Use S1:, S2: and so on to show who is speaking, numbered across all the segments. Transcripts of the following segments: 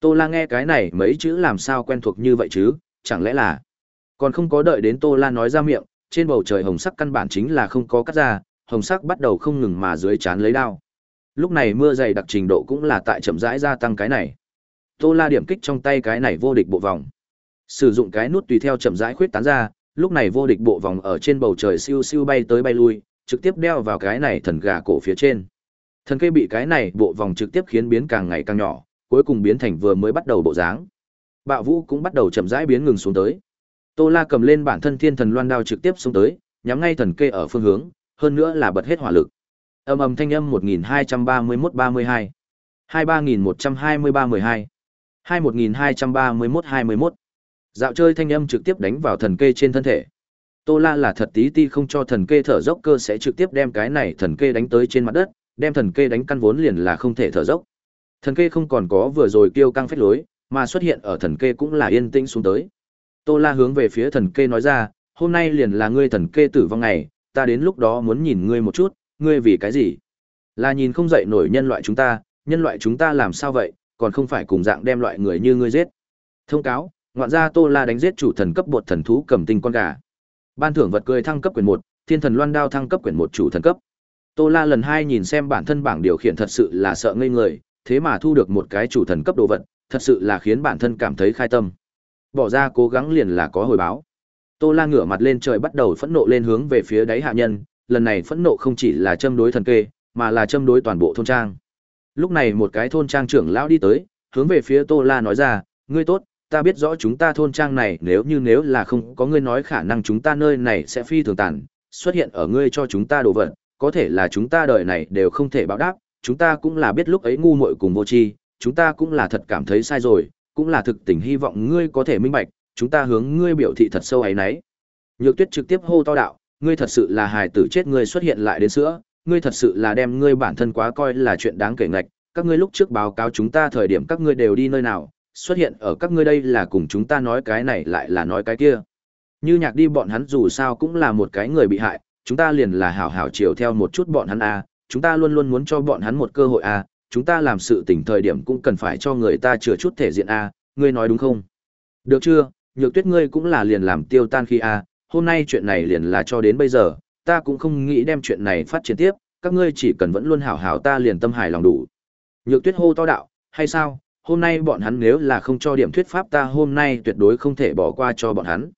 S1: Tô La nghe cái này mấy chữ làm sao quen thuộc như vậy chứ, chẳng lẽ là... Còn không có đợi đến Tô La nói ra miệng, trên bầu trời hồng sắc căn bản chính là không có cắt ra, hồng sắc bắt đầu không ngừng mà dưới chán lấy đao. Lúc này mưa dày đặc trình độ cũng là tại chậm rãi gia tăng cái này. Tô La điểm kích trong tay cái này vô địch bộ vòng. Sử dụng cái nút tùy theo chậm rãi khuyết tán ra, lúc này vô địch bộ vòng ở trên bầu trời siêu siêu bay tới bay lui, trực tiếp đeo vào cái này thần gà cổ phía trên. Thần cây bị cái này bộ vòng trực tiếp khiến biến càng ngày càng nhỏ, cuối cùng biến thành vừa mới bắt đầu bộ dáng bạo vũ cũng bắt đầu chậm rãi biến ngừng xuống tới tô la cầm lên bản thân thiên thần loan đao trực tiếp xuống tới nhắm ngay thần kê ở phương hướng hơn nữa là bật hết hỏa lực âm ầm thanh âm 1231 32 23123 12 21231 21 dạo chơi thanh âm trực tiếp đánh vào thần kê trên thân thể tô la là thật tí ti không cho thần kê thở dốc cơ sẽ trực tiếp đem cái này thần kê đánh tới trên mặt đất đem thần kê đánh căn vốn liền là không thể thở dốc Thần kê không còn có vừa rồi kêu căng phách lối, mà xuất hiện ở thần kê cũng là yên tĩnh xuống tới. Tô La hướng về phía thần kê nói ra, hôm nay liền là ngươi thần kê tử vong ngày, ta đến lúc đó muốn nhìn ngươi một chút, ngươi vì cái gì? Là nhìn không dậy nổi nhân loại chúng ta, nhân loại chúng ta làm sao vậy, còn không phải cùng dạng đem loại người như ngươi giết. Thông cáo, ngoạn ra Tô La đánh giết chủ thần cấp bột thần thú cầm tinh con gà. Ban thưởng vật cười thăng cấp quyền 1, thiên thần loan đao thăng cấp quyền 1 chủ thần cấp. Tô La lần hai nhìn xem bản thân bảng điều khiển thật sự là sợ ngây người, thế mà thu được một cái chủ thần cấp đồ vật, thật sự là khiến bản thân cảm thấy khai tâm. Bỏ ra cố gắng liền là có hồi báo. Tô La ngửa mặt lên trời bắt đầu phẫn nộ lên hướng về phía đáy hạ nhân, lần này phẫn nộ không chỉ là châm đối thần kê, mà là châm đối toàn bộ thôn trang. Lúc này một cái thôn trang trưởng lão đi tới, hướng về phía Tô La nói ra, "Ngươi tốt, ta biết rõ chúng ta thôn trang này nếu như nếu là không có ngươi nói khả năng chúng ta nơi này sẽ phi thường tàn, xuất hiện ở ngươi cho chúng ta đồ vật, có thể là chúng ta đời này đều không thể báo đáp, chúng ta cũng là biết lúc ấy ngu muội cùng vô tri, chúng ta cũng là thật cảm thấy sai rồi, cũng là thực tình hy vọng ngươi có thể minh bạch, chúng ta hướng ngươi biểu thị thật sâu ấy nấy. Nhược Tuyết trực tiếp hô to đạo, ngươi thật sự là hài tử chết ngươi xuất hiện lại đến sữa, ngươi thật sự là đem ngươi bản thân quá coi là chuyện đáng kể ngạch, các ngươi lúc trước báo cáo chúng ta thời điểm các ngươi đều đi nơi nào, xuất hiện ở các ngươi đây là cùng chúng ta nói cái này lại là nói cái kia. Như nhạc đi bọn hắn dù sao cũng là một cái người bị hại, chúng ta liền là hảo hảo chiều theo một chút bọn hắn a, à, chúng ta luôn luôn muốn cho bọn hắn một cơ hội à, chúng ta làm sự tỉnh thời điểm cũng cần phải cho người ta chừa chút thể diện à, ngươi nói đúng không? Được chưa, nhược tuyết ngươi cũng là liền làm tiêu tan khi à, hôm nay chuyện này liền là cho đến bây giờ, ta cũng không nghĩ đem chuyện này phát triển tiếp, các ngươi chỉ cần vẫn luôn hảo hảo ta liền tâm hài lòng đủ. Nhược tuyết hô to đạo, hay sao, hôm nay bọn hắn nếu là không cho điểm thuyết pháp ta hôm nay tuyệt đối không thể bỏ qua cho bọn hắn.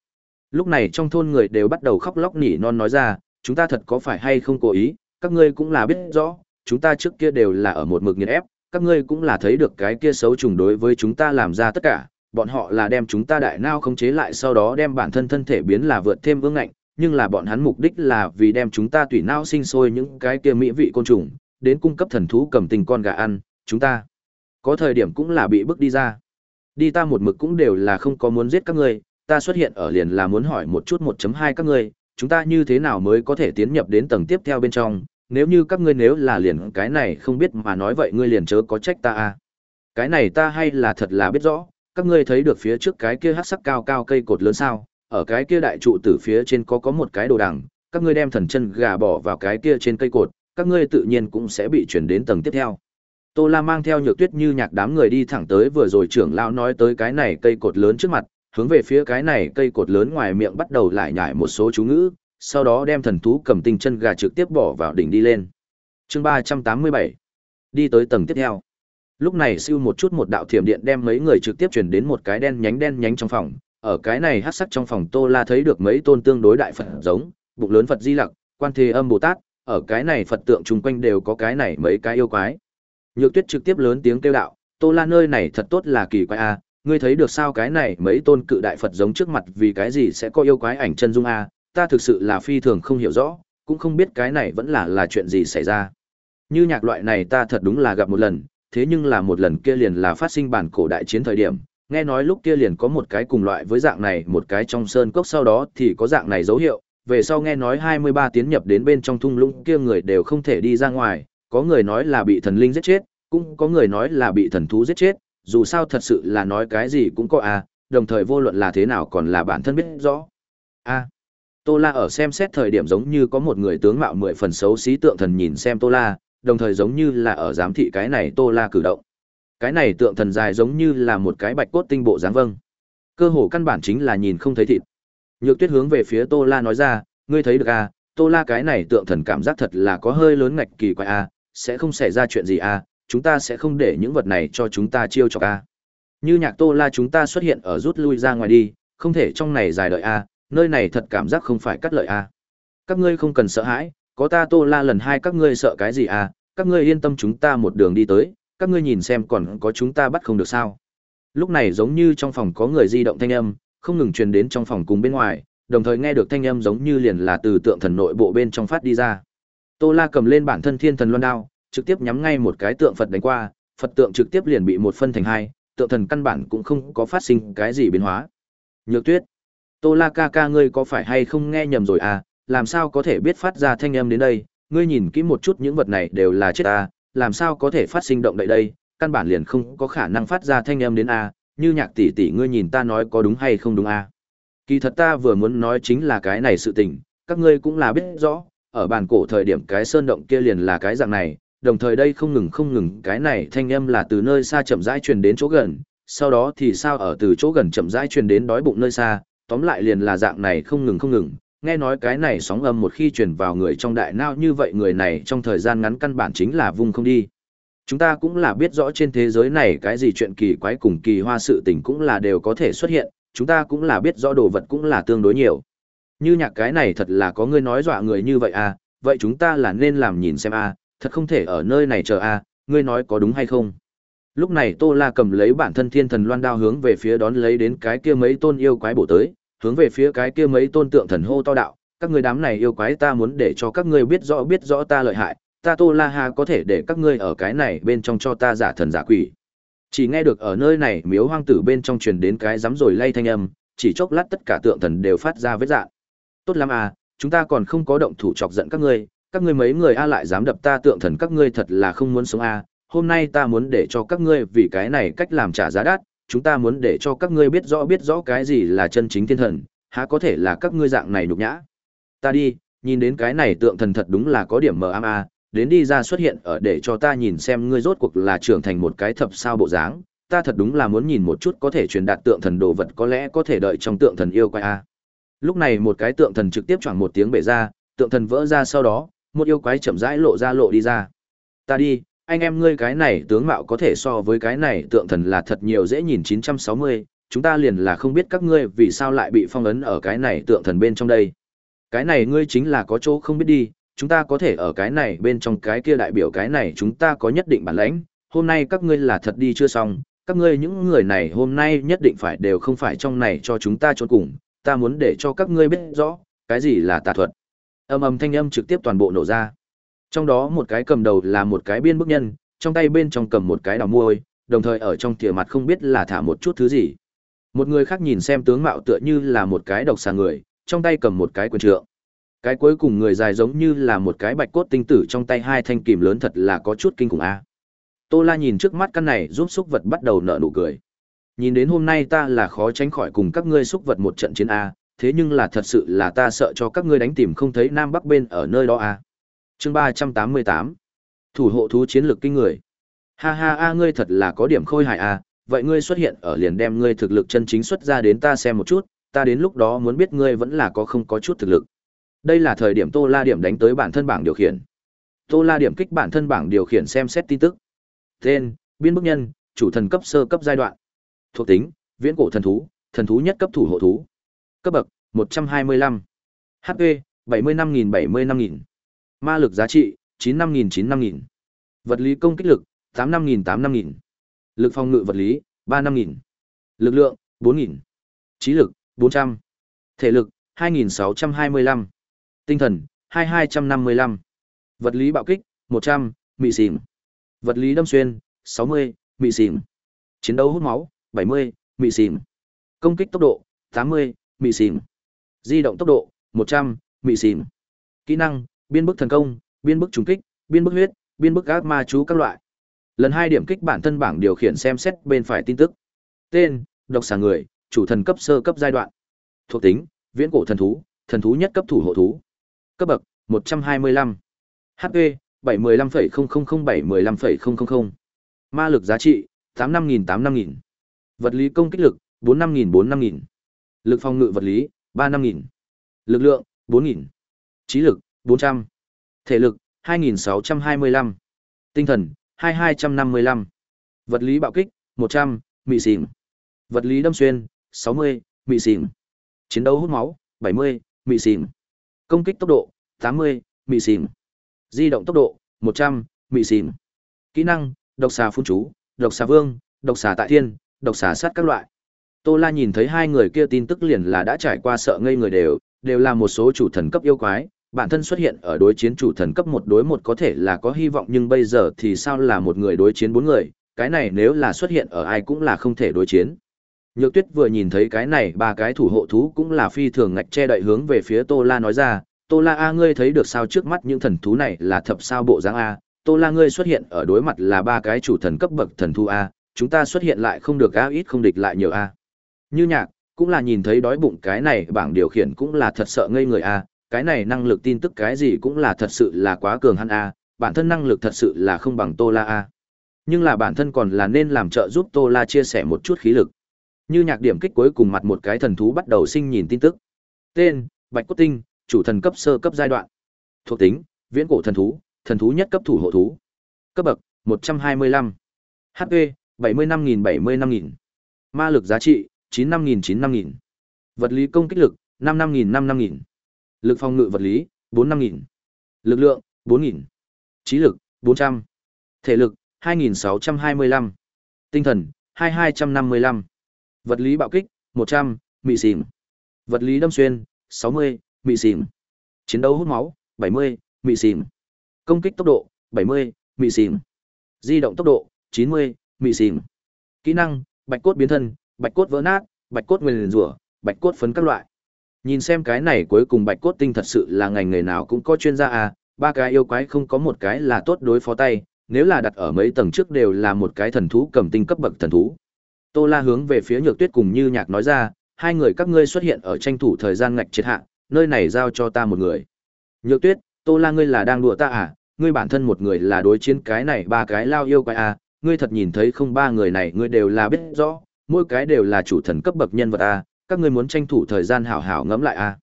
S1: Lúc này trong thôn người đều bắt đầu khóc lóc nỉ non nói ra, chúng ta thật có phải hay không cố ý, các ngươi cũng là biết rõ, chúng ta trước kia đều là ở một mực nghiền ép, các ngươi cũng là thấy được cái kia xấu trùng đối với chúng ta làm ra tất cả, bọn họ là đem chúng ta đại nao khống chế lại sau đó đem bản thân thân thể biến là vượt thêm vương ngạnh, nhưng là bọn hắn mục đích là vì đem chúng ta tùy nao sinh sôi những cái kia mỹ vị côn trùng, đến cung cấp thần thú cầm tình con gà ăn, chúng ta có thời điểm cũng là bị bức đi ra. Đi ta một mực cũng đều là không có muốn giết các ngươi, ta xuất hiện ở liền là muốn hỏi một chút 1.2 các ngươi, chúng ta như thế nào mới có thể tiến nhập đến tầng tiếp theo bên trong, nếu như các ngươi nếu là liền cái này không biết mà nói vậy ngươi liền chớ có trách ta a. À. Cái này ta hay là thật là biết rõ, các ngươi thấy được phía trước cái kia hắc sắc cao cao cây cột lớn sao? Ở cái kia đại trụ từ phía trên có có một cái đồ đằng, các ngươi đem thần chân gà bỏ vào cái kia trên cây cột, các ngươi tự nhiên cũng sẽ bị chuyển đến tầng tiếp theo. Tô La mang theo Nhược Tuyết Như nhạc đám người đi thẳng tới vừa rồi trưởng lao nói tới cái này cây cột lớn trước mặt, hướng về phía cái này cây cột lớn ngoài miệng bắt đầu lại nhải một số chú ngữ, sau đó đem thần thú cầm tinh chân gà trực tiếp bỏ vào đỉnh đi lên. Chương ba trăm tám mươi bảy Đi tới tầng tiếp theo. Lúc này siêu một chút một đạo thiểm điện đem mấy người trực tiếp chuyển đến một cái đen nhánh đen nhánh trong phòng. Ở cái này hắc sắc trong phòng Tô La thấy được mấy tôn tương đối đại Phật giống, bụng lớn Phật Di Lặc, Quan Thế Âm Bồ Tát, ở cái này Phật tượng chung quanh đều có cái này mấy cái yêu quái. Nhược Tuyết trực tiếp lớn tiếng kêu đạo, "Tô La nơi này thật tốt là kỳ quái a, à. ngươi thấy được sao cái này mấy tôn cự đại Phật giống trước mặt vì cái gì sẽ có yêu quái ảnh chân dung a, à? ta thực sự là phi thường không hiểu rõ, cũng không biết cái này vẫn là là chuyện gì xảy ra. Như nhạc loại này ta thật đúng là gặp một lần, thế nhưng là một lần kia liền là phát sinh bản cổ đại chiến thời điểm, nghe nói lúc kia liền có một cái cùng loại với dạng này, một cái trong sơn cốc sau đó thì có dạng này dấu hiệu, về sau nghe nói 23 tiến nhập đến bên trong thung lũng kia người đều không thể đi ra ngoài, có người nói là bị thần linh giết chết, cũng có người nói là bị thần thú giết chết, dù sao thật sự là nói cái gì cũng có à, đồng thời vô luận là thế nào còn là bản thân biết rõ. a à, Tô La ở xem xét thời điểm giống như có một người tướng mạo mười phần xấu xí tượng thần nhìn xem Tô La, đồng thời giống như là ở giám thị cái này Tô La cử động. Cái này tượng thần dài giống như là một cái bạch cốt tinh bộ dáng vâng. Cơ hồ căn bản chính là nhìn không thấy thịt. Nhược Tuyết hướng về phía Tô La nói ra, ngươi thấy được à, Tô La cái này tượng thần cảm giác thật là có hơi lớn ngạch kỳ quái à, sẽ không xảy ra chuyện gì à, chúng ta sẽ không để những vật này cho chúng ta chiêu chọc à. Như nhạc Tô La chúng ta xuất hiện ở rút lui ra ngoài đi, không thể trong này dài đợi à, nơi này thật cảm giác không phải cắt lợi à. Các ngươi không cần sợ hãi, có ta Tô La lần hai các ngươi sợ cái gì à, các ngươi yên tâm chúng ta một đường đi tới, các ngươi nhìn xem còn có chúng ta bắt không được sao. Lúc này giống như trong phòng có người di động thanh âm, không ngừng truyền đến trong phòng cùng bên ngoài, đồng thời nghe được thanh âm giống như liền là từ tượng thần nội bộ bên trong phát đi ra. Tô La cầm lên bản thân thiên thần luân đao, trực tiếp nhắm ngay một cái tượng Phật đánh qua, Phật tượng trực tiếp liền bị một phân thành hai, tượng thần căn bản cũng không có phát sinh cái gì biến hóa. Nhược Tuyết, tô la ca ca ngươi có phải hay không nghe nhầm rồi à làm sao có thể biết phát ra thanh âm đến đây ngươi nhìn kỹ một chút những vật này đều là chết à làm sao có thể phát sinh động đậy đây căn bản liền không có khả năng phát ra thanh âm đến à như nhạc tỷ tỷ ngươi nhìn ta nói có đúng hay không đúng à kỳ thật ta vừa muốn nói chính là cái này sự tình các ngươi cũng là biết rõ ở bàn cổ thời điểm cái sơn động kia liền là cái dạng này đồng thời đây không ngừng không ngừng cái này thanh âm là từ nơi xa chậm rãi truyền đến chỗ gần, sau đó thì sao ở từ chỗ gần chậm rãi truyền đến đói bụng nơi xa, tóm lại liền là dạng này không ngừng không ngừng, nghe nói cái này sóng âm một khi truyền vào người trong đại não như vậy người này trong thời gian ngắn căn bản chính là vung không đi. Chúng ta cũng là biết rõ trên thế giới này cái gì chuyện kỳ quái cùng kỳ hoa sự tình cũng là đều có thể xuất hiện, chúng ta cũng là biết rõ đồ vật cũng là tương đối nhiều. Như nhạc cái này thật là có người nói dọa người như vậy à, vậy chúng ta là nên làm nhìn xem à, thật không thể ở nơi này chờ à, ngươi nói có đúng hay không. Lúc này Tô La cầm lấy bản thân thiên thần loan đao hướng về phía đón lấy đến cái kia mấy tôn yêu quái bổ tới, hướng về phía cái kia mấy tôn tượng thần hô to đạo, các ngươi đám này yêu quái ta muốn để cho các ngươi biết rõ biết rõ ta lợi hại, ta Tô La hà có thể để các ngươi ở cái này bên trong cho ta giả thần giả quỷ. Chỉ nghe được ở nơi này miếu hoang tử bên trong truyền đến cái rắm rồi lay thanh âm, chỉ chốc lát tất cả tượng thần đều phát ra vết dạ Tốt lắm à, chúng ta còn không có động thủ chọc giận các ngươi, các ngươi mấy người a lại dám đập ta tượng thần các ngươi thật là không muốn sống a, à, hôm nay ta muốn để cho các ngươi vì cái này cách làm trả giá đắt, chúng ta muốn để cho các ngươi biết rõ biết rõ cái gì là chân chính thiên thần, há có thể là các ngươi dạng này nhục nhã. Ta đi, nhìn đến cái này tượng thần thật đúng là có điểm mờ ám a, đến đi ra xuất hiện ở để cho ta nhìn xem ngươi rốt cuộc là trưởng thành một cái thập sao bộ dáng, ta thật đúng là muốn nhìn một chút có thể truyền đạt tượng thần đồ vật có lẽ có thể đợi trong tượng thần yêu quái a. Lúc này một cái tượng thần trực tiếp choảng một tiếng bể ra, tượng thần vỡ ra sau đó, một yêu quái chậm rãi lộ ra lộ đi ra. Ta đi, anh em ngươi cái này tướng mạo có thể so với cái này tượng thần là thật nhiều dễ nhìn 960, chúng ta liền là không biết các ngươi vì sao lại bị phong ấn ở cái này tượng thần bên trong đây. Cái này ngươi chính là có chỗ không biết đi, chúng ta có thể ở cái này bên trong cái kia đại biểu cái này chúng ta có nhất định bản lãnh, hôm nay các ngươi là thật đi chưa xong, các ngươi những người này hôm nay nhất định phải đều không phải trong này cho chúng ta trốn cùng, ta muốn để cho các ngươi biết rõ, cái gì là tà thuật. Âm âm thanh âm trực tiếp toàn bộ nổ ra. Trong đó một cái cầm đầu là một cái biên bức nhân, trong tay bên trong cầm một cái đào muôi, đồng thời ở trong thìa mặt không biết là thả một chút thứ gì. Một người khác nhìn xem tướng mạo tựa như là một cái độc xà người, trong tay cầm một cái quyền trượng. Cái cuối cùng người dài giống như là một cái bạch cốt tinh tử trong tay hai thanh kìm lớn thật là có chút kinh khủng a. Tô La nhìn trước mắt căn này giúp xúc vật bắt đầu nở nụ cười. Nhìn đến hôm nay ta là khó tránh khỏi cùng các ngươi xúc vật một trận chiến a, thế nhưng là thật sự là ta sợ cho các ngươi đánh tìm không thấy Nam Bắc bên ở nơi đó a chương ba trăm tám mươi tám thủ hộ thú chiến lược kinh người ha ha a ngươi thật là có điểm khôi hài a à, vậy ngươi xuất hiện ở liền đem ngươi thực lực chân chính xuất ra đến ta xem một chút ta đến lúc đó muốn biết ngươi vẫn là có không có chút thực lực đây là thời điểm tô la điểm đánh tới bản thân bảng điều khiển tô la điểm kích bản thân bảng điều khiển xem xét tin tức tên biên bức nhân chủ thần cấp sơ cấp giai đoạn thuộc tính viễn cổ thần thú thần thú nhất cấp thủ hộ thú cấp bậc 125. hp 75.000-75.000. Ma lực giá trị, 95.000-95.000. Vật lý công kích lực, 85.000-85.000. Lực phòng ngự vật lý, 35.000. Lực lượng, 4.000. Trí lực, 400. Thể lực, 2.625. Tinh thần, 2.255 Vật lý bạo kích, 100, mị xỉm. Vật lý đâm xuyên, 60, mị xỉm. Chiến đấu hút máu, 70, mị xỉm. Công kích tốc độ, 80, mị xỉm. Di động tốc độ, 100, mị xỉm. Kỹ năng, biên bức thần công, biên bức trùng kích, biên bức huyết, biên bức ác ma chú các loại. Lần hai điểm kích bản thân bảng điều khiển xem xét bên phải tin tức. Tên: Độc xà người, chủ thần cấp sơ cấp giai đoạn. Thuộc tính: Viễn cổ thần thú, thần thú nhất cấp thủ hộ thú. Cấp bậc: 125. HP: 715,000-715,000. Ma lực giá trị: 85.000-85.000. Vật lý công kích lực: 45.000-45.000. Lực phòng ngự vật lý: 35.000. Lực lượng: 4.000. Trí lực: 400. Thể lực, 2625. Tinh thần, 2255. Vật lý bạo kích, 100, mị xỉn. Vật lý đâm xuyên, 60, mị xỉn. Chiến đấu hút máu, 70, mị xỉn. Công kích tốc độ, 80, mị xỉn. Di động tốc độ, 100, mị xỉn. Kỹ năng, độc xà phun chú, độc xà vương, độc xà tại thiên, độc xà sát các loại. Tô La nhìn thấy hai người kia tin tức liền là đã trải qua sợ ngây người đều, đều là một số chủ thần cấp yêu quái, bản thân xuất hiện ở đối chiến chủ thần cấp một đối một có thể là có hy vọng nhưng bây giờ thì sao là một người đối chiến bốn người, cái này nếu là xuất hiện ở ai cũng là không thể đối chiến. Nhược tuyết vừa nhìn thấy cái này ba cái thủ hộ thú cũng là phi thường ngạch che đậy hướng về phía Tô La nói ra, Tô La A ngươi thấy được sao trước mắt những thần thú này là thập sao bộ dáng A, Tô La ngươi xuất hiện ở đối mặt là ba cái chủ thần cấp bậc thần thú A, chúng ta xuất hiện lại không được A ít không địch lại nhiều A. Như nhạc, cũng là nhìn thấy đói bụng cái này bảng điều khiển cũng là thật sợ ngây người A, cái này năng lực tin tức cái gì cũng là thật sự là quá cường hắn a, bản thân năng lực thật sự là không bằng Tô La a. Nhưng là bản thân còn là nên làm trợ giúp Tô La chia sẻ một chút khí lực. Như nhạc điểm kích cuối cùng mặt một cái thần thú bắt đầu sinh nhìn tin tức. Tên: Bạch Cốt Tinh, chủ thần cấp sơ cấp giai đoạn. Thuộc tính: Viễn cổ thần thú, thần thú nhất cấp thủ hộ thú. Cấp bậc: 125. HP: năm nghìn Ma lực giá trị: chín chín năm nghìn năm nghìn Vật lý công kích lực: năm năm năm nghìn năm nghìn lực phòng ngự vật lý bốn năm nghìn lực lượng bốn nghìn trí lực bốn trăm thể lực hai nghìn sáu trăm hai mươi lăm tinh thần hai hai trăm năm mươi lăm vật lý bạo kích một trăm mị xỉm vật lý đâm xuyên sáu mươi mị xỉm chiến đấu hút máu bảy mươi mị xỉm công kích tốc độ bảy mươi mị xỉm di động tốc độ chín mươi mị xỉm kỹ năng bạch cốt biến thân bạch cốt vỡ nát bạch cốt nguyền rủa bạch cốt phấn các loại Nhìn xem cái này cuối cùng bạch cốt tinh thật sự là ngành nghề nào cũng có chuyên gia à, ba cái yêu quái không có một cái là tốt đối phó tay, nếu là đặt ở mấy tầng trước đều là một cái thần thú cầm tinh cấp bậc thần thú. Tô La hướng về phía Nhược Tuyết cùng Như Nhạc nói ra, hai người các ngươi xuất hiện ở tranh thủ thời gian ngạch triệt hạ, nơi này giao cho ta một người. Nhược Tuyết, Tô La ngươi là đang đùa ta à, ngươi bản thân một người là đối chiến cái này ba cái lao yêu quái à, ngươi thật nhìn thấy không ba người này ngươi đều là biết rõ, mỗi cái đều là chủ thần cấp bậc nhân vật à, các ngươi muốn tranh thủ thời gian hảo hảo ngẫm lại a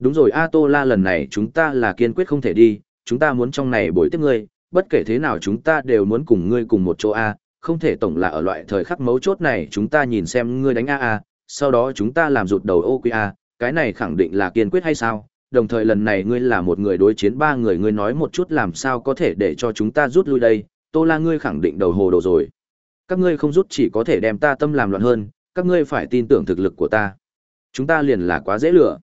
S1: đúng rồi a tô la lần này chúng ta là kiên quyết không thể đi chúng ta muốn trong này bồi tiếp ngươi bất kể thế nào chúng ta đều muốn cùng ngươi cùng một chỗ a không thể tổng là ở loại thời khắc mấu chốt này chúng ta nhìn xem ngươi đánh a a sau đó chúng ta làm rụt đầu ô quy a cái này khẳng định là kiên quyết hay sao đồng thời lần này ngươi là một người đối chiến ba người ngươi nói một chút làm sao có thể để cho chúng ta rút lui đây tô la ngươi khẳng định đầu hồ đồ rồi các ngươi không rút chỉ có thể đem ta tâm làm loạn hơn các ngươi phải tin tưởng thực lực của ta chúng ta liền là quá dễ lửa.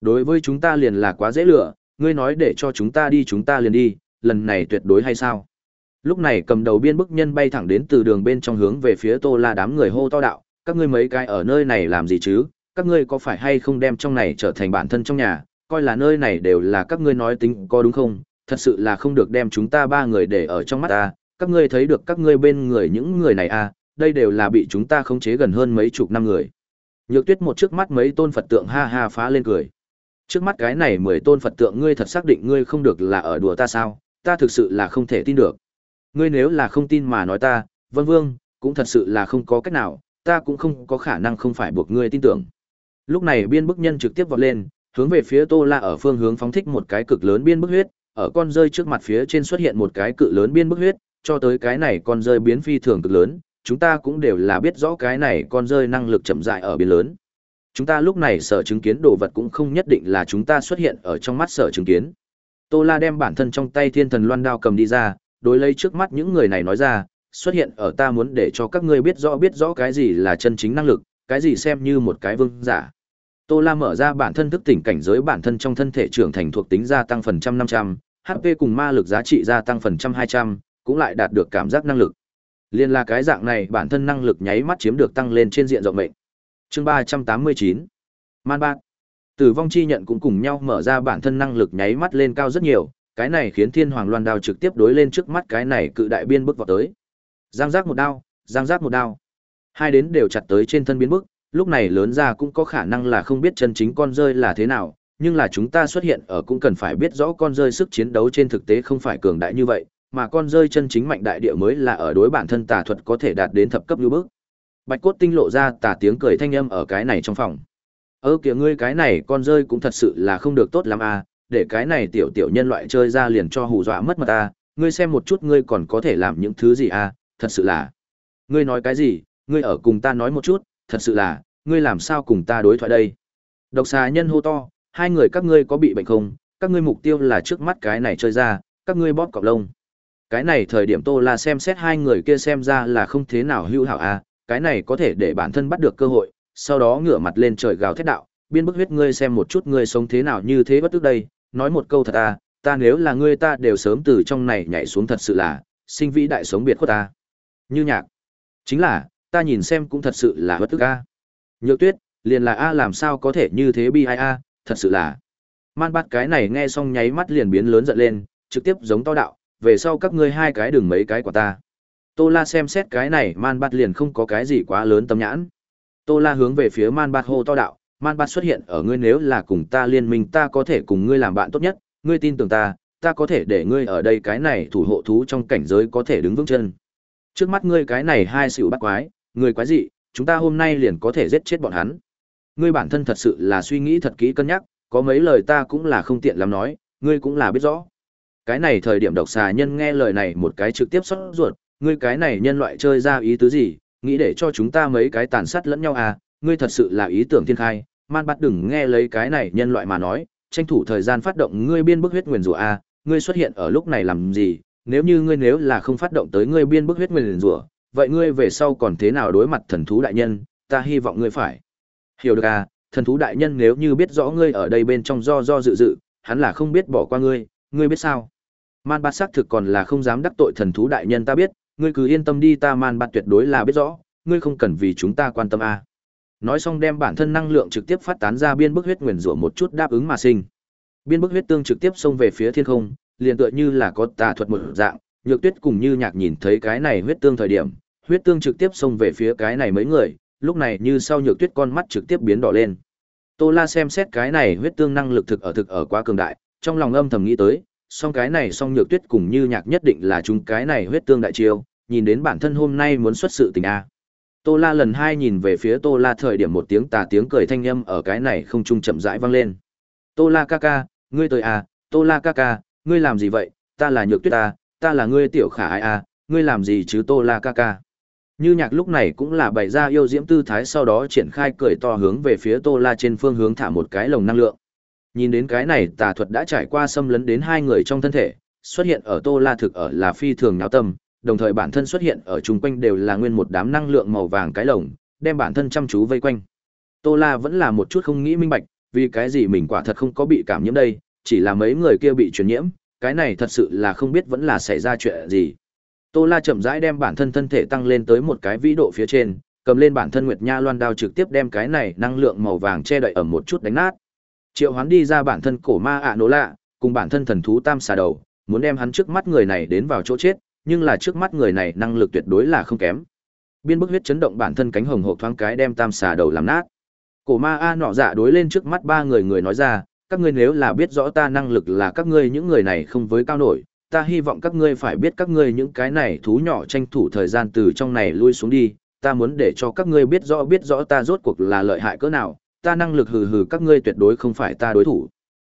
S1: Đối với chúng ta liền là quá dễ lửa, ngươi nói để cho chúng ta đi chúng ta liền đi, lần này tuyệt đối hay sao? Lúc này cầm đầu biên bức nhân bay thẳng đến từ đường bên trong hướng về phía Tô La đám người hô to đạo, các ngươi mấy cái ở nơi này làm gì chứ? Các ngươi có phải hay không đem trong này trở thành bản thân trong nhà, coi là nơi này đều là các ngươi nói tính có đúng không? Thật sự là không được đem chúng ta ba người để ở trong mắt ta, các ngươi thấy được các ngươi bên người những người này à, đây đều là bị chúng ta khống chế gần hơn mấy chục năm người. Nhược tuyết một trước mắt mấy tôn Phật tượng ha ha phá lên cười. Trước mắt cái này mười tôn Phật tượng ngươi thật xác định ngươi không được là ở đùa ta sao, ta thực sự là không thể tin được. Ngươi nếu là không tin mà nói ta, vân vương, cũng thật sự là không có cách nào, ta cũng không có khả năng không phải buộc ngươi tin tưởng. Lúc này biên bức nhân trực tiếp vọt lên, hướng về phía Tô La ở phương hướng phóng thích một cái cực lớn biên bức huyết, ở con rơi trước mặt phía trên xuất hiện một cái cự lớn biên bức huyết, cho tới cái này con rơi biến phi thường cực lớn, chúng ta cũng đều là biết rõ cái này con rơi năng lực chậm dại ở biến lớn. Chúng ta lúc này sở chứng kiến đồ vật cũng không nhất định là chúng ta xuất hiện ở trong mắt sở chứng kiến. Tô La đem bản thân trong tay thiên thần loan đao cầm đi ra, đối lấy trước mắt những người này nói ra, xuất hiện ở ta muốn để cho các ngươi biết rõ biết rõ cái gì là chân chính năng lực, cái gì xem như một cái vương giả. Tô La mở ra bản thân thức tỉnh cảnh giới bản thân trong thân thể trưởng thành thuộc tính gia tăng phần trăm 500, HP cùng ma lực giá trị gia tăng phần trăm 200, cũng lại đạt được cảm giác năng lực. Liên là cái dạng này bản thân năng lực nháy mắt chiếm được tăng lên trên diện rộng mệnh. Chương ba trăm tám mươi chín Man Bạc Tử vong chi nhận cũng cùng nhau mở ra bản thân năng lực nháy mắt lên cao rất nhiều, cái này khiến Thiên Hoàng Loan đao trực tiếp đối lên trước mắt cái này cự đại biên bước vào tới. Giang giác một đao, giang giác một đao. Hai đến đều chặt tới trên thân biến bước lúc này lớn ra cũng có khả năng là không biết chân chính con rơi là thế nào, nhưng là chúng ta xuất hiện ở cũng cần phải biết rõ con rơi sức chiến đấu trên thực tế không phải cường đại như vậy, mà con rơi chân chính mạnh đại địa mới là ở đối bản thân tà thuật có thể đạt đến thập cấp lưu bước. Bạch cốt tinh lộ ra tà tiếng cười thanh âm ở cái này trong phòng. Ơ kìa ngươi cái này con rơi cũng thật sự là không được tốt lắm à, để cái này tiểu tiểu nhân loại chơi ra liền cho hù dọa mất mà ta, ngươi xem một chút ngươi còn có thể làm những thứ gì à, thật sự là. Ngươi nói cái gì, ngươi ở cùng ta nói một chút, thật sự là, ngươi làm sao cùng ta đối thoại đây. Độc xà nhân hô to, hai người các ngươi có bị bệnh không, các ngươi mục tiêu là trước mắt cái này chơi ra, các ngươi bóp cọp lông cái này thời điểm tô la xem xét hai người kia xem ra là không thế nào hữu hảo a à, cái này có thể để bản thân bắt được cơ hội sau đó ngửa mặt lên trời gào thét đạo biên bức huyết ngươi xem một chút ngươi sống thế nào như thế bất tức đây nói một câu thật a à, ta nếu là ngươi ta đều sớm từ trong này nhảy xuống thật sự là sinh vĩ đại sống biệt khuất ta như nhạc chính là ta nhìn xem cũng thật sự là bất tức a nhược tuyết liền là a làm sao có thể như thế bi ai a thật sự là man bắt cái này nghe xong nháy mắt liền biến lớn giận lên trực tiếp giống to đạo về sau các ngươi hai cái đừng mấy cái của ta. Tô La xem xét cái này man bạt liền không có cái gì quá lớn tâm nhãn. Tô La hướng về phía man bạt hô to đạo, man bạt xuất hiện ở ngươi nếu là cùng ta liên minh ta có thể cùng ngươi làm bạn tốt nhất, ngươi tin tưởng ta, ta có thể để ngươi ở đây cái này thủ hộ thú trong cảnh giới có thể đứng vững chân. Trước mắt ngươi cái này hai xỉu bắt quái, người quái dị, chúng ta hôm nay liền có thể giết chết bọn hắn. Ngươi bản thân thật sự là suy nghĩ thật kỹ cân nhắc, có mấy lời ta cũng là không tiện lắm nói, ngươi cũng là biết rõ cái này thời điểm độc xà nhân nghe lời này một cái trực tiếp xót ruột, ngươi cái này nhân loại chơi ra ý tứ gì, nghĩ để cho chúng ta mấy cái tàn sát lẫn nhau à, ngươi thật sự là ý tưởng thiên khai, man bắt đừng nghe lấy cái này nhân loại mà nói, tranh thủ thời gian phát động ngươi biên bức huyết nguyền rủa à? ngươi xuất hiện ở lúc này làm gì, nếu như ngươi nếu là không phát động tới ngươi biên bức huyết nguyền rủa, vậy ngươi về sau còn thế nào đối mặt thần thú đại nhân, ta hy vọng ngươi phải hiểu được à, thần thú đại nhân nếu như biết rõ ngươi ở đây bên trong do do dự dự, hắn là không biết bỏ qua ngươi, ngươi biết sao? Man Bát xác thực còn là không dám đắc tội thần thú đại nhân ta biết, ngươi cứ yên tâm đi ta Man Bát tuyệt đối là biết rõ, ngươi không cần vì chúng ta quan tâm a. À. Nói xong đem bản thân năng lượng trực tiếp phát tán ra biên bức huyết nguyền rủa một chút đáp ứng mà sinh. Biên bức huyết tương trực tiếp xông về phía thiên không, liền tựa như là có tà thuật một dạng, Nhược Tuyết cùng Như Nhạc nhìn thấy cái này huyết tương thời điểm, huyết tương trực tiếp xông về phía cái này mấy người, lúc này như sau Nhược Tuyết con mắt trực tiếp biến đỏ lên. Tô La xem xét cái này huyết tương năng lực thực ở thực ở quá cường đại, trong lòng âm thầm nghĩ tới, song cái này song nhược tuyết cùng như nhạc nhất định là chúng cái này huyết tương đại chiêu, nhìn đến bản thân hôm nay muốn xuất sự tình a. À. Tô La lần hai nhìn về phía Tô La thời điểm một tiếng tà tiếng cười thanh âm ở cái này không trung chậm rãi vang lên. Tô La ca ca, ngươi tới a à, Tô La ca ca, ngươi làm gì vậy, ta là nhược tuyết ta, à, ta là ngươi tiểu khả ai a à, ngươi làm gì chứ Tô La ca ca. Như nhạc lúc này cũng là bày ra yêu diễm tư thái sau đó triển khai cười to hướng về phía Tô La trên phương hướng thả một cái lồng năng lượng. Nhìn đến cái này tà thuật đã trải qua xâm lấn đến hai người trong thân thể, xuất hiện ở Tô La thực ở là phi thường nháo tâm, đồng thời bản thân xuất hiện ở chung quanh đều là nguyên một đám năng lượng màu vàng cái lồng, đem bản thân chăm chú vây quanh. Tô La vẫn là một chút không nghĩ minh bạch, vì cái gì mình quả thật không có bị cảm nhiễm đây, chỉ là mấy người kia bị truyền nhiễm, cái này thật sự là không biết vẫn là xảy ra chuyện gì. Tô La chậm rãi đem bản thân thân thể tăng lên tới một cái vĩ độ phía trên, cầm lên bản thân Nguyệt Nha Loan đao trực tiếp đem cái này năng lượng màu vàng che đậy ở một chút đánh nát triệu hoán đi ra bản thân cổ ma ạ à nỗ lạ cùng bản thân thần thú tam xà đầu muốn đem hắn trước mắt người này đến vào chỗ chết nhưng là trước mắt người này năng lực tuyệt đối là không kém biên bức huyết chấn động bản thân cánh hồng hộp thoáng cái đem tam xà đầu làm nát cổ ma a nọ dạ đối lên trước mắt ba người người nói ra các ngươi nếu là biết rõ ta năng lực là các ngươi những người này không với cao nổi ta hy vọng các ngươi phải biết các ngươi những cái này thú nhỏ tranh thủ thời gian từ trong này lui xuống đi ta muốn để cho các ngươi biết rõ biết rõ ta rốt cuộc là lợi hại cỡ nào ta năng lực hừ hừ các ngươi tuyệt đối không phải ta đối thủ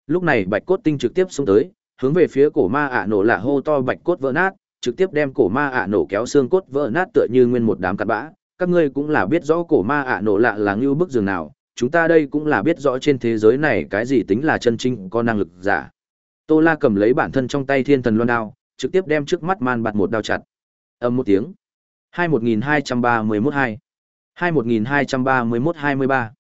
S1: lúc này bạch cốt tinh trực tiếp xuống tới hướng về phía cổ ma ạ nổ là hô to bạch cốt vỡ nát trực tiếp đem cổ ma ạ nổ kéo xương cốt vỡ nát tựa như nguyên một đám cát bã các ngươi cũng là biết rõ cổ ma ạ nổ lạ là ngưu bức giường nào chúng ta đây cũng là biết rõ trên thế giới này cái gì tính là chân chính, có năng lực giả tô la cầm lấy bản thân trong tay thiên thần loan đao trực tiếp đem trước mắt man bạt một đao chặt Ầm một tiếng hai một nghìn hai trăm ba mươi mốt hai hai một nghìn hai trăm ba mươi mốt hai mươi ba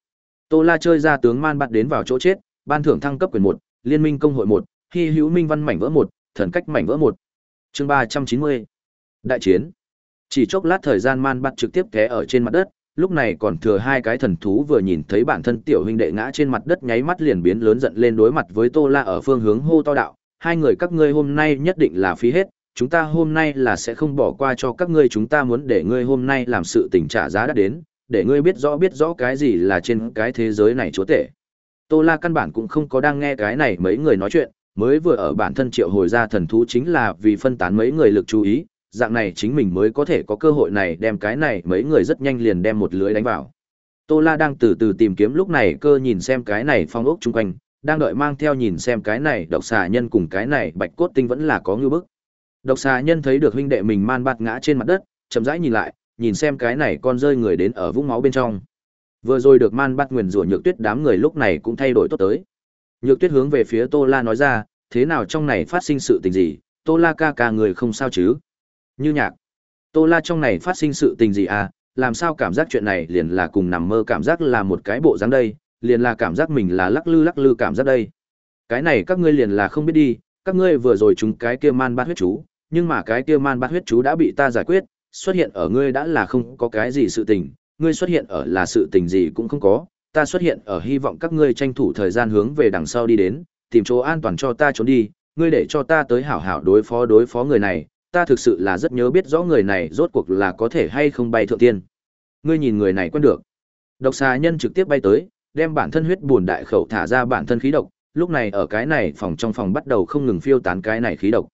S1: Tô La chơi ra tướng man bắt đến vào chỗ chết, ban thưởng thăng cấp quyền một, liên minh công hội một, hi hữu minh văn mảnh vỡ một, thần cách mảnh vỡ một. Chương ba trăm chín mươi, Đại chiến. Chỉ chốc lát thời gian man bắt trực tiếp té ở trên mặt đất, lúc này còn thừa hai cái thần thú vừa nhìn thấy bản thân tiểu huynh đệ ngã trên mặt đất nháy mắt liền biến lớn giận lên đối mặt với Tô La ở phương hướng hô to đạo, hai người các ngươi hôm nay nhất định là phí hết, chúng ta hôm nay là sẽ không bỏ qua cho các ngươi chúng ta muốn để ngươi hôm nay làm sự tình trả giá đã đến, để ngươi biết rõ biết rõ cái gì là trên cái thế giới này chúa tể. Tô La căn bản cũng không có đang nghe cái này mấy người nói chuyện, mới vừa ở bản thân triệu hồi ra thần thú chính là vì phân tán mấy người lực chú ý, dạng này chính mình mới có thể có cơ hội này đem cái này mấy người rất nhanh liền đem một lưới đánh vào. Tô La đang từ từ tìm kiếm lúc này cơ nhìn xem cái này phong ốc chung quanh, đang đợi mang theo nhìn xem cái này độc xà nhân cùng cái này bạch cốt tinh vẫn là có ngư bức. Độc xà nhân thấy được huynh đệ mình man bạt ngã trên mặt đất, chậm rãi nhìn lại, nhìn xem cái này con rơi người đến ở vũng máu bên trong. Vừa rồi được man bắt nguyền rủa Nhược Tuyết đám người lúc này cũng thay đổi tốt tới. Nhược Tuyết hướng về phía Tô La nói ra, thế nào trong này phát sinh sự tình gì, Tô La ca ca người không sao chứ? Như nhạc, Tô La trong này phát sinh sự tình gì à, làm sao cảm giác chuyện này liền là cùng nằm mơ cảm giác là một cái bộ dáng đây, liền là cảm giác mình là lắc lư lắc lư cảm giác đây. Cái này các ngươi liền là không biết đi, các ngươi vừa rồi chúng cái kia man bát huyết chú, nhưng mà cái kia man bát huyết chú đã bị ta giải quyết, xuất hiện ở ngươi đã là không có cái gì sự tình, ngươi xuất hiện ở là sự tình gì cũng không có, ta xuất hiện ở hy vọng các ngươi tranh thủ thời gian hướng về đằng sau đi đến, tìm chỗ an toàn cho ta trốn đi, ngươi để cho ta tới hảo hảo đối phó đối phó người này, ta thực sự là rất nhớ biết rõ người này rốt cuộc là có thể hay không bay thượng tiên. Ngươi nhìn người này quen được. Độc xà nhân trực tiếp bay tới, đem bản thân huyết buồn đại khẩu thả ra bản thân khí độc, lúc này ở cái này phòng trong phòng bắt đầu không ngừng phiêu tán cái này khí độc.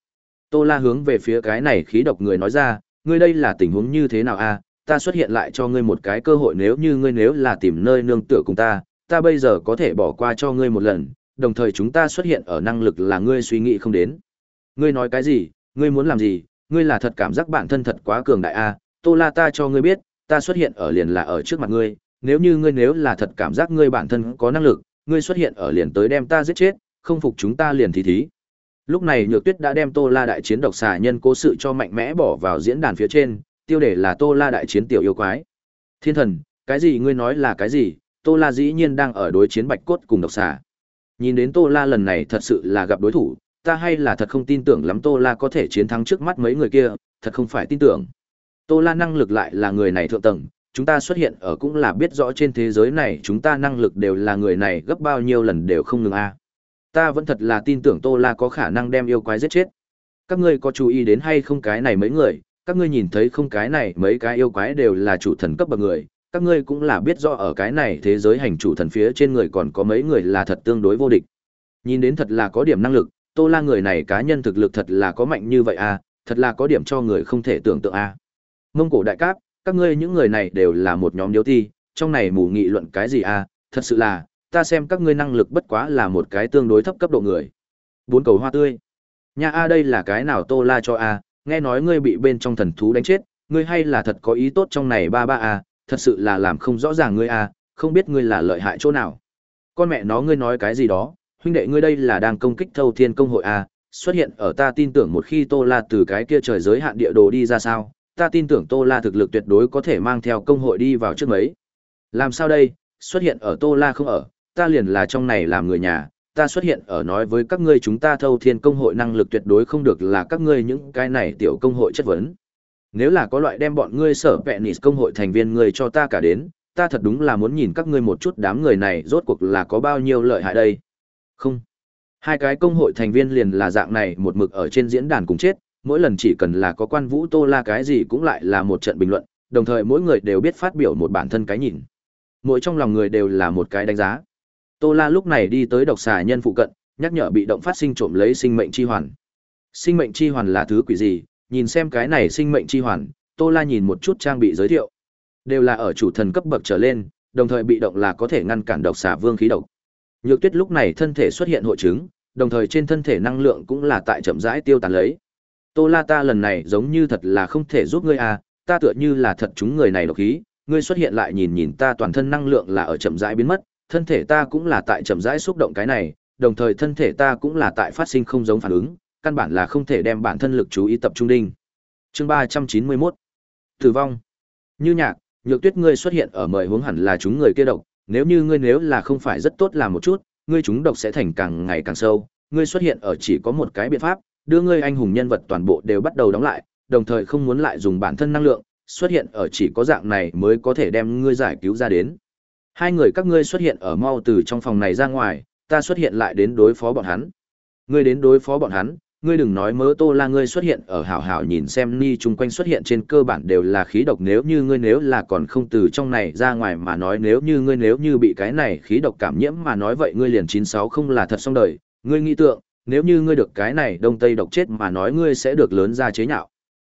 S1: Tô La hướng về phía cái này khí độc người nói ra, ngươi đây là tình huống như thế nào a ta xuất hiện lại cho ngươi một cái cơ hội nếu như ngươi nếu là tìm nơi nương tựa cùng ta ta bây giờ có thể bỏ qua cho ngươi một lần đồng thời chúng ta xuất hiện ở năng lực là ngươi suy nghĩ không đến ngươi nói cái gì ngươi muốn làm gì ngươi là thật cảm giác bản thân thật quá cường đại a à? tô la ta cho ngươi biết ta xuất hiện ở liền là ở trước mặt ngươi nếu như ngươi nếu là thật cảm giác ngươi bản thân có năng lực ngươi xuất hiện ở liền tới đem ta giết chết không phục chúng ta liền thì thí Lúc này Nhược Tuyết đã đem Tô La đại chiến độc xà nhân cố sự cho mạnh mẽ bỏ vào diễn đàn phía trên, tiêu đề là Tô La đại chiến tiểu yêu quái. Thiên thần, cái gì ngươi nói là cái gì? Tô La dĩ nhiên đang ở đối chiến Bạch Cốt cùng độc xà. Nhìn đến Tô La lần này thật sự là gặp đối thủ, ta hay là thật không tin tưởng lắm Tô La có thể chiến thắng trước mắt mấy người kia, thật không phải tin tưởng. Tô La năng lực lại là người này thượng tầng, chúng ta xuất hiện ở cũng là biết rõ trên thế giới này chúng ta năng lực đều là người này gấp bao nhiêu lần đều không ngừng a ta vẫn thật là tin tưởng tô la có khả năng đem yêu quái giết chết các ngươi có chú ý đến hay không cái này mấy người các ngươi nhìn thấy không cái này mấy cái yêu quái đều là chủ thần cấp bậc người các ngươi cũng là biết rõ ở cái này thế giới hành chủ thần phía trên người còn có mấy người là thật tương đối vô địch nhìn đến thật là có điểm năng lực tô la người này cá nhân thực lực thật là có mạnh như vậy à thật là có điểm cho người không thể tưởng tượng à mông cổ đại cáp các ngươi những người này đều là một nhóm điếu ti trong này mù nghị luận cái gì à thật sự là ta xem các ngươi năng lực bất quá là một cái tương đối thấp cấp độ người bốn cầu hoa tươi nhà a đây là cái nào tô la cho a nghe nói ngươi bị bên trong thần thú đánh chết ngươi hay là thật có ý tốt trong này ba ba a thật sự là làm không rõ ràng ngươi a không biết ngươi là lợi hại chỗ nào con mẹ nó ngươi nói cái gì đó huynh đệ ngươi đây là đang công kích thâu thiên công hội a xuất hiện ở ta tin tưởng một khi tô la từ cái kia trời giới hạn địa đồ đi ra sao ta tin tưởng tô la thực lực tuyệt đối có thể mang theo công hội đi vào trước mấy làm sao đây xuất hiện ở tô la không ở ta liền là trong này làm người nhà, ta xuất hiện ở nói với các ngươi chúng ta thâu thiên công hội năng lực tuyệt đối không được là các ngươi những cái này tiểu công hội chất vấn. Nếu là có loại đem bọn ngươi sở vẹn nịt công hội thành viên người cho ta cả đến, ta thật đúng là muốn nhìn các ngươi một chút đám người này rốt cuộc là có bao nhiêu lợi hại đây. Không. Hai cái công hội thành viên liền là dạng này một mực ở trên diễn đàn cùng chết, mỗi lần chỉ cần là có quan vũ tô la cái gì cũng lại là một trận bình luận, đồng thời mỗi người đều biết phát biểu một bản thân cái nhìn. Mỗi trong lòng người đều là một cái đánh giá. Tô La lúc này đi tới độc xà nhân phụ cận, nhắc nhở bị động phát sinh trộm lấy sinh mệnh chi hoàn. Sinh mệnh chi hoàn là thứ quỷ gì? Nhìn xem cái này sinh mệnh chi hoàn, Tô La nhìn một chút trang bị giới thiệu. Đều là ở chủ thần cấp bậc trở lên, đồng thời bị động là có thể ngăn cản độc xà vương khí độc. Nhược Tuyết lúc này thân thể xuất hiện hội chứng, đồng thời trên thân thể năng lượng cũng là tại chậm rãi tiêu tán lấy. Tô La ta lần này giống như thật là không thể giúp ngươi à, ta tựa như là thật chúng người này độc khí, ngươi xuất hiện lại nhìn nhìn ta toàn thân năng lượng là ở chậm rãi biến mất, thân thể ta cũng là tại chậm rãi xúc động cái này, đồng thời thân thể ta cũng là tại phát sinh không giống phản ứng, căn bản là không thể đem bản thân lực chú ý tập trung đinh. Chương 391. Tử vong. Như nhạc, nhược tuyết ngươi xuất hiện ở mời hướng hẳn là chúng người kia độc, nếu như ngươi nếu là không phải rất tốt làm một chút, ngươi chúng độc sẽ thành càng ngày càng sâu, ngươi xuất hiện ở chỉ có một cái biện pháp, đưa ngươi anh hùng nhân vật toàn bộ đều bắt đầu đóng lại, đồng thời không muốn lại dùng bản thân năng lượng, xuất hiện ở chỉ có dạng này mới có thể đem ngươi giải cứu ra đến. Hai người các ngươi xuất hiện ở mau từ trong phòng này ra ngoài, ta xuất hiện lại đến đối phó bọn hắn. Ngươi đến đối phó bọn hắn, ngươi đừng nói mớ tô la ngươi xuất hiện ở hảo hảo nhìn xem ni chung quanh xuất hiện trên cơ bản đều là khí độc nếu như ngươi nếu là còn không từ trong này ra ngoài mà nói nếu như ngươi nếu như bị cái này khí độc cảm nhiễm mà nói vậy ngươi liền chín sáu không là thật xong đời, ngươi nghĩ tượng, nếu như ngươi được cái này đông tây độc chết mà nói ngươi sẽ được lớn ra chế nhạo.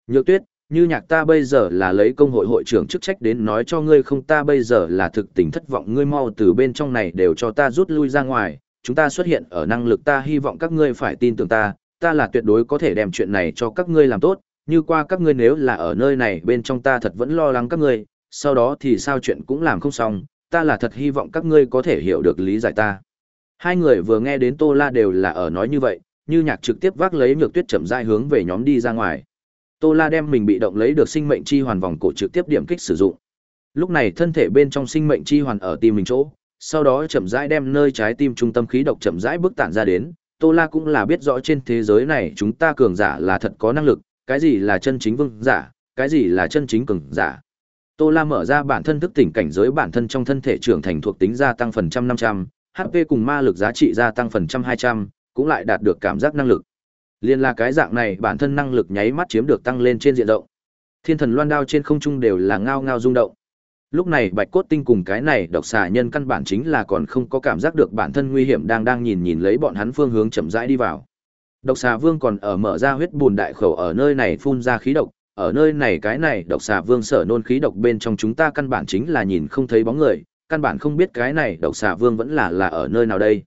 S1: Nhược tuyết, như nhạc ta bây giờ là lấy công hội hội trưởng chức trách đến nói cho ngươi không ta bây giờ là thực tình thất vọng ngươi mau từ bên trong này đều cho ta rút lui ra ngoài, chúng ta xuất hiện ở năng lực ta hy vọng các ngươi phải tin tưởng ta, ta là tuyệt đối có thể đem chuyện này cho các ngươi làm tốt, như qua các ngươi nếu là ở nơi này bên trong ta thật vẫn lo lắng các ngươi, sau đó thì sao chuyện cũng làm không xong, ta là thật hy vọng các ngươi có thể hiểu được lý giải ta. Hai người vừa nghe đến Tô La đều là ở nói như vậy, như nhạc trực tiếp vác lấy nhược tuyết chậm rãi hướng về nhóm đi ra ngoài. Tô La đem mình bị động lấy được sinh mệnh chi hoàn vòng cổ trực tiếp điểm kích sử dụng. Lúc này thân thể bên trong sinh mệnh chi hoàn ở tim mình chỗ, sau đó chậm rãi đem nơi trái tim trung tâm khí độc chậm rãi bức tản ra đến. Tô La cũng là biết rõ trên thế giới này chúng ta cường giả là thật có năng lực, cái gì là chân chính vương giả, cái gì là chân chính cường giả. Tô La mở ra bản thân thức tỉnh cảnh giới bản thân trong thân thể trưởng thành thuộc tính gia tăng phần trăm năm trăm, HP cùng ma lực giá trị gia tăng phần trăm hai trăm, cũng lại đạt được cảm giác năng lực. Liên là cái dạng này bản thân năng lực nháy mắt chiếm được tăng lên trên diện rộng. Thiên thần loan đao trên không trung đều là ngao ngao rung động. Lúc này Bạch Cốt Tinh cùng cái này độc xà nhân căn bản chính là còn không có cảm giác được bản thân nguy hiểm đang đang nhìn nhìn lấy bọn hắn phương hướng chậm rãi đi vào. Độc xà vương còn ở mở ra huyết bùn đại khẩu ở nơi này phun ra khí độc, ở nơi này cái này độc xà vương sở nôn khí độc bên trong chúng ta căn bản chính là nhìn không thấy bóng người, căn bản không biết cái này độc xà vương vẫn là là ở nơi nào đây.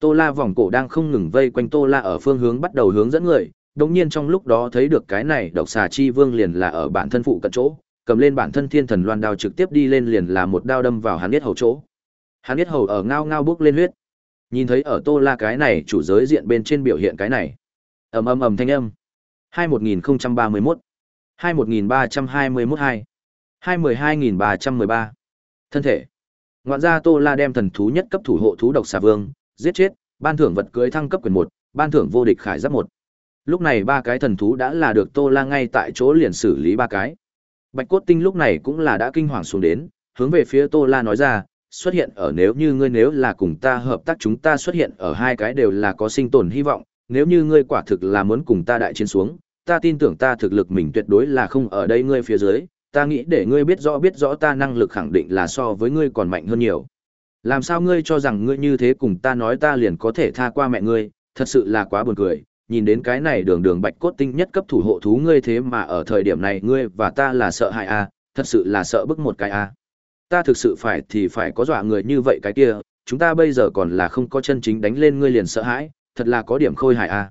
S1: Tô La vòng cổ đang không ngừng vây quanh Tô La ở phương hướng bắt đầu hướng dẫn người, đồng nhiên trong lúc đó thấy được cái này độc xà chi vương liền là ở bản thân phụ cận chỗ, cầm lên bản thân thiên thần loan đao trực tiếp đi lên liền là một đao đâm vào hắn huyết hầu chỗ. Hắn huyết hầu ở ngao ngao bước lên huyết. Nhìn thấy ở Tô La cái này chủ giới diện bên trên biểu hiện cái này. ầm ầm ầm thanh âm. 21031 21321 2 21213 thân thể ngoạn ra tô la đem thần thú nhất cấp thủ hộ thú độc xà vương giết chết, ban thưởng vật cưới thăng cấp quyền một, ban thưởng vô địch khải giáp một. Lúc này ba cái thần thú đã là được Tô La ngay tại chỗ liền xử lý ba cái. Bạch Cốt Tinh lúc này cũng là đã kinh hoàng xuống đến, hướng về phía Tô La nói ra, xuất hiện ở nếu như ngươi nếu là cùng ta hợp tác chúng ta xuất hiện ở hai cái đều là có sinh tồn hy vọng, nếu như ngươi quả thực là muốn cùng ta đại chiến xuống, ta tin tưởng ta thực lực mình tuyệt đối là không ở đây ngươi phía dưới, ta nghĩ để ngươi biết rõ biết rõ ta năng lực khẳng định là so với ngươi còn mạnh hơn nhiều. Làm sao ngươi cho rằng ngươi như thế cùng ta nói ta liền có thể tha qua mẹ ngươi, thật sự là quá buồn cười, nhìn đến cái này đường đường bạch cốt tinh nhất cấp thủ hộ thú ngươi thế mà ở thời điểm này ngươi và ta là sợ hại a, à, thật sự là sợ bức một cái a. À. Ta thực sự phải thì phải có dọa người như vậy cái kia, chúng ta bây giờ còn là không có chân chính đánh lên ngươi liền sợ hãi, thật là có điểm khôi hại a. À.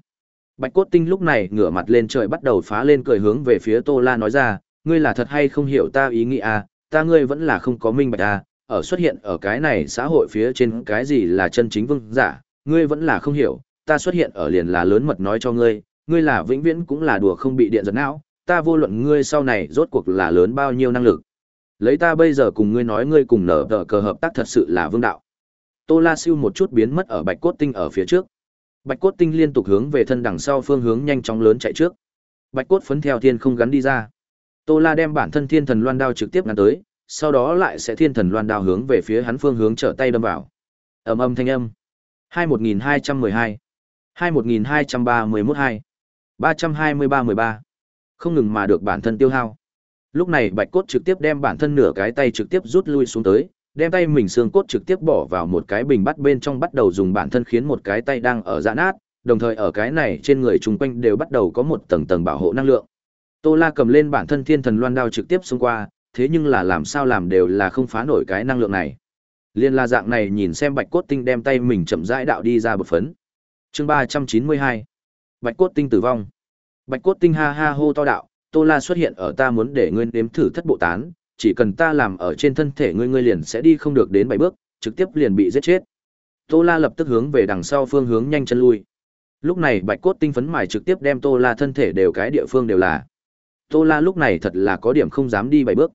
S1: Bạch cốt tinh lúc này ngửa mặt lên trời bắt đầu phá lên cười hướng về phía Tô La nói ra, ngươi là thật hay không hiểu ta ý nghĩ a, à? ta ngươi vẫn là không có minh bạch a, à? ở xuất hiện ở cái này xã hội phía trên cái gì là chân chính vương giả, ngươi vẫn là không hiểu, ta xuất hiện ở liền là lớn mật nói cho ngươi, ngươi là vĩnh viễn cũng là đùa không bị điện giật não, ta vô luận ngươi sau này rốt cuộc là lớn bao nhiêu năng lực. Lấy ta bây giờ cùng ngươi nói ngươi cùng nở tờ cờ hợp tác thật sự là vương đạo. Tô La Siêu một chút biến mất ở Bạch Cốt Tinh ở phía trước. Bạch Cốt Tinh liên tục hướng về thân đằng sau phương hướng nhanh chóng lớn chạy trước. Bạch Cốt phấn theo thiên không gắn đi ra. Tô La đem bản thân thiên thần loan đao trực tiếp ngăn tới, sau đó lại sẽ thiên thần loan đao hướng về phía hắn phương hướng trở tay đâm vào. Ầm ầm thanh âm. hai một nghìn hai trăm mười hai hai một nghìn hai trăm ba mươi mốt hai ba trăm hai mươi ba mười ba không ngừng mà được bản thân tiêu hao. Lúc này Bạch Cốt trực tiếp đem bản thân nửa cái tay trực tiếp rút lui xuống tới, đem tay mình xương cốt trực tiếp bỏ vào một cái bình bắt bên trong bắt đầu dùng bản thân khiến một cái tay đang ở giãn nát, đồng thời ở cái này trên người trùng quanh đều bắt đầu có một tầng tầng bảo hộ năng lượng. Tô La cầm lên bản thân thiên thần loan đao trực tiếp xuống qua, thế nhưng là làm sao làm đều là không phá nổi cái năng lượng này. Liên la dạng này nhìn xem bạch cốt tinh đem tay mình chậm rãi đạo đi ra bột phấn. chương ba trăm chín mươi hai Bạch cốt tinh tử vong. Bạch cốt tinh ha ha hô to đạo, tô la xuất hiện ở ta muốn để ngươi đếm thử thất bộ tán, chỉ cần ta làm ở trên thân thể ngươi ngươi liền sẽ đi không được đến bảy bước, trực tiếp liền bị giết chết. Tô la lập tức hướng về đằng sau phương hướng nhanh chân lui. Lúc này bạch cốt tinh phấn mài trực tiếp đem tô la thân thể đều cái địa phương đều là. Tô la lúc này thật là có điểm không dám đi bảy bước.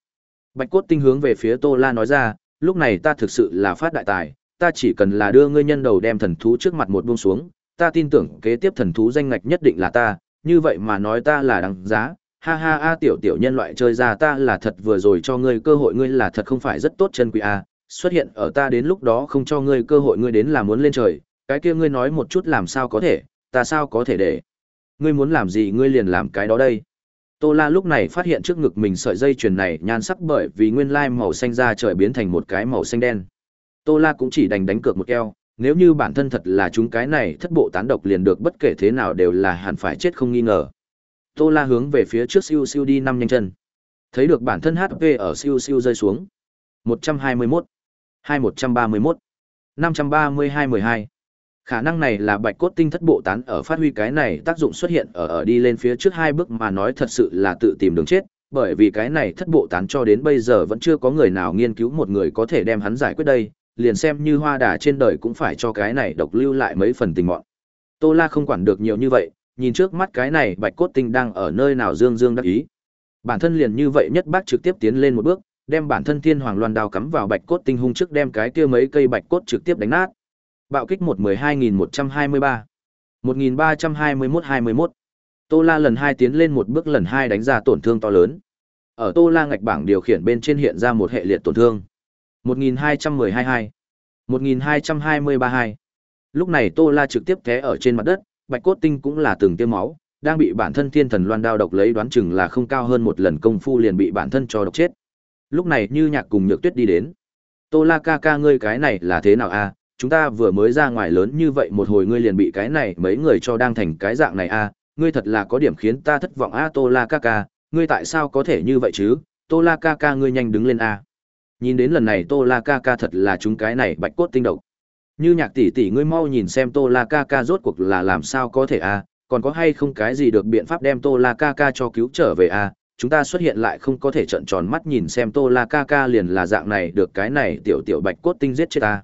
S1: Bạch cốt tinh hướng về phía Tô La nói ra, lúc này ta thực sự là phát đại tài, ta chỉ cần là đưa ngươi nhân đầu đem thần thú trước mặt một buông xuống, ta tin tưởng kế tiếp thần thú danh ngạch nhất định là ta, như vậy mà nói ta là đáng giá. Ha ha ha tiểu tiểu nhân loại chơi ra ta là thật vừa rồi cho ngươi cơ hội ngươi là thật không phải rất tốt chân quý à? xuất hiện ở ta đến lúc đó không cho ngươi cơ hội ngươi đến là muốn lên trời, cái kia ngươi nói một chút làm sao có thể, ta sao có thể để. Ngươi muốn làm gì ngươi liền làm cái đó đây. Tô La lúc này phát hiện trước ngực mình sợi dây chuyền này nhan sắc bởi vì nguyên lai màu xanh da trời biến thành một cái màu xanh đen. Tô La cũng chỉ đành đánh cược một keo, nếu như bản thân thật là chúng cái này thất bộ tán độc liền được bất kể thế nào đều là hẳn phải chết không nghi ngờ. Tô La hướng về phía trước siêu siêu đi năm nhanh chân. Thấy được bản thân HP ở siêu siêu rơi xuống. 121, 2131, 532-12. Khả năng này là bạch cốt tinh thất bộ tán ở phát huy cái này tác dụng xuất hiện ở ở đi lên phía trước hai bước mà nói thật sự là tự tìm đường chết, bởi vì cái này thất bộ tán cho đến bây giờ vẫn chưa có người nào nghiên cứu một người có thể đem hắn giải quyết đây, liền xem như hoa đà trên đời cũng phải cho cái này độc lưu lại mấy phần tình mọn. Tô La không quản được nhiều như vậy, nhìn trước mắt cái này bạch cốt tinh đang ở nơi nào dương dương đắc ý. Bản thân liền như vậy nhất bác trực tiếp tiến lên một bước, đem bản thân thiên hoàng loan đao cắm vào bạch cốt tinh hung trước đem cái kia mấy cây bạch cốt trực tiếp đánh nát. Bạo kích 112.123. 1.321-21. Tô La lần hai tiến lên một bước lần hai đánh ra tổn thương to lớn. Ở Tô La ngạch bảng điều khiển bên trên hiện ra một hệ liệt tổn thương. 1.212-2. 1.223-2. Lúc này Tô La trực tiếp té ở trên mặt đất, bạch cốt tinh cũng là từng tiêu máu, đang bị bản thân thiên thần loan đao độc lấy đoán chừng là không cao hơn một lần công phu liền bị bản thân cho độc chết. Lúc này như nhạc cùng nhược tuyết đi đến. Tô La ca ca ngươi cái này là thế nào a? À? chúng ta vừa mới ra ngoài lớn như vậy một hồi ngươi liền bị cái này mấy người cho đang thành cái dạng này a à, ngươi thật là có điểm khiến ta thất vọng a à, tô la ca ca ngươi tại sao có thể như vậy chứ tô la ca ca ngươi nhanh đứng lên a à. nhìn đến lần này tô la ca ca thật là chúng cái này bạch cốt tinh độc như nhạc tỷ tỷ ngươi mau nhìn xem tô la ca ca rốt cuộc là làm sao có thể a à, còn có hay không cái gì được biện pháp đem tô la ca ca cho cứu trở về a chúng ta xuất hiện lại không có thể trận tròn mắt nhìn xem tô la ca ca liền là dạng này được cái này tiểu tiểu bạch cốt tinh giết chết ta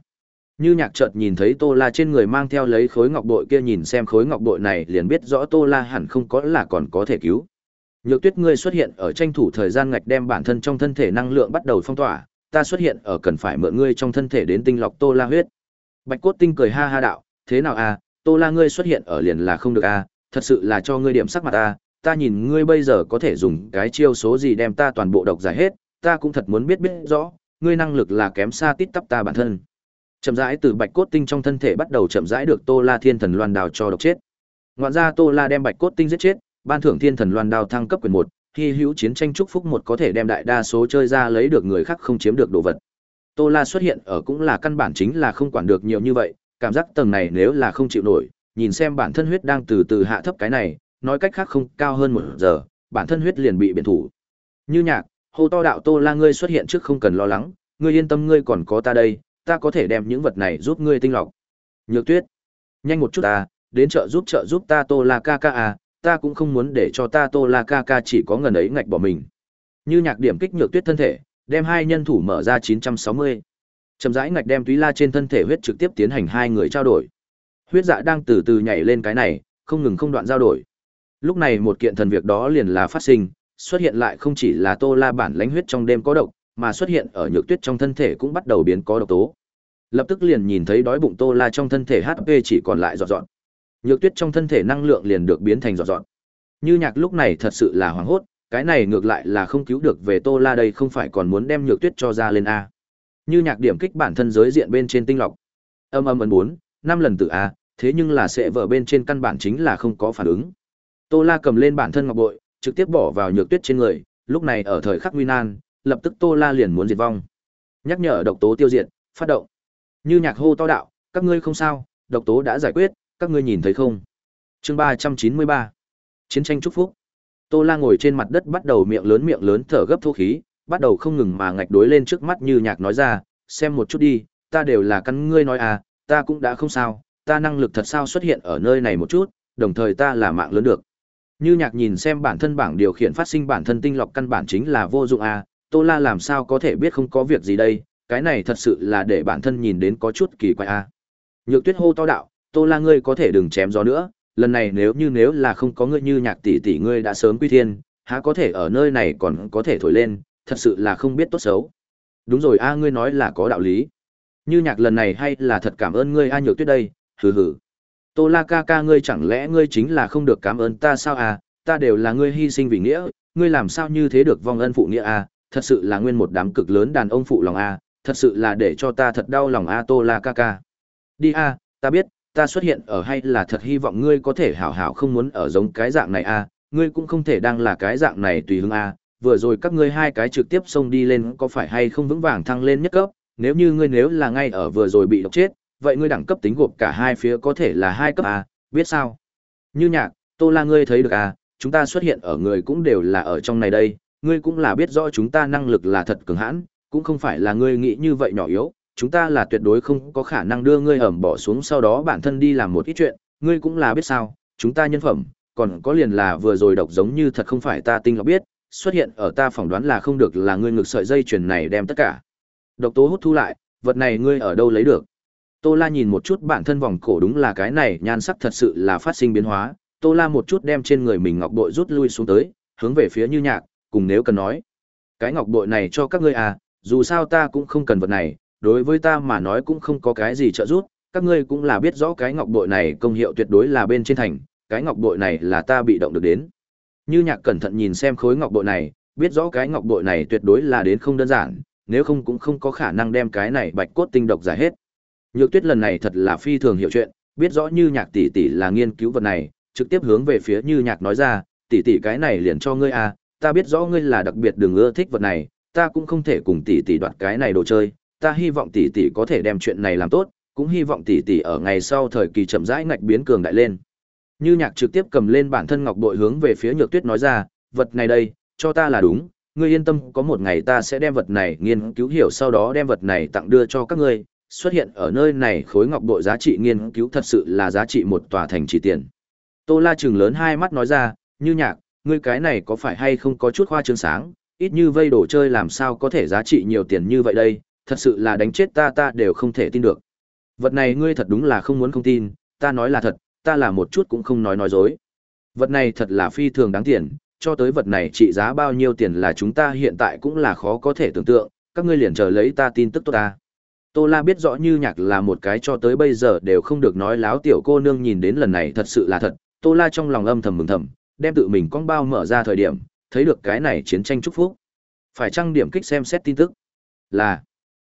S1: như nhạc chợt nhìn thấy Tô La trên người mang theo lấy khối ngọc bội kia nhìn xem khối ngọc bội này liền biết rõ Tô La hẳn không có là còn có thể cứu. Nhược tuyết ngươi xuất hiện ở tranh thủ thời gian ngạch đem bản thân trong thân thể năng lượng bắt đầu phong tỏa, ta xuất hiện ở cần phải mượn ngươi trong thân thể đến tinh lọc Tô La huyết. Bạch cốt tinh cười ha ha đạo, thế nào à, Tô La ngươi xuất hiện ở liền là không được à, thật sự là cho ngươi điểm sắc mặt à, ta nhìn ngươi bây giờ có thể dùng cái chiêu số gì đem ta toàn bộ độc giải hết, ta cũng thật muốn biết biết rõ, ngươi năng lực là kém xa tít tắp ta bản thân chậm rãi từ bạch cốt tinh trong thân thể bắt đầu chậm rãi được tô la thiên thần loan đào cho độc chết ngoạn ra tô la đem bạch cốt tinh giết chết ban thưởng thiên thần loan đào thăng cấp quyền một khi hữu chiến tranh chúc phúc một có thể đem đại đa số chơi ra lấy được người khác không chiếm được đồ vật tô la xuất hiện ở cũng là căn bản chính là không quản được nhiều như vậy cảm giác tầng này nếu là không chịu nổi nhìn xem bản thân huyết đang từ từ hạ thấp cái này nói cách khác không cao hơn một giờ bản thân huyết liền bị biển thủ như nhạc hô to đạo tô la ngươi xuất hiện trước không cần lo lắng ngươi yên tâm ngươi còn có ta đây ta có thể đem những vật này giúp ngươi tinh lọc. Nhược tuyết, nhanh một chút ta, đến chợ giúp chợ giúp ta tô la ca ca à, ta cũng không muốn để cho ta tô la ca ca chỉ có ngần ấy ngạch bỏ mình. Như nhạc điểm kích nhược tuyết thân thể, đem hai nhân thủ mở ra 960. Trầm rãi ngạch đem túy la trên thân thể huyết trực tiếp tiến hành hai người trao đổi. Huyết dạ đang từ từ nhảy lên cái này, không ngừng không đoạn giao đổi. Lúc này một kiện thần việc đó liền là phát sinh, xuất hiện lại không chỉ là tô la bản lãnh huyết trong đêm có độc, mà xuất hiện ở nhược tuyết trong thân thể cũng bắt đầu biến có độc tố lập tức liền nhìn thấy đói bụng tô la trong thân thể hp chỉ còn lại giọt giọt nhược tuyết trong thân thể năng lượng liền được biến thành giọt giọt như nhạc lúc này thật sự là hoảng hốt cái này ngược lại là không cứu được về tô la đây không phải còn muốn đem nhược tuyết cho ra lên a như nhạc điểm kích bản thân giới diện bên trên tinh lọc âm âm ấn bốn năm lần tự a thế nhưng là sẽ vợ bên trên căn bản chính là không có phản ứng tô la cầm lên bản thân ngọc bội trực tiếp bỏ vào nhược tuyết trên người lúc này ở thời khắc nguy nan lập tức tô la liền muốn diệt vong nhắc nhở độc tố tiêu diệt phát động như nhạc hô to đạo, các ngươi không sao, độc tố đã giải quyết, các ngươi nhìn thấy không? Chương ba trăm chín mươi ba Chiến tranh chúc phúc. Tô La ngồi trên mặt đất bắt đầu miệng lớn miệng lớn thở gấp thô khí, bắt đầu không ngừng mà ngạch đối lên trước mắt Như nhạc nói ra, xem một chút đi, ta đều là căn ngươi nói à, ta cũng đã không sao, ta năng lực thật sao xuất hiện ở nơi này một chút, đồng thời ta là mạng lớn được. Như nhạc nhìn xem bản thân bảng điều khiển phát sinh bản thân tinh lọc căn bản chính là vô dụng à, Tô La làm sao có thể biết không có việc gì đây, cái này thật sự là để bản thân nhìn đến có chút kỳ quái a. À. Nhược Tuyết hô to đạo, "Tô La ngươi có thể đừng chém gió nữa, lần này nếu như nếu là không có ngươi như nhạc tỷ tỷ ngươi đã sớm quy thiên, há có thể ở nơi này còn có thể thổi lên, thật sự là không biết tốt xấu." Đúng rồi a, ngươi nói là có đạo lý. Như nhạc lần này hay là thật cảm ơn ngươi a Nhược Tuyết đây, hừ hừ. Tô La ca ca ngươi chẳng lẽ ngươi chính là không được cảm ơn ta sao a? ta đều là ngươi hy sinh vì nghĩa, ngươi làm sao như thế được vong ân phụ nghĩa a? thật sự là nguyên một đám cực lớn đàn ông phụ lòng a thật sự là để cho ta thật đau lòng a tô la ca ca đi a ta biết ta xuất hiện ở hay là thật hy vọng ngươi có thể hảo hảo không muốn ở giống cái dạng này a ngươi cũng không thể đang là cái dạng này tùy hứng a vừa rồi các ngươi hai cái trực tiếp xông đi lên có phải hay không vững vàng thăng lên nhất cấp nếu như ngươi nếu là ngay ở vừa rồi bị độc chết vậy ngươi đẳng cấp tính gộp cả hai phía có thể là hai cấp a biết sao như nhạc tô la ngươi thấy được a, chúng ta xuất hiện ở người cũng đều là ở trong này đây ngươi cũng là biết rõ chúng ta năng lực là thật cường hãn cũng không phải là ngươi nghĩ như vậy nhỏ yếu, chúng ta là tuyệt đối không có khả năng đưa ngươi ẩm bỏ xuống sau đó bản thân đi làm một ít chuyện, ngươi cũng là biết sao, chúng ta nhân phẩm, còn có liền là vừa rồi độc giống như thật không phải ta tinh lọc biết, xuất hiện ở ta phỏng đoán là không được là ngươi ngược sợi dây chuyền này đem tất cả. Độc tố hút thu lại, vật này ngươi ở đâu lấy được? Tô La nhìn một chút bản thân vòng cổ đúng là cái này, nhan sắc thật sự là phát sinh biến hóa, Tô La một chút đem trên người mình ngọc bội rút lui xuống tới, hướng về phía Như Nhạc, cùng nếu cần nói, cái ngọc bội này cho các ngươi à, dù sao ta cũng không cần vật này, đối với ta mà nói cũng không có cái gì trợ giúp, các ngươi cũng là biết rõ cái ngọc bội này công hiệu tuyệt đối là bên trên thành, cái ngọc bội này là ta bị động được đến. Như Nhạc cẩn thận nhìn xem khối ngọc bội này, biết rõ cái ngọc bội này tuyệt đối là đến không đơn giản, nếu không cũng không có khả năng đem cái này bạch cốt tinh độc giải hết. Nhược Tuyết lần này thật là phi thường hiểu chuyện, biết rõ Như Nhạc tỷ tỷ là nghiên cứu vật này, trực tiếp hướng về phía Như Nhạc nói ra, tỷ tỷ cái này liền cho ngươi à, ta biết rõ ngươi là đặc biệt đừng ưa thích vật này, ta cũng không thể cùng tỷ tỷ đoạt cái này đồ chơi, ta hy vọng tỷ tỷ có thể đem chuyện này làm tốt, cũng hy vọng tỷ tỷ ở ngày sau thời kỳ chậm rãi ngạch biến cường đại lên. Như Nhạc trực tiếp cầm lên bản thân ngọc bội hướng về phía Nhược Tuyết nói ra, vật này đây, cho ta là đúng, ngươi yên tâm, có một ngày ta sẽ đem vật này nghiên cứu hiểu sau đó đem vật này tặng đưa cho các ngươi. Xuất hiện ở nơi này khối ngọc bội giá trị nghiên cứu thật sự là giá trị một tòa thành chỉ tiền. Tô La trừng lớn hai mắt nói ra, "Như Nhạc, ngươi cái này có phải hay không có chút khoa trương sáng, ít như vây đồ chơi làm sao có thể giá trị nhiều tiền như vậy đây, thật sự là đánh chết ta ta đều không thể tin được. Vật này ngươi thật đúng là không muốn không tin, ta nói là thật, ta là một chút cũng không nói nói dối. Vật này thật là phi thường đáng tiền, cho tới vật này trị giá bao nhiêu tiền là chúng ta hiện tại cũng là khó có thể tưởng tượng, các ngươi liền chờ lấy ta tin tức tốt ta. Tô La biết rõ như nhạc là một cái cho tới bây giờ đều không được nói láo tiểu cô nương nhìn đến lần này thật sự là thật, Tô La trong lòng âm thầm mừng thầm, đem tự mình con bao mở ra thời điểm, thấy được cái này chiến tranh chúc phúc. Phải trang điểm kích xem xét tin tức? Là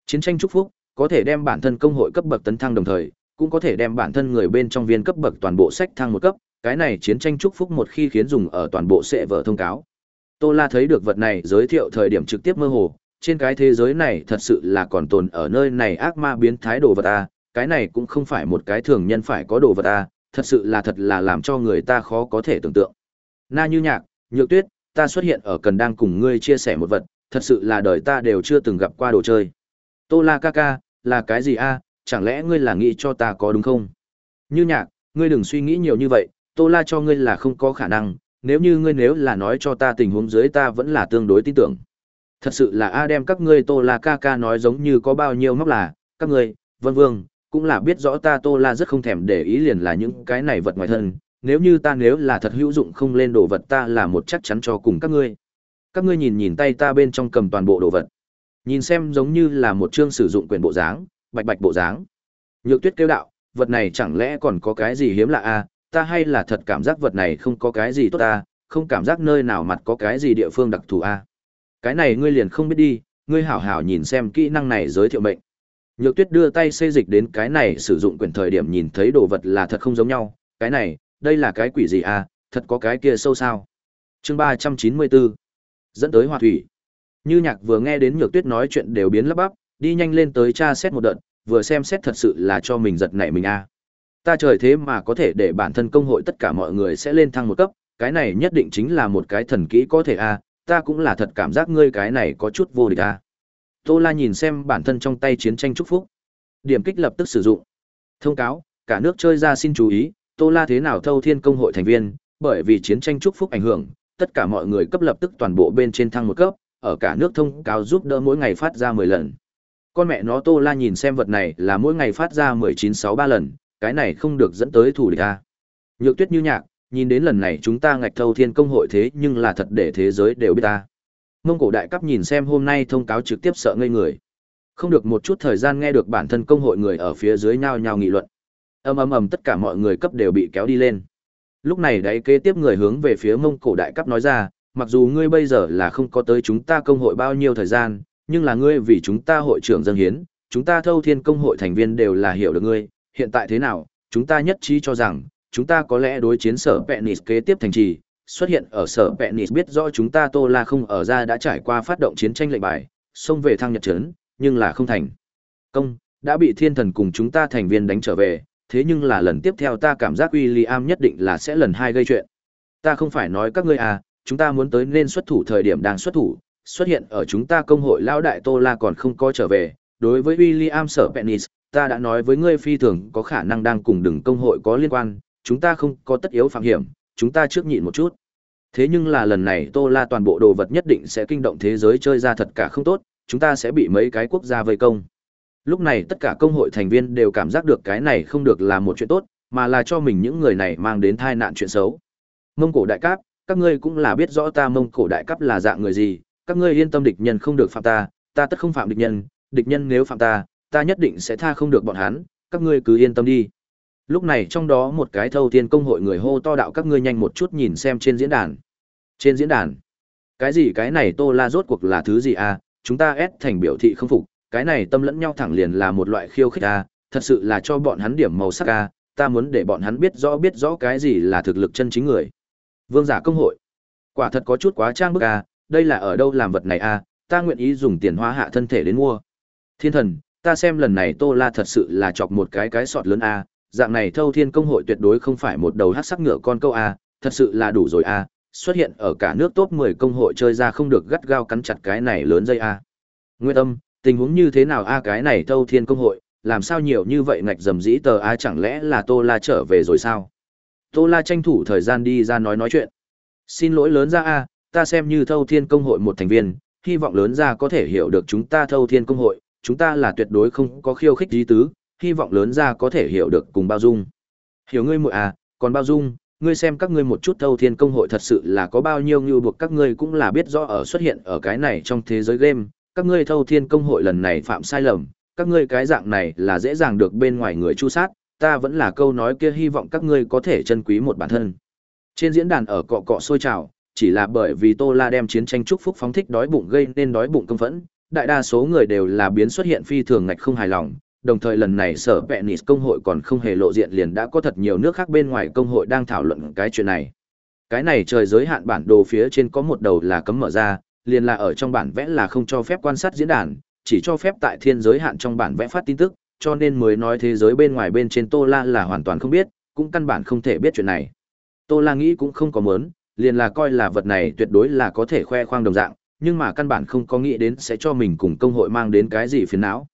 S1: chiến tranh chúc phúc có thể đem bản thân công hội cấp bậc tấn thăng đồng thời, cũng có thể đem bản thân người bên trong viên cấp bậc toàn bộ sách thăng một cấp, cái này chiến tranh chúc phúc một khi khiến dùng ở toàn bộ sẽ vở thông cáo. Tô La thấy được vật này giới thiệu thời điểm trực tiếp mơ hồ, trên cái thế giới này thật sự là còn tồn ở nơi này ác ma biến thái đồ vật a, à, cái này cũng không phải một cái thường nhân phải có đồ vật a, à, thật sự là thật là làm cho người ta khó có thể tưởng tượng. Na Như Nhạc, Nhược Tuyết, ta xuất hiện ở cần đang cùng ngươi chia sẻ một vật, thật sự là đời ta đều chưa từng gặp qua đồ chơi. Tô La ca ca, là cái gì a, à? chẳng lẽ ngươi là nghĩ cho ta có đúng không? Như nhạc, ngươi đừng suy nghĩ nhiều như vậy, Tô La cho ngươi là không có khả năng, nếu như ngươi nếu là nói cho ta tình huống dưới ta vẫn là tương đối tin tưởng. Thật sự là a đem các ngươi Tô La ca ca nói giống như có bao nhiêu móc là, các ngươi, Vân Vương, cũng là biết rõ ta Tô La rất không thèm để ý liền là những cái này vật ngoài thân, nếu như ta nếu là thật hữu dụng không lên đồ vật ta là một chắc chắn cho cùng các ngươi. Các ngươi nhìn nhìn tay ta bên trong cầm toàn bộ đồ vật. Nhìn xem giống như là một chương sử dụng quyền bộ dáng, bạch bạch bộ dáng. Nhược Tuyết kêu đạo, vật này chẳng lẽ còn có cái gì hiếm lạ a, à? ta hay là thật cảm giác vật này không có cái gì tốt a, à? không cảm giác nơi nào mặt có cái gì địa phương đặc thù a. À? Cái này ngươi liền không biết đi, ngươi hảo hảo nhìn xem kỹ năng này giới thiệu mệnh. Nhược Tuyết đưa tay xê dịch đến cái này sử dụng quyền thời điểm nhìn thấy đồ vật là thật không giống nhau, cái này, đây là cái quỷ gì à, thật có cái kia sâu sao. chương ba trăm chín mươi bốn dẫn tới hòa thủy. Như nhạc vừa nghe đến nhược tuyết nói chuyện đều biến lắp bắp, đi nhanh lên tới tra xét một đợt, vừa xem xét thật sự là cho mình giật nảy mình à. Ta trời thế mà có thể để bản thân công hội tất cả mọi người sẽ lên thăng một cấp, cái này nhất định chính là một cái thần kỹ có thể à, ta cũng là thật cảm giác ngươi cái này có chút vô địch à. Tô La nhìn xem bản thân trong tay chiến tranh chúc phúc. Điểm kích lập tức sử dụng. Thông cáo, cả nước chơi ra xin chú ý, Tô La thế nào thâu thiên công hội thành viên, bởi vì chiến tranh chúc phúc ảnh hưởng, tất cả mọi người cấp lập tức toàn bộ bên trên thăng một cấp, ở cả nước thông cáo giúp đỡ mỗi ngày phát ra 10 lần. Con mẹ nó Tô La nhìn xem vật này là mỗi ngày phát ra 1963 lần, cái này không được dẫn tới thủ địch a. À. Nhược Tuyết như nhạc, nhìn đến lần này chúng ta ngạch thâu thiên công hội thế nhưng là thật để thế giới đều biết ta. Mông cổ đại cấp nhìn xem hôm nay thông cáo trực tiếp sợ ngây người. Không được một chút thời gian nghe được bản thân công hội người ở phía dưới nhao nhao nghị luận ầm ầm ầm tất cả mọi người cấp đều bị kéo đi lên lúc này đáy kế tiếp người hướng về phía mông cổ đại cấp nói ra mặc dù ngươi bây giờ là không có tới chúng ta công hội bao nhiêu thời gian nhưng là ngươi vì chúng ta hội trưởng dân hiến chúng ta thâu thiên công hội thành viên đều là hiểu được ngươi hiện tại thế nào chúng ta nhất trí cho rằng chúng ta có lẽ đối chiến sở penis kế tiếp thành trì xuất hiện ở sở penis biết rõ chúng ta tô la không ở ra đã trải qua phát động chiến tranh lệnh bài xông về thăng nhật trấn nhưng là không thành công đã bị thiên thần cùng chúng ta thành viên đánh trở về thế nhưng là lần tiếp theo ta cảm giác William nhất định là sẽ lần hai gây chuyện. Ta không phải nói các ngươi à, chúng ta muốn tới nên xuất thủ thời điểm đang xuất thủ, xuất hiện ở chúng ta công hội lão đại Tô La còn không có trở về. Đối với William Sở Penis, ta đã nói với ngươi phi thường có khả năng đang cùng đừng công hội có liên quan, chúng ta không có tất yếu phạm hiểm, chúng ta trước nhịn một chút. Thế nhưng là lần này Tô La toàn bộ đồ vật nhất định sẽ kinh động thế giới chơi ra thật cả không tốt, chúng ta sẽ bị mấy cái quốc gia vây công. Lúc này tất cả công hội thành viên đều cảm giác được cái này không được là một chuyện tốt, mà là cho mình những người này mang đến tai nạn chuyện xấu. Mông cổ đại cấp các ngươi cũng là biết rõ ta mông cổ đại cấp là dạng người gì, các ngươi yên tâm địch nhân không được phạm ta, ta tất không phạm địch nhân, địch nhân nếu phạm ta, ta nhất định sẽ tha không được bọn hắn, các ngươi cứ yên tâm đi. Lúc này trong đó một cái thâu tiên công hội người hô to đạo các ngươi nhanh một chút nhìn xem trên diễn đàn. Trên diễn đàn, cái gì cái này tô la rốt cuộc là thứ gì à, chúng ta ép thành biểu thị không phục, cái này tâm lẫn nhau thẳng liền là một loại khiêu khích a, thật sự là cho bọn hắn điểm màu sắc a, ta muốn để bọn hắn biết rõ biết rõ cái gì là thực lực chân chính người. Vương giả công hội. Quả thật có chút quá trang bức a, đây là ở đâu làm vật này a, ta nguyện ý dùng tiền hóa hạ thân thể đến mua. Thiên thần, ta xem lần này Tô La thật sự là chọc một cái cái sọt lớn a, dạng này Thâu Thiên công hội tuyệt đối không phải một đầu hắc sắc ngựa con câu a, thật sự là đủ rồi a, xuất hiện ở cả nước top 10 công hội chơi ra không được gắt gao cắn chặt cái này lớn dây a. Nguyên tâm tình huống như thế nào a à, cái này thâu thiên công hội làm sao nhiều như vậy ngạch dầm dĩ tờ a à, chẳng lẽ là tô la trở về rồi sao tô la tranh thủ thời gian đi ra nói nói chuyện xin lỗi lớn ra a à, ta xem như thâu thiên công hội một thành viên hy vọng lớn ra có thể hiểu được chúng ta thâu thiên công hội chúng ta là tuyệt đối không có khiêu khích lý tứ hy vọng lớn ra có thể hiểu được cùng bao dung hiểu ngươi muội à còn bao dung ngươi xem các ngươi một chút thâu thiên công hội thật sự là có bao nhiêu ngưu buộc các ngươi cũng là biết rõ ở xuất hiện ở cái này trong thế giới game các ngươi thâu thiên công hội lần này phạm sai lầm, các ngươi cái dạng này là dễ dàng được bên ngoài người chu sát, ta vẫn là câu nói kia hy vọng các ngươi có thể trân quý một bản thân. Trên diễn đàn ở cọ cọ sôi trào, chỉ là bởi vì Tô La đem chiến tranh chúc phúc phóng thích đói bụng gây nên đói bụng công phẫn, đại đa số người đều là biến xuất hiện phi thường ngạch không hài lòng, đồng thời lần này sở Penis công hội còn không hề lộ diện liền đã có thật nhiều nước khác bên ngoài công hội đang thảo luận cái chuyện này. Cái này trời giới hạn bản đồ phía trên có một đầu là cấm mở ra, liền là ở trong bản vẽ là không cho phép quan sát diễn đàn, chỉ cho phép tại thiên giới hạn trong bản vẽ phát tin tức, cho nên mới nói thế giới bên ngoài bên trên Tô La là hoàn toàn không biết, cũng căn bản không thể biết chuyện này. Tô La nghĩ cũng không có mớn, liền là coi là vật này tuyệt đối là có thể khoe khoang đồng dạng, nhưng mà căn bản không có nghĩ đến sẽ cho mình cùng công hội mang đến cái gì phiền não.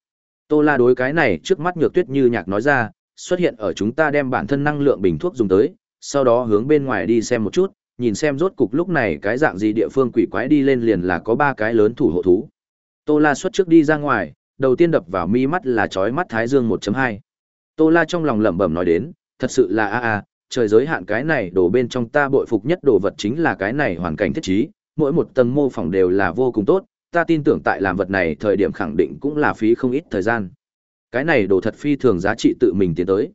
S1: Tô La đối cái này trước mắt nhược tuyết như nhạc nói ra, xuất hiện ở chúng ta đem bản thân năng lượng bình thuốc dùng tới, sau đó hướng bên ngoài đi xem một chút, nhìn xem rốt cục lúc này cái dạng gì địa phương quỷ quái đi lên liền là có ba cái lớn thủ hộ thú. Tô La xuất trước đi ra ngoài, đầu tiên đập vào mi mắt là chói mắt Thái Dương 1.2. Tô La trong lòng lẩm bẩm nói đến, thật sự là a a, trời giới hạn cái này đồ bên trong ta bội phục nhất đồ vật chính là cái này hoàn cảnh thiết trí, mỗi một tầng mô phỏng đều là vô cùng tốt, ta tin tưởng tại làm vật này thời điểm khẳng định cũng là phí không ít thời gian. Cái này đồ thật phi thường giá trị tự mình tiến tới.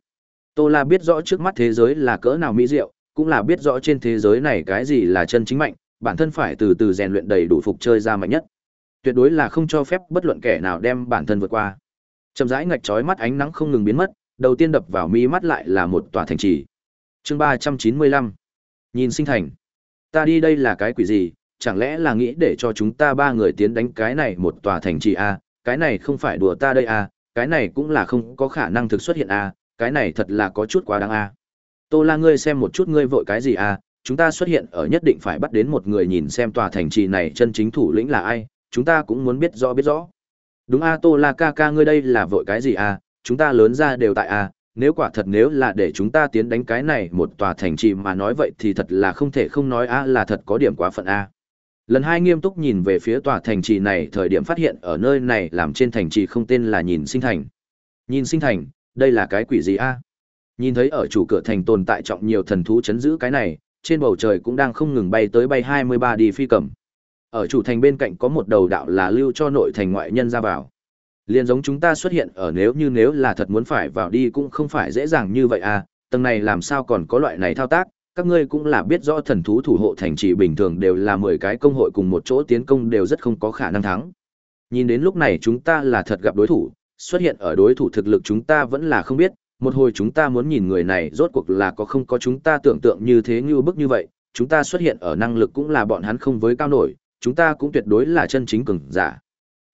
S1: Tô La biết rõ trước mắt thế giới là cỡ nào mỹ diệu, cũng là biết rõ trên thế giới này cái gì là chân chính mạnh, bản thân phải từ từ rèn luyện đầy đủ phục chơi ra mạnh nhất. Tuyệt đối là không cho phép bất luận kẻ nào đem bản thân vượt qua. Trầm rãi ngạch chói mắt ánh nắng không ngừng biến mất, đầu tiên đập vào mi mắt lại là một tòa thành trì. Chương ba trăm chín mươi lăm Nhìn sinh thành. Ta đi đây là cái quỷ gì, chẳng lẽ là nghĩ để cho chúng ta ba người tiến đánh cái này một tòa thành trì a, à? cái này không phải đùa ta đây a, à? cái này cũng là không có khả năng thực xuất hiện a, à? cái này thật là có chút quá đáng a. À? Tô La ngươi xem một chút ngươi vội cái gì à, chúng ta xuất hiện ở nhất định phải bắt đến một người nhìn xem tòa thành trì này chân chính thủ lĩnh là ai, chúng ta cũng muốn biết rõ biết rõ. Đúng a à, Tô La ca ca ngươi đây là vội cái gì à, chúng ta lớn ra đều tại à, nếu quả thật nếu là để chúng ta tiến đánh cái này một tòa thành trì mà nói vậy thì thật là không thể không nói a à là thật có điểm quá phận a. À. Lần hai nghiêm túc nhìn về phía tòa thành trì này thời điểm phát hiện ở nơi này làm trên thành trì không tên là nhìn sinh thành. Nhìn sinh thành, đây là cái quỷ gì a? Nhìn thấy ở chủ cửa thành tồn tại trọng nhiều thần thú chấn giữ cái này, trên bầu trời cũng đang không ngừng bay tới bay 23 đi phi cầm. Ở chủ thành bên cạnh có một đầu đạo là lưu cho nội thành ngoại nhân ra vào. liền giống chúng ta xuất hiện ở nếu như nếu là thật muốn phải vào đi cũng không phải dễ dàng như vậy à, tầng này làm sao còn có loại này thao tác, các ngươi cũng là biết rõ thần thú thủ hộ thành trì bình thường đều là 10 cái công hội cùng một chỗ tiến công đều rất không có khả năng thắng. Nhìn đến lúc này chúng ta là thật gặp đối thủ, xuất hiện ở đối thủ thực lực chúng ta vẫn là không biết, một hồi chúng ta muốn nhìn người này rốt cuộc là có không có chúng ta tưởng tượng như thế như bức như vậy chúng ta xuất hiện ở năng lực cũng là bọn hắn không với cao nổi chúng ta cũng tuyệt đối là chân chính cường giả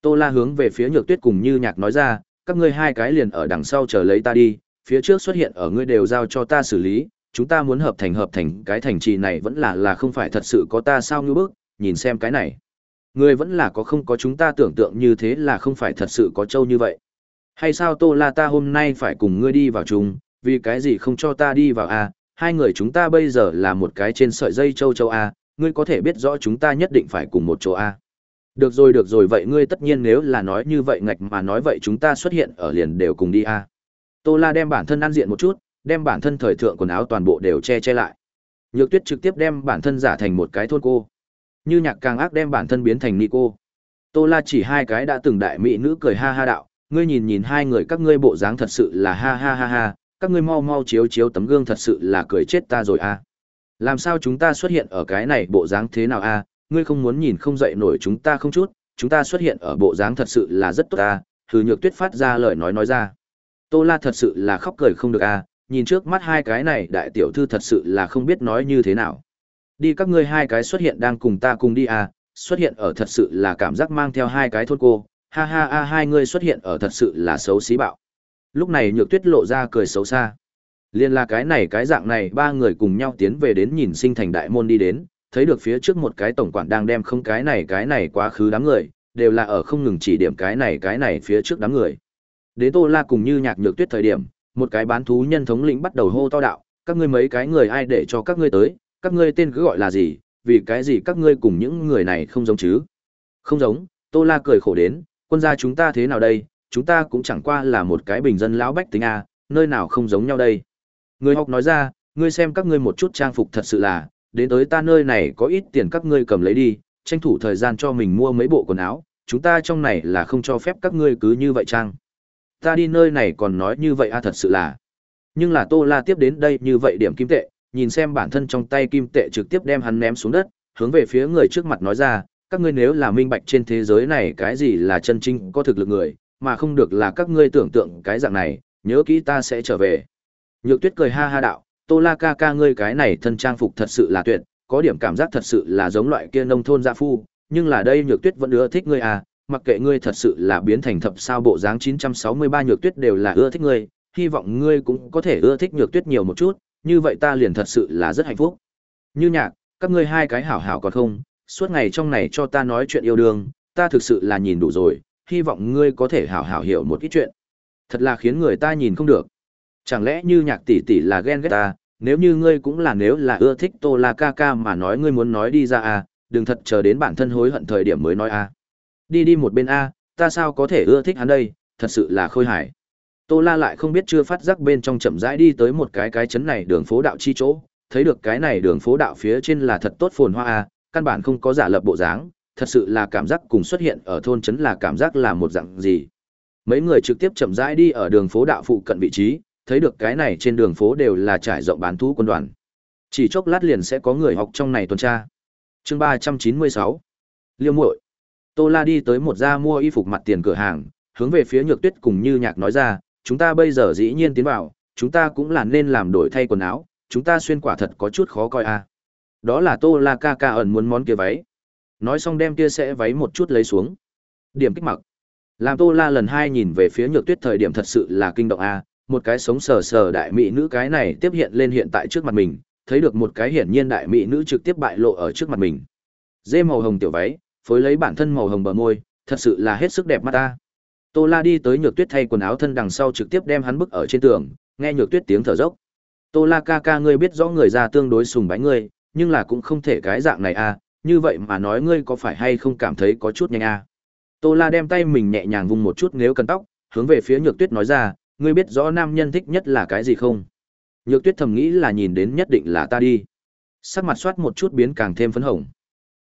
S1: tô la hướng về phía nhược tuyết cùng như nhạc nói ra các ngươi hai cái liền ở đằng sau chờ lấy ta đi phía trước xuất hiện ở ngươi đều giao cho ta xử lý chúng ta muốn hợp thành hợp thành cái thành trì này vẫn là là không phải thật sự có ta sao như bức nhìn xem cái này người vẫn là có không có chúng ta tưởng tượng như thế là không phải thật sự có châu như vậy hay sao Tô La ta hôm nay phải cùng ngươi đi vào chung, vì cái gì không cho ta đi vào à, hai người chúng ta bây giờ là một cái trên sợi dây châu châu à, ngươi có thể biết rõ chúng ta nhất định phải cùng một chỗ à. Được rồi được rồi vậy ngươi tất nhiên nếu là nói như vậy ngạch mà nói vậy chúng ta xuất hiện ở liền đều cùng đi à. Tô La đem bản thân ăn diện một chút, đem bản thân thời thượng quần áo toàn bộ đều che che lại. Nhược Tuyết trực tiếp đem bản thân giả thành một cái thôn cô. Như Nhạc Càng Ác đem bản thân biến thành ni cô. Tô La chỉ hai cái đã từng đại mỹ nữ cười ha ha đạo, ngươi nhìn nhìn hai người các ngươi bộ dáng thật sự là ha ha ha ha, các ngươi mau mau chiếu chiếu tấm gương thật sự là cười chết ta rồi a. À. Làm sao chúng ta xuất hiện ở cái này bộ dáng thế nào a, à? ngươi không muốn nhìn không dậy nổi chúng ta không chút, chúng ta xuất hiện ở bộ dáng thật sự là rất tốt a, à? Nhược Tuyết phát ra lời nói nói ra. Tô La thật sự là khóc cười không được a, à? nhìn trước mắt hai cái này đại tiểu thư thật sự là không biết nói như thế nào. Đi các ngươi hai cái xuất hiện đang cùng ta cùng đi à, xuất hiện ở thật sự là cảm giác mang theo hai cái thôn cô, ha ha ha hai ngươi xuất hiện ở thật sự là xấu xí bạo. Lúc này nhược tuyết lộ ra cười xấu xa. Liên là cái này cái dạng này ba người cùng nhau tiến về đến nhìn sinh thành đại môn đi đến, thấy được phía trước một cái tổng quản đang đem không cái này cái này quá khứ đám người, đều là ở không ngừng chỉ điểm cái này cái này phía trước đám người. Đến Tô La cùng như nhạc nhược tuyết thời điểm, một cái bán thú nhân thống lĩnh bắt đầu hô to đạo, các ngươi mấy cái người ai để cho các ngươi tới, các ngươi tên cứ gọi là gì, vì cái gì các ngươi cùng những người này không giống chứ? Không giống, Tô La cười khổ đến, quân gia chúng ta thế nào đây, chúng ta cũng chẳng qua là một cái bình dân lão bách tính A, à, nơi nào không giống nhau đây. Người học nói ra, ngươi xem các ngươi một chút trang phục thật sự là, đến tới ta nơi này có ít tiền các ngươi cầm lấy đi, tranh thủ thời gian cho mình mua mấy bộ quần áo, chúng ta trong này là không cho phép các ngươi cứ như vậy trang. Ta đi nơi này còn nói như vậy a à thật sự là. Nhưng là Tô La tiếp đến đây như vậy điểm kim tệ, nhìn xem bản thân trong tay kim tệ trực tiếp đem hắn ném xuống đất, hướng về phía người trước mặt nói ra, các ngươi nếu là minh bạch trên thế giới này cái gì là chân chính có thực lực người, mà không được là các ngươi tưởng tượng cái dạng này, nhớ kỹ ta sẽ trở về. Nhược tuyết cười ha ha đạo, tô la ca ca ngươi cái này thân trang phục thật sự là tuyệt, có điểm cảm giác thật sự là giống loại kia nông thôn gia phu, nhưng là đây nhược tuyết vẫn ưa thích ngươi à, mặc kệ ngươi thật sự là biến thành thập sao bộ dáng 963 nhược tuyết đều là ưa thích ngươi, hy vọng ngươi cũng có thể ưa thích nhược tuyết nhiều một chút, như vậy ta liền thật sự là rất hạnh phúc. Như nhạc, các ngươi hai cái hảo hảo còn không, suốt ngày trong này cho ta nói chuyện yêu đương, ta thực sự là nhìn đủ rồi, hy vọng ngươi có thể hảo hảo hiểu một ít chuyện. Thật là khiến người ta nhìn không được. Chẳng lẽ như nhạc tỷ tỷ là ghen ghét ta, nếu như ngươi cũng là nếu là ưa thích Tô La ca ca mà nói ngươi muốn nói đi ra à, đừng thật chờ đến bản thân hối hận thời điểm mới nói a. À. Đi đi một bên a, à, ta sao có thể ưa thích hắn đây, thật sự là khôi hài. Tô La lại không biết chưa phát giác bên trong chậm rãi đi tới một cái cái chấn này đường phố đạo chi chỗ, thấy được cái này đường phố đạo phía trên là thật tốt phồn hoa a, à, căn bản không có giả lập bộ dáng, thật sự là cảm giác cùng xuất hiện ở thôn trấn là cảm giác là một dạng gì. Mấy người trực tiếp chậm rãi đi ở đường phố đạo phụ cận vị trí, thấy được cái này trên đường phố đều là trải rộng bán thú quân đoàn. Chỉ chốc lát liền sẽ có người học trong này tuần tra. Chương ba trăm chín mươi sáu Liêu muội. Tô La đi tới một gia mua y phục mặt tiền cửa hàng, hướng về phía Nhược Tuyết cùng Như Nhạc nói ra, chúng ta bây giờ dĩ nhiên tiến vào, chúng ta cũng là nên làm đổi thay quần áo, chúng ta xuyên quả thật có chút khó coi a. À. Đó là Tô La Ca Ca ẩn muốn món kia váy. Nói xong đem kia sẽ váy một chút lấy xuống. Điểm kích mặc. Làm Tô La lần hai nhìn về phía Nhược Tuyết thời điểm thật sự là kinh động a, một cái sống sờ sờ đại mỹ nữ cái này tiếp hiện lên hiện tại trước mặt mình, thấy được một cái hiển nhiên đại mỹ nữ trực tiếp bại lộ ở trước mặt mình. Dê màu hồng tiểu váy, phối lấy bản thân màu hồng bờ môi, thật sự là hết sức đẹp mắt ta. Tô La đi tới Nhược Tuyết thay quần áo thân đằng sau trực tiếp đem hắn bức ở trên tường, nghe Nhược Tuyết tiếng thở dốc. Tô La ca ca ngươi biết rõ người ra tương đối sùng bái ngươi, nhưng là cũng không thể cái dạng này à, như vậy mà nói ngươi có phải hay không cảm thấy có chút nhanh à. Tô La đem tay mình nhẹ nhàng vùng một chút nếu cần tóc, hướng về phía Nhược Tuyết nói ra, ngươi biết rõ nam nhân thích nhất là cái gì không? Nhược Tuyết thầm nghĩ là nhìn đến nhất định là ta đi. Sắc mặt soát một chút biến càng thêm phấn hồng.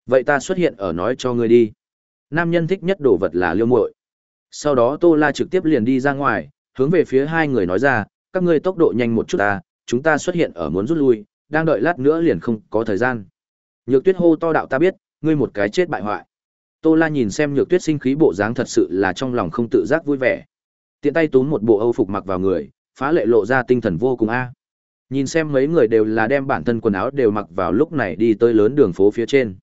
S1: Vậy ta xuất hiện ở nói cho ngươi đi. Nam nhân thích nhất đồ vật là liêu muội. Sau đó Tô La trực tiếp liền đi ra ngoài, hướng về phía hai người nói ra, các ngươi tốc độ nhanh một chút ta, à, chúng ta xuất hiện ở muốn rút lui, đang đợi lát nữa liền không có thời gian. Nhược Tuyết hô to đạo ta biết, ngươi một cái chết bại hoại. Tô La nhìn xem Nhược Tuyết sinh khí bộ dáng thật sự là trong lòng không tự giác vui vẻ. Tiện tay túm một bộ Âu phục mặc vào người, phá lệ lộ ra tinh thần vô cùng a. Nhìn xem mấy người đều là đem bản thân quần áo đều mặc vào lúc này đi tới lớn đường phố phía trên.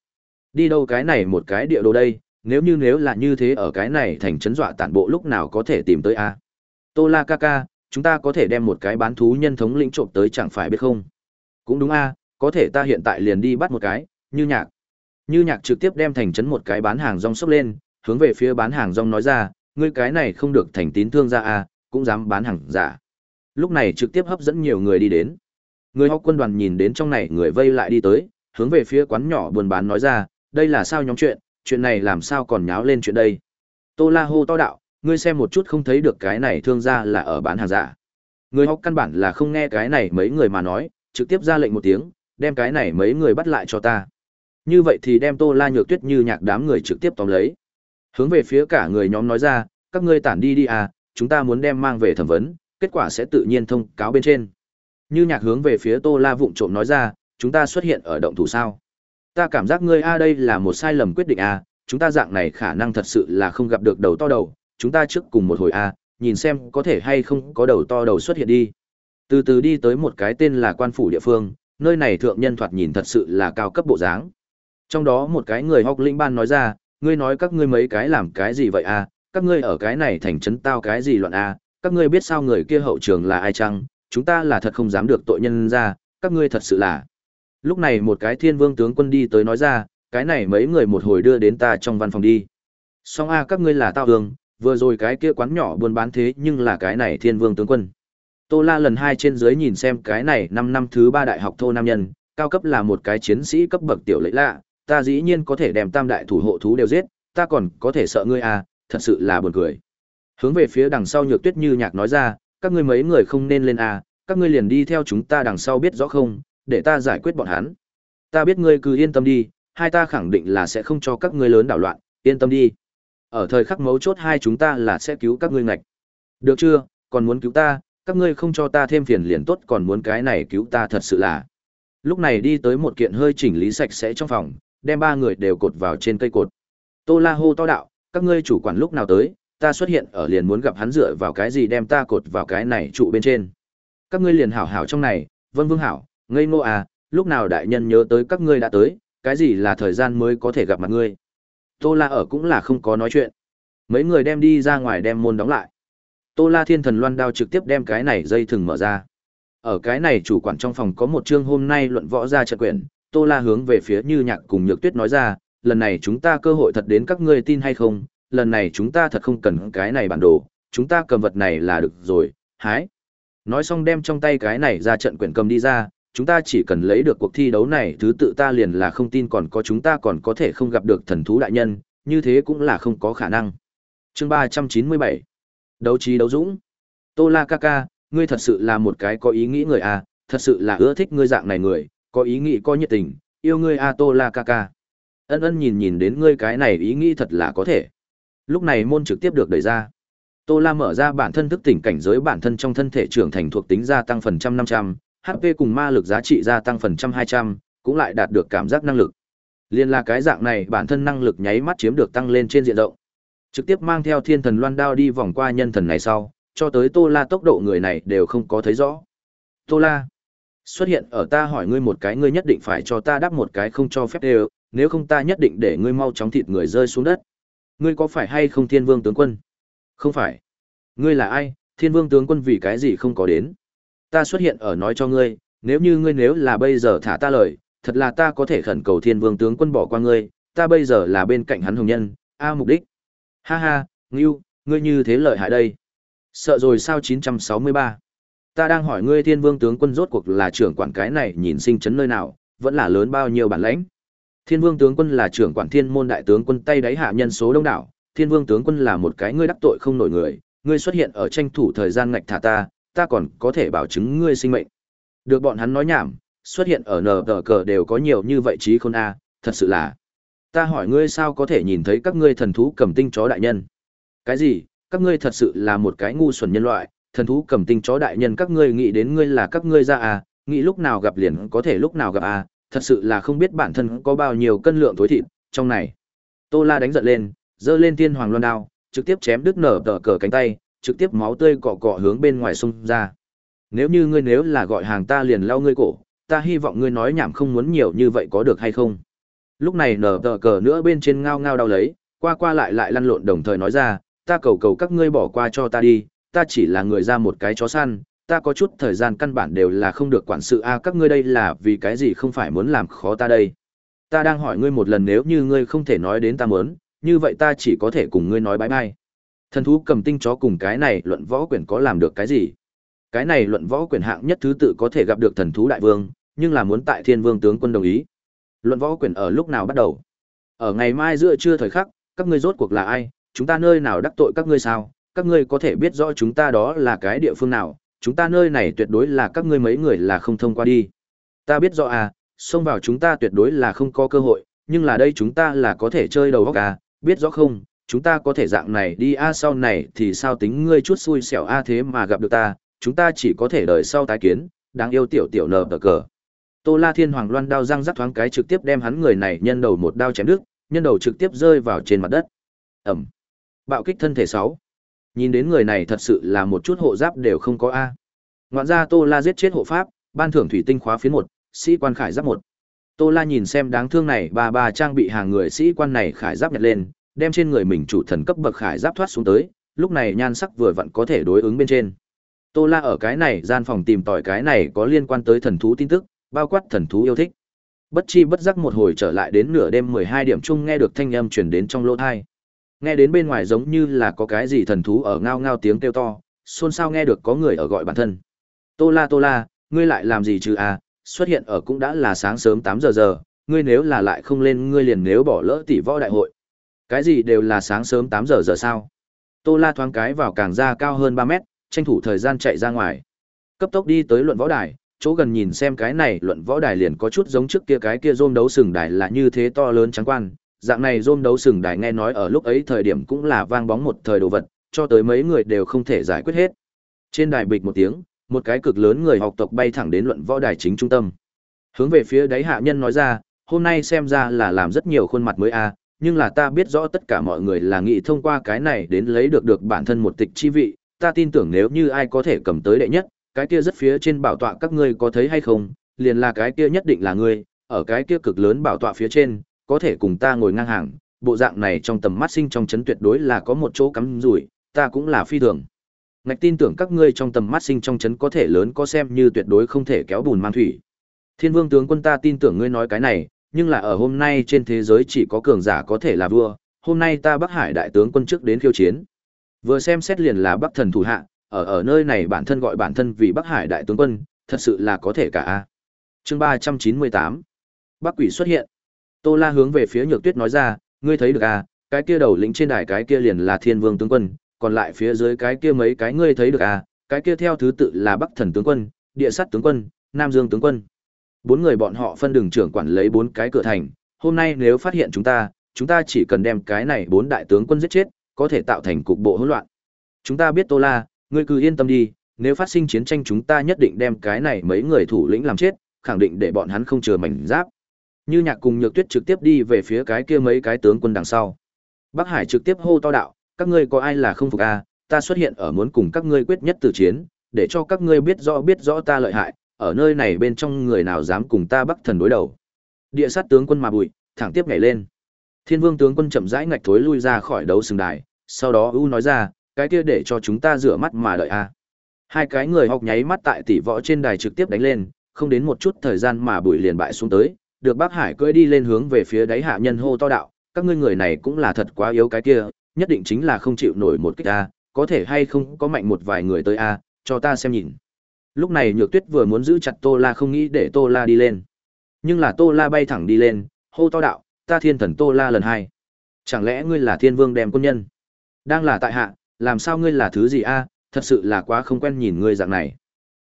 S1: Đi đâu cái này một cái địa đồ đây, nếu như nếu là như thế ở cái này thành trấn dọa tản bộ lúc nào có thể tìm tới a. À. Tô La ca ca, chúng ta có thể đem một cái bán thú nhân thống lĩnh trộm tới chẳng phải biết không? cũng đúng a có thể ta hiện tại liền đi bắt một cái như nhạc như nhạc trực tiếp đem thành trấn một cái bán hàng rong sốc lên hướng về phía bán hàng rong nói ra ngươi cái này không được thành tín thương ra a cũng dám bán hàng giả lúc này trực tiếp hấp dẫn nhiều người đi đến người hóc quân đoàn nhìn đến trong này người vây lại đi tới hướng về phía quán nhỏ buôn bán nói ra đây là sao nhóm chuyện chuyện này làm sao còn nháo lên chuyện đây tô la hô to đạo ngươi xem một chút không thấy được cái này thương ra là ở bán hàng giả dạ. người hóc căn bản là không nghe cái này mấy người mà nói trực tiếp ra lệnh một tiếng, đem cái này mấy người bắt lại cho ta. Như vậy thì đem Tô La Nhược Tuyết như nhạc đám người trực tiếp tóm lấy. Hướng về phía cả người nhóm nói ra, các ngươi tản đi đi à, chúng ta muốn đem mang về thẩm vấn, kết quả sẽ tự nhiên thông cáo bên trên. Như nhạc hướng về phía Tô La vụng trộm nói ra, chúng ta xuất hiện ở động thủ sao? Ta cảm giác ngươi a đây là một sai lầm quyết định a, à, chúng ta dạng này khả năng thật sự là không gặp được đầu to đầu, chúng ta trước cùng một hồi a, à, nhìn xem có thể hay không có đầu to đầu xuất hiện đi. Từ từ đi tới một cái tên là quan phủ địa phương, nơi này thượng nhân thoạt nhìn thật sự là cao cấp bộ dáng. Trong đó một cái người học lĩnh ban nói ra, ngươi nói các ngươi mấy cái làm cái gì vậy à, các ngươi ở cái này thành trấn tao cái gì loạn à, các ngươi biết sao người kia hậu trường là ai chăng, chúng ta là thật không dám được tội nhân ra, các ngươi thật sự là. Lúc này một cái thiên vương tướng quân đi tới nói ra, cái này mấy người một hồi đưa đến ta trong văn phòng đi. Song a à, các ngươi là tao hương, vừa rồi cái kia quán nhỏ buôn bán thế nhưng là cái này thiên vương tướng quân. Tô La lần hai trên dưới nhìn xem cái này năm năm thứ ba đại học thô nam nhân, cao cấp là một cái chiến sĩ cấp bậc tiểu lệ lạ, ta dĩ nhiên có thể đem tam đại thủ hộ thú đều giết, ta còn có thể sợ ngươi à, thật sự là buồn cười. Hướng về phía đằng sau Nhược Tuyết Như nhạc nói ra, các ngươi mấy người không nên lên à, các ngươi liền đi theo chúng ta đằng sau biết rõ không, để ta giải quyết bọn hắn. Ta biết ngươi cứ yên tâm đi, hai ta khẳng định là sẽ không cho các ngươi lớn đảo loạn, yên tâm đi. Ở thời khắc mấu chốt hai chúng ta là sẽ cứu các ngươi ngạch. Được chưa, còn muốn cứu ta, các ngươi không cho ta thêm phiền liền tốt còn muốn cái này cứu ta thật sự là lúc này đi tới một kiện hơi chỉnh lý sạch sẽ trong phòng đem ba người đều cột vào trên cây cột tô la hô to đạo các ngươi chủ quản lúc nào tới ta xuất hiện ở liền muốn gặp hắn dựa vào cái gì đem ta cột vào cái này trụ bên trên các ngươi liền hảo hảo trong này vân vương hảo ngây ngô à lúc nào đại nhân nhớ tới các ngươi đã tới cái gì là thời gian mới có thể gặp mặt ngươi tô la ở cũng là không có nói chuyện mấy người đem đi ra ngoài đem môn đóng lại Tô La Thiên Thần Loan đao trực tiếp đem cái này dây thừng mở ra. Ở cái này chủ quản trong phòng có một chương hôm nay luận võ ra trận quyển, Tô La hướng về phía Như Nhạc cùng Nhược Tuyết nói ra, lần này chúng ta cơ hội thật đến các ngươi tin hay không, lần này chúng ta thật không cần cái này bản đồ, chúng ta cầm vật này là được rồi, hái. Nói xong đem trong tay cái này ra trận quyển cầm đi ra, chúng ta chỉ cần lấy được cuộc thi đấu này thứ tự ta liền là không tin còn có chúng ta còn có thể không gặp được thần thú đại nhân, như thế cũng là không có khả năng. Chương 397 Đấu trí đấu dũng. Tô La ca ca, ngươi thật sự là một cái có ý nghĩ người à, thật sự là ưa thích ngươi dạng này người, có ý nghĩ có nhiệt tình, yêu ngươi a à Tô La ca ca. Ân ân nhìn nhìn đến ngươi cái này ý nghĩ thật là có thể. Lúc này môn trực tiếp được đẩy ra. Tô La mở ra bản thân thức tỉnh cảnh giới bản thân trong thân thể trưởng thành thuộc tính gia tăng phần trăm năm trăm, HP cùng ma lực giá trị gia tăng phần trăm hai trăm, cũng lại đạt được cảm giác năng lực. Liên là cái dạng này bản thân năng lực nháy mắt chiếm được tăng lên trên diện rộng, trực tiếp mang theo thiên thần loan đao đi vòng qua nhân thần này sau, cho tới Tô La tốc độ người này đều không có thấy rõ. Tô La, xuất hiện ở ta hỏi ngươi một cái ngươi nhất định phải cho ta đáp một cái không cho phép đều, nếu không ta nhất định để ngươi mau chóng thịt người rơi xuống đất. Ngươi có phải hay không thiên vương tướng quân? Không phải. Ngươi là ai, thiên vương tướng quân vì cái gì không có đến? Ta xuất hiện ở nói cho ngươi, nếu như ngươi nếu là bây giờ thả ta lời, thật là ta có thể khẩn cầu thiên vương tướng quân bỏ qua ngươi, ta bây giờ là bên cạnh hắn hồng nhân, a mục đích. Ha ha, Ngưu, ngươi như thế lợi hại đây. Sợ rồi sao 963? Ta đang hỏi ngươi thiên vương tướng quân rốt cuộc là trưởng quản cái này nhìn sinh chấn nơi nào, vẫn là lớn bao nhiêu bản lãnh. Thiên vương tướng quân là trưởng quản thiên môn đại tướng quân tay đáy hạ nhân số đông đảo, thiên vương tướng quân là một cái ngươi đắc tội không nổi người, ngươi xuất hiện ở tranh thủ thời gian ngạch thả ta, ta còn có thể bảo chứng ngươi sinh mệnh. Được bọn hắn nói nhảm, xuất hiện ở nờ cờ đều có nhiều như vậy trí khôn A, thật sự là Ta hỏi ngươi sao có thể nhìn thấy các ngươi thần thú cầm tinh chó đại nhân? Cái gì? Các ngươi thật sự là một cái ngu xuẩn nhân loại, thần thú cầm tinh chó đại nhân các ngươi nghĩ đến ngươi là các ngươi ra à, nghĩ lúc nào gặp liền có thể lúc nào gặp à, thật sự là không biết bản thân có bao nhiêu cân lượng tối thịt, trong này. Tô La đánh giận lên, giơ lên tiên hoàng loan đao, trực tiếp chém đứt nở tờ cờ cánh tay, trực tiếp máu tươi cọ cọ hướng bên ngoài sông ra. Nếu như ngươi nếu là gọi hàng ta liền lao ngươi cổ, ta hy vọng ngươi nói nhảm không muốn nhiều như vậy có được hay không? lúc này nở tờ cờ nữa bên trên ngao ngao đau lấy qua qua lại lại lăn lộn đồng thời nói ra ta cầu cầu các ngươi bỏ qua cho ta đi ta chỉ là người ra một cái chó săn ta có chút thời gian căn bản đều là không được quản sự a các ngươi đây là vì cái gì không phải muốn làm khó ta đây ta đang hỏi ngươi một lần nếu như ngươi không thể nói đến ta mớn như vậy ta chỉ có thể cùng ngươi nói bãi bai thần thú cầm tinh chó cùng cái này luận võ quyền có làm được cái gì cái này luận võ quyền hạng nhất thứ tự có thể gặp được thần thú đại vương nhưng là muốn tại thiên vương tướng quân đồng ý Luận võ quyền ở lúc nào bắt đầu? Ở ngày mai giữa trưa thời khắc, các ngươi rốt cuộc là ai? Chúng ta nơi nào đắc tội các ngươi sao? Các ngươi có thể biết rõ chúng ta đó là cái địa phương nào? Chúng ta nơi này tuyệt đối là các ngươi mấy người là không thông qua đi. Ta biết rõ à, xông vào chúng ta tuyệt đối là không có cơ hội, nhưng là đây chúng ta là có thể chơi đầu óc à, biết rõ không? Chúng ta có thể dạng này đi a à, sau này thì sao tính ngươi chút xui xẻo a à, thế mà gặp được ta, chúng ta chỉ có thể đợi sau tái kiến, đáng yêu tiểu tiểu nờ tờ cờ. Tô La Thiên Hoàng Loan đao răng rắc thoáng cái trực tiếp đem hắn người này nhân đầu một đao chém đứt, nhân đầu trực tiếp rơi vào trên mặt đất. Ẩm. Bạo kích thân thể 6. Nhìn đến người này thật sự là một chút hộ giáp đều không có a. Ngoạn ra Tô La giết chết hộ pháp, ban thưởng thủy tinh khóa phiến một, sĩ quan khải giáp một. Tô La nhìn xem đáng thương này bà bà trang bị hàng người sĩ quan này khải giáp nhặt lên, đem trên người mình chủ thần cấp bậc khải giáp thoát xuống tới, lúc này nhan sắc vừa vặn có thể đối ứng bên trên. Tô La ở cái này gian phòng tìm tỏi cái này có liên quan tới thần thú tin tức, bao quát thần thú yêu thích. Bất chi bất giác một hồi trở lại đến nửa đêm 12 điểm chung nghe được thanh âm truyền đến trong lỗ tai. Nghe đến bên ngoài giống như là có cái gì thần thú ở ngao ngao tiếng kêu to, xôn xao nghe được có người ở gọi bản thân. Tô la tô la, ngươi lại làm gì chứ à, xuất hiện ở cũng đã là sáng sớm 8 giờ giờ, ngươi nếu là lại không lên ngươi liền nếu bỏ lỡ tỷ võ đại hội. Cái gì đều là sáng sớm 8 giờ giờ sao? Tô la thoáng cái vào càng ra cao hơn 3 mét, tranh thủ thời gian chạy ra ngoài. Cấp tốc đi tới luận võ đài, chỗ gần nhìn xem cái này luận võ đài liền có chút giống trước kia cái kia rôm đấu sừng đài là như thế to lớn trắng quan dạng này rôm đấu sừng đài nghe nói ở lúc ấy thời điểm cũng là vang bóng một thời đồ vật cho tới mấy người đều không thể giải quyết hết trên đài bịch một tiếng một cái cực lớn người học tộc bay thẳng đến luận võ đài chính trung tâm hướng về phía đáy hạ nhân nói ra hôm nay xem ra là làm rất nhiều khuôn mặt mới a à, nhưng là ta biết rõ tất cả mọi người là nghĩ thông qua cái này đến lấy được được bản thân một tịch chi vị ta tin tưởng nếu như ai có thể cầm tới đệ nhất cái kia rất phía trên bảo tọa các ngươi có thấy hay không, liền là cái kia nhất định là ngươi, ở cái kia cực lớn bảo tọa phía trên, có thể cùng ta ngồi ngang hàng, bộ dạng này trong tầm mắt sinh trong chấn tuyệt đối là có một chỗ cắm rủi, ta cũng là phi thường. Ngạch tin tưởng các ngươi trong tầm mắt sinh trong chấn có thể lớn có xem như tuyệt đối không thể kéo bùn mang thủy. Thiên vương tướng quân ta tin tưởng ngươi nói cái này, nhưng là ở hôm nay trên thế giới chỉ có cường giả có thể là vua, hôm nay ta Bắc Hải đại tướng quân trước đến khiêu chiến. Vừa xem xét liền là Bắc thần thủ hạ, ở ở nơi này bản thân gọi bản thân vì Bắc Hải đại tướng quân, thật sự là có thể cả a. Chương ba trăm chín mươi tám Bắc Quỷ xuất hiện. Tô La hướng về phía Nhược Tuyết nói ra, ngươi thấy được à, cái kia đầu lĩnh trên đài cái kia liền là Thiên Vương tướng quân, còn lại phía dưới cái kia mấy cái ngươi thấy được à, cái kia theo thứ tự là Bắc Thần tướng quân, Địa Sắt tướng quân, Nam Dương tướng quân. Bốn người bọn họ phân đường trưởng quản lấy bốn cái cửa thành, hôm nay nếu phát hiện chúng ta, chúng ta chỉ cần đem cái này bốn đại tướng quân giết chết, có thể tạo thành cục bộ hỗn loạn. Chúng ta biết Tô La, Ngươi cứ yên tâm đi, nếu phát sinh chiến tranh chúng ta nhất định đem cái này mấy người thủ lĩnh làm chết, khẳng định để bọn hắn không chừa mảnh giáp. Như Nhạc cùng Nhược Tuyết trực tiếp đi về phía cái kia mấy cái tướng quân đằng sau. Bắc Hải trực tiếp hô to đạo, các ngươi có ai là không phục a, à? ta xuất hiện ở muốn cùng các ngươi quyết nhất tử chiến, để cho các ngươi biết rõ biết rõ ta lợi hại, ở nơi này bên trong người nào dám cùng ta Bắc thần đối đầu. Địa sát tướng quân mà bụi, thẳng tiếp nhảy lên. Thiên Vương tướng quân chậm rãi ngạch thối lui ra khỏi đấu sừng đài, sau đó ưu nói ra, cái kia để cho chúng ta rửa mắt mà đợi a à. hai cái người học nháy mắt tại tỷ võ trên đài trực tiếp đánh lên không đến một chút thời gian mà bùi liền bại xuống tới được bác hải cưỡi đi lên hướng về phía đáy hạ nhân hô to đạo các ngươi người này cũng là thật quá yếu cái kia nhất định chính là không chịu nổi một kích a à, có thể hay không có mạnh một vài người tới a à, cho ta xem nhìn lúc này nhược tuyết vừa muốn giữ chặt tô la không nghĩ để tô la đi lên nhưng là tô la bay thẳng đi lên hô to đạo ta thiên thần tô la lần hai chẳng lẽ ngươi là thiên vương đem quân nhân đang là tại hạ làm sao ngươi là thứ gì a thật sự là quá không quen nhìn ngươi dạng này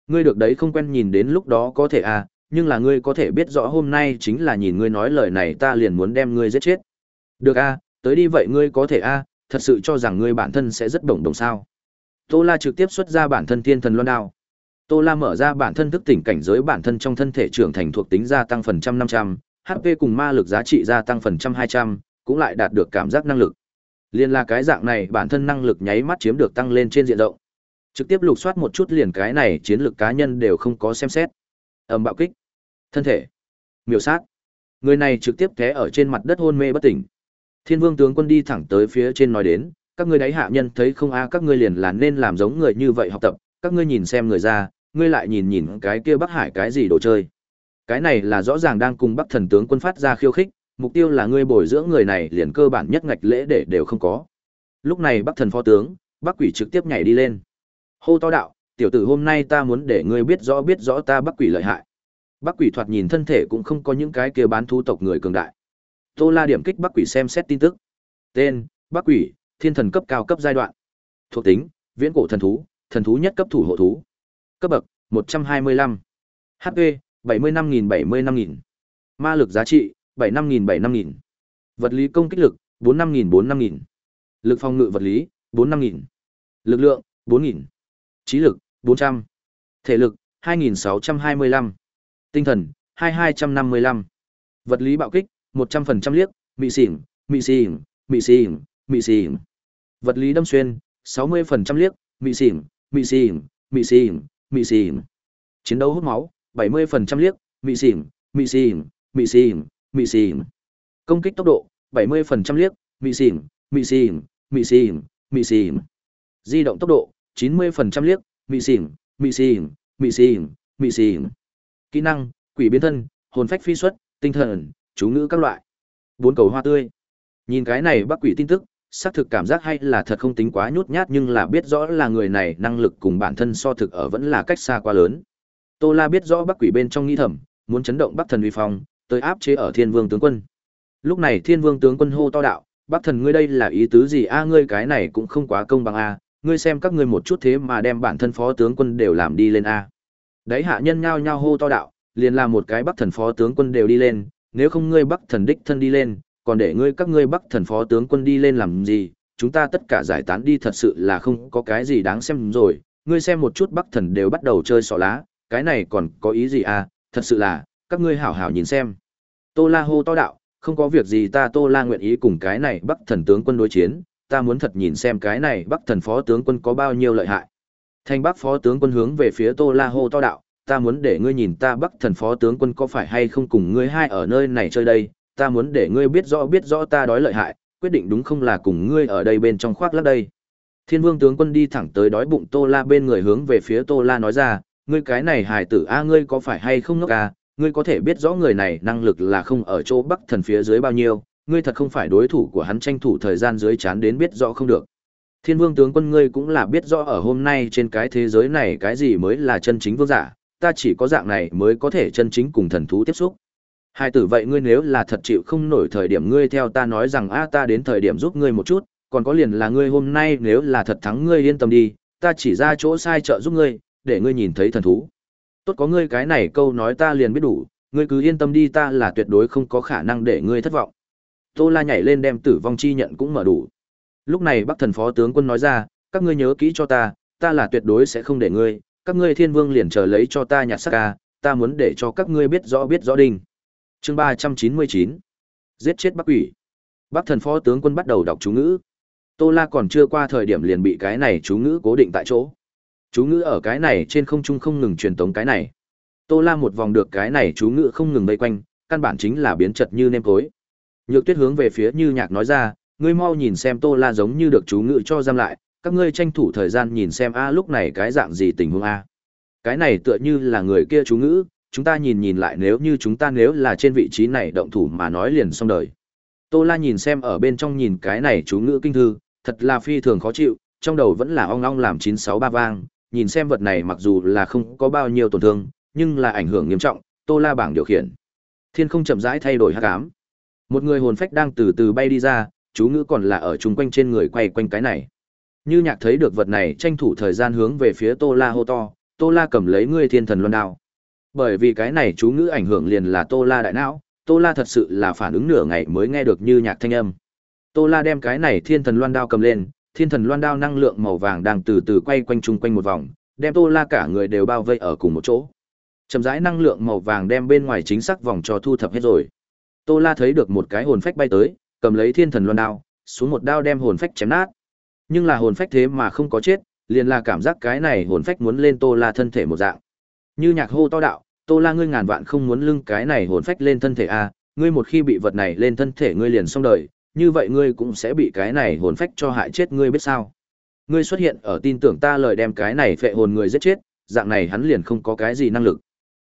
S1: ngươi được đấy không quen nhìn đến lúc đó có thể a nhưng là ngươi có thể biết rõ hôm nay chính là nhìn ngươi nói lời này ta liền muốn đem ngươi giết chết được a tới đi vậy ngươi có thể a thật sự cho rằng ngươi bản thân sẽ rất bổng đồng sao tô la trực tiếp xuất ra bản thân thiên thần loan đao tô la mở ra bản thân thức tỉnh cảnh giới bản thân trong thân thể trưởng thành thuộc tính gia tăng phần trăm năm trăm hp cùng ma lực giá trị gia tăng phần trăm hai trăm cũng lại đạt được cảm giác năng lực Liên là cái dạng này bản thân năng lực nháy mắt chiếm được tăng lên trên diện rộng. Trực tiếp lục soát một chút liền cái này chiến lược cá nhân đều không có xem xét. Ầm bạo kích. Thân thể. miêu sát. Người này trực tiếp té ở trên mặt đất hôn mê bất tỉnh. Thiên Vương tướng quân đi thẳng tới phía trên nói đến, các ngươi đáy hạ nhân thấy không a à, các ngươi liền là nên làm giống người như vậy học tập, các ngươi nhìn xem người ra, ngươi lại nhìn nhìn cái kia Bắc Hải cái gì đồ chơi. Cái này là rõ ràng đang cùng Bắc thần tướng quân phát ra khiêu khích, mục tiêu là ngươi bồi dưỡng người này liền cơ bản nhất ngạch lễ để đều không có lúc này bắc thần phó tướng bắc quỷ trực tiếp nhảy đi lên hô to đạo tiểu tử hôm nay ta muốn để ngươi biết rõ biết rõ ta bắc quỷ lợi hại bắc quỷ thoạt nhìn thân thể cũng không có những cái kia bán thu tộc người cường đại tô la điểm kích bắc quỷ xem xét tin tức tên bắc quỷ thiên thần cấp cao cấp giai đoạn thuộc tính viễn cổ thần thú thần thú nhất cấp thủ hộ thú cấp bậc 125. hp 75.000-75.000. ma lực giá trị bảy năm nghìn bảy năm nghìn Vật lý công kích lực, bốn năm nghìn bốn năm nghìn Lực phòng ngự vật lý, bốn năm nghìn Lực lượng, bốn nghìn Trí lực, bốn trăm Thể lực, hai hai nghìn sáu trăm mươi lăm Tinh thần, hai hai trăm năm mươi lăm Vật lý bạo kích, một trăm phần trăm liếc, mị xỉn, mị xỉn, mị xỉn, mị xỉn. Vật lý đâm xuyên, sáu mươi phần trăm liếc, mị xỉn, mị xỉn, mị xỉn, mị xỉn. Chiến đấu hút máu, bảy mươi phần trăm liếc, mị xỉn, mị xỉn, mị xỉn, mị xỉn. Công kích tốc độ, 70% liếc, mị xỉn, mị xỉn, mị xỉn, mị xỉn. Di động tốc độ, 90% liếc, mị xỉn, mị xỉn, mị xỉn, mị xỉn. Kỹ năng, quỷ biến thân, hồn phách phi xuất, tinh thần, chú ngữ các loại. Bốn cầu hoa tươi. Nhìn cái này bác quỷ tin tức, xác thực cảm giác hay là thật không tính quá nhút nhát nhưng là biết rõ là người này năng lực cùng bản thân so thực ở vẫn là cách xa quá lớn. Tô La biết rõ Bắc Quỷ bên trong nghi thầm, muốn chấn động Bắc Thần uy phong, tới áp chế ở thiên vương tướng quân lúc này thiên vương tướng quân hô to đạo bắc thần ngươi đây là ý tứ gì a ngươi cái này cũng không quá công bằng a ngươi xem các ngươi một chút thế mà đem bản thân phó tướng quân đều làm đi lên a đấy hạ nhân nhao nhao hô to đạo liền làm một cái bắc thần phó tướng quân đều đi lên nếu không ngươi bắc thần đích thân đi lên còn để ngươi các ngươi bắc thần phó tướng quân đi lên làm gì chúng ta tất cả giải tán đi thật sự là không có cái gì đáng xem rồi ngươi xem một chút bắc thần đều bắt đầu chơi xỏ lá cái này còn có ý gì à thật sự là các ngươi hảo hảo nhìn xem Tô La hô to đạo, không có việc gì ta Tô La nguyện ý cùng cái này Bắc Thần tướng quân đối chiến, ta muốn thật nhìn xem cái này Bắc Thần phó tướng quân có bao nhiêu lợi hại. Thành Bắc phó tướng quân hướng về phía Tô La hô to đạo, ta muốn để ngươi nhìn ta Bắc Thần phó tướng quân có phải hay không cùng ngươi hai ở nơi này chơi đây, ta muốn để ngươi biết rõ biết rõ ta đói lợi hại, quyết định đúng không là cùng ngươi ở đây bên trong khoác lác đây. Thiên Vương tướng quân đi thẳng tới đói bụng Tô La bên người hướng về phía Tô La nói ra, ngươi cái này hài tử a ngươi có phải hay không ngốc à, ngươi có thể biết rõ người này năng lực là không ở chỗ bắc thần phía dưới bao nhiêu, ngươi thật không phải đối thủ của hắn tranh thủ thời gian dưới chán đến biết rõ không được. Thiên vương tướng quân ngươi cũng là biết rõ ở hôm nay trên cái thế giới này cái gì mới là chân chính vương giả, ta chỉ có dạng này mới có thể chân chính cùng thần thú tiếp xúc. Hai tử vậy ngươi nếu là thật chịu không nổi thời điểm ngươi theo ta nói rằng a ta đến thời điểm giúp ngươi một chút, còn có liền là ngươi hôm nay nếu là thật thắng ngươi yên tâm đi, ta chỉ ra chỗ sai trợ giúp ngươi, để ngươi nhìn thấy thần thú. Tốt có ngươi cái này câu nói ta liền biết đủ, ngươi cứ yên tâm đi ta là tuyệt đối không có khả năng để ngươi thất vọng. Tô La nhảy lên đem tử vong chi nhận cũng mở đủ. Lúc này Bắc Thần Phó tướng quân nói ra, các ngươi nhớ kỹ cho ta, ta là tuyệt đối sẽ không để ngươi, các ngươi Thiên Vương liền chờ lấy cho ta nhặt sắc ca, ta muốn để cho các ngươi biết rõ biết rõ đình. Chương ba trăm chín mươi chín, Giết chết Bắc Quỷ. Bắc Thần Phó tướng quân bắt đầu đọc chú ngữ. Tô La còn chưa qua thời điểm liền bị cái này chú ngữ cố định tại chỗ chú ngữ ở cái này trên không trung không ngừng truyền tống cái này tô la một vòng được cái này chú ngữ không ngừng bay quanh căn bản chính là biến chật như nêm cối. nhược tuyết hướng về phía như nhạc nói ra ngươi mau nhìn xem tô la giống như được chú ngữ cho giam lại các ngươi tranh thủ thời gian nhìn xem a lúc này cái dạng gì tình huống a cái này tựa như là người kia chú ngữ chúng ta nhìn nhìn lại nếu như chúng ta nếu là trên vị trí này động thủ mà nói liền xong đời tô la nhìn xem ở bên trong nhìn cái này chú ngữ kinh thư thật là phi thường khó chịu trong đầu vẫn là ong ong làm chín sáu ba vang nhìn xem vật này mặc dù là không có bao nhiêu tổn thương, nhưng là ảnh hưởng nghiêm trọng, Tô La bảng điều khiển. Thiên không chậm rãi thay đổi hắc ám. Một người hồn phách đang từ từ bay đi ra, chú ngữ còn là ở chung quanh trên người quay quanh cái này. Như Nhạc thấy được vật này, tranh thủ thời gian hướng về phía Tô La hô to, Tô La cầm lấy ngươi thiên thần luân đao. Bởi vì cái này chú ngữ ảnh hưởng liền là Tô La đại não, Tô La thật sự là phản ứng nửa ngày mới nghe được Như Nhạc thanh âm. Tô La đem cái này thiên thần loan đao cầm lên, thiên thần loan đao năng lượng màu vàng đang từ từ quay quanh chung quanh một vòng, đem Tô La cả người đều bao vây ở cùng một chỗ. Chậm rãi năng lượng màu vàng đem bên ngoài chính xác vòng cho thu thập hết rồi. Tô La thấy được một cái hồn phách bay tới, cầm lấy thiên thần loan đao, xuống một đao đem hồn phách chém nát. Nhưng là hồn phách thế mà không có chết, liền là cảm giác cái này hồn phách muốn lên Tô La thân thể một dạng. Như nhạc hô to đạo, Tô La ngươi ngàn vạn không muốn lưng cái này hồn phách lên thân thể a, à, ngươi một khi bị vật này lên thân thể ngươi liền xong đời, như vậy ngươi cũng sẽ bị cái này hồn phách cho hại chết ngươi biết sao. Ngươi xuất hiện ở tin tưởng ta lời đem cái này phệ hồn người giết chết, dạng này hắn liền không có cái gì năng lực.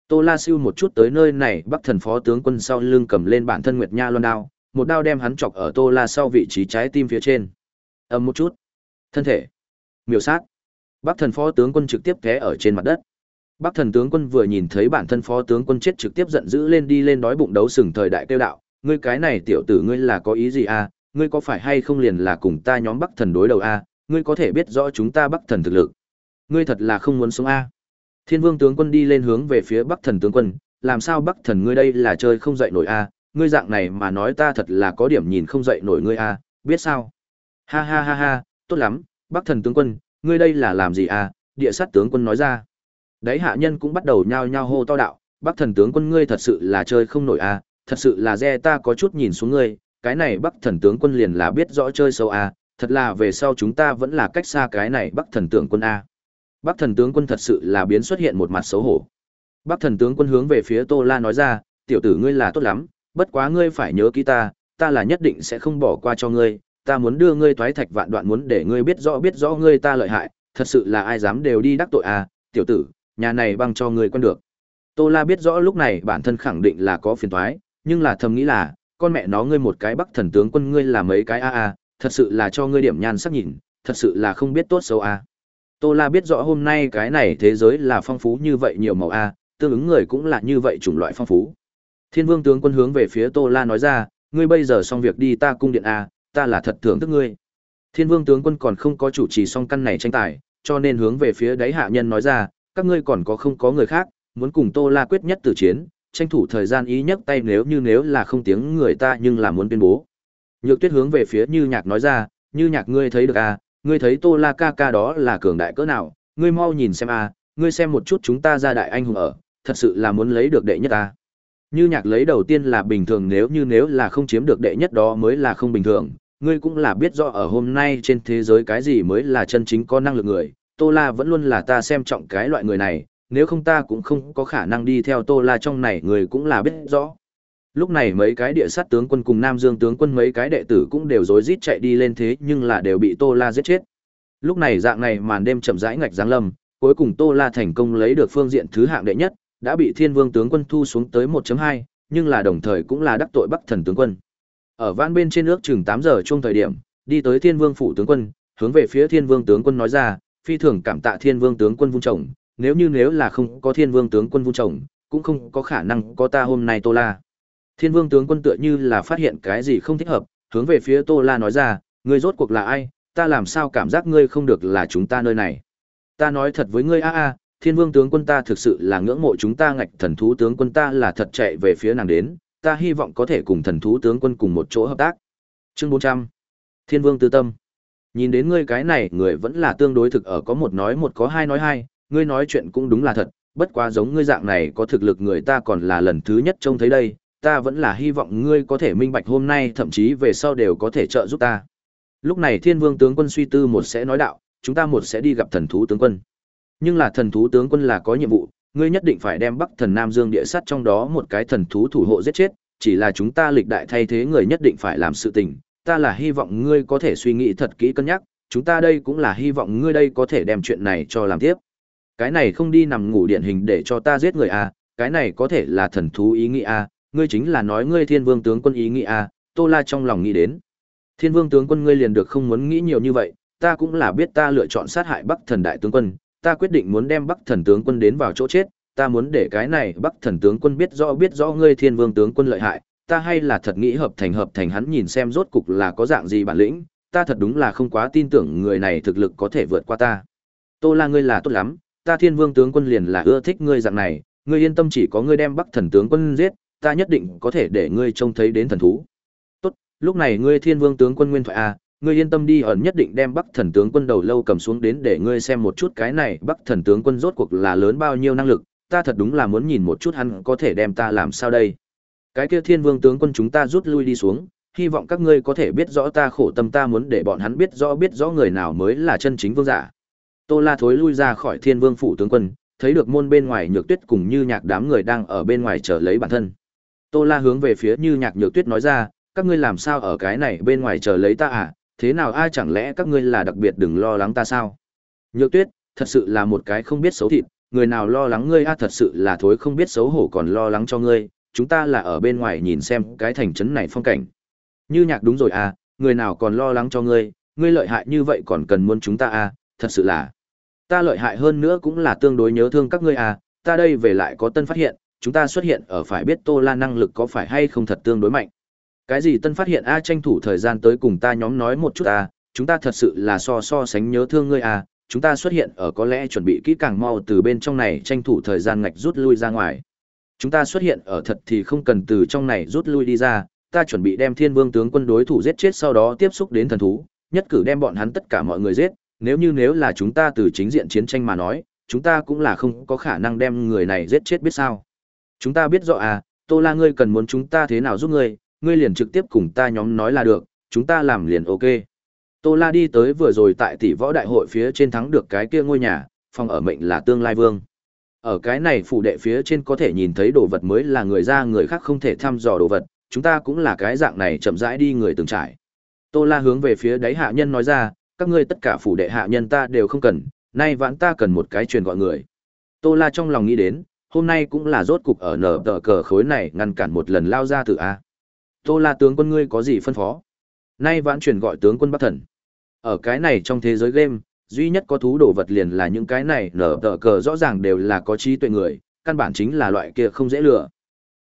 S1: Tô La Siêu một chút tới nơi này, Bắc Thần Phó tướng quân sau lưng cầm lên bản thân Nguyệt Nha loan đao, một đao đem hắn chọc ở Tô La sau vị trí trái tim phía trên. Ầm một chút. Thân thể. miêu sát. Bắc Thần Phó tướng quân trực tiếp té ở trên mặt đất. Bắc Thần tướng quân vừa nhìn thấy bản thân Phó tướng quân chết trực tiếp giận dữ lên đi lên đói bụng đấu sừng thời đại tiêu đạo, ngươi cái này tiểu tử ngươi là có ý gì à, ngươi có phải hay không liền là cùng ta nhóm bắc thần đối đầu à, ngươi có thể biết rõ chúng ta bắc thần thực lực. Ngươi thật là không muốn sống à. Thiên vương tướng quân đi lên hướng về phía bắc thần tướng quân, làm sao bắc thần ngươi đây là chơi không dậy nổi à, ngươi dạng này mà nói ta thật là có điểm nhìn không dậy nổi ngươi à, biết sao. Ha ha ha ha, tốt lắm, bắc thần tướng quân, ngươi đây là làm gì à, địa sát tướng quân nói ra. Đấy hạ nhân cũng bắt đầu nhao nhao hô to đạo, bắc thần tướng quân ngươi thật sự là chơi không nổi à, thật sự là re ta có chút nhìn xuống ngươi, cái này bắc thần tướng quân liền là biết rõ chơi sâu a, à, thật là về sau chúng ta vẫn là cách xa cái này bắc thần tướng quân a. À. Bắc thần tướng quân thật sự là biến xuất hiện một mặt xấu hổ. Bắc thần tướng quân hướng về phía Tô La nói ra, tiểu tử ngươi là tốt lắm, bất quá ngươi phải nhớ kỹ ta, ta là nhất định sẽ không bỏ qua cho ngươi, ta muốn đưa ngươi thoái thạch vạn đoạn muốn để ngươi biết rõ biết rõ ngươi ta lợi hại, thật sự là ai dám đều đi đắc tội a, à, tiểu tử, nhà này băng cho ngươi quân được. Tô La biết rõ lúc này bản thân khẳng định là có phiền thoái nhưng là thầm nghĩ là, con mẹ nó ngươi một cái bắc thần tướng quân ngươi là mấy cái a a, thật sự là cho ngươi điểm nhan sắc nhìn, thật sự là không biết tốt xấu a. À. Tô La biết rõ hôm nay cái này thế giới là phong phú như vậy nhiều màu a, tương ứng người cũng là như vậy chủng loại phong phú. Thiên Vương tướng quân hướng về phía Tô La nói ra, ngươi bây giờ xong việc đi ta cung điện a, ta là thật thưởng thức ngươi. Thiên Vương tướng quân còn không có chủ trì xong căn này tranh tài, cho nên hướng về phía đáy hạ nhân nói ra, các ngươi còn có không có người khác, muốn cùng Tô La quyết nhất tử chiến, tranh thủ thời gian ý nhấc tay nếu như nếu là không tiếng người ta nhưng là muốn tuyên bố. Nhược Tuyết hướng về phía Như Nhạc nói ra, "Như Nhạc ngươi thấy được à, ngươi thấy Tô La ca ca đó là cường đại cỡ nào, ngươi mau nhìn xem à, ngươi xem một chút chúng ta ra đại anh hùng ở, thật sự là muốn lấy được đệ nhất à. Như Nhạc lấy đầu tiên là bình thường nếu như nếu là không chiếm được đệ nhất đó mới là không bình thường, ngươi cũng là biết rõ ở hôm nay trên thế giới cái gì mới là chân chính có năng lực người, Tô La vẫn luôn là ta xem trọng cái loại người này, nếu không ta cũng không có khả năng đi theo Tô La trong này người cũng là biết rõ. Lúc này mấy cái địa sát tướng quân cùng Nam Dương tướng quân mấy cái đệ tử cũng đều rối rít chạy đi lên thế nhưng là đều bị Tô La giết chết. Lúc này dạng này màn đêm chậm rãi ngạch giáng lâm, cuối cùng Tô La thành công lấy được phương diện thứ hạng đệ nhất, đã bị Thiên Vương tướng quân thu xuống tới 1.2, nhưng là đồng thời cũng là đắc tội Bắc Thần tướng quân. Ở vãn bên trên nước chừng 8 giờ chung thời điểm, đi tới Thiên Vương phụ tướng quân, hướng về phía Thiên Vương tướng quân nói ra, phi thường cảm tạ Thiên Vương tướng quân vung trồng nếu như nếu là không có thiên vương tướng quân vung chồng cũng không có khả năng có ta hôm nay tô la thiên vương tướng quân tựa như là phát hiện cái gì không thích hợp hướng về phía tô la nói ra ngươi rốt cuộc là ai ta làm sao cảm giác ngươi không được là chúng ta nơi này ta nói thật với ngươi a a thiên vương tướng quân ta thực sự là ngưỡng mộ chúng ta ngạch thần thú tướng quân ta là thật chạy về phía nàng đến ta hy vọng có thể cùng thần thú tướng quân cùng một chỗ hợp tác chương bốn trăm thiên vương tư tâm nhìn đến ngươi cái này người vẫn là tương đối thực ở có một nói một có hai nói hai ngươi nói chuyện cũng đúng là thật, bất quá giống ngươi dạng này có thực lực người ta còn là lần thứ nhất trông thấy đây, ta vẫn là hy vọng ngươi có thể minh bạch hôm nay thậm chí về sau đều có thể trợ giúp ta. Lúc này thiên vương tướng quân suy tư một sẽ nói đạo, chúng ta một sẽ đi gặp thần thú tướng quân. Nhưng là thần thú tướng quân là có nhiệm vụ, ngươi nhất định phải đem bắc thần Nam Dương địa sát trong đó một cái thần thú thủ hộ giết chết, chỉ là chúng ta lịch đại thay thế người nhất định phải làm sự tình. Ta là hy vọng ngươi có thể suy nghĩ thật kỹ cân nhắc, chúng ta đây cũng là hy vọng ngươi đây có thể đem chuyện này cho làm tiếp cái này không đi nằm ngủ điện hình để cho ta giết người à, cái này có thể là thần thú ý nghĩ à, ngươi chính là nói ngươi thiên vương tướng quân ý nghĩ à, Tô La trong lòng nghĩ đến. Thiên vương tướng quân ngươi liền được không muốn nghĩ nhiều như vậy, ta cũng là biết ta lựa chọn sát hại Bắc thần đại tướng quân, ta quyết định muốn đem Bắc thần tướng quân đến vào chỗ chết, ta muốn để cái này Bắc thần tướng quân biết rõ biết rõ ngươi thiên vương tướng quân lợi hại, ta hay là thật nghĩ hợp thành hợp thành hắn nhìn xem rốt cục là có dạng gì bản lĩnh, ta thật đúng là không quá tin tưởng người này thực lực có thể vượt qua ta. Tô La ngươi là tốt lắm, ta thiên vương tướng quân liền là ưa thích ngươi dạng này ngươi yên tâm chỉ có ngươi đem bắc thần tướng quân giết ta nhất định có thể để ngươi trông thấy đến thần thú tốt lúc này ngươi thiên vương tướng quân nguyên thoại a à, ngươi yên tâm đi ẩn nhất định đem bắc thần tướng quân đầu lâu cầm xuống đến để ngươi xem một chút cái này bắc thần tướng quân rốt cuộc là lớn bao nhiêu năng lực ta thật đúng là muốn nhìn một chút hắn có thể đem ta làm sao đây cái kia thiên vương tướng quân chúng ta rút lui đi xuống hy vọng các ngươi có thể biết rõ ta khổ tâm ta muốn để bọn hắn biết rõ biết rõ người nào mới là chân chính vương giả Tô La thối lui ra khỏi Thiên Vương phủ tướng quân, thấy được môn bên ngoài Nhược Tuyết cùng Như Nhạc đám người đang ở bên ngoài chờ lấy bản thân. Tô La hướng về phía Như Nhạc Nhược Tuyết nói ra, các ngươi làm sao ở cái này bên ngoài chờ lấy ta à? Thế nào ai chẳng lẽ các ngươi là đặc biệt đừng lo lắng ta sao? Nhược Tuyết, thật sự là một cái không biết xấu thịt, người nào lo lắng ngươi a à, thật sự là thối không biết xấu hổ còn lo lắng cho ngươi, chúng ta là ở bên ngoài nhìn xem cái thành trấn này phong cảnh. Như Nhạc đúng rồi à, người nào còn lo lắng cho ngươi, ngươi lợi hại như vậy còn cần muốn chúng ta à, thật sự là ta lợi hại hơn nữa cũng là tương đối nhớ thương các ngươi à ta đây về lại có tân phát hiện chúng ta xuất hiện ở phải biết tô la năng lực có phải hay không thật tương đối mạnh cái gì tân phát hiện a tranh thủ thời gian tới cùng ta nhóm nói một chút à chúng ta thật sự là so so sánh nhớ thương ngươi à chúng ta xuất hiện ở có lẽ chuẩn bị kỹ càng mau từ bên trong này tranh thủ thời gian ngạch rút lui ra ngoài chúng ta xuất hiện ở thật thì không cần từ trong này rút lui đi ra ta chuẩn bị đem thiên vương tướng quân đối thủ giết chết sau đó tiếp xúc đến thần thú nhất cử đem bọn hắn tất cả mọi người giết nếu như nếu là chúng ta từ chính diện chiến tranh mà nói, chúng ta cũng là không có khả năng đem người này giết chết biết sao. Chúng ta biết rõ à, Tô La ngươi cần muốn chúng ta thế nào giúp ngươi, ngươi liền trực tiếp cùng ta nhóm nói là được, chúng ta làm liền ok. Tô La đi tới vừa rồi tại tỷ võ đại hội phía trên thắng được cái kia ngôi nhà, phòng ở mệnh là tương lai vương. Ở cái này phủ đệ phía trên có thể nhìn thấy đồ vật mới là người ra người khác không thể thăm dò đồ vật, chúng ta cũng là cái dạng này chậm rãi đi người từng trải. Tô La hướng về phía đáy hạ nhân nói ra, các ngươi tất cả phủ đệ hạ nhân ta đều không cần, nay vãn ta cần một cái truyền gọi người. Tô La trong lòng nghĩ đến, hôm nay cũng là rốt cục ở nở tờ cờ khối này ngăn cản một lần lao ra từ A. Tô La tướng quân ngươi có gì phân phó? Nay vãn truyền gọi tướng quân Bắc Thần. Ở cái này trong thế giới game, duy nhất có thú đồ vật liền là những cái này nở tờ cờ rõ ràng đều là có trí tuệ người, căn bản chính là loại kia không dễ lừa.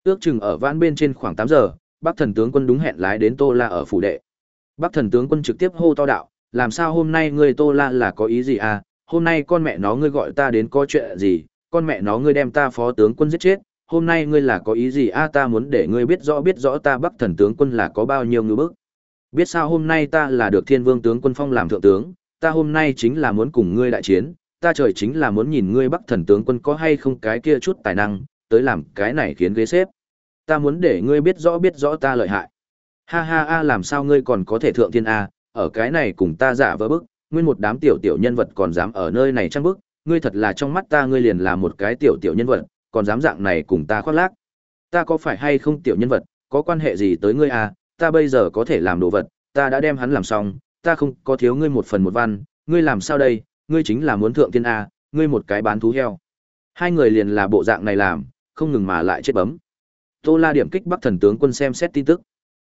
S1: Ước chừng ở vãn bên trên khoảng tám giờ, Bắc Thần tướng quân đúng hẹn lái đến Tô La ở phủ đệ. Bắc Thần tướng quân trực tiếp hô to đạo, làm sao hôm nay ngươi tô la là có ý gì à, hôm nay con mẹ nó ngươi gọi ta đến có chuyện gì, con mẹ nó ngươi đem ta phó tướng quân giết chết, hôm nay ngươi là có ý gì à, ta muốn để ngươi biết rõ biết rõ ta bắc thần tướng quân là có bao nhiêu ngư bức. Biết sao hôm nay ta là được thiên vương tướng quân phong làm thượng tướng, ta hôm nay chính là muốn cùng ngươi đại chiến, ta trời chính là muốn nhìn ngươi bắc thần tướng quân có hay không cái kia chút tài năng, tới làm cái này khiến ghế xếp. Ta muốn để ngươi biết rõ biết rõ ta lợi hại. Ha ha a làm sao ngươi còn có thể thượng thiên a, à, ở cái này cùng ta giả vỡ bức, nguyên một đám tiểu tiểu nhân vật còn dám ở nơi này trang bức, ngươi thật là trong mắt ta ngươi liền là một cái tiểu tiểu nhân vật, còn dám dạng này cùng ta khoác lác. Ta có phải hay không tiểu nhân vật, có quan hệ gì tới ngươi à, ta bây giờ có thể làm đồ vật, ta đã đem hắn làm xong, ta không có thiếu ngươi một phần một văn, ngươi làm sao đây, ngươi chính là muốn thượng tiên a, à, ngươi một cái bán thú heo. Hai người liền là bộ dạng này làm, không ngừng mà lại chết bấm. Tô La điểm kích Bắc Thần tướng quân xem xét tin tức.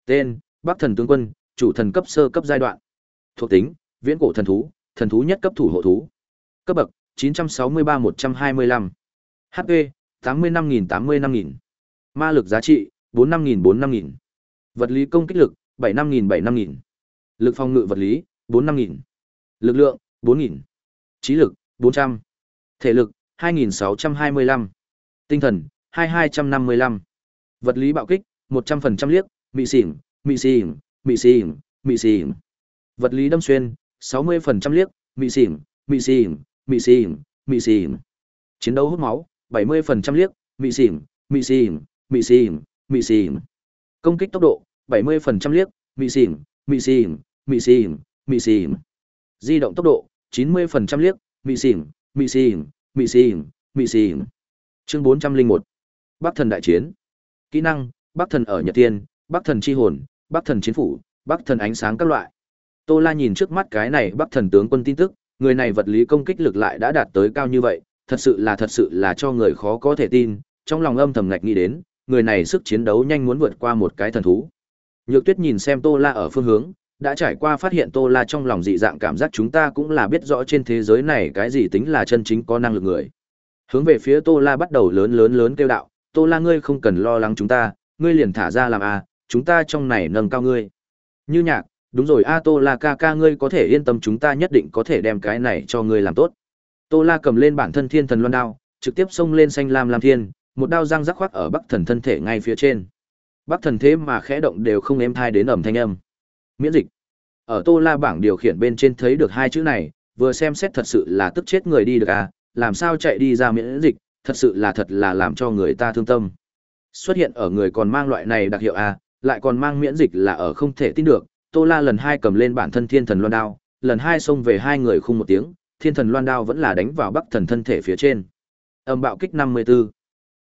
S1: Tên: Bắc Thần tướng quân, chủ thần cấp sơ cấp giai đoạn. Thuộc tính: Viễn cổ thần thú, thần thú nhất cấp thủ hộ thú. Cấp bậc: 963-125. HP: 85.000-85.000. Ma lực giá trị: 45.000-45.000. Vật lý công kích lực: 75.000-75.000. Lực phòng ngự vật lý: 45.000. Lực lượng: 4.000. Trí lực: 400. Thể lực: 2.625. Tinh thần: 2255. Vật lý bạo kích: 100% liếc, mị xỉn, mị xỉn, mị xỉm mị xỉm vật lý đâm xuyên 60% liếc mị xỉm mị xỉm mị xỉm mị xỉm chiến đấu hút máu 70% liếc mị xỉm mị xỉm mị xỉm mị xỉm công kích tốc độ 70% liếc mị xỉm mị xỉm mị xỉm mị xỉm di động tốc độ 90% liếc mị xỉm mị xỉm mị xỉm mị xỉm chương 401 bắc thần đại chiến kỹ năng bắc thần ở nhật tiên bắc thần chi hồn bắc thần chiến phủ bắc thần ánh sáng các loại tô la nhìn trước mắt cái này bắc thần tướng quân tin tức người này vật lý công kích lực lại đã đạt tới cao như vậy thật sự là thật sự là cho người khó có thể tin trong lòng âm thầm ngạch nghĩ đến người này sức chiến đấu nhanh muốn vượt qua một cái thần thú nhược tuyết nhìn xem tô la ở phương hướng đã trải qua phát hiện tô la trong lòng dị dạng cảm giác chúng ta cũng là biết rõ trên thế giới này cái gì tính là chân chính có năng lực người hướng về phía tô la bắt đầu lớn lớn lớn kêu đạo tô la ngươi không cần lo lắng chúng ta ngươi liền thả ra làm a à, chúng ta trong này nâng cao ngươi. Như nhạc, đúng rồi a Tô La ca ca ngươi có thể yên tâm chúng ta nhất định có thể đem cái này cho ngươi làm tốt. Tô La cầm lên bản thân thiên thần loan đao, trực tiếp xông lên xanh lam lam thiên, một đao răng rắc khoác ở Bắc Thần thân thể ngay phía trên. Bắc Thần thế mà khẽ động đều không êm thai đến ẩm thanh âm. Miễn dịch. Ở Tô La bảng điều khiển bên trên thấy được hai chữ này, vừa xem xét thật sự là tức chết người đi được à, làm sao chạy đi ra miễn dịch, thật sự là thật là làm cho người ta thương tâm. Xuất hiện ở người còn mang loại này đặc hiệu à, lại còn mang miễn dịch là ở không thể tin được tô la lần hai cầm lên bản thân thiên thần loan đao lần hai xông về hai người khung một tiếng thiên thần loan đao vẫn là đánh vào bắc thần thân thể phía trên âm bạo kích năm mươi b ố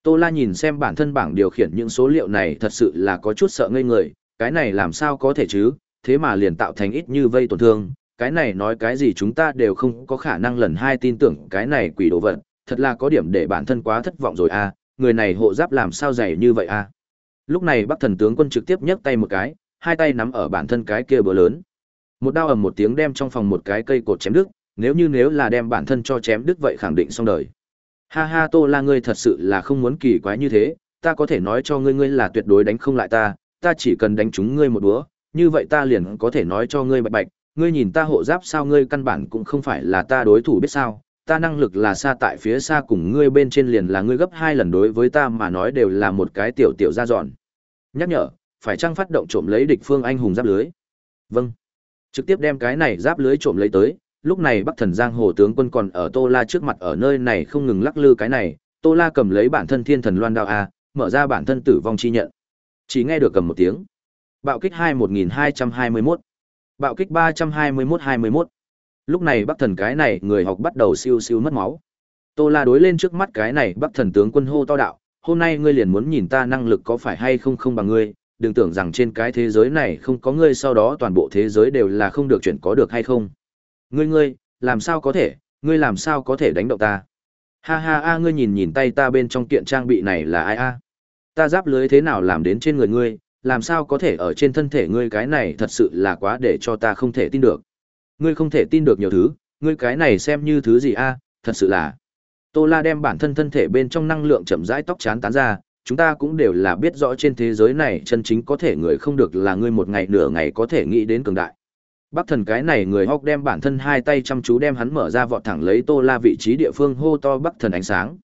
S1: tô la nhìn xem bản thân bảng điều khiển những số liệu này thật sự là có chút sợ ngây người cái này làm sao có thể chứ thế mà liền tạo thành ít như vây tổn thương cái này nói cái gì chúng ta đều không có khả năng lần hai tin tưởng cái này quỷ đồ vật thật là có điểm để bản thân quá thất vọng rồi à người này hộ giáp làm sao dày như vậy à lúc này bắc thần tướng quân trực tiếp nhấc tay một cái hai tay nắm ở bản thân cái kia bờ lớn một đao ầm một tiếng đem trong phòng một cái cây cột chém đứt nếu như nếu là đem bản thân cho chém đứt vậy khẳng định xong đời ha ha tô la ngươi thật sự là không muốn kỳ quái như thế ta có thể nói cho ngươi ngươi là tuyệt đối đánh không lại ta ta chỉ cần đánh trúng ngươi một búa như vậy ta liền có thể nói cho ngươi bạch bạch ngươi nhìn ta hộ giáp sao ngươi căn bản cũng không phải là ta đối thủ biết sao ta năng lực là xa tại phía xa cùng ngươi bên trên liền là ngươi gấp hai lần đối với ta mà nói đều là một cái tiểu tiểu ra dọn. Nhắc nhở, phải chăng phát động trộm lấy địch phương anh hùng giáp lưới? Vâng. Trực tiếp đem cái này giáp lưới trộm lấy tới, lúc này Bắc Thần Giang Hồ tướng quân còn ở Tô La trước mặt ở nơi này không ngừng lắc lư cái này, Tô La cầm lấy bản thân Thiên Thần Loan đao a, mở ra bản thân tử vong chi nhận. Chỉ nghe được cầm một tiếng. Bạo kích hai một nghìn trăm mươi 1221. Bạo kích ba trăm hai mươi 321 21 lúc này bắc thần cái này người học bắt đầu siêu siêu mất máu tô la đối lên trước mắt cái này bắc thần tướng quân hô to đạo hôm nay ngươi liền muốn nhìn ta năng lực có phải hay không không bằng ngươi đừng tưởng rằng trên cái thế giới này không có ngươi sau đó toàn bộ thế giới đều là không được chuyển có được hay không ngươi ngươi làm sao có thể ngươi làm sao có thể đánh động ta ha ha a ngươi nhìn nhìn tay ta bên trong kiện trang bị này là ai a ta giáp lưới thế nào làm đến trên người ngươi làm sao có thể ở trên thân thể ngươi cái này thật sự là quá để cho ta không thể tin được Ngươi không thể tin được nhiều thứ, ngươi cái này xem như thứ gì a, thật sự là. Tô La đem bản thân thân thể bên trong năng lượng chậm rãi tóc chán tán ra, chúng ta cũng đều là biết rõ trên thế giới này chân chính có thể người không được là ngươi một ngày nửa ngày có thể nghĩ đến cường đại. Bắc thần cái này người hóc đem bản thân hai tay chăm chú đem hắn mở ra vọt thẳng lấy Tô La vị trí địa phương hô to Bắc thần ánh sáng.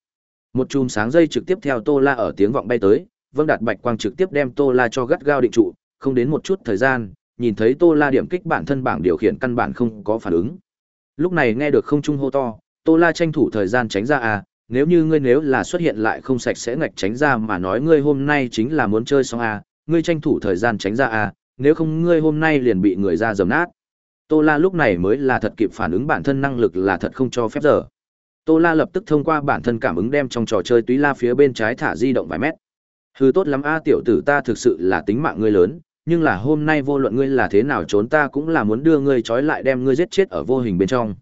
S1: Một chùm sáng dây trực tiếp theo Tô La ở tiếng vọng bay tới, vâng đạt bạch quang trực tiếp đem Tô La cho gắt gao định trụ, không đến một chút thời gian, nhìn thấy Tô La điểm kích bản thân bảng điều khiển căn bản không có phản ứng. Lúc này nghe được không trung hô to, Tô La tranh thủ thời gian tránh ra à, nếu như ngươi nếu là xuất hiện lại không sạch sẽ ngạch tránh ra mà nói ngươi hôm nay chính là muốn chơi xong à, ngươi tranh thủ thời gian tránh ra à, nếu không ngươi hôm nay liền bị người ra dầm nát. Tô La lúc này mới là thật kịp phản ứng bản thân năng lực là thật không cho phép giờ. Tô La lập tức thông qua bản thân cảm ứng đem trong trò chơi túy la phía bên trái thả di động vài mét. Hừ tốt lắm a tiểu tử ta thực sự là tính mạng ngươi lớn, nhưng là hôm nay vô luận ngươi là thế nào trốn ta cũng là muốn đưa ngươi trói lại đem ngươi giết chết ở vô hình bên trong.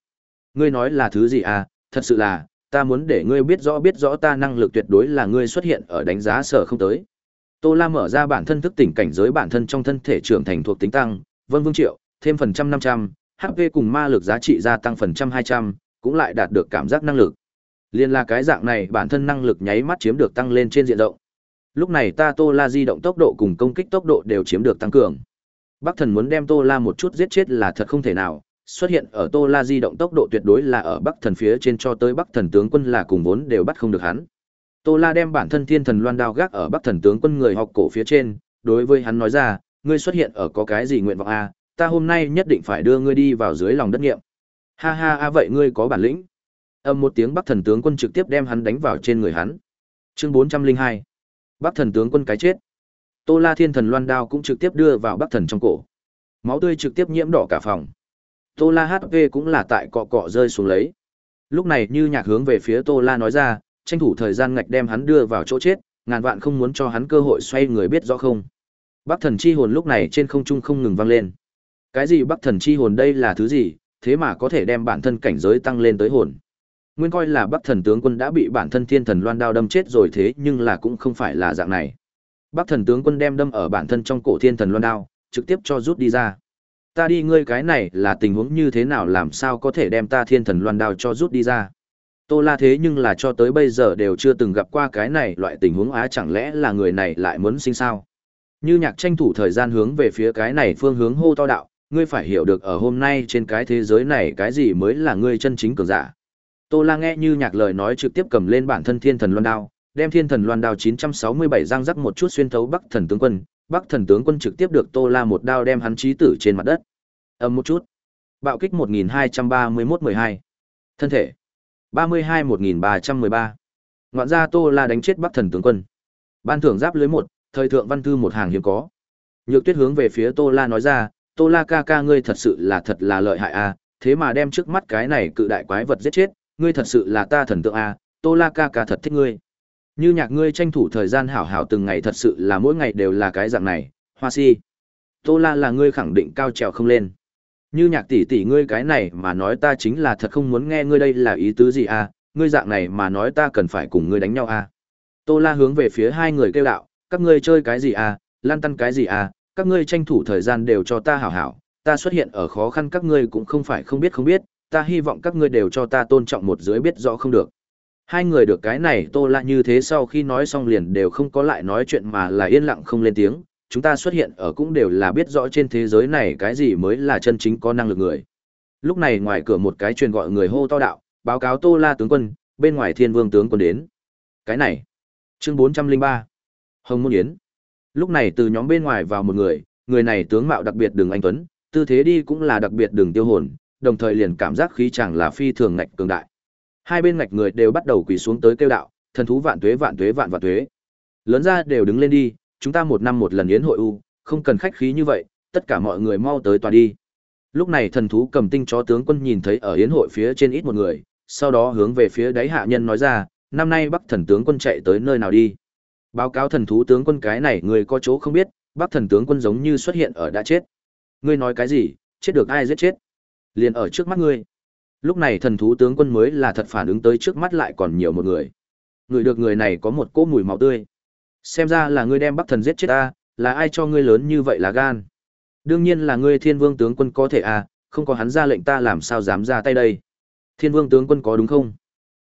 S1: Ngươi nói là thứ gì à, thật sự là, ta muốn để ngươi biết rõ biết rõ ta năng lực tuyệt đối là ngươi xuất hiện ở đánh giá sở không tới. Tô La mở ra bản thân thức tỉnh cảnh giới bản thân trong thân thể trưởng thành thuộc tính tăng, vân vương triệu, thêm phần trăm năm trăm, HP cùng ma lực giá trị gia tăng phần trăm hai trăm, cũng lại đạt được cảm giác năng lực. Liên là cái dạng này bản thân năng lực nháy mắt chiếm được tăng lên trên diện rộng. Lúc này ta Tô La di động tốc độ cùng công kích tốc độ đều chiếm được tăng cường. Bắc Thần muốn đem Tô La một chút giết chết là thật không thể nào, xuất hiện ở Tô La di động tốc độ tuyệt đối là ở Bắc Thần phía trên cho tới Bắc Thần tướng quân là cùng vốn đều bắt không được hắn. Tô La đem bản thân Thiên Thần Loan đao gác ở Bắc Thần tướng quân người học cổ phía trên, đối với hắn nói ra, ngươi xuất hiện ở có cái gì nguyện vọng a, à? ta hôm nay nhất định phải đưa ngươi đi vào dưới lòng đất nghiệm. Ha ha a à vậy ngươi có bản lĩnh. Âm một tiếng Bắc Thần tướng quân trực tiếp đem hắn đánh vào trên người hắn. Chương 402 Bắc thần tướng quân cái chết. Tô La Thiên thần loan đao cũng trực tiếp đưa vào Bắc thần trong cổ. Máu tươi trực tiếp nhiễm đỏ cả phòng. Tô La HP cũng là tại cọ cọ rơi xuống lấy. Lúc này Như Nhạc hướng về phía Tô La nói ra, tranh thủ thời gian ngạch đem hắn đưa vào chỗ chết, ngàn vạn không muốn cho hắn cơ hội xoay người biết rõ không. Bắc thần chi hồn lúc này trên không trung không ngừng vang lên. Cái gì Bắc thần chi hồn đây là thứ gì, thế mà có thể đem bản thân cảnh giới tăng lên tới hồn. Nguyên coi là Bắc Thần tướng quân đã bị bản thân Thiên Thần Loan đao đâm chết rồi thế nhưng là cũng không phải là dạng này. Bắc Thần tướng quân đem đâm ở bản thân trong cổ Thiên Thần Loan đao, trực tiếp cho rút đi ra. Ta đi ngươi cái này là tình huống như thế nào làm sao có thể đem ta Thiên Thần Loan đao cho rút đi ra? Tô La thế nhưng là cho tới bây giờ đều chưa từng gặp qua cái này loại tình huống á chẳng lẽ là người này lại muốn sinh sao? Như nhạc tranh thủ thời gian hướng về phía cái này phương hướng hô to đạo, ngươi phải hiểu được ở hôm nay trên cái thế giới này cái gì mới là ngươi chân chính cường giả. Tô La nghe như nhạc lời nói trực tiếp cầm lên bản thân Thiên Thần Loan đao, đem Thiên Thần Loan đao 967 giang rắc một chút xuyên thấu Bắc Thần tướng quân, Bắc Thần tướng quân trực tiếp được Tô La một đao đem hắn chí tử trên mặt đất. Ầm một chút. Bạo kích 123112. Thân thể. 321313. 1313 Ngoạn gia Tô La đánh chết Bắc Thần tướng quân. Ban thưởng giáp lưới một, thời thượng văn thư một hàng hiếm có. Nhược Tuyết hướng về phía Tô La nói ra, "Tô La ca ca ngươi thật sự là thật là lợi hại a, à, thế mà đem trước mắt cái này cự đại quái vật giết chết, ngươi thật sự là ta thần tượng a, à, Tô La ca ca thật thích ngươi. Như nhạc ngươi tranh thủ thời gian hảo hảo từng ngày thật sự là mỗi ngày đều là cái dạng này, Hoa Si. Tô La là ngươi khẳng định cao trèo không lên. Như nhạc tỷ tỷ ngươi cái này mà nói ta chính là thật không muốn nghe ngươi đây là ý tứ gì a, à, ngươi dạng này mà nói ta cần phải cùng ngươi đánh nhau a. À. Tô La hướng về phía hai người kêu đạo, các ngươi chơi cái gì à, lan tăn cái gì à, các ngươi tranh thủ thời gian đều cho ta hảo hảo, ta xuất hiện ở khó khăn các ngươi cũng không phải không biết không biết, ta hy vọng các ngươi đều cho ta tôn trọng một dưới biết rõ không được. Hai người được cái này Tô La như thế sau khi nói xong liền đều không có lại nói chuyện mà là yên lặng không lên tiếng, chúng ta xuất hiện ở cũng đều là biết rõ trên thế giới này cái gì mới là chân chính có năng lực người. Lúc này ngoài cửa một cái truyền gọi người hô to đạo, báo cáo Tô La tướng quân, bên ngoài Thiên Vương tướng quân đến. Cái này, chương 403, Hồng Môn Yến. Lúc này từ nhóm bên ngoài vào một người, người này tướng mạo đặc biệt đường anh tuấn, tư thế đi cũng là đặc biệt đường tiêu hồn, đồng thời liền cảm giác khí chàng là phi thường ngạch cường đại. Hai bên ngạch người đều bắt đầu quỳ xuống tới kêu đạo, thần thú vạn tuế vạn tuế vạn vạn tuế. Lớn ra đều đứng lên đi, chúng ta một năm một lần yến hội u, không cần khách khí như vậy, tất cả mọi người mau tới tòa đi. Lúc này thần thú cầm tinh chó tướng quân nhìn thấy ở yến hội phía trên ít một người, sau đó hướng về phía đáy hạ nhân nói ra, năm nay Bắc thần tướng quân chạy tới nơi nào đi? Báo cáo thần thú tướng quân cái này người có chỗ không biết, Bắc thần tướng quân giống như xuất hiện ở đã chết. Ngươi nói cái gì? Chết được ai giết chết? liền ở trước mắt ngươi lúc này thần thú tướng quân mới là thật phản ứng tới trước mắt lại còn nhiều một người người được người này có một cỗ mùi máu tươi xem ra là ngươi đem bắc thần giết chết ta là ai cho ngươi lớn như vậy là gan đương nhiên là ngươi thiên vương tướng quân có thể à không có hắn ra lệnh ta làm sao dám ra tay đây thiên vương tướng quân có đúng không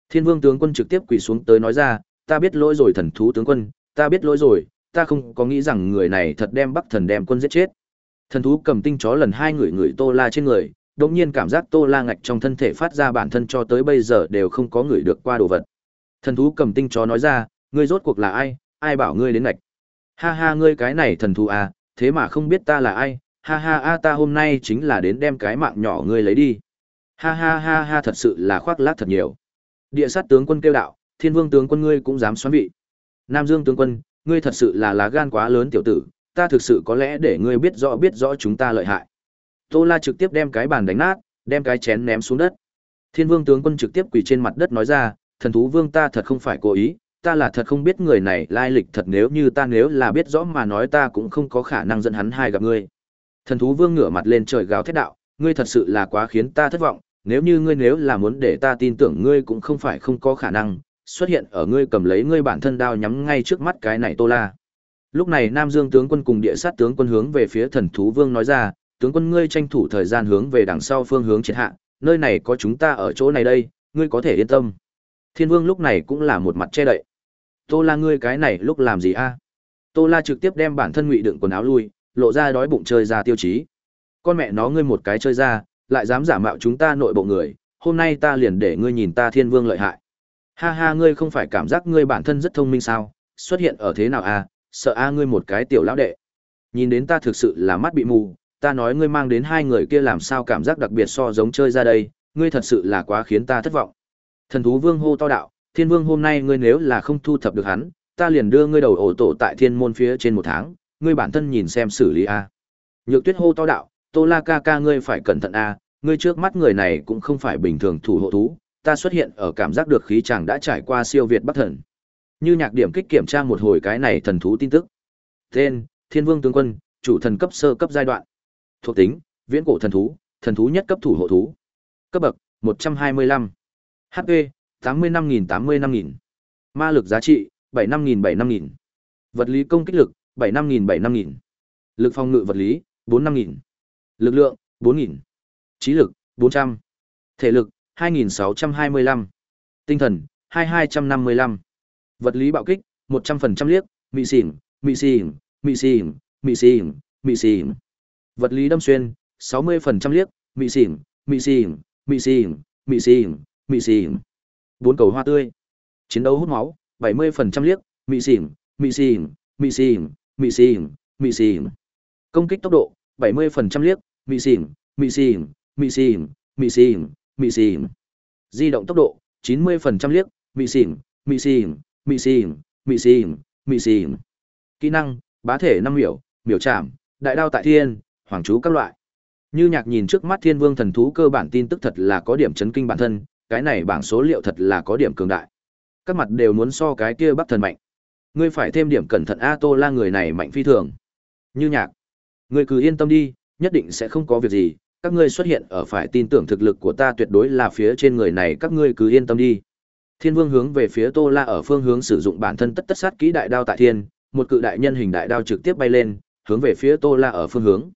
S1: thiên vương tướng quân trực tiếp quỳ xuống tới nói ra ta biết lỗi rồi thần thú tướng quân ta biết lỗi rồi ta không có nghĩ rằng người này thật đem bắc thần đem quân giết chết thần thú cầm tinh chó lần hai người người tô la trên người đông nhiên cảm giác tô la ngạch trong thân thể phát ra bản thân cho tới bây giờ đều không có người được qua đồ vật thần thú cầm tinh chó nói ra ngươi rốt cuộc là ai ai bảo ngươi đến ngạch ha ha ngươi cái này thần thú à thế mà không biết ta là ai ha ha à, ta hôm nay chính là đến đem cái mạng nhỏ ngươi lấy đi ha ha ha ha thật sự là khoác lác thật nhiều địa sát tướng quân kêu đạo thiên vương tướng quân ngươi cũng dám xoắn vị nam dương tướng quân ngươi thật sự là lá gan quá lớn tiểu tử ta thực sự có lẽ để ngươi biết rõ biết rõ chúng ta lợi hại Tô La trực tiếp đem cái bàn đánh nát, đem cái chén ném xuống đất. Thiên Vương tướng quân trực tiếp quỳ trên mặt đất nói ra, thần thú vương ta thật không phải cố ý, ta là thật không biết người này lai lịch thật nếu như ta nếu là biết rõ mà nói ta cũng không có khả năng dẫn hắn hai gặp ngươi. Thần thú vương ngửa mặt lên trời gào thét đạo, ngươi thật sự là quá khiến ta thất vọng, nếu như ngươi nếu là muốn để ta tin tưởng ngươi cũng không phải không có khả năng, xuất hiện ở ngươi cầm lấy ngươi bản thân đao nhắm ngay trước mắt cái này Tô La. Lúc này Nam Dương tướng quân cùng địa sát tướng quân hướng về phía thần thú vương nói ra, tướng quân ngươi tranh thủ thời gian hướng về đằng sau phương hướng triệt hạ, nơi này có chúng ta ở chỗ này đây, ngươi có thể yên tâm. Thiên Vương lúc này cũng là một mặt che đậy. Tô La ngươi cái này lúc làm gì a? Tô La trực tiếp đem bản thân ngụy đựng quần áo lui, lộ ra đói bụng chơi ra tiêu chí. Con mẹ nó ngươi một cái chơi ra, lại dám giả mạo chúng ta nội bộ người, hôm nay ta liền để ngươi nhìn ta Thiên Vương lợi hại. Ha ha ngươi không phải cảm giác ngươi bản thân rất thông minh sao, xuất hiện ở thế nào a, sợ a ngươi một cái tiểu lão đệ. Nhìn đến ta thực sự là mắt bị mù, ta nói ngươi mang đến hai người kia làm sao cảm giác đặc biệt so giống chơi ra đây, ngươi thật sự là quá khiến ta thất vọng. Thần thú vương hô to đạo, thiên vương hôm nay ngươi nếu là không thu thập được hắn, ta liền đưa ngươi đầu ổ tổ tại thiên môn phía trên một tháng, ngươi bản thân nhìn xem xử lý a. Nhược tuyết hô to đạo, tô la ca ca ngươi phải cẩn thận a, ngươi trước mắt người này cũng không phải bình thường thủ hộ thú, ta xuất hiện ở cảm giác được khí chàng đã trải qua siêu việt bất thần. Như nhạc điểm kích kiểm tra một hồi cái này thần thú tin tức. Tên, thiên vương tướng quân, chủ thần cấp sơ cấp giai đoạn thuộc tính viễn cổ thần thú thần thú nhất cấp thủ hộ thú cấp bậc 125 hp 85.000 85.000 ma lực giá trị 75.000 75.000 vật lý công kích lực 75.000 75.000 lực phòng ngự vật lý 45.000 lực lượng 4.000 trí lực 400 thể lực 2.625 tinh thần 2255 vật lý bạo kích 100% liếc mị xỉn mị xỉn mị xỉn mị xỉn mị xỉn vật lý đâm xuyên 60% liếc mị xỉn mị xỉn mị xỉn mị xỉn mị xỉn bốn cầu hoa tươi chiến đấu hút máu 70% liếc mị xỉn mị xỉn mị xỉn mị xỉn mị xỉn công kích tốc độ 70% liếc mị xỉn mị xỉn mị xỉn mị xỉn mị xỉn di động tốc độ 90% liếc mị xỉn mị xỉn mị xỉn mị xỉn mị xỉn kỹ năng bá thể năm miểu miểu chạm đại đao tại thiên hoàng chú các loại. Như Nhạc nhìn trước mắt Thiên Vương thần thú cơ bản tin tức thật là có điểm chấn kinh bản thân, cái này bảng số liệu thật là có điểm cường đại. Các mặt đều muốn so cái kia Bắc thần mạnh. Ngươi phải thêm điểm cẩn thận A Tô La người này mạnh phi thường. Như Nhạc, ngươi cứ yên tâm đi, nhất định sẽ không có việc gì, các ngươi xuất hiện ở phải tin tưởng thực lực của ta tuyệt đối là phía trên người này, các ngươi cứ yên tâm đi. Thiên Vương hướng về phía Tô La ở phương hướng sử dụng bản thân tất tất sát kỹ đại đao tại thiên, một cự đại nhân hình đại đao trực tiếp bay lên, hướng về phía Tô La ở phương hướng.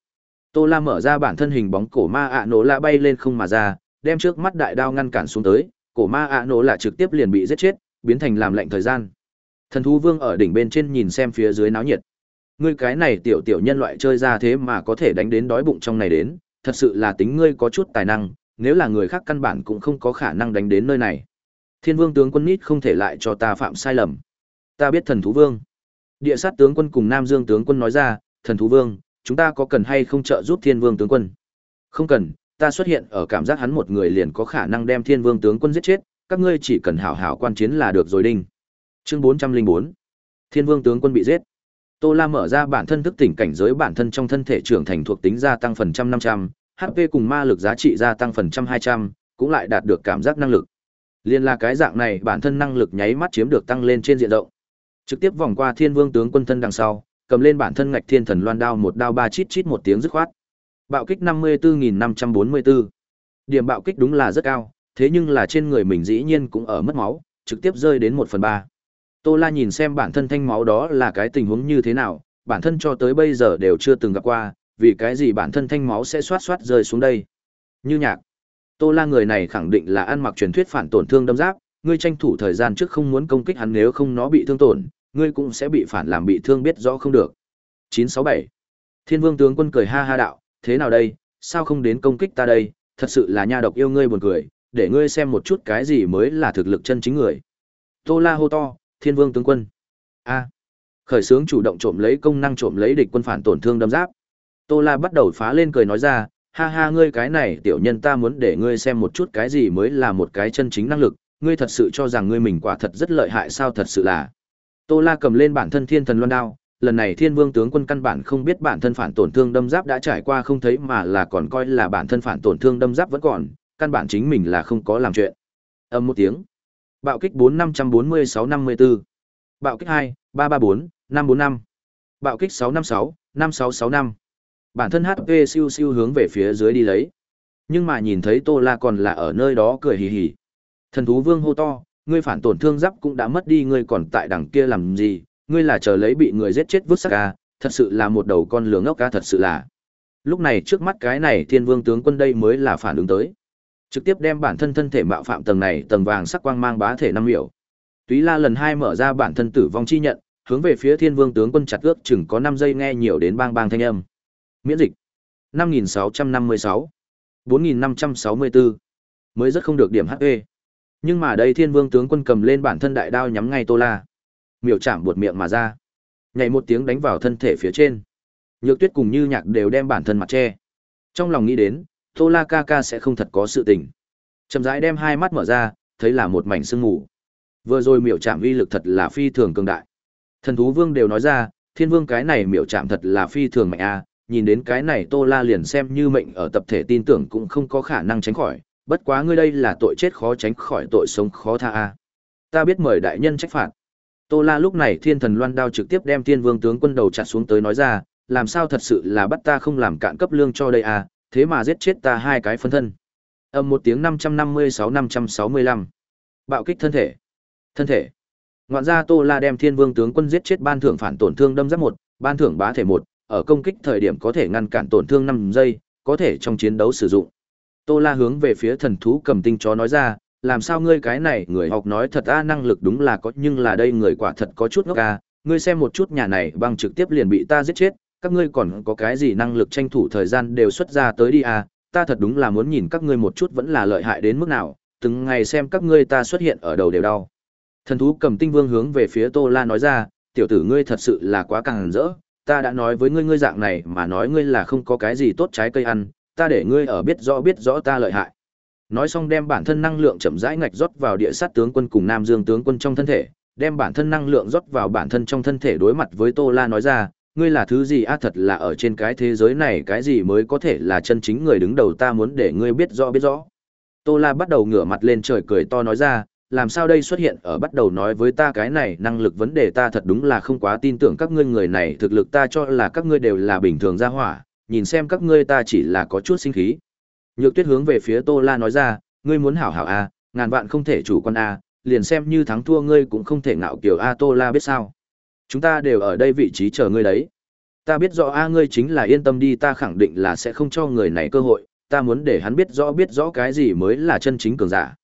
S1: Tô La mở ra bản thân hình bóng cổ ma ạ nổ lạ bay lên không mà ra, đem trước mắt đại đao ngăn cản xuống tới, cổ ma ạ nổ lạ trực tiếp liền bị giết chết, biến thành làm lạnh thời gian. Thần thú vương ở đỉnh bên trên nhìn xem phía dưới náo nhiệt. Ngươi cái này tiểu tiểu nhân loại chơi ra thế mà có thể đánh đến đói bụng trong này đến, thật sự là tính ngươi có chút tài năng, nếu là người khác căn bản cũng không có khả năng đánh đến nơi này. Thiên vương tướng quân nít không thể lại cho ta phạm sai lầm. Ta biết thần thú vương. Địa sát tướng quân cùng Nam Dương tướng quân nói ra, thần thú vương, chúng ta có cần hay không trợ giúp thiên vương tướng quân không cần ta xuất hiện ở cảm giác hắn một người liền có khả năng đem thiên vương tướng quân giết chết các ngươi chỉ cần hảo hảo quan chiến là được rồi đinh chương bốn trăm linh bốn thiên vương tướng quân bị giết tô la mở ra bản thân thức tỉnh cảnh giới bản thân trong thân thể trưởng thành thuộc tính gia tăng phần trăm năm trăm hp cùng ma lực giá trị gia tăng phần trăm hai trăm cũng lại đạt được cảm giác năng lực liên là cái dạng này bản thân năng lực nháy mắt chiếm được tăng lên trên diện rộng trực tiếp vòng qua thiên vương tướng quân thân đằng sau cầm lên bản thân ngạch thiên thần loan đao một đao ba chít chít một tiếng dứt khoát. Bạo kích năm năm mươi bốn năm trăm bốn mươi bốn Điểm bạo kích đúng là rất cao, thế nhưng là trên người mình dĩ nhiên cũng ở mất máu, trực tiếp rơi đến một phần ba Tô La nhìn xem bản thân thanh máu đó là cái tình huống như thế nào, bản thân cho tới bây giờ đều chưa từng gặp qua, vì cái gì bản thân thanh máu sẽ xoát xoát rơi xuống đây. Như nhạc, Tô La người này khẳng định là ăn mặc truyền thuyết phản tổn thương đâm giáp, ngươi tranh thủ thời gian trước không muốn công kích hắn nếu không nó bị thương tổn, ngươi cũng sẽ bị phản làm bị thương biết rõ không được. 967. Thiên Vương tướng quân cười ha ha đạo, thế nào đây, sao không đến công kích ta đây, thật sự là nha độc yêu ngươi buồn cười, để ngươi xem một chút cái gì mới là thực lực chân chính người. Tô La hô to, Thiên Vương tướng quân. A. Khởi sướng chủ động trộm lấy công năng trộm lấy địch quân phản tổn thương đâm giáp. Tô La bắt đầu phá lên cười nói ra, ha ha ngươi cái này tiểu nhân ta muốn để ngươi xem một chút cái gì mới là một cái chân chính năng lực, ngươi thật sự cho rằng ngươi mình quả thật rất lợi hại sao thật sự là. Tô La cầm lên bản thân Thiên Thần Loan đao, lần này Thiên Vương tướng quân căn bản không biết bản thân phản tổn thương đâm giáp đã trải qua không thấy mà là còn coi là bản thân phản tổn thương đâm giáp vẫn còn, căn bản chính mình là không có làm chuyện. Âm một tiếng. Bạo kích 454654. Bạo kích 2334545. Bạo kích 656, 5665. Bản thân HP siêu siêu hướng về phía dưới đi lấy. Nhưng mà nhìn thấy Tô La còn là ở nơi đó cười hì hì. Thần thú vương hô to, ngươi phản tổn thương giáp cũng đã mất đi ngươi còn tại đằng kia làm gì, ngươi là chờ lấy bị người giết chết vứt xác ca, à? thật sự là một đầu con lường ngốc ca thật sự là. Lúc này trước mắt cái này thiên vương tướng quân đây mới là phản ứng tới. Trực tiếp đem bản thân thân thể mạo phạm tầng này tầng vàng sắc quang mang bá thể năm hiểu. Túy la lần hai mở ra bản thân tử vong chi nhận, hướng về phía thiên vương tướng quân chặt ước chừng có năm giây nghe nhiều đến bang bang thanh âm. Miễn dịch. Năm năm năm nghìn nghìn sáu sáu, sáu trăm trăm mươi bốn mươi bốn, Mới rất không được điểm HP nhưng mà đây thiên vương tướng quân cầm lên bản thân đại đao nhắm ngay tô la miểu chạm buột miệng mà ra nhảy một tiếng đánh vào thân thể phía trên nhược tuyết cùng như nhạc đều đem bản thân mặt che trong lòng nghĩ đến tô la ca ca sẽ không thật có sự tình chậm rãi đem hai mắt mở ra thấy là một mảnh sương mù vừa rồi miểu chạm uy lực thật là phi thường cường đại thần thú vương đều nói ra thiên vương cái này miểu chạm thật là phi thường mạnh a nhìn đến cái này tô la liền xem như mệnh ở tập thể tin tưởng cũng không có khả năng tránh khỏi bất quá ngươi đây là tội chết khó tránh khỏi tội sống khó tha a ta biết mời đại nhân trách phạt tô la lúc này thiên thần loan đao trực tiếp đem thiên vương tướng quân đầu chặt xuống tới nói ra làm sao thật sự là bắt ta không làm cạn cấp lương cho đây a thế mà giết chết ta hai cái phân thân âm một tiếng năm trăm năm mươi sáu năm trăm sáu mươi lăm bạo kích thân thể thân thể ngoạn ra tô la đem thiên vương tướng quân giết chết ban thưởng phản tổn thương đâm giáp một ban thưởng bá thể một ở công kích thời điểm có thể ngăn cản tổn thương năm giây có thể trong chiến đấu sử dụng Tô La hướng về phía thần thú cầm tinh chó nói ra, làm sao ngươi cái này người học nói thật a năng lực đúng là có nhưng là đây người quả thật có chút ngốc a, ngươi xem một chút nhà này băng trực tiếp liền bị ta giết chết, các ngươi còn có cái gì năng lực tranh thủ thời gian đều xuất ra tới đi à, ta thật đúng là muốn nhìn các ngươi một chút vẫn là lợi hại đến mức nào, từng ngày xem các ngươi ta xuất hiện ở đầu đều đau. Thần thú cầm tinh vương hướng về phía Tô La nói ra, tiểu tử ngươi thật sự là quá càng rỡ, ta đã nói với ngươi ngươi dạng này mà nói ngươi là không có cái gì tốt trái cây ăn, ta để ngươi ở biết rõ biết rõ ta lợi hại. Nói xong đem bản thân năng lượng chậm rãi ngạch rót vào địa sát tướng quân cùng Nam Dương tướng quân trong thân thể, đem bản thân năng lượng rót vào bản thân trong thân thể đối mặt với Tô La nói ra, ngươi là thứ gì a à, thật là ở trên cái thế giới này cái gì mới có thể là chân chính người đứng đầu ta muốn để ngươi biết rõ biết rõ. Tô La bắt đầu ngửa mặt lên trời cười to nói ra, làm sao đây xuất hiện ở bắt đầu nói với ta cái này năng lực vấn đề ta thật đúng là không quá tin tưởng các ngươi người này thực lực ta cho là các ngươi đều là bình thường gia hỏa, nhìn xem các ngươi ta chỉ là có chút sinh khí. Nhược tuyết hướng về phía Tô La nói ra, ngươi muốn hảo hảo a, à, ngàn vạn không thể chủ quan a, à, liền xem như thắng thua ngươi cũng không thể ngạo kiểu a à, Tô La biết sao. Chúng ta đều ở đây vị trí chờ ngươi đấy. Ta biết rõ a à, ngươi chính là yên tâm đi ta khẳng định là sẽ không cho người này cơ hội, ta muốn để hắn biết rõ biết rõ cái gì mới là chân chính cường giả.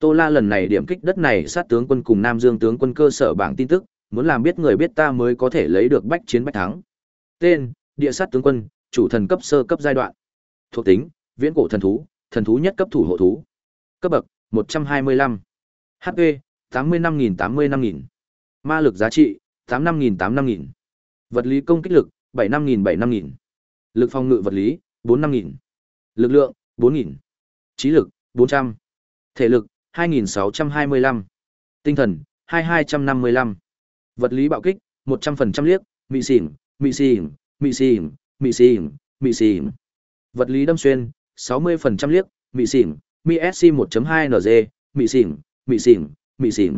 S1: Tô La lần này điểm kích đất này sát tướng quân cùng Nam Dương tướng quân cơ sở bảng tin tức, muốn làm biết người biết ta mới có thể lấy được bách chiến bách thắng. Tên, địa sát tướng quân, chủ thần cấp sơ cấp giai đoạn. Thuộc tính: Viễn cổ thần thú, thần thú nhất cấp thủ hộ thú. Cấp bậc: 125. HP: 85000 85000. Ma lực giá trị: 85000 85000. Vật lý công kích lực: 75000 75000. Lực phòng ngự vật lý: 45000. Lực lượng: 4000. Trí lực: 400. Thể lực: 2625. Tinh thần: 2255. Vật lý bạo kích: 100% liếc, mị xỉn, mị xỉn, mị xỉn, mị xỉn mị xỉn vật lý đâm xuyên 60% liếc mị xỉn mi sc 1.2 nz mị xỉn mị xỉn mị xỉn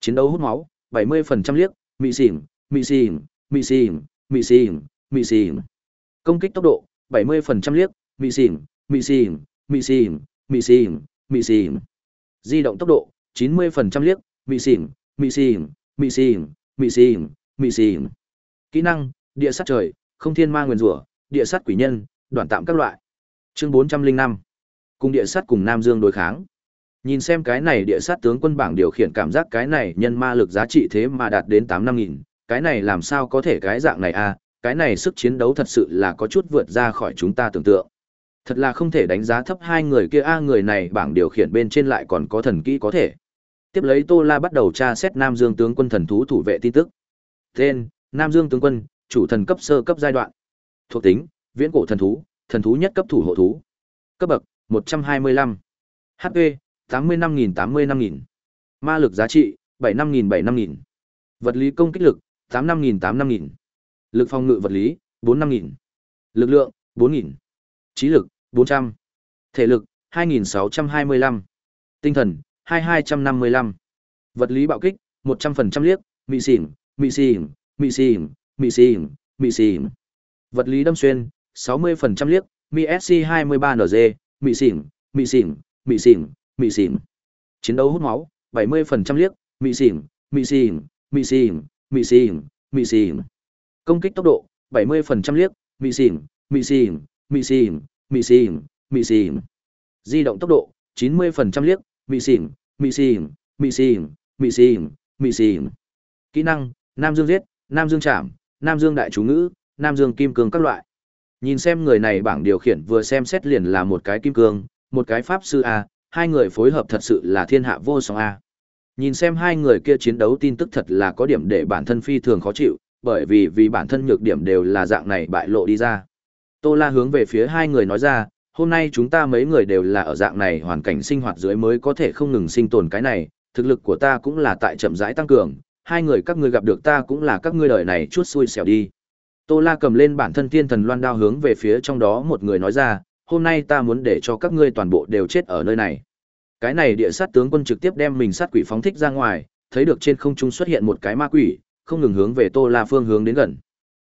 S1: chiến đấu hút máu 70% liếc mị xỉn mị xỉn mị xỉn mị xỉn mị xỉn công kích tốc độ 70% liếc mị xỉn mị xỉn mị xỉn mị xỉn mị xỉn di động tốc độ 90% liếc mị xỉn mị xỉn mị xỉn mị xỉn mị xỉn kỹ năng địa sát trời không thiên ma nguyên rủa địa sát quỷ nhân đoàn tạm các loại chương bốn trăm linh năm cùng địa sát cùng nam dương đối kháng nhìn xem cái này địa sát tướng quân bảng điều khiển cảm giác cái này nhân ma lực giá trị thế mà đạt đến tám năm nghìn cái này làm sao có thể cái dạng này a? À? cái này sức chiến đấu thật sự là có chút vượt ra khỏi chúng ta tưởng tượng thật là không thể đánh giá thấp hai người kia a người này bảng điều khiển bên trên lại còn có thần kỹ có thể tiếp lấy tô la bắt đầu tra xét nam dương tướng quân thần thú thủ vệ tin tức tên nam dương tướng quân chủ thần cấp sơ cấp giai đoạn. Thuộc tính: Viễn cổ thần thú, thần thú nhất cấp thủ hộ thú. Cấp bậc: 125. HP: năm nghìn Ma lực giá trị: bảy bảy năm nghìn năm nghìn Vật lý công kích lực: tám tám năm nghìn năm nghìn Lực phòng ngự vật lý: bốn năm nghìn Lực lượng: bốn nghìn Trí lực: bốn trăm Thể lực: hai hai nghìn sáu trăm mươi lăm Tinh thần: hai hai trăm năm mươi lăm Vật lý bạo kích: một trăm phần trăm liếc, mị xỉn, mị xỉn, mị xỉn, mị xì mị xì vật lý đâm xuyên 60% liếc mi sc 23 nz mì xì mì xì mì xì mì xì chiến đấu hút máu 70% liếc mị xì mị xì mị xì mị xì mị xì công kích tốc độ 70% liếc mị xì mị xì mị xì mị xì mị xì di động tốc độ 90% liếc mị xì mị xì mị xì mị xì mị xì kỹ năng nam dương giết nam dương chạm Nam Dương đại chú ngữ, Nam Dương kim cương các loại. Nhìn xem người này bảng điều khiển vừa xem xét liền là một cái kim cương, một cái pháp sư a, hai người phối hợp thật sự là thiên hạ vô song a. Nhìn xem hai người kia chiến đấu tin tức thật là có điểm để bản thân phi thường khó chịu, bởi vì vì bản thân nhược điểm đều là dạng này bại lộ đi ra. Tô La hướng về phía hai người nói ra, hôm nay chúng ta mấy người đều là ở dạng này hoàn cảnh sinh hoạt dưới mới có thể không ngừng sinh tồn cái này, thực lực của ta cũng là tại chậm rãi tăng cường, hai người các ngươi gặp được ta cũng là các ngươi đời này chút xui xẻo đi. Tô La cầm lên bản thân thiên thần loan đao hướng về phía trong đó một người nói ra, hôm nay ta muốn để cho các ngươi toàn bộ đều chết ở nơi này. Cái này địa sát tướng quân trực tiếp đem mình sát quỷ phóng thích ra ngoài, thấy được trên không trung xuất hiện một cái ma quỷ, không ngừng hướng về Tô La phương hướng đến gần.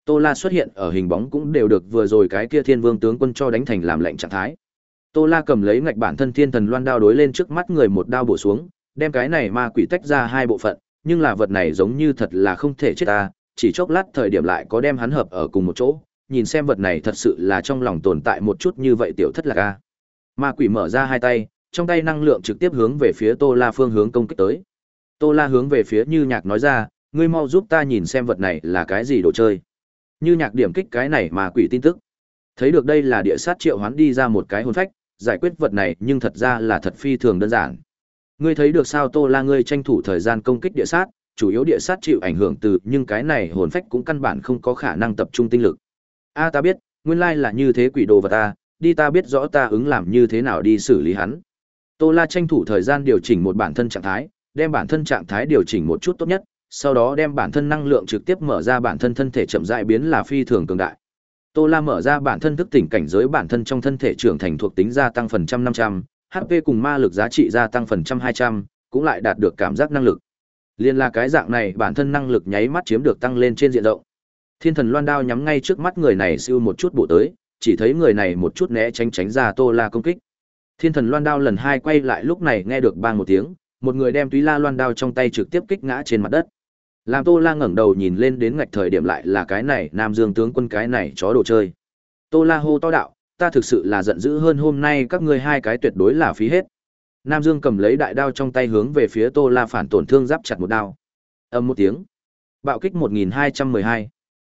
S1: Tô La xuất hiện ở hình bóng cũng đều được vừa rồi cái kia thiên vương tướng quân cho đánh thành làm lệnh trạng thái. Tô La cầm lấy ngạch bản thân thiên thần loan đao đối lên trước mắt người một đao bổ xuống, đem cái này ma quỷ tách ra hai bộ phận, nhưng là vật này giống như thật là không thể chết ta, chỉ chốc lát thời điểm lại có đem hắn hợp ở cùng một chỗ, nhìn xem vật này thật sự là trong lòng tồn tại một chút như vậy tiểu thất lạc a. Ma quỷ mở ra hai tay, trong tay năng lượng trực tiếp hướng về phía Tô La phương hướng công kích tới. Tô La hướng về phía Như Nhạc nói ra, ngươi mau giúp ta nhìn xem vật này là cái gì đồ chơi. Như Nhạc điểm kích cái này mà quỷ tin tức. Thấy được đây là địa sát triệu hoán đi ra một cái hồn phách, giải quyết vật này nhưng thật ra là thật phi thường đơn giản. Ngươi thấy được sao Tô La ngươi tranh thủ thời gian công kích địa sát, chủ yếu địa sát chịu ảnh hưởng từ nhưng cái này hồn phách cũng căn bản không có khả năng tập trung tinh lực. A ta biết, nguyên lai là như thế quỷ đồ và ta, đi ta biết rõ ta ứng làm như thế nào đi xử lý hắn. Tô La tranh thủ thời gian điều chỉnh một bản thân trạng thái, đem bản thân trạng thái điều chỉnh một chút tốt nhất, sau đó đem bản thân năng lượng trực tiếp mở ra bản thân thân thể chậm rãi biến là phi thường cường đại. Tô La mở ra bản thân thức tỉnh cảnh giới bản thân trong thân thể trưởng thành thuộc tính gia tăng phần trăm năm trăm, HP cùng ma lực giá trị gia tăng phần trăm 200, cũng lại đạt được cảm giác năng lực. Liên là cái dạng này bản thân năng lực nháy mắt chiếm được tăng lên trên diện rộng. Thiên thần loan đao nhắm ngay trước mắt người này siêu một chút bộ tới, chỉ thấy người này một chút né tránh tránh ra Tô La công kích. Thiên thần loan đao lần hai quay lại lúc này nghe được bang một tiếng, một người đem túy la loan đao trong tay trực tiếp kích ngã trên mặt đất. Làm Tô La ngẩng đầu nhìn lên đến ngạch thời điểm lại là cái này Nam Dương tướng quân cái này chó đồ chơi. Tô La hô to đạo, ta thực sự là giận dữ hơn hôm nay các ngươi hai cái tuyệt đối là phí hết. Nam Dương cầm lấy đại đao trong tay hướng về phía Tô La Phản tổn thương giáp chặt một đao. Âm một tiếng. Bạo kích 1212.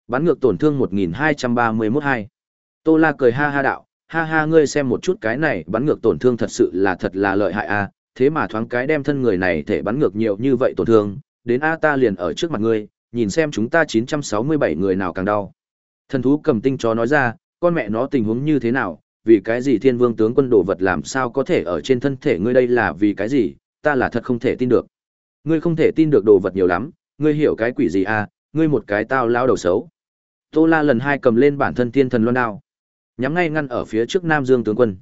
S1: Bắn ngược tổn thương 1231 2. Tô La cười ha ha đạo, ha ha ngươi xem một chút cái này bắn ngược tổn thương thật sự là thật là lợi hại a, à. thế mà thoáng cái đem thân người này thể bắn ngược nhiều như vậy tổn thương, đến a ta liền ở trước mặt ngươi, nhìn xem chúng ta 967 người nào càng đau. Thần thú cầm tinh chó nói ra, con mẹ nó tình huống như thế nào, vì cái gì thiên vương tướng quân đồ vật làm sao có thể ở trên thân thể ngươi đây là vì cái gì, ta là thật không thể tin được. Ngươi không thể tin được đồ vật nhiều lắm, ngươi hiểu cái quỷ gì à, ngươi một cái tao lao đầu xấu. Tô La lần hai cầm lên bản thân thiên thần loan đao, nhắm ngay ngăn ở phía trước Nam Dương tướng quân.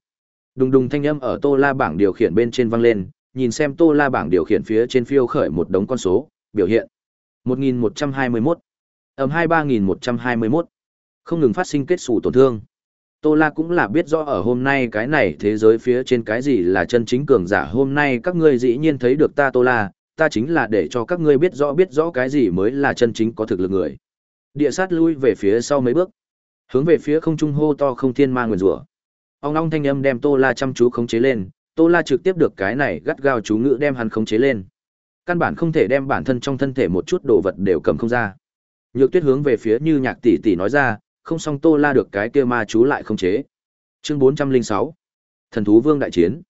S1: Đùng đùng thanh âm ở Tô La bảng điều khiển bên trên văng lên, nhìn xem Tô La bảng điều khiển phía trên phiêu khởi một đống con số, biểu hiện 1121, ầm 23121 không ngừng phát sinh kết xù tổn thương. Tô La cũng là biết rõ ở hôm nay cái này thế giới phía trên cái gì là chân chính cường giả hôm nay các ngươi dĩ nhiên thấy được ta Tô La, ta chính là để cho các ngươi biết rõ biết rõ cái gì mới là chân chính có thực lực người. Địa sát lui về phía sau mấy bước, hướng về phía không trung hô to không thiên ma nguyền rủa. Ông long thanh âm đem Tô La chăm chú khống chế lên, Tô La trực tiếp được cái này gắt gao chú ngữ đem hắn khống chế lên. Căn bản không thể đem bản thân trong thân thể một chút đồ vật đều cầm không ra. Nhược Tuyết hướng về phía Như Nhạc tỷ tỷ nói ra, không song Tô La được cái kia ma chú lại không chế. Chương 406. Thần thú vương đại chiến.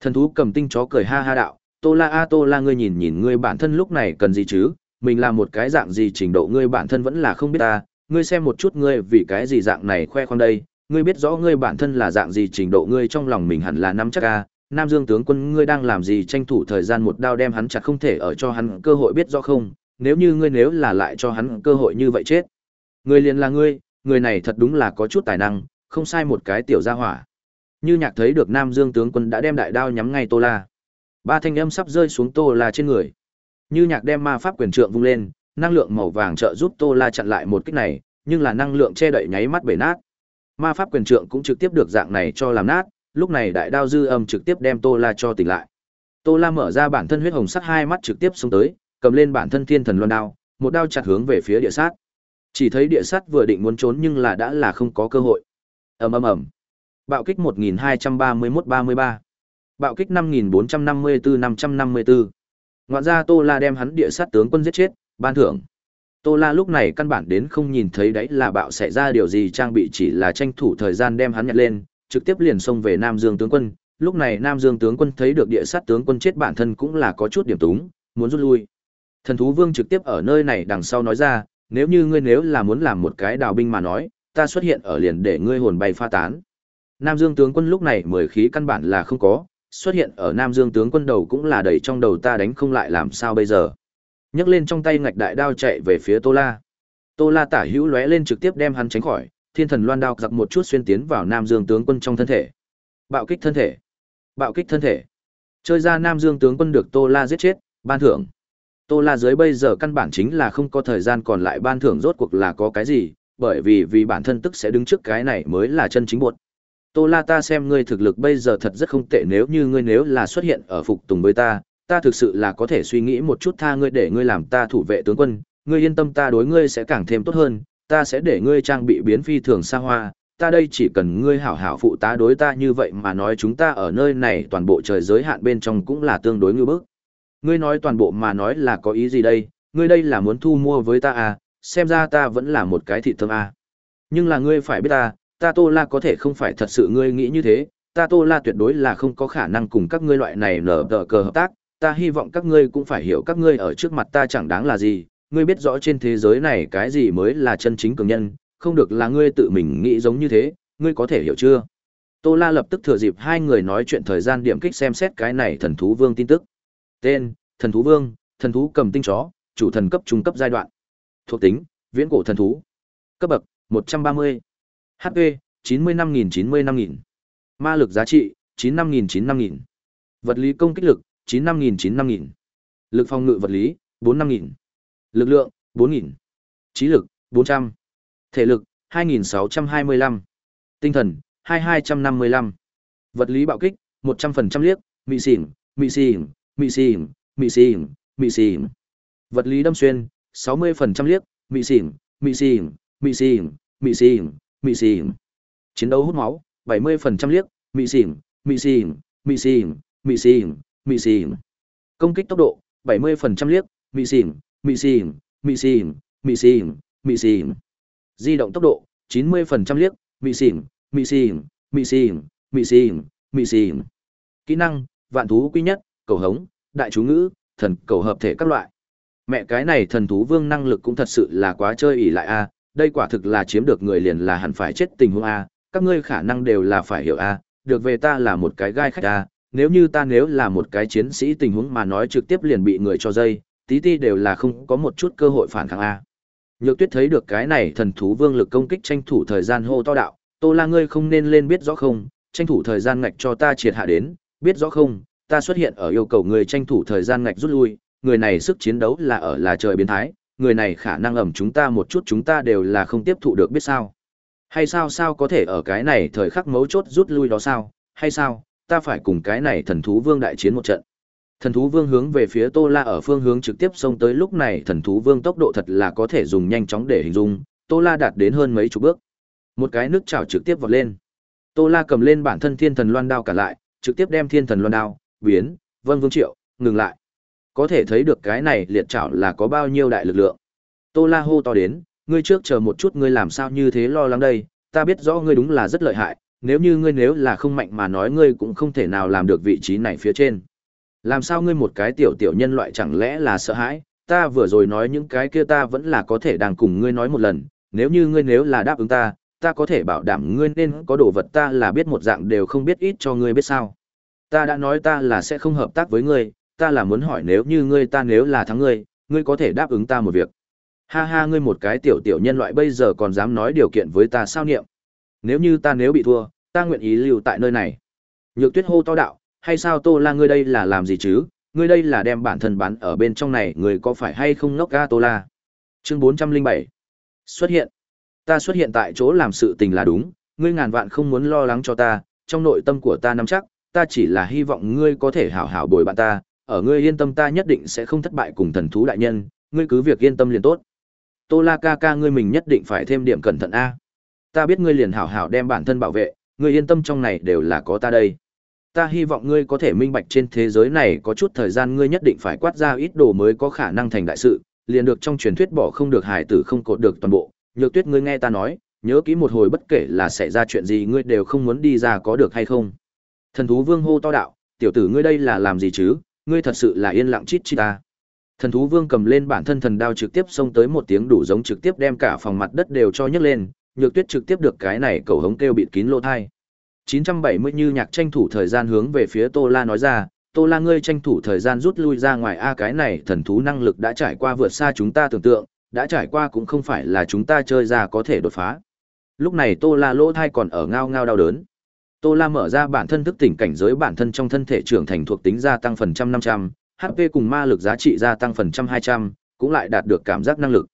S1: Thần thú cầm tinh chó cười ha ha đạo, Tô La a à, Tô La ngươi nhìn nhìn ngươi bản thân lúc này cần gì chứ, mình là một cái dạng gì trình độ ngươi bản thân vẫn là không biết ta, ngươi xem một chút ngươi vì cái gì dạng này khoe khoang đây, ngươi biết rõ ngươi bản thân là dạng gì trình độ ngươi trong lòng mình hẳn là năm chắc Ca, Nam Dương tướng quân ngươi đang làm gì tranh thủ thời gian một đao đem hắn chặt không thể ở cho hắn cơ hội biết rõ không, nếu như ngươi nếu là lại cho hắn cơ hội như vậy chết. Ngươi liền là ngươi, người này thật đúng là có chút tài năng, không sai một cái tiểu gia hỏa. Như nhạc thấy được Nam Dương tướng quân đã đem đại đao nhắm ngay Tô La. Ba thanh âm sắp rơi xuống Tô La trên người. Như nhạc đem ma pháp quyền trượng vung lên, năng lượng màu vàng trợ giúp Tô La chặn lại một kích này, nhưng là năng lượng che đậy nháy mắt bể nát. Ma pháp quyền trượng cũng trực tiếp được dạng này cho làm nát, lúc này đại đao dư âm trực tiếp đem Tô La cho tỉnh lại. Tô La mở ra bản thân huyết hồng sắc hai mắt trực tiếp xuống tới, cầm lên bản thân thiên thần luân đao, một đao chặt hướng về phía địa sát. Chỉ thấy địa sắt vừa định muốn trốn nhưng là đã là không có cơ hội. Ầm ầm ầm. Bạo kích 1231-33. Bạo kích 5454-554. Ngoạn ra Tô La đem hắn địa sát tướng quân giết chết, ban thưởng. Tô La lúc này căn bản đến không nhìn thấy đấy là bạo xảy ra điều gì trang bị chỉ là tranh thủ thời gian đem hắn nhặt lên, trực tiếp liền xông về Nam Dương tướng quân. Lúc này Nam Dương tướng quân thấy được địa sát tướng quân chết bản thân cũng là có chút điểm túng, muốn rút lui. Thần thú vương trực tiếp ở nơi này đằng sau nói ra, nếu như ngươi nếu là muốn làm một cái đào binh mà nói, ta xuất hiện ở liền để ngươi hồn bay pha tán. Nam Dương tướng quân lúc này mười khí căn bản là không có, xuất hiện ở Nam Dương tướng quân đầu cũng là đầy trong đầu ta đánh không lại làm sao bây giờ. Nhấc lên trong tay ngạch đại đao chạy về phía Tô La. Tô La tả hữu lóe lên trực tiếp đem hắn tránh khỏi, thiên thần loan đao giặc một chút xuyên tiến vào Nam Dương tướng quân trong thân thể. Bạo kích thân thể. Bạo kích thân thể. Chơi ra Nam Dương tướng quân được Tô La giết chết, ban thưởng. Tô La dưới bây giờ căn bản chính là không có thời gian còn lại ban thưởng rốt cuộc là có cái gì, bởi vì vì bản thân tức sẽ đứng trước cái này mới là chân chính buộc. Tô La ta xem ngươi thực lực bây giờ thật rất không tệ nếu như ngươi nếu là xuất hiện ở phục tùng với ta, ta thực sự là có thể suy nghĩ một chút tha ngươi để ngươi làm ta thủ vệ tướng quân, ngươi yên tâm ta đối ngươi sẽ càng thêm tốt hơn, ta sẽ để ngươi trang bị biến phi thường xa hoa, ta đây chỉ cần ngươi hảo hảo phụ tá đối ta như vậy mà nói chúng ta ở nơi này toàn bộ trời giới hạn bên trong cũng là tương đối ngư bức. Ngươi nói toàn bộ mà nói là có ý gì đây, ngươi đây là muốn thu mua với ta à, xem ra ta vẫn là một cái thị thơm à. Nhưng là ngươi phải biết ta, à, ta Tô La có thể không phải thật sự ngươi nghĩ như thế, ta Tô La tuyệt đối là không có khả năng cùng các ngươi loại này nở tờ cờ hợp tác, ta hy vọng các ngươi cũng phải hiểu các ngươi ở trước mặt ta chẳng đáng là gì, ngươi biết rõ trên thế giới này cái gì mới là chân chính cường nhân, không được là ngươi tự mình nghĩ giống như thế, ngươi có thể hiểu chưa? Tô La lập tức thừa dịp hai người nói chuyện thời gian điểm kích xem xét cái này thần thú vương tin tức. Tên: Thần thú vương, thần thú cầm tinh chó, chủ thần cấp trung cấp giai đoạn. Thuộc tính: Viễn cổ thần thú. Cấp bậc: 130. HP: 95000 95000. Ma lực giá trị: 95 95000. Vật lý công kích lực: 95 95000. Lực phòng ngự vật lý: 45000. Lực lượng: 4.000. Trí lực: 400. Thể lực: 2 2625. Tinh thần: 2.255. Vật lý bạo kích: 100% liếc, mị xỉn, mị xỉn, mị xỉm mị xỉm mị xỉm vật lý đâm xuyên 60% liếc mị xỉm mị xỉm mị xỉm mị xỉm mị xỉm chiến đấu hút máu 70% liếc mị xỉm mị xỉm mị xỉm mị xỉm mị xỉm công kích tốc độ 70% liếc mị xỉm mị xỉm mị xỉm mị xỉm mị xỉm di động tốc độ 90% liếc mị xỉm mị xỉm mị xỉm mị xỉm mị xỉm kỹ năng vạn thú quý nhất cầu hống, đại chú ngữ, thần cầu hợp thể các loại. Mẹ cái này thần thú vương năng lực cũng thật sự là quá chơi ỷ lại a, đây quả thực là chiếm được người liền là hẳn phải chết tình huống a, các ngươi khả năng đều là phải hiểu a, được về ta là một cái gai khách a, nếu như ta nếu là một cái chiến sĩ tình huống mà nói trực tiếp liền bị người cho dây, tí ti đều là không có một chút cơ hội phản kháng a. Nhược Tuyết thấy được cái này thần thú vương lực công kích tranh thủ thời gian hô to đạo, "Tô La ngươi không nên lên biết rõ không, tranh thủ thời gian ngạch cho ta triệt hạ đến, biết rõ không, ta xuất hiện ở yêu cầu người tranh thủ thời gian ngạch rút lui, người này sức chiến đấu là ở là trời biến thái, người này khả năng ẩm chúng ta một chút chúng ta đều là không tiếp thụ được biết sao. Hay sao sao có thể ở cái này thời khắc mấu chốt rút lui đó sao, hay sao, ta phải cùng cái này thần thú vương đại chiến một trận. Thần thú vương hướng về phía Tô La ở phương hướng trực tiếp xông tới lúc này thần thú vương tốc độ thật là có thể dùng nhanh chóng để hình dung, Tô La đạt đến hơn mấy chục bước. Một cái nước chảo trực tiếp vọt lên. Tô La cầm lên bản thân thiên thần loan đao cả lại, trực tiếp đem thiên thần loan đao, biến, vân vương triệu, ngừng lại. Có thể thấy được cái này liệt chảo là có bao nhiêu đại lực lượng. Tô La hô to đến, ngươi trước chờ một chút ngươi làm sao như thế lo lắng đây, ta biết rõ ngươi đúng là rất lợi hại, nếu như ngươi nếu là không mạnh mà nói ngươi cũng không thể nào làm được vị trí này phía trên. Làm sao ngươi một cái tiểu tiểu nhân loại chẳng lẽ là sợ hãi, ta vừa rồi nói những cái kia ta vẫn là có thể đang cùng ngươi nói một lần, nếu như ngươi nếu là đáp ứng ta, ta có thể bảo đảm ngươi nên có đồ vật ta là biết một dạng đều không biết ít cho ngươi biết sao ta đã nói ta là sẽ không hợp tác với ngươi, ta là muốn hỏi nếu như ngươi ta nếu là thắng ngươi, ngươi có thể đáp ứng ta một việc. Ha ha ngươi một cái tiểu tiểu nhân loại bây giờ còn dám nói điều kiện với ta sao niệm. Nếu như ta nếu bị thua, ta nguyện ý lưu tại nơi này. Nhược tuyết hô to đạo, hay sao tô la ngươi đây là làm gì chứ, ngươi đây là đem bản thân bán ở bên trong này ngươi có phải hay không ngốc ga tô la. Chương 407 Xuất hiện Ta xuất hiện tại chỗ làm sự tình là đúng, ngươi ngàn vạn không muốn lo lắng cho ta, trong nội tâm của ta nắm chắc, ta chỉ là hy vọng ngươi có thể hảo hảo bồi bạn ta, ở ngươi yên tâm ta nhất định sẽ không thất bại cùng thần thú đại nhân, ngươi cứ việc yên tâm liền tốt. Tô La ca ca ngươi mình nhất định phải thêm điểm cẩn thận a. Ta biết ngươi liền hảo hảo đem bản thân bảo vệ, ngươi yên tâm trong này đều là có ta đây. Ta hy vọng ngươi có thể minh bạch trên thế giới này có chút thời gian ngươi nhất định phải quát ra ít đồ mới có khả năng thành đại sự, liền được trong truyền thuyết bỏ không được hải tử không cột được toàn bộ. Nhược Tuyết ngươi nghe ta nói, nhớ kỹ một hồi bất kể là xảy ra chuyện gì ngươi đều không muốn đi ra có được hay không? Thần thú vương hô to đạo, tiểu tử ngươi đây là làm gì chứ, ngươi thật sự là yên lặng chít chít ta. Thần thú vương cầm lên bản thân thần đao trực tiếp xông tới một tiếng đủ giống trực tiếp đem cả phòng mặt đất đều cho nhấc lên, nhược tuyết trực tiếp được cái này cầu hống kêu bịt kín lỗ thai. 970 như nhạc tranh thủ thời gian hướng về phía Tô La nói ra, Tô La ngươi tranh thủ thời gian rút lui ra ngoài a cái này thần thú năng lực đã trải qua vượt xa chúng ta tưởng tượng, đã trải qua cũng không phải là chúng ta chơi ra có thể đột phá. Lúc này Tô La lỗ thai còn ở ngao ngao đau đớn. Tô La mở ra bản thân thức tỉnh cảnh giới bản thân trong thân thể trưởng thành thuộc tính gia tăng phần trăm năm trăm, HP cùng ma lực giá trị gia tăng phần trăm hai trăm, cũng lại đạt được cảm giác năng lực.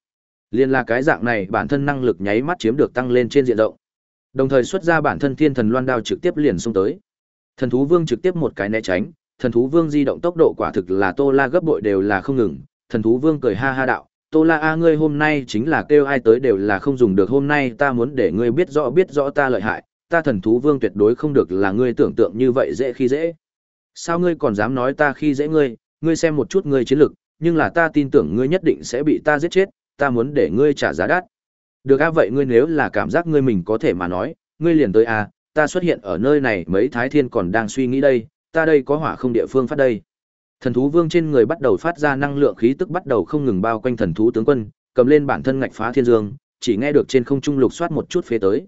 S1: Liên là cái dạng này bản thân năng lực nháy mắt chiếm được tăng lên trên diện rộng. Đồng thời xuất ra bản thân thiên thần loan đao trực tiếp liền xung tới. Thần thú vương trực tiếp một cái né tránh, thần thú vương di động tốc độ quả thực là Tô La gấp bội đều là không ngừng, thần thú vương cười ha ha đạo, Tô La a ngươi hôm nay chính là kêu ai tới đều là không dùng được hôm nay ta muốn để ngươi biết rõ biết rõ ta lợi hại, ta thần thú vương tuyệt đối không được là ngươi tưởng tượng như vậy dễ khi dễ. Sao ngươi còn dám nói ta khi dễ ngươi, ngươi xem một chút ngươi chiến lực, nhưng là ta tin tưởng ngươi nhất định sẽ bị ta giết chết, ta muốn để ngươi trả giá đắt. Được a vậy ngươi nếu là cảm giác ngươi mình có thể mà nói, ngươi liền tới a, à, ta xuất hiện ở nơi này mấy thái thiên còn đang suy nghĩ đây, ta đây có hỏa không địa phương phát đây. Thần thú vương trên người bắt đầu phát ra năng lượng khí tức bắt đầu không ngừng bao quanh thần thú tướng quân, cầm lên bản thân ngạch phá thiên dương, chỉ nghe được trên không trung lục soát một chút phía tới.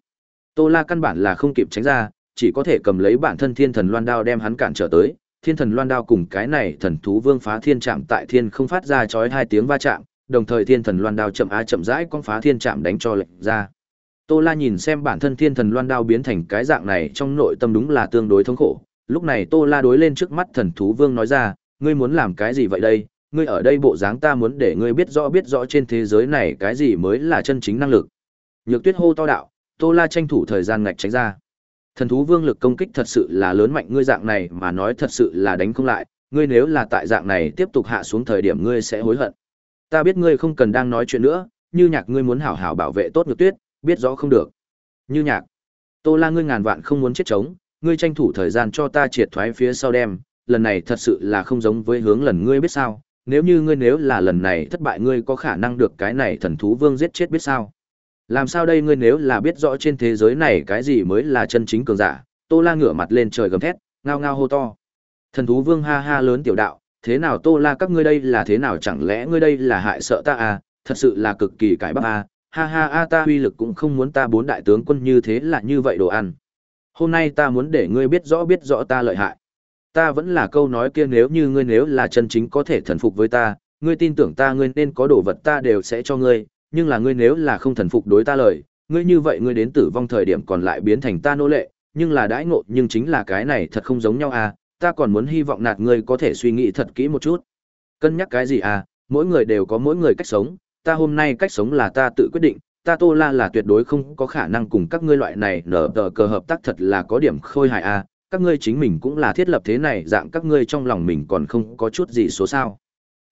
S1: Tô La căn bản là không kịp tránh ra, chỉ có thể cầm lấy bản thân thiên thần loan đao đem hắn cản trở tới. Thiên thần loan đao cùng cái này thần thú vương phá thiên Trạm tại thiên không phát ra chói hai tiếng va chạm, đồng thời thiên thần loan đao chậm á chậm rãi con phá thiên Trạm đánh cho lệch ra. Tô La nhìn xem bản thân thiên thần loan đao biến thành cái dạng này trong nội tâm đúng là tương đối thống khổ. Lúc này Tô La đối lên trước mắt thần thú vương nói ra, ngươi muốn làm cái gì vậy đây? Ngươi ở đây bộ dáng ta muốn để ngươi biết rõ biết rõ trên thế giới này cái gì mới là chân chính năng lực. Nhược Tuyết hô to đạo, Tô La tranh thủ thời gian ngạch tránh ra. Thần thú vương lực công kích thật sự là lớn mạnh ngươi dạng này mà nói thật sự là đánh không lại, ngươi nếu là tại dạng này tiếp tục hạ xuống thời điểm ngươi sẽ hối hận. Ta biết ngươi không cần đang nói chuyện nữa, Như Nhạc ngươi muốn hảo hảo bảo vệ tốt Nhược Tuyết, biết rõ không được. Như Nhạc, Tô La ngươi ngàn vạn không muốn chết trống. ngươi tranh thủ thời gian cho ta triệt thoái phía sau đem, lần này thật sự là không giống với hướng lần ngươi biết sao, nếu như ngươi nếu là lần này thất bại ngươi có khả năng được cái này thần thú vương giết chết biết sao. Làm sao đây ngươi nếu là biết rõ trên thế giới này cái gì mới là chân chính cường giả, Tô La ngửa mặt lên trời gầm thét, ngao ngao hô to. Thần thú vương ha ha lớn tiểu đạo, thế nào Tô La các ngươi đây là thế nào chẳng lẽ ngươi đây là hại sợ ta à, thật sự là cực kỳ cải bắp à, ha ha a ta uy lực cũng không muốn ta bốn đại tướng quân như thế là như vậy đồ ăn. Hôm nay ta muốn để ngươi biết rõ biết rõ ta lợi hại. Ta vẫn là câu nói kia nếu như ngươi nếu là chân chính có thể thần phục với ta, ngươi tin tưởng ta ngươi nên có đồ vật ta đều sẽ cho ngươi, nhưng là ngươi nếu là không thần phục đối ta lời, ngươi như vậy ngươi đến tử vong thời điểm còn lại biến thành ta nô lệ, nhưng là đãi ngộ nhưng chính là cái này thật không giống nhau à, ta còn muốn hy vọng nạt ngươi có thể suy nghĩ thật kỹ một chút. Cân nhắc cái gì à, mỗi người đều có mỗi người cách sống, ta hôm nay cách sống là ta tự quyết định, ta tô la là tuyệt đối không có khả năng cùng các ngươi loại này nở tờ cờ hợp tác thật là có điểm khôi hài à, các ngươi chính mình cũng là thiết lập thế này dạng các ngươi trong lòng mình còn không có chút gì số sao.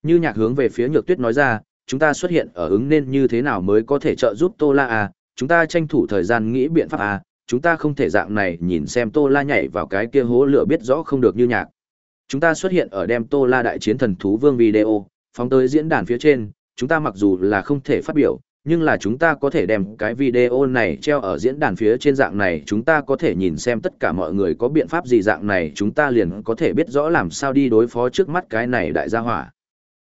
S1: Như nhạc hướng về phía nhược tuyết nói ra, chúng ta xuất hiện ở ứng nên như thế nào mới có thể trợ giúp Tô La à, chúng ta tranh thủ thời gian nghĩ biện pháp à, chúng ta không thể dạng này nhìn xem Tô La nhảy vào cái kia hố lửa biết rõ không được như nhạc. Chúng ta xuất hiện ở đem Tô La đại chiến thần thú vương video, phóng tới diễn đàn phía trên, chúng ta mặc dù là không thể phát biểu, nhưng là chúng ta có thể đem cái video này treo ở diễn đàn phía trên dạng này chúng ta có thể nhìn xem tất cả mọi người có biện pháp gì dạng này chúng ta liền có thể biết rõ làm sao đi đối phó trước mắt cái này đại gia hỏa.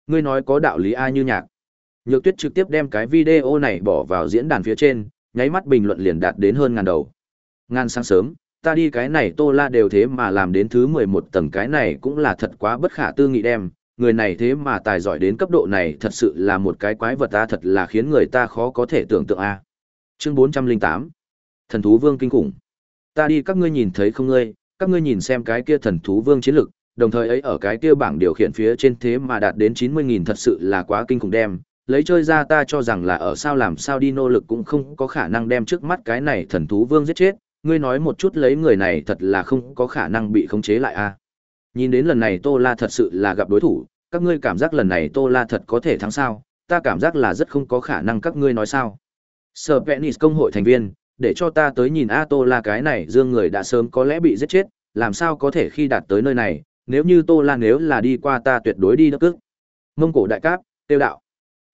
S1: Ngươi nói có đạo lý ai như nhạc. Nhược Tuyết trực tiếp đem cái video này bỏ vào diễn đàn phía trên, nháy mắt bình luận liền đạt đến hơn ngàn đầu. Ngàn sáng sớm, ta đi cái này Tô La đều thế mà làm đến thứ 11 tầng cái này cũng là thật quá bất khả tư nghị đem, người này thế mà tài giỏi đến cấp độ này thật sự là một cái quái vật ta thật là khiến người ta khó có thể tưởng tượng a. À. Chương 408. Thần thú vương kinh khủng. Ta đi các ngươi nhìn thấy không ngươi, các ngươi nhìn xem cái kia thần thú vương chiến lực, đồng thời ấy ở cái kia bảng điều khiển phía trên thế mà đạt đến 90000 thật sự là quá kinh khủng đem, lấy chơi ra ta cho rằng là ở sao làm sao đi nô lực cũng không có khả năng đem trước mắt cái này thần thú vương giết chết, ngươi nói một chút lấy người này thật là không có khả năng bị khống chế lại a. À? Nhìn đến lần này Tô La thật sự là gặp đối thủ, các ngươi cảm giác lần này Tô La thật có thể thắng sao? Ta cảm giác là rất không có khả năng các ngươi nói sao. Sở Penis công hội thành viên, để cho ta tới nhìn A Tô La cái này dương người đã sớm có lẽ bị giết chết, làm sao có thể khi đạt tới nơi này, nếu như Tô La nếu là đi qua ta tuyệt đối đi đất cước. Mông cổ đại cáp, tiêu đạo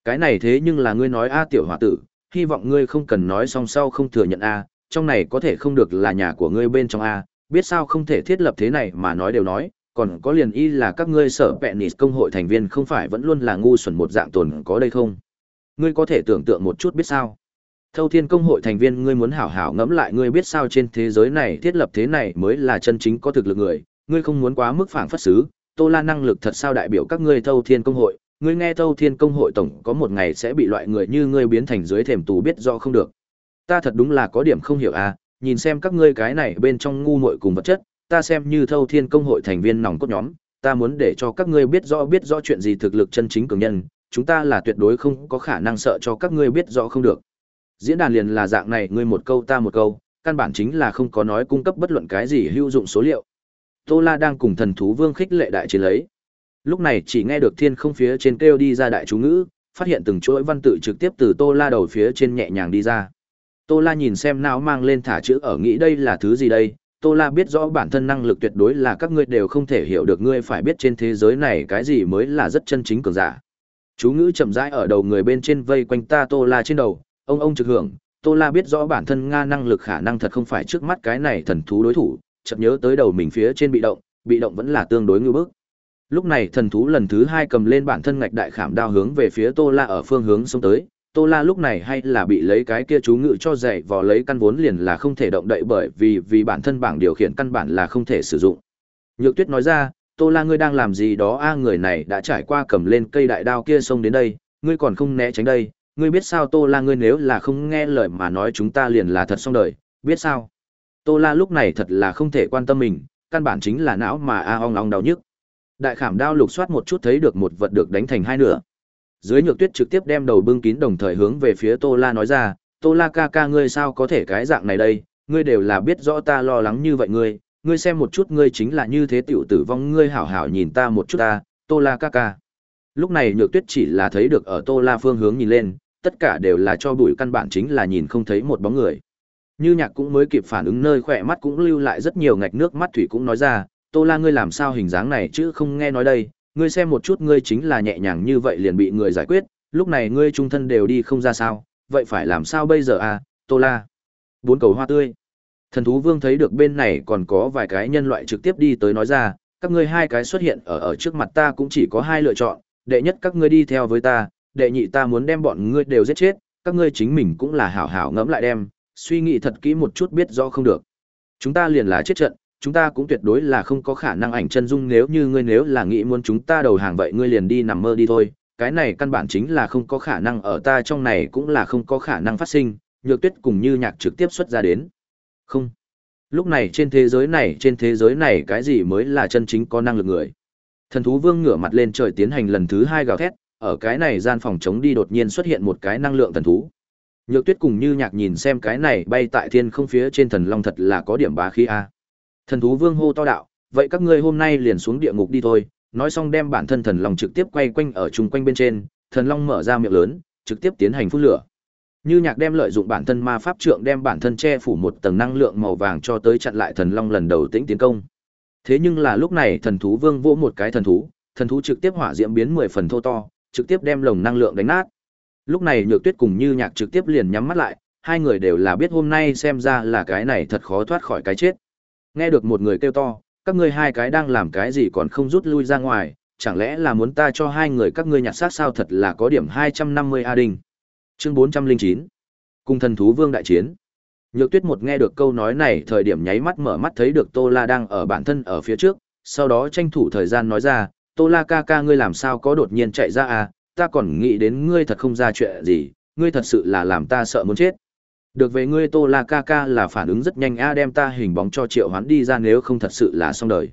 S1: cái này thế nhưng là ngươi nói a tiểu hòa tử hy vọng ngươi không cần nói song sau không thừa nhận a trong này có thể không được là nhà của ngươi bên trong a biết sao không thể thiết lập thế này mà nói đều nói còn có liền y là các ngươi sở vẹn nịt công hội thành viên không phải vẫn luôn là ngu xuẩn một dạng tồn có đây không ngươi có thể tưởng tượng một chút biết sao thâu thiên công hội thành viên ngươi muốn hảo hảo ngẫm lại ngươi biết sao trên thế giới này thiết lập thế này mới là chân chính có thực lực người ngươi không muốn quá mức phảng phất xứ tô la năng lực thật sao đại biểu các ngươi thâu thiên công hội ngươi nghe Thâu Thiên Công hội tổng có một ngày sẽ bị loại người như ngươi biến thành dưới thềm tù biết rõ không được. Ta thật đúng là có điểm không hiểu à, nhìn xem các ngươi cái này bên trong ngu muội cùng vật chất, ta xem như Thâu Thiên Công hội thành viên nòng cốt nhóm, ta muốn để cho các ngươi biết rõ biết rõ chuyện gì thực lực chân chính cường nhân, chúng ta là tuyệt đối không có khả năng sợ cho các ngươi biết rõ không được. Diễn đàn liền là dạng này, ngươi một câu ta một câu, căn bản chính là không có nói cung cấp bất luận cái gì hữu dụng số liệu. Tô La đang cùng thần thú vương khích lệ đại chiến lấy. Lúc này chỉ nghe được thiên không phía trên kêu đi ra đại chú ngữ, phát hiện từng chuỗi văn tự trực tiếp từ Tô La đầu phía trên nhẹ nhàng đi ra. Tô La nhìn xem não mang lên thả chữ ở nghĩ đây là thứ gì đây, Tô La biết rõ bản thân năng lực tuyệt đối là các ngươi đều không thể hiểu được ngươi phải biết trên thế giới này cái gì mới là rất chân chính cường giả. Chú ngữ chậm rãi ở đầu người bên trên vây quanh ta Tô La trên đầu, ông ông trực hưởng, Tô La biết rõ bản thân Nga năng lực khả năng thật không phải trước mắt cái này thần thú đối thủ, chợt nhớ tới đầu mình phía trên bị động, bị động vẫn là tương đối ngư bức. Lúc này thần thú lần thứ hai cầm lên bản thân ngạch đại khảm đao hướng về phía Tô La ở phương hướng xông tới, Tô La lúc này hay là bị lấy cái kia chú ngự cho dạy vò lấy căn vốn liền là không thể động đậy bởi vì vì bản thân bảng điều khiển căn bản là không thể sử dụng. Nhược Tuyết nói ra, Tô La ngươi đang làm gì đó a người này đã trải qua cầm lên cây đại đao kia xông đến đây, ngươi còn không né tránh đây, ngươi biết sao Tô La ngươi nếu là không nghe lời mà nói chúng ta liền là thật xong đời, biết sao? Tô La lúc này thật là không thể quan tâm mình, căn bản chính là não mà a ong ong đau nhức đại khảm đao lục soát một chút thấy được một vật được đánh thành hai nửa dưới nhược tuyết trực tiếp đem đầu bưng kín đồng thời hướng về phía tô la nói ra tô la ca ca ngươi sao có thể cái dạng này đây ngươi đều là biết rõ ta lo lắng như vậy ngươi ngươi xem một chút ngươi chính là như thế tiểu tử vong ngươi hảo hảo nhìn ta một chút ta tô la ca ca lúc này nhược tuyết chỉ là thấy được ở tô la phương hướng nhìn lên tất cả đều là cho bụi căn bản chính là nhìn không thấy một bóng người như nhạc cũng mới kịp phản ứng nơi khỏe mắt cũng lưu lại rất nhiều ngạch nước mắt thủy cũng nói ra tô la ngươi làm sao hình dáng này chứ không nghe nói đây ngươi xem một chút ngươi chính là nhẹ nhàng như vậy liền bị người giải quyết lúc này ngươi trung thân đều đi không ra sao vậy phải làm sao bây giờ à tô la bốn cầu hoa tươi thần thú vương thấy được bên này còn có vài cái nhân loại trực tiếp đi tới nói ra các ngươi hai cái xuất hiện ở ở trước mặt ta cũng chỉ có hai lựa chọn đệ nhất các ngươi đi theo với ta đệ nhị ta muốn đem bọn ngươi đều giết chết các ngươi chính mình cũng là hảo hảo ngẫm lại đem suy nghĩ thật kỹ một chút biết rõ không được chúng ta liền là chết trận chúng ta cũng tuyệt đối là không có khả năng ảnh chân dung nếu như ngươi nếu là nghĩ muốn chúng ta đầu hàng vậy ngươi liền đi nằm mơ đi thôi cái này căn bản chính là không có khả năng ở ta trong này cũng là không có khả năng phát sinh nhược tuyết cùng như nhạc trực tiếp xuất ra đến không lúc này trên thế giới này trên thế giới này cái gì mới là chân chính có năng lực người thần thú vương ngửa mặt lên trời tiến hành lần thứ hai gào thét ở cái này gian phòng chống đi đột nhiên xuất hiện một cái năng lượng thần thú nhược tuyết cùng như nhạc nhìn xem cái này bay tại thiên không phía trên thần long thật là có điểm bá khí a Thần thú vương hô to đạo, vậy các ngươi hôm nay liền xuống địa ngục đi thôi, nói xong đem bản thân thần long trực tiếp quay quanh ở chung quanh bên trên, thần long mở ra miệng lớn, trực tiếp tiến hành phun lửa. Như Nhạc đem lợi dụng bản thân ma pháp trượng đem bản thân che phủ một tầng năng lượng màu vàng cho tới chặn lại thần long lần đầu tĩnh tiến công. Thế nhưng là lúc này thần thú vương vỗ một cái thần thú, thần thú trực tiếp hỏa diễm biến mười phần thô to, trực tiếp đem lồng năng lượng đánh nát. Lúc này Nhược Tuyết cùng Như Nhạc trực tiếp liền nhắm mắt lại, hai người đều là biết hôm nay xem ra là cái này thật khó thoát khỏi cái chết. Nghe được một người kêu to, các ngươi hai cái đang làm cái gì còn không rút lui ra ngoài, chẳng lẽ là muốn ta cho hai người các ngươi nhặt xác sao thật là có điểm 250 A đình. Chương 409. Cùng thần thú vương đại chiến. Nhược tuyết một nghe được câu nói này thời điểm nháy mắt mở mắt thấy được Tô La đang ở bản thân ở phía trước, sau đó tranh thủ thời gian nói ra, Tô La ca ca ngươi làm sao có đột nhiên chạy ra à, ta còn nghĩ đến ngươi thật không ra chuyện gì, ngươi thật sự là làm ta sợ muốn chết. Được về ngươi Tô La ca ca là phản ứng rất nhanh a đem ta hình bóng cho Triệu Hoán đi ra nếu không thật sự là xong đời.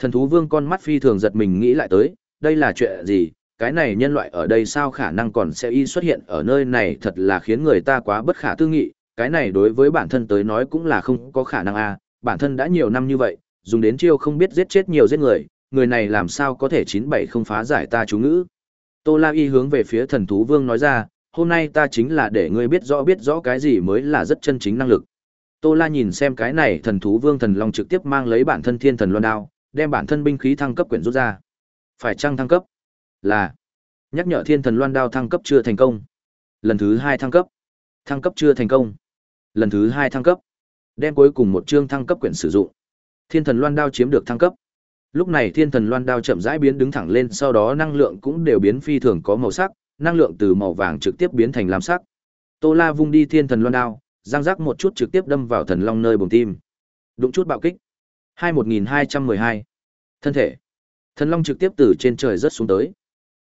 S1: Thần thú vương con mắt phi thường giật mình nghĩ lại tới, đây là chuyện gì, cái này nhân loại ở đây sao khả năng còn sẽ y xuất hiện ở nơi này thật là khiến người ta quá bất khả tư nghị, cái này đối với bản thân tới nói cũng là không có khả năng a, bản thân đã nhiều năm như vậy, dùng đến chiêu không biết giết chết nhiều giết người, người này làm sao có thể chín bảy không phá giải ta chú ngữ. Tô La Y hướng về phía thần thú vương nói ra, hôm nay ta chính là để ngươi biết rõ biết rõ cái gì mới là rất chân chính năng lực. Tô La nhìn xem cái này thần thú vương thần long trực tiếp mang lấy bản thân thiên thần loan đao, đem bản thân binh khí thăng cấp quyển rút ra. Phải chăng thăng cấp? Là. Nhắc nhở thiên thần loan đao thăng cấp chưa thành công. Lần thứ hai thăng cấp. Thăng cấp chưa thành công. Lần thứ hai thăng cấp. Đem cuối cùng một chương thăng cấp quyển sử dụng. Thiên thần loan đao chiếm được thăng cấp. Lúc này thiên thần loan đao chậm rãi biến đứng thẳng lên sau đó năng lượng cũng đều biến phi thường có màu sắc, năng lượng từ màu vàng trực tiếp biến thành lam sắc. Tô La vung đi thiên thần loan đao, giang rắc một chút trực tiếp đâm vào thần long nơi bụng tim. Đụng chút bạo kích. hai hai hai trăm mười Thân thể. Thần long trực tiếp từ trên trời rớt xuống tới.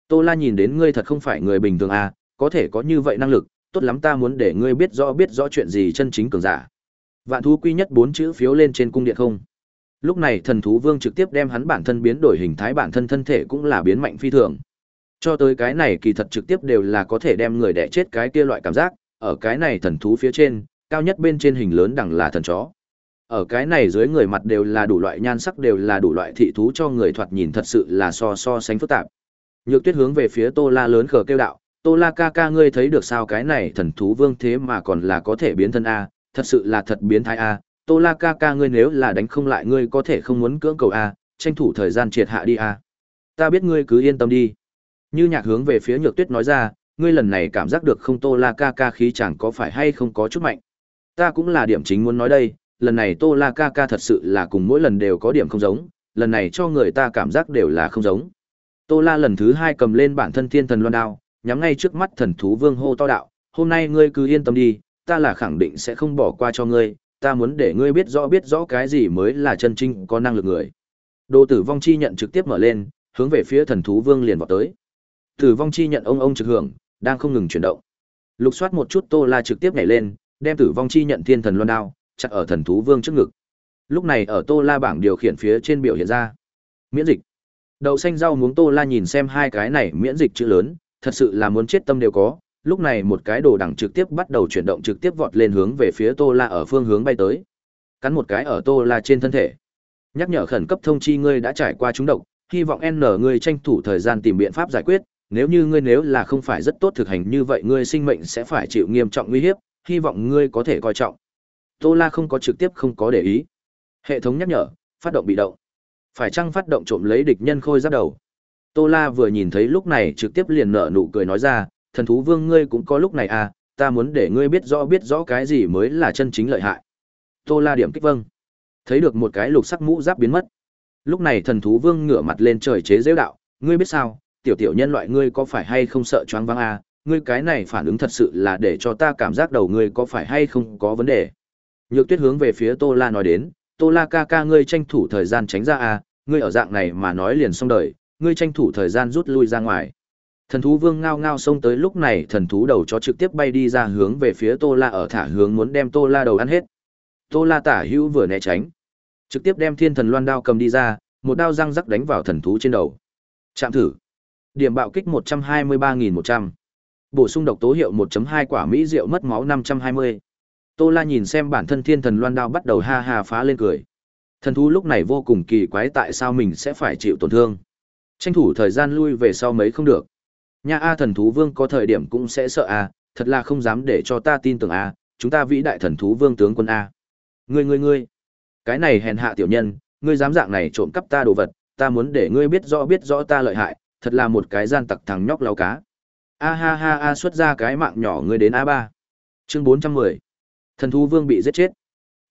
S1: Tô La nhìn đến ngươi thật không phải người bình thường à, có thể có như vậy năng lực, tốt lắm ta muốn để ngươi biết rõ biết rõ chuyện gì chân chính cường giả. Vạn thú quy nhất bốn chữ phiếu lên trên cung điện không. Lúc này thần thú vương trực tiếp đem hắn bản thân biến đổi hình thái bản thân thân thể cũng là biến mạnh phi thường. Cho tới cái này kỳ thật trực tiếp đều là có thể đem người đẻ chết cái kia loại cảm giác, ở cái này thần thú phía trên, cao nhất bên trên hình lớn đẳng là thần chó. Ở cái này dưới người mặt đều là đủ loại nhan sắc đều là đủ loại thị thú cho người thoạt nhìn thật sự là so so sánh phức tạp. Nhược Tuyết hướng về phía Tô La lớn khờ kêu đạo, "Tô La ca ca ngươi thấy được sao cái này thần thú vương thế mà còn là có thể biến thân a, thật sự là thật biến thái a, Tô La ca ca ngươi nếu là đánh không lại ngươi có thể không muốn cưỡng cầu a, tranh thủ thời gian triệt hạ đi a." Ta biết ngươi cứ yên tâm đi. Như nhạc hướng về phía nhược tuyết nói ra, ngươi lần này cảm giác được không Tô La ca ca khí chẳng có phải hay không có chút mạnh. Ta cũng là điểm chính muốn nói đây, lần này Tô La ca ca thật sự là cùng mỗi lần đều có điểm không giống, lần này cho người ta cảm giác đều là không giống. Tô La lần thứ hai cầm lên bản thân thiên thần loan đao, nhắm ngay trước mắt thần thú vương hô to đạo, hôm nay ngươi cứ yên tâm đi, ta là khẳng định sẽ không bỏ qua cho ngươi, ta muốn để ngươi biết rõ biết rõ cái gì mới là chân chính có năng lực người. Đồ tử vong chi nhận trực tiếp mở lên, hướng về phía thần thú vương liền vọt tới. Tử vong chi nhận ông ông trực hưởng, đang không ngừng chuyển động. Lục soát một chút Tô La trực tiếp nhảy lên, đem tử vong chi nhận thiên thần loan đao chặt ở thần thú vương trước ngực. Lúc này ở Tô La bảng điều khiển phía trên biểu hiện ra. Miễn dịch. Đậu xanh rau muống Tô La nhìn xem hai cái này miễn dịch chữ lớn, thật sự là muốn chết tâm đều có. Lúc này một cái đồ đẳng trực tiếp bắt đầu chuyển động trực tiếp vọt lên hướng về phía Tô La ở phương hướng bay tới. Cắn một cái ở Tô La trên thân thể. Nhắc nhở khẩn cấp thông chi ngươi đã trải qua trúng độc, hy vọng N ngươi tranh thủ thời gian tìm biện pháp giải quyết, nếu như ngươi nếu là không phải rất tốt thực hành như vậy ngươi sinh mệnh sẽ phải chịu nghiêm trọng nguy hiểm, hy vọng ngươi có thể coi trọng. Tô La không có trực tiếp không có để ý. Hệ thống nhắc nhở, phát động bị động. Phải chăng phát động trộm lấy địch nhân khôi giáp đầu? Tô La vừa nhìn thấy lúc này trực tiếp liền nở nụ cười nói ra, thần thú vương ngươi cũng có lúc này à, ta muốn để ngươi biết rõ biết rõ cái gì mới là chân chính lợi hại. Tô La điểm kích vâng. Thấy được một cái lục sắc mũ giáp biến mất. Lúc này thần thú vương ngửa mặt lên trời chế giễu đạo, ngươi biết sao, tiểu tiểu nhân loại ngươi có phải hay không sợ choáng váng à, ngươi cái này phản ứng thật sự là để cho ta cảm giác đầu ngươi có phải hay không có vấn đề. Nhược tuyết hướng về phía Tô La nói đến, Tô La ca ca ngươi tranh thủ thời gian tránh ra à, ngươi ở dạng này mà nói liền xong đời, ngươi tranh thủ thời gian rút lui ra ngoài. Thần thú vương ngao ngao xông tới lúc này thần thú đầu chó trực tiếp bay đi ra hướng về phía Tô La ở thả hướng muốn đem Tô La đầu ăn hết. Tô La tả hữu vừa né tránh, trực tiếp đem thiên thần loan đao cầm đi ra, một đao răng rắc đánh vào thần thú trên đầu. Chạm thử. Điểm bạo kích 123.100. Bổ sung độc tố hiệu 1.2 quả Mỹ rượu mất máu 520. Tô La nhìn xem bản thân thiên thần loan đao bắt đầu ha ha phá lên cười. Thần thú lúc này vô cùng kỳ quái tại sao mình sẽ phải chịu tổn thương. Tranh thủ thời gian lui về sau mấy không được. nhà A thần thú vương có thời điểm cũng sẽ sợ A, thật là không dám để cho ta tin tưởng A, chúng ta vĩ đại thần thú vương tướng quân A. Ngươi ngươi ngươi, cái này hèn hạ tiểu nhân, ngươi dám dạng này trộm cắp ta đồ vật, ta muốn để ngươi biết rõ biết rõ ta lợi hại, thật là một cái gian tặc thằng nhóc lau cá. A ha ha a xuất ra cái mạng nhỏ ngươi đến A3. Chương 410. Thần thú vương bị giết chết.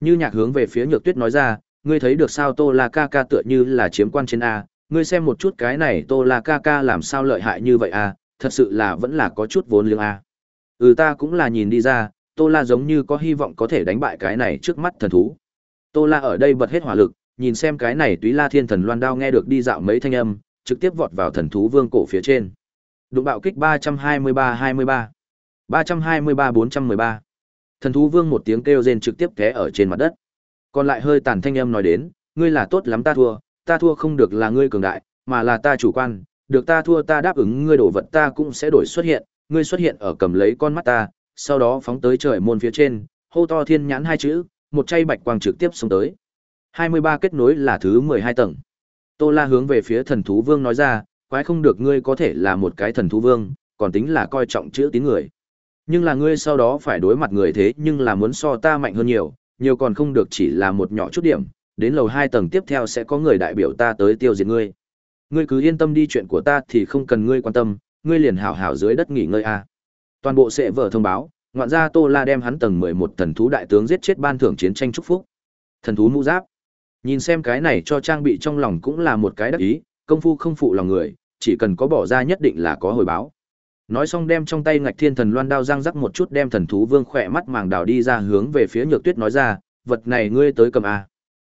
S1: Như nhạc hướng về phía nhược tuyết nói ra, ngươi thấy được sao Tô La Ca Ca tựa như là chiếm quan trên A, ngươi xem một chút cái này Tô La Ca Ca làm sao lợi hại như vậy A, thật sự là vẫn là có chút vốn liếng A. Ừ ta cũng là nhìn đi ra, Tô La giống như có hy vọng có thể đánh bại cái này trước mắt thần thú. Tô La ở đây bật hết hỏa lực, nhìn xem cái này túy La Thiên Thần Loan Đao nghe được đi dạo mấy thanh âm, trực tiếp vọt vào thần thú vương cổ phía trên. Đụng bạo kích 323-23, 323-413. Thần thú vương một tiếng kêu rên trực tiếp té ở trên mặt đất. Còn lại hơi tàn thanh âm nói đến, ngươi là tốt lắm ta thua, ta thua không được là ngươi cường đại, mà là ta chủ quan, được ta thua ta đáp ứng ngươi đổ vật ta cũng sẽ đổi xuất hiện, ngươi xuất hiện ở cầm lấy con mắt ta, sau đó phóng tới trời môn phía trên, hô to thiên nhãn hai chữ, một chay bạch quang trực tiếp xuống tới. 23 kết nối là thứ 12 tầng. Tô La hướng về phía thần thú vương nói ra, quái không được ngươi có thể là một cái thần thú vương, còn tính là coi trọng chữ tín người. Nhưng là ngươi sau đó phải đối mặt người thế nhưng là muốn so ta mạnh hơn nhiều, nhiều còn không được chỉ là một nhỏ chút điểm, đến lầu hai tầng tiếp theo sẽ có người đại biểu ta tới tiêu diệt ngươi. Ngươi cứ yên tâm đi chuyện của ta thì không cần ngươi quan tâm, ngươi liền hảo hảo dưới đất nghỉ ngơi a. À. Toàn bộ sẽ vở thông báo, ngoạn ra Tô La đem hắn tầng mười một thần thú đại tướng giết chết ban thưởng chiến tranh chúc phúc. Thần thú mũ giáp. Nhìn xem cái này cho trang bị trong lòng cũng là một cái đắc ý, công phu không phụ lòng người, chỉ cần có bỏ ra nhất định là có hồi báo. Nói xong đem trong tay ngạch thiên thần loan đao răng rắc một chút đem thần thú vương khỏe mắt màng đào đi ra hướng về phía nhược tuyết nói ra, vật này ngươi tới cầm a. À?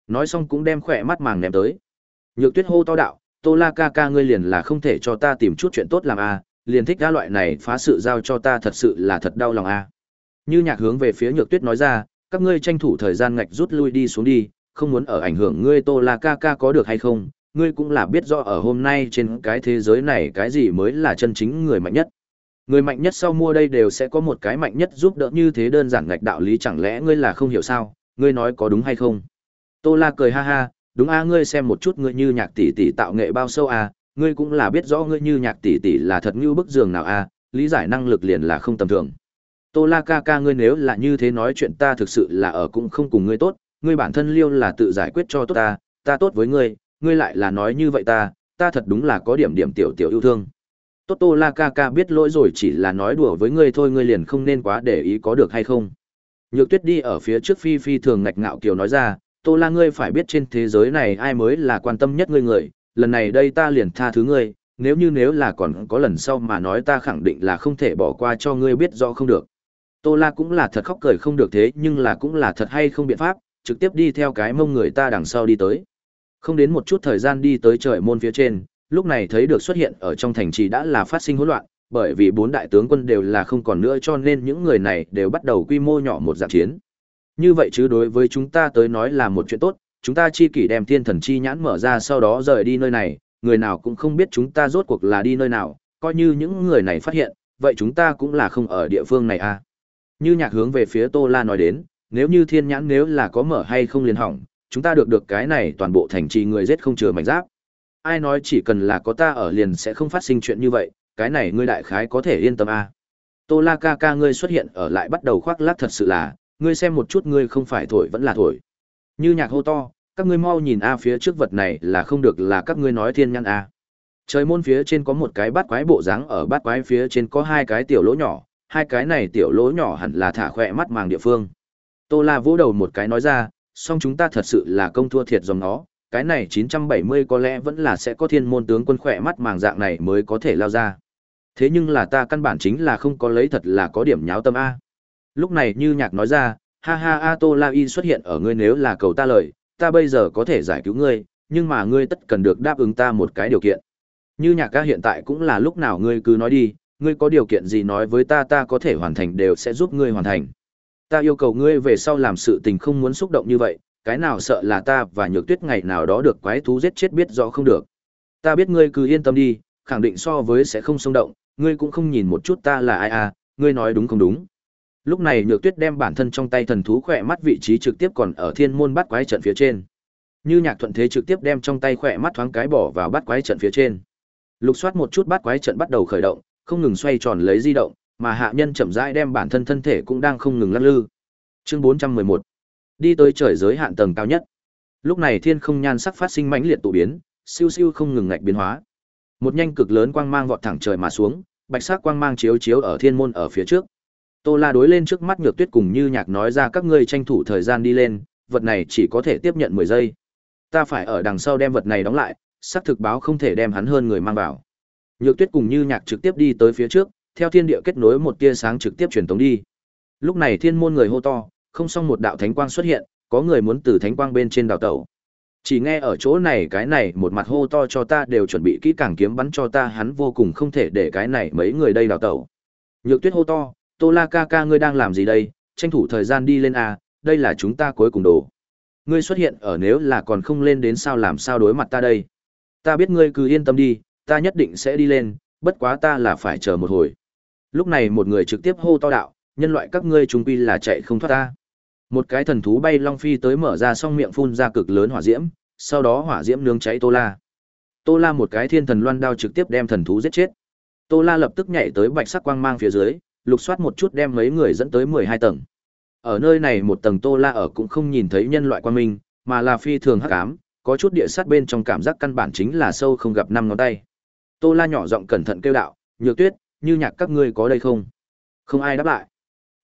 S1: Nói xong cũng đem khỏe mắt màng ném tới. Nhược tuyết hô to đạo, tô la ca ca ngươi liền là không thể cho ta tìm chút chuyện tốt làm a, à, liền thích ra loại này phá sự giao cho ta thật sự là thật đau lòng a. À. Như nhạc hướng về phía nhược tuyết nói ra, các ngươi tranh thủ thời gian ngạch rút lui đi xuống đi, không muốn ở ảnh hưởng ngươi Tô La ca ca có được hay không, ngươi cũng là biết rõ ở hôm nay trên cái thế giới này cái gì mới là chân chính người mạnh nhất. Người mạnh nhất sau mua đây đều sẽ có một cái mạnh nhất giúp đỡ như thế đơn giản ngạch đạo lý chẳng lẽ ngươi là không hiểu sao, ngươi nói có đúng hay không? Tô La cười ha ha, đúng a à, ngươi xem một chút ngươi như nhạc tỷ tỷ tạo nghệ bao sâu a, à, ngươi cũng là biết rõ ngươi như nhạc tỷ tỷ là thật như bức giường nào a, à, lý giải năng lực liền là không tầm thường. Tô La ca ca ngươi nếu là như thế nói chuyện ta thực sự là ở cũng không cùng ngươi tốt, ngươi bản thân liêu là tự giải quyết cho tốt ta, ta tốt với ngươi, ngươi lại là nói như vậy ta, ta thật đúng là có điểm điểm tiểu tiểu yêu thương. Tốt Tô La ca ca biết lỗi rồi chỉ là nói đùa với ngươi thôi ngươi liền không nên quá để ý có được hay không. Nhược tuyết đi ở phía trước phi phi thường ngạch ngạo kiều nói ra, Tô La ngươi phải biết trên thế giới này ai mới là quan tâm nhất ngươi người, lần này đây ta liền tha thứ ngươi, nếu như nếu là còn có lần sau mà nói ta khẳng định là không thể bỏ qua cho ngươi biết rõ không được. Tô La cũng là thật khóc cười không được thế nhưng là cũng là thật hay không biện pháp, trực tiếp đi theo cái mông người ta đằng sau đi tới. Không đến một chút thời gian đi tới trời môn phía trên, lúc này thấy được xuất hiện ở trong thành trì đã là phát sinh hỗn loạn, bởi vì bốn đại tướng quân đều là không còn nữa cho nên những người này đều bắt đầu quy mô nhỏ một dạng chiến. Như vậy chứ đối với chúng ta tới nói là một chuyện tốt, chúng ta chi kỷ đem thiên thần chi nhãn mở ra sau đó rời đi nơi này, người nào cũng không biết chúng ta rốt cuộc là đi nơi nào, coi như những người này phát hiện, vậy chúng ta cũng là không ở địa phương này à. Như nhạc hướng về phía Tô La nói đến, nếu như thiên nhãn nếu là có mở hay không liền hỏng, chúng ta được được cái này toàn bộ thành trì người giết không chừa mảnh giáp. Ai nói chỉ cần là có ta ở liền sẽ không phát sinh chuyện như vậy, cái này ngươi đại khái có thể yên tâm a. À. Tô La ca ca ngươi xuất hiện ở lại bắt đầu khoác lác thật sự là, ngươi xem một chút ngươi không phải thổi vẫn là thổi. Như nhạc hô to, các ngươi mau nhìn a à phía trước vật này là không được là các ngươi nói thiên nhãn a. À. Trời môn phía trên có một cái bát quái bộ dáng ở bát quái phía trên có hai cái tiểu lỗ nhỏ, hai cái này tiểu lỗ nhỏ hẳn là thả khỏe mắt màng địa phương. Tô La vỗ đầu một cái nói ra, song chúng ta thật sự là công thua thiệt dòng nó, cái này 970 có lẽ vẫn là sẽ có thiên môn tướng quân khỏe mắt màng dạng này mới có thể lao ra. Thế nhưng là ta căn bản chính là không có lấy thật là có điểm nháo tâm A. Lúc này như nhạc nói ra, ha ha A Tô La Y xuất hiện ở ngươi nếu là cầu ta lời, ta bây giờ có thể giải cứu ngươi, nhưng mà ngươi tất cần được đáp ứng ta một cái điều kiện. Như nhạc ca hiện tại cũng là lúc nào ngươi cứ nói đi, ngươi có điều kiện gì nói với ta ta có thể hoàn thành đều sẽ giúp ngươi hoàn thành ta yêu cầu ngươi về sau làm sự tình không muốn xúc động như vậy cái nào sợ là ta và nhược tuyết ngày nào đó được quái thú giết chết biết rõ không được ta biết ngươi cứ yên tâm đi khẳng định so với sẽ không xung động ngươi cũng không nhìn một chút ta là ai à ngươi nói đúng không đúng lúc này nhược tuyết đem bản thân trong tay thần thú khỏe mắt vị trí trực tiếp còn ở thiên môn bắt quái trận phía trên như nhạc thuận thế trực tiếp đem trong tay khỏe mắt thoáng cái bỏ vào bắt quái trận phía trên lục soát một chút bắt quái trận bắt đầu khởi động không ngừng xoay tròn lấy di động mà hạ nhân chậm rãi đem bản thân thân thể cũng đang không ngừng lắc lư. Chương 411. Đi tới trời giới hạn tầng cao nhất. Lúc này thiên không nhan sắc phát sinh mãnh liệt tụ biến, siêu siêu không ngừng ngạch biến hóa. Một nhanh cực lớn quang mang vọt thẳng trời mà xuống, bạch sắc quang mang chiếu chiếu ở thiên môn ở phía trước. Tô La đối lên trước mắt Nhược Tuyết cùng Như Nhạc nói ra các ngươi tranh thủ thời gian đi lên, vật này chỉ có thể tiếp nhận 10 giây. Ta phải ở đằng sau đem vật này đóng lại, sắp thực báo không thể đem hắn hơn người mang vào. Nhược Tuyết cùng Như Nhạc trực tiếp đi tới phía trước, theo thiên địa kết nối một tia sáng trực tiếp truyền tống đi. Lúc này thiên môn người hô to, không xong một đạo thánh quang xuất hiện, có người muốn từ thánh quang bên trên đào tẩu. Chỉ nghe ở chỗ này cái này một mặt hô to cho ta đều chuẩn bị kỹ càng kiếm bắn cho ta hắn vô cùng không thể để cái này mấy người đây đào tẩu. Nhược tuyết hô to, Tô La ca ca ngươi đang làm gì đây, tranh thủ thời gian đi lên à? đây là chúng ta cuối cùng đổ. Ngươi xuất hiện ở nếu là còn không lên đến sao làm sao đối mặt ta đây. Ta biết ngươi cứ yên tâm đi, ta nhất định sẽ đi lên, bất quá ta là phải chờ một hồi. Lúc này một người trực tiếp hô to đạo, nhân loại các ngươi chúng quy là chạy không thoát ta. Một cái thần thú bay long phi tới mở ra xong miệng phun ra cực lớn hỏa diễm, sau đó hỏa diễm nướng cháy Tô La. Tô La một cái thiên thần loan đao trực tiếp đem thần thú giết chết. Tô La lập tức nhảy tới bạch sắc quang mang phía dưới, lục soát một chút đem mấy người dẫn tới mười hai tầng. Ở nơi này một tầng Tô La ở cũng không nhìn thấy nhân loại quan minh, mà là phi thường hắc ám, có chút địa sát bên trong cảm giác căn bản chính là sâu không gặp năm ngón tay. Tô La nhỏ giọng cẩn thận kêu đạo, "Nhược Tuyết, như nhạc các ngươi có đây không không ai đáp lại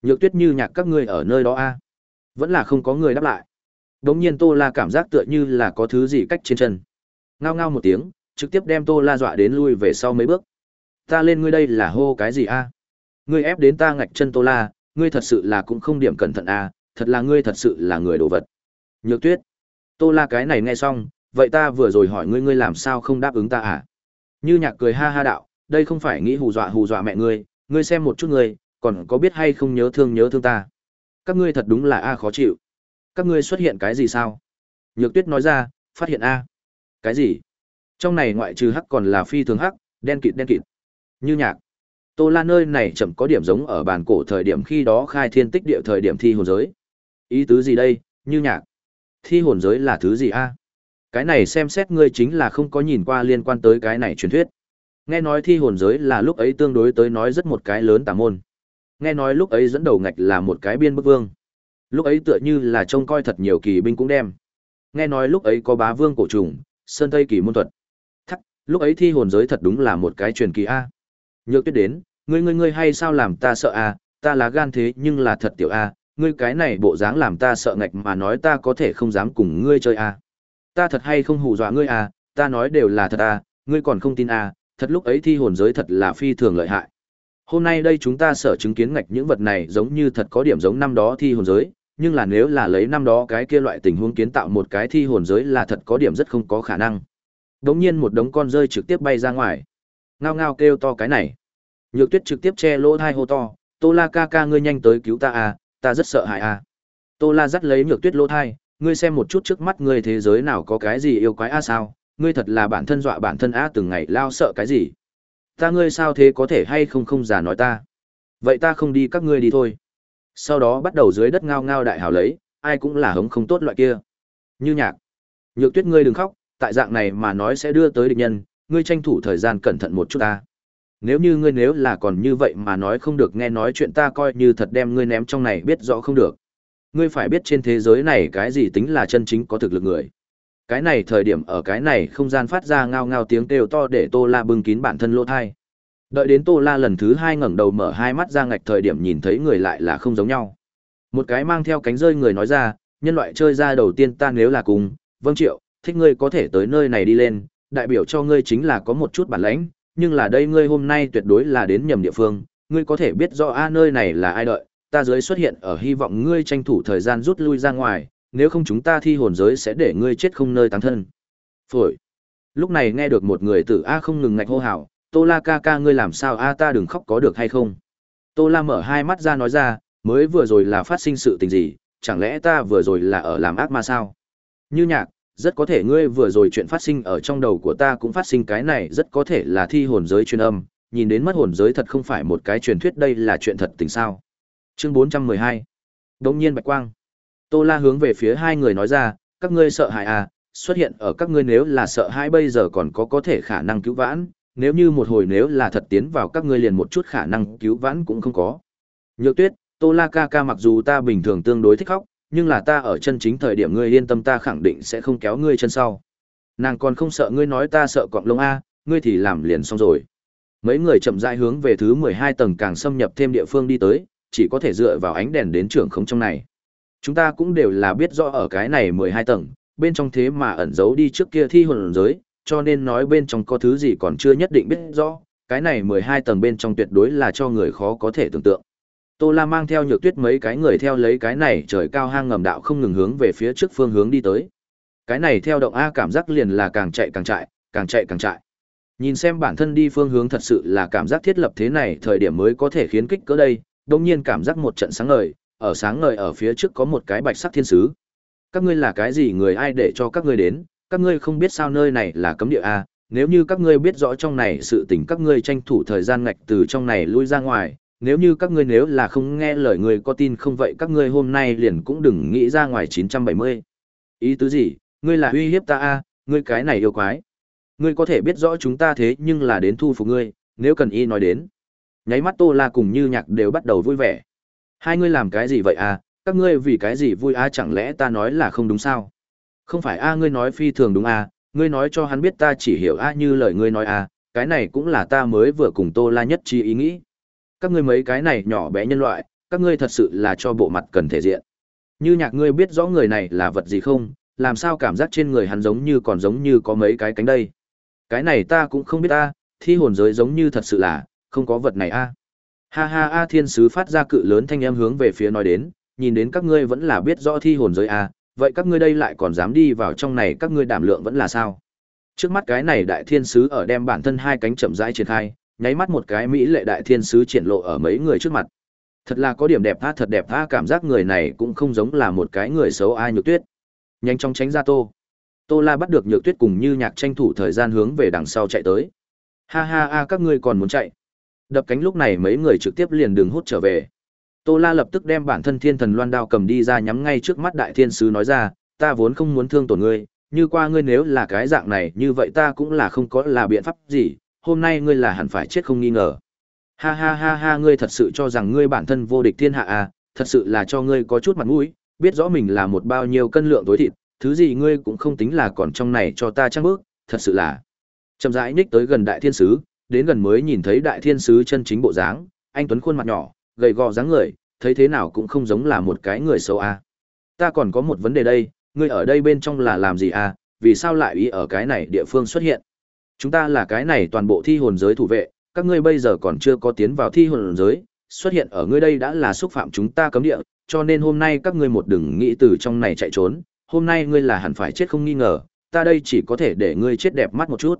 S1: nhược tuyết như nhạc các ngươi ở nơi đó a à? vẫn là không có người đáp lại đ ỗ n g nhiên tô la cảm giác tựa như là có thứ gì cách trên chân ngao ngao một tiếng trực tiếp đem tô la dọa đến lui về sau mấy bước ta lên ngươi đây là hô cái gì a à? ngươi ép đến ta ngạch chân tô la ngươi thật sự là cũng không điểm cẩn thận a à? thật là ngươi thật sự là người đồ vật nhược tuyết tô la cái này nghe xong vậy ta vừa rồi hỏi ngươi ngươi làm sao không đáp ứng ta à như nhạc cười ha ha đạo đây không phải nghĩ hù dọa hù dọa mẹ ngươi, ngươi xem một chút ngươi, còn có biết hay không nhớ thương nhớ thương ta. Các ngươi thật đúng là a khó chịu. Các ngươi xuất hiện cái gì sao? Nhược Tuyết nói ra, phát hiện a. Cái gì? Trong này ngoại trừ hắc còn là phi thường hắc, đen kịt đen kịt. Như nhạc. Tô La nơi này chậm có điểm giống ở bàn cổ thời điểm khi đó khai thiên tích địa thời điểm thi hồn giới. Ý tứ gì đây, Như nhạc? Thi hồn giới là thứ gì a? Cái này xem xét ngươi chính là không có nhìn qua liên quan tới cái này truyền thuyết Nghe nói thi hồn giới là lúc ấy tương đối tới nói rất một cái lớn tà môn. Nghe nói lúc ấy dẫn đầu ngạch là một cái biên bức vương. Lúc ấy tựa như là trông coi thật nhiều kỳ binh cũng đem. Nghe nói lúc ấy có bá vương cổ trùng, sơn tây kỳ môn thuật. Thắc, lúc ấy thi hồn giới thật đúng là một cái truyền kỳ a. Nhược Tuyết đến, ngươi ngươi ngươi hay sao làm ta sợ a, ta là gan thế nhưng là thật tiểu a, ngươi cái này bộ dáng làm ta sợ ngạch mà nói ta có thể không dám cùng ngươi chơi a. Ta thật hay không hù dọa ngươi a? ta nói đều là thật a, ngươi còn không tin a? thật lúc ấy thi hồn giới thật là phi thường lợi hại. Hôm nay đây chúng ta sở chứng kiến ngạch những vật này giống như thật có điểm giống năm đó thi hồn giới, nhưng là nếu là lấy năm đó cái kia loại tình huống kiến tạo một cái thi hồn giới là thật có điểm rất không có khả năng. Đống nhiên một đống con rơi trực tiếp bay ra ngoài. Ngao ngao kêu to cái này. Nhược tuyết trực tiếp che lỗ thai hô to, Tô La ca ca ngươi nhanh tới cứu ta à, ta rất sợ hại à. Tô La dắt lấy nhược tuyết lỗ thai, ngươi xem một chút trước mắt ngươi thế giới nào có cái gì yêu quái à sao, ngươi thật là bản thân dọa bản thân á từng ngày lao sợ cái gì ta ngươi sao thế có thể hay không không già nói ta vậy ta không đi các ngươi đi thôi sau đó bắt đầu dưới đất ngao ngao đại hào lấy ai cũng là hống không tốt loại kia như nhạc nhược tuyết ngươi đừng khóc tại dạng này mà nói sẽ đưa tới địch nhân ngươi tranh thủ thời gian cẩn thận một chút ta nếu như ngươi nếu là còn như vậy mà nói không được nghe nói chuyện ta coi như thật đem ngươi ném trong này biết rõ không được ngươi phải biết trên thế giới này cái gì tính là chân chính có thực lực người cái này thời điểm ở cái này không gian phát ra ngao ngao tiếng kêu to để tô la bưng kín bản thân lỗ thai đợi đến tô la lần thứ hai ngẩng đầu mở hai mắt ra ngạch thời điểm nhìn thấy người lại là không giống nhau một cái mang theo cánh rơi người nói ra nhân loại chơi ra đầu tiên ta nếu là cùng vâng triệu thích ngươi có thể tới nơi này đi lên đại biểu cho ngươi chính là có một chút bản lãnh nhưng là đây ngươi hôm nay tuyệt đối là đến nhầm địa phương ngươi có thể biết rõ a nơi này là ai đợi ta dưới xuất hiện ở hy vọng ngươi tranh thủ thời gian rút lui ra ngoài nếu không chúng ta thi hồn giới sẽ để ngươi chết không nơi táng thân. Phổi. Lúc này nghe được một người tử A không ngừng ngạch hô hào, Tô La ca ca ngươi làm sao A ta đừng khóc có được hay không? Tô La mở hai mắt ra nói ra, mới vừa rồi là phát sinh sự tình gì, chẳng lẽ ta vừa rồi là ở làm ác ma sao? Như nhạc, rất có thể ngươi vừa rồi chuyện phát sinh ở trong đầu của ta cũng phát sinh cái này rất có thể là thi hồn giới truyền âm, nhìn đến mất hồn giới thật không phải một cái truyền thuyết đây là chuyện thật tình sao. Chương 412 Đông nhiên Bạch Quang Tô La hướng về phía hai người nói ra, các ngươi sợ hãi à, xuất hiện ở các ngươi nếu là sợ hãi bây giờ còn có có thể khả năng cứu vãn, nếu như một hồi nếu là thật tiến vào các ngươi liền một chút khả năng cứu vãn cũng không có. Nhược tuyết, Tô La ca ca mặc dù ta bình thường tương đối thích khóc, nhưng là ta ở chân chính thời điểm ngươi yên tâm ta khẳng định sẽ không kéo ngươi chân sau. Nàng còn không sợ ngươi nói ta sợ cọng lông à? ngươi thì làm liền xong rồi. Mấy người chậm rãi hướng về thứ mười hai tầng càng xâm nhập thêm địa phương đi tới, chỉ có thể dựa vào ánh đèn đến trưởng không trong này. Chúng ta cũng đều là biết rõ ở cái này mười hai tầng, bên trong thế mà ẩn giấu đi trước kia thi hồn giới, cho nên nói bên trong có thứ gì còn chưa nhất định biết rõ, cái này mười hai tầng bên trong tuyệt đối là cho người khó có thể tưởng tượng. Tô La mang theo nhược tuyết mấy cái người theo lấy cái này trời cao hang ngầm đạo không ngừng hướng về phía trước phương hướng đi tới. Cái này theo động A cảm giác liền là càng chạy càng chạy, càng chạy càng chạy. Nhìn xem bản thân đi phương hướng thật sự là cảm giác thiết lập thế này thời điểm mới có thể khiến kích cỡ đây, đồng nhiên cảm giác một trận sáng ngời, ở sáng ngời ở phía trước có một cái bạch sắc thiên sứ. Các ngươi là cái gì người ai để cho các ngươi đến, các ngươi không biết sao nơi này là cấm địa a, à? nếu như các ngươi biết rõ trong này sự tình các ngươi tranh thủ thời gian ngạch từ trong này lui ra ngoài, nếu như các ngươi nếu là không nghe lời người có tin không vậy các ngươi hôm nay liền cũng đừng nghĩ ra ngoài 970. Ý tứ gì, ngươi là uy hiếp ta a, à, ngươi cái này yêu quái. Ngươi có thể biết rõ chúng ta thế nhưng là đến thu phục ngươi, nếu cần y nói đến. Nháy mắt Tô La cùng Như Nhạc đều bắt đầu vui vẻ. Hai ngươi làm cái gì vậy à, các ngươi vì cái gì vui à chẳng lẽ ta nói là không đúng sao? Không phải a à, ngươi nói phi thường đúng à, ngươi nói cho hắn biết ta chỉ hiểu a à, như lời ngươi nói à, cái này cũng là ta mới vừa cùng Tô La nhất trí ý nghĩ. Các ngươi mấy cái này nhỏ bé nhân loại, các ngươi thật sự là cho bộ mặt cần thể diện. Như nhạc ngươi biết rõ người này là vật gì không, làm sao cảm giác trên người hắn giống như còn giống như có mấy cái cánh đây. Cái này ta cũng không biết ta, à, thi hồn giới giống như thật sự là, không có vật này a Ha ha a thiên sứ phát ra cự lớn thanh âm hướng về phía nói đến, nhìn đến các ngươi vẫn là biết rõ thi hồn giới a, vậy các ngươi đây lại còn dám đi vào trong này các ngươi đảm lượng vẫn là sao? Trước mắt cái này đại thiên sứ ở đem bản thân hai cánh chậm rãi triển khai, nháy mắt một cái mỹ lệ đại thiên sứ triển lộ ở mấy người trước mặt. Thật là có điểm đẹp tha thật đẹp tha cảm giác người này cũng không giống là một cái người xấu ai nhược tuyết. Nhanh chóng tránh ra tô. Tô La bắt được nhược tuyết cùng như nhạc tranh thủ thời gian hướng về đằng sau chạy tới. Ha ha a các ngươi còn muốn chạy Đập cánh lúc này mấy người trực tiếp liền đường hút trở về. Tô La lập tức đem bản thân thiên thần loan đao cầm đi ra nhắm ngay trước mắt đại thiên sứ nói ra, ta vốn không muốn thương tổn ngươi, như qua ngươi nếu là cái dạng này như vậy ta cũng là không có là biện pháp gì, hôm nay ngươi là hẳn phải chết không nghi ngờ. Ha ha ha ha ngươi thật sự cho rằng ngươi bản thân vô địch thiên hạ à, thật sự là cho ngươi có chút mặt mũi, biết rõ mình là một bao nhiêu cân lượng tối thịt, thứ gì ngươi cũng không tính là còn trong này cho ta trăng bước, thật sự là. Chậm rãi nhích tới gần đại thiên sứ, đến gần mới nhìn thấy đại thiên sứ chân chính bộ dáng, anh tuấn khuôn mặt nhỏ, gầy gò dáng người, thấy thế nào cũng không giống là một cái người xấu a. À. Ta còn có một vấn đề đây, ngươi ở đây bên trong là làm gì a? À, vì sao lại ý ở cái này địa phương xuất hiện? Chúng ta là cái này toàn bộ thi hồn giới thủ vệ, các ngươi bây giờ còn chưa có tiến vào thi hồn giới, xuất hiện ở ngươi đây đã là xúc phạm chúng ta cấm địa, cho nên hôm nay các ngươi một đừng nghĩ từ trong này chạy trốn, hôm nay ngươi là hẳn phải chết không nghi ngờ, ta đây chỉ có thể để ngươi chết đẹp mắt một chút.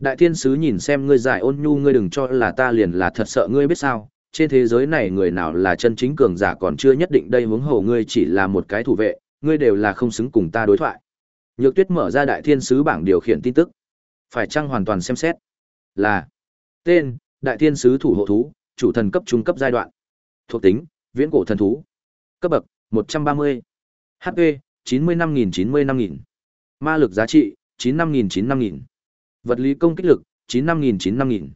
S1: Đại thiên sứ nhìn xem ngươi giải ôn nhu ngươi đừng cho là ta liền là thật sợ ngươi biết sao, trên thế giới này người nào là chân chính cường giả còn chưa nhất định đây huống hồ ngươi chỉ là một cái thủ vệ, ngươi đều là không xứng cùng ta đối thoại. Nhược tuyết mở ra đại thiên sứ bảng điều khiển tin tức. Phải chăng hoàn toàn xem xét? Là Tên, đại thiên sứ thủ hộ thú, chủ thần cấp trung cấp giai đoạn. Thuộc tính, viễn cổ thần thú. Cấp bậc, 130. HP, 95.000-95.000. Ma lực giá trị, 95.000-95.000. Vật lý công kích lực, 95.000-95.000.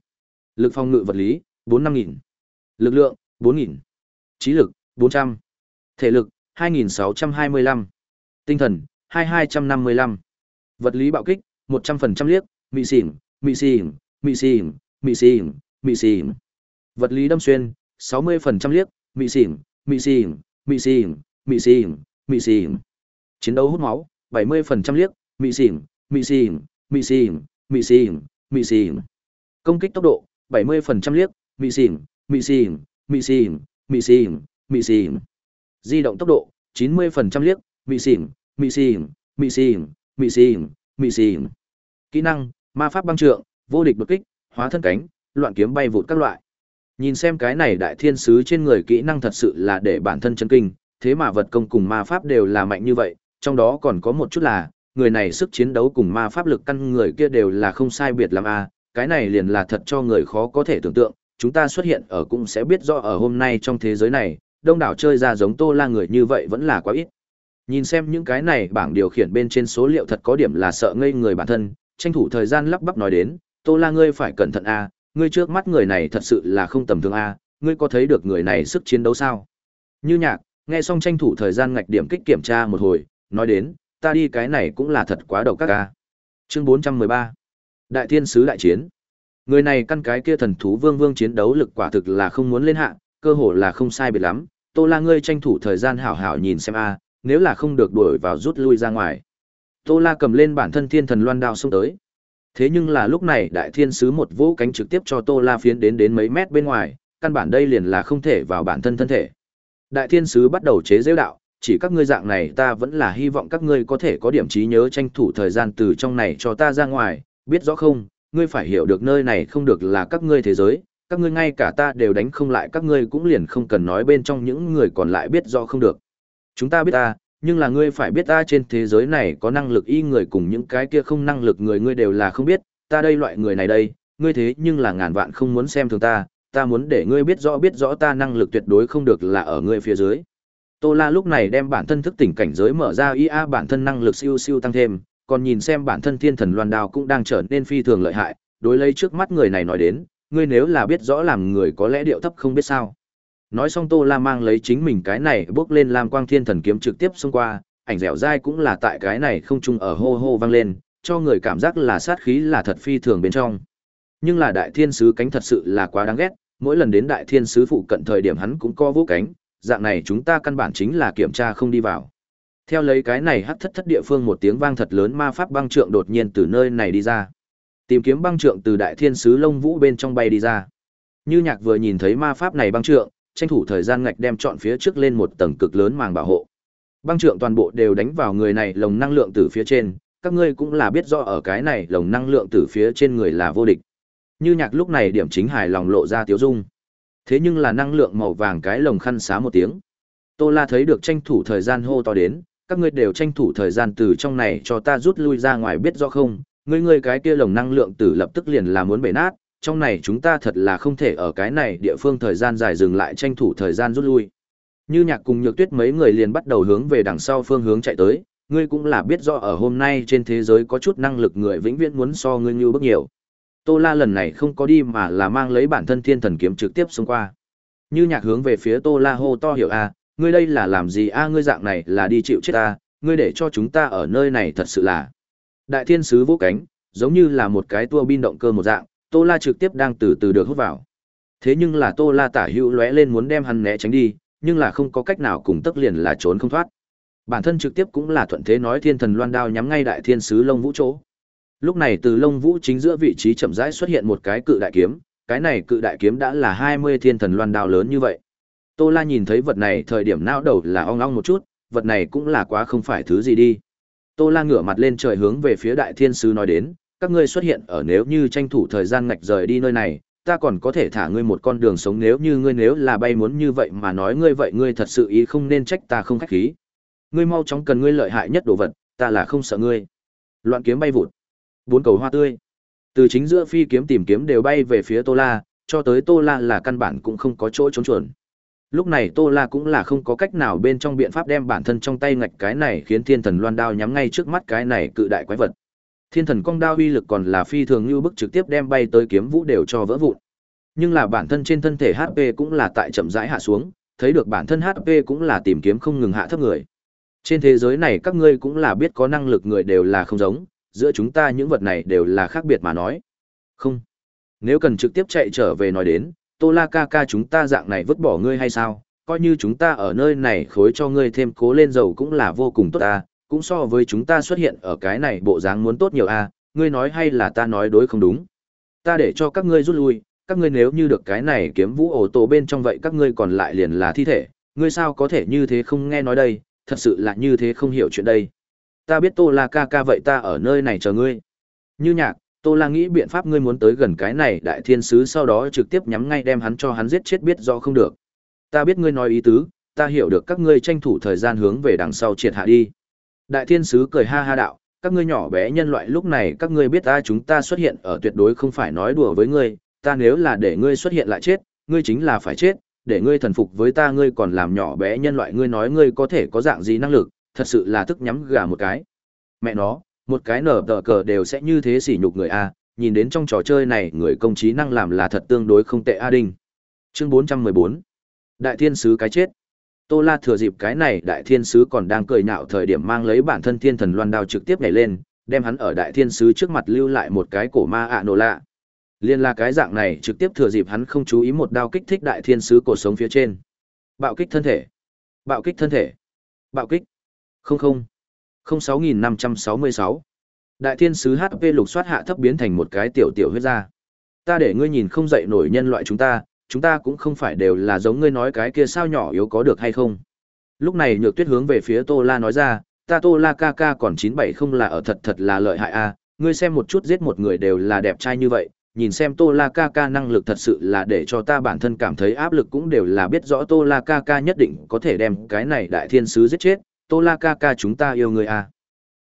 S1: Lực phòng ngự vật lý, 45.000. Lực lượng, 4.000. Trí lực, 400. Thể lực, 2.625. Tinh thần, 2.255 Vật lý bạo kích, 100% liếc, mị xỉn, mị xỉn, mị xỉn, mị xỉn, mị xỉn. Vật lý đâm xuyên, 60% liếc, mị xỉn, mị xỉn, mị xỉn, mị xỉn, mị xỉn. Chiến đấu hút máu, 70% liếc, mị xỉn, mị xỉn, mị xỉn, mị xỉn, mị xỉn. Công kích tốc độ, 70% liếc, mị xỉn, mị xỉn, mị xỉn, mị xỉn, mị xỉn. Di động tốc độ, 90% liếc, mị xỉn, mị xỉn, mị xỉn, mị xỉn, mị xỉn. Kỹ năng, ma pháp băng trượng, vô địch đột kích, hóa thân cánh, loạn kiếm bay vụt các loại. Nhìn xem cái này đại thiên sứ trên người kỹ năng thật sự là để bản thân chân kinh, thế mà vật công cùng ma pháp đều là mạnh như vậy, trong đó còn có một chút là, người này sức chiến đấu cùng ma pháp lực căn người kia đều là không sai biệt lắm à, cái này liền là thật cho người khó có thể tưởng tượng, chúng ta xuất hiện ở cũng sẽ biết rõ ở hôm nay trong thế giới này, đông đảo chơi ra giống Tô La người như vậy vẫn là quá ít. Nhìn xem những cái này bảng điều khiển bên trên số liệu thật có điểm là sợ ngây người bản thân, tranh thủ thời gian lắp bắp nói đến, Tô La ngươi phải cẩn thận a, à, ngươi trước mắt người này thật sự là không tầm thường a, à, ngươi có thấy được người này sức chiến đấu sao? Như nhạc, nghe xong tranh thủ thời gian ngạch điểm kích kiểm tra một hồi, nói đến, ta đi cái này cũng là thật quá đầu các ca. Chương 413. Đại thiên sứ đại chiến. Người này căn cái kia thần thú vương vương chiến đấu lực quả thực là không muốn lên hạ, cơ hồ là không sai biệt lắm, Tô La ngươi tranh thủ thời gian hảo hảo nhìn xem a, à, nếu là không được đuổi vào rút lui ra ngoài. Tô La cầm lên bản thân thiên thần loan đao xông tới. Thế nhưng là lúc này đại thiên sứ một vũ cánh trực tiếp cho Tô La phiến đến đến mấy mét bên ngoài, căn bản đây liền là không thể vào bản thân thân thể. Đại thiên sứ bắt đầu chế giễu đạo, chỉ các ngươi dạng này ta vẫn là hy vọng các ngươi có thể có điểm trí nhớ tranh thủ thời gian từ trong này cho ta ra ngoài, biết rõ không, ngươi phải hiểu được nơi này không được là các ngươi thế giới, các ngươi ngay cả ta đều đánh không lại các ngươi cũng liền không cần nói bên trong những người còn lại biết rõ không được. Chúng ta biết ta, nhưng là ngươi phải biết ta trên thế giới này có năng lực y người cùng những cái kia không năng lực người ngươi đều là không biết, ta đây loại người này đây, ngươi thế nhưng là ngàn vạn không muốn xem thường ta, ta muốn để ngươi biết rõ biết rõ ta năng lực tuyệt đối không được là ở ngươi phía dưới. Tô La lúc này đem bản thân thức tỉnh cảnh giới mở ra IA bản thân năng lực siêu siêu tăng thêm, còn nhìn xem bản thân thiên thần loan đao cũng đang trở nên phi thường lợi hại, đối lấy trước mắt người này nói đến, ngươi nếu là biết rõ làm người có lẽ điệu thấp không biết sao. Nói xong Tô La mang lấy chính mình cái này bước lên làm quang thiên thần kiếm trực tiếp xông qua, ảnh dẻo dai cũng là tại cái này không chung ở hô hô vang lên, cho người cảm giác là sát khí là thật phi thường bên trong. Nhưng là đại thiên sứ cánh thật sự là quá đáng ghét, mỗi lần đến đại thiên sứ phụ cận thời điểm hắn cũng co vũ cánh, dạng này chúng ta căn bản chính là kiểm tra không đi vào. Theo lấy cái này hắc thất thất địa phương một tiếng vang thật lớn ma pháp băng trượng đột nhiên từ nơi này đi ra. Tìm kiếm băng trượng từ đại thiên sứ lông vũ bên trong bay đi ra. Như nhạc vừa nhìn thấy ma pháp này băng trượng, tranh thủ thời gian ngạch đem chọn phía trước lên một tầng cực lớn màng bảo hộ. Băng trượng toàn bộ đều đánh vào người này lồng năng lượng từ phía trên, các ngươi cũng là biết rõ ở cái này lồng năng lượng từ phía trên người là vô địch. Như nhạc lúc này điểm chính hài lòng lộ ra tiếu dung. Thế nhưng là năng lượng màu vàng cái lồng khăn xá một tiếng. Tô La thấy được tranh thủ thời gian hô to đến, các ngươi đều tranh thủ thời gian từ trong này cho ta rút lui ra ngoài biết rõ không, ngươi ngươi cái kia lồng năng lượng tử lập tức liền là muốn bể nát, trong này chúng ta thật là không thể ở cái này địa phương thời gian dài dừng lại tranh thủ thời gian rút lui. Như nhạc cùng nhược tuyết mấy người liền bắt đầu hướng về đằng sau phương hướng chạy tới, ngươi cũng là biết rõ ở hôm nay trên thế giới có chút năng lực người vĩnh viễn muốn so ngươi như bước nhiều. Tô La lần này không có đi mà là mang lấy bản thân thiên thần kiếm trực tiếp xuống qua. Như nhạc hướng về phía Tô La hô to hiểu a, à, ngươi đây là làm gì a, à, ngươi dạng này là đi chịu chết ta, à, ngươi để cho chúng ta ở nơi này thật sự là. Đại thiên sứ vỗ cánh, giống như là một cái tua bin động cơ một dạng, Tô La trực tiếp đang từ từ được hút vào. Thế nhưng là Tô La tả hữu lóe lên muốn đem hắn né tránh đi, nhưng là không có cách nào cùng tức liền là trốn không thoát. Bản thân trực tiếp cũng là thuận thế nói thiên thần loan đao nhắm ngay đại thiên sứ lông vũ chỗ. Lúc này từ lông vũ chính giữa vị trí chậm rãi xuất hiện một cái cự đại kiếm, cái này cự đại kiếm đã là 20 thiên thần loan đao lớn như vậy. Tô La nhìn thấy vật này thời điểm não đầu là ong ong một chút, vật này cũng là quá không phải thứ gì đi. Tô La ngửa mặt lên trời hướng về phía đại thiên sứ nói đến, các ngươi xuất hiện ở nếu như tranh thủ thời gian ngạch rời đi nơi này, ta còn có thể thả ngươi một con đường sống nếu như ngươi nếu là bay muốn như vậy mà nói ngươi vậy ngươi thật sự ý không nên trách ta không khách khí. Ngươi mau chóng cần ngươi lợi hại nhất đồ vật, ta là không sợ ngươi. Loạn kiếm bay vụt bốn cầu hoa tươi từ chính giữa phi kiếm tìm kiếm đều bay về phía tô la cho tới tô la là căn bản cũng không có chỗ trốn chuồn lúc này tô la cũng là không có cách nào bên trong biện pháp đem bản thân trong tay ngạch cái này khiến thiên thần loan đao nhắm ngay trước mắt cái này cự đại quái vật thiên thần cong đao uy lực còn là phi thường như bức trực tiếp đem bay tới kiếm vũ đều cho vỡ vụn nhưng là bản thân trên thân thể hp cũng là tại chậm rãi hạ xuống thấy được bản thân hp cũng là tìm kiếm không ngừng hạ thấp người trên thế giới này các ngươi cũng là biết có năng lực người đều là không giống giữa chúng ta những vật này đều là khác biệt mà nói. Không. Nếu cần trực tiếp chạy trở về nói đến, Tô La ca ca chúng ta dạng này vứt bỏ ngươi hay sao? Coi như chúng ta ở nơi này khối cho ngươi thêm cố lên dầu cũng là vô cùng tốt ta, à? cũng so với chúng ta xuất hiện ở cái này bộ dáng muốn tốt nhiều a, à? ngươi nói hay là ta nói đối không đúng? Ta để cho các ngươi rút lui, các ngươi nếu như được cái này kiếm vũ ổ tổ bên trong vậy các ngươi còn lại liền là thi thể, ngươi sao có thể như thế không nghe nói đây, thật sự là như thế không hiểu chuyện đây ta biết tô la ca ca vậy ta ở nơi này chờ ngươi như nhạc tô la nghĩ biện pháp ngươi muốn tới gần cái này đại thiên sứ sau đó trực tiếp nhắm ngay đem hắn cho hắn giết chết biết do không được ta biết ngươi nói ý tứ ta hiểu được các ngươi tranh thủ thời gian hướng về đằng sau triệt hạ đi đại thiên sứ cười ha ha đạo các ngươi nhỏ bé nhân loại lúc này các ngươi biết ta chúng ta xuất hiện ở tuyệt đối không phải nói đùa với ngươi ta nếu là để ngươi xuất hiện lại chết ngươi chính là phải chết để ngươi thần phục với ta ngươi còn làm nhỏ bé nhân loại ngươi nói ngươi có thể có dạng gì năng lực thật sự là thức nhắm gà một cái. Mẹ nó, một cái nở tờ cờ đều sẽ như thế sỉ nhục người A, nhìn đến trong trò chơi này người công trí năng làm là thật tương đối không tệ A Đinh. Chương 414 Đại thiên sứ cái chết Tô La thừa dịp cái này đại thiên sứ còn đang cười nhạo thời điểm mang lấy bản thân thiên thần loan đao trực tiếp nhảy lên, đem hắn ở đại thiên sứ trước mặt lưu lại một cái cổ ma ạ nổ lạ. Liên la cái dạng này trực tiếp thừa dịp hắn không chú ý một đao kích thích đại thiên sứ cổ sống phía trên. Bạo kích thân thể. Bạo kích thân thể. Bạo kích. Không không. không sáu nghìn năm trăm sáu mươi sáu Đại thiên sứ HP lục soát hạ thấp biến thành một cái tiểu tiểu huyết ra. Ta để ngươi nhìn không dậy nổi nhân loại chúng ta, chúng ta cũng không phải đều là giống ngươi nói cái kia sao nhỏ yếu có được hay không. Lúc này nhược tuyết hướng về phía Tô La nói ra, ta Tô La ca ca còn chín bảy không là ở thật thật là lợi hại a, à. ngươi xem một chút giết một người đều là đẹp trai như vậy, nhìn xem Tô La ca ca năng lực thật sự là để cho ta bản thân cảm thấy áp lực cũng đều là biết rõ Tô La ca ca nhất định có thể đem cái này đại thiên sứ giết chết, tô la ca ca chúng ta yêu người à.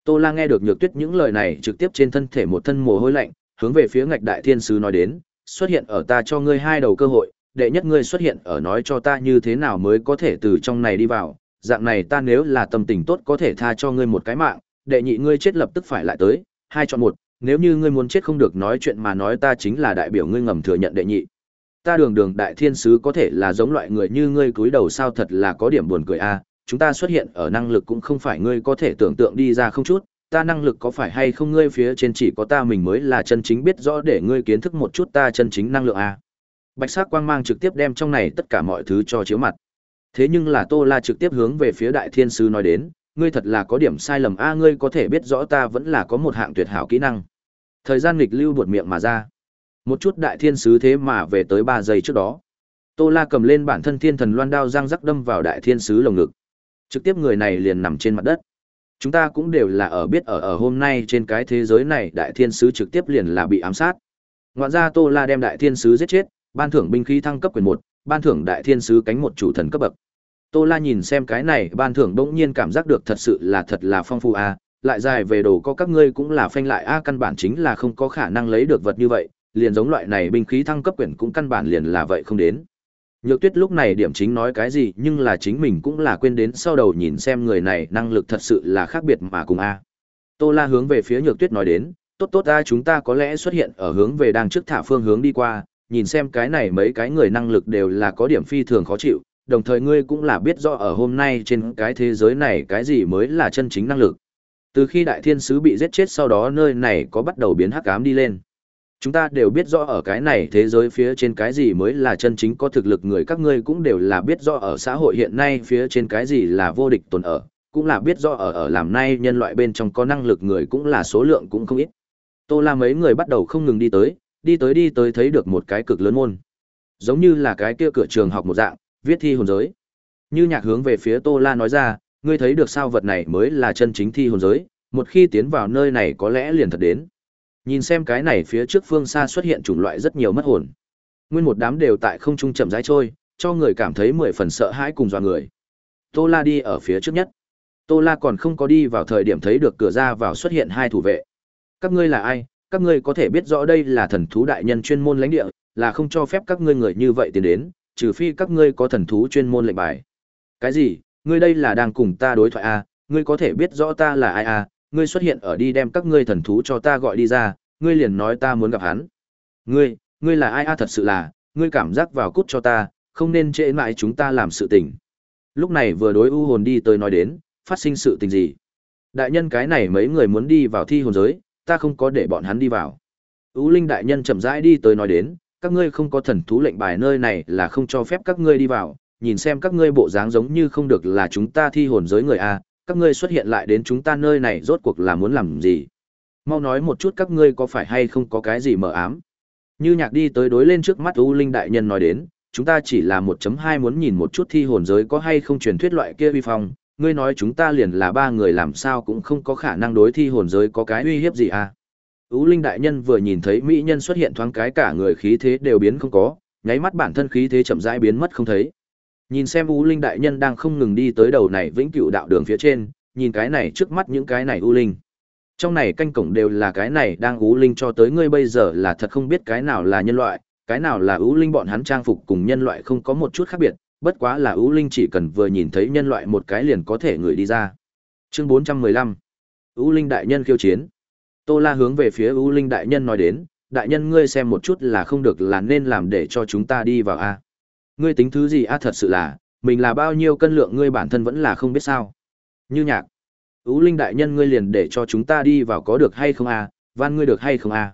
S1: tô la nghe được nhược tuyết những lời này trực tiếp trên thân thể một thân mồ hôi lạnh hướng về phía ngạch đại thiên sứ nói đến xuất hiện ở ta cho ngươi hai đầu cơ hội đệ nhất ngươi xuất hiện ở nói cho ta như thế nào mới có thể từ trong này đi vào dạng này ta nếu là tâm tình tốt có thể tha cho ngươi một cái mạng đệ nhị ngươi chết lập tức phải lại tới hai chọn một nếu như ngươi muốn chết không được nói chuyện mà nói ta chính là đại biểu ngươi ngầm thừa nhận đệ nhị ta đường đường đại thiên sứ có thể là giống loại người như ngươi cúi đầu sao thật là có điểm buồn cười a à chúng ta xuất hiện ở năng lực cũng không phải ngươi có thể tưởng tượng đi ra không chút, ta năng lực có phải hay không ngươi phía trên chỉ có ta mình mới là chân chính biết rõ để ngươi kiến thức một chút ta chân chính năng lượng à. Bạch sắc quang mang trực tiếp đem trong này tất cả mọi thứ cho chiếu mặt. Thế nhưng là Tô La trực tiếp hướng về phía đại thiên sứ nói đến, ngươi thật là có điểm sai lầm a, à, ngươi có thể biết rõ ta vẫn là có một hạng tuyệt hảo kỹ năng. Thời gian nghịch lưu buột miệng mà ra. Một chút đại thiên sứ thế mà về tới ba giây trước đó. Tô La cầm lên bản thân thiên thần loan đao giang rắc đâm vào đại thiên sứ lồng ngực trực tiếp người này liền nằm trên mặt đất. Chúng ta cũng đều là ở biết ở ở hôm nay trên cái thế giới này đại thiên sứ trực tiếp liền là bị ám sát. Ngoạn ra Tô La đem đại thiên sứ giết chết, ban thưởng binh khí thăng cấp quyền một, ban thưởng đại thiên sứ cánh một chủ thần cấp bậc. Tô La nhìn xem cái này, ban thưởng bỗng nhiên cảm giác được thật sự là thật là phong phú a, à, lại dài về đồ có các ngươi cũng là phanh lại a căn bản chính là không có khả năng lấy được vật như vậy, liền giống loại này binh khí thăng cấp quyền cũng căn bản liền là vậy không đến. Nhược tuyết lúc này điểm chính nói cái gì nhưng là chính mình cũng là quên đến sau đầu nhìn xem người này năng lực thật sự là khác biệt mà cùng A. À. Tô la hướng về phía nhược tuyết nói đến, tốt tốt ta chúng ta có lẽ xuất hiện ở hướng về đang trước thả phương hướng đi qua, nhìn xem cái này mấy cái người năng lực đều là có điểm phi thường khó chịu, đồng thời ngươi cũng là biết rõ ở hôm nay trên cái thế giới này cái gì mới là chân chính năng lực. Từ khi đại thiên sứ bị giết chết sau đó nơi này có bắt đầu biến hắc ám đi lên chúng ta đều biết rõ ở cái này thế giới phía trên cái gì mới là chân chính có thực lực người các ngươi cũng đều là biết rõ ở xã hội hiện nay phía trên cái gì là vô địch tồn ở cũng là biết rõ ở ở làm nay nhân loại bên trong có năng lực người cũng là số lượng cũng không ít tô la mấy người bắt đầu không ngừng đi tới đi tới đi tới thấy được một cái cực lớn môn giống như là cái kia cửa trường học một dạng viết thi hồn giới như nhạc hướng về phía tô la nói ra ngươi thấy được sao vật này mới là chân chính thi hồn giới một khi tiến vào nơi này có lẽ liền thật đến Nhìn xem cái này phía trước phương xa xuất hiện chủng loại rất nhiều mất hồn. Nguyên một đám đều tại không trung chậm rãi trôi, cho người cảm thấy mười phần sợ hãi cùng dọa người. Tô La đi ở phía trước nhất. Tô La còn không có đi vào thời điểm thấy được cửa ra vào xuất hiện hai thủ vệ. Các ngươi là ai? Các ngươi có thể biết rõ đây là thần thú đại nhân chuyên môn lãnh địa, là không cho phép các ngươi người như vậy tiến đến, trừ phi các ngươi có thần thú chuyên môn lệnh bài. Cái gì? Ngươi đây là đang cùng ta đối thoại à? Ngươi có thể biết rõ ta là ai à? ngươi xuất hiện ở đi đem các ngươi thần thú cho ta gọi đi ra, ngươi liền nói ta muốn gặp hắn. Ngươi, ngươi là ai a thật sự là, ngươi cảm giác vào cút cho ta, không nên trễ mãi chúng ta làm sự tình. Lúc này vừa đối u hồn đi tới nói đến, phát sinh sự tình gì? Đại nhân cái này mấy người muốn đi vào thi hồn giới, ta không có để bọn hắn đi vào. U linh đại nhân chậm rãi đi tới nói đến, các ngươi không có thần thú lệnh bài nơi này là không cho phép các ngươi đi vào, nhìn xem các ngươi bộ dáng giống như không được là chúng ta thi hồn giới người a, các ngươi xuất hiện lại đến chúng ta nơi này rốt cuộc là muốn làm gì? Mau nói một chút các ngươi có phải hay không có cái gì mờ ám? Như nhạc đi tới đối lên trước mắt U Linh Đại Nhân nói đến, chúng ta chỉ là một chấm hai muốn nhìn một chút thi hồn giới có hay không truyền thuyết loại kia uy phong, ngươi nói chúng ta liền là ba người làm sao cũng không có khả năng đối thi hồn giới có cái uy hiếp gì à. u Linh Đại Nhân vừa nhìn thấy Mỹ Nhân xuất hiện thoáng cái cả người khí thế đều biến không có, nháy mắt bản thân khí thế chậm rãi biến mất không thấy. Nhìn xem U Linh đại nhân đang không ngừng đi tới đầu này vĩnh cửu đạo đường phía trên, nhìn cái này trước mắt những cái này U Linh. Trong này canh cổng đều là cái này đang U Linh cho tới ngươi bây giờ là thật không biết cái nào là nhân loại, cái nào là U Linh bọn hắn trang phục cùng nhân loại không có một chút khác biệt, bất quá là U Linh chỉ cần vừa nhìn thấy nhân loại một cái liền có thể người đi ra. Chương 415 U Linh đại nhân khiêu chiến. Tô La hướng về phía U Linh đại nhân nói đến, đại nhân ngươi xem một chút là không được là nên làm để cho chúng ta đi vào a. Ngươi tính thứ gì a thật sự là, mình là bao nhiêu cân lượng ngươi bản thân vẫn là không biết sao. Như nhạc, Ú Linh đại nhân ngươi liền để cho chúng ta đi vào có được hay không a, van ngươi được hay không a?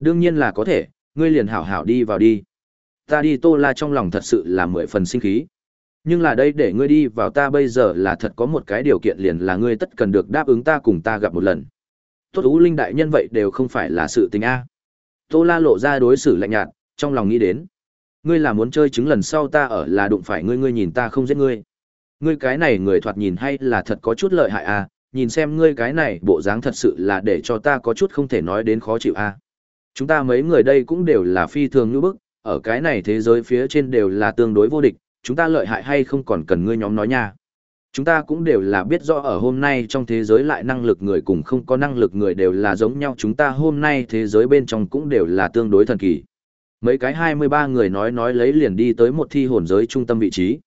S1: Đương nhiên là có thể, ngươi liền hảo hảo đi vào đi. Ta đi Tô La trong lòng thật sự là mười phần sinh khí. Nhưng là đây để ngươi đi vào ta bây giờ là thật có một cái điều kiện liền là ngươi tất cần được đáp ứng ta cùng ta gặp một lần. Tốt Ú Linh đại nhân vậy đều không phải là sự tình a. Tô La lộ ra đối xử lạnh nhạt, trong lòng nghĩ đến ngươi là muốn chơi chứng lần sau ta ở là đụng phải ngươi ngươi nhìn ta không giết ngươi ngươi cái này người thoạt nhìn hay là thật có chút lợi hại à nhìn xem ngươi cái này bộ dáng thật sự là để cho ta có chút không thể nói đến khó chịu à chúng ta mấy người đây cũng đều là phi thường như bức ở cái này thế giới phía trên đều là tương đối vô địch chúng ta lợi hại hay không còn cần ngươi nhóm nói nha chúng ta cũng đều là biết rõ ở hôm nay trong thế giới lại năng lực người cùng không có năng lực người đều là giống nhau chúng ta hôm nay thế giới bên trong cũng đều là tương đối thần kỳ mấy cái 23 người nói nói lấy liền đi tới một thi hồn giới trung tâm vị trí.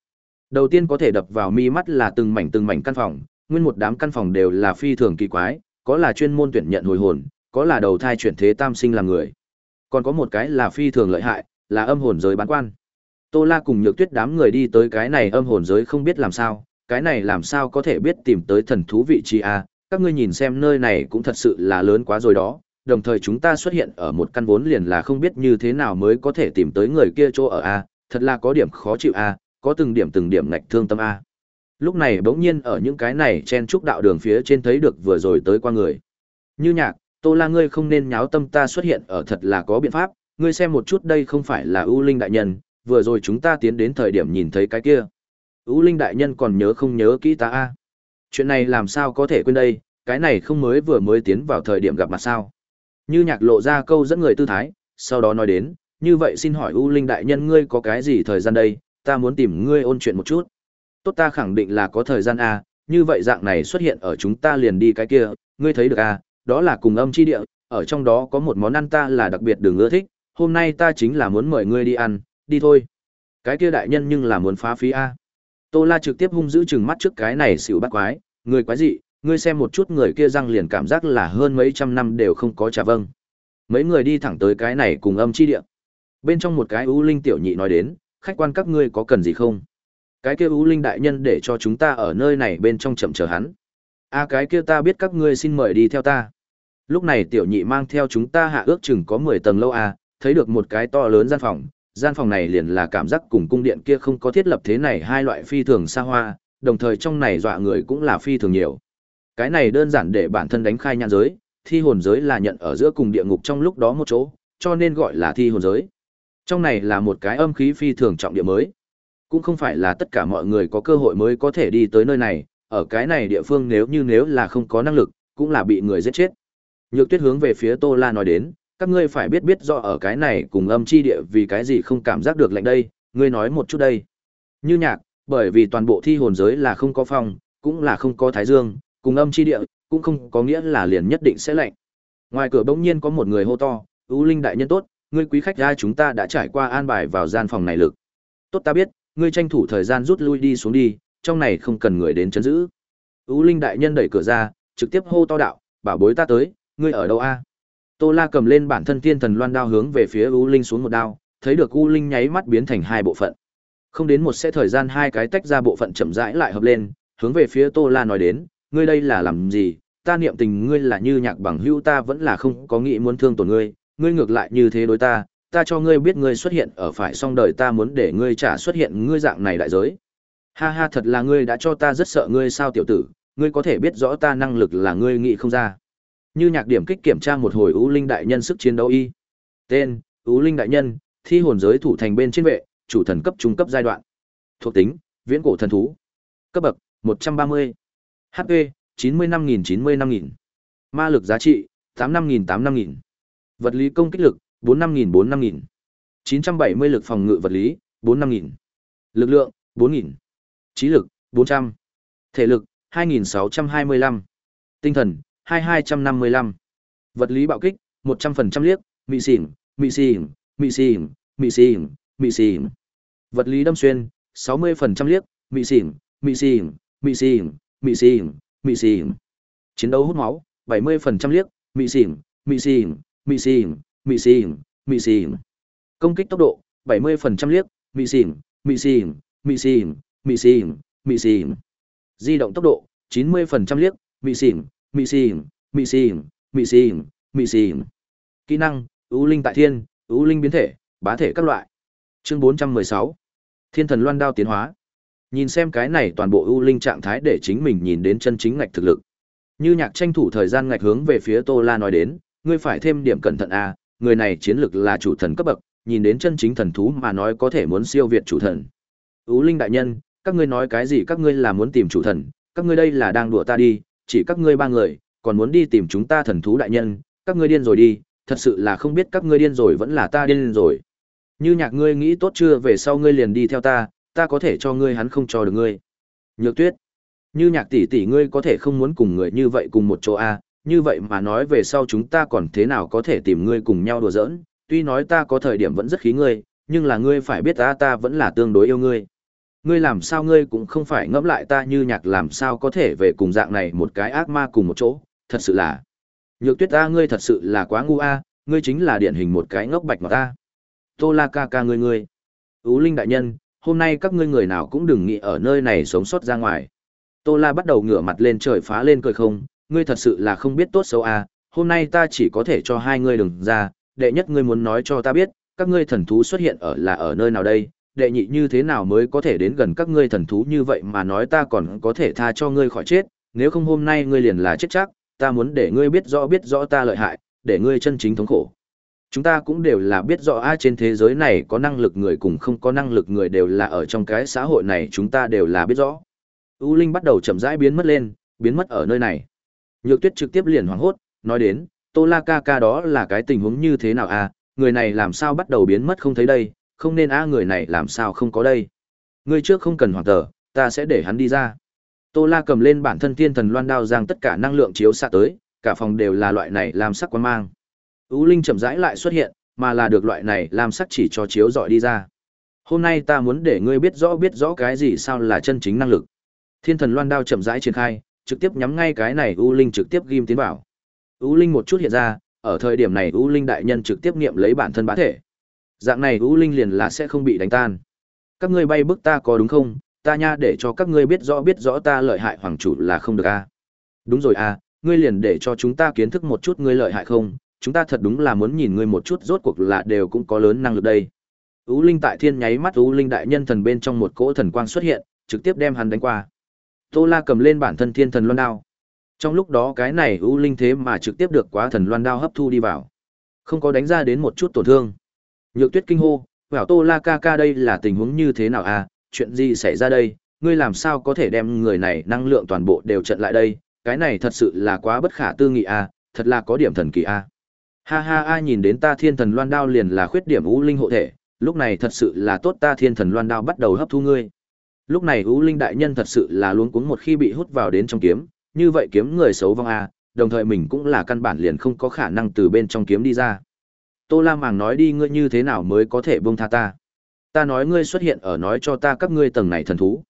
S1: Đầu tiên có thể đập vào mi mắt là từng mảnh từng mảnh căn phòng, nguyên một đám căn phòng đều là phi thường kỳ quái, có là chuyên môn tuyển nhận hồi hồn, có là đầu thai chuyển thế tam sinh làm người. Còn có một cái là phi thường lợi hại, là âm hồn giới bán quan. Tô La cùng Nhược Tuyết đám người đi tới cái này âm hồn giới không biết làm sao, cái này làm sao có thể biết tìm tới thần thú vị trí a, à? các ngươi nhìn xem nơi này cũng thật sự là lớn quá rồi đó, đồng thời chúng ta xuất hiện ở một căn vốn liền là không biết như thế nào mới có thể tìm tới người kia chỗ ở a thật là có điểm khó chịu a có từng điểm từng điểm ngạch thương tâm a lúc này bỗng nhiên ở những cái này chen trúc đạo đường phía trên thấy được vừa rồi tới qua người như nhạc tô la ngươi không nên nháo tâm ta xuất hiện ở thật là có biện pháp ngươi xem một chút đây không phải là ưu linh đại nhân vừa rồi chúng ta tiến đến thời điểm nhìn thấy cái kia ưu linh đại nhân còn nhớ không nhớ kỹ ta a chuyện này làm sao có thể quên đây cái này không mới vừa mới tiến vào thời điểm gặp mặt sao như nhạc lộ ra câu dẫn người tư thái, sau đó nói đến, như vậy xin hỏi U Linh đại nhân ngươi có cái gì thời gian đây, ta muốn tìm ngươi ôn chuyện một chút. Tốt ta khẳng định là có thời gian a, à, như vậy dạng này xuất hiện ở chúng ta liền đi cái kia, ngươi thấy được a, à, đó là cùng âm chi địa, ở trong đó có một món ăn ta là đặc biệt đừng ưa thích, hôm nay ta chính là muốn mời ngươi đi ăn, đi thôi. Cái kia đại nhân nhưng là muốn phá phí a. À? Tô La trực tiếp hung dữ chừng mắt trước cái này xỉu bắt quái, người quái dị, ngươi xem một chút người kia răng liền cảm giác là hơn mấy trăm năm đều không có trả vâng. Mấy người đi thẳng tới cái này cùng âm chi địa. Bên trong một cái U Linh tiểu nhị nói đến, khách quan các ngươi có cần gì không? Cái kia U Linh đại nhân để cho chúng ta ở nơi này bên trong chậm chờ hắn. A à, cái kia ta biết các ngươi xin mời đi theo ta. Lúc này tiểu nhị mang theo chúng ta hạ ước chừng có mười tầng lâu a, à, thấy được một cái to lớn gian phòng, gian phòng này liền là cảm giác cùng cung điện kia không có thiết lập thế này hai loại phi thường xa hoa, đồng thời trong này dọa người cũng là phi thường nhiều. Cái này đơn giản để bản thân đánh khai nhãn giới, thi hồn giới là nhận ở giữa cùng địa ngục trong lúc đó một chỗ, cho nên gọi là thi hồn giới. Trong này là một cái âm khí phi thường trọng địa mới. Cũng không phải là tất cả mọi người có cơ hội mới có thể đi tới nơi này, ở cái này địa phương nếu như nếu là không có năng lực, cũng là bị người giết chết. Nhược Tuyết hướng về phía Tô La nói đến, các ngươi phải biết biết rõ ở cái này cùng âm chi địa vì cái gì không cảm giác được lạnh đây, ngươi nói một chút đây. Như nhạc, bởi vì toàn bộ thi hồn giới là không có phòng, cũng là không có thái dương, cùng âm chi địa, cũng không có nghĩa là liền nhất định sẽ lạnh. Ngoài cửa bỗng nhiên có một người hô to, "Ú Linh đại nhân tốt, ngươi quý khách ra chúng ta đã trải qua an bài vào gian phòng này lực. Tốt ta biết, ngươi tranh thủ thời gian rút lui đi xuống đi, trong này không cần người đến chấn giữ." Ú Linh đại nhân đẩy cửa ra, trực tiếp hô to đạo, "Bảo bối ta tới, ngươi ở đâu a?" À? Tô La cầm lên bản thân tiên thần loan đao hướng về phía U Linh xuống một đao, thấy được U Linh nháy mắt biến thành hai bộ phận. Không đến một sẽ thời gian hai cái tách ra bộ phận chậm rãi lại hợp lên, hướng về phía Tô La nói đến, ngươi đây là làm gì ta niệm tình ngươi là như nhạc bằng hữu ta vẫn là không có nghĩ muốn thương tổn ngươi ngươi ngược lại như thế đối ta ta cho ngươi biết ngươi xuất hiện ở phải song đời ta muốn để ngươi trả xuất hiện ngươi dạng này đại giới ha ha thật là ngươi đã cho ta rất sợ ngươi sao tiểu tử ngươi có thể biết rõ ta năng lực là ngươi nghĩ không ra như nhạc điểm kích kiểm tra một hồi ưu linh đại nhân sức chiến đấu y tên ưu linh đại nhân thi hồn giới thủ thành bên trên vệ chủ thần cấp trung cấp giai đoạn thuộc tính viễn cổ thần thú cấp bậc 130. HP, 95.000 95.000. Ma lực giá trị, 85.000 85.000. Vật lý công kích lực, 45.000 45.000. 970 lực phòng ngự vật lý, 45.000. Lực lượng, 4.000. Trí lực, 400. Thể lực, 2.625. Tinh thần, 2255. Vật lý bạo kích, 100% liếc, mị xỉn, mị xỉn, mị xỉn, mị xỉn, mị xỉn. Vật lý đâm xuyên, 60% liếc, mị xỉn, mị xỉn, mị xỉn, mị xỉn, mị xỉn. Chiến đấu hút máu, 70% liếc, mị xỉn, mị xỉn, mị xỉn, mị xỉn, mị xỉn. Công kích tốc độ, 70% liếc, mị xỉn, mị xỉn, mị xỉn, mị xỉn, mị xỉn. Di động tốc độ, 90% liếc, mị xỉn, mị xỉn, mị xỉn, mị xỉn, mị xỉn. Kỹ năng, ưu linh tại thiên, ưu linh biến thể, bá thể các loại. Chương 416. Thiên thần loan đao tiến hóa. Nhìn xem cái này toàn bộ ưu linh trạng thái để chính mình nhìn đến chân chính ngạch thực lực. Như nhạc tranh thủ thời gian ngạch hướng về phía Tô La nói đến, ngươi phải thêm điểm cẩn thận a, người này chiến lực là chủ thần cấp bậc, nhìn đến chân chính thần thú mà nói có thể muốn siêu việt chủ thần. ưu Linh đại nhân, các ngươi nói cái gì các ngươi là muốn tìm chủ thần, các ngươi đây là đang đùa ta đi, chỉ các ngươi ba người, còn muốn đi tìm chúng ta thần thú đại nhân, các ngươi điên rồi đi, thật sự là không biết các ngươi điên rồi vẫn là ta điên rồi. Như nhạc ngươi nghĩ tốt chưa về sau ngươi liền đi theo ta, ta có thể cho ngươi hắn không cho được ngươi. Nhược tuyết, như nhạc tỷ tỷ ngươi có thể không muốn cùng người như vậy cùng một chỗ à, như vậy mà nói về sau chúng ta còn thế nào có thể tìm ngươi cùng nhau đùa giỡn, tuy nói ta có thời điểm vẫn rất khí ngươi, nhưng là ngươi phải biết ta ta vẫn là tương đối yêu ngươi. Ngươi làm sao ngươi cũng không phải ngẫm lại ta như nhạc làm sao có thể về cùng dạng này một cái ác ma cùng một chỗ, thật sự là. Nhược tuyết ta ngươi thật sự là quá ngu a à, ngươi chính là điển hình một cái ngốc bạch mà ta. Tô la ca ca ngươi ngươi. Ú Linh đại nhân, hôm nay các ngươi người nào cũng đừng nghĩ ở nơi này sống sót ra ngoài. Tô La bắt đầu ngửa mặt lên trời phá lên cười không, ngươi thật sự là không biết tốt xấu à, hôm nay ta chỉ có thể cho hai ngươi đừng ra, đệ nhất ngươi muốn nói cho ta biết, các ngươi thần thú xuất hiện ở là ở nơi nào đây, đệ nhị như thế nào mới có thể đến gần các ngươi thần thú như vậy mà nói ta còn có thể tha cho ngươi khỏi chết, nếu không hôm nay ngươi liền là chết chắc, ta muốn để ngươi biết rõ biết rõ ta lợi hại, để ngươi chân chính thống khổ chúng ta cũng đều là biết rõ ai trên thế giới này có năng lực người cùng không có năng lực người đều là ở trong cái xã hội này chúng ta đều là biết rõ. U Linh bắt đầu chậm rãi biến mất lên, biến mất ở nơi này. Nhược Tuyết trực tiếp liền hoảng hốt, nói đến, Tô La ca ca đó là cái tình huống như thế nào à, người này làm sao bắt đầu biến mất không thấy đây, không nên a à người này làm sao không có đây. Người trước không cần hoảng tờ, ta sẽ để hắn đi ra. Tô La cầm lên bản thân thiên thần loan đao giang tất cả năng lượng chiếu xạ tới, cả phòng đều là loại này làm sắc quan mang. Ú Linh chậm rãi lại xuất hiện, mà là được loại này làm sắc chỉ cho chiếu dọi đi ra. Hôm nay ta muốn để ngươi biết rõ biết rõ cái gì sao là chân chính năng lực. Thiên thần loan đao chậm rãi triển khai, trực tiếp nhắm ngay cái này U Linh trực tiếp ghim tiến vào. U Linh một chút hiện ra, ở thời điểm này U Linh đại nhân trực tiếp nghiệm lấy bản thân bản thể. Dạng này U Linh liền là sẽ không bị đánh tan. Các ngươi bay bức ta có đúng không? Ta nha để cho các ngươi biết rõ biết rõ ta lợi hại hoàng chủ là không được a. Đúng rồi a, ngươi liền để cho chúng ta kiến thức một chút ngươi lợi hại không? chúng ta thật đúng là muốn nhìn ngươi một chút rốt cuộc là đều cũng có lớn năng lực đây. Ú Linh tại thiên nháy mắt Ú Linh đại nhân thần bên trong một cỗ thần quang xuất hiện, trực tiếp đem hắn đánh qua. Tô La cầm lên bản thân thiên thần loan đao. Trong lúc đó cái này Ú Linh thế mà trực tiếp được quá thần loan đao hấp thu đi vào. Không có đánh ra đến một chút tổn thương. Nhược Tuyết kinh hô, "Bảo Tô La ca ca đây là tình huống như thế nào à, chuyện gì xảy ra đây, ngươi làm sao có thể đem người này năng lượng toàn bộ đều trận lại đây, cái này thật sự là quá bất khả tư nghị à, thật là có điểm thần kỳ à. Ha ha ai nhìn đến ta thiên thần loan đao liền là khuyết điểm U Linh hộ thể, lúc này thật sự là tốt ta thiên thần loan đao bắt đầu hấp thu ngươi. Lúc này U Linh đại nhân thật sự là luôn cuống một khi bị hút vào đến trong kiếm, như vậy kiếm người xấu vong a, à, đồng thời mình cũng là căn bản liền không có khả năng từ bên trong kiếm đi ra. Tô La Màng nói đi ngươi như thế nào mới có thể buông tha ta? Ta nói ngươi xuất hiện ở nói cho ta các ngươi tầng này thần thú.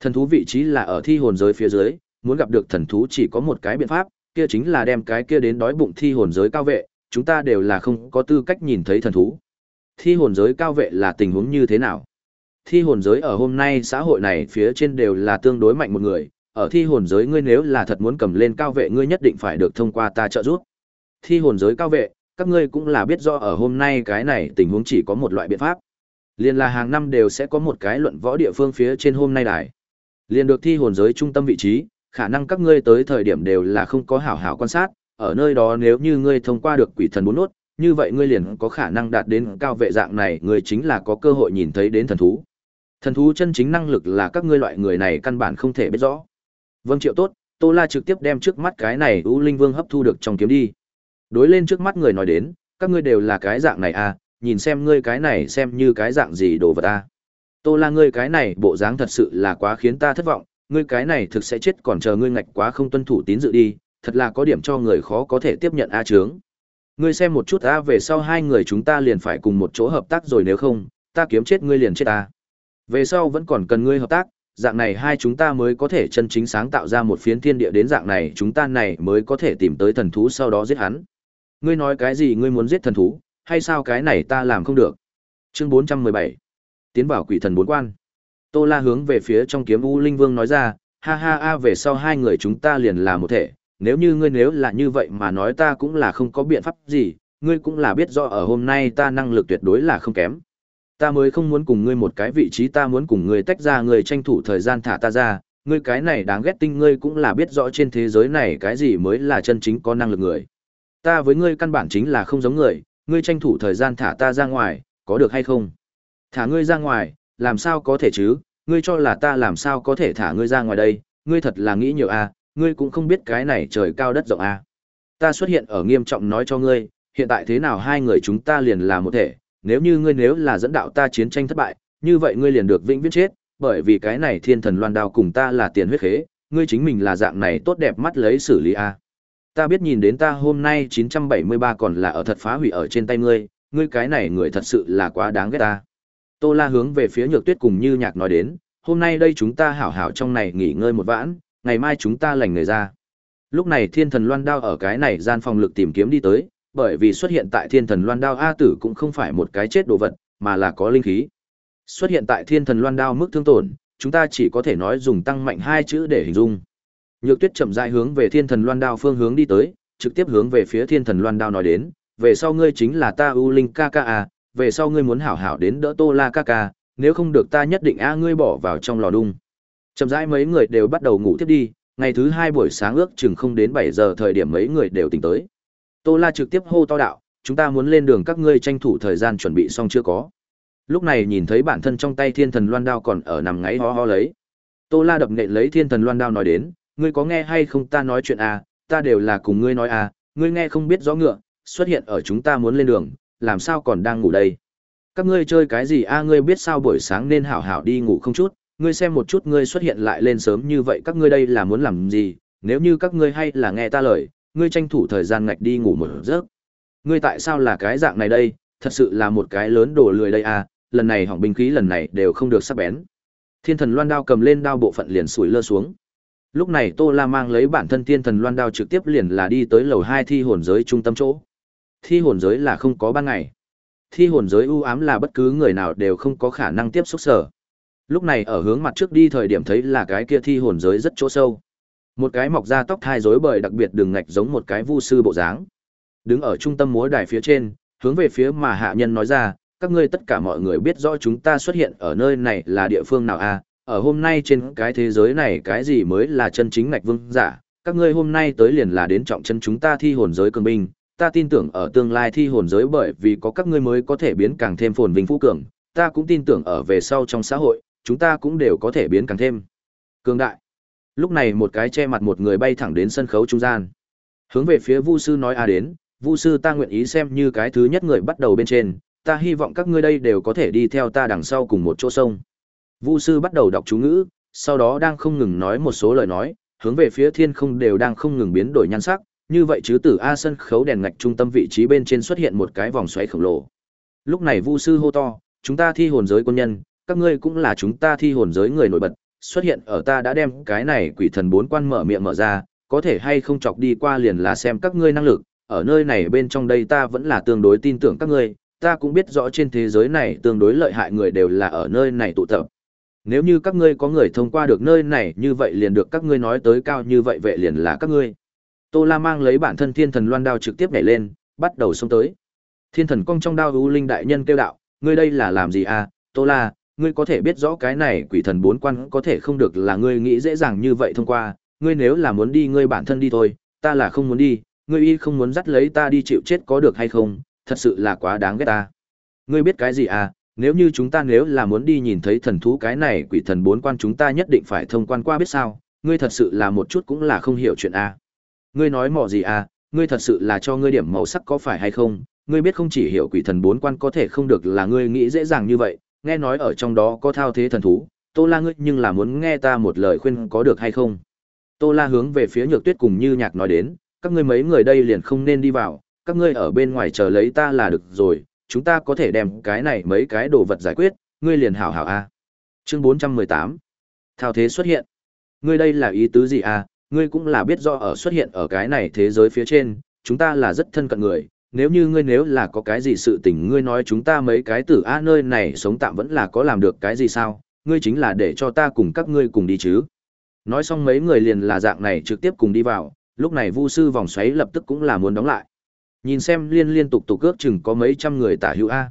S1: Thần thú vị trí là ở thi hồn giới phía dưới, muốn gặp được thần thú chỉ có một cái biện pháp, kia chính là đem cái kia đến đói bụng thi hồn giới cao vệ, chúng ta đều là không có tư cách nhìn thấy thần thú. Thi hồn giới cao vệ là tình huống như thế nào? Thi hồn giới ở hôm nay xã hội này phía trên đều là tương đối mạnh một người, ở thi hồn giới ngươi nếu là thật muốn cầm lên cao vệ ngươi nhất định phải được thông qua ta trợ giúp. Thi hồn giới cao vệ, các ngươi cũng là biết rõ ở hôm nay cái này tình huống chỉ có một loại biện pháp. Liên là hàng năm đều sẽ có một cái luận võ địa phương phía trên hôm nay đài. Liên được thi hồn giới trung tâm vị trí, khả năng các ngươi tới thời điểm đều là không có hảo hảo quan sát, ở nơi đó nếu như ngươi thông qua được quỷ thần bốn nốt, như vậy ngươi liền có khả năng đạt đến cao vệ dạng này, ngươi chính là có cơ hội nhìn thấy đến thần thú. Thần thú chân chính năng lực là các ngươi loại người này căn bản không thể biết rõ. Vâng Triệu tốt, Tô La trực tiếp đem trước mắt cái này U Linh Vương hấp thu được trong kiếm đi. Đối lên trước mắt người nói đến, các ngươi đều là cái dạng này à, nhìn xem ngươi cái này xem như cái dạng gì đồ vật à. Tô La ngươi cái này bộ dáng thật sự là quá khiến ta thất vọng, ngươi cái này thực sẽ chết còn chờ ngươi ngạch quá không tuân thủ tín dự đi, thật là có điểm cho người khó có thể tiếp nhận A trướng. Ngươi xem một chút a về sau hai người chúng ta liền phải cùng một chỗ hợp tác rồi nếu không, ta kiếm chết ngươi liền chết ta. Về sau vẫn còn cần ngươi hợp tác, dạng này hai chúng ta mới có thể chân chính sáng tạo ra một phiến thiên địa đến dạng này chúng ta này mới có thể tìm tới thần thú sau đó giết hắn. Ngươi nói cái gì ngươi muốn giết thần thú, hay sao cái này ta làm không được. Chương 417 Tiến vào quỷ thần bốn quan. Tô La hướng về phía trong kiếm U Linh Vương nói ra, ha ha a về sau hai người chúng ta liền là một thể, nếu như ngươi nếu là như vậy mà nói ta cũng là không có biện pháp gì, ngươi cũng là biết rõ ở hôm nay ta năng lực tuyệt đối là không kém. Ta mới không muốn cùng ngươi một cái vị trí ta muốn cùng ngươi tách ra ngươi tranh thủ thời gian thả ta ra, ngươi cái này đáng ghét tinh ngươi cũng là biết rõ trên thế giới này cái gì mới là chân chính có năng lực người. Ta với ngươi căn bản chính là không giống người, ngươi tranh thủ thời gian thả ta ra ngoài, có được hay không? Thả ngươi ra ngoài, làm sao có thể chứ, ngươi cho là ta làm sao có thể thả ngươi ra ngoài đây, ngươi thật là nghĩ nhiều à, ngươi cũng không biết cái này trời cao đất rộng à. Ta xuất hiện ở nghiêm trọng nói cho ngươi, hiện tại thế nào hai người chúng ta liền là một thể, nếu như ngươi nếu là dẫn đạo ta chiến tranh thất bại, như vậy ngươi liền được vĩnh viễn chết, bởi vì cái này thiên thần loan đao cùng ta là tiền huyết khế, ngươi chính mình là dạng này tốt đẹp mắt lấy xử lý À. Ta biết nhìn đến ta hôm nay 973 còn là ở thật phá hủy ở trên tay ngươi, ngươi cái này người thật sự là quá đáng ghét ta. Tô La hướng về phía Nhược Tuyết cùng Như Nhạc nói đến, hôm nay đây chúng ta hảo hảo trong này nghỉ ngơi một vãn, ngày mai chúng ta lành người ra. Lúc này thiên thần loan đao ở cái này gian phòng lực tìm kiếm đi tới, bởi vì xuất hiện tại thiên thần loan đao A tử cũng không phải một cái chết đồ vật, mà là có linh khí. Xuất hiện tại thiên thần loan đao mức thương tổn, chúng ta chỉ có thể nói dùng tăng mạnh hai chữ để hình dung. Nhược tuyết chậm rãi hướng về thiên thần loan đao phương hướng đi tới, trực tiếp hướng về phía thiên thần loan đao nói đến, về sau ngươi chính là ta U Linh Kaka à, về sau ngươi muốn hảo hảo đến đỡ Tô La Kaka, nếu không được ta nhất định a ngươi bỏ vào trong lò đung chậm rãi mấy người đều bắt đầu ngủ thiếp đi ngày thứ hai buổi sáng ước chừng không đến bảy giờ thời điểm mấy người đều tỉnh tới tô la trực tiếp hô to đạo chúng ta muốn lên đường các ngươi tranh thủ thời gian chuẩn bị xong chưa có lúc này nhìn thấy bản thân trong tay thiên thần loan đao còn ở nằm ngáy ho ho lấy tô la đập nệ lấy thiên thần loan đao nói đến ngươi có nghe hay không ta nói chuyện à, ta đều là cùng ngươi nói à, ngươi nghe không biết rõ ngựa, xuất hiện ở chúng ta muốn lên đường, làm sao còn đang ngủ đây. Các ngươi chơi cái gì a à, ngươi biết sao buổi sáng nên hảo hảo đi ngủ không chút, ngươi xem một chút ngươi xuất hiện lại lên sớm như vậy các ngươi đây là muốn làm gì, nếu như các ngươi hay là nghe ta lời, ngươi tranh thủ thời gian ngạch đi ngủ một giấc. Ngươi tại sao là cái dạng này đây, thật sự là một cái lớn đồ lười đây à, lần này hỏng binh khí lần này đều không được sắp bén. Thiên thần loan đao cầm lên đao bộ phận liền sủi lơ xuống. Lúc này Tô La mang lấy bản thân thiên thần loan đao trực tiếp liền là đi tới lầu hai thi hồn giới trung tâm chỗ. Thi hồn giới là không có ban ngày. Thi hồn giới ưu ám là bất cứ người nào đều không có khả năng tiếp xúc sở lúc này ở hướng mặt trước đi thời điểm thấy là cái kia thi hồn giới rất chỗ sâu một cái mọc ra tóc thai rối bời đặc biệt đường ngạch giống một cái vu sư bộ dáng đứng ở trung tâm múa đài phía trên hướng về phía mà hạ nhân nói ra các ngươi tất cả mọi người biết rõ chúng ta xuất hiện ở nơi này là địa phương nào à ở hôm nay trên cái thế giới này cái gì mới là chân chính ngạch vương giả các ngươi hôm nay tới liền là đến trọng chân chúng ta thi hồn giới cường binh ta tin tưởng ở tương lai thi hồn giới bởi vì có các ngươi mới có thể biến càng thêm phồn vinh phú cường ta cũng tin tưởng ở về sau trong xã hội chúng ta cũng đều có thể biến càng thêm cường đại lúc này một cái che mặt một người bay thẳng đến sân khấu trung gian hướng về phía vu sư nói a đến vu sư ta nguyện ý xem như cái thứ nhất người bắt đầu bên trên ta hy vọng các ngươi đây đều có thể đi theo ta đằng sau cùng một chỗ sông vu sư bắt đầu đọc chú ngữ sau đó đang không ngừng nói một số lời nói hướng về phía thiên không đều đang không ngừng biến đổi nhan sắc như vậy chứ từ a sân khấu đèn ngạch trung tâm vị trí bên trên xuất hiện một cái vòng xoáy khổng lồ lúc này vu sư hô to chúng ta thi hồn giới quân nhân các ngươi cũng là chúng ta thi hồn giới người nổi bật, xuất hiện ở ta đã đem cái này quỷ thần bốn quan mở miệng mở ra, có thể hay không chọc đi qua liền là xem các ngươi năng lực, ở nơi này bên trong đây ta vẫn là tương đối tin tưởng các ngươi, ta cũng biết rõ trên thế giới này tương đối lợi hại người đều là ở nơi này tụ tập. Nếu như các ngươi có người thông qua được nơi này như vậy liền được các ngươi nói tới cao như vậy vậy liền là các ngươi. Tô La mang lấy bản thân thiên thần loan đao trực tiếp nhảy lên, bắt đầu xông tới. Thiên thần cong trong đao U Linh đại nhân kêu đạo, ngươi đây là làm gì à, Tô La, ngươi có thể biết rõ cái này quỷ thần bốn quan có thể không được là ngươi nghĩ dễ dàng như vậy thông qua, ngươi nếu là muốn đi ngươi bản thân đi thôi, ta là không muốn đi, ngươi y không muốn dắt lấy ta đi chịu chết có được hay không, thật sự là quá đáng ghét ta. Ngươi biết cái gì à, nếu như chúng ta nếu là muốn đi nhìn thấy thần thú cái này quỷ thần bốn quan chúng ta nhất định phải thông quan qua biết sao, ngươi thật sự là một chút cũng là không hiểu chuyện à. Ngươi nói mỏ gì à, ngươi thật sự là cho ngươi điểm màu sắc có phải hay không, ngươi biết không chỉ hiểu quỷ thần bốn quan có thể không được là ngươi nghĩ dễ dàng như vậy, nghe nói ở trong đó có thao thế thần thú, Tô La ngươi nhưng là muốn nghe ta một lời khuyên có được hay không? Tô La hướng về phía Nhược Tuyết cùng Như Nhạc nói đến, các ngươi mấy người đây liền không nên đi vào, các ngươi ở bên ngoài chờ lấy ta là được rồi, chúng ta có thể đem cái này mấy cái đồ vật giải quyết, ngươi liền hảo hảo a. Chương 418. Thao thế xuất hiện. Ngươi đây là ý tứ gì a? ngươi cũng là biết rõ ở xuất hiện ở cái này thế giới phía trên, chúng ta là rất thân cận người, nếu như ngươi nếu là có cái gì sự tình ngươi nói chúng ta mấy cái tử a nơi này sống tạm vẫn là có làm được cái gì sao, ngươi chính là để cho ta cùng các ngươi cùng đi chứ. Nói xong mấy người liền là dạng này trực tiếp cùng đi vào, lúc này vu sư vòng xoáy lập tức cũng là muốn đóng lại. Nhìn xem liên liên tục tục ước chừng có mấy trăm người tả hữu A.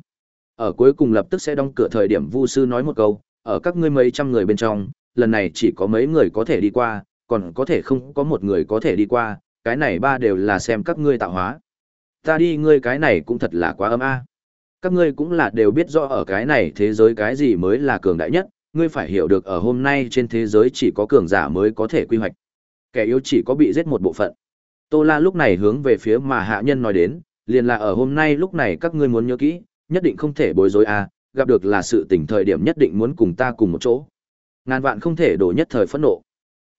S1: Ở cuối cùng lập tức sẽ đóng cửa thời điểm vu sư nói một câu, ở các ngươi mấy trăm người bên trong, lần này chỉ có mấy người có thể đi qua, còn có thể không có một người có thể đi qua, cái này ba đều là xem các ngươi tạo hóa ta đi ngươi cái này cũng thật là quá âm a. Các ngươi cũng là đều biết rõ ở cái này thế giới cái gì mới là cường đại nhất, ngươi phải hiểu được ở hôm nay trên thế giới chỉ có cường giả mới có thể quy hoạch. Kẻ yếu chỉ có bị giết một bộ phận. Tô La lúc này hướng về phía mà hạ nhân nói đến, liền là ở hôm nay lúc này các ngươi muốn nhớ kỹ, nhất định không thể bối rối a, gặp được là sự tình thời điểm nhất định muốn cùng ta cùng một chỗ. Ngàn vạn không thể đổ nhất thời phẫn nộ.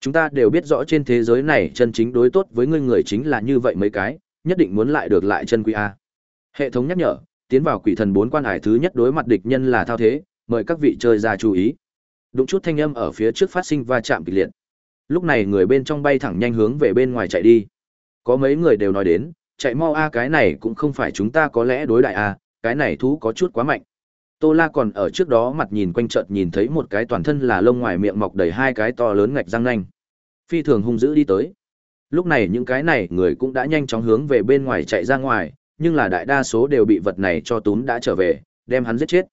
S1: Chúng ta đều biết rõ trên thế giới này chân chính đối tốt với ngươi người chính là như vậy mấy cái, nhất định muốn lại được lại chân quý a hệ thống nhắc nhở tiến vào quỷ thần bốn quan hải thứ nhất đối mặt địch nhân là thao thế mời các vị chơi ra chú ý đụng chút thanh âm ở phía trước phát sinh va chạm kịch liệt lúc này người bên trong bay thẳng nhanh hướng về bên ngoài chạy đi có mấy người đều nói đến chạy mau a cái này cũng không phải chúng ta có lẽ đối đại a cái này thú có chút quá mạnh tô la còn ở trước đó mặt nhìn quanh chợt nhìn thấy một cái toàn thân là lông ngoài miệng mọc đầy hai cái to lớn ngạch răng nanh phi thường hung dữ đi tới Lúc này những cái này người cũng đã nhanh chóng hướng về bên ngoài chạy ra ngoài, nhưng là đại đa số đều bị vật này cho túm đã trở về, đem hắn giết chết.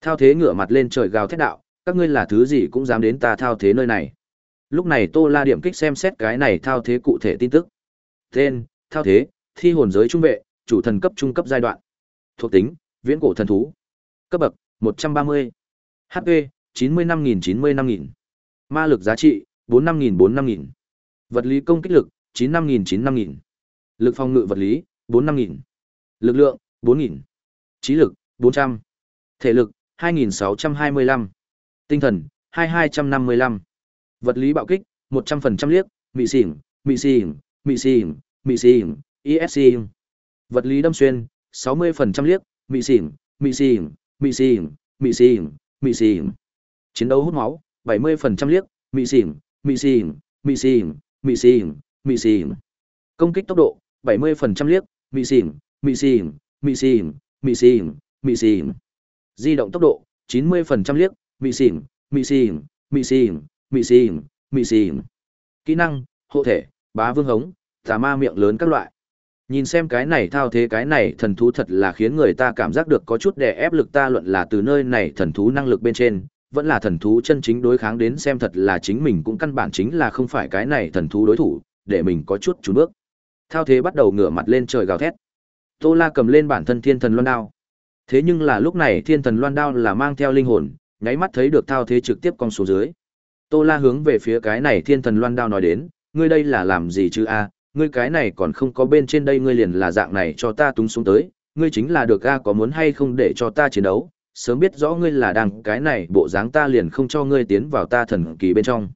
S1: Thao thế ngửa mặt lên trời gào thét đạo, các ngươi là thứ gì cũng dám đến ta thao thế nơi này. Lúc này Tô La điểm kích xem xét cái này thao thế cụ thể tin tức. Tên, thao thế, thi hồn giới trung vệ, chủ thần cấp trung cấp giai đoạn. Thuộc tính, viễn cổ thần thú. Cấp bậc, 130. HP, 95.000-95.000. Ma lực giá trị, 45.000-45.000. Vật lý công kích lực, 95.000-95.000. Lực phòng ngự vật lý, 45.000. Lực lượng, 4.000. Trí lực, 400. Thể lực, 2.625. Tinh thần, 2255. Vật lý bạo kích, 100% liếc, mị xỉn, mị xỉn, mị xỉn, mị xỉn, ESC. Vật lý đâm xuyên, 60% liếc, mị xỉn, mị xỉn, mị xỉn, mị xỉn, mị xỉn. Chiến đấu hút máu, 70% liếc, mị xỉn, mị xỉn, mị xỉn, mị xỉn, mị xỉn. Công kích tốc độ, 70% liếc, mị xỉn, mị xỉn, mị xỉn, mị xỉn, mị xỉn. Di động tốc độ, 90% liếc, mị xỉn, mị xỉn, mị xỉn, mị xỉn, mị xỉn. Kỹ năng, hộ thể, bá vương hống, tà ma miệng lớn các loại. Nhìn xem cái này thao thế cái này thần thú thật là khiến người ta cảm giác được có chút đè ép lực ta luận là từ nơi này thần thú năng lực bên trên, vẫn là thần thú chân chính đối kháng đến xem thật là chính mình cũng căn bản chính là không phải cái này thần thú đối thủ, để mình có chút chùn bước. Thao thế bắt đầu ngửa mặt lên trời gào thét. Tô La cầm lên bản thân thiên thần loan đao. Thế nhưng là lúc này thiên thần loan đao là mang theo linh hồn, nháy mắt thấy được thao thế trực tiếp con xuống dưới. Tô La hướng về phía cái này thiên thần loan đao nói đến, ngươi đây là làm gì chứ a, ngươi cái này còn không có bên trên đây ngươi liền là dạng này cho ta túng xuống tới, ngươi chính là được a có muốn hay không để cho ta chiến đấu, sớm biết rõ ngươi là đang cái này bộ dáng ta liền không cho ngươi tiến vào ta thần kỳ bên trong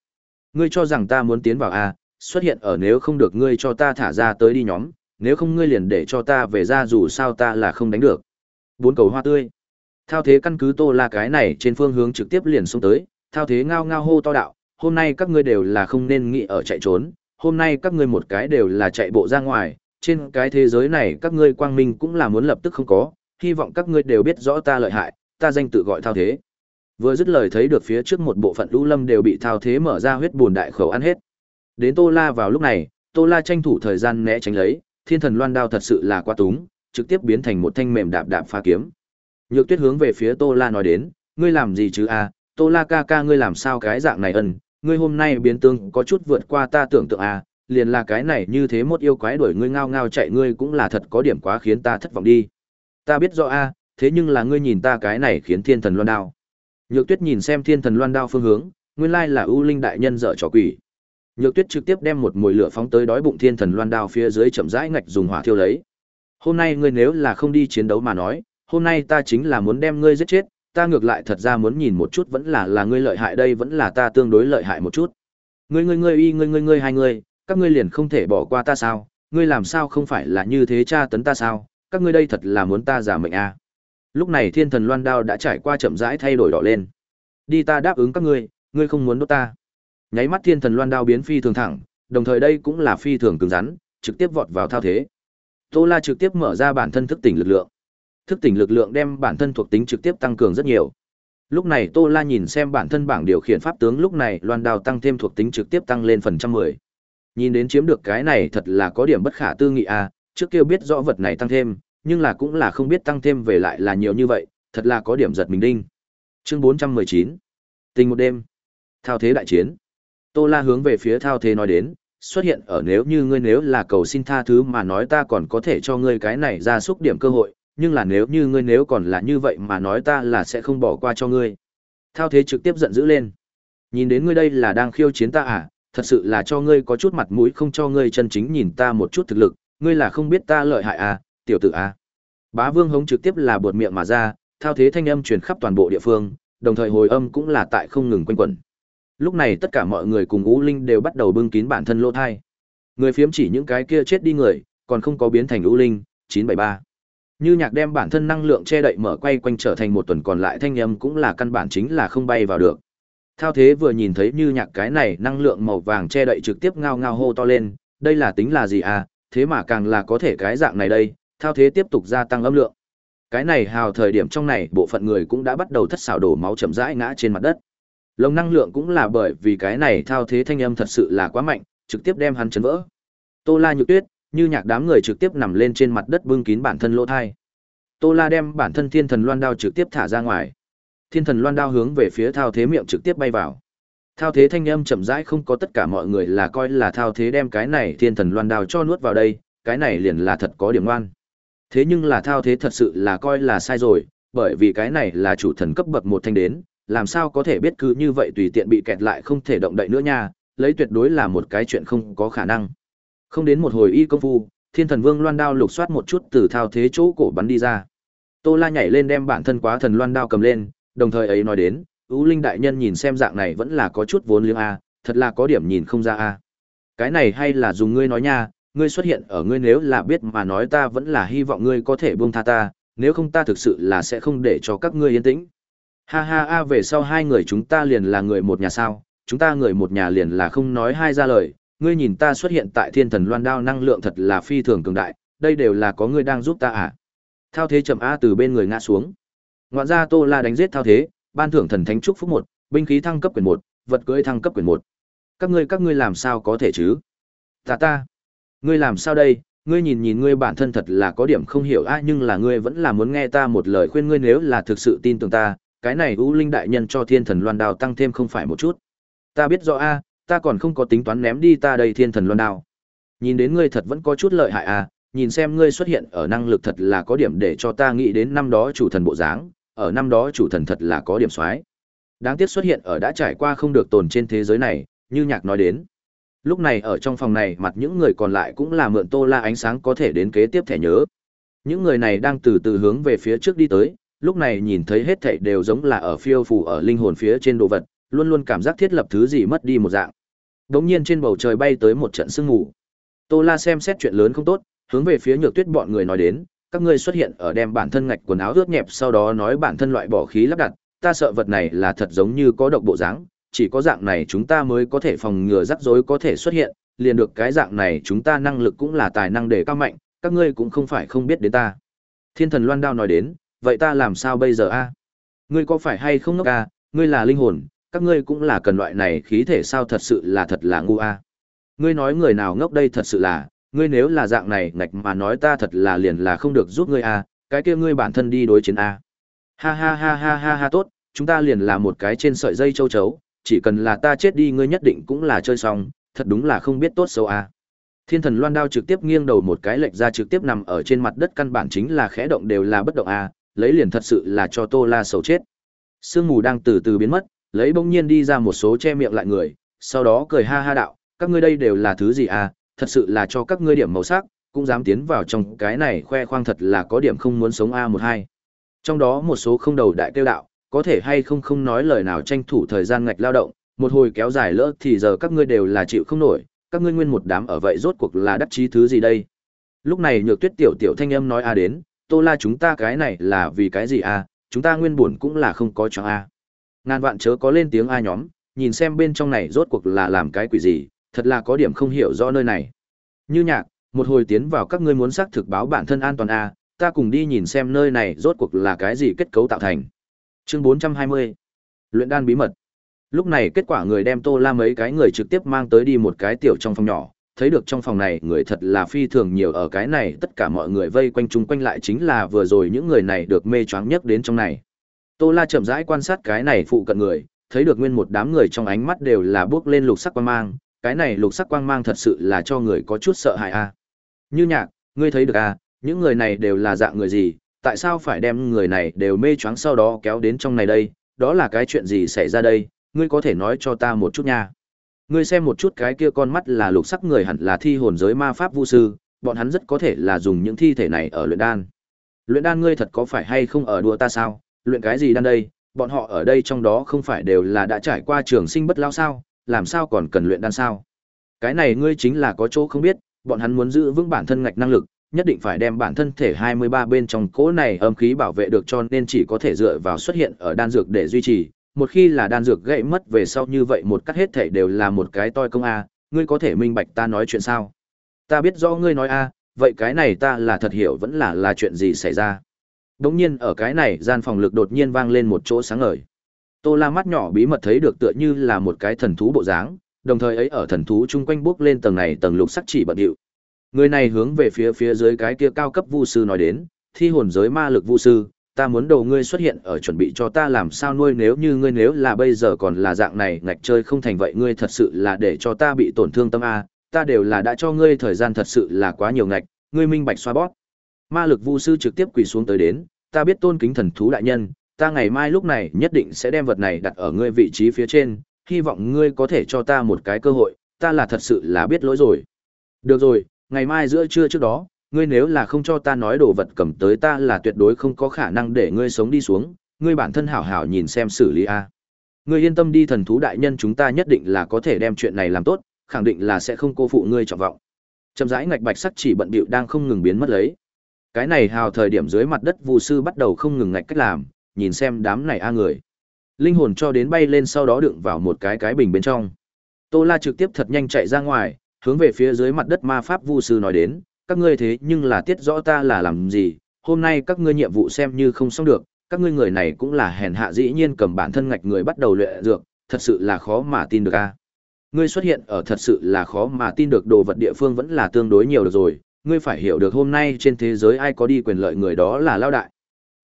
S1: ngươi cho rằng ta muốn tiến vào a à, xuất hiện ở nếu không được ngươi cho ta thả ra tới đi nhóm nếu không ngươi liền để cho ta về ra dù sao ta là không đánh được bốn cầu hoa tươi thao thế căn cứ tô là cái này trên phương hướng trực tiếp liền xông tới thao thế ngao ngao hô to đạo hôm nay các ngươi đều là không nên nghĩ ở chạy trốn hôm nay các ngươi một cái đều là chạy bộ ra ngoài trên cái thế giới này các ngươi quang minh cũng là muốn lập tức không có hy vọng các ngươi đều biết rõ ta lợi hại ta danh tự gọi thao thế. Vừa dứt lời thấy được phía trước một bộ phận lũ lâm đều bị thao thế mở ra huyết buồn đại khẩu ăn hết. Đến Tô La vào lúc này, Tô La tranh thủ thời gian né tránh lấy, thiên thần loan đao thật sự là quá túng, trực tiếp biến thành một thanh mềm đạp đạp pha kiếm. Nhược Tuyết hướng về phía Tô La nói đến, ngươi làm gì chứ a, à? Tô La ca ca ngươi làm sao cái dạng này ân, ngươi hôm nay biến tướng có chút vượt qua ta tưởng tượng a, à? liền là cái này như thế một yêu quái đuổi ngươi ngao ngao chạy ngươi cũng là thật có điểm quá khiến ta thất vọng đi. Ta biết rõ a, à, thế nhưng là ngươi nhìn ta cái này khiến thiên thần loan đao nhược tuyết nhìn xem thiên thần loan đao phương hướng nguyên lai là ưu linh đại nhân dở trò quỷ nhược tuyết trực tiếp đem một mồi lửa phóng tới đói bụng thiên thần loan đao phía dưới chậm rãi ngạch dùng hỏa thiêu lấy hôm nay ngươi nếu là không đi chiến đấu mà nói hôm nay ta chính là muốn đem ngươi giết chết ta ngược lại thật ra muốn nhìn một chút vẫn là là ngươi lợi hại đây vẫn là ta tương đối lợi hại một chút ngươi ngươi ngươi y ngươi ngươi ngươi hai ngươi các ngươi liền không thể bỏ qua ta sao ngươi làm sao không phải là như thế tra tấn ta sao các ngươi đây thật là muốn ta giả mệnh à lúc này thiên thần loan đao đã trải qua chậm rãi thay đổi đỏ lên đi ta đáp ứng các ngươi ngươi không muốn đốt ta nháy mắt thiên thần loan đao biến phi thường thẳng đồng thời đây cũng là phi thường cứng rắn trực tiếp vọt vào thao thế tô la trực tiếp mở ra bản thân thức tỉnh lực lượng thức tỉnh lực lượng đem bản thân thuộc tính trực tiếp tăng cường rất nhiều lúc này tô la nhìn xem bản thân bảng điều khiển pháp tướng lúc này loan đao tăng thêm thuộc tính trực tiếp tăng lên phần trăm mười nhìn đến chiếm được cái này thật là có điểm bất khả tư nghị à trước kia biết rõ vật này tăng thêm nhưng là cũng là không biết tăng thêm về lại là nhiều như vậy, thật là có điểm giật mình đinh. Chương 419. Tình một đêm. Thao thế đại chiến. Tô La hướng về phía thao thế nói đến, xuất hiện ở nếu như ngươi nếu là cầu xin tha thứ mà nói ta còn có thể cho ngươi cái này ra xúc điểm cơ hội, nhưng là nếu như ngươi nếu còn là như vậy mà nói ta là sẽ không bỏ qua cho ngươi. Thao thế trực tiếp giận dữ lên. Nhìn đến ngươi đây là đang khiêu chiến ta à, thật sự là cho ngươi có chút mặt mũi không cho ngươi chân chính nhìn ta một chút thực lực, ngươi là không biết ta lợi hại à, tiểu tử a bá vương hống trực tiếp là buột miệng mà ra thao thế thanh âm truyền khắp toàn bộ địa phương đồng thời hồi âm cũng là tại không ngừng quanh quẩn lúc này tất cả mọi người cùng ú linh đều bắt đầu bưng kín bản thân lỗ thai người phiếm chỉ những cái kia chết đi người còn không có biến thành ú linh 973. như nhạc đem bản thân năng lượng che đậy mở quay quanh trở thành một tuần còn lại thanh âm cũng là căn bản chính là không bay vào được thao thế vừa nhìn thấy như nhạc cái này năng lượng màu vàng che đậy trực tiếp ngao ngao hô to lên đây là tính là gì à thế mà càng là có thể cái dạng này đây Thao thế tiếp tục gia tăng âm lượng. Cái này hào thời điểm trong này bộ phận người cũng đã bắt đầu thất xảo đổ máu chậm rãi ngã trên mặt đất. Lồng năng lượng cũng là bởi vì cái này thao thế thanh âm thật sự là quá mạnh, trực tiếp đem hắn chấn vỡ. Tô La Nhược Tuyết, như nhạc đám người trực tiếp nằm lên trên mặt đất bưng kín bản thân lỗ thai. Tô La đem bản thân thiên thần loan đao trực tiếp thả ra ngoài. Thiên thần loan đao hướng về phía thao thế miệng trực tiếp bay vào. Thao thế thanh âm chậm rãi không có tất cả mọi người là coi là thao thế đem cái này thiên thần loan đao cho nuốt vào đây, cái này liền là thật có điểm ngoan. Thế nhưng là thao thế thật sự là coi là sai rồi, bởi vì cái này là chủ thần cấp bậc một thanh đến, làm sao có thể biết cứ như vậy tùy tiện bị kẹt lại không thể động đậy nữa nha, lấy tuyệt đối là một cái chuyện không có khả năng. Không đến một hồi y công phu, Thiên Thần Vương loan đao lục soát một chút từ thao thế chỗ cổ bắn đi ra. Tô La nhảy lên đem bản thân quá thần loan đao cầm lên, đồng thời ấy nói đến, Ú Linh đại nhân nhìn xem dạng này vẫn là có chút vốn liếng à, thật là có điểm nhìn không ra À. Cái này hay là dùng ngươi nói nha, ngươi xuất hiện ở ngươi nếu là biết mà nói ta vẫn là hy vọng ngươi có thể buông tha ta, nếu không ta thực sự là sẽ không để cho các ngươi yên tĩnh. Ha ha a về sau hai người chúng ta liền là người một nhà sao, chúng ta người một nhà liền là không nói hai ra lời, ngươi nhìn ta xuất hiện tại thiên thần loan đao năng lượng thật là phi thường cường đại, đây đều là có ngươi đang giúp ta à. Thao thế chậm A từ bên người ngã xuống. Ngoạn ra Tô La đánh giết thao thế, ban thưởng thần thánh trúc phúc một, binh khí thăng cấp quyền một, vật cưỡi thăng cấp quyền một. Các ngươi các ngươi làm sao có thể chứ? Ta ta ngươi làm sao đây ngươi nhìn nhìn ngươi bản thân thật là có điểm không hiểu a à, nhưng là ngươi vẫn là muốn nghe ta một lời khuyên ngươi nếu là thực sự tin tưởng ta cái này u linh đại nhân cho thiên thần loan đao tăng thêm không phải một chút ta biết rõ a à, ta còn không có tính toán ném đi ta đây thiên thần loan đao nhìn đến ngươi thật vẫn có chút lợi hại a, à, nhìn xem ngươi xuất hiện ở năng lực thật là có điểm để cho ta nghĩ đến năm đó chủ thần bộ dáng ở năm đó chủ thần thật là có điểm soái đáng tiếc xuất hiện ở đã trải qua không được tồn trên thế giới này như nhạc nói đến lúc này ở trong phòng này mặt những người còn lại cũng là mượn tô la ánh sáng có thể đến kế tiếp thẻ nhớ những người này đang từ từ hướng về phía trước đi tới lúc này nhìn thấy hết thảy đều giống là ở phiêu phù ở linh hồn phía trên đồ vật luôn luôn cảm giác thiết lập thứ gì mất đi một dạng đống nhiên trên bầu trời bay tới một trận sương mù tô la xem xét chuyện lớn không tốt hướng về phía nhược tuyết bọn người nói đến các ngươi xuất hiện ở đem bản thân ngạch quần áo ướt nhẹp sau đó nói bản thân loại bỏ khí lắp đặt ta sợ vật này là thật giống như có độc bộ dáng chỉ có dạng này chúng ta mới có thể phòng ngừa rắc rối có thể xuất hiện, liền được cái dạng này chúng ta năng lực cũng là tài năng để cao mạnh, các ngươi cũng không phải không biết đến ta. Thiên thần loan đao nói đến, vậy ta làm sao bây giờ a? Ngươi có phải hay không ngốc a, à? ngươi là linh hồn, các ngươi cũng là cần loại này khí thể sao thật sự là thật là ngu a. Ngươi nói người nào ngốc đây thật sự là, ngươi nếu là dạng này ngạch mà nói ta thật là liền là không được giúp ngươi a, cái kia ngươi bản thân đi đối chiến a. Ha ha ha ha ha ha tốt, chúng ta liền là một cái trên sợi dây châu chấu, chỉ cần là ta chết đi ngươi nhất định cũng là chơi xong, thật đúng là không biết tốt xấu a à. Thiên thần loan đao trực tiếp nghiêng đầu một cái lệch ra trực tiếp nằm ở trên mặt đất căn bản chính là khẽ động đều là bất động a à, lấy liền thật sự là cho Tô La sầu chết. Sương mù đang từ từ biến mất, lấy bỗng nhiên đi ra một số che miệng lại người, sau đó cười ha ha đạo, các ngươi đây đều là thứ gì a à, thật sự là cho các ngươi điểm màu sắc, cũng dám tiến vào trong cái này khoe khoang thật là có điểm không muốn sống a một hai Trong đó một số không đầu đại tiêu đạo, có thể hay không không nói lời nào tranh thủ thời gian ngạch lao động, một hồi kéo dài lỡ thì giờ các ngươi đều là chịu không nổi, các ngươi nguyên một đám ở vậy rốt cuộc là đắc chí thứ gì đây? Lúc này Nhược Tuyết tiểu tiểu thanh âm nói a đến, Tô La chúng ta cái này là vì cái gì a, chúng ta nguyên buồn cũng là không có cho a. Ngàn vạn chớ có lên tiếng a nhóm, nhìn xem bên trong này rốt cuộc là làm cái quỷ gì, thật là có điểm không hiểu rõ nơi này. Như nhạc, một hồi tiến vào các ngươi muốn xác thực báo bản thân an toàn a, ta cùng đi nhìn xem nơi này rốt cuộc là cái gì kết cấu tạo thành chương 420 luyện đan bí mật lúc này kết quả người đem tô la mấy cái người trực tiếp mang tới đi một cái tiểu trong phòng nhỏ thấy được trong phòng này người thật là phi thường nhiều ở cái này tất cả mọi người vây quanh chung quanh lại chính là vừa rồi những người này được mê choáng nhất đến trong này tô la chậm rãi quan sát cái này phụ cận người thấy được nguyên một đám người trong ánh mắt đều là bước lên lục sắc quang mang cái này lục sắc quang mang thật sự là cho người có chút sợ hãi a như nhạc ngươi thấy được a à, những người này đều là dạng người gì tại sao phải đem người này đều mê choáng sau đó kéo đến trong này đây, đó là cái chuyện gì xảy ra đây, ngươi có thể nói cho ta một chút nha. Ngươi xem một chút cái kia con mắt là lục sắc người hẳn là thi hồn giới ma pháp vu sư, bọn hắn rất có thể là dùng những thi thể này ở luyện đan. Luyện đan ngươi thật có phải hay không ở đùa ta sao, luyện cái gì đan đây, bọn họ ở đây trong đó không phải đều là đã trải qua trường sinh bất lao sao, làm sao còn cần luyện đan sao. Cái này ngươi chính là có chỗ không biết, bọn hắn muốn giữ vững bản thân ngạch năng lực, nhất định phải đem bản thân thể 23 bên trong cỗ này âm khí bảo vệ được cho nên chỉ có thể dựa vào xuất hiện ở đan dược để duy trì. Một khi là đan dược gãy mất về sau như vậy một cắt hết thể đều là một cái toi công a, ngươi có thể minh bạch ta nói chuyện sao? Ta biết rõ ngươi nói a, vậy cái này ta là thật hiểu vẫn là là chuyện gì xảy ra. Đống nhiên ở cái này gian phòng lực đột nhiên vang lên một chỗ sáng ngời. Tô la mắt nhỏ bí mật thấy được tựa như là một cái thần thú bộ dáng, đồng thời ấy ở thần thú chung quanh bước lên tầng này tầng lục sắc chỉ bận điệu, Người này hướng về phía phía dưới cái kia cao cấp vu sư nói đến, thi hồn giới ma lực vu sư, ta muốn đầu ngươi xuất hiện ở chuẩn bị cho ta làm sao nuôi nếu như ngươi nếu là bây giờ còn là dạng này ngạch chơi không thành vậy ngươi thật sự là để cho ta bị tổn thương tâm a, ta đều là đã cho ngươi thời gian thật sự là quá nhiều ngạch, ngươi minh bạch xoa bót. Ma lực vu sư trực tiếp quỳ xuống tới đến, ta biết tôn kính thần thú đại nhân, ta ngày mai lúc này nhất định sẽ đem vật này đặt ở ngươi vị trí phía trên, hy vọng ngươi có thể cho ta một cái cơ hội, ta là thật sự là biết lỗi rồi. Được rồi, ngày mai giữa trưa trước đó, ngươi nếu là không cho ta nói đồ vật cầm tới ta là tuyệt đối không có khả năng để ngươi sống đi xuống, ngươi bản thân hảo hảo nhìn xem xử lý a. Ngươi yên tâm đi thần thú đại nhân chúng ta nhất định là có thể đem chuyện này làm tốt, khẳng định là sẽ không cô phụ ngươi trọng vọng. Chậm rãi ngạch bạch sắc chỉ bận bịu đang không ngừng biến mất lấy. Cái này hào thời điểm dưới mặt đất Vu sư bắt đầu không ngừng ngạch cách làm, nhìn xem đám này a người. Linh hồn cho đến bay lên sau đó đựng vào một cái cái bình bên trong. Tô La trực tiếp thật nhanh chạy ra ngoài, hướng về phía dưới mặt đất ma pháp vu sư nói đến, các ngươi thế nhưng là tiết rõ ta là làm gì, hôm nay các ngươi nhiệm vụ xem như không xong được, các ngươi người này cũng là hèn hạ dĩ nhiên cầm bản thân ngạch người bắt đầu luyện dược, thật sự là khó mà tin được a. Ngươi xuất hiện ở thật sự là khó mà tin được đồ vật địa phương vẫn là tương đối nhiều được rồi, ngươi phải hiểu được hôm nay trên thế giới ai có đi quyền lợi người đó là lao đại.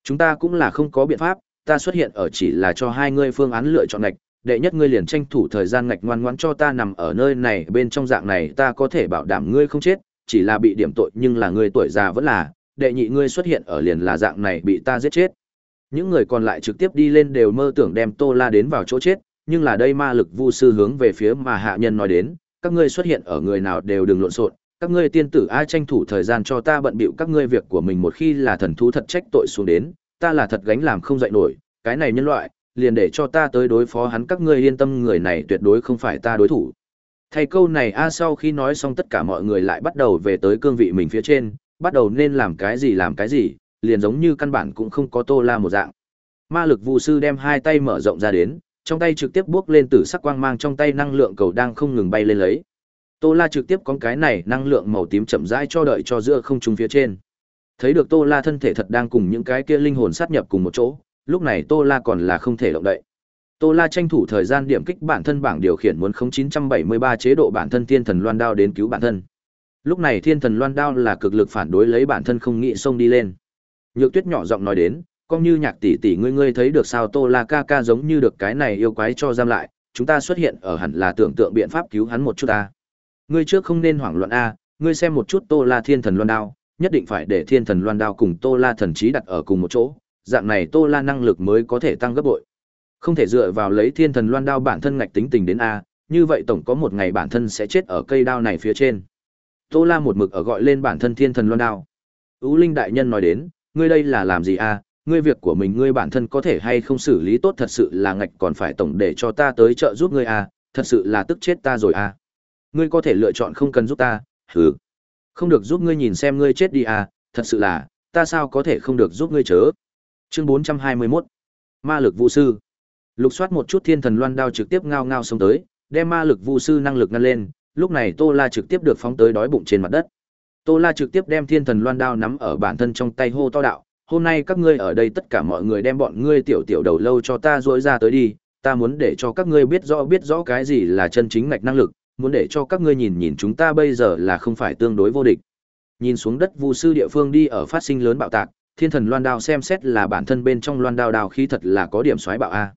S1: Chúng ta cũng là không có biện pháp, ta xuất hiện ở chỉ là cho hai ngươi phương án lựa chọn ngạch, đệ nhất ngươi liền tranh thủ thời gian ngạch ngoan ngoãn cho ta nằm ở nơi này bên trong dạng này ta có thể bảo đảm ngươi không chết chỉ là bị điểm tội nhưng là ngươi tuổi già vẫn là đệ nhị ngươi xuất hiện ở liền là dạng này bị ta giết chết những người còn lại trực tiếp đi lên đều mơ tưởng đem tô la đến vào chỗ chết nhưng là đây ma lực vu sư hướng về phía mà hạ nhân nói đến các ngươi xuất hiện ở người nào đều đừng lộn xộn các ngươi tiên tử ai tranh thủ thời gian cho ta bận bịu các ngươi việc của mình một khi là thần thú thật trách tội xuống đến ta là thật gánh làm không dạy nổi cái này nhân loại liền để cho ta tới đối phó hắn các ngươi yên tâm người này tuyệt đối không phải ta đối thủ. Thầy câu này a sau khi nói xong tất cả mọi người lại bắt đầu về tới cương vị mình phía trên, bắt đầu nên làm cái gì làm cái gì, liền giống như căn bản cũng không có tô la một dạng. Ma lực vụ sư đem hai tay mở rộng ra đến, trong tay trực tiếp bước lên tử sắc quang mang trong tay năng lượng cầu đang không ngừng bay lên lấy. Tô La trực tiếp con cái này năng lượng màu tím chậm rãi cho đợi cho giữa không trung phía trên. Thấy được Tô La thân thể thật đang cùng những cái kia linh hồn sát nhập cùng một chỗ, lúc này Tô La còn là không thể động đậy. Tô La tranh thủ thời gian điểm kích bản thân bảng điều khiển muốn không 973 chế độ bản thân thiên thần loan đao đến cứu bản thân. Lúc này thiên thần loan đao là cực lực phản đối lấy bản thân không nghĩ xông đi lên. Nhược Tuyết nhỏ giọng nói đến, "Công như nhạc tỷ tỷ ngươi ngươi thấy được sao Tô La ca ca giống như được cái này yêu quái cho giam lại, chúng ta xuất hiện ở hẳn là tưởng tượng biện pháp cứu hắn một chút ta. Ngươi trước không nên hoảng loạn a, ngươi xem một chút Tô La thiên thần loan đao, nhất định phải để thiên thần loan đao cùng Tô La thần trí đặt ở cùng một chỗ, dạng này Tô La năng lực mới có thể tăng gấp bội. Không thể dựa vào lấy Thiên Thần Loan đao bản thân ngạch tính tình đến a, như vậy tổng có một ngày bản thân sẽ chết ở cây đao này phía trên. Tô La một mực ở gọi lên bản thân Thiên Thần Loan đao. Ú Linh đại nhân nói đến, ngươi đây là làm gì a? Ngươi việc của mình ngươi bản thân có thể hay không xử lý tốt thật sự là ngạch còn phải tổng để cho ta tới trợ giúp ngươi a thật sự là tức chết ta rồi a Ngươi có thể lựa chọn không cần giúp ta, hừ. Không được giúp ngươi nhìn xem ngươi chết đi à, thật sự là, ta sao có thể không được giúp ngươi chớ. Chương 421. Ma lực vũ sư. Lục soát một chút thiên thần loan đao trực tiếp ngao ngao xông tới, đem ma lực vũ sư năng lực ngăn lên, lúc này Tô La trực tiếp được phóng tới đói bụng trên mặt đất. Tô La trực tiếp đem thiên thần loan đao nắm ở bản thân trong tay hô to đạo, "Hôm nay các ngươi ở đây tất cả mọi người đem bọn ngươi tiểu tiểu đầu lâu cho ta rũa ra tới đi, ta muốn để cho các ngươi biết rõ biết rõ cái gì là chân chính ngạch năng lực, muốn để cho các ngươi nhìn nhìn chúng ta bây giờ là không phải tương đối vô địch." Nhìn xuống đất vu sư địa phương đi ở phát sinh lớn bạo tạc, thiên thần loan đao xem xét là bản thân bên trong loan đao đao khí thật là có điểm xoáy bạo a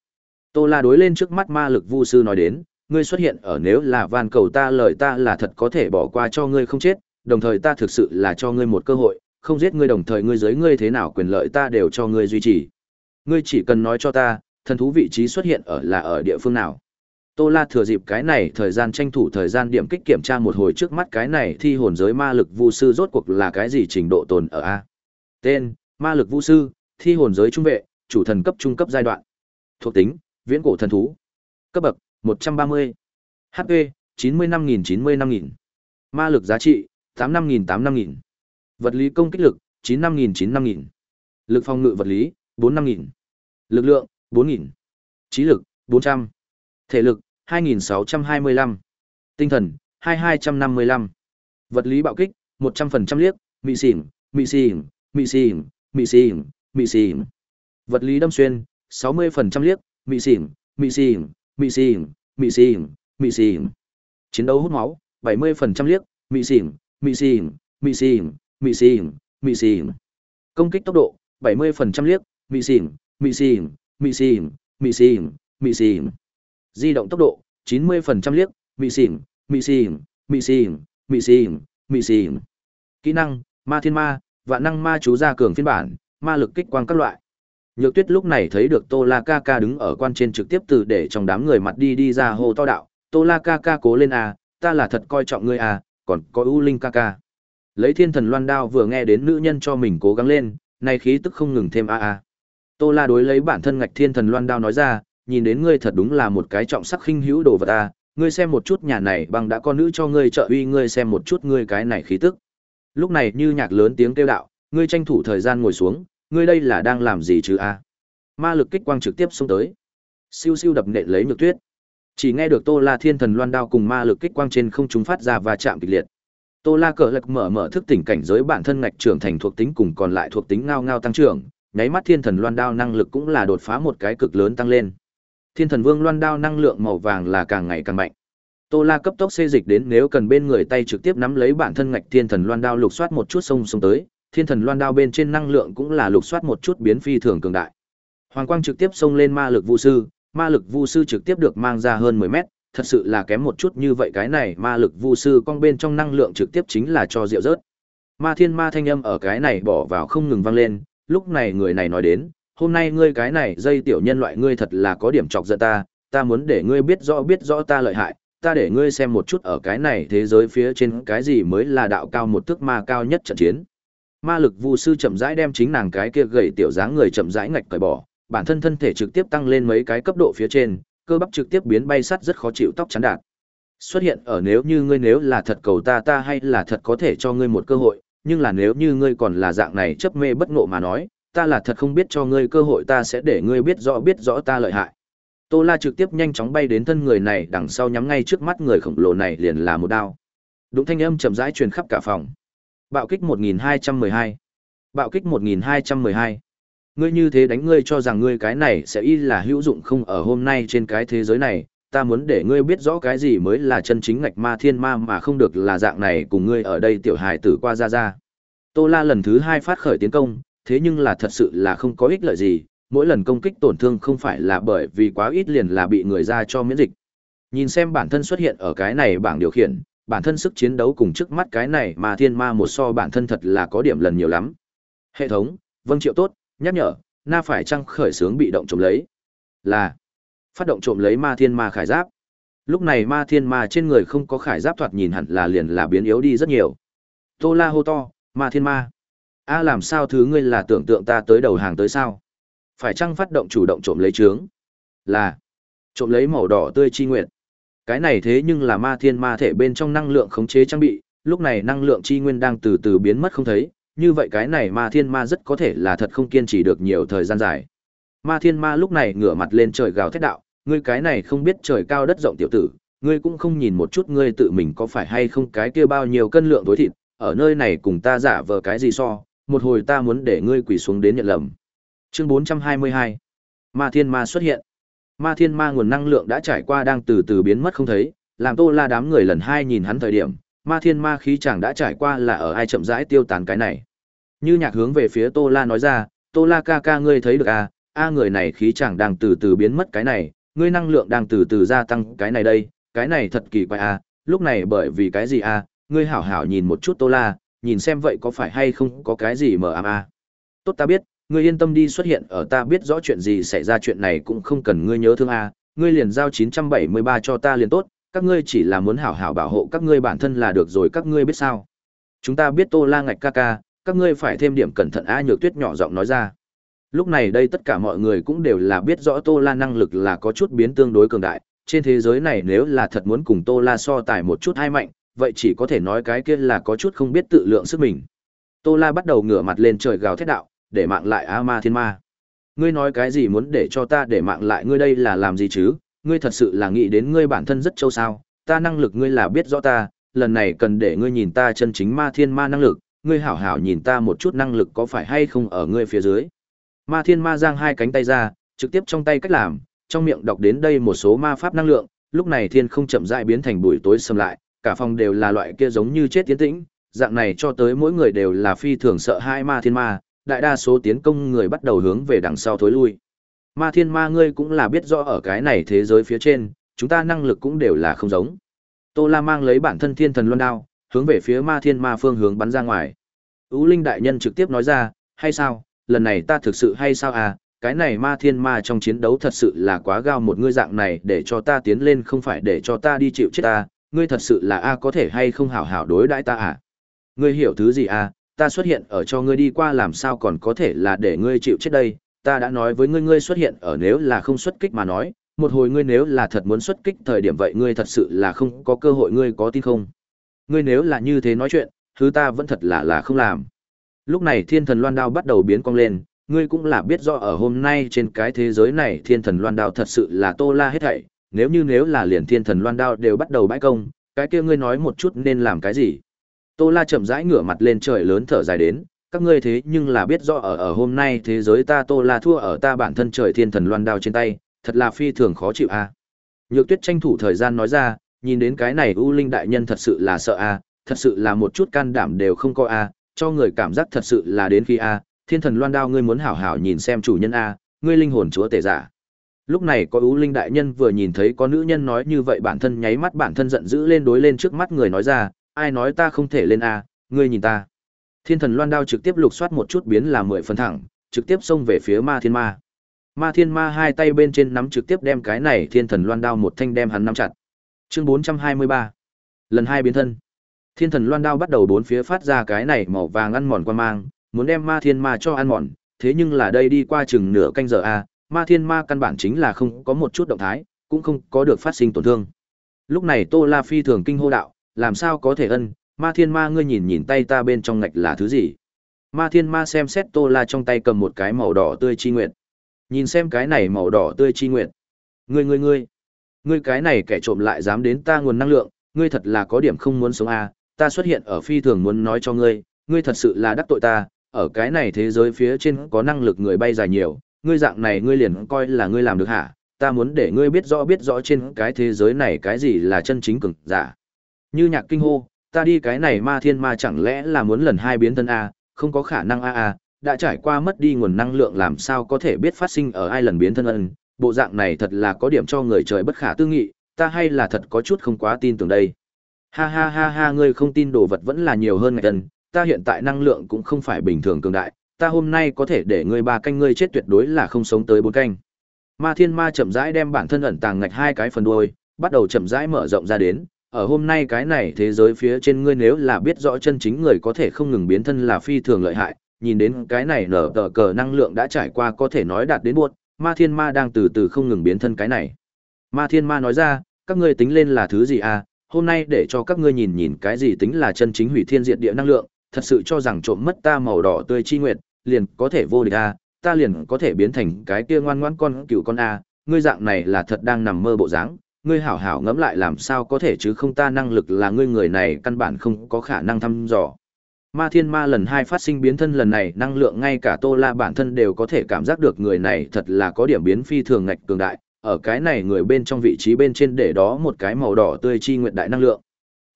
S1: tô la đối lên trước mắt ma lực vu sư nói đến ngươi xuất hiện ở nếu là van cầu ta lời ta là thật có thể bỏ qua cho ngươi không chết đồng thời ta thực sự là cho ngươi một cơ hội không giết ngươi đồng thời ngươi giới ngươi thế nào quyền lợi ta đều cho ngươi duy trì ngươi chỉ cần nói cho ta thần thú vị trí xuất hiện ở là ở địa phương nào Tô La thừa dịp cái này thời gian tranh thủ thời gian điểm kích kiểm tra một hồi trước mắt cái này thi hồn giới ma lực vu sư rốt cuộc là cái gì trình độ tồn ở a. Tên: ma lực vũ sư thi hồn giới trung vệ chủ thần cấp trung cấp giai đoạn thuộc tính viễn cổ thần thú cấp bậc 130 hp chín mươi năm nghìn chín mươi năm nghìn. ma lực giá trị tám năm nghìn tám năm nghìn. vật lý công kích lực chín năm nghìn chín năm nghìn. lực phòng ngự vật lý bốn năm nghìn. lực lượng bốn nghìn. trí lực bốn trăm. thể lực hai hai nghìn sáu trăm mươi lăm. tinh thần hai hai trăm năm mươi lăm. vật lý bạo kích một trăm phần trăm liếc mị xỉn mị xỉn mị xỉn mị xỉm mị xỉm vật lý đâm xuyên 60 phần trăm liếc mị xỉm mị xỉm mị xỉm mị xỉm mị xỉm chiến đấu hút máu 70 phần trăm liếc mị xỉm mị xỉm mị xỉm mị xỉm mị xỉm công kích tốc độ 70 phần trăm liếc mị xỉm mị xỉm mị xỉm mị xỉm mị xỉm di động tốc độ 90 phần trăm liếc mị xỉm mị xỉm mị xỉm mị xỉm mị xỉm kỹ năng ma thiên ma vạn năng ma chú ra cường phiên bản, ma lực kích quang các loại. Nhược Tuyết lúc này thấy được Tô La Ca Ca đứng ở quan trên trực tiếp từ để trong đám người mặt đi đi ra hồ to đạo, "Tô La Ca Ca cố lên à, ta là thật coi trọng ngươi à, còn có U Linh Ca Ca." Lấy Thiên Thần Loan đao vừa nghe đến nữ nhân cho mình cố gắng lên, nay khí tức không ngừng thêm a à a. Tô La đối lấy bản thân ngạch Thiên Thần Loan đao nói ra, "Nhìn đến ngươi thật đúng là một cái trọng sắc khinh hữu đồ vật a, ngươi xem một chút nhà này bằng đã có nữ cho ngươi trợ uy, ngươi xem một chút ngươi cái này khí tức." Lúc này Như Nhạc lớn tiếng kêu đạo, ngươi tranh thủ thời gian ngồi xuống, ngươi đây là đang làm gì chứ a? Ma lực kích quang trực tiếp xông tới. Siêu siêu đập nện lấy Nhược Tuyết. Chỉ nghe được Tô La Thiên Thần Loan đao cùng ma lực kích quang trên không trung phát ra và chạm kịch liệt. Tô La cờ lực mở mở thức tỉnh cảnh giới bản thân ngạch trưởng thành thuộc tính cùng còn lại thuộc tính ngao ngao tăng trưởng, nháy mắt Thiên Thần Loan đao năng lực cũng là đột phá một cái cực lớn tăng lên. Thiên Thần Vương Loan đao năng lượng màu vàng là càng ngày càng mạnh. Tô La cấp tốc xê dịch đến nếu cần bên người tay trực tiếp nắm lấy bản thân ngạch thiên thần loan đao lục soát một chút sông sông tới, thiên thần loan đao bên trên năng lượng cũng là lục soát một chút biến phi thường cường đại. Hoàng quang trực tiếp xông lên ma lực vu sư, ma lực vu sư trực tiếp được mang ra hơn 10 mét, thật sự là kém một chút như vậy cái này ma lực vu sư cong bên trong năng lượng trực tiếp chính là cho rượu rớt. Ma thiên ma thanh âm ở cái này bỏ vào không ngừng vang lên, lúc này người này nói đến, hôm nay ngươi cái này dây tiểu nhân loại ngươi thật là có điểm chọc giận ta, ta muốn để ngươi biết rõ biết rõ ta lợi hại, ta để ngươi xem một chút ở cái này thế giới phía trên cái gì mới là đạo cao một thước ma cao nhất trận chiến. Ma lực vu sư chậm rãi đem chính nàng cái kia gầy tiểu dáng người chậm rãi ngạch cởi bỏ, bản thân thân thể trực tiếp tăng lên mấy cái cấp độ phía trên, cơ bắp trực tiếp biến bay sắt rất khó chịu tóc chán đạt. Xuất hiện ở nếu như ngươi nếu là thật cầu ta ta hay là thật có thể cho ngươi một cơ hội, nhưng là nếu như ngươi còn là dạng này chấp mê bất ngộ mà nói, ta là thật không biết cho ngươi cơ hội ta sẽ để ngươi biết rõ biết rõ ta lợi hại. Tô La trực tiếp nhanh chóng bay đến thân người này đằng sau nhắm ngay trước mắt người khổng lồ này liền là một đao. Đúng thanh âm chậm rãi truyền khắp cả phòng. Bạo kích 1212. Bạo kích 1212. Ngươi như thế đánh ngươi cho rằng ngươi cái này sẽ y là hữu dụng không ở hôm nay trên cái thế giới này, ta muốn để ngươi biết rõ cái gì mới là chân chính ngạch ma thiên ma mà không được là dạng này cùng ngươi ở đây tiểu hài tử qua ra ra. Tô La lần thứ hai phát khởi tiến công, thế nhưng là thật sự là không có ích lợi gì, mỗi lần công kích tổn thương không phải là bởi vì quá ít liền là bị người ra cho miễn dịch. Nhìn xem bản thân xuất hiện ở cái này bảng điều khiển, bản thân sức chiến đấu cùng trước mắt cái này mà thiên ma một so bản thân thật là có điểm lần nhiều lắm. Hệ thống, vâng triệu tốt, nhắc nhở, na phải chăng khởi sướng bị động trộm lấy. Là phát động trộm lấy ma thiên ma khải giáp. Lúc này ma thiên ma trên người không có khải giáp thoạt nhìn hẳn là liền là biến yếu đi rất nhiều. Tô la hô to, ma thiên ma. a làm sao thứ ngươi là tưởng tượng ta tới đầu hàng tới sao? Phải chăng phát động chủ động trộm lấy trướng? Là trộm lấy màu đỏ tươi chi nguyện. Cái này thế nhưng là ma thiên ma thể bên trong năng lượng khống chế trang bị, lúc này năng lượng chi nguyên đang từ từ biến mất không thấy, như vậy cái này ma thiên ma rất có thể là thật không kiên trì được nhiều thời gian dài. Ma thiên ma lúc này ngửa mặt lên trời gào thét đạo, ngươi cái này không biết trời cao đất rộng tiểu tử, ngươi cũng không nhìn một chút ngươi tự mình có phải hay không cái kia bao nhiêu cân lượng tối thịt, ở nơi này cùng ta giả vờ cái gì so, một hồi ta muốn để ngươi quỳ xuống đến nhận lầm. Chương 422. Ma Thiên Ma xuất hiện. Ma Thiên Ma nguồn năng lượng đã trải qua đang từ từ biến mất không thấy, làm Tô La đám người lần hai nhìn hắn thời điểm, Ma Thiên Ma khí chẳng đã trải qua là ở ai chậm rãi tiêu tán cái này. Như nhạc hướng về phía Tô La nói ra, "Tô La ca ca ngươi thấy được à, a người này khí chẳng đang từ từ biến mất cái này, ngươi năng lượng đang từ từ gia tăng cái này đây, cái này thật kỳ quái à, lúc này bởi vì cái gì à, ngươi hảo hảo nhìn một chút Tô La, nhìn xem vậy có phải hay không có cái gì mờ ám à. Tốt ta biết, ngươi yên tâm đi xuất hiện ở ta biết rõ chuyện gì xảy ra chuyện này cũng không cần ngươi nhớ thương a, ngươi liền giao 973 cho ta liền tốt, các ngươi chỉ là muốn hảo hảo bảo hộ các ngươi bản thân là được rồi các ngươi biết sao. Chúng ta biết Tô La Ngạch ca ca, các ngươi phải thêm điểm cẩn thận a nhược tuyết nhỏ giọng nói ra. Lúc này đây tất cả mọi người cũng đều là biết rõ Tô La năng lực là có chút biến tương đối cường đại, trên thế giới này nếu là thật muốn cùng Tô La so tài một chút hai mạnh, vậy chỉ có thể nói cái kia là có chút không biết tự lượng sức mình. Tô La bắt đầu ngửa mặt lên trời gào thét đạo, để mạng lại a ma thiên ma ngươi nói cái gì muốn để cho ta để mạng lại ngươi đây là làm gì chứ ngươi thật sự là nghĩ đến ngươi bản thân rất châu sao ta năng lực ngươi là biết rõ ta lần này cần để ngươi nhìn ta chân chính ma thiên ma năng lực ngươi hảo hảo nhìn ta một chút năng lực có phải hay không ở ngươi phía dưới ma thiên ma giang hai cánh tay ra trực tiếp trong tay cách làm trong miệng đọc đến đây một số ma pháp năng lượng lúc này thiên không chậm dại biến thành bụi tối xâm lại cả phòng đều là loại kia giống như chết tiến tĩnh dạng này cho tới mỗi người đều là phi thường sợ hai ma thiên ma đại đa số tiến công người bắt đầu hướng về đằng sau thối lui. Ma thiên ma ngươi cũng là biết rõ ở cái này thế giới phía trên, chúng ta năng lực cũng đều là không giống. Tô La mang lấy bản thân thiên thần luân đao, hướng về phía ma thiên ma phương hướng bắn ra ngoài. Ú Linh đại nhân trực tiếp nói ra, hay sao, lần này ta thực sự hay sao à, cái này ma thiên ma trong chiến đấu thật sự là quá gao một ngươi dạng này để cho ta tiến lên không phải để cho ta đi chịu chết ta, ngươi thật sự là a có thể hay không hảo hảo đối đãi ta à. Ngươi hiểu thứ gì à, ta xuất hiện ở cho ngươi đi qua làm sao còn có thể là để ngươi chịu chết đây, ta đã nói với ngươi ngươi xuất hiện ở nếu là không xuất kích mà nói, một hồi ngươi nếu là thật muốn xuất kích thời điểm vậy ngươi thật sự là không có cơ hội ngươi có tin không? Ngươi nếu là như thế nói chuyện, thứ ta vẫn thật là là không làm. Lúc này thiên thần loan đao bắt đầu biến cong lên, ngươi cũng là biết rõ ở hôm nay trên cái thế giới này thiên thần loan đao thật sự là tô la hết thảy, nếu như nếu là liền thiên thần loan đao đều bắt đầu bãi công, cái kia ngươi nói một chút nên làm cái gì? Tô La chậm rãi ngửa mặt lên trời lớn thở dài đến, các ngươi thế nhưng là biết rõ ở ở hôm nay thế giới ta Tô La thua ở ta bản thân trời thiên thần loan đao trên tay, thật là phi thường khó chịu a. À? Nhược Tuyết tranh thủ thời gian nói ra, nhìn đến cái này U Linh đại nhân thật sự là sợ a, thật sự là một chút can đảm đều không có a, cho người cảm giác thật sự là đến khi a, thiên thần loan đao ngươi muốn hảo hảo nhìn xem chủ nhân a, ngươi linh hồn chúa tể giả. Lúc này có U Linh đại nhân vừa nhìn thấy có nữ nhân nói như vậy bản thân nháy mắt bản thân giận dữ lên đối lên trước mắt người nói ra, ai nói ta không thể lên a ngươi nhìn ta thiên thần loan đao trực tiếp lục soát một chút biến là mười phần thẳng trực tiếp xông về phía ma thiên ma ma thiên ma hai tay bên trên nắm trực tiếp đem cái này thiên thần loan đao một thanh đem hắn nắm chặt chương bốn trăm hai mươi ba lần hai biến thân thiên thần loan đao bắt đầu bốn phía phát ra cái này màu vàng ăn mòn quan mang muốn đem ma thiên ma cho ăn mòn thế nhưng là đây đi qua chừng nửa canh giờ a ma thiên ma căn bản chính là không có một chút động thái cũng không có được phát sinh tổn thương lúc này tô la phi thường kinh hô đạo làm sao có thể ân, ma thiên ma ngươi nhìn nhìn tay ta bên trong ngạch là thứ gì. Ma thiên ma xem xét tô la trong tay cầm một cái màu đỏ tươi chi nguyện Nhìn xem cái này màu đỏ tươi chi nguyện Ngươi ngươi ngươi, ngươi cái này kẻ trộm lại dám đến ta nguồn năng lượng, ngươi thật là có điểm không muốn sống à, ta xuất hiện ở phi thường muốn nói cho ngươi, ngươi thật sự là đắc tội ta, ở cái này thế giới phía trên có năng lực người bay dài nhiều, ngươi dạng này ngươi liền coi là ngươi làm được hả, ta muốn để ngươi biết rõ biết rõ trên cái thế giới này cái gì là chân chính cường giả. Như nhạc kinh hô, ta đi cái này ma thiên ma chẳng lẽ là muốn lần hai biến thân a, không có khả năng a a, đã trải qua mất đi nguồn năng lượng làm sao có thể biết phát sinh ở ai lần biến thân ân, bộ dạng này thật là có điểm cho người trời bất khả tư nghị, ta hay là thật có chút không quá tin tưởng đây. Ha ha ha ha ngươi không tin đồ vật vẫn là nhiều hơn ngày tân, ta hiện tại năng lượng cũng không phải bình thường cường đại, ta hôm nay có thể để ngươi ba canh ngươi chết tuyệt đối là không sống tới bốn canh. Ma Thiên Ma chậm rãi đem bản thân ẩn tàng ngạch hai cái phần đuôi, bắt đầu chậm rãi mở rộng ra đến, ở hôm nay cái này thế giới phía trên ngươi nếu là biết rõ chân chính người có thể không ngừng biến thân là phi thường lợi hại, nhìn đến cái này nở tờ cờ năng lượng đã trải qua có thể nói đạt đến buột, ma thiên ma đang từ từ không ngừng biến thân cái này. Ma thiên ma nói ra, các ngươi tính lên là thứ gì à, hôm nay để cho các ngươi nhìn nhìn cái gì tính là chân chính hủy thiên diệt địa năng lượng, thật sự cho rằng trộm mất ta màu đỏ tươi chi nguyệt, liền có thể vô địch à, ta liền có thể biến thành cái kia ngoan ngoãn con cựu con à, ngươi dạng này là thật đang nằm mơ bộ dáng ngươi hảo hảo ngẫm lại làm sao có thể chứ không ta năng lực là ngươi người này căn bản không có khả năng thăm dò. Ma thiên ma lần hai phát sinh biến thân lần này năng lượng ngay cả tô la bản thân đều có thể cảm giác được người này thật là có điểm biến phi thường ngạch cường đại, ở cái này người bên trong vị trí bên trên để đó một cái màu đỏ tươi chi nguyệt đại năng lượng.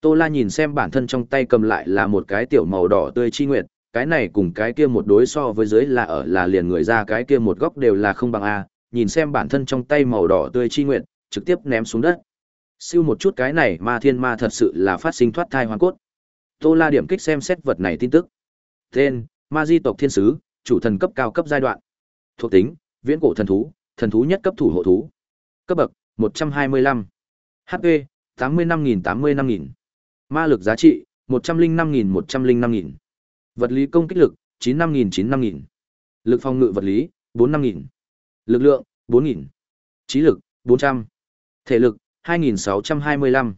S1: Tô la nhìn xem bản thân trong tay cầm lại là một cái tiểu màu đỏ tươi chi nguyệt, cái này cùng cái kia một đối so với dưới là ở là liền người ra cái kia một góc đều là không bằng A, nhìn xem bản thân trong tay màu đỏ tươi chi nguyệt, trực tiếp ném xuống đất. Siêu một chút cái này ma thiên ma thật sự là phát sinh thoát thai hoàn cốt. Tô La điểm kích xem xét vật này tin tức. Tên, ma di tộc thiên sứ, chủ thần cấp cao cấp giai đoạn. Thuộc tính, viễn cổ thần thú, thần thú nhất cấp thủ hộ thú. Cấp bậc, 125. HP, 85.000 85.000. Ma lực giá trị, 105.000 105.000. Vật lý công kích lực, 95.000 95.000. Lực phòng ngự vật lý, 45.000. Lực lượng, 4.000. Trí lực, 400 thể lực 2625,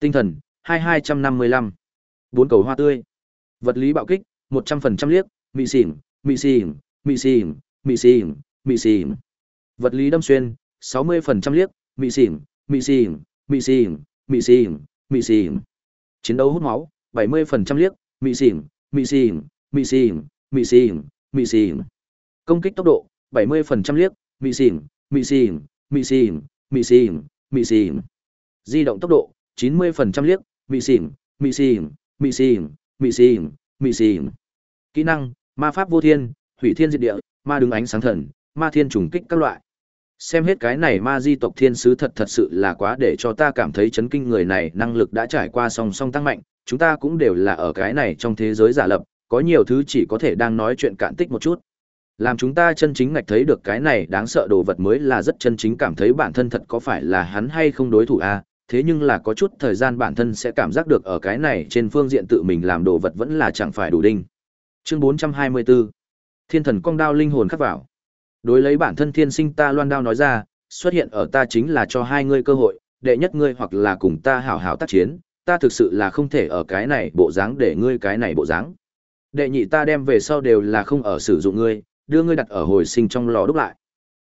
S1: tinh thần 2255, bốn cầu hoa tươi, vật lý bạo kích 100% liếc, mị xỉn, mị xỉn, mị xỉn, mị xỉn, mị xỉn, vật lý đâm xuyên 60% liếc, mị xỉn, mị xỉn, mị xỉn, mị xỉn, mị xỉn, chiến đấu hút máu 70% liếc, mị xỉn, mị xỉn, mị xỉn, mị xỉn, mị xỉn, công kích tốc độ 70% liếc, mị xỉn, mị xỉn, mị xỉn, mị xỉn mị xỉn. Di động tốc độ, 90% liếc, mị xỉn, mị xỉn, mị xỉn, mị xỉn, mị xỉn. Kỹ năng, ma pháp vô thiên, hủy thiên diệt địa, ma đứng ánh sáng thần, ma thiên trùng kích các loại. Xem hết cái này ma di tộc thiên sứ thật thật sự là quá để cho ta cảm thấy chấn kinh người này năng lực đã trải qua song song tăng mạnh, chúng ta cũng đều là ở cái này trong thế giới giả lập, có nhiều thứ chỉ có thể đang nói chuyện cạn tích một chút. Làm chúng ta chân chính ngạch thấy được cái này đáng sợ đồ vật mới là rất chân chính cảm thấy bản thân thật có phải là hắn hay không đối thủ a à? thế nhưng là có chút thời gian bản thân sẽ cảm giác được ở cái này trên phương diện tự mình làm đồ vật vẫn là chẳng phải đủ đinh. Chương 424 Thiên thần cong đao linh hồn khắc vào. Đối lấy bản thân thiên sinh ta loan đao nói ra, xuất hiện ở ta chính là cho hai ngươi cơ hội, đệ nhất ngươi hoặc là cùng ta hảo hảo tác chiến, ta thực sự là không thể ở cái này bộ dáng để ngươi cái này bộ dáng. Đệ nhị ta đem về sau đều là không ở sử dụng ngươi, đưa ngươi đặt ở hồi sinh trong lò đúc lại.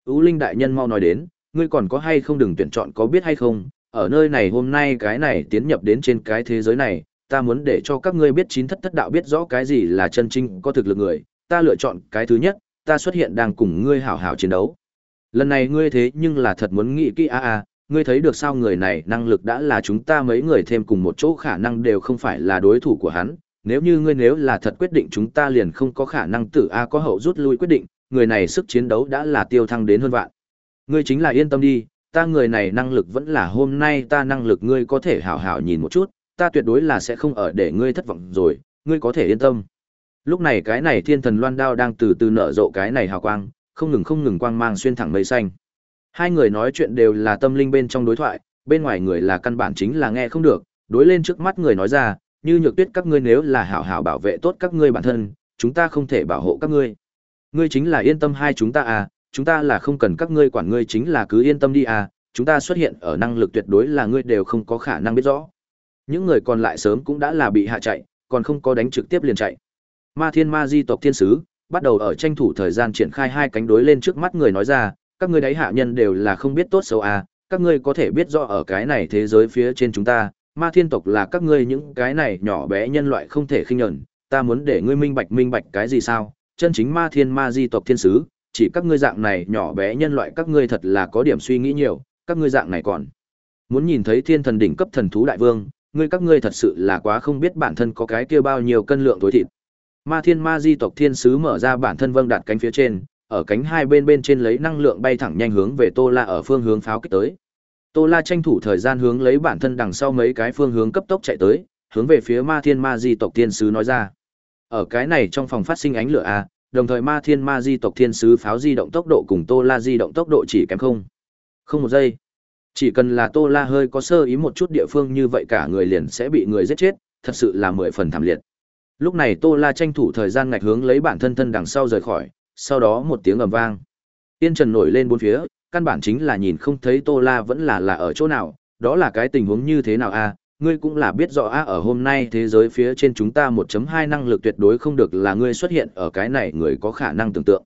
S1: Ú Linh đại nhân mau nói đến, ngươi còn có hay không đừng tuyển chọn có biết hay không, ở nơi này hôm nay cái này tiến nhập đến trên cái thế giới này, ta muốn để cho các ngươi biết chín thất thất đạo biết rõ cái gì là chân trinh có thực lực người, ta lựa chọn cái thứ nhất, ta xuất hiện đang cùng ngươi hảo hảo chiến đấu. Lần này ngươi thế nhưng là thật muốn nghĩ kỹ a a, ngươi thấy được sao người này năng lực đã là chúng ta mấy người thêm cùng một chỗ khả năng đều không phải là đối thủ của hắn, nếu như ngươi nếu là thật quyết định chúng ta liền không có khả năng tử A có hậu rút lui quyết định, người này sức chiến đấu đã là tiêu thăng đến hơn vạn. Ngươi chính là yên tâm đi, ta người này năng lực vẫn là hôm nay ta năng lực ngươi có thể hảo hảo nhìn một chút, ta tuyệt đối là sẽ không ở để ngươi thất vọng rồi, ngươi có thể yên tâm. Lúc này cái này thiên thần loan đao đang từ từ nở rộ cái này hào quang, không ngừng không ngừng quang mang xuyên thẳng mây xanh. Hai người nói chuyện đều là tâm linh bên trong đối thoại, bên ngoài người là căn bản chính là nghe không được, đối lên trước mắt người nói ra, như nhược tuyết các ngươi nếu là hảo hảo bảo vệ tốt các ngươi bản thân, chúng ta không thể bảo hộ các ngươi. Ngươi chính là yên tâm hai chúng ta à, chúng ta là không cần các ngươi quản ngươi chính là cứ yên tâm đi à, chúng ta xuất hiện ở năng lực tuyệt đối là ngươi đều không có khả năng biết rõ. Những người còn lại sớm cũng đã là bị hạ chạy, còn không có đánh trực tiếp liền chạy. Ma Thiên Ma Di tộc thiên sứ, bắt đầu ở tranh thủ thời gian triển khai hai cánh đối lên trước mắt người nói ra, các ngươi đấy hạ nhân đều là không biết tốt xấu à, các ngươi có thể biết rõ ở cái này thế giới phía trên chúng ta, ma thiên tộc là các ngươi những cái này nhỏ bé nhân loại không thể khinh nhẫn, ta muốn để ngươi minh bạch minh bạch cái gì sao? Chân chính ma thiên ma di tộc thiên sứ, chỉ các ngươi dạng này nhỏ bé nhân loại các ngươi thật là có điểm suy nghĩ nhiều, các ngươi dạng này còn muốn nhìn thấy thiên thần đỉnh cấp thần thú đại vương, ngươi các ngươi thật sự là quá không biết bản thân có cái kia bao nhiêu cân lượng tối thịt. Ma thiên ma di tộc thiên sứ mở ra bản thân vâng đạt cánh phía trên, ở cánh hai bên bên trên lấy năng lượng bay thẳng nhanh hướng về Tô La ở phương hướng pháo kích tới. Tô La tranh thủ thời gian hướng lấy bản thân đằng sau mấy cái phương hướng cấp tốc chạy tới, hướng về phía Ma Thiên Ma Di tộc Thiên sứ nói ra. Ở cái này trong phòng phát sinh ánh lửa a, đồng thời Ma Thiên Ma Di tộc Thiên sứ pháo di động tốc độ cùng Tô La di động tốc độ chỉ kém không. Không một giây. Chỉ cần là Tô La hơi có sơ ý một chút địa phương như vậy cả người liền sẽ bị người giết chết, thật sự là mười phần thảm liệt. Lúc này Tô La tranh thủ thời gian ngạch hướng lấy bản thân thân đằng sau rời khỏi, sau đó một tiếng ầm vang. Tiên trần nổi lên bốn phía, căn bản chính là nhìn không thấy Tô La vẫn là là ở chỗ nào, đó là cái tình huống như thế nào a, à? ngươi cũng là biết rõ a à ở hôm nay thế giới phía trên chúng ta 1.2 năng lực tuyệt đối không được là ngươi xuất hiện ở cái này người có khả năng tưởng tượng.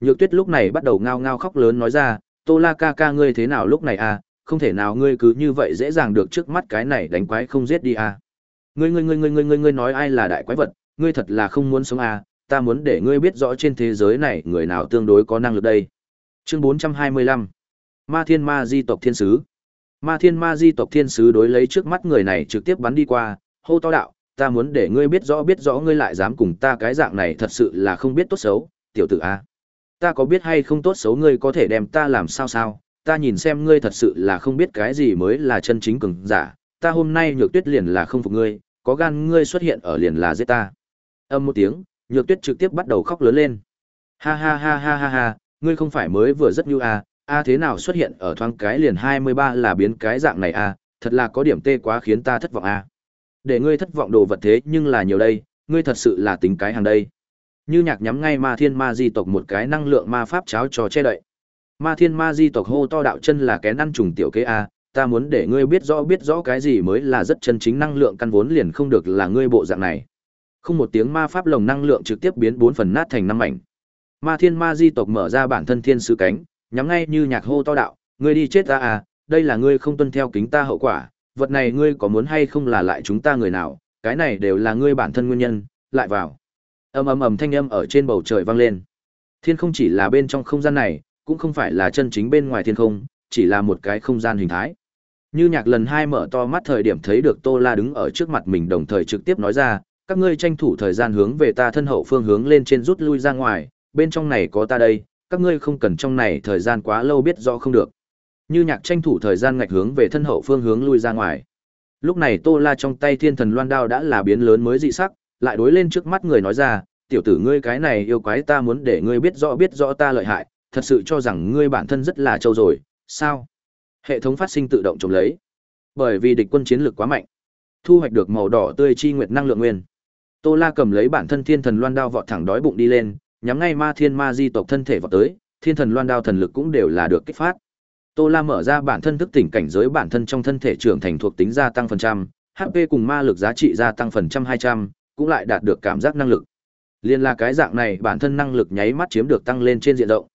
S1: Nhược Tuyết lúc này bắt đầu ngao ngao khóc lớn nói ra, Tô La ca ca ngươi thế nào lúc này a, à? không thể nào ngươi cứ như vậy dễ dàng được trước mắt cái này đánh quái không giết đi a. À. Ngươi ngươi ngươi ngươi ngươi ngươi ngươi nói ai là đại quái vật, ngươi thật là không muốn sống a, à, ta muốn để ngươi biết rõ trên thế giới này người nào tương đối có năng lực đây chương 425 ma thiên ma di tộc thiên sứ ma thiên ma di tộc thiên sứ đối lấy trước mắt người này trực tiếp bắn đi qua hô to đạo ta muốn để ngươi biết rõ biết rõ ngươi lại dám cùng ta cái dạng này thật sự là không biết tốt xấu tiểu tử a ta có biết hay không tốt xấu ngươi có thể đem ta làm sao sao ta nhìn xem ngươi thật sự là không biết cái gì mới là chân chính cường giả ta hôm nay nhược tuyết liền là không phục ngươi có gan ngươi xuất hiện ở liền là giết ta âm một tiếng nhược tuyết trực tiếp bắt đầu khóc lớn lên ha ha ha ha ha ha ngươi không phải mới vừa rất như à, a, a à thế nào xuất hiện ở thoáng cái liền hai mươi ba là biến cái dạng này a, à, thật là có điểm tê quá khiến ta thất vọng a. Để ngươi thất vọng đồ vật thế nhưng là nhiều đây, ngươi thật sự là tính cái hàng đây. Như nhạc nhắm ngay ma thiên ma di tộc một cái năng lượng ma pháp cháo trò che đậy. Ma thiên ma di tộc hô to đạo chân là cái năng trùng tiểu kế a, ta muốn để ngươi biết rõ biết rõ cái gì mới là rất chân chính năng lượng căn vốn liền không được là ngươi bộ dạng này. Không một tiếng ma pháp lồng năng lượng trực tiếp biến bốn phần nát thành năm mảnh. Ma thiên ma di tộc mở ra bản thân thiên sứ cánh, nhắm ngay như nhạc hô to đạo, ngươi đi chết ta à, đây là ngươi không tuân theo kính ta hậu quả, vật này ngươi có muốn hay không là lại chúng ta người nào, cái này đều là ngươi bản thân nguyên nhân, lại vào. Ầm ầm ầm thanh âm ở trên bầu trời vang lên. Thiên không chỉ là bên trong không gian này, cũng không phải là chân chính bên ngoài thiên không, chỉ là một cái không gian hình thái. Như nhạc lần hai mở to mắt thời điểm thấy được Tô La đứng ở trước mặt mình đồng thời trực tiếp nói ra, các ngươi tranh thủ thời gian hướng về ta thân hậu phương hướng lên trên rút lui ra ngoài, bên trong này có ta đây, các ngươi không cần trong này thời gian quá lâu biết rõ không được. Như nhạc tranh thủ thời gian ngạch hướng về thân hậu phương hướng lui ra ngoài. Lúc này Tô La trong tay thiên thần loan đao đã là biến lớn mới dị sắc, lại đối lên trước mắt người nói ra, tiểu tử ngươi cái này yêu quái ta muốn để ngươi biết rõ biết rõ ta lợi hại, thật sự cho rằng ngươi bản thân rất là trâu rồi, sao? Hệ thống phát sinh tự động trồng lấy. Bởi vì địch quân chiến lực quá mạnh, thu hoạch được màu đỏ tươi chi nguyệt năng lượng nguyên. Tô La cầm lấy bản thân thiên thần loan đao vọt thẳng đói bụng đi lên, nhắm ngay ma thiên ma di tộc thân thể vào tới, thiên thần loan đao thần lực cũng đều là được kích phát. Tô La mở ra bản thân thức tỉnh cảnh giới bản thân trong thân thể trưởng thành thuộc tính gia tăng phần trăm, HP cùng ma lực giá trị gia tăng phần trăm hai trăm, cũng lại đạt được cảm giác năng lực. Liên là cái dạng này bản thân năng lực nháy mắt chiếm được tăng lên trên diện rộng.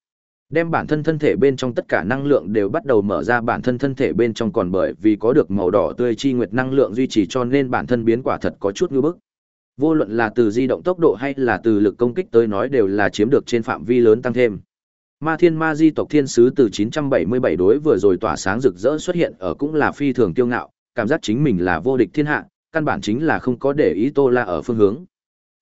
S1: Đem bản thân thân thể bên trong tất cả năng lượng đều bắt đầu mở ra bản thân thân thể bên trong còn bởi vì có được màu đỏ tươi chi nguyệt năng lượng duy trì cho nên bản thân biến quả thật có chút ngư bức. Vô luận là từ di động tốc độ hay là từ lực công kích tới nói đều là chiếm được trên phạm vi lớn tăng thêm. Ma Thiên Ma Di tộc Thiên Sứ từ 977 đối vừa rồi tỏa sáng rực rỡ xuất hiện ở cũng là phi thường kiêu ngạo, cảm giác chính mình là vô địch thiên hạ, căn bản chính là không có để ý Tô La ở phương hướng.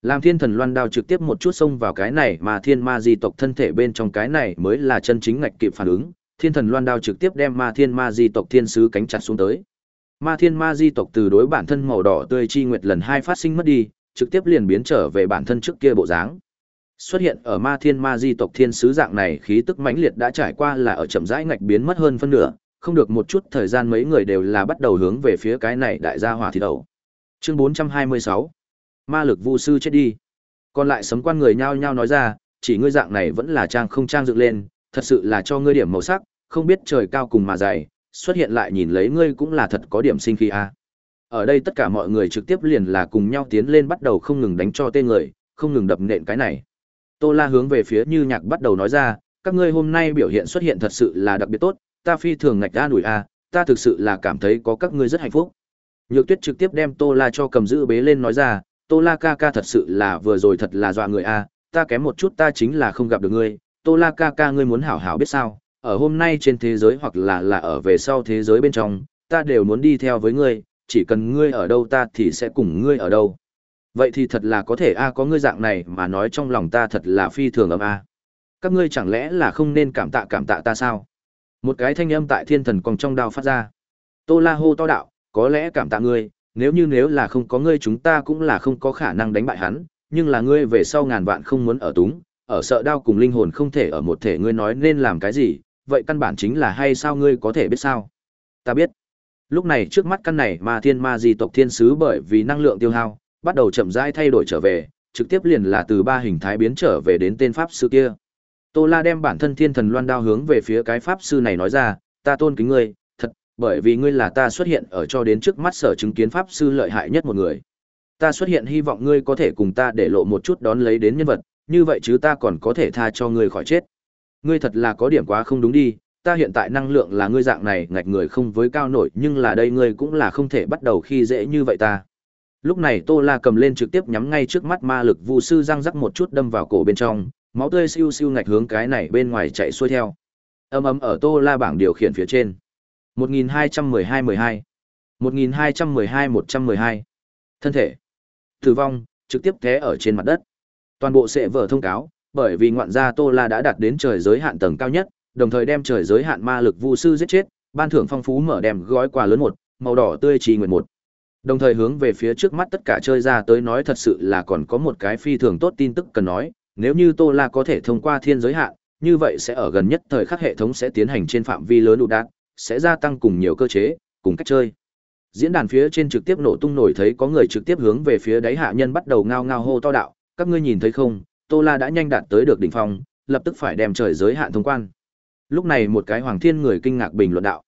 S1: Làm Thiên Thần Loan đao trực tiếp một chút xông vào cái này mà Thiên Ma Di tộc thân thể bên trong cái này mới là chân chính ngạch kịp phản ứng, Thiên Thần Loan đao trực tiếp đem Ma Thiên Ma Di tộc Thiên Sứ cánh chặt xuống tới. Ma Thiên Ma Di tộc từ đối bản thân màu đỏ tươi chi nguyệt lần hai phát sinh mất đi, trực tiếp liền biến trở về bản thân trước kia bộ dáng. Xuất hiện ở ma thiên ma di tộc thiên sứ dạng này khí tức mãnh liệt đã trải qua là ở chậm rãi ngạch biến mất hơn phân nửa, không được một chút thời gian mấy người đều là bắt đầu hướng về phía cái này đại gia hỏa thi đấu. Chương 426 Ma lực vu sư chết đi. Còn lại sấm quan người nhao nhao nói ra, chỉ ngươi dạng này vẫn là trang không trang dựng lên, thật sự là cho ngươi điểm màu sắc, không biết trời cao cùng mà dày, xuất hiện lại nhìn lấy ngươi cũng là thật có điểm sinh khí a. Ở đây tất cả mọi người trực tiếp liền là cùng nhau tiến lên bắt đầu không ngừng đánh cho tên người, không ngừng đập nện cái này. Tô La hướng về phía Như Nhạc bắt đầu nói ra, các ngươi hôm nay biểu hiện xuất hiện thật sự là đặc biệt tốt, ta phi thường ngạch ra đuổi a, ta thực sự là cảm thấy có các ngươi rất hạnh phúc. Nhược Tuyết trực tiếp đem Tô La cho cầm giữ bế lên nói ra, Tô La ca ca thật sự là vừa rồi thật là dọa người a, ta kém một chút ta chính là không gặp được ngươi, Tô La ca ca ngươi muốn hảo hảo biết sao, ở hôm nay trên thế giới hoặc là là ở về sau thế giới bên trong, ta đều muốn đi theo với ngươi, chỉ cần ngươi ở đâu ta thì sẽ cùng ngươi ở đâu. Vậy thì thật là có thể a có ngươi dạng này mà nói trong lòng ta thật là phi thường ấm a. Các ngươi chẳng lẽ là không nên cảm tạ cảm tạ ta sao? Một cái thanh âm tại thiên thần còn trong đao phát ra. Tô la hô to đạo, có lẽ cảm tạ ngươi, nếu như nếu là không có ngươi chúng ta cũng là không có khả năng đánh bại hắn, nhưng là ngươi về sau ngàn vạn không muốn ở túng, ở sợ đau cùng linh hồn không thể ở một thể ngươi nói nên làm cái gì, vậy căn bản chính là hay sao ngươi có thể biết sao? Ta biết lúc này trước mắt căn này ma thiên ma di tộc thiên sứ bởi vì năng lượng tiêu hao bắt đầu chậm rãi thay đổi trở về trực tiếp liền là từ ba hình thái biến trở về đến tên pháp sư kia tô la đem bản thân thiên thần loan đao hướng về phía cái pháp sư này nói ra ta tôn kính ngươi thật bởi vì ngươi là ta xuất hiện ở cho đến trước mắt sở chứng kiến pháp sư lợi hại nhất một người ta xuất hiện hy vọng ngươi có thể cùng ta để lộ một chút đón lấy đến nhân vật như vậy chứ ta còn có thể tha cho ngươi khỏi chết ngươi thật là có điểm quá không đúng đi ta hiện tại năng lượng là ngươi dạng này ngạch người không với cao nổi nhưng là đây ngươi cũng là không thể bắt đầu khi dễ như vậy ta lúc này tô la cầm lên trực tiếp nhắm ngay trước mắt ma lực vu sư răng rắc một chút đâm vào cổ bên trong máu tươi siêu siêu ngạch hướng cái này bên ngoài chạy xuôi theo âm ấm ở tô la bảng điều khiển phía trên 1212-12 1212-112 thân thể tử vong trực tiếp thế ở trên mặt đất toàn bộ sẽ vở thông cáo bởi vì ngoạn gia tô la đã đạt đến trời giới hạn tầng cao nhất đồng thời đem trời giới hạn ma lực vu sư giết chết, ban thưởng phong phú mở đem gói quà lớn một, màu đỏ tươi trì nguyện một. Đồng thời hướng về phía trước mắt tất cả chơi ra tới nói thật sự là còn có một cái phi thường tốt tin tức cần nói, nếu như Tô La có thể thông qua thiên giới hạn, như vậy sẽ ở gần nhất thời khắc hệ thống sẽ tiến hành trên phạm vi lớn đủ đạt, sẽ gia tăng cùng nhiều cơ chế, cùng cách chơi. Diễn đàn phía trên trực tiếp nổ tung nổi thấy có người trực tiếp hướng về phía đáy hạ nhân bắt đầu ngao ngao hô to đạo, các ngươi nhìn thấy không, Tô La đã nhanh đạt tới được đỉnh phong, lập tức phải đem trời giới hạn thông quan lúc này một cái hoàng thiên người kinh ngạc bình luận đạo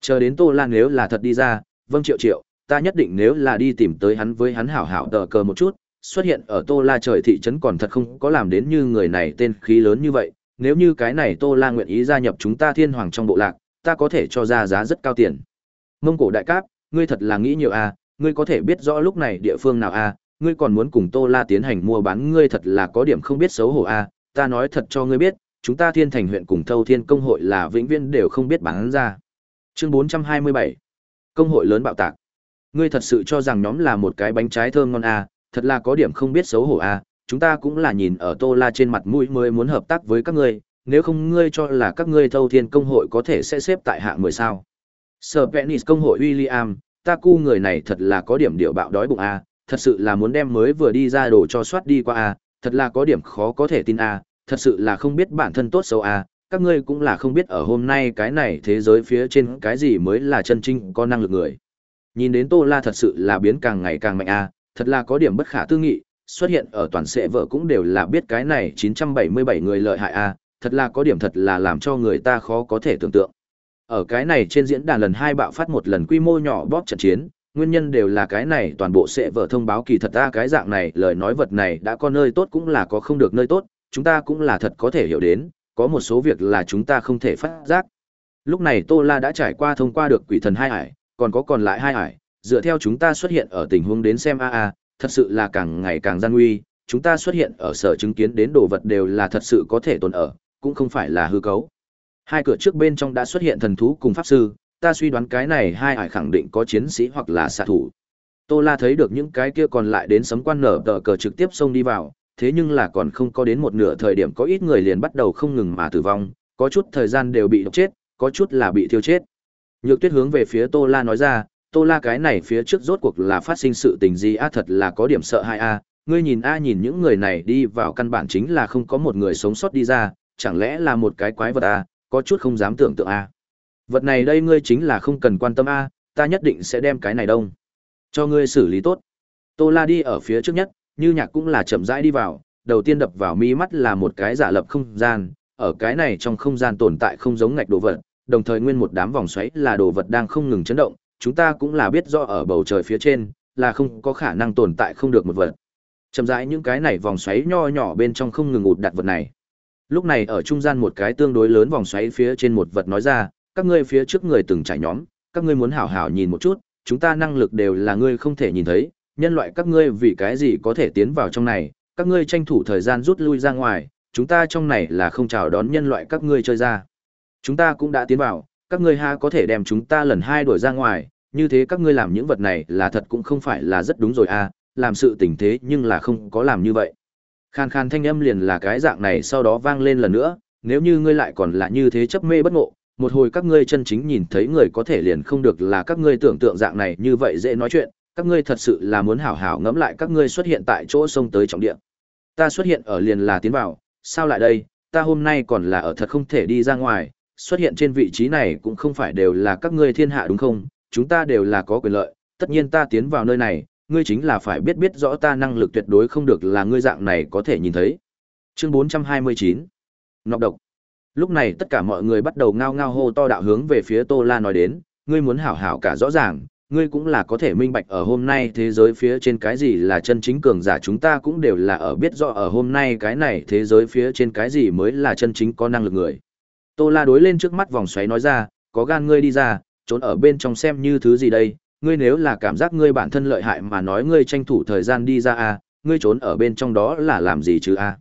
S1: chờ đến tô lan nếu là thật đi ra vâng triệu triệu ta nhất định nếu là đi tìm tới hắn với hắn hảo hảo tờ cờ một chút xuất hiện ở tô la trời thị trấn còn thật không có làm đến như người này tên khí lớn như vậy nếu như cái này tô la nguyện ý gia nhập chúng ta thiên hoàng trong bộ lạc ta có thể cho ra giá rất cao tiền mông cổ đại cáp ngươi thật là nghĩ nhiều a à, ngươi có thể biết rõ lúc này địa phương nào a à, ngươi còn muốn cùng tô la tiến hành mua bán ngươi thật là có điểm không biết xấu hổ a à, ta nói thật cho ngươi biết chúng ta thiên thành huyện cùng thâu thiên công hội là vĩnh viên đều không biết bán ra. Chương 427 Công hội lớn bạo tạc. Ngươi thật sự cho rằng nhóm là một cái bánh trái thơm ngon à, thật là có điểm không biết xấu hổ à, chúng ta cũng là nhìn ở tô la trên mặt mũi mới muốn hợp tác với các ngươi, nếu không ngươi cho là các ngươi thâu thiên công hội có thể sẽ xếp tại hạng 10 sao. Sở Penis công hội William, ta cu người này thật là có điểm điệu bạo đói bụng à, thật sự là muốn đem mới vừa đi ra đồ cho soát đi qua à, thật là có điểm khó có thể tin à, thật sự là không biết bản thân tốt xấu à, các ngươi cũng là không biết ở hôm nay cái này thế giới phía trên cái gì mới là chân chính có năng lực người. Nhìn đến Tô La thật sự là biến càng ngày càng mạnh à, thật là có điểm bất khả tư nghị, xuất hiện ở toàn sệ vợ cũng đều là biết cái này 977 người lợi hại à, thật là có điểm thật là làm cho người ta khó có thể tưởng tượng. Ở cái này trên diễn đàn lần hai bạo phát một lần quy mô nhỏ bóp trận chiến, nguyên nhân đều là cái này toàn bộ sẽ vở thông báo kỳ thật ta cái dạng này lời nói vật này đã có nơi tốt cũng là có không được nơi tốt chúng ta cũng là thật có thể hiểu đến, có một số việc là chúng ta không thể phát giác. Lúc này Tô La đã trải qua thông qua được quỷ thần hai hải, còn có còn lại hai hải, dựa theo chúng ta xuất hiện ở tình huống đến xem a a, thật sự là càng ngày càng gian nguy, chúng ta xuất hiện ở sở chứng kiến đến đồ vật đều là thật sự có thể tồn ở, cũng không phải là hư cấu. Hai cửa trước bên trong đã xuất hiện thần thú cùng pháp sư, ta suy đoán cái này hai hải khẳng định có chiến sĩ hoặc là xạ thủ. Tô La thấy được những cái kia còn lại đến sấm quan nở tờ cờ trực tiếp xông đi vào, thế nhưng là còn không có đến một nửa thời điểm có ít người liền bắt đầu không ngừng mà tử vong, có chút thời gian đều bị độc chết, có chút là bị thiêu chết. Nhược Tuyết hướng về phía Tô La nói ra, Tô La cái này phía trước rốt cuộc là phát sinh sự tình gì á thật là có điểm sợ hại a, à. ngươi nhìn a à, nhìn những người này đi vào căn bản chính là không có một người sống sót đi ra, chẳng lẽ là một cái quái vật a, có chút không dám tưởng tượng a. Vật này đây ngươi chính là không cần quan tâm a, ta nhất định sẽ đem cái này đông cho ngươi xử lý tốt. Tô La đi ở phía trước nhất, như nhạc cũng là chậm rãi đi vào, đầu tiên đập vào mi mắt là một cái giả lập không gian, ở cái này trong không gian tồn tại không giống ngạch đồ vật, đồng thời nguyên một đám vòng xoáy là đồ vật đang không ngừng chấn động, chúng ta cũng là biết rõ ở bầu trời phía trên là không có khả năng tồn tại không được một vật. Chậm rãi những cái này vòng xoáy nho nhỏ bên trong không ngừng ụt đặt vật này. Lúc này ở trung gian một cái tương đối lớn vòng xoáy phía trên một vật nói ra, các ngươi phía trước người từng trải nhóm, các ngươi muốn hảo hảo nhìn một chút, chúng ta năng lực đều là ngươi không thể nhìn thấy, nhân loại các ngươi vì cái gì có thể tiến vào trong này, các ngươi tranh thủ thời gian rút lui ra ngoài, chúng ta trong này là không chào đón nhân loại các ngươi chơi ra. Chúng ta cũng đã tiến vào, các ngươi ha có thể đem chúng ta lần hai đuổi ra ngoài, như thế các ngươi làm những vật này là thật cũng không phải là rất đúng rồi à, làm sự tình thế nhưng là không có làm như vậy. Khan khan thanh âm liền là cái dạng này sau đó vang lên lần nữa, nếu như ngươi lại còn là như thế chấp mê bất ngộ, một hồi các ngươi chân chính nhìn thấy người có thể liền không được là các ngươi tưởng tượng dạng này như vậy dễ nói chuyện, các ngươi thật sự là muốn hảo hảo ngẫm lại các ngươi xuất hiện tại chỗ sông tới trọng địa. Ta xuất hiện ở liền là tiến vào, sao lại đây, ta hôm nay còn là ở thật không thể đi ra ngoài, xuất hiện trên vị trí này cũng không phải đều là các ngươi thiên hạ đúng không, chúng ta đều là có quyền lợi, tất nhiên ta tiến vào nơi này, ngươi chính là phải biết biết rõ ta năng lực tuyệt đối không được là ngươi dạng này có thể nhìn thấy. Chương 429 Nọc độc Lúc này tất cả mọi người bắt đầu ngao ngao hô to đạo hướng về phía Tô La nói đến, ngươi muốn hảo hảo cả rõ ràng, ngươi cũng là có thể minh bạch ở hôm nay thế giới phía trên cái gì là chân chính cường giả chúng ta cũng đều là ở biết rõ ở hôm nay cái này thế giới phía trên cái gì mới là chân chính có năng lực người. Tô La đối lên trước mắt vòng xoáy nói ra, có gan ngươi đi ra, trốn ở bên trong xem như thứ gì đây, ngươi nếu là cảm giác ngươi bản thân lợi hại mà nói ngươi tranh thủ thời gian đi ra à, ngươi trốn ở bên trong đó là làm gì chứ a? À?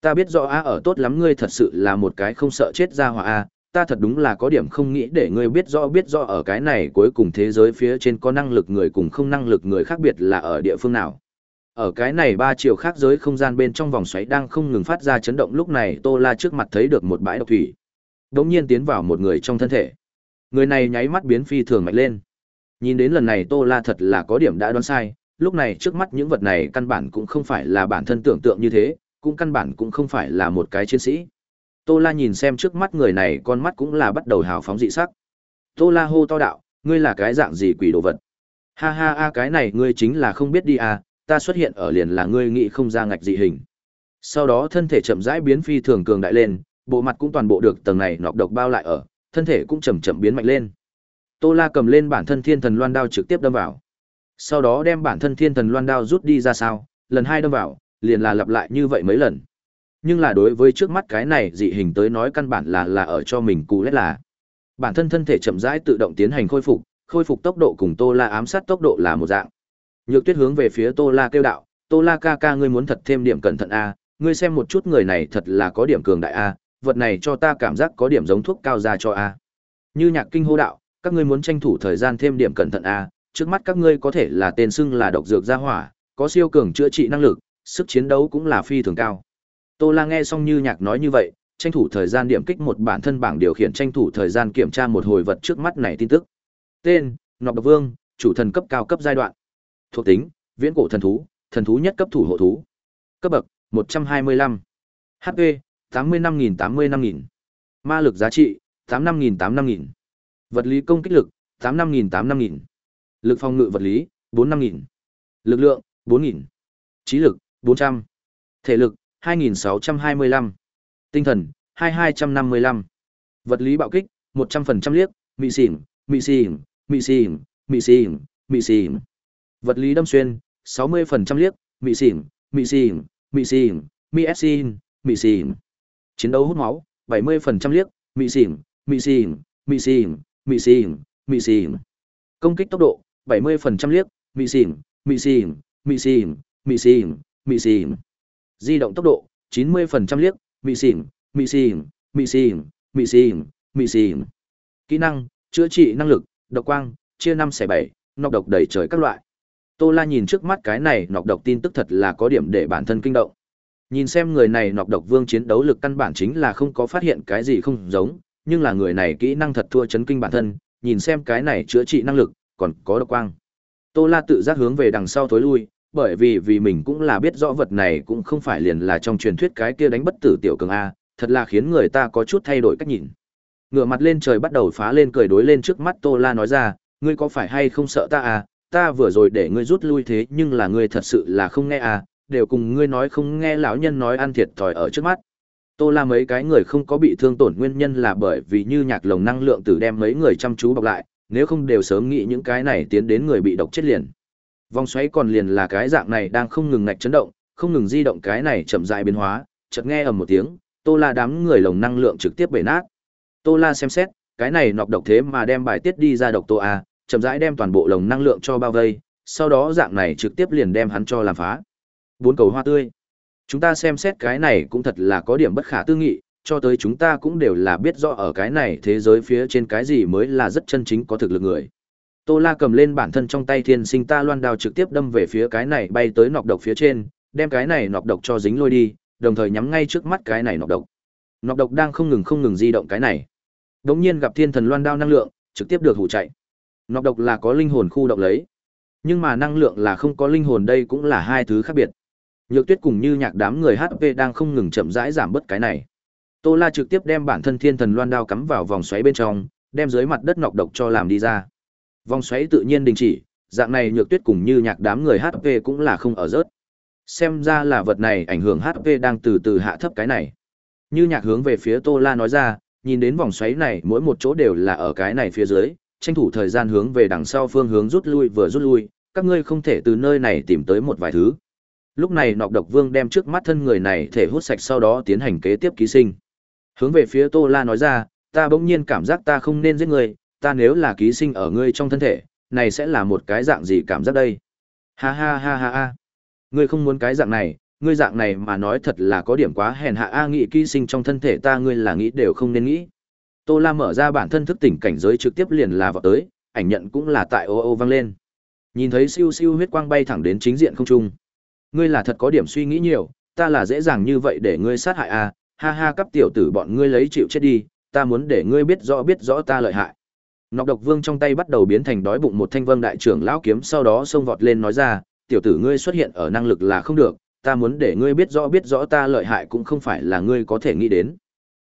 S1: Ta biết rõ a à ở tốt lắm ngươi thật sự là một cái không sợ chết ra hỏa a, à, ta thật đúng là có điểm không nghĩ để ngươi biết rõ biết rõ ở cái này cuối cùng thế giới phía trên có năng lực người cùng không năng lực người khác biệt là ở địa phương nào. Ở cái này ba chiều khác giới không gian bên trong vòng xoáy đang không ngừng phát ra chấn động lúc này Tô La trước mặt thấy được một bãi độc thủy. Đống nhiên tiến vào một người trong thân thể. Người này nháy mắt biến phi thường mạnh lên. Nhìn đến lần này Tô La thật là có điểm đã đoán sai, lúc này trước mắt những vật này căn bản cũng không phải là bản thân tưởng tượng như thế, cũng căn bản cũng không phải là một cái chiến sĩ Tô La nhìn xem trước mắt người này con mắt cũng là bắt đầu hào phóng dị sắc. Tô La hô to đạo, ngươi là cái dạng gì quỷ đồ vật? Ha ha ha cái này ngươi chính là không biết đi à, ta xuất hiện ở liền là ngươi nghĩ không ra ngạch dị hình. Sau đó thân thể chậm rãi biến phi thường cường đại lên, bộ mặt cũng toàn bộ được tầng này nọc độc bao lại ở, thân thể cũng chậm chậm biến mạnh lên. Tô La cầm lên bản thân thiên thần loan đao trực tiếp đâm vào. Sau đó đem bản thân thiên thần loan đao rút đi ra sao, lần hai đâm vào, liền là lặp lại như vậy mấy lần nhưng là đối với trước mắt cái này dị hình tới nói căn bản là là ở cho mình cú lét là bản thân thân thể chậm rãi tự động tiến hành khôi phục khôi phục tốc độ cùng tô la ám sát tốc độ là một dạng nhược tuyết hướng về phía tô la kêu đạo tô la ca ca ngươi muốn thật thêm điểm cẩn thận a ngươi xem một chút người này thật là có điểm cường đại a vật này cho ta cảm giác có điểm giống thuốc cao ra cho a như nhạc kinh hô đạo các ngươi muốn tranh thủ thời gian thêm điểm cẩn thận a trước mắt các ngươi có thể là tên xưng là độc dược gia hỏa có siêu cường chữa trị năng lực sức chiến đấu cũng là phi thường cao Tô La nghe xong như nhạc nói như vậy, tranh thủ thời gian điểm kích một bản thân bảng điều khiển tranh thủ thời gian kiểm tra một hồi vật trước mắt này tin tức. Tên: Nọc Độc Vương, chủ thần cấp cao cấp giai đoạn. Thuộc tính: Viễn cổ thần thú, thần thú nhất cấp thủ hộ thú. Cấp bậc: 125. HP: 85 85000. Ma lực giá trị: 85 85000. Vật lý công kích lực: 85 85000. Lực phòng ngự vật lý: 45000. Lực lượng: 4.000. Trí lực: 400. Thể lực: 2625. Tinh thần, 2255. Vật lý bạo kích, 100% liếc, mị xỉn, mị xỉn, mị xỉn, mị xỉn, mị xỉn. Vật lý đâm xuyên, 60% liếc, mị xỉn, mị xỉn, mị xỉn, mị xỉn, mị xỉn. Chiến đấu hút máu, 70% liếc, mị xỉn, mị xỉn, mị xỉn, mị xỉn, mị xỉn. Công kích tốc độ, 70% liếc, mị xỉn, mị xỉn, mị xỉn, mị xỉn, mị xỉn. Di động tốc độ, 90% liếc, mị xỉn, mị xỉn, mị xỉn, mị xỉn, mị xỉn. Kỹ năng, chữa trị năng lực, độc quang, chia năm xe bảy nọc độc đầy trời các loại. Tô La nhìn trước mắt cái này nọc độc tin tức thật là có điểm để bản thân kinh động. Nhìn xem người này nọc độc vương chiến đấu lực căn bản chính là không có phát hiện cái gì không giống, nhưng là người này kỹ năng thật thua chấn kinh bản thân, nhìn xem cái này chữa trị năng lực, còn có độc quang. Tô La tự giác hướng về đằng sau thối lui, bởi vì vì mình cũng là biết rõ vật này cũng không phải liền là trong truyền thuyết cái kia đánh bất tử tiểu cường a, thật là khiến người ta có chút thay đổi cách nhìn. Ngửa mặt lên trời bắt đầu phá lên cười đối lên trước mắt Tô La nói ra, ngươi có phải hay không sợ ta à, ta vừa rồi để ngươi rút lui thế nhưng là ngươi thật sự là không nghe à, đều cùng ngươi nói không nghe lão nhân nói ăn thiệt thòi ở trước mắt. Tô La mấy cái người không có bị thương tổn nguyên nhân là bởi vì như nhạc lồng năng lượng tử đem mấy người chăm chú bọc lại, nếu không đều sớm nghĩ những cái này tiến đến người bị độc chết liền. Vòng xoáy còn liền là cái dạng này đang không ngừng ngạch chấn động, không ngừng di động cái này chậm rãi biến hóa, chợt nghe ầm một tiếng, Tô La đám người lồng năng lượng trực tiếp bể nát. Tô La xem xét, cái này nọc độc thế mà đem bài tiết đi ra độc Tô A, chậm rãi đem toàn bộ lồng năng lượng cho bao vây, sau đó dạng này trực tiếp liền đem hắn cho làm phá. Bốn cầu hoa tươi. Chúng ta xem xét cái này cũng thật là có điểm bất khả tư nghị, cho tới chúng ta cũng đều là biết rõ ở cái này thế giới phía trên cái gì mới là rất chân chính có thực lực người. Tô La cầm lên bản thân trong tay thiên sinh ta loan đao trực tiếp đâm về phía cái này bay tới nọc độc phía trên, đem cái này nọc độc cho dính lôi đi, đồng thời nhắm ngay trước mắt cái này nọc độc. Nọc độc đang không ngừng không ngừng di động cái này. Đống nhiên gặp thiên thần loan đao năng lượng, trực tiếp được hụ chạy. Nọc độc là có linh hồn khu động lấy, nhưng mà năng lượng là không có linh hồn đây cũng là hai thứ khác biệt. Nhược Tuyết cùng như nhạc đám người HP đang không ngừng chậm rãi giảm bớt cái này. Tô La trực tiếp đem bản thân thiên thần loan đao cắm vào vòng xoáy bên trong, đem dưới mặt đất nọc độc cho làm đi ra. Vòng xoáy tự nhiên đình chỉ, dạng này nhược tuyết cùng như nhạc đám người HP cũng là không ở rớt. Xem ra là vật này ảnh hưởng HP đang từ từ hạ thấp cái này. Như nhạc hướng về phía Tô La nói ra, nhìn đến vòng xoáy này mỗi một chỗ đều là ở cái này phía dưới, tranh thủ thời gian hướng về đằng sau phương hướng rút lui vừa rút lui, các ngươi không thể từ nơi này tìm tới một vài thứ. Lúc này nọc độc vương đem trước mắt thân người này thể hút sạch sau đó tiến hành kế tiếp ký sinh. Hướng về phía Tô La nói ra, ta bỗng nhiên cảm giác ta không nên giết người, ta nếu là ký sinh ở ngươi trong thân thể, này sẽ là một cái dạng gì cảm giác đây? Ha ha ha ha ha. Ngươi không muốn cái dạng này, ngươi dạng này mà nói thật là có điểm quá hèn hạ a nghĩ ký sinh trong thân thể ta ngươi là nghĩ đều không nên nghĩ. Tô La mở ra bản thân thức tỉnh cảnh giới trực tiếp liền là vào tới, ảnh nhận cũng là tại ô ô vang lên. Nhìn thấy siêu siêu huyết quang bay thẳng đến chính diện không trung. Ngươi là thật có điểm suy nghĩ nhiều, ta là dễ dàng như vậy để ngươi sát hại a, ha ha cấp tiểu tử bọn ngươi lấy chịu chết đi, ta muốn để ngươi biết rõ biết rõ ta lợi hại. Nọc Độc Vương trong tay bắt đầu biến thành đói bụng một thanh vương đại trưởng lão kiếm sau đó xông vọt lên nói ra, tiểu tử ngươi xuất hiện ở năng lực là không được, ta muốn để ngươi biết rõ biết rõ ta lợi hại cũng không phải là ngươi có thể nghĩ đến.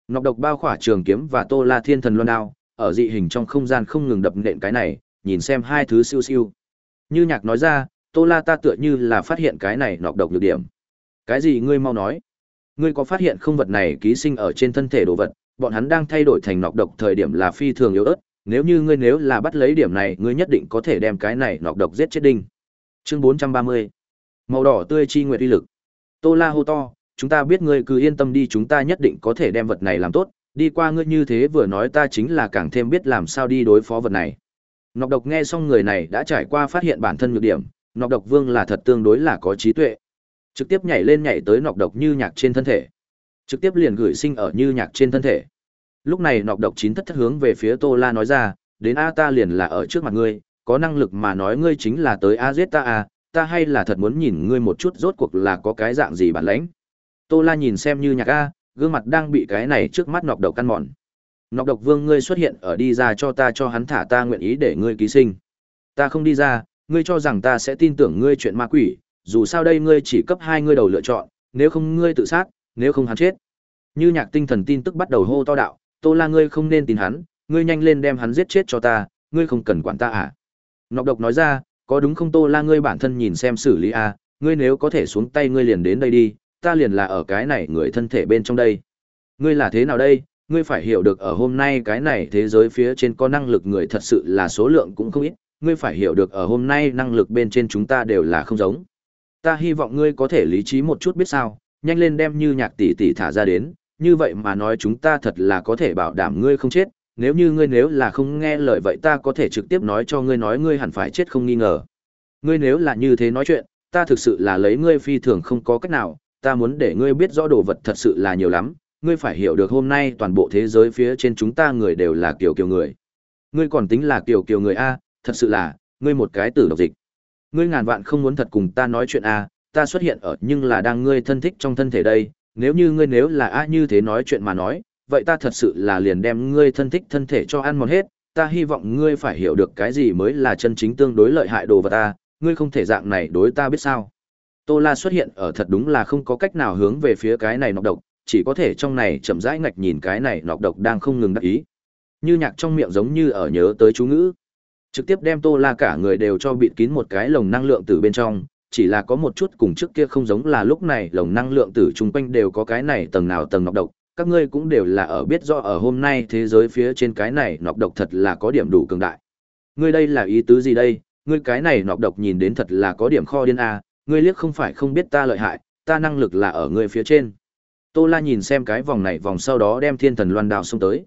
S1: nọc Độc bao khỏa trường kiếm và Tô La Thiên thần loan đao, ở dị hình trong không gian không ngừng đập nện cái này, nhìn xem hai thứ siêu siêu. Như nhạc nói ra, Tô La ta tựa như là phát hiện cái này nọc Độc nhược điểm. Cái gì ngươi mau nói? Ngươi có phát hiện không vật này ký sinh ở trên thân thể đồ vật, bọn hắn đang thay đổi thành nọc Độc thời điểm là phi thường yếu ớt, nếu như ngươi nếu là bắt lấy điểm này ngươi nhất định có thể đem cái này nọc độc giết chết đinh chương 430 màu đỏ tươi chi nguyện uy lực tô la hô to chúng ta biết ngươi cứ yên tâm đi chúng ta nhất định có thể đem vật này làm tốt đi qua ngươi như thế vừa nói ta chính là càng thêm biết làm sao đi đối phó vật này nọc độc nghe xong người này đã trải qua phát hiện bản thân nhược điểm nọc độc vương là thật tương đối là có trí tuệ trực tiếp nhảy lên nhảy tới nọc độc như nhạc trên thân thể trực tiếp liền gửi sinh ở như nhạc trên thân thể Lúc này nọc độc chín thất thất hướng về phía Tô La nói ra, đến A ta liền là ở trước mặt ngươi, có năng lực mà nói ngươi chính là tới A giết ta à, ta hay là thật muốn nhìn ngươi một chút rốt cuộc là có cái dạng gì bản lãnh. Tô La nhìn xem như nhạc A, gương mặt đang bị cái này trước mắt nọc độc căn mòn. Nọc độc vương ngươi xuất hiện ở đi ra cho ta cho hắn thả ta nguyện ý để ngươi ký sinh. Ta không đi ra, ngươi cho rằng ta sẽ tin tưởng ngươi chuyện ma quỷ, dù sao đây ngươi chỉ cấp hai ngươi đầu lựa chọn, nếu không ngươi tự sát, nếu không hắn chết. Như nhạc tinh thần tin tức bắt đầu hô to đạo, tô la ngươi không nên tin hắn ngươi nhanh lên đem hắn giết chết cho ta ngươi không cần quản ta à nọc độc nói ra có đúng không tô la ngươi bản thân nhìn xem xử lý à ngươi nếu có thể xuống tay ngươi liền đến đây đi ta liền là ở cái này người thân thể bên trong đây ngươi là thế nào đây ngươi phải hiểu được ở hôm nay cái này thế giới phía trên có năng lực người thật sự là số lượng cũng không ít ngươi phải hiểu được ở hôm nay năng lực bên trên chúng ta đều là không giống ta hy vọng ngươi có thể lý trí một chút biết sao nhanh lên đem như nhạc tỷ tỷ thả ra đến như vậy mà nói chúng ta thật là có thể bảo đảm ngươi không chết, nếu như ngươi nếu là không nghe lời vậy ta có thể trực tiếp nói cho ngươi nói ngươi hẳn phải chết không nghi ngờ. Ngươi nếu là như thế nói chuyện, ta thực sự là lấy ngươi phi thường không có cách nào, ta muốn để ngươi biết rõ đồ vật thật sự là nhiều lắm, ngươi phải hiểu được hôm nay toàn bộ thế giới phía trên chúng ta người đều là kiểu kiểu người. Ngươi còn tính là kiểu kiểu người a, thật sự là, ngươi một cái tử độc dịch. Ngươi ngàn vạn không muốn thật cùng ta nói chuyện a, ta xuất hiện ở nhưng là đang ngươi thân thích trong thân thể đây, nếu như ngươi nếu là a như thế nói chuyện mà nói, vậy ta thật sự là liền đem ngươi thân thích thân thể cho ăn mòn hết, ta hy vọng ngươi phải hiểu được cái gì mới là chân chính tương đối lợi hại đồ vật ta, ngươi không thể dạng này đối ta biết sao. Tô La xuất hiện ở thật đúng là không có cách nào hướng về phía cái này nọc độc, chỉ có thể trong này chậm rãi ngạch nhìn cái này nọc độc đang không ngừng đắc ý. Như nhạc trong miệng giống như ở nhớ tới chú ngữ. Trực tiếp đem Tô La cả người đều cho bịt kín một cái lồng năng lượng từ bên trong, chỉ là có một chút cùng trước kia không giống là lúc này lồng năng lượng tử trung quanh đều có cái này tầng nào tầng nọc độc, các ngươi cũng đều là ở biết rõ ở hôm nay thế giới phía trên cái này nọc độc thật là có điểm đủ cường đại. Ngươi đây là ý tứ gì đây, ngươi cái này nọc độc nhìn đến thật là có điểm kho điên a, ngươi liếc không phải không biết ta lợi hại, ta năng lực là ở ngươi phía trên. Tô La nhìn xem cái vòng này vòng sau đó đem thiên thần loan đào xông tới.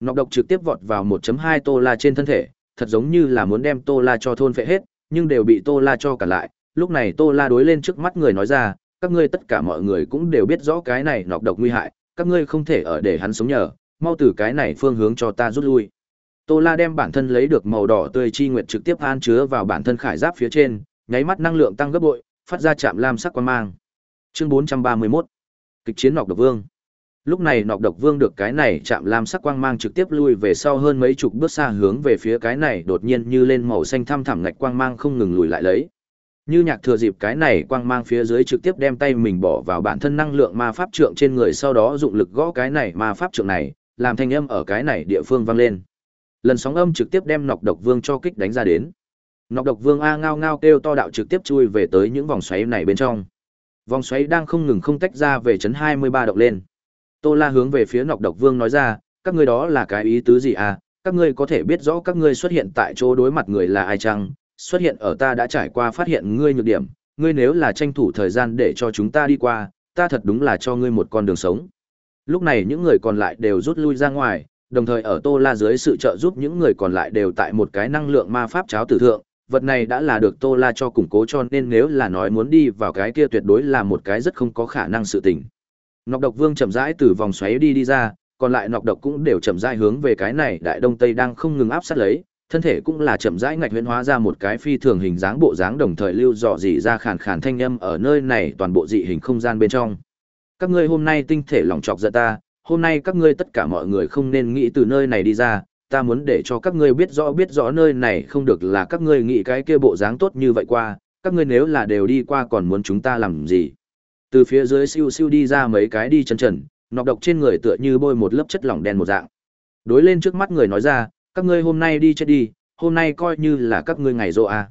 S1: Nọc độc trực tiếp vọt vào 1.2 Tô La trên thân thể, thật giống như là muốn đem Tô La cho thôn phệ hết, nhưng đều bị Tô La cho cả lại, Lúc này Tô La đối lên trước mắt người nói ra, các ngươi tất cả mọi người cũng đều biết rõ cái này nọc độc nguy hại, các ngươi không thể ở để hắn sống nhờ, mau từ cái này phương hướng cho ta rút lui. Tô La đem bản thân lấy được màu đỏ tươi chi nguyện trực tiếp an chứa vào bản thân khải giáp phía trên, nháy mắt năng lượng tăng gấp bội, phát ra chạm lam sắc quang mang. Chương 431. Kịch chiến nọc độc vương. Lúc này nọc độc vương được cái này chạm lam sắc quang mang trực tiếp lui về sau hơn mấy chục bước xa hướng về phía cái này đột nhiên như lên màu xanh thăm thẳm ngạch quang mang không ngừng lùi lại lấy. Như nhạc thừa dịp cái này quang mang phía dưới trực tiếp đem tay mình bỏ vào bản thân năng lượng ma pháp trượng trên người sau đó dụng lực gõ cái này ma pháp trượng này, làm thanh âm ở cái này địa phương vang lên. Lần sóng âm trực tiếp đem nọc độc vương cho kích đánh ra đến. Nọc độc vương a ngao ngao kêu to đạo trực tiếp chui về tới những vòng xoáy này bên trong. Vòng xoáy đang không ngừng không tách ra về chấn 23 độc lên. Tô La hướng về phía nọc độc vương nói ra, các ngươi đó là cái ý tứ gì à, các ngươi có thể biết rõ các ngươi xuất hiện tại chỗ đối mặt người là ai chăng, xuất hiện ở ta đã trải qua phát hiện ngươi nhược điểm, ngươi nếu là tranh thủ thời gian để cho chúng ta đi qua, ta thật đúng là cho ngươi một con đường sống. Lúc này những người còn lại đều rút lui ra ngoài, đồng thời ở Tô La dưới sự trợ giúp những người còn lại đều tại một cái năng lượng ma pháp cháo tử thượng, vật này đã là được Tô La cho củng cố cho nên nếu là nói muốn đi vào cái kia tuyệt đối là một cái rất không có khả năng sự tình. Nọc độc vương chậm rãi từ vòng xoáy đi đi ra, còn lại nọc độc cũng đều chậm rãi hướng về cái này đại đông tây đang không ngừng áp sát lấy, thân thể cũng là chậm rãi ngạch huyễn hóa ra một cái phi thường hình dáng bộ dáng đồng thời lưu dọ dị ra khàn khàn thanh âm ở nơi này toàn bộ dị hình không gian bên trong. Các ngươi hôm nay tinh thể lòng chọc giận ta, hôm nay các ngươi tất cả mọi người không nên nghĩ từ nơi này đi ra, ta muốn để cho các ngươi biết rõ biết rõ nơi này không được là các ngươi nghĩ cái kia bộ dáng tốt như vậy qua, các ngươi nếu là đều đi qua còn muốn chúng ta làm gì. Từ phía dưới siêu siêu đi ra mấy cái đi chân trần, nọc độc trên người tựa như bôi một lớp chất lỏng đen một dạng. Đối lên trước mắt người nói ra, các ngươi hôm nay đi chết đi hôm nay coi như là các ngươi ngày rộ à.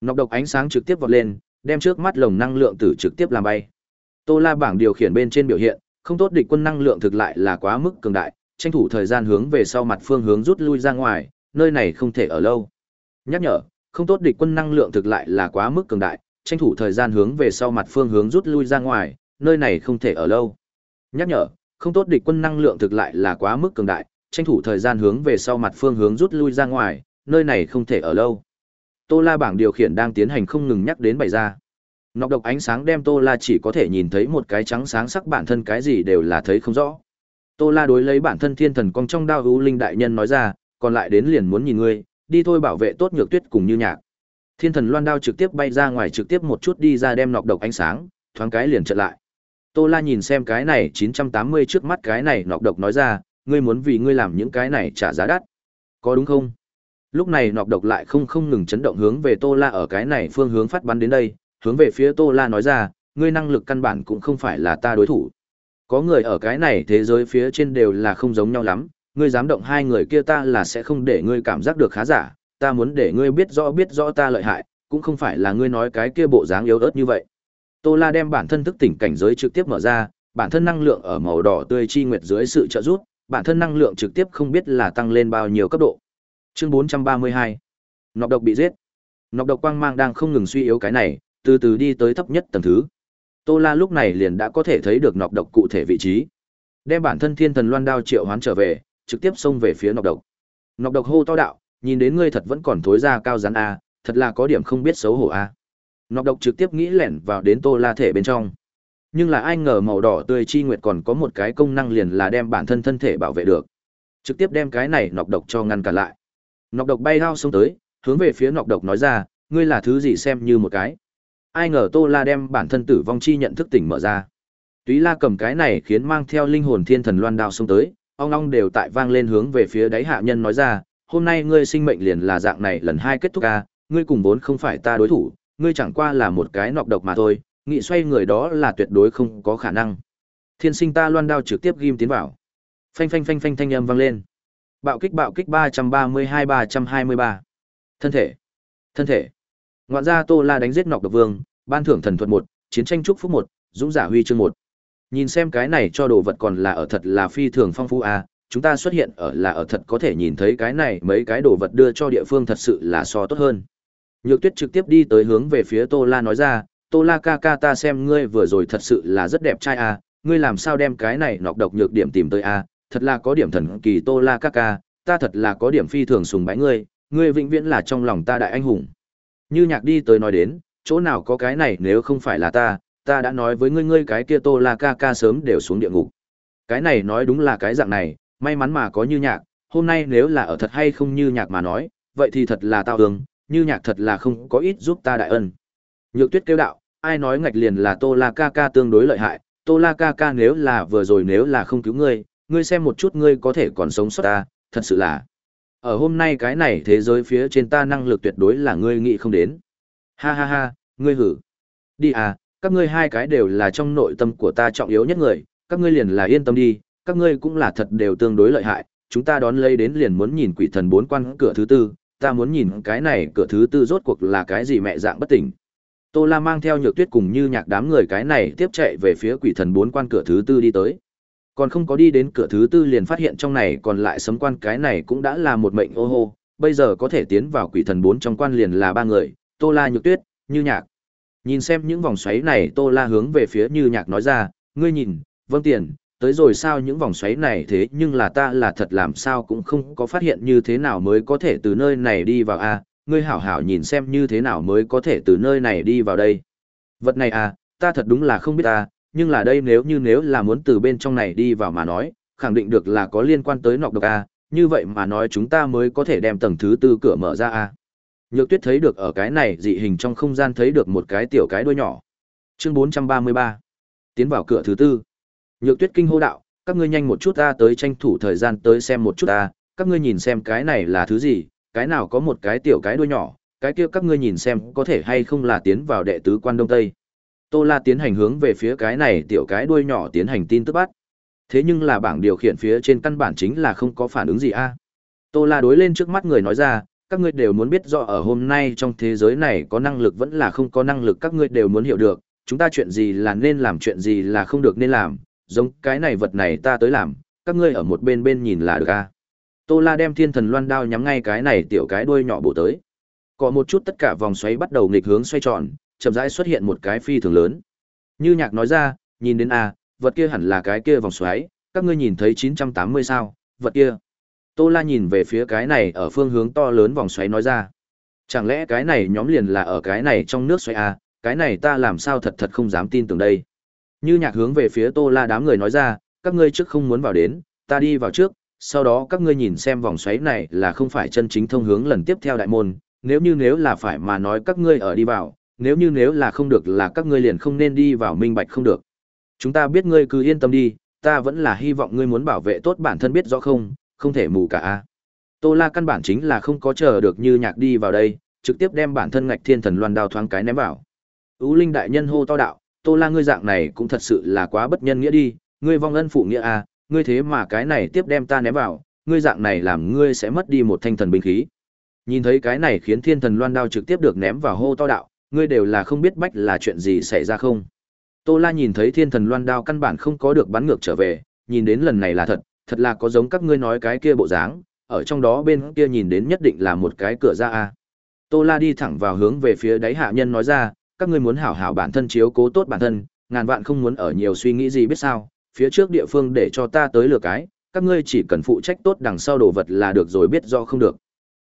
S1: nọc độc ánh sáng trực tiếp vọt lên đem trước mắt lồng năng lượng tử trực tiếp làm bay tô la bảng điều khiển bên trên biểu hiện không tốt địch quân năng lượng thực lại là quá mức cường đại tranh thủ thời gian hướng về sau mặt phương hướng rút lui ra ngoài nơi này không thể ở lâu nhắc nhở không tốt địch quân năng lượng thực lại là quá mức cường đại tranh thủ thời gian hướng về sau mặt phương hướng rút lui ra ngoài nơi này không thể ở lâu nhắc nhở không tốt địch quân năng lượng thực lại là quá mức cường đại tranh thủ thời gian hướng về sau mặt phương hướng rút lui ra ngoài, nơi này không thể ở lâu. Tô La bảng điều khiển đang tiến hành không ngừng nhắc đến bày ra. Nọc độc ánh sáng đem Tô La chỉ có thể nhìn thấy một cái trắng sáng sắc bản thân cái gì đều là thấy không rõ. Tô La đối lấy bản thân thiên thần cong trong đao hữu linh đại nhân nói ra, còn lại đến liền muốn nhìn ngươi, đi thôi bảo vệ tốt nhược tuyết cùng như nhạc. Thiên thần loan đao trực tiếp bay ra ngoài trực tiếp một chút đi ra đem nọc độc ánh sáng, thoáng cái liền chợt lại. Tô La nhìn xem cái này 980 trước mắt cái này nọc độc nói ra, ngươi muốn vì ngươi làm những cái này trả giá đắt. Có đúng không? Lúc này nọc độc lại không không ngừng chấn động hướng về Tô La ở cái này phương hướng phát bắn đến đây, hướng về phía Tô La nói ra, ngươi năng lực căn bản cũng không phải là ta đối thủ. Có người ở cái này thế giới phía trên đều là không giống nhau lắm, ngươi dám động hai người kia ta là sẽ không để ngươi cảm giác được khá giả, ta muốn để ngươi biết rõ biết rõ ta lợi hại, cũng không phải là ngươi nói cái kia bộ dáng yếu ớt như vậy. Tô La đem bản thân thức tỉnh cảnh giới trực tiếp mở ra, bản thân năng lượng ở màu đỏ tươi chi nguyệt dưới sự trợ giúp, bản thân năng lượng trực tiếp không biết là tăng lên bao nhiêu cấp độ. Chương 432. Nọc độc bị giết. Nọc độc quang mang đang không ngừng suy yếu cái này, từ từ đi tới thấp nhất tầng thứ. Tô La lúc này liền đã có thể thấy được nọc độc cụ thể vị trí. Đem bản thân thiên thần loan đao triệu hoán trở về, trực tiếp xông về phía nọc độc. Nọc độc hô to đạo, nhìn đến ngươi thật vẫn còn thối ra cao rắn a, thật là có điểm không biết xấu hổ a. Nọc độc trực tiếp nghĩ lẻn vào đến Tô La thể bên trong nhưng là ai ngờ màu đỏ tươi chi nguyệt còn có một cái công năng liền là đem bản thân thân thể bảo vệ được trực tiếp đem cái này nọc độc cho ngăn cản lại nọc độc bay lao xông tới hướng về phía nọc độc nói ra ngươi là thứ gì xem như một cái ai ngờ tô la đem bản thân tử vong chi nhận thức tỉnh mở ra túy la cầm cái này khiến mang theo linh hồn thiên thần loan đao xông tới ong ong đều tại vang lên hướng về phía đáy hạ nhân nói ra hôm nay ngươi sinh mệnh liền là dạng này lần hai kết thúc ca à, ngươi cùng vốn không phải ta đối thủ ngươi chẳng qua là một cái nọc độc mà thôi nghị xoay người đó là tuyệt đối không có khả năng. Thiên sinh ta loan đao trực tiếp ghim tiến vào. Phanh phanh phanh phanh thanh âm vang lên. Bạo kích bạo kích ba ba ba trăm trăm mươi hai hai mươi ba Thân thể. Thân thể. Ngoạn gia Tô La đánh giết nọc độc vương, ban thưởng thần thuật một chiến tranh chúc phúc một dũng giả huy chương một Nhìn xem cái này cho đồ vật còn là ở thật là phi thường phong phú à, chúng ta xuất hiện ở là ở thật có thể nhìn thấy cái này mấy cái đồ vật đưa cho địa phương thật sự là so tốt hơn. Nhược tuyết trực tiếp đi tới hướng về phía Tô La nói ra, tô la ca ca ta xem ngươi vừa rồi thật sự là rất đẹp trai à, ngươi làm sao đem cái này nọc độc nhược điểm tìm tới à, thật là có điểm thần kỳ tô la ca ca, ta thật là có điểm phi thường sùng bái ngươi, ngươi vĩnh viễn là trong lòng ta đại anh hùng. Như nhạc đi tới nói đến, chỗ nào có cái này nếu không phải là ta, ta đã nói với ngươi ngươi cái kia tô la ca ca sớm đều xuống địa ngục. Cái này nói đúng là cái dạng này, may mắn mà có như nhạc, hôm nay nếu là ở thật hay không như nhạc mà nói, vậy thì thật là tao hương, như nhạc thật là không có ít giúp ta đại ân. Nhược tuyết kêu đạo, ai nói ngạch liền là Tô La Ca Ca tương đối lợi hại, Tô La Ca Ca nếu là vừa rồi nếu là không cứu ngươi, ngươi xem một chút ngươi có thể còn sống sót ta, thật sự là. Ở hôm nay cái này thế giới phía trên ta năng lực tuyệt đối là ngươi nghĩ không đến. Ha ha ha, ngươi hử. Đi à, các ngươi hai cái đều là trong nội tâm của ta trọng yếu nhất người, các ngươi liền là yên tâm đi, các ngươi cũng là thật đều tương đối lợi hại, chúng ta đón lấy đến liền muốn nhìn quỷ thần bốn quan cửa thứ tư, ta muốn nhìn cái này cửa thứ tư rốt cuộc là cái gì mẹ dạng bất tỉnh. Tô La mang theo Nhược Tuyết cùng Như Nhạc đám người cái này tiếp chạy về phía quỷ thần bốn quan cửa thứ tư đi tới. Còn không có đi đến cửa thứ tư liền phát hiện trong này còn lại sấm quan cái này cũng đã là một mệnh ô hô, bây giờ có thể tiến vào quỷ thần bốn trong quan liền là ba người, Tô La Nhược Tuyết, Như Nhạc. Nhìn xem những vòng xoáy này Tô La hướng về phía Như Nhạc nói ra, ngươi nhìn, vâng tiền, tới rồi sao những vòng xoáy này thế nhưng là ta là thật làm sao cũng không có phát hiện như thế nào mới có thể từ nơi này đi vào à, ngươi hảo hảo nhìn xem như thế nào mới có thể từ nơi này đi vào đây. Vật này à, ta thật đúng là không biết ta, nhưng là đây nếu như nếu là muốn từ bên trong này đi vào mà nói, khẳng định được là có liên quan tới nọc độc à, như vậy mà nói chúng ta mới có thể đem tầng thứ tư cửa mở ra à. Nhược tuyết thấy được ở cái này dị hình trong không gian thấy được một cái tiểu cái đuôi nhỏ. Chương 433. Tiến vào cửa thứ tư. Nhược tuyết kinh hô đạo, các ngươi nhanh một chút ta tới tranh thủ thời gian tới xem một chút ta, các ngươi nhìn xem cái này là thứ gì, cái nào có một cái tiểu cái đuôi nhỏ, cái kia các ngươi nhìn xem có thể hay không là tiến vào đệ tứ quan đông tây. Tô La tiến hành hướng về phía cái này tiểu cái đuôi nhỏ tiến hành tin tức bắt. Thế nhưng là bảng điều khiển phía trên căn bản chính là không có phản ứng gì a. À. Tô La đối lên trước mắt người nói ra, các ngươi đều muốn biết rõ ở hôm nay trong thế giới này có năng lực vẫn là không có năng lực các ngươi đều muốn hiểu được, chúng ta chuyện gì là nên làm chuyện gì là không được nên làm, giống cái này vật này ta tới làm, các ngươi ở một bên bên nhìn là được a. Tô La đem thiên thần loan đao nhắm ngay cái này tiểu cái đuôi nhỏ bổ tới. Có một chút tất cả vòng xoáy bắt đầu nghịch hướng xoay tròn, chậm rãi xuất hiện một cái phi thường lớn. Như Nhạc nói ra, nhìn đến a, à, vật kia hẳn là cái kia vòng xoáy, các ngươi nhìn thấy 980 sao, vật kia. Tô La nhìn về phía cái này ở phương hướng to lớn vòng xoáy nói ra. Chẳng lẽ cái này nhóm liền là ở cái này trong nước xoáy a? À? cái này ta làm sao thật thật không dám tin tưởng đây. Như nhạc hướng về phía Tô La đám người nói ra, các ngươi trước không muốn vào đến, ta đi vào trước, sau đó các ngươi nhìn xem vòng xoáy này là không phải chân chính thông hướng lần tiếp theo đại môn, nếu như nếu là phải mà nói các ngươi ở đi vào, nếu như nếu là không được là các ngươi liền không nên đi vào minh bạch không được. Chúng ta biết ngươi cứ yên tâm đi, ta vẫn là hy vọng ngươi muốn bảo vệ tốt bản thân biết rõ không, không thể mù cả a. Tô La căn bản chính là không có chờ được như nhạc đi vào đây, trực tiếp đem bản thân ngạch thiên thần loan đao thoáng cái ném vào. Ú Linh đại nhân hô to đạo, Tô La ngươi dạng này cũng thật sự là quá bất nhân nghĩa đi, ngươi vong ân phụ nghĩa à, ngươi thế mà cái này tiếp đem ta ném vào, ngươi dạng này làm ngươi sẽ mất đi một thanh thần binh khí. Nhìn thấy cái này khiến thiên thần loan đao trực tiếp được ném vào hô to đạo, ngươi đều là không biết bách là chuyện gì xảy ra không. Tô La nhìn thấy thiên thần loan đao căn bản không có được bắn ngược trở về, nhìn đến lần này là thật, thật là có giống các ngươi nói cái kia bộ dáng, ở trong đó bên kia nhìn đến nhất định là một cái cửa ra a. Tô La đi thẳng vào hướng về phía đáy hạ nhân nói ra, các ngươi muốn hảo hảo bản thân chiếu cố tốt bản thân, ngàn vạn không muốn ở nhiều suy nghĩ gì biết sao, phía trước địa phương để cho ta tới lừa cái, các ngươi chỉ cần phụ trách tốt đằng sau đồ vật là được rồi biết do không được.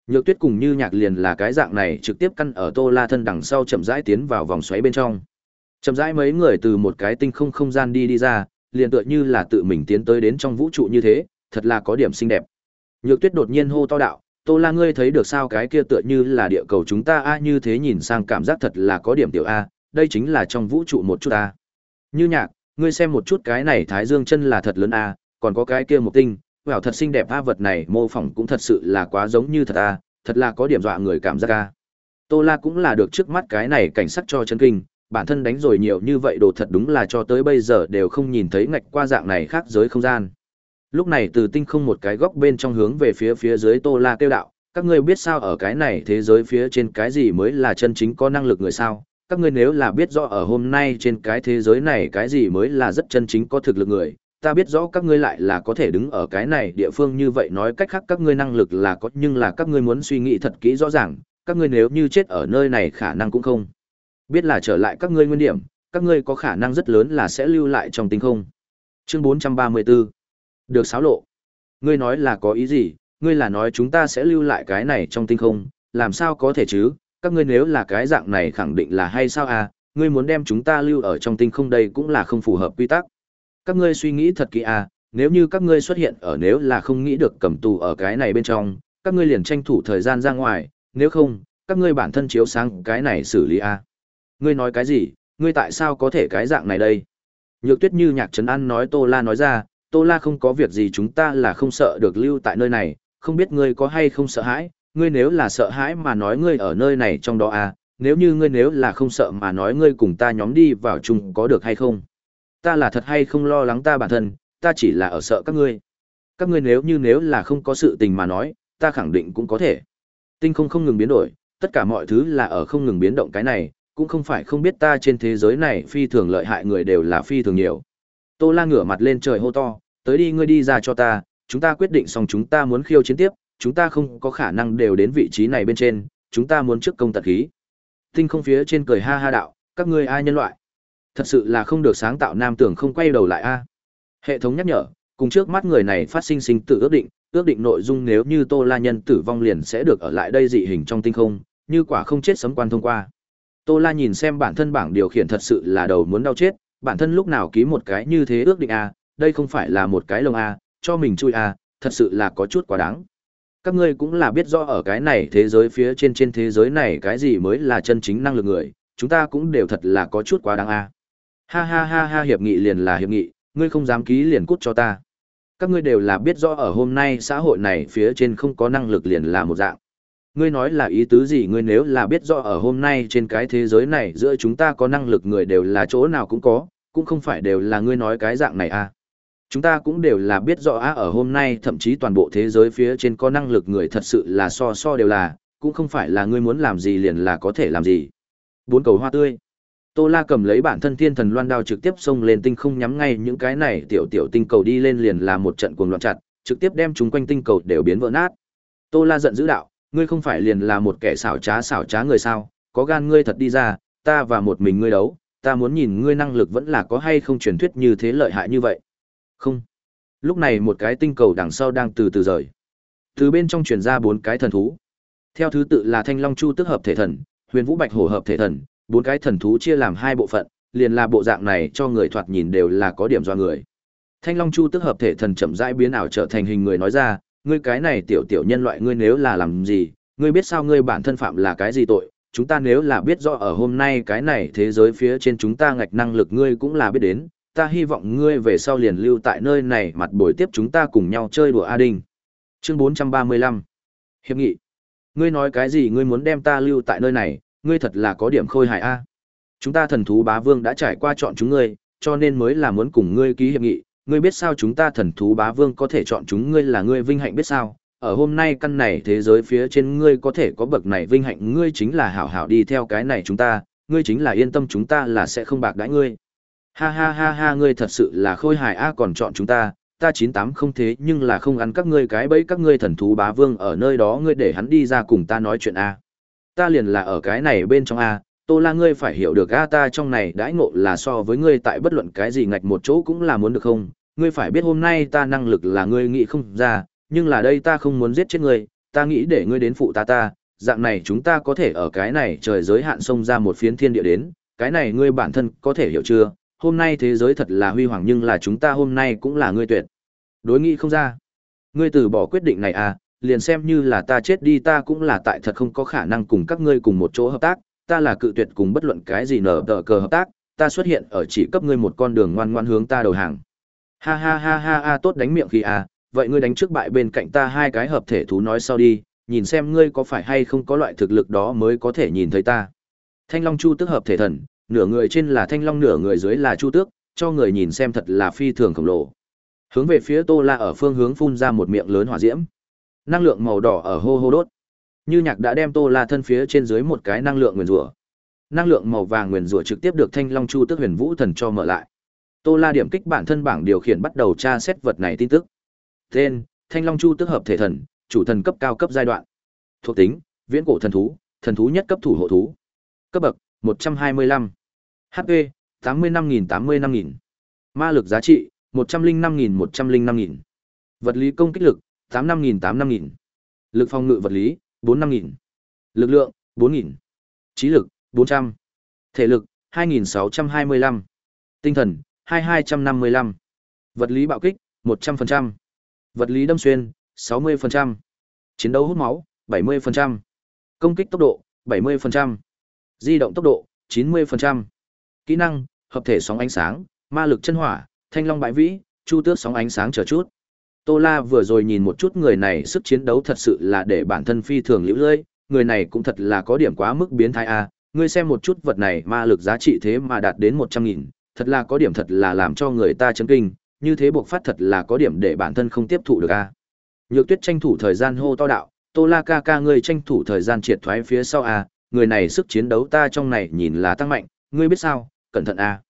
S1: Nhược Tuyết cùng Như Nhạc liền là cái dạng này trực tiếp căn ở Tô La thân đằng sau chậm rãi tiến vào vòng xoáy bên trong. Chậm rãi mấy người từ một cái tinh không không gian đi đi ra, liền tựa như là tự mình tiến tới đến trong vũ trụ như thế, thật là có điểm xinh đẹp. Nhược Tuyết đột nhiên hô to đạo, "Tô La ngươi thấy được sao cái kia tựa như là địa cầu chúng ta a như thế nhìn sang cảm giác thật là có điểm tiểu a, đây chính là trong vũ trụ một chút a." Như Nhạc, ngươi xem một chút cái này thái dương chân là thật lớn a à, còn có cái kia một tinh wow thật xinh đẹp a vật này mô phỏng cũng thật sự là quá giống như thật a à, thật là có điểm dọa người cảm giác a tô la cũng là được trước mắt cái này cảnh sắc cho chân kinh bản thân đánh rồi nhiều như vậy đồ thật đúng là cho tới bây giờ đều không nhìn thấy ngạch qua dạng này khác giới không gian lúc này từ tinh không một cái góc bên trong hướng về phía phía dưới tô la kêu đạo các ngươi biết sao ở cái này thế giới phía trên cái gì mới là chân chính có năng lực người sao các ngươi nếu là biết rõ ở hôm nay trên cái thế giới này cái gì mới là rất chân chính có thực lực người, ta biết rõ các ngươi lại là có thể đứng ở cái này địa phương như vậy nói cách khác các ngươi năng lực là có nhưng là các ngươi muốn suy nghĩ thật kỹ rõ ràng, các ngươi nếu như chết ở nơi này khả năng cũng không. Biết là trở lại các ngươi nguyên điểm, các ngươi có khả năng rất lớn là sẽ lưu lại trong tinh không. Chương 434 Được xáo lộ. Ngươi nói là có ý gì, ngươi là nói chúng ta sẽ lưu lại cái này trong tinh không, làm sao có thể chứ, các ngươi nếu là cái dạng này khẳng định là hay sao à, ngươi muốn đem chúng ta lưu ở trong tinh không đây cũng là không phù hợp quy tắc. Các ngươi suy nghĩ thật kỹ à, nếu như các ngươi xuất hiện ở nếu là không nghĩ được cầm tù ở cái này bên trong, các ngươi liền tranh thủ thời gian ra ngoài, nếu không, các ngươi bản thân chiếu sáng cái này xử lý à. Ngươi nói cái gì, ngươi tại sao có thể cái dạng này đây? Nhược tuyết như nhạc trấn an nói Tô La nói ra, Tô La không có việc gì chúng ta là không sợ được lưu tại nơi này, không biết ngươi có hay không sợ hãi, ngươi nếu là sợ hãi mà nói ngươi ở nơi này trong đó à, nếu như ngươi nếu là không sợ mà nói ngươi cùng ta nhóm đi vào chung có được hay không? Ta là thật hay không lo lắng ta bản thân, ta chỉ là ở sợ các ngươi. Các ngươi nếu như nếu là không có sự tình mà nói, ta khẳng định cũng có thể. Tinh không không ngừng biến đổi, tất cả mọi thứ là ở không ngừng biến động cái này, cũng không phải không biết ta trên thế giới này phi thường lợi hại người đều là phi thường nhiều. Tô La ngửa mặt lên trời hô to, tới đi ngươi đi ra cho ta, chúng ta quyết định xong chúng ta muốn khiêu chiến tiếp, chúng ta không có khả năng đều đến vị trí này bên trên, chúng ta muốn trước công tật khí. Tinh không phía trên cười ha ha đạo, các ngươi ai nhân loại? Thật sự là không được sáng tạo nam tưởng không quay đầu lại a. Hệ thống nhắc nhở, cùng trước mắt người này phát sinh sinh tử ước định, ước định nội dung nếu như Tô La Nhân tử vong liền sẽ được ở lại đây dị hình trong tinh không, như quả không chết sấm quan thông qua. Tô La nhìn xem bản thân bảng điều khiển thật sự là đầu muốn đau chết, bản thân lúc nào ký một cái như thế ước định a, đây không phải là một cái lông a, cho mình chui a, thật sự là có chút quá đáng các ngươi cũng là biết rõ ở cái này thế giới phía trên trên thế giới này cái gì mới là chân chính năng lực người, chúng ta cũng đều thật là có chút quá đáng a. Ha ha ha ha hiệp nghị liền là hiệp nghị, ngươi không dám ký liền cút cho ta. Các ngươi đều là biết rõ ở hôm nay xã hội này phía trên không có năng lực liền là một dạng. Ngươi nói là ý tứ gì ngươi nếu là biết rõ ở hôm nay trên cái thế giới này giữa chúng ta có năng lực người đều là chỗ nào cũng có, cũng không phải đều là ngươi nói cái dạng này à chúng ta cũng đều là biết rõ á ở hôm nay thậm chí toàn bộ thế giới phía trên có năng lực người thật sự là so so đều là cũng không phải là ngươi muốn làm gì liền là có thể làm gì bốn cầu hoa tươi tô la cầm lấy bản thân thiên thần loan đao trực tiếp xông lên tinh không nhắm ngay những cái này tiểu tiểu tinh cầu đi lên liền là một trận cuồng loạn chặt trực tiếp đem chúng quanh tinh cầu đều biến vỡ nát tô la giận dữ đạo ngươi không phải liền là một kẻ xảo trá xảo trá người sao có gan ngươi thật đi ra ta và một mình ngươi đấu ta muốn nhìn ngươi năng lực vẫn là có hay không truyền thuyết như thế lợi hại như vậy không. Lúc này một cái tinh cầu đằng sau đang từ từ rời. Từ bên trong truyền ra bốn cái thần thú. Theo thứ tự là Thanh Long Chu tức hợp thể thần, Huyền Vũ Bạch hổ hợp thể thần, bốn cái thần thú chia làm hai bộ phận, liền là bộ dạng này cho người thoạt nhìn đều là có điểm do người. Thanh Long Chu tức hợp thể thần chậm rãi biến ảo trở thành hình người nói ra, ngươi cái này tiểu tiểu nhân loại ngươi nếu là làm gì, ngươi biết sao ngươi bản thân phạm là cái gì tội, chúng ta nếu là biết rõ ở hôm nay cái này thế giới phía trên chúng ta ngạch năng lực ngươi cũng là biết đến, ta hy vọng ngươi về sau liền lưu tại nơi này mặt buổi tiếp chúng ta cùng nhau chơi đùa A Đinh. Chương 435 Hiệp nghị Ngươi nói cái gì ngươi muốn đem ta lưu tại nơi này, ngươi thật là có điểm khôi hài A. Chúng ta thần thú bá vương đã trải qua chọn chúng ngươi, cho nên mới là muốn cùng ngươi ký hiệp nghị. Ngươi biết sao chúng ta thần thú bá vương có thể chọn chúng ngươi là ngươi vinh hạnh biết sao, ở hôm nay căn này thế giới phía trên ngươi có thể có bậc này vinh hạnh ngươi chính là hảo hảo đi theo cái này chúng ta, ngươi chính là yên tâm chúng ta là sẽ không bạc đãi ngươi. Ha ha ha ha ngươi thật sự là khôi hài a còn chọn chúng ta, ta chín tám không thế nhưng là không ăn các ngươi cái bẫy các ngươi thần thú bá vương ở nơi đó ngươi để hắn đi ra cùng ta nói chuyện a. Ta liền là ở cái này bên trong a, Tô La ngươi phải hiểu được a ta trong này đãi ngộ là so với ngươi tại bất luận cái gì ngạch một chỗ cũng là muốn được không? Ngươi phải biết hôm nay ta năng lực là ngươi nghĩ không ra, nhưng là đây ta không muốn giết chết ngươi, ta nghĩ để ngươi đến phụ ta ta, dạng này chúng ta có thể ở cái này trời giới hạn sông ra một phiến thiên địa đến, cái này ngươi bản thân có thể hiểu chưa? hôm nay thế giới thật là huy hoàng nhưng là chúng ta hôm nay cũng là ngươi tuyệt. Đối nghị không ra. Ngươi từ bỏ quyết định này à, liền xem như là ta chết đi ta cũng là tại thật không có khả năng cùng các ngươi cùng một chỗ hợp tác, ta là cự tuyệt cùng bất luận cái gì nở tờ cờ hợp tác, ta xuất hiện ở chỉ cấp ngươi một con đường ngoan ngoan hướng ta đầu hàng. Ha ha ha ha ha tốt đánh miệng khi à, vậy ngươi đánh trước bại bên cạnh ta hai cái hợp thể thú nói sau đi, nhìn xem ngươi có phải hay không có loại thực lực đó mới có thể nhìn thấy ta. Thanh Long Chu tức hợp thể thần, nửa người trên là thanh long nửa người dưới là chu tước cho người nhìn xem thật là phi thường khổng lồ hướng về phía tô la ở phương hướng phun ra một miệng lớn hỏa diễm năng lượng màu đỏ ở hô hô đốt như nhạc đã đem tô la thân phía trên dưới một cái năng lượng nguyền rủa năng lượng màu vàng nguyền rủa trực tiếp được thanh long chu tước huyền vũ thần cho mở lại tô la điểm kích bản thân bảng điều khiển bắt đầu tra xét vật này tin tức tên thanh long chu tước hợp thể thần chủ thần cấp cao cấp giai đoạn thuộc tính viễn cổ thần thú thần thú nhất cấp thủ hộ thú cấp bậc 125. HP, 85.000 85.000. Ma lực giá trị, 105.000 105.000. Vật lý công kích lực, 85.000 85.000. Lực phòng ngự vật lý, 45.000. Lực lượng, 4.000. Trí lực, 400. Thể lực, 2.625. Tinh thần, 2.255. Vật lý bạo kích, 100%. Vật lý đâm xuyên, 60%. Chiến đấu hút máu, 70%. Công kích tốc độ, 70%. Di động tốc độ, 90% kỹ năng hợp thể sóng ánh sáng ma lực chân hỏa thanh long bãi vĩ chu tước sóng ánh sáng chờ chút tô la vừa rồi nhìn một chút người này sức chiến đấu thật sự là để bản thân phi thường lũ lưỡi người này cũng thật là có điểm quá mức biến thái a ngươi xem một chút vật này ma lực giá trị thế mà đạt đến một trăm nghìn thật là có điểm thật là làm cho người ta chấn kinh như thế buộc phát thật là có điểm để bản thân không tiếp thụ được a nhược tuyết tranh thủ thời gian hô to đạo tô la ca ca ngươi tranh thủ thời gian triệt thoái phía sau a người này sức chiến đấu ta trong này nhìn là tăng mạnh ngươi biết sao cẩn thận a à.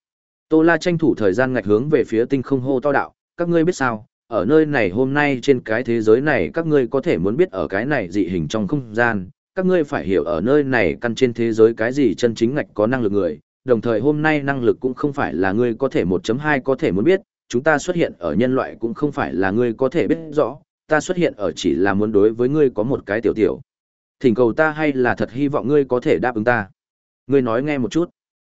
S1: tô la tranh thủ thời gian ngạch hướng về phía tinh không hô to đạo các ngươi biết sao ở nơi này hôm nay trên cái thế giới này các ngươi có thể muốn biết ở cái này dị hình trong không gian các ngươi phải hiểu ở nơi này căn trên thế giới cái gì chân chính ngạch có năng lực người đồng thời hôm nay năng lực cũng không phải là ngươi có thể 1.2 có thể muốn biết chúng ta xuất hiện ở nhân loại cũng không phải là ngươi có thể biết rõ ta xuất hiện ở chỉ là muốn đối với ngươi có một cái tiểu tiểu thỉnh cầu ta hay là thật hy vọng ngươi có thể đáp ứng ta ngươi nói nghe một chút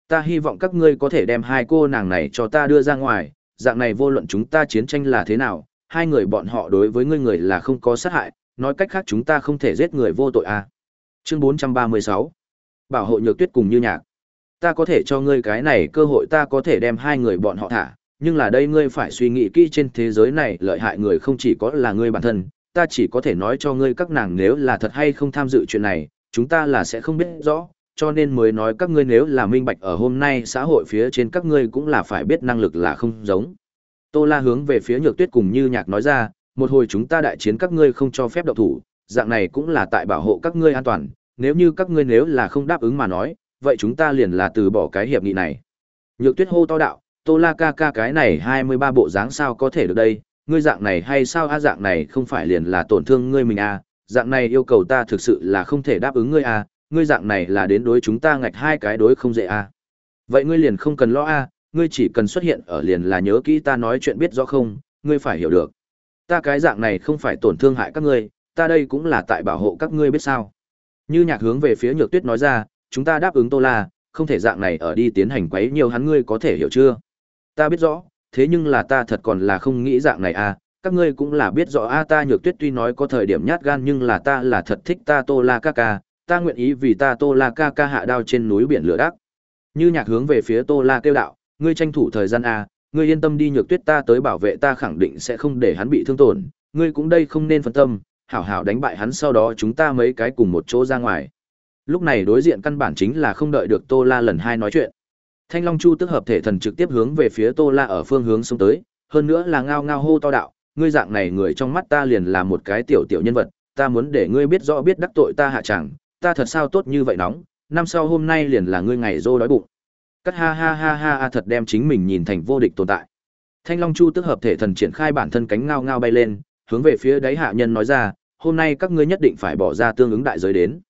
S1: Ta hy vọng các ngươi có thể đem hai cô nàng này cho ta đưa ra ngoài, dạng này vô luận chúng ta chiến tranh là thế nào, hai người bọn họ đối với ngươi người là không có sát hại, nói cách khác chúng ta không thể giết người vô tội à. Chương 436 Bảo hộ nhược tuyết cùng như nhạc. Ta có thể cho ngươi cái này cơ hội ta có thể đem hai người bọn họ thả, nhưng là đây ngươi phải suy nghĩ kỹ trên thế giới này lợi hại người không chỉ có là ngươi bản thân, ta chỉ có thể nói cho ngươi các nàng nếu là thật hay không tham dự chuyện này, chúng ta là sẽ không biết rõ, cho nên mới nói các ngươi nếu là minh bạch ở hôm nay xã hội phía trên các ngươi cũng là phải biết năng lực là không giống. Tô La hướng về phía Nhược Tuyết cùng Như Nhạc nói ra, một hồi chúng ta đại chiến các ngươi không cho phép động thủ, dạng này cũng là tại bảo hộ các ngươi an toàn, nếu như các ngươi nếu là không đáp ứng mà nói, vậy chúng ta liền là từ bỏ cái hiệp nghị này. Nhược Tuyết hô to đạo, Tô La ca ca cái này 23 bộ dáng sao có thể được đây, ngươi dạng này hay sao a dạng này không phải liền là tổn thương ngươi mình a, à? dạng này yêu cầu ta thực sự là không thể đáp ứng ngươi a, à? ngươi dạng này là đến đối chúng ta ngạch hai cái đối không dễ a à. vậy ngươi liền không cần lo a à, ngươi chỉ cần xuất hiện ở liền là nhớ kỹ ta nói chuyện biết rõ không ngươi phải hiểu được ta cái dạng này không phải tổn thương hại các ngươi ta đây cũng là tại bảo hộ các ngươi biết sao như nhạc hướng về phía nhược tuyết nói ra chúng ta đáp ứng tô la không thể dạng này ở đi tiến hành quấy nhiều hắn ngươi có thể hiểu chưa ta biết rõ thế nhưng là ta thật còn là không nghĩ dạng này à các ngươi cũng là biết rõ a à ta nhược tuyết tuy nói có thời điểm nhát gan nhưng là ta là thật thích ta tô la ca ca ta nguyện ý vì ta Tô La ca ca hạ đao trên núi biển lửa đắc. Như nhạc hướng về phía Tô La kêu đạo, ngươi tranh thủ thời gian a, à, ngươi yên tâm đi nhược tuyết ta tới bảo vệ ta khẳng định sẽ không để hắn bị thương tổn, ngươi cũng đây không nên phân tâm, hảo hảo đánh bại hắn sau đó chúng ta mấy cái cùng một chỗ ra ngoài. Lúc này đối diện căn bản chính là không đợi được Tô La lần hai nói chuyện. Thanh Long Chu tức hợp thể thần trực tiếp hướng về phía Tô La ở phương hướng xuống tới, hơn nữa là ngao ngao hô to đạo, ngươi dạng này người trong mắt ta liền là một cái tiểu tiểu nhân vật, ta muốn để ngươi biết rõ biết đắc tội ta hạ chẳng, ta thật sao tốt như vậy nóng, năm sau hôm nay liền là ngươi ngày rô đói bụng. Cắt ha ha ha ha ha thật đem chính mình nhìn thành vô địch tồn tại. Thanh Long Chu tức hợp thể thần triển khai bản thân cánh ngao ngao bay lên, hướng về phía đáy hạ nhân nói ra, hôm nay các ngươi nhất định phải bỏ ra tương ứng đại giới đến.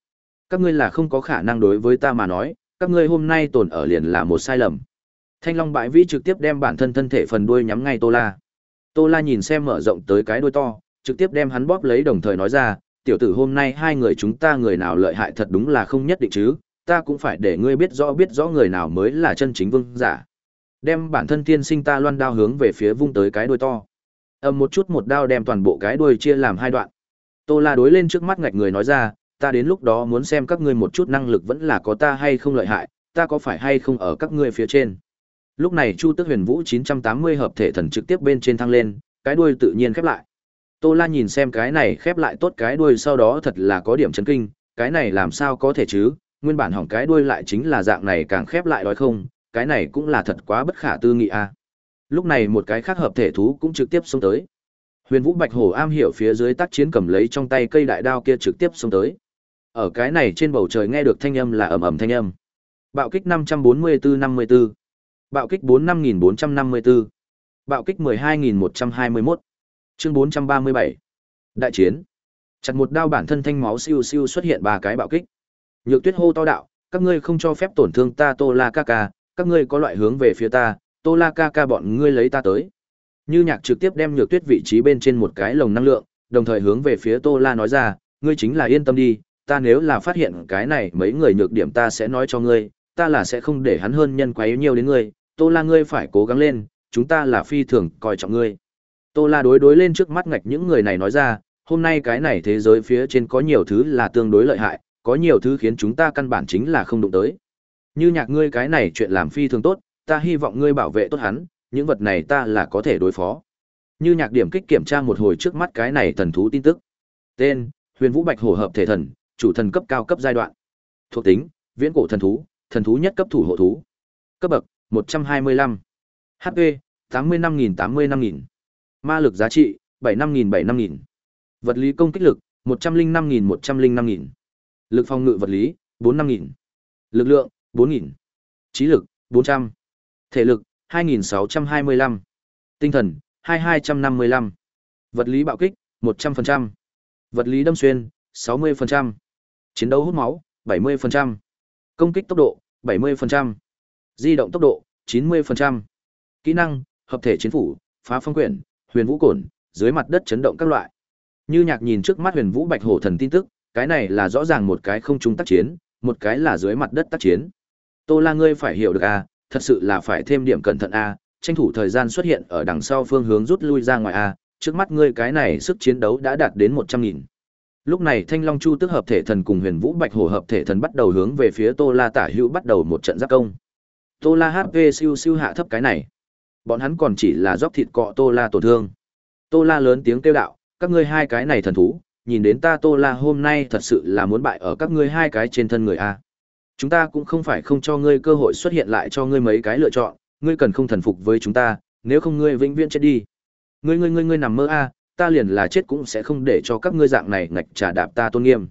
S1: Các ngươi là không có khả năng đối với ta mà nói, các ngươi hôm nay tồn ở liền là một sai lầm. Thanh Long bãi vĩ trực tiếp đem bản thân thân thể phần đuôi nhắm ngay Tô La. Tô La nhìn xem mở rộng tới cái đuôi to, trực tiếp đem hắn bóp lấy đồng thời nói ra, tiểu tử hôm nay hai người chúng ta người nào lợi hại thật đúng là không nhất định chứ, ta cũng phải để ngươi biết rõ biết rõ người nào mới là chân chính vương giả. Đem bản thân tiên sinh ta loan đao hướng về phía vung tới cái đuôi to. Ầm một chút một đao đem toàn bộ cái đuôi chia làm hai đoạn. Tô La đối lên trước mắt ngạch người nói ra, ta đến lúc đó muốn xem các ngươi một chút năng lực vẫn là có ta hay không lợi hại, ta có phải hay không ở các ngươi phía trên. Lúc này Chu Tức Huyền Vũ 980 hợp thể thần trực tiếp bên trên thăng lên, cái đuôi tự nhiên khép lại. Tô La nhìn xem cái này khép lại tốt cái đuôi sau đó thật là có điểm chấn kinh, cái này làm sao có thể chứ, nguyên bản hỏng cái đuôi lại chính là dạng này càng khép lại đói không, cái này cũng là thật quá bất khả tư nghị À. Lúc này một cái khác hợp thể thú cũng trực tiếp xông tới. Huyền Vũ Bạch Hổ am hiểu phía dưới tác chiến cầm lấy trong tay cây đại đao kia trực tiếp xông tới. Ở cái này trên bầu trời nghe được thanh âm là ầm ầm thanh âm. Bạo kích 544-54. Bạo kích 45454. Bạo kích 12121 chương 437 đại chiến chặt một đao bản thân thanh máu siêu siêu xuất hiện ba cái bạo kích nhược tuyết hô to đạo các ngươi không cho phép tổn thương ta tô la ca ca các ngươi có loại hướng về phía ta tô la ca ca bọn ngươi lấy ta tới như nhạc trực tiếp đem nhược tuyết vị trí bên trên một cái lồng năng lượng đồng thời hướng về phía tô la nói ra ngươi chính là yên tâm đi ta nếu là phát hiện cái này mấy người nhược điểm ta sẽ nói cho ngươi ta là sẽ không để hắn hơn nhân quá yếu nhiều đến ngươi tô la ngươi phải cố gắng lên chúng ta là phi thường coi trọng ngươi Tô La đối đối lên trước mắt ngạch những người này nói ra, hôm nay cái này thế giới phía trên có nhiều thứ là tương đối lợi hại, có nhiều thứ khiến chúng ta căn bản chính là không đụng tới. Như nhạc ngươi cái này chuyện làm phi thường tốt, ta hy vọng ngươi bảo vệ tốt hắn, những vật này ta là có thể đối phó. Như nhạc điểm kích kiểm tra một hồi trước mắt cái này thần thú tin tức. Tên, huyền vũ bạch hổ hợp thể thần, chủ thần cấp cao cấp giai đoạn. Thuộc tính, viễn cổ thần thú, thần thú nhất cấp thủ hộ thú. Cấp bậc, 125. HP, 85.000-85.000. Ma lực giá trị, 75.000-75.000. Vật lý công kích lực, 105.000-105.000. Lực phòng ngự vật lý, 45.000. Lực lượng, 4.000. Trí lực, 400. Thể lực, 2.625. Tinh thần, 2.255. Vật lý bạo kích, 100%. Vật lý đâm xuyên, 60%. Chiến đấu hút máu, 70%. Công kích tốc độ, 70%. Di động tốc độ, 90%. Kỹ năng, hợp thể chiến phủ, phá phong quyển, huyền vũ cổn, dưới mặt đất chấn động các loại. Như Nhạc nhìn trước mắt Huyền Vũ Bạch Hổ Thần tin tức, cái này là rõ ràng một cái không trung tác chiến, một cái là dưới mặt đất tác chiến. Tô La ngươi phải hiểu được a, à, thật sự là phải thêm điểm cẩn thận a, à, tranh thủ thời gian xuất hiện ở đằng sau phương hướng rút lui ra ngoài a, à, trước mắt ngươi cái này sức chiến đấu đã đạt đến một trăm nghìn. Lúc này Thanh Long Chu tức hợp thể thần cùng Huyền Vũ Bạch Hổ hợp thể thần bắt đầu hướng về phía Tô La tả hữu bắt đầu một trận giáp công. Tô La HP siêu siêu hạ thấp cái này bọn hắn còn chỉ là dốc thịt cọ Tô La tổn thương. Tô La lớn tiếng kêu đạo, các ngươi hai cái này thần thú, nhìn đến ta Tô La hôm nay thật sự là muốn bại ở các ngươi hai cái trên thân người a. Chúng ta cũng không phải không cho ngươi cơ hội xuất hiện lại cho ngươi mấy cái lựa chọn, ngươi cần không thần phục với chúng ta, nếu không ngươi vĩnh viễn chết đi. Ngươi ngươi ngươi ngươi nằm mơ a, ta liền là chết cũng sẽ không để cho các ngươi dạng này ngạch trả đạp ta tôn nghiêm.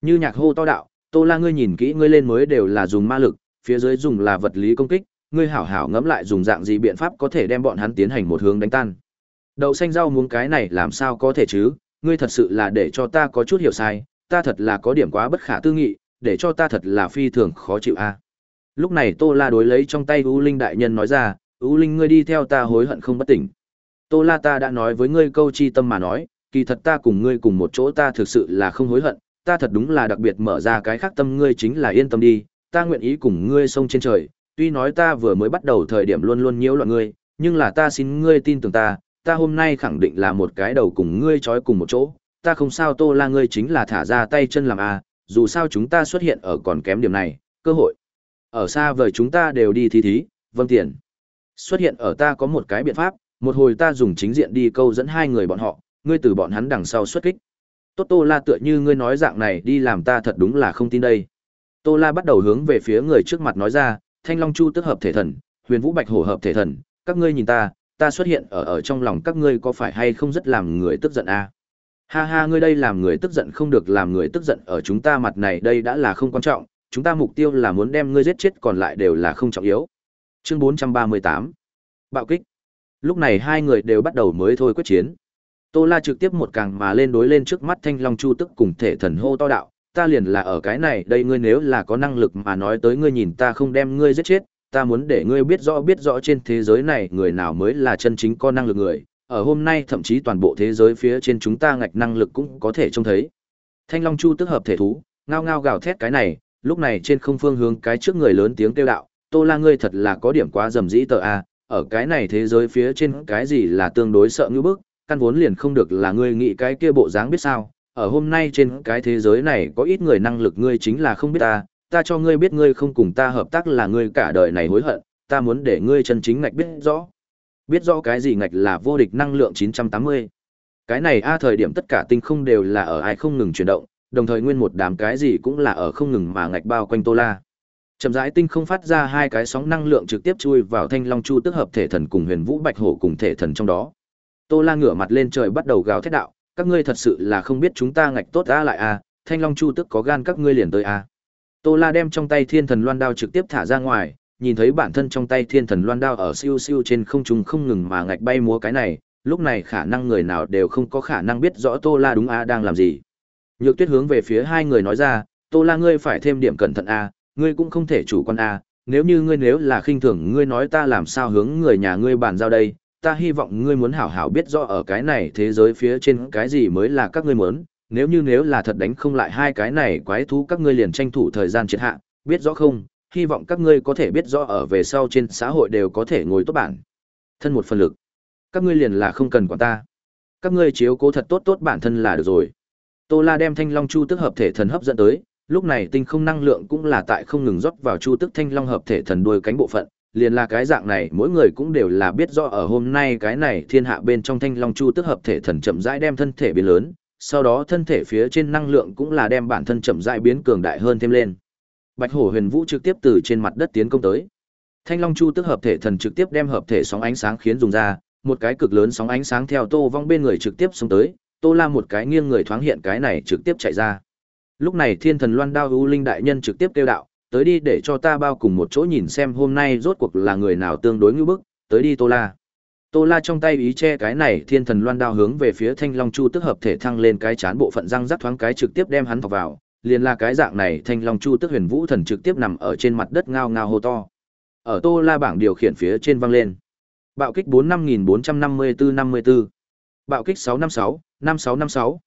S1: Như nhạc hô to đạo, Tô La ngươi nhìn kỹ ngươi lên mới đều là dùng ma lực, phía dưới dùng là vật lý công kích, ngươi hảo hảo ngẫm lại dùng dạng gì biện pháp có thể đem bọn hắn tiến hành một hướng đánh tan. Đậu xanh rau muống cái này làm sao có thể chứ, ngươi thật sự là để cho ta có chút hiểu sai, ta thật là có điểm quá bất khả tư nghị, để cho ta thật là phi thường khó chịu a. Lúc này Tô La đối lấy trong tay U Linh đại nhân nói ra, U Linh ngươi đi theo ta hối hận không bất tỉnh. Tô La ta đã nói với ngươi câu chi tâm mà nói, kỳ thật ta cùng ngươi cùng một chỗ ta thực sự là không hối hận, ta thật đúng là đặc biệt mở ra cái khác tâm ngươi chính là yên tâm đi, ta nguyện ý cùng ngươi sông trên trời, tuy nói ta vừa mới bắt đầu thời điểm luôn luôn nhiễu loạn ngươi, nhưng là ta xin ngươi tin tưởng ta, ta hôm nay khẳng định là một cái đầu cùng ngươi trói cùng một chỗ, ta không sao Tô La ngươi chính là thả ra tay chân làm a, à, dù sao chúng ta xuất hiện ở còn kém điểm này, cơ hội. Ở xa vời chúng ta đều đi thí thí, vâng tiền. Xuất hiện ở ta có một cái biện pháp, một hồi ta dùng chính diện đi câu dẫn hai người bọn họ, ngươi từ bọn hắn đằng sau xuất kích. Tốt Tô La tựa như ngươi nói dạng này đi làm ta thật đúng là không tin đây. Tô La bắt đầu hướng về phía người trước mặt nói ra, thanh long chu tức hợp thể thần huyền vũ bạch hổ hợp thể thần các ngươi nhìn ta ta xuất hiện ở ở trong lòng các ngươi có phải hay không rất làm người tức giận a ha ha ngươi đây làm người tức giận không được làm người tức giận ở chúng ta mặt này đây đã là không quan trọng chúng ta mục tiêu là muốn đem ngươi giết chết còn lại đều là không trọng yếu chương 438 bạo kích lúc này hai người đều bắt đầu mới thôi quyết chiến tô la trực tiếp một càng mà lên đối lên trước mắt thanh long chu tức cùng thể thần hô to đạo ta liền là ở cái này đây ngươi nếu là có năng lực mà nói tới ngươi nhìn ta không đem ngươi giết chết ta muốn để ngươi biết rõ biết rõ trên thế giới này người nào mới là chân chính có năng lực người ở hôm nay thậm chí toàn bộ thế giới phía trên chúng ta ngạch năng lực cũng có thể trông thấy thanh long chu tức hợp thể thú ngao ngao gào thét cái này lúc này trên không phương hướng cái trước người lớn tiếng kêu đạo tô la ngươi thật là có điểm quá dầm dĩ tờ a ở cái này thế giới phía trên cái gì là tương đối sợ ngữ bức căn vốn liền không được là ngươi nghĩ cái kia bộ dáng biết sao ở hôm nay trên cái thế giới này có ít người năng lực ngươi chính là không biết ta, ta cho ngươi biết ngươi không cùng ta hợp tác là ngươi cả đời này hối hận, ta muốn để ngươi chân chính ngạch biết rõ. Biết rõ cái gì ngạch là vô địch năng lượng 980. Cái này a thời điểm tất cả tinh không đều là ở ai không ngừng chuyển động, đồng thời nguyên một đám cái gì cũng là ở không ngừng mà ngạch bao quanh Tô La. Chậm rãi tinh không phát ra hai cái sóng năng lượng trực tiếp chui vào Thanh Long Chu tức hợp thể thần cùng Huyền Vũ Bạch Hổ cùng thể thần trong đó. Tô La ngửa mặt lên trời bắt đầu gào thét đạo, các ngươi thật sự là không biết chúng ta ngạch tốt a lại à, thanh long chu tức có gan các ngươi liền tới à. tô la đem trong tay thiên thần loan đao trực tiếp thả ra ngoài nhìn thấy bản thân trong tay thiên thần loan đao ở siêu siêu trên không trung không ngừng mà ngạch bay múa cái này lúc này khả năng người nào đều không có khả năng biết rõ tô la đúng à đang làm gì nhược tuyết hướng về phía hai người nói ra tô la ngươi phải thêm điểm cẩn thận à, ngươi cũng không thể chủ quan à, nếu như ngươi nếu là khinh thường ngươi nói ta làm sao hướng người nhà ngươi bàn giao đây ta hy vọng ngươi muốn hảo hảo biết rõ ở cái này thế giới phía trên cái gì mới là các ngươi muốn, nếu như nếu là thật đánh không lại hai cái này quái thú các ngươi liền tranh thủ thời gian triệt hạ, biết rõ không, hy vọng các ngươi có thể biết rõ ở về sau trên xã hội đều có thể ngồi tốt bản. Thân một phần lực. Các ngươi liền là không cần quản ta. Các ngươi chiếu cố thật tốt tốt bản thân là được rồi. Tô La đem Thanh Long Chu Tức hợp thể thần hấp dẫn tới, lúc này tinh không năng lượng cũng là tại không ngừng rót vào Chu Tức Thanh Long hợp thể thần đuôi cánh bộ phận, liền là cái dạng này mỗi người cũng đều là biết rõ ở hôm nay cái này thiên hạ bên trong thanh long chu tức hợp thể thần chậm rãi đem thân thể biến lớn sau đó thân thể phía trên năng lượng cũng là đem bản thân chậm rãi biến cường đại hơn thêm lên bạch hổ huyền vũ trực tiếp từ trên mặt đất tiến công tới thanh long chu tức hợp thể thần trực tiếp đem hợp thể sóng ánh sáng khiến dùng ra một cái cực lớn sóng ánh sáng theo tô vong bên người trực tiếp xuống tới tô la một cái nghiêng người thoáng hiện cái này trực tiếp chạy ra lúc này thiên thần loan đao u linh đại nhân trực tiếp kêu đạo tới đi để cho ta bao cùng một chỗ nhìn xem hôm nay rốt cuộc là người nào tương đối ngưỡng bức, tới đi Tô La. Tô La trong tay ý che cái này thiên thần loan đao hướng về phía thanh long chu tức hợp thể thăng lên cái chán bộ phận răng rắc thoáng cái trực tiếp đem hắn thọc vào, liền là cái dạng này thanh long chu tức huyền vũ thần trực tiếp nằm ở trên mặt đất ngao ngao hô to. Ở Tô La bảng điều khiển phía trên văng lên. Bạo kích 45454-54. Bạo kích 656-5656.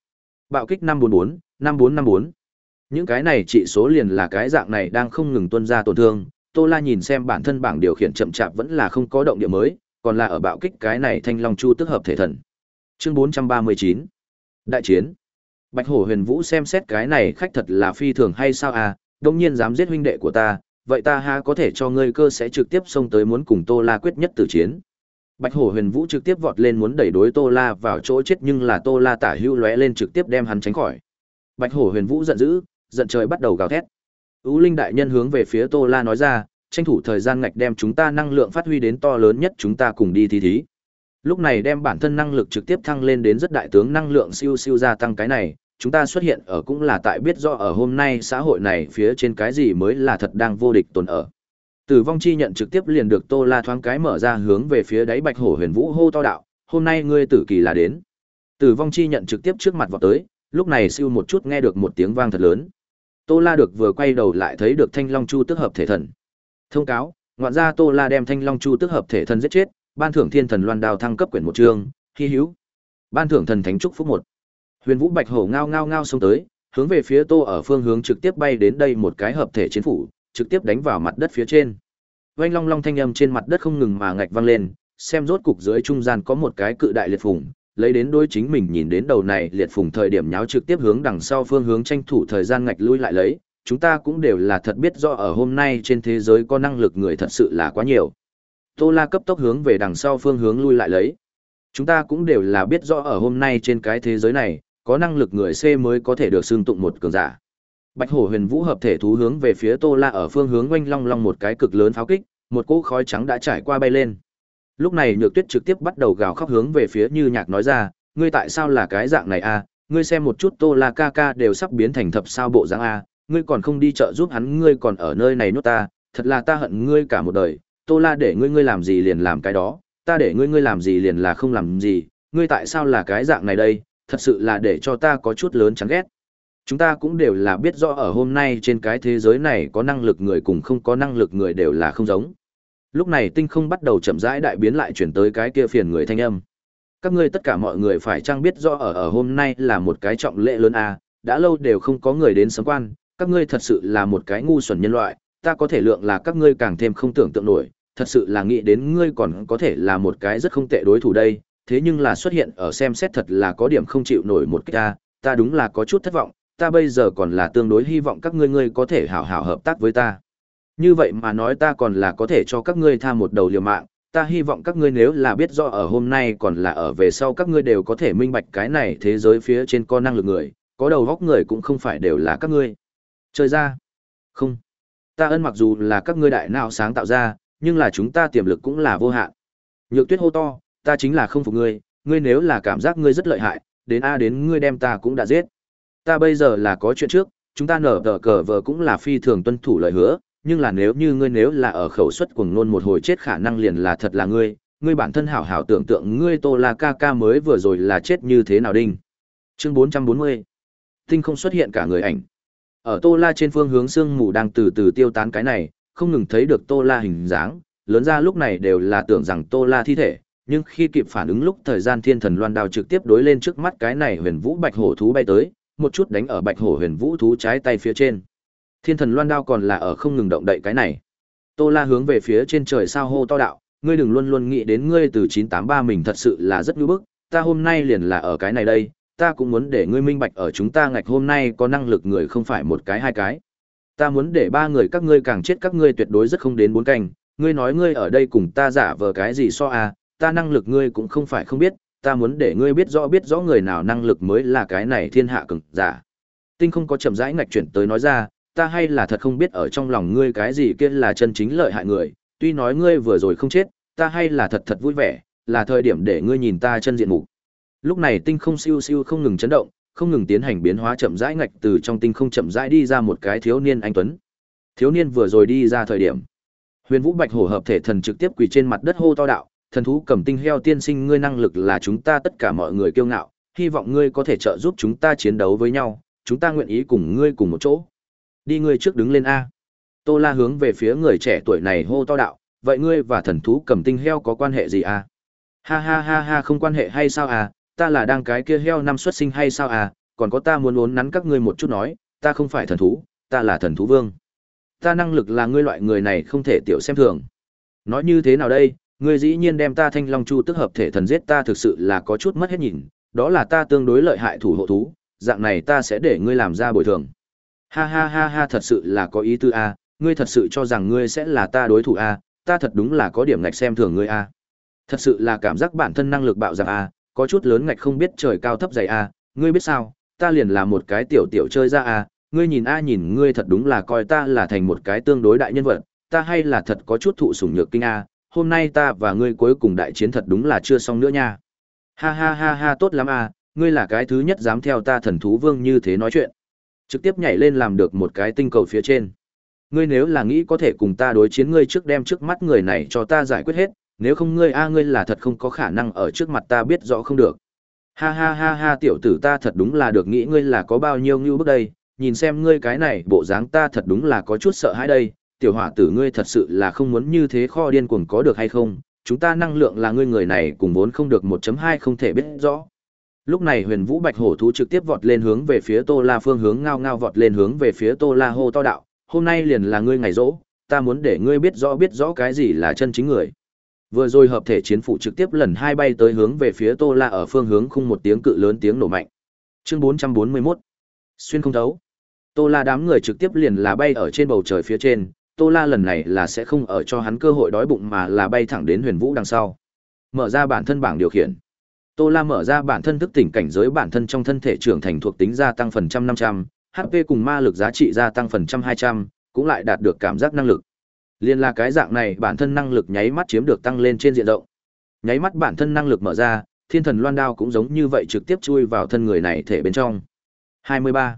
S1: Bạo kích 544-5454. Những cái này trị số liền là cái dạng này đang không ngừng tuân ra tổn thương, Tô La nhìn xem bản thân bảng điều khiển chậm chạp vẫn là không có động địa mới, còn là ở bạo kích cái này thanh long chu tức hợp thể thần. Chương 439. Đại chiến. Bạch Hổ Huyền Vũ xem xét cái này khách thật là phi thường hay sao à, đương nhiên dám giết huynh đệ của ta, vậy ta ha có thể cho ngươi cơ sẽ trực tiếp xông tới muốn cùng Tô La quyết nhất tử chiến. Bạch Hổ Huyền Vũ trực tiếp vọt lên muốn đẩy đối Tô La vào chỗ chết nhưng là Tô La tả hưu lóe lên trực tiếp đem hắn tránh khỏi. Bạch Hổ Huyền Vũ giận dữ, giận trời bắt đầu gào thét. Ú Linh đại nhân hướng về phía Tô La nói ra, tranh thủ thời gian ngạch đem chúng ta năng lượng phát huy đến to lớn nhất chúng ta cùng đi thi thí. Lúc này đem bản thân năng lực trực tiếp thăng lên đến rất đại tướng năng lượng siêu siêu gia tăng cái này, chúng ta xuất hiện ở cũng là tại biết rõ ở hôm nay xã hội này phía trên cái gì mới là thật đang vô địch tồn ở. Tử vong chi nhận trực tiếp liền được Tô La thoáng cái mở ra hướng về phía đáy Bạch Hổ Huyền Vũ hô to đạo, hôm nay ngươi tử kỳ là đến. Tử vong chi nhận trực tiếp trước mặt vào tới, lúc này siêu một chút nghe được một tiếng vang thật lớn. Tô La được vừa quay đầu lại thấy được Thanh Long Chu Tức Hợp Thể Thần. Thông cáo, ngoạn gia Tô La đem Thanh Long Chu Tức Hợp Thể Thần giết chết, ban thưởng Thiên Thần Loan Đào thăng cấp quyển một chương, hi hữu. Ban thưởng thần thánh trúc phúc một. Huyền Vũ Bạch Hổ ngao ngao ngao xông tới, hướng về phía Tô ở phương hướng trực tiếp bay đến đây một cái hợp thể chiến phủ, trực tiếp đánh vào mặt đất phía trên. Oanh long long thanh âm trên mặt đất không ngừng mà ngạch vang lên, xem rốt cục dưới trung gian có một cái cự đại liệt phủng, lấy đến đôi chính mình nhìn đến đầu này liệt phùng thời điểm nháo trực tiếp hướng đằng sau phương hướng tranh thủ thời gian ngạch lui lại lấy, chúng ta cũng đều là thật biết do ở hôm nay trên thế giới có năng lực người thật sự là quá nhiều. Tô La cấp tốc hướng về đằng sau phương hướng lui lại lấy. Chúng ta cũng đều là biết rõ ở hôm nay trên cái thế giới này, có năng lực người C mới có thể được xưng tụng một cường giả. Bạch hổ huyền vũ hợp thể thú hướng về phía Tô La ở phương hướng oanh long long một cái cực lớn pháo kích, một cỗ khói trắng đã trải qua bay lên lúc này nhược tuyết trực tiếp bắt đầu gào khóc hướng về phía như nhạc nói ra ngươi tại sao là cái dạng này a à? ngươi xem một chút tô la ca ca đều sắp biến thành thập sao bộ dáng a à? ngươi còn không đi chợ giúp hắn ngươi còn ở nơi này nuốt ta thật là ta hận ngươi cả một đời tô la để ngươi ngươi làm gì liền làm cái đó ta để ngươi ngươi làm gì liền là không làm gì ngươi tại sao là cái dạng này đây thật sự là để cho ta có chút lớn chán ghét chúng ta cũng đều là biết rõ ở hôm nay trên cái thế giới này có năng lực người cùng không có năng lực người đều là không giống lúc này tinh không bắt đầu chậm rãi đại biến lại chuyển tới cái kia phiền người thanh âm các ngươi tất cả mọi người phải trang biết do ở ở hôm nay là một cái trọng lễ lớn a. À? đã lâu đều không có người đến sấm quan các ngươi thật sự là một cái ngu xuẩn nhân loại ta có thể lượng là các ngươi càng thêm không tưởng tượng nổi thật sự là nghĩ đến ngươi còn có thể là một cái rất không tệ đối thủ đây thế nhưng là xuất hiện ở xem xét thật là có điểm không chịu nổi một cái ta ta đúng là có chút thất vọng ta bây giờ còn là tương đối hy vọng các ngươi ngươi có thể hảo hảo hợp tác với ta như vậy mà nói ta còn là có thể cho các ngươi tha một đầu liều mạng, ta hy vọng các ngươi nếu là biết rõ ở hôm nay còn là ở về sau các ngươi đều có thể minh bạch cái này thế giới phía trên con năng lực người, có đầu góc người cũng không phải đều là các ngươi. Chơi ra. Không. Ta ân mặc dù là các ngươi đại não sáng tạo ra, nhưng là chúng ta tiềm lực cũng là vô hạn. Nhược tuyết hô to, ta chính là không phục ngươi, ngươi nếu là cảm giác ngươi rất lợi hại, đến A đến ngươi đem ta cũng đã giết. Ta bây giờ là có chuyện trước, chúng ta nở tờ cờ vờ cũng là phi thường tuân thủ lời hứa, nhưng là nếu như ngươi nếu là ở khẩu suất cuồng nôn một hồi chết khả năng liền là thật là ngươi, ngươi bản thân hảo hảo tưởng tượng ngươi Tô La ca ca mới vừa rồi là chết như thế nào đinh. Chương 440. Tinh không xuất hiện cả người ảnh. Ở Tô La trên phương hướng sương mù đang từ từ tiêu tán cái này, không ngừng thấy được Tô La hình dáng, lớn ra lúc này đều là tưởng rằng Tô La thi thể, nhưng khi kịp phản ứng lúc thời gian thiên thần loan đao trực tiếp đối lên trước mắt cái này huyền vũ bạch hổ thú bay tới, một chút đánh ở bạch hổ huyền vũ thú trái tay phía trên thiên thần loan đao còn là ở không ngừng động đậy cái này tô la hướng về phía trên trời sao hô to đạo ngươi đừng luôn luôn nghĩ đến ngươi từ 983 mình thật sự là rất ngưỡng bức ta hôm nay liền là ở cái này đây ta cũng muốn để ngươi minh bạch ở chúng ta ngạch hôm nay có năng lực người không phải một cái hai cái ta muốn để ba người các ngươi càng chết các ngươi tuyệt đối rất không đến bốn canh ngươi nói ngươi ở đây cùng ta giả vờ cái gì so à ta năng lực ngươi cũng không phải không biết ta muốn để ngươi biết rõ biết rõ người nào năng lực mới là cái này thiên hạ cực giả tinh không có chậm rãi ngạch chuyển tới nói ra ta hay là thật không biết ở trong lòng ngươi cái gì kia là chân chính lợi hại người, tuy nói ngươi vừa rồi không chết, ta hay là thật thật vui vẻ, là thời điểm để ngươi nhìn ta chân diện mục. Lúc này tinh không siêu siêu không ngừng chấn động, không ngừng tiến hành biến hóa chậm rãi ngạch từ trong tinh không chậm rãi đi ra một cái thiếu niên anh tuấn. Thiếu niên vừa rồi đi ra thời điểm, Huyền Vũ Bạch Hổ hợp thể thần trực tiếp quỳ trên mặt đất hô to đạo, thần thú cẩm tinh heo tiên sinh ngươi năng lực là chúng ta tất cả mọi người kiêu ngạo, hy vọng ngươi có thể trợ giúp chúng ta chiến đấu với nhau, chúng ta nguyện ý cùng ngươi cùng một chỗ đi ngươi trước đứng lên a tô la hướng về phía người trẻ tuổi này hô to đạo vậy ngươi và thần thú cầm tinh heo có quan hệ gì a Ha ha ha ha không quan hệ hay sao à, ta là đang cái kia heo năm xuất sinh hay sao à, còn có ta muốn uốn nắn các ngươi một chút nói, ta không phải thần thú, ta là thần thú vương. Ta năng lực là ngươi loại người này không thể tiểu xem thường. Nói như thế nào đây, ngươi dĩ nhiên đem ta thanh long chu tức hợp thể thần giết ta thực sự là có chút mất hết nhìn, đó là ta tương đối lợi hại thủ hộ thú, dạng này ta sẽ để ngươi làm ra bồi thường. Ha ha ha ha thật sự là có ý tư a, ngươi thật sự cho rằng ngươi sẽ là ta đối thủ a, ta thật đúng là có điểm ngạch xem thường ngươi a. Thật sự là cảm giác bản thân năng lực bạo dạn a, có chút lớn ngạch không biết trời cao thấp dày a, ngươi biết sao, ta liền là một cái tiểu tiểu chơi ra a, ngươi nhìn a nhìn ngươi thật đúng là coi ta là thành một cái tương đối đại nhân vật, ta hay là thật có chút thụ sủng nhược kinh a, hôm nay ta và ngươi cuối cùng đại chiến thật đúng là chưa xong nữa nha. Ha ha ha ha tốt lắm a, ngươi là cái thứ nhất dám theo ta thần thú vương như thế nói chuyện. Trực tiếp nhảy lên làm được một cái tinh cầu phía trên. Ngươi nếu là nghĩ có thể cùng ta đối chiến ngươi trước đem trước mắt người này cho ta giải quyết hết, nếu không ngươi a ngươi là thật không có khả năng ở trước mặt ta biết rõ không được. Ha ha ha ha tiểu tử ta thật đúng là được nghĩ ngươi là có bao nhiêu ngưu bức đây, nhìn xem ngươi cái này bộ dáng ta thật đúng là có chút sợ hãi đây, tiểu hỏa tử ngươi thật sự là không muốn như thế kho điên cuồng có được hay không, chúng ta năng lượng là ngươi người này cùng vốn không được 1.2 không thể biết rõ. Lúc này Huyền Vũ Bạch Hổ thú trực tiếp vọt lên hướng về phía Tô La phương hướng ngao ngao vọt lên hướng về phía Tô La hô to đạo, "Hôm nay liền là ngươi ngày rỗ, ta muốn để ngươi biết rõ biết rõ cái gì là chân chính người." Vừa rồi hợp thể chiến phụ trực tiếp lần hai bay tới hướng về phía Tô La ở phương hướng khung một tiếng cự lớn tiếng nổ mạnh. Chương 441. Xuyên không thấu. Tô La đám người trực tiếp liền là bay ở trên bầu trời phía trên, Tô La lần này là sẽ không ở cho hắn cơ hội đói bụng mà là bay thẳng đến Huyền Vũ đằng sau. Mở ra bản thân bảng điều khiển. Tô La mở ra bản thân thức tỉnh cảnh giới bản thân trong thân thể trưởng thành thuộc tính gia tăng phần trăm 500, HP cùng ma lực giá trị gia tăng phần trăm 200, cũng lại đạt được cảm giác năng lực. Liên là cái dạng này bản thân năng lực nháy mắt chiếm được tăng lên trên diện rộng. Nháy mắt bản thân năng lực mở ra, thiên thần loan đao cũng giống như vậy trực tiếp chui vào thân người này thể bên trong. 23.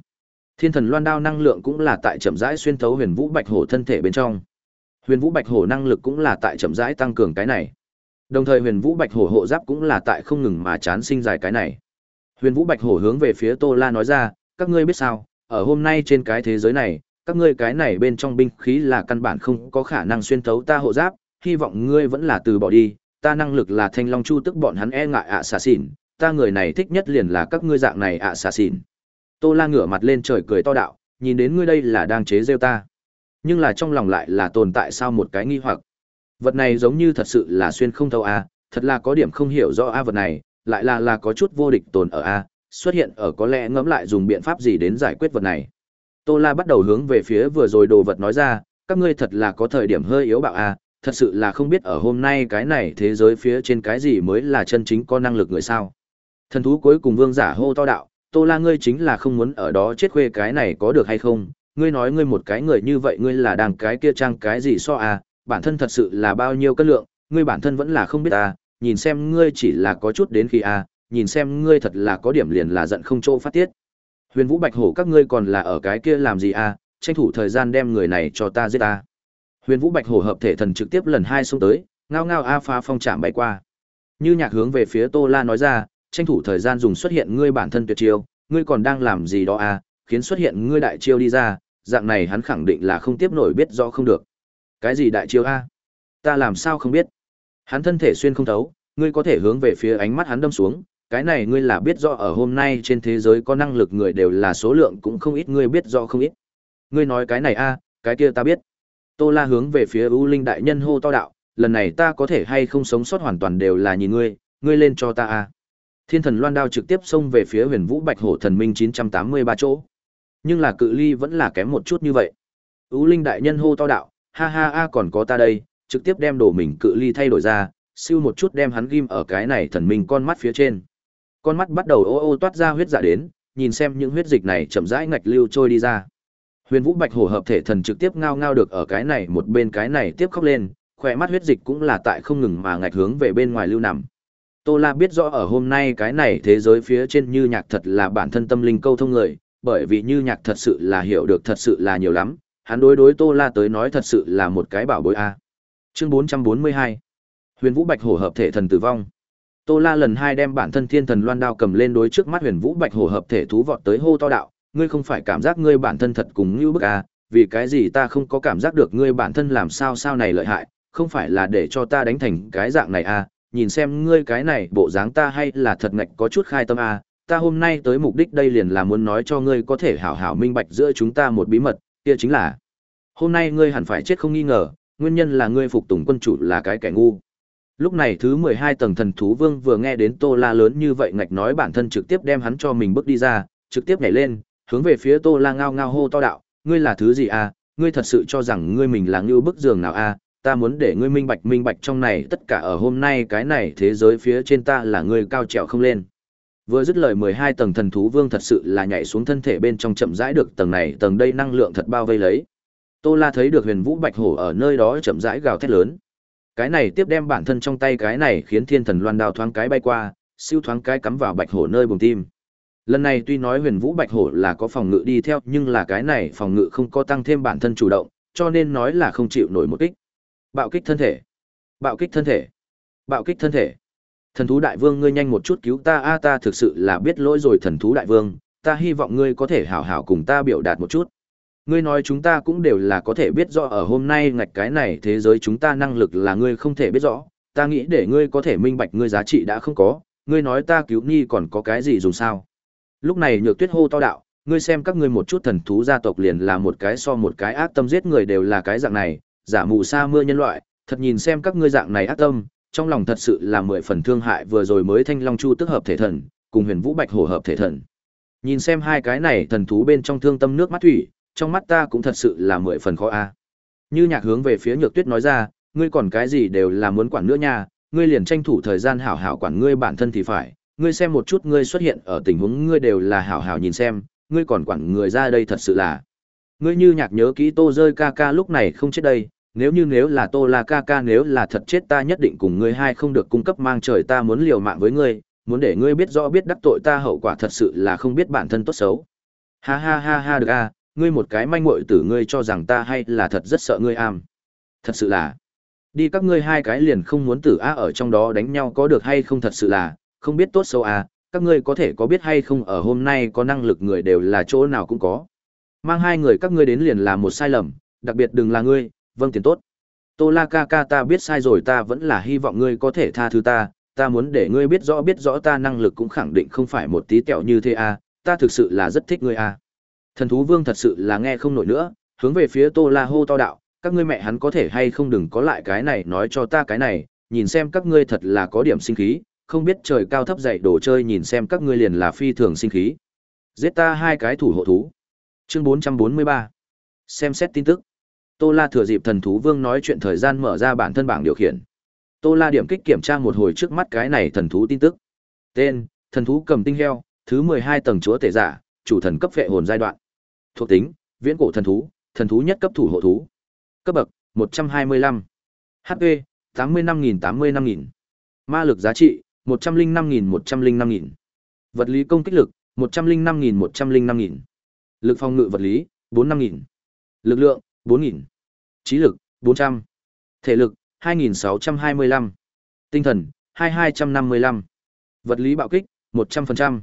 S1: Thiên thần loan đao năng lượng cũng là tại chậm rãi xuyên thấu huyền vũ bạch hổ thân thể bên trong. Huyền vũ bạch hổ năng lực cũng là tại chậm rãi tăng cường cái này. Đồng thời Huyền Vũ Bạch Hổ hộ giáp cũng là tại không ngừng mà chán sinh dài cái này. Huyền Vũ Bạch Hổ hướng về phía Tô La nói ra, các ngươi biết sao, ở hôm nay trên cái thế giới này, các ngươi cái này bên trong binh khí là căn bản không có khả năng xuyên thấu ta hộ giáp, hy vọng ngươi vẫn là từ bỏ đi, ta năng lực là Thanh Long Chu tức bọn hắn e ngại ạ à xà xỉn, ta người này thích nhất liền là các ngươi dạng này ạ à xà xỉn. Tô La ngửa mặt lên trời cười to đạo, nhìn đến ngươi đây là đang chế giễu ta. Nhưng là trong lòng lại là tồn tại sao một cái nghi hoặc, Vật này giống như thật sự là xuyên không thấu a, thật là có điểm không hiểu do a vật này, lại là là có chút vô địch tồn ở a, xuất hiện ở có lẽ ngẫm lại dùng biện pháp gì đến giải quyết vật này. Tô La bắt đầu hướng về phía vừa rồi đồ vật nói ra, các ngươi thật là có thời điểm hơi yếu bạo a, thật sự là không biết ở hôm nay cái này thế giới phía trên cái gì mới là chân chính có năng lực người sao. Thần thú cuối cùng vương giả hô to đạo, Tô La ngươi chính là không muốn ở đó chết khuê cái này có được hay không? Ngươi nói ngươi một cái người như vậy ngươi là đang cái kia trang cái gì so a? bản thân thật sự là bao nhiêu cân lượng, ngươi bản thân vẫn là không biết ta, à, nhìn xem ngươi chỉ là có chút đến khi a, à, nhìn xem ngươi thật là có điểm liền là giận không chỗ phát tiết. Huyền Vũ Bạch Hổ các ngươi còn là ở cái kia làm gì a, à, tranh thủ thời gian đem người này cho ta giết ta. Huyền Vũ Bạch Hổ hợp thể thần trực tiếp lần hai xuống tới, ngao ngao a phá phong chạm bay qua. Như nhạc hướng về phía Tô La nói ra, tranh thủ thời gian dùng xuất hiện ngươi bản thân tuyệt chiêu, ngươi còn đang làm gì đó a, khiến xuất hiện ngươi đại chiêu đi ra, dạng này hắn khẳng định là không tiếp nổi biết rõ không được. Cái gì đại chiêu a? Ta làm sao không biết? Hắn thân thể xuyên không thấu, ngươi có thể hướng về phía ánh mắt hắn đâm xuống, cái này ngươi là biết rõ ở hôm nay trên thế giới có năng lực người đều là số lượng cũng không ít, ngươi biết rõ không ít. Ngươi nói cái này a, cái kia ta biết. Tô La hướng về phía ưu Linh đại nhân hô to đạo, lần này ta có thể hay không sống sót hoàn toàn đều là nhìn ngươi, ngươi lên cho ta a. Thiên thần loan đao trực tiếp xông về phía Huyền Vũ Bạch Hổ thần minh 983 chỗ. Nhưng là cự ly vẫn là kém một chút như vậy. ưu Linh đại nhân hô to đạo, ha ha a còn có ta đây, trực tiếp đem đồ mình cự ly thay đổi ra, siêu một chút đem hắn ghim ở cái này thần minh con mắt phía trên. Con mắt bắt đầu ô ô toát ra huyết dạ đến, nhìn xem những huyết dịch này chậm rãi ngạch lưu trôi đi ra. Huyền Vũ Bạch Hổ hợp thể thần trực tiếp ngao ngao được ở cái này một bên cái này tiếp khóc lên, khỏe mắt huyết dịch cũng là tại không ngừng mà ngạch hướng về bên ngoài lưu nằm. Tô La biết rõ ở hôm nay cái này thế giới phía trên như nhạc thật là bản thân tâm linh câu thông người, bởi vì như nhạc thật sự là hiểu được thật sự là nhiều lắm, hắn đối đối Tô La tới nói thật sự là một cái bảo bối a. Chương 442. Huyền Vũ Bạch Hổ hợp thể thần tử vong. Tô La lần hai đem bản thân Thiên Thần Loan đao cầm lên đối trước mắt Huyền Vũ Bạch Hổ hợp thể thú vọt tới hô to đạo, ngươi không phải cảm giác ngươi bản thân thật cùng như bức a? À, vì cái gì ta không có cảm giác được ngươi bản thân làm sao sao này lợi hại, không phải là để cho ta đánh thành cái dạng này a? À, nhìn xem ngươi cái này bộ dáng ta hay là thật ngạch có chút khai tâm a? À, ta hôm nay tới mục đích đây liền là muốn nói cho ngươi có thể hảo hảo minh bạch giữa chúng ta một bí mật, kia chính là hôm nay ngươi hẳn phải chết không nghi ngờ nguyên nhân là ngươi phục tùng quân chủ là cái kẻ ngu lúc này thứ mười hai tầng thần thú vương vừa nghe đến tô la lớn như vậy ngạch nói bản thân trực tiếp đem hắn cho mình bước đi ra trực tiếp nhảy lên hướng về phía tô la ngao ngao hô to đạo ngươi là thứ gì à ngươi thật sự cho rằng ngươi mình là ngưu bức giường nào à ta muốn để ngươi minh bạch minh bạch trong này tất cả ở hôm nay cái này thế giới phía trên ta là ngươi cao trèo không lên Vừa dứt lời mười hai tầng thần thú vương thật sự là nhảy xuống thân thể bên trong chậm rãi được tầng này tầng đây năng lượng thật bao vây lấy. Tô La thấy được Huyền Vũ Bạch Hổ ở nơi đó chậm rãi gào thét lớn. Cái này tiếp đem bản thân trong tay cái này khiến Thiên Thần Loan đao thoáng cái bay qua, siêu thoáng cái cắm vào Bạch Hổ nơi bùng tim. Lần này tuy nói Huyền Vũ Bạch Hổ là có phòng ngự đi theo, nhưng là cái này phòng ngự không có tăng thêm bản thân chủ động, cho nên nói là không chịu nổi một kích. Bạo kích thân thể. Bạo kích thân thể. Bạo kích thân thể thần thú đại vương ngươi nhanh một chút cứu ta a ta thực sự là biết lỗi rồi thần thú đại vương ta hy vọng ngươi có thể hảo hảo cùng ta biểu đạt một chút ngươi nói chúng ta cũng đều là có thể biết rõ ở hôm nay ngạch cái này thế giới chúng ta năng lực là ngươi không thể biết rõ ta nghĩ để ngươi có thể minh bạch ngươi giá trị đã không có ngươi nói ta cứu nhi còn có cái gì dùng sao lúc này nhược tuyết hô to đạo ngươi xem các ngươi một chút thần thú gia tộc liền là một cái so một cái ác tâm giết người đều là cái dạng này giả mù sa mưa nhân loại thật nhìn xem các ngươi dạng này ác tâm trong lòng thật sự là mười phần thương hại vừa rồi mới thanh long chu tức hợp thể thần cùng huyền vũ bạch hổ hợp thể thần nhìn xem hai cái này thần thú bên trong thương tâm nước mắt thủy trong mắt ta cũng thật sự là mười phần khó a như nhạc hướng về phía nhược tuyết nói ra ngươi còn cái gì đều là muốn quản nữa nha ngươi liền tranh thủ thời gian hảo hảo quản ngươi bản thân thì phải ngươi xem một chút ngươi xuất hiện ở tình huống ngươi đều là hảo hảo nhìn xem ngươi còn quản người ra đây thật sự là ngươi như nhạc nhớ kỹ tô rơi ca ca lúc này không chết đây nếu như nếu là tô la ca ca nếu là thật chết ta nhất định cùng ngươi hai không được cung cấp mang trời ta muốn liều mạng với ngươi muốn để ngươi biết rõ biết đắc tội ta hậu quả thật sự là không biết bản thân tốt xấu ha ha ha ha được a à, ngươi một cái manh muội tử ngươi cho rằng ta hay là thật rất sợ ngươi am thật sự là đi các ngươi hai cái liền không muốn tử a ở trong đó đánh nhau có được hay không thật sự là không biết tốt xấu a à, các ngươi có thể có biết hay không ở hôm nay có năng lực người đều là chỗ nào cũng có mang hai người các ngươi đến liền là một sai lầm đặc biệt đừng là ngươi vâng tiền tốt tô la ca ca ta biết sai rồi ta vẫn là hy vọng ngươi có thể tha thứ ta ta muốn để ngươi biết rõ biết rõ ta năng lực cũng khẳng định không phải một tí tẹo như thế à, ta thực sự là rất thích ngươi à. Thần thú vương thật sự là nghe không nổi nữa, hướng về phía Tô La hô to đạo, các ngươi mẹ hắn có thể hay không đừng có lại cái này nói cho ta cái này, nhìn xem các ngươi thật là có điểm sinh khí, không biết trời cao thấp dậy đồ chơi nhìn xem các ngươi liền là phi thường sinh khí. Giết ta hai cái thủ hộ thú. Chương 443. Xem xét tin tức. Tô La thừa dịp thần thú vương nói chuyện thời gian mở ra bản thân bảng điều khiển. Tô La điểm kích kiểm tra một hồi trước mắt cái này thần thú tin tức. Tên: Thần thú cầm tinh heo, thứ 12 tầng chúa tể giả, chủ thần cấp phệ hồn giai đoạn. Thuộc tính: Viễn cổ thần thú, thần thú nhất cấp thủ hộ thú. Cấp bậc: 125. HP: 85000 000 Ma lực giá trị: 105.105.000. Vật lý công kích lực: 105.105.000. Lực phòng ngự vật lý: 45.000. Lực lượng: 4000, Trí lực, 400. Thể lực, 2625, Tinh thần, 2255, Vật lý bạo kích, 100%.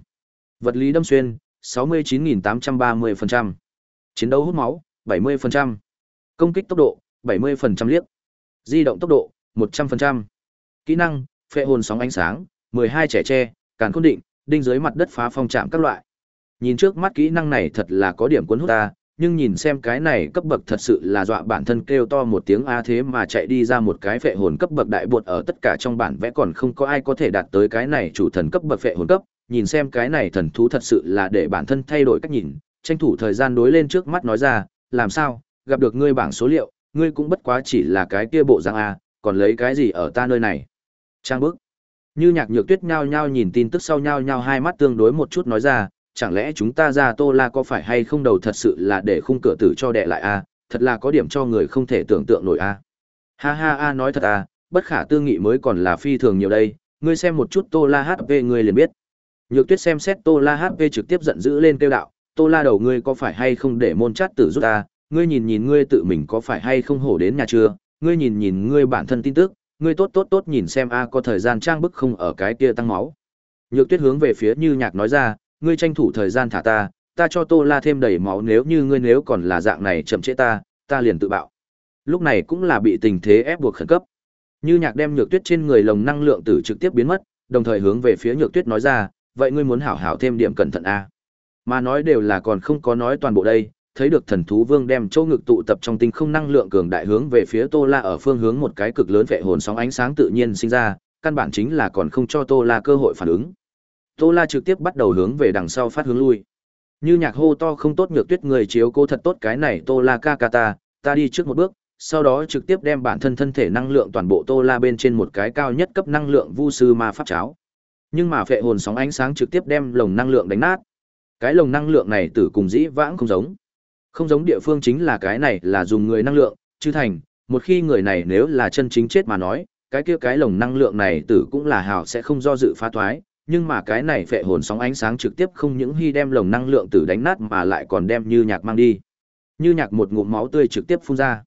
S1: Vật lý đâm xuyên, 69.830%. Chiến đấu hút máu, 70%. Công kích tốc độ, 70% liếc. Di động tốc độ, 100%. Kỹ năng, phệ hồn sóng ánh sáng, 12 trẻ tre, càn khôn định, đinh dưới mặt đất phá phong trạm các loại. Nhìn trước mắt kỹ năng này thật là có điểm cuốn hút ta, nhưng nhìn xem cái này cấp bậc thật sự là dọa bản thân kêu to một tiếng a thế mà chạy đi ra một cái phệ hồn cấp bậc đại bột ở tất cả trong bản vẽ còn không có ai có thể đạt tới cái này chủ thần cấp bậc phệ hồn cấp, nhìn xem cái này thần thú thật sự là để bản thân thay đổi cách nhìn, tranh thủ thời gian đối lên trước mắt nói ra, làm sao, gặp được ngươi bảng số liệu, ngươi cũng bất quá chỉ là cái kia bộ dạng a, còn lấy cái gì ở ta nơi này. Trang bức. Như nhạc nhược tuyết nhao nhau nhìn tin tức sau nhau nhau hai mắt tương đối một chút nói ra, chẳng lẽ chúng ta ra tô la có phải hay không đầu thật sự là để khung cửa tử cho đệ lại a à? thật là có điểm cho người không thể tưởng tượng nổi a à? ha ha a nói thật à bất khả tư nghị mới còn là phi thường nhiều đây ngươi xem một chút tô la hp ngươi liền biết nhược tuyết xem xét tô la hp trực tiếp giận dữ lên kêu đạo tô la đầu ngươi có phải hay không để môn chát tử rút ta ngươi nhìn nhìn ngươi tự mình có phải hay không hổ đến nhà chưa ngươi nhìn nhìn ngươi bản thân tin tức ngươi tốt tốt tốt nhìn xem a à có thời gian trang bức không ở cái kia tăng máu nhược tuyết hướng về phía như nhạc nói ra ngươi tranh thủ thời gian thả ta, ta cho Tô La thêm đầy máu nếu như ngươi nếu còn là dạng này chậm trễ ta, ta liền tự bạo. Lúc này cũng là bị tình thế ép buộc khẩn cấp. Như Nhạc đem nhược tuyết trên người lồng năng lượng tử trực tiếp biến mất, đồng thời hướng về phía nhược tuyết nói ra, vậy ngươi muốn hảo hảo thêm điểm cẩn thận a. À. Mà nói đều là còn không có nói toàn bộ đây, thấy được thần thú vương đem châu ngực tụ tập trong tinh không năng lượng cường đại hướng về phía Tô La ở phương hướng một cái cực lớn vệ hồn sóng ánh sáng tự nhiên sinh ra, căn bản chính là còn không cho Tô La cơ hội phản ứng. Tô La trực tiếp bắt đầu hướng về đằng sau phát hướng lui. Như nhạc hô to không tốt nhược tuyết người chiếu cô thật tốt cái này Tô La ca ca ta, ta đi trước một bước, sau đó trực tiếp đem bản thân thân thể năng lượng toàn bộ Tô La bên trên một cái cao nhất cấp năng lượng vu sư ma pháp cháo. Nhưng mà phệ hồn sóng ánh sáng trực tiếp đem lồng năng lượng đánh nát. Cái lồng năng lượng này tử cùng dĩ vãng không giống. Không giống địa phương chính là cái này là dùng người năng lượng, chứ thành, một khi người này nếu là chân chính chết mà nói, cái kia cái lồng năng lượng này tử cũng là hào sẽ không do dự phá thoái, nhưng mà cái này phệ hồn sóng ánh sáng trực tiếp không những hy đem lồng năng lượng tử đánh nát mà lại còn đem như nhạc mang đi như nhạc một ngụm máu tươi trực tiếp phun ra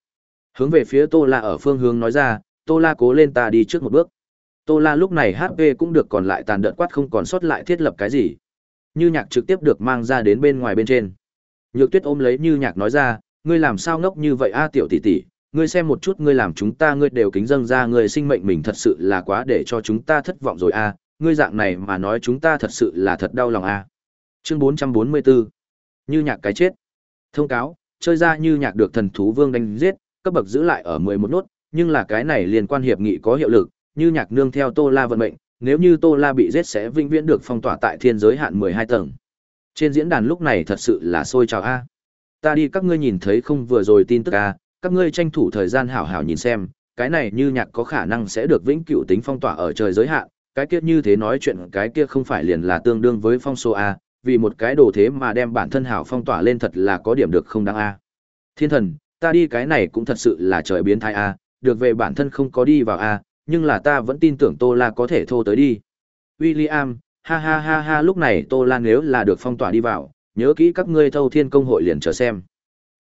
S1: hướng về phía tô la ở phương hướng nói ra tô la cố lên ta đi trước một bước tô la lúc này hp cũng được còn lại tàn đợt quát không còn sót lại thiết lập cái gì như nhạc trực tiếp được mang ra đến bên ngoài bên trên nhược tuyết ôm lấy như nhạc nói ra ngươi làm sao ngốc như vậy a tiểu tỷ tỷ ngươi xem một chút ngươi làm chúng ta ngươi đều kính dâng ra ngươi sinh mệnh mình thật sự là quá để cho chúng ta thất vọng rồi a ngươi dạng này mà nói chúng ta thật sự là thật đau lòng à. Chương 444 Như nhạc cái chết Thông cáo, chơi ra như nhạc được thần thú vương đánh giết, cấp bậc giữ lại ở 11 nốt, nhưng là cái này liên quan hiệp nghị có hiệu lực, như nhạc nương theo Tô La vận mệnh, nếu như Tô La bị giết sẽ vĩnh viễn được phong tỏa tại thiên giới hạn 12 tầng. Trên diễn đàn lúc này thật sự là sôi trào a. Ta đi các ngươi nhìn thấy không vừa rồi tin tức a, các ngươi tranh thủ thời gian hảo hảo nhìn xem, cái này như nhạc có khả năng sẽ được vĩnh cửu tính phong tỏa ở trời giới hạn, cái kia như thế nói chuyện cái kia không phải liền là tương đương với phong số a vì một cái đồ thế mà đem bản thân hảo phong tỏa lên thật là có điểm được không đáng a thiên thần ta đi cái này cũng thật sự là trời biến thai a được về bản thân không có đi vào a nhưng là ta vẫn tin tưởng tô la có thể thô tới đi William, ha ha ha ha lúc này tô la nếu là được phong tỏa đi vào nhớ kỹ các ngươi thâu thiên công hội liền chờ xem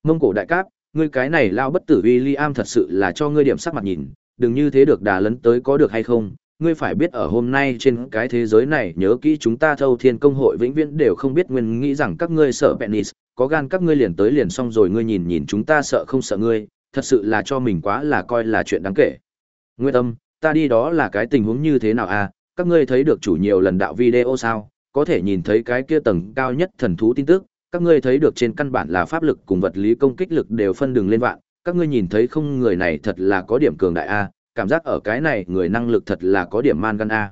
S1: mông cổ đại cáp ngươi cái này lao bất tử William thật sự là cho ngươi điểm sắc mặt nhìn đừng như thế được đà lấn tới có được hay không ngươi phải biết ở hôm nay trên cái thế giới này nhớ kỹ chúng ta thâu thiên công hội vĩnh viễn đều không biết nguyên nghĩ rằng các ngươi sợ penis có gan các ngươi liền tới liền xong rồi ngươi nhìn nhìn chúng ta sợ không sợ ngươi thật sự là cho mình quá là coi là chuyện đáng kể nguyên tâm ta đi đó là cái tình huống như thế nào à các ngươi thấy được chủ nhiều lần đạo video sao có thể nhìn thấy cái kia tầng cao nhất thần thú tin tức các ngươi thấy được trên căn bản là pháp lực cùng vật lý công kích lực đều phân đường lên vạn các ngươi nhìn thấy không người này thật là có điểm cường đại a à? cảm giác ở cái này người năng lực thật là có điểm man gan a.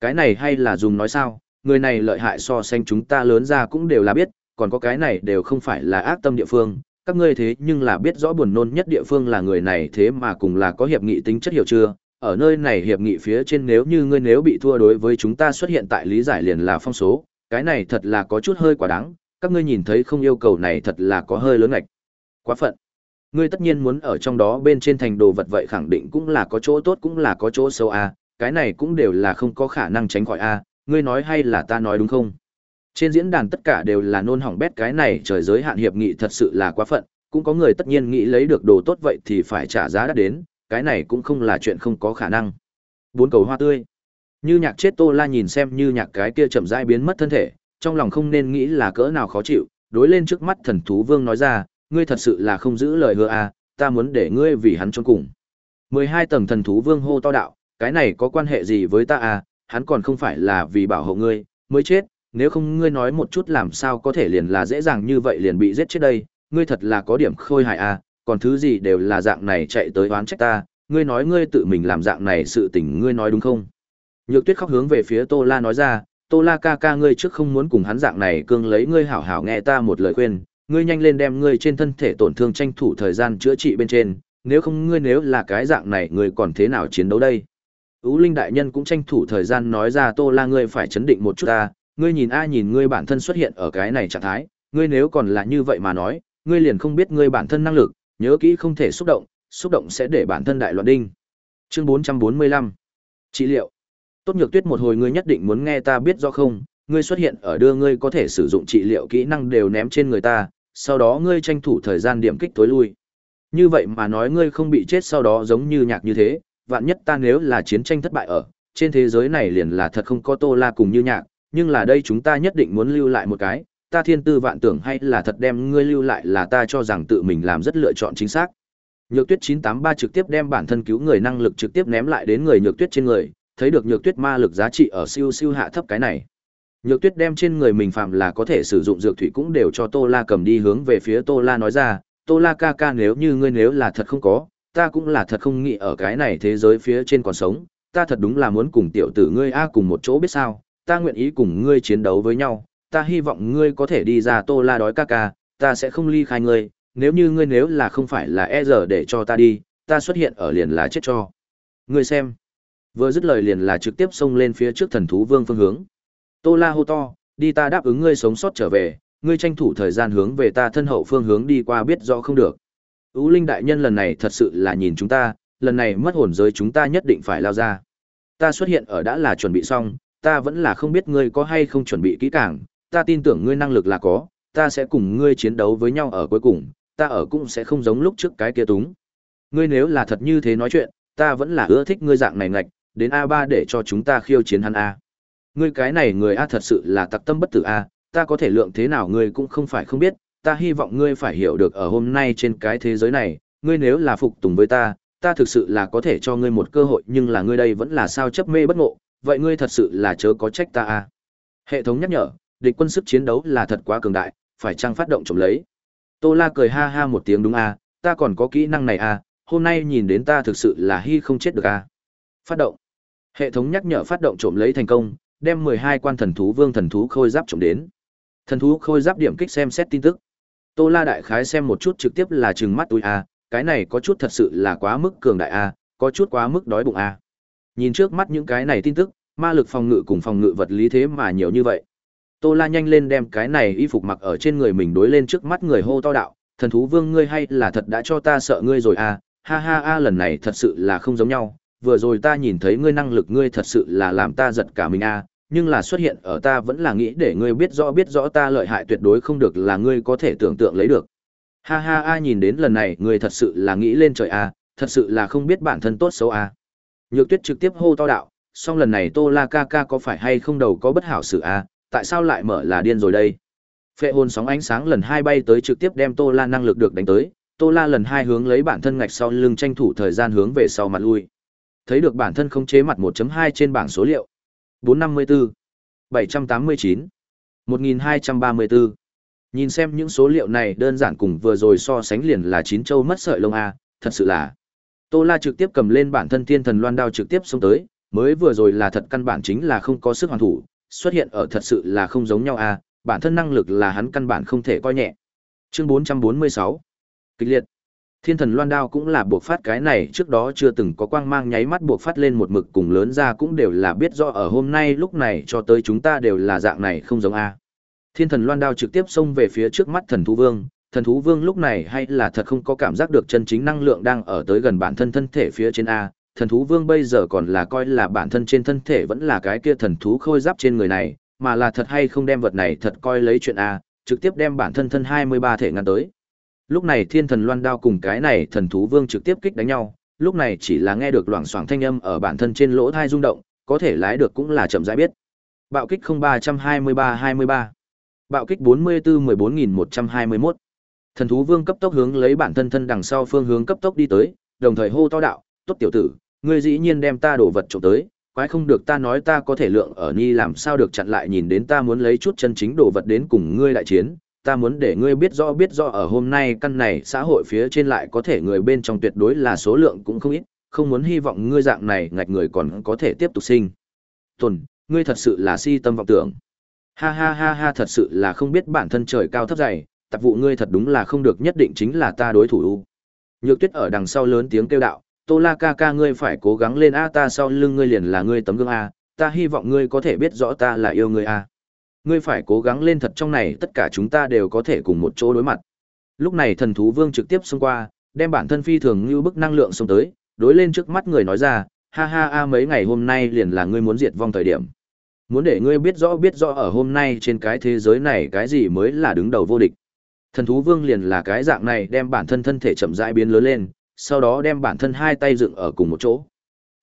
S1: Cái này hay là dùng nói sao, người này lợi hại so sánh chúng ta lớn ra cũng đều là biết, còn có cái này đều không phải là ác tâm địa phương, các ngươi thế nhưng là biết rõ buồn nôn nhất địa phương là người này thế mà cùng là có hiệp nghị tính chất hiểu chưa, ở nơi này hiệp nghị phía trên nếu như ngươi nếu bị thua đối với chúng ta xuất hiện tại lý giải liền là phong số, cái này thật là có chút hơi quá đáng, các ngươi nhìn thấy không yêu cầu này thật là có hơi lớn ngạch. Quá phận. Ngươi tất nhiên muốn ở trong đó bên trên thành đồ vật vậy khẳng định cũng là có chỗ tốt cũng là có chỗ xấu a, cái này cũng đều là không có khả năng tránh khỏi a, ngươi nói hay là ta nói đúng không? Trên diễn đàn tất cả đều là nôn hỏng bét cái này trời giới hạn hiệp nghị thật sự là quá phận, cũng có người tất nhiên nghĩ lấy được đồ tốt vậy thì phải trả giá đắt đến, cái này cũng không là chuyện không có khả năng. Bốn cầu hoa tươi. Như nhạc chết Tô La nhìn xem như nhạc cái kia chậm rãi biến mất thân thể, trong lòng không nên nghĩ là cỡ nào khó chịu, đối lên trước mắt thần thú vương nói ra, ngươi thật sự là không giữ lời hứa à, ta muốn để ngươi vì hắn trốn cùng. 12 tầng thần thú vương hô to đạo, cái này có quan hệ gì với ta à, hắn còn không phải là vì bảo hộ ngươi, mới chết, nếu không ngươi nói một chút làm sao có thể liền là dễ dàng như vậy liền bị giết chết đây, ngươi thật là có điểm khôi hài à, còn thứ gì đều là dạng này chạy tới oán trách ta, ngươi nói ngươi tự mình làm dạng này sự tình ngươi nói đúng không? Nhược tuyết khóc hướng về phía Tô La nói ra, Tô La ca ca ngươi trước không muốn cùng hắn dạng này cương lấy ngươi hảo hảo nghe ta một lời khuyên, ngươi nhanh lên đem ngươi trên thân thể tổn thương tranh thủ thời gian chữa trị bên trên, nếu không ngươi nếu là cái dạng này ngươi còn thế nào chiến đấu đây? Ú Linh đại nhân cũng tranh thủ thời gian nói ra Tô La ngươi phải chấn định một chút ta, ngươi nhìn ai nhìn ngươi bản thân xuất hiện ở cái này trạng thái, ngươi nếu còn là như vậy mà nói, ngươi liền không biết ngươi bản thân năng lực, nhớ kỹ không thể xúc động, xúc động sẽ để bản thân đại loạn đinh. Chương 445. Chỉ liệu. Tốt Nhược Tuyết một hồi ngươi nhất định muốn nghe ta biết rõ không, ngươi xuất hiện ở đưa ngươi có thể sử dụng trị liệu kỹ năng đều ném trên người ta, sau đó ngươi tranh thủ thời gian điểm kích tối lui. Như vậy mà nói ngươi không bị chết sau đó giống như nhạc như thế, vạn nhất ta nếu là chiến tranh thất bại ở, trên thế giới này liền là thật không có tô la cùng như nhạc, nhưng là đây chúng ta nhất định muốn lưu lại một cái, ta thiên tư vạn tưởng hay là thật đem ngươi lưu lại là ta cho rằng tự mình làm rất lựa chọn chính xác. Nhược Tuyết 983 trực tiếp đem bản thân cứu người năng lực trực tiếp ném lại đến người Nhược Tuyết trên người, thấy được Nhược Tuyết ma lực giá trị ở siêu siêu hạ thấp cái này. Nhược Tuyết đem trên người mình phạm là có thể sử dụng dược thủy cũng đều cho Tô La cầm đi hướng về phía Tô La nói ra, "Tô La ca ca nếu như ngươi nếu là thật không có, ta cũng là thật không nghĩ ở cái này thế giới phía trên còn sống, ta thật đúng là muốn cùng tiểu tử ngươi a cùng một chỗ biết sao, ta nguyện ý cùng ngươi chiến đấu với nhau, ta hy vọng ngươi có thể đi ra Tô La đói ca ca, ta sẽ không ly khai ngươi, nếu như ngươi nếu là không phải là e giờ để cho ta đi, ta xuất hiện ở liền là chết cho." Ngươi xem. Vừa dứt lời liền là trực tiếp xông lên phía trước thần thú vương phương hướng Tô La hô to, đi ta đáp ứng ngươi sống sót trở về, ngươi tranh thủ thời gian hướng về ta thân hậu phương hướng đi qua biết rõ không được. Ú Linh đại nhân lần này thật sự là nhìn chúng ta, lần này mất hồn giới chúng ta nhất định phải lao ra. Ta xuất hiện ở đã là chuẩn bị xong, ta vẫn là không biết ngươi có hay không chuẩn bị kỹ càng, ta tin tưởng ngươi năng lực là có, ta sẽ cùng ngươi chiến đấu với nhau ở cuối cùng, ta ở cũng sẽ không giống lúc trước cái kia túng. Ngươi nếu là thật như thế nói chuyện, ta vẫn là ưa thích ngươi dạng này ngạch, đến a ba để cho chúng ta khiêu chiến hắn a. Ngươi cái này người A thật sự là tặc tâm bất tử A, ta có thể lượng thế nào ngươi cũng không phải không biết, ta hy vọng ngươi phải hiểu được ở hôm nay trên cái thế giới này, ngươi nếu là phục tùng với ta, ta thực sự là có thể cho ngươi một cơ hội nhưng là ngươi đây vẫn là sao chấp mê bất ngộ, vậy ngươi thật sự là chớ có trách ta A. Hệ thống nhắc nhở, địch quân sức chiến đấu là thật quá cường đại, phải trang phát động trộm lấy. Tô La cười ha ha một tiếng đúng A, ta còn có kỹ năng này A, hôm nay nhìn đến ta thực sự là hy không chết được A. Phát động. Hệ thống nhắc nhở phát động trộm lấy thành công, đem 12 quan thần thú vương thần thú khôi giáp trộm đến. Thần thú khôi giáp điểm kích xem xét tin tức. Tô La đại khái xem một chút trực tiếp là trừng mắt tôi a, cái này có chút thật sự là quá mức cường đại a, có chút quá mức đói bụng a. Nhìn trước mắt những cái này tin tức, ma lực phòng ngự cùng phòng ngự vật lý thế mà nhiều như vậy. Tô La nhanh lên đem cái này y phục mặc ở trên người mình đối lên trước mắt người hô to đạo, thần thú vương ngươi hay là thật đã cho ta sợ ngươi rồi a ha ha a lần này thật sự là không giống nhau, vừa rồi ta nhìn thấy ngươi năng lực ngươi thật sự là làm ta giật cả mình a, nhưng là xuất hiện ở ta vẫn là nghĩ để ngươi biết rõ biết rõ ta lợi hại tuyệt đối không được là ngươi có thể tưởng tượng lấy được. Ha ha a nhìn đến lần này ngươi thật sự là nghĩ lên trời a, à, thật sự là không biết bản thân tốt xấu a. À. Nhược Tuyết trực tiếp hô to đạo, song lần này Tô La ca ca có phải hay không đầu có bất hảo sự a, à, tại sao lại mở là điên rồi đây? Phệ hồn sóng ánh sáng lần hai bay tới trực tiếp đem Tô La năng lực được đánh tới, Tô La lần hai hướng lấy bản thân ngạch sau lưng tranh thủ thời gian hướng về sau mặt lui. Thấy được bản thân không chế mặt 1.2 trên bảng số liệu. 454, 789, 1234. Nhìn xem những số liệu này đơn giản cùng vừa rồi so sánh liền là chín châu mất sợi lông A, thật sự là. Tô La trực tiếp cầm lên bản thân thiên thần loan đao trực tiếp xông tới, mới vừa rồi là thật căn bản chính là không có sức hoàn thủ, xuất hiện ở thật sự là không giống nhau A, bản thân năng lực là hắn căn bản không thể coi nhẹ. Chương 446 Kịch liệt Thiên thần loan đao cũng là buộc phát cái này trước đó chưa từng có quang mang nháy mắt buộc phát lên một mực cùng lớn ra cũng đều là biết rõ ở hôm nay lúc này cho tới chúng ta đều là dạng này không giống a. Thiên thần loan đao trực tiếp xông về phía trước mắt thần thú vương, thần thú vương lúc này hay là thật không có cảm giác được chân chính năng lượng đang ở tới gần bản thân thân thể phía trên a. Thần thú vương bây giờ còn là coi là bản thân trên thân thể vẫn là cái kia thần thú khôi giáp trên người này, mà là thật hay không đem vật này thật coi lấy chuyện a, trực tiếp đem bản thân thân hai mươi ba thể ngăn tới. Lúc này thiên thần loan đao cùng cái này thần thú vương trực tiếp kích đánh nhau, lúc này chỉ là nghe được loảng xoảng thanh âm ở bản thân trên lỗ thai rung động, có thể lái được cũng là chậm rãi biết. Bạo kích 0323-23 Bạo kích 44-14121 Thần thú vương cấp tốc hướng lấy bản thân thân đằng sau phương hướng cấp tốc đi tới, đồng thời hô to đạo, tốt tiểu tử, ngươi dĩ nhiên đem ta đổ vật trộm tới, quái không được ta nói ta có thể lượng ở ni làm sao được chặn lại nhìn đến ta muốn lấy chút chân chính đồ vật đến cùng ngươi đại chiến, ta muốn để ngươi biết rõ biết rõ ở hôm nay căn này xã hội phía trên lại có thể người bên trong tuyệt đối là số lượng cũng không ít, không muốn hy vọng ngươi dạng này ngạch người còn có thể tiếp tục sinh. Tuần, ngươi thật sự là si tâm vọng tưởng. Ha ha ha ha thật sự là không biết bản thân trời cao thấp dày, tạp vụ ngươi thật đúng là không được nhất định chính là ta đối thủ u. Nhược tuyết ở đằng sau lớn tiếng kêu đạo, tô la ca ca ngươi phải cố gắng lên a ta sau lưng ngươi liền là ngươi tấm gương a, ta hy vọng ngươi có thể biết rõ ta là yêu ngươi a. Ngươi phải cố gắng lên thật trong này tất cả chúng ta đều có thể cùng một chỗ đối mặt. Lúc này thần thú vương trực tiếp xông qua, đem bản thân phi thường như bức năng lượng xông tới, đối lên trước mắt người nói ra, ha ha a mấy ngày hôm nay liền là ngươi muốn diệt vong thời điểm. Muốn để ngươi biết rõ biết rõ ở hôm nay trên cái thế giới này cái gì mới là đứng đầu vô địch. Thần thú vương liền là cái dạng này đem bản thân thân thể chậm rãi biến lớn lên, sau đó đem bản thân hai tay dựng ở cùng một chỗ.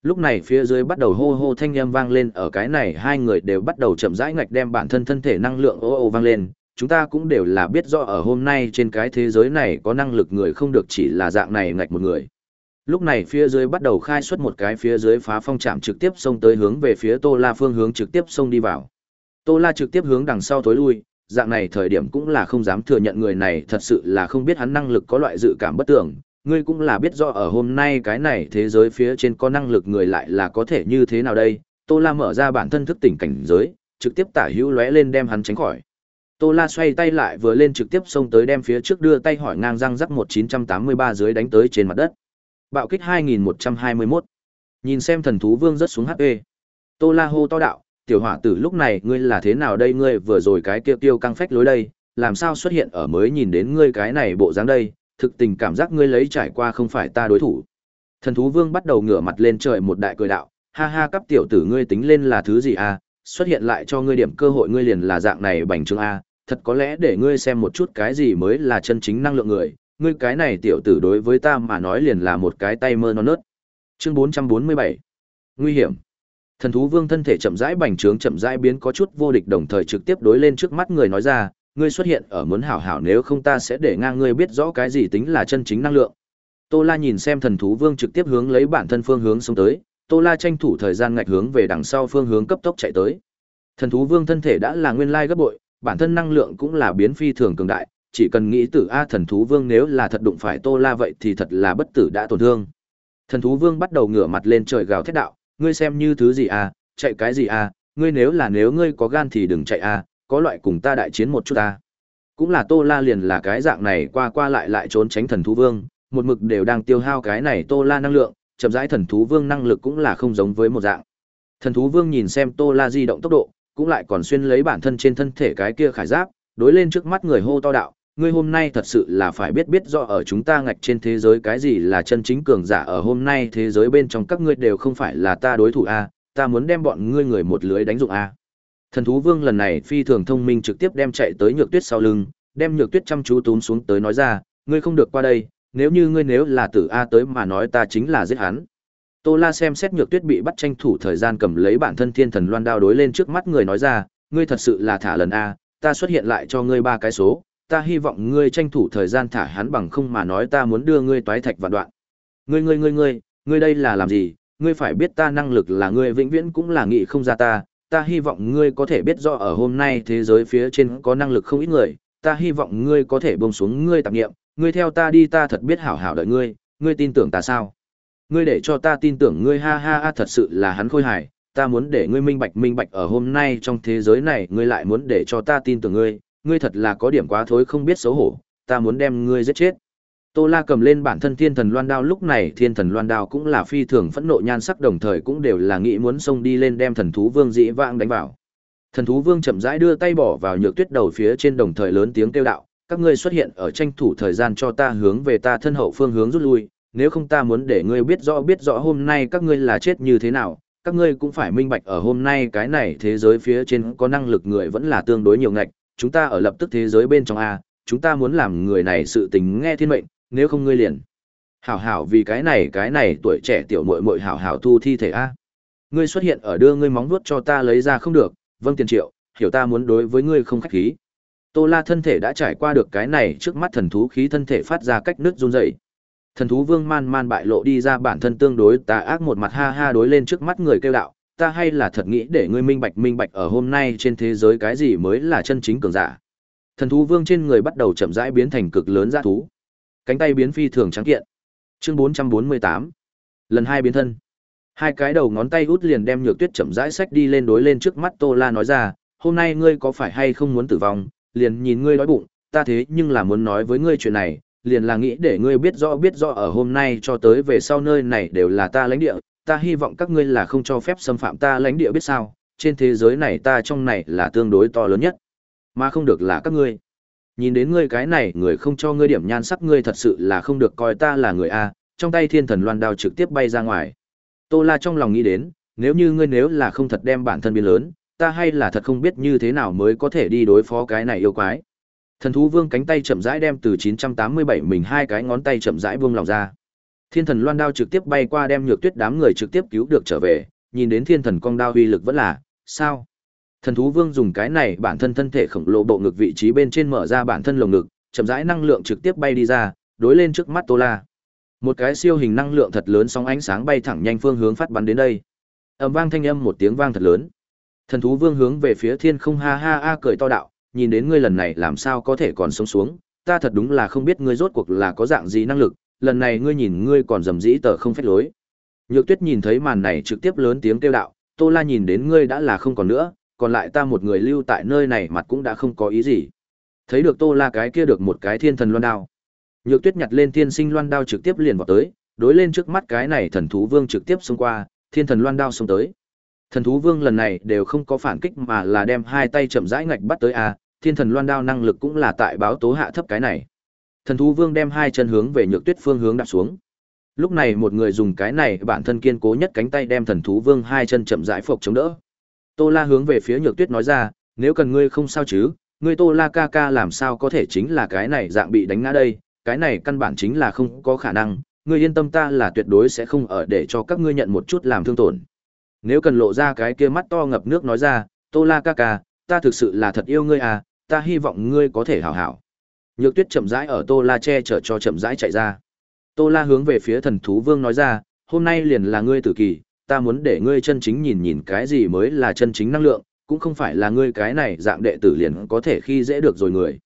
S1: Lúc này phía dưới bắt đầu hô hô thanh âm vang lên ở cái này hai người đều bắt đầu chậm rãi ngạch đem bản thân thân thể năng lượng ô ô vang lên. Chúng ta cũng đều là biết rõ ở hôm nay trên cái thế giới này có năng lực người không được chỉ là dạng này ngạch một người. Lúc này phía dưới bắt đầu khai xuất một cái phía dưới phá phong chạm trực tiếp xông tới hướng về phía Tô La phương hướng trực tiếp xông đi vào. Tô La trực tiếp hướng đằng sau tối lui, dạng này thời điểm cũng là không dám thừa nhận người này thật sự là không biết hắn năng lực có loại dự cảm bất tưởng,
S2: Ngươi cũng là biết
S1: rõ ở hôm nay cái này thế giới phía trên có năng lực người lại là có thể như thế nào đây, Tô La mở ra bản thân thức tỉnh cảnh giới, trực tiếp tả hữu lóe lên đem hắn tránh khỏi. Tô La xoay tay lại vừa lên trực tiếp xông tới đem phía trước đưa tay hỏi ngang răng rắc 1983 dưới đánh tới trên mặt đất. Bạo kích 2121. Nhìn xem thần thú vương rất xuống HP. Tô La hô to đạo, tiểu hỏa tử lúc này ngươi là thế nào đây ngươi vừa rồi cái kia tiêu căng phách lối đây, làm sao xuất hiện ở mới nhìn đến ngươi cái này bộ dáng đây, thực tình cảm giác ngươi lấy trải qua không phải ta đối thủ. Thần thú vương bắt đầu ngửa mặt lên trời một đại cười đạo, ha ha cấp tiểu tử ngươi tính lên là thứ gì à, xuất hiện lại cho ngươi điểm cơ hội ngươi liền là dạng này bành trướng a, à, thật có lẽ để ngươi xem một chút cái gì mới là chân chính năng lượng người, ngươi cái này tiểu tử đối với ta mà nói liền là một cái tay mơ non nớt. Chương 447. Nguy hiểm. Thần thú vương thân thể chậm rãi bành trướng chậm rãi biến có chút vô địch đồng thời trực tiếp đối lên trước mắt người nói ra, ngươi xuất hiện ở muốn hảo hảo nếu không ta sẽ để ngang ngươi biết rõ cái gì tính là chân chính năng lượng. Tô La nhìn xem thần thú vương trực tiếp hướng lấy bản thân phương hướng xông tới, Tô La tranh thủ thời gian ngạch hướng về đằng sau phương hướng cấp tốc chạy tới. Thần thú vương thân thể đã là nguyên lai gấp bội, bản thân năng lượng cũng là biến phi thường cường đại, chỉ cần nghĩ tử a thần thú vương nếu là thật đụng phải Tô La vậy thì thật là bất tử đã tổn thương. Thần thú vương bắt đầu ngửa mặt lên trời gào thét đạo, ngươi xem như thứ gì a, chạy cái gì a, ngươi nếu là nếu ngươi có gan thì đừng chạy a có loại cùng ta đại chiến một chút ta cũng là tô la liền là cái dạng này qua qua lại lại trốn tránh thần thú vương một mực đều đang tiêu hao cái này tô la năng lượng chậm rãi thần thú vương năng lực cũng là không giống với một dạng thần thú vương nhìn xem tô la di động tốc độ cũng lại còn xuyên lấy bản thân trên thân thể cái kia khải giáp đối lên trước mắt người hô to đạo ngươi hôm nay thật sự là phải biết biết rõ ở chúng ta ngạch trên thế giới cái gì là chân chính cường giả ở hôm nay thế giới bên trong các ngươi đều không phải là ta đối thủ a à, ta muốn đem bọn ngươi người một lưới đánh dụng a à. Thần thú vương lần này phi thường thông minh trực tiếp đem chạy tới nhược tuyết sau lưng, đem nhược tuyết chăm chú túm xuống tới nói ra, ngươi không được qua đây, nếu như ngươi nếu là tử A tới mà nói ta chính là giết hắn. Tô La xem xét nhược tuyết bị bắt tranh thủ thời gian cầm lấy bản thân thiên thần loan đao đối lên trước mắt người nói ra, ngươi thật sự là thả lần A, ta xuất hiện lại cho ngươi ba cái số, ta hy vọng ngươi tranh thủ thời gian thả hắn bằng không mà nói ta muốn đưa ngươi toái thạch vạn đoạn. Ngươi ngươi ngươi ngươi, ngươi đây là làm gì, ngươi phải biết ta năng lực là ngươi vĩnh viễn cũng là nghị không ra ta, ta hy vọng ngươi có thể biết rõ ở hôm nay thế giới phía trên có năng lực không ít người, ta hy vọng ngươi có thể buông xuống ngươi tạp nghiệm, ngươi theo ta đi ta thật biết hảo hảo đợi ngươi, ngươi tin tưởng ta sao? Ngươi để cho ta tin tưởng ngươi ha ha ha thật sự là hắn khôi hài, ta muốn để ngươi minh bạch minh bạch ở hôm nay trong thế giới này ngươi lại muốn để cho ta tin tưởng ngươi, ngươi thật là có điểm quá thối không biết xấu hổ, ta muốn đem ngươi giết chết. Tô La cầm lên bản thân Thiên Thần Loan đao lúc này Thiên Thần Loan đao cũng là phi thường phẫn nộ nhan sắc đồng thời cũng đều là nghĩ muốn xông đi lên đem Thần thú vương dĩ vãng đánh vào. Thần thú vương chậm rãi đưa tay bỏ vào nhược tuyết đầu phía trên đồng thời lớn tiếng kêu đạo: "Các ngươi xuất hiện ở tranh thủ thời gian cho ta hướng về ta thân hậu phương hướng rút lui, nếu không ta muốn để ngươi biết rõ biết rõ hôm nay các ngươi là chết như thế nào, các ngươi cũng phải minh bạch ở hôm nay cái này thế giới phía trên có năng lực người vẫn là tương đối nhiều ngạch, chúng ta ở lập tức thế giới bên trong a, chúng ta muốn làm người này sự tình nghe thiên mệnh, nếu không ngươi liền. Hảo hảo vì cái này cái này tuổi trẻ tiểu muội muội hảo hảo thu thi thể a. Ngươi xuất hiện ở đưa ngươi móng vuốt cho ta lấy ra không được, vâng tiền triệu, hiểu ta muốn đối với ngươi không khách khí. Tô La thân thể đã trải qua được cái này trước mắt thần thú khí thân thể phát ra cách nứt run rẩy. Thần thú vương man man bại lộ đi ra bản thân tương đối tà ác một mặt ha ha đối lên trước mắt người kêu đạo, ta hay là thật nghĩ để ngươi minh bạch minh bạch ở hôm nay trên thế giới cái gì mới là chân chính cường giả. Thần thú vương trên người bắt đầu chậm rãi biến thành cực lớn dã thú. Cánh tay biến phi thường trắng kiện. Chương 448. Lần hai biến thân. Hai cái đầu ngón tay út liền đem Nhược Tuyết chậm rãi sách đi lên đối lên trước mắt Tô La nói ra, "Hôm nay ngươi có phải hay không muốn tử vong, liền nhìn ngươi đói bụng, ta thế nhưng là muốn nói với ngươi chuyện này, liền là nghĩ để ngươi biết rõ biết rõ ở hôm nay cho tới về sau nơi này đều là ta lãnh địa, ta hy vọng các ngươi là không cho phép xâm phạm ta lãnh địa biết sao, trên thế giới này ta trong này là tương đối to lớn nhất, mà không được là các ngươi nhìn đến ngươi cái này người không cho ngươi điểm nhan sắc ngươi thật sự là không được coi ta là người a trong tay thiên thần loan đao trực tiếp bay ra ngoài tô la trong lòng nghĩ đến nếu như ngươi nếu là không thật đem bản thân biến lớn ta hay là thật không biết như thế nào mới có thể đi đối phó cái này yêu quái thần thú vương cánh tay chậm rãi đem từ 987 mình hai cái ngón tay chậm rãi buông lòng ra thiên thần loan đao trực tiếp bay qua đem nhược tuyết đám người trực tiếp cứu được trở về nhìn đến thiên thần con đao uy lực vẫn là sao Thần thú vương dùng cái này bản thân thân thể khổng lồ bộ ngực vị trí bên trên mở ra bản thân lồng ngực, chậm rãi năng lượng trực tiếp bay đi ra, đối lên trước mắt Tô La. Một cái siêu hình năng lượng thật lớn sóng ánh sáng bay thẳng nhanh phương hướng phát bắn đến đây. Ầm vang thanh âm một tiếng vang thật lớn. Thần thú vương hướng về phía thiên không ha ha a cười to đạo, nhìn đến ngươi lần này làm sao có thể còn sống xuống, ta thật đúng là không biết ngươi rốt cuộc là có dạng gì năng lực, lần này ngươi nhìn ngươi còn dầm dĩ tờ không phép lối. Nhược Tuyết nhìn thấy màn này trực tiếp lớn tiếng kêu đạo, Tô La nhìn đến ngươi đã là không còn nữa, còn lại ta một người lưu tại nơi này mặt cũng đã không có ý gì. Thấy được Tô La cái kia được một cái thiên thần loan đao. Nhược Tuyết nhặt lên thiên sinh loan đao trực tiếp liền vào tới, đối lên trước mắt cái này thần thú vương trực tiếp xông qua, thiên thần loan đao xông tới. Thần thú vương lần này đều không có phản kích mà là đem hai tay chậm rãi ngạch bắt tới a, thiên thần loan đao năng lực cũng là tại báo tố hạ thấp cái này. Thần thú vương đem hai chân hướng về Nhược Tuyết phương hướng đạp xuống. Lúc này một người dùng cái này bản thân kiên cố nhất cánh tay đem thần thú vương hai chân chậm rãi phục chống đỡ, Tô La hướng về phía Nhược Tuyết nói ra, nếu cần ngươi không sao chứ, ngươi Tô La ca ca làm sao có thể chính là cái này dạng bị đánh ngã đây, cái này căn bản chính là không có khả năng, ngươi yên tâm ta là tuyệt đối sẽ không ở để cho các ngươi nhận một chút làm thương tổn. Nếu cần lộ ra cái kia mắt to ngập nước nói ra, Tô La ca ca, ta thực sự là thật yêu ngươi à, ta hy vọng ngươi có thể hảo hảo. Nhược Tuyết chậm rãi ở Tô La che chở cho chậm rãi chạy ra. Tô La hướng về phía thần thú vương nói ra, hôm nay liền là ngươi tử kỳ, ta muốn để ngươi chân chính nhìn nhìn cái gì mới là chân chính năng lượng, cũng không phải là ngươi cái này dạng đệ tử liền có thể khi dễ được rồi người.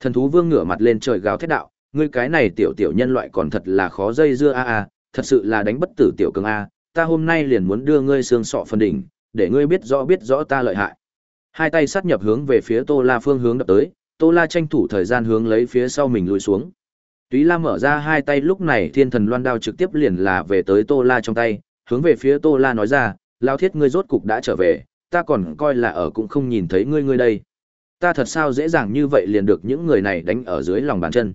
S1: Thần thú vương ngửa mặt lên trời gào thét đạo, ngươi cái này tiểu tiểu nhân loại còn thật là khó dây dưa a a, thật sự là đánh bất tử tiểu cường a, ta hôm nay liền muốn đưa ngươi xương sọ phân đỉnh, để ngươi biết rõ biết rõ ta lợi hại. Hai tay sát nhập hướng về phía Tô La phương hướng đập tới, Tô La tranh thủ thời gian hướng lấy phía sau mình lùi xuống. Túy La mở ra hai tay lúc này Thiên Thần Loan đao trực tiếp liền là về tới Tô La trong tay, hướng về phía Tô La nói ra, Lão thiết ngươi rốt cục đã trở về, ta còn coi là ở cũng không nhìn thấy ngươi ngươi đây. Ta thật sao dễ dàng như vậy liền được những người này đánh ở dưới lòng bàn chân.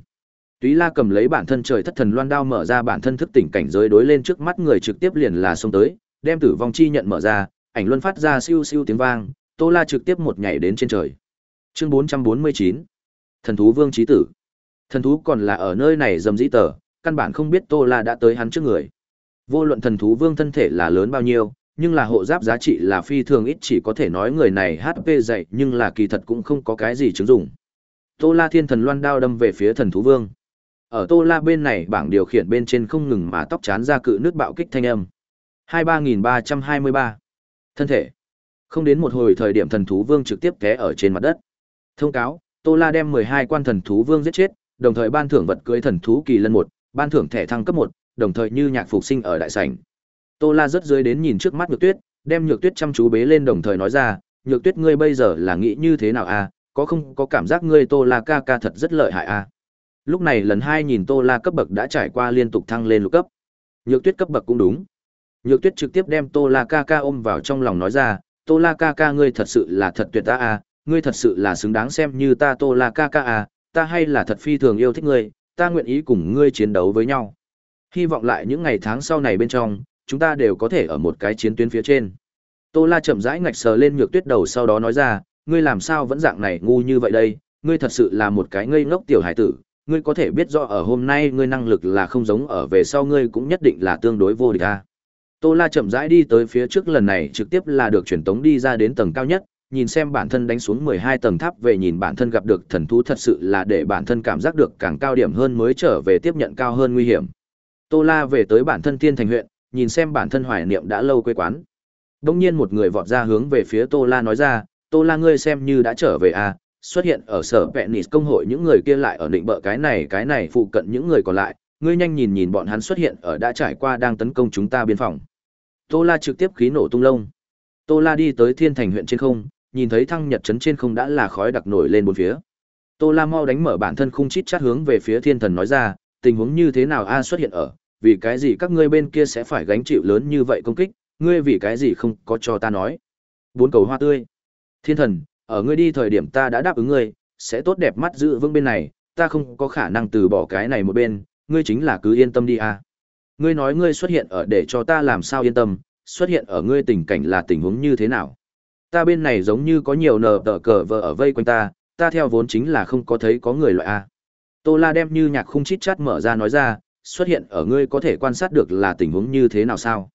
S1: Túy La cầm lấy bản thân trời thất thần loan đao mở ra bản thân thức tỉnh cảnh giới đối lên trước mắt người trực tiếp liền là xông tới, đem tử vong chi nhận mở ra, ảnh luân phát ra siêu siêu tiếng vang, Tô La trực tiếp một nhảy đến trên trời. Chương 449. Thần thú vương chí tử. Thần thú còn là ở nơi này dầm dĩ tờ, căn bản không biết Tô La đã tới hắn trước người. Vô luận thần thú vương thân thể là lớn bao nhiêu, nhưng là hộ giáp giá trị là phi thường ít chỉ có thể nói người này HP dậy nhưng là kỳ thật cũng không có cái gì chứng dụng. Tô La Thiên Thần Loan đao đâm về phía thần thú vương. Ở Tô La bên này bảng điều khiển bên trên không ngừng mà tóc chán ra cự nước bạo kích thanh âm. 23.323 Thân thể. Không đến một hồi thời điểm thần thú vương trực tiếp té ở trên mặt đất. Thông cáo, Tô La đem 12 quan thần thú vương giết chết, đồng thời ban thưởng vật cưới thần thú kỳ lân 1, ban thưởng thẻ thăng cấp 1, đồng thời như nhạc phục sinh ở đại sảnh. Tô La rất dưới đến nhìn trước mắt Nhược Tuyết, đem Nhược Tuyết chăm chú bế lên đồng thời nói ra, "Nhược Tuyết ngươi bây giờ là nghĩ như thế nào a, à? có không có cảm giác ngươi Tô La ca ca thật rất lợi hại a?" À? Lúc này lần hai nhìn Tô La cấp bậc đã trải qua liên tục thăng lên lục cấp. Nhược Tuyết cấp bậc cũng đúng. Nhược Tuyết trực tiếp đem Tô La ca ca ôm vào trong lòng nói ra, "Tô La ca ca ngươi thật sự là thật tuyệt ta a, à? ngươi thật sự là xứng đáng xem như ta Tô La ca ca a, à? ta hay là thật phi thường yêu thích ngươi, ta nguyện ý cùng ngươi chiến đấu với nhau." hy vọng lại những ngày tháng sau này bên trong, chúng ta đều có thể ở một cái chiến tuyến phía trên. Tô La chậm rãi ngạch sờ lên nhược tuyết đầu sau đó nói ra, ngươi làm sao vẫn dạng này ngu như vậy đây, ngươi thật sự là một cái ngây ngốc tiểu hải tử, ngươi có thể biết rõ ở hôm nay ngươi năng lực là không giống ở về sau ngươi cũng nhất định là tương đối vô địch a. Tô La chậm rãi đi tới phía trước lần này trực tiếp là được truyền tống đi ra đến tầng cao nhất, nhìn xem bản thân đánh xuống 12 tầng tháp về nhìn bản thân gặp được thần thú thật sự là để bản thân cảm giác được càng cao điểm hơn mới trở về tiếp nhận cao hơn nguy hiểm. Tô La về tới bản thân Thiên Thành huyện, nhìn xem bản thân hoài niệm đã lâu quê quán. Đông nhiên một người vọt ra hướng về phía Tô La nói ra, Tô La ngươi xem như đã trở về à, xuất hiện ở sở vẹn nịt công hội những người kia lại ở định bỡ cái này cái này phụ cận những người còn lại, ngươi nhanh nhìn nhìn bọn hắn xuất hiện ở đã trải qua đang tấn công chúng ta biên phòng. Tô La trực tiếp khí nổ tung lông. Tô La đi tới Thiên Thành huyện trên không, nhìn thấy thăng nhật trấn trên không đã là khói đặc nổi lên bốn phía. Tô La mau đánh mở bản thân khung chít chát hướng về phía thiên thần nói ra, tình huống như thế nào a xuất hiện ở, vì cái gì các ngươi bên kia sẽ phải gánh chịu lớn như vậy công kích, ngươi vì cái gì không có cho ta nói. Bốn cầu hoa tươi. Thiên thần, ở ngươi đi thời điểm ta đã đáp ứng ngươi, sẽ tốt đẹp mắt giữ vững bên này, ta không có khả năng từ bỏ cái này một bên, ngươi chính là cứ yên tâm đi a. Ngươi nói ngươi xuất hiện ở để cho ta làm sao yên tâm, xuất hiện ở ngươi tình cảnh là tình huống như thế nào? Ta bên này giống như có nhiều nờ tờ cờ vợ ở vây quanh ta, ta theo vốn chính là không có thấy có người loại a. Tô La đem như nhạc khung chít chát mở ra nói ra, xuất hiện ở ngươi có thể quan sát được là tình huống như thế nào sao?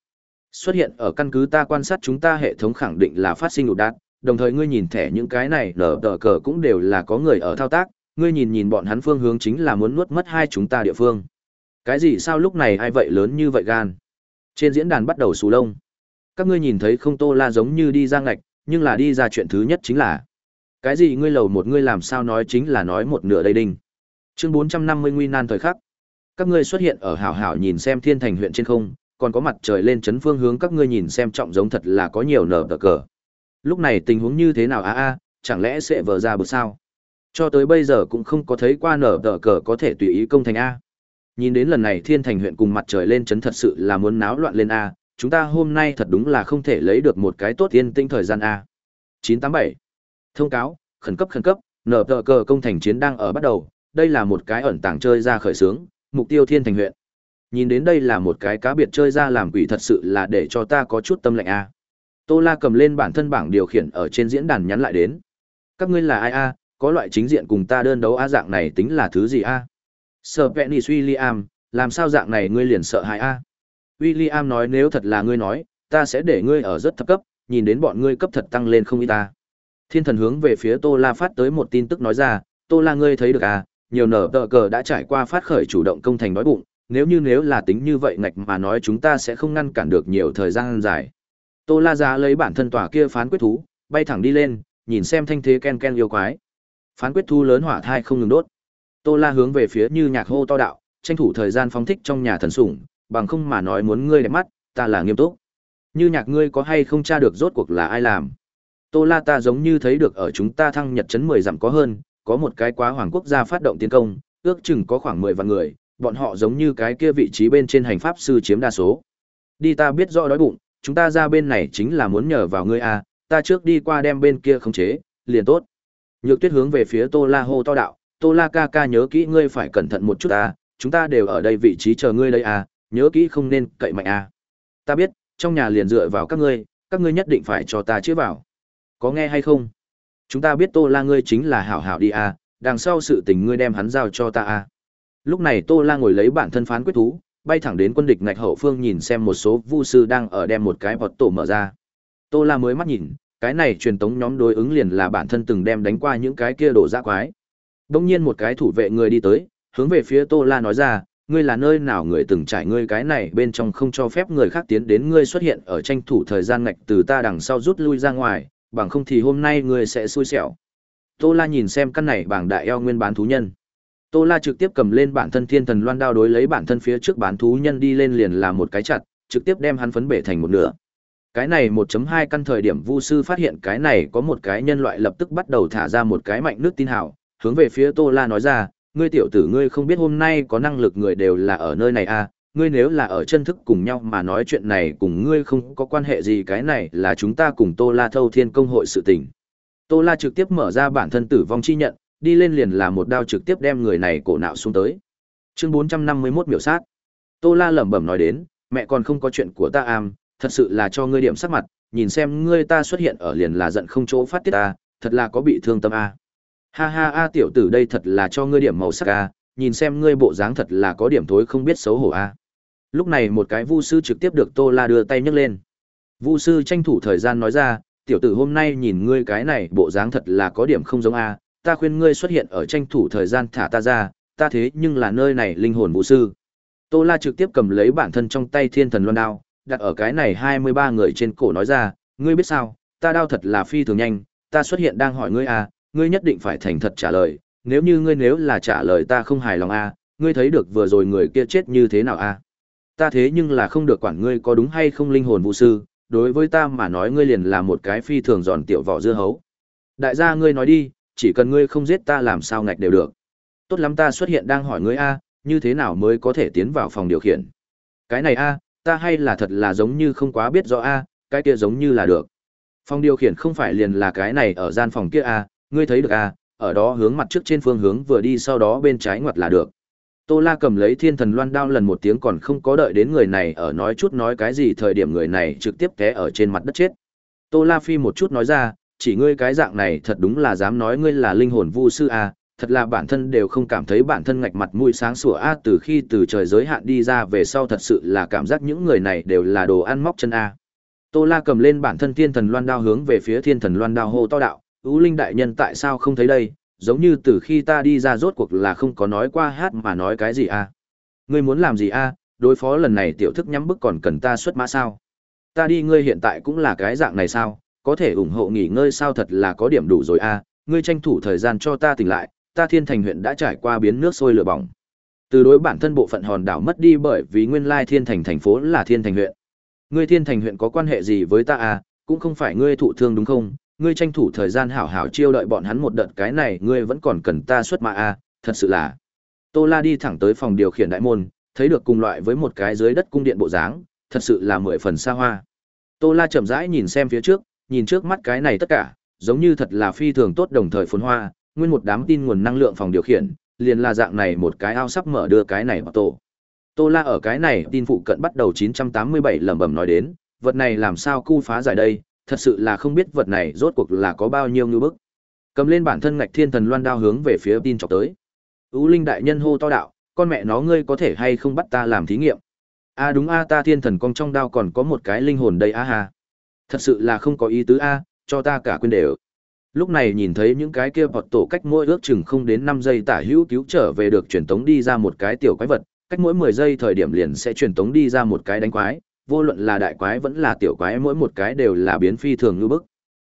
S1: Xuất hiện ở căn cứ ta quan sát chúng ta hệ thống khẳng định là phát sinh đột đạn, đồng thời ngươi nhìn thẻ những cái này nở tờ cờ cũng đều là có người ở thao tác, ngươi nhìn nhìn bọn hắn phương hướng chính là muốn nuốt mất hai chúng ta địa phương. Cái gì sao lúc này ai vậy lớn như vậy gan? Trên diễn đàn bắt đầu xù lông. Các ngươi nhìn thấy không Tô La giống như đi ra ngạch, nhưng là đi ra chuyện thứ nhất chính là Cái gì ngươi lầu một ngươi làm sao nói chính là nói một nửa đây đinh chương 450 nguy nan thời khắc các ngươi xuất hiện ở hảo hảo nhìn xem thiên thành huyện trên không còn có mặt trời lên chấn phương hướng các ngươi nhìn xem trọng giống thật là có nhiều nở tờ cờ lúc này tình huống như thế nào a à a chẳng lẽ sẽ vờ ra bực sao cho tới bây giờ cũng không có thấy qua nở tờ cờ có thể tùy ý công thành a nhìn đến lần này thiên thành huyện cùng mặt trời lên chấn thật sự là muốn náo loạn lên a chúng ta hôm nay thật đúng là không thể lấy được một cái tốt tiên tinh thời gian a 987. thông cáo khẩn cấp khẩn cấp nở tờ cờ công thành chiến đang ở bắt đầu đây là một cái ẩn tàng chơi ra khởi sướng, mục tiêu Thiên Thành huyện. Nhìn đến đây là một cái cá biệt chơi ra làm quỷ thật sự là để cho ta có chút tâm lạnh a. À. Tô La cầm lên bản thân bảng điều khiển ở trên diễn đàn nhắn lại đến. Các ngươi là ai a, à, có loại chính diện cùng ta đơn đấu a dạng này tính là thứ gì a? À? Sở Pennis William, làm sao dạng này ngươi liền sợ hãi a? William nói nếu thật là ngươi nói, ta sẽ để ngươi ở rất thấp cấp, nhìn đến bọn ngươi cấp thật tăng lên không ít ta. Thiên thần hướng về phía Tô La phát tới một tin tức nói ra, Tô La ngươi thấy được à, nhiều nở tờ cờ đã trải qua phát khởi chủ động công thành đói bụng, nếu như nếu là tính như vậy ngạch mà nói chúng ta sẽ không ngăn cản được nhiều thời gian dài. Tô La Giá lấy bản thân tòa kia phán quyết thú, bay thẳng đi lên, nhìn xem thanh thế ken ken yêu quái. Phán quyết thú lớn hỏa thai không ngừng đốt. Tô La hướng về phía Như Nhạc hô to đạo, tranh thủ thời gian phóng thích trong nhà thần sủng, bằng không mà nói muốn ngươi đẹp mắt, ta là nghiêm túc. Như Nhạc ngươi có hay không tra được rốt cuộc là ai làm? Tô La ta giống như thấy được ở chúng ta thăng nhật chấn mười dặm có hơn, có một cái quá hoàng quốc gia phát động tiến công, ước chừng có khoảng 10 vạn người, bọn họ giống như cái kia vị trí bên trên hành pháp sư chiếm đa số. Đi ta biết rõ đói bụng, chúng ta ra bên này chính là muốn nhờ vào ngươi a, ta trước đi qua đem bên kia khống chế, liền tốt. Nhược Tuyết hướng về phía Tô La hô to đạo, Tô La ca ca nhớ kỹ ngươi phải cẩn thận một chút a, chúng ta đều ở đây vị trí chờ ngươi đây a, nhớ kỹ không nên cậy mạnh a. Ta biết, trong nhà liền dựa vào các ngươi, các ngươi nhất định phải cho ta chữa vào. Có nghe hay không? chúng ta biết tô la ngươi chính là hảo hảo đi à, đằng sau sự tình ngươi đem hắn giao cho ta à. Lúc này tô la ngồi lấy bản thân phán quyết thú, bay thẳng đến quân địch ngạch hậu phương nhìn xem một số vu sư đang ở đem một cái bọt tổ mở ra. Tô la mới mắt nhìn, cái này truyền tống nhóm đối ứng liền là bản thân từng đem đánh qua những cái kia đổ ra quái. Đông nhiên một cái thủ vệ người đi tới, hướng về phía Tô La nói ra, ngươi là nơi nào người từng trải ngươi cái này bên trong không cho phép người khác tiến đến ngươi xuất hiện ở tranh thủ thời gian ngạch từ ta đằng sau rút lui ra ngoài, bằng không thì hôm nay ngươi sẽ xui xẻo. Tô La nhìn xem căn này bảng đại eo nguyên bán thú nhân. Tô La trực tiếp cầm lên bản thân thiên thần loan đao đối lấy bản thân phía trước bán thú nhân đi lên liền là một cái chặt, trực tiếp đem hắn phấn bể thành một nửa. Cái này 1.2 căn thời điểm Vu sư phát hiện cái này có một cái nhân loại lập tức bắt đầu thả ra một cái mạnh nước tin hào, hướng về phía Tô La nói ra, ngươi tiểu tử ngươi không biết hôm nay có năng lực người đều là ở nơi này a? À, ngươi nếu là ở chân thức cùng nhau mà nói chuyện này cùng ngươi không có quan hệ gì cái này là chúng ta cùng Tô La Thâu Thiên Công hội sự tình. Tô La trực tiếp mở ra bản thân tử vong chi nhận, đi lên liền là một đao trực tiếp đem người này cổ nạo xuống tới. Chương 451 miểu sát. Tô La lẩm bẩm nói đến, mẹ còn không có chuyện của ta am, thật sự là cho ngươi điểm sắc mặt, nhìn xem ngươi ta xuất hiện ở liền là giận không chỗ phát tiết ta, thật là có bị thương tâm a. Ha ha a tiểu tử đây thật là cho ngươi điểm màu sắc a, nhìn xem ngươi bộ dáng thật là có điểm thối không biết xấu hổ a lúc này một cái vu sư trực tiếp được tô la đưa tay nhấc lên vu sư tranh thủ thời gian nói ra tiểu tử hôm nay nhìn ngươi cái này bộ dáng thật là có điểm không giống a ta khuyên ngươi xuất hiện ở tranh thủ thời gian thả ta ra ta thế nhưng là nơi này linh hồn vu sư tô la trực tiếp cầm lấy bản thân trong tay thiên thần loan đao đặt ở cái này hai mươi ba người trên cổ nói ra ngươi biết sao ta đao thật là phi thường nhanh ta xuất hiện đang hỏi ngươi a ngươi nhất định phải thành thật trả lời nếu như ngươi nếu là trả lời ta không hài lòng a ngươi thấy được vừa rồi người kia chết như thế nào a ta thế nhưng là không được quản ngươi có đúng hay không linh hồn vũ sư đối với ta mà nói ngươi liền là một cái phi thường giòn tiểu vỏ dưa hấu đại gia ngươi nói đi chỉ cần ngươi không giết ta làm sao ngạch đều được tốt lắm ta xuất hiện đang hỏi ngươi a như thế nào mới có thể tiến vào phòng điều khiển cái này a ta hay là thật là giống như không quá biết rõ a cái kia giống như là được phòng điều khiển không phải liền là cái này ở gian phòng kia a ngươi thấy được a ở đó hướng mặt trước trên phương hướng vừa đi sau đó bên trái ngoặt là được Tô La cầm lấy thiên thần loan đao lần một tiếng còn không có đợi đến người này ở nói chút nói cái gì thời điểm người này trực tiếp té ở trên mặt đất chết. Tô La Phi một chút nói ra, chỉ ngươi cái dạng này thật đúng là dám nói ngươi là linh hồn vu sư a, à, thật là bản thân đều không cảm thấy bản thân ngạch mặt mũi sáng sủa a à, từ khi từ trời giới hạn đi ra về sau thật sự là cảm giác những người này đều là đồ ăn móc chân a. À. Tô La cầm lên bản thân thiên thần loan đao hướng về phía thiên thần loan đao hô to đạo, "Ú linh đại nhân tại sao không thấy đây, giống như từ khi ta đi ra rốt cuộc là không có nói qua hát mà nói cái gì a à? ngươi muốn làm gì a à? đối phó lần này tiểu thức nhắm bức còn cần ta xuất mã sao ta đi ngươi hiện tại cũng là cái dạng này sao có thể ủng hộ nghỉ ngơi sao thật là có điểm đủ rồi a à? ngươi tranh thủ thời gian cho ta tỉnh lại ta thiên thành huyện đã trải qua biến nước sôi lửa bỏng từ đối bản thân bộ phận hòn đảo mất đi bởi vì nguyên lai thiên thành thành phố là thiên thành huyện ngươi thiên thành huyện có quan hệ gì với ta à cũng không phải ngươi thụ thương đúng không ngươi tranh thủ thời gian hảo hảo chiêu đợi bọn hắn một đợt cái này ngươi vẫn còn cần ta xuất mã a à, thật sự là tô la đi thẳng tới phòng điều khiển đại môn thấy được cùng loại với một cái dưới đất cung điện bộ dáng thật sự là mười phần xa hoa tô la chậm rãi nhìn xem phía trước nhìn trước mắt cái này tất cả giống như thật là phi thường tốt đồng thời phun hoa nguyên một đám tin nguồn năng lượng phòng điều khiển liền là dạng này một cái ao sắp mở đưa cái này vào tổ tô la ở cái này tin phụ cận bắt đầu 987 lẩm bẩm nói đến vật này làm sao cu phá giải đây thật sự là không biết vật này rốt cuộc là có bao nhiêu ngư bức cầm lên bản thân ngạch thiên thần loan đao hướng về phía tin chọc tới ú linh đại nhân hô to đạo con mẹ nó ngươi có thể hay không bắt ta làm thí nghiệm a đúng a ta thiên thần con trong đao còn có một cái linh hồn đây a à ha thật sự là không có ý tứ a cho ta cả quên đều lúc này nhìn thấy những cái kia vọt tổ cách mỗi ước chừng không đến năm giây tả hữu cứu trở về được truyền tống đi ra một cái tiểu quái vật cách mỗi mười giây thời điểm liền sẽ truyền tống đi ra một cái đánh quái vô luận là đại quái vẫn là tiểu quái mỗi một cái đều là biến phi thường ngư bức.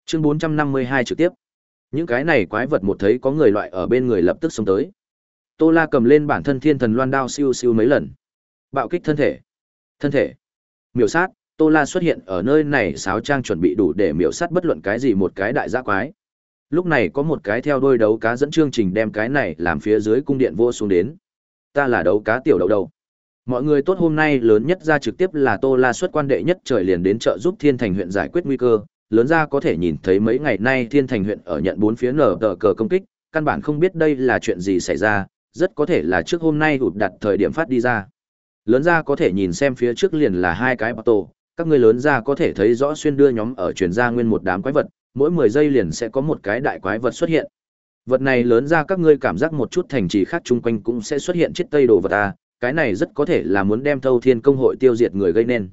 S1: Chương 452 trực tiếp. Những cái này quái vật một thấy có người loại ở bên người lập tức xông tới. Tô La cầm lên bản thân thiên thần loan đao siêu siêu mấy lần. Bạo kích thân thể. Thân thể. Miểu sát, Tô La xuất hiện ở nơi này sáo trang chuẩn bị đủ để miểu sát bất luận cái gì một cái đại dã quái. Lúc này có một cái theo đôi đấu cá dẫn chương trình đem cái này làm phía dưới cung điện vô xuống đến. Ta là đấu cá tiểu đầu đầu. Mọi người tốt hôm nay lớn nhất ra trực tiếp là Tô La xuất quan đệ nhất trời liền đến trợ giúp Thiên Thành huyện giải quyết nguy cơ, lớn ra có thể nhìn thấy mấy ngày nay Thiên Thành huyện ở nhận bốn phía nở tờ cờ công kích, căn bản không biết đây là chuyện gì xảy ra, rất có thể là trước hôm nay hụt đặt thời điểm phát đi ra. Lớn ra có thể nhìn xem phía trước liền là hai cái bạc tổ, các người lớn ra có thể thấy rõ xuyên đưa nhóm ở truyền ra nguyên một đám quái vật, mỗi 10 giây liền sẽ có một cái đại quái vật xuất hiện. Vật này lớn ra các ngươi cảm giác một chút thành trì khác chung quanh cũng sẽ xuất hiện chết tây đồ vật ta, à cái này rất có thể là muốn đem thâu thiên công hội tiêu diệt người gây nên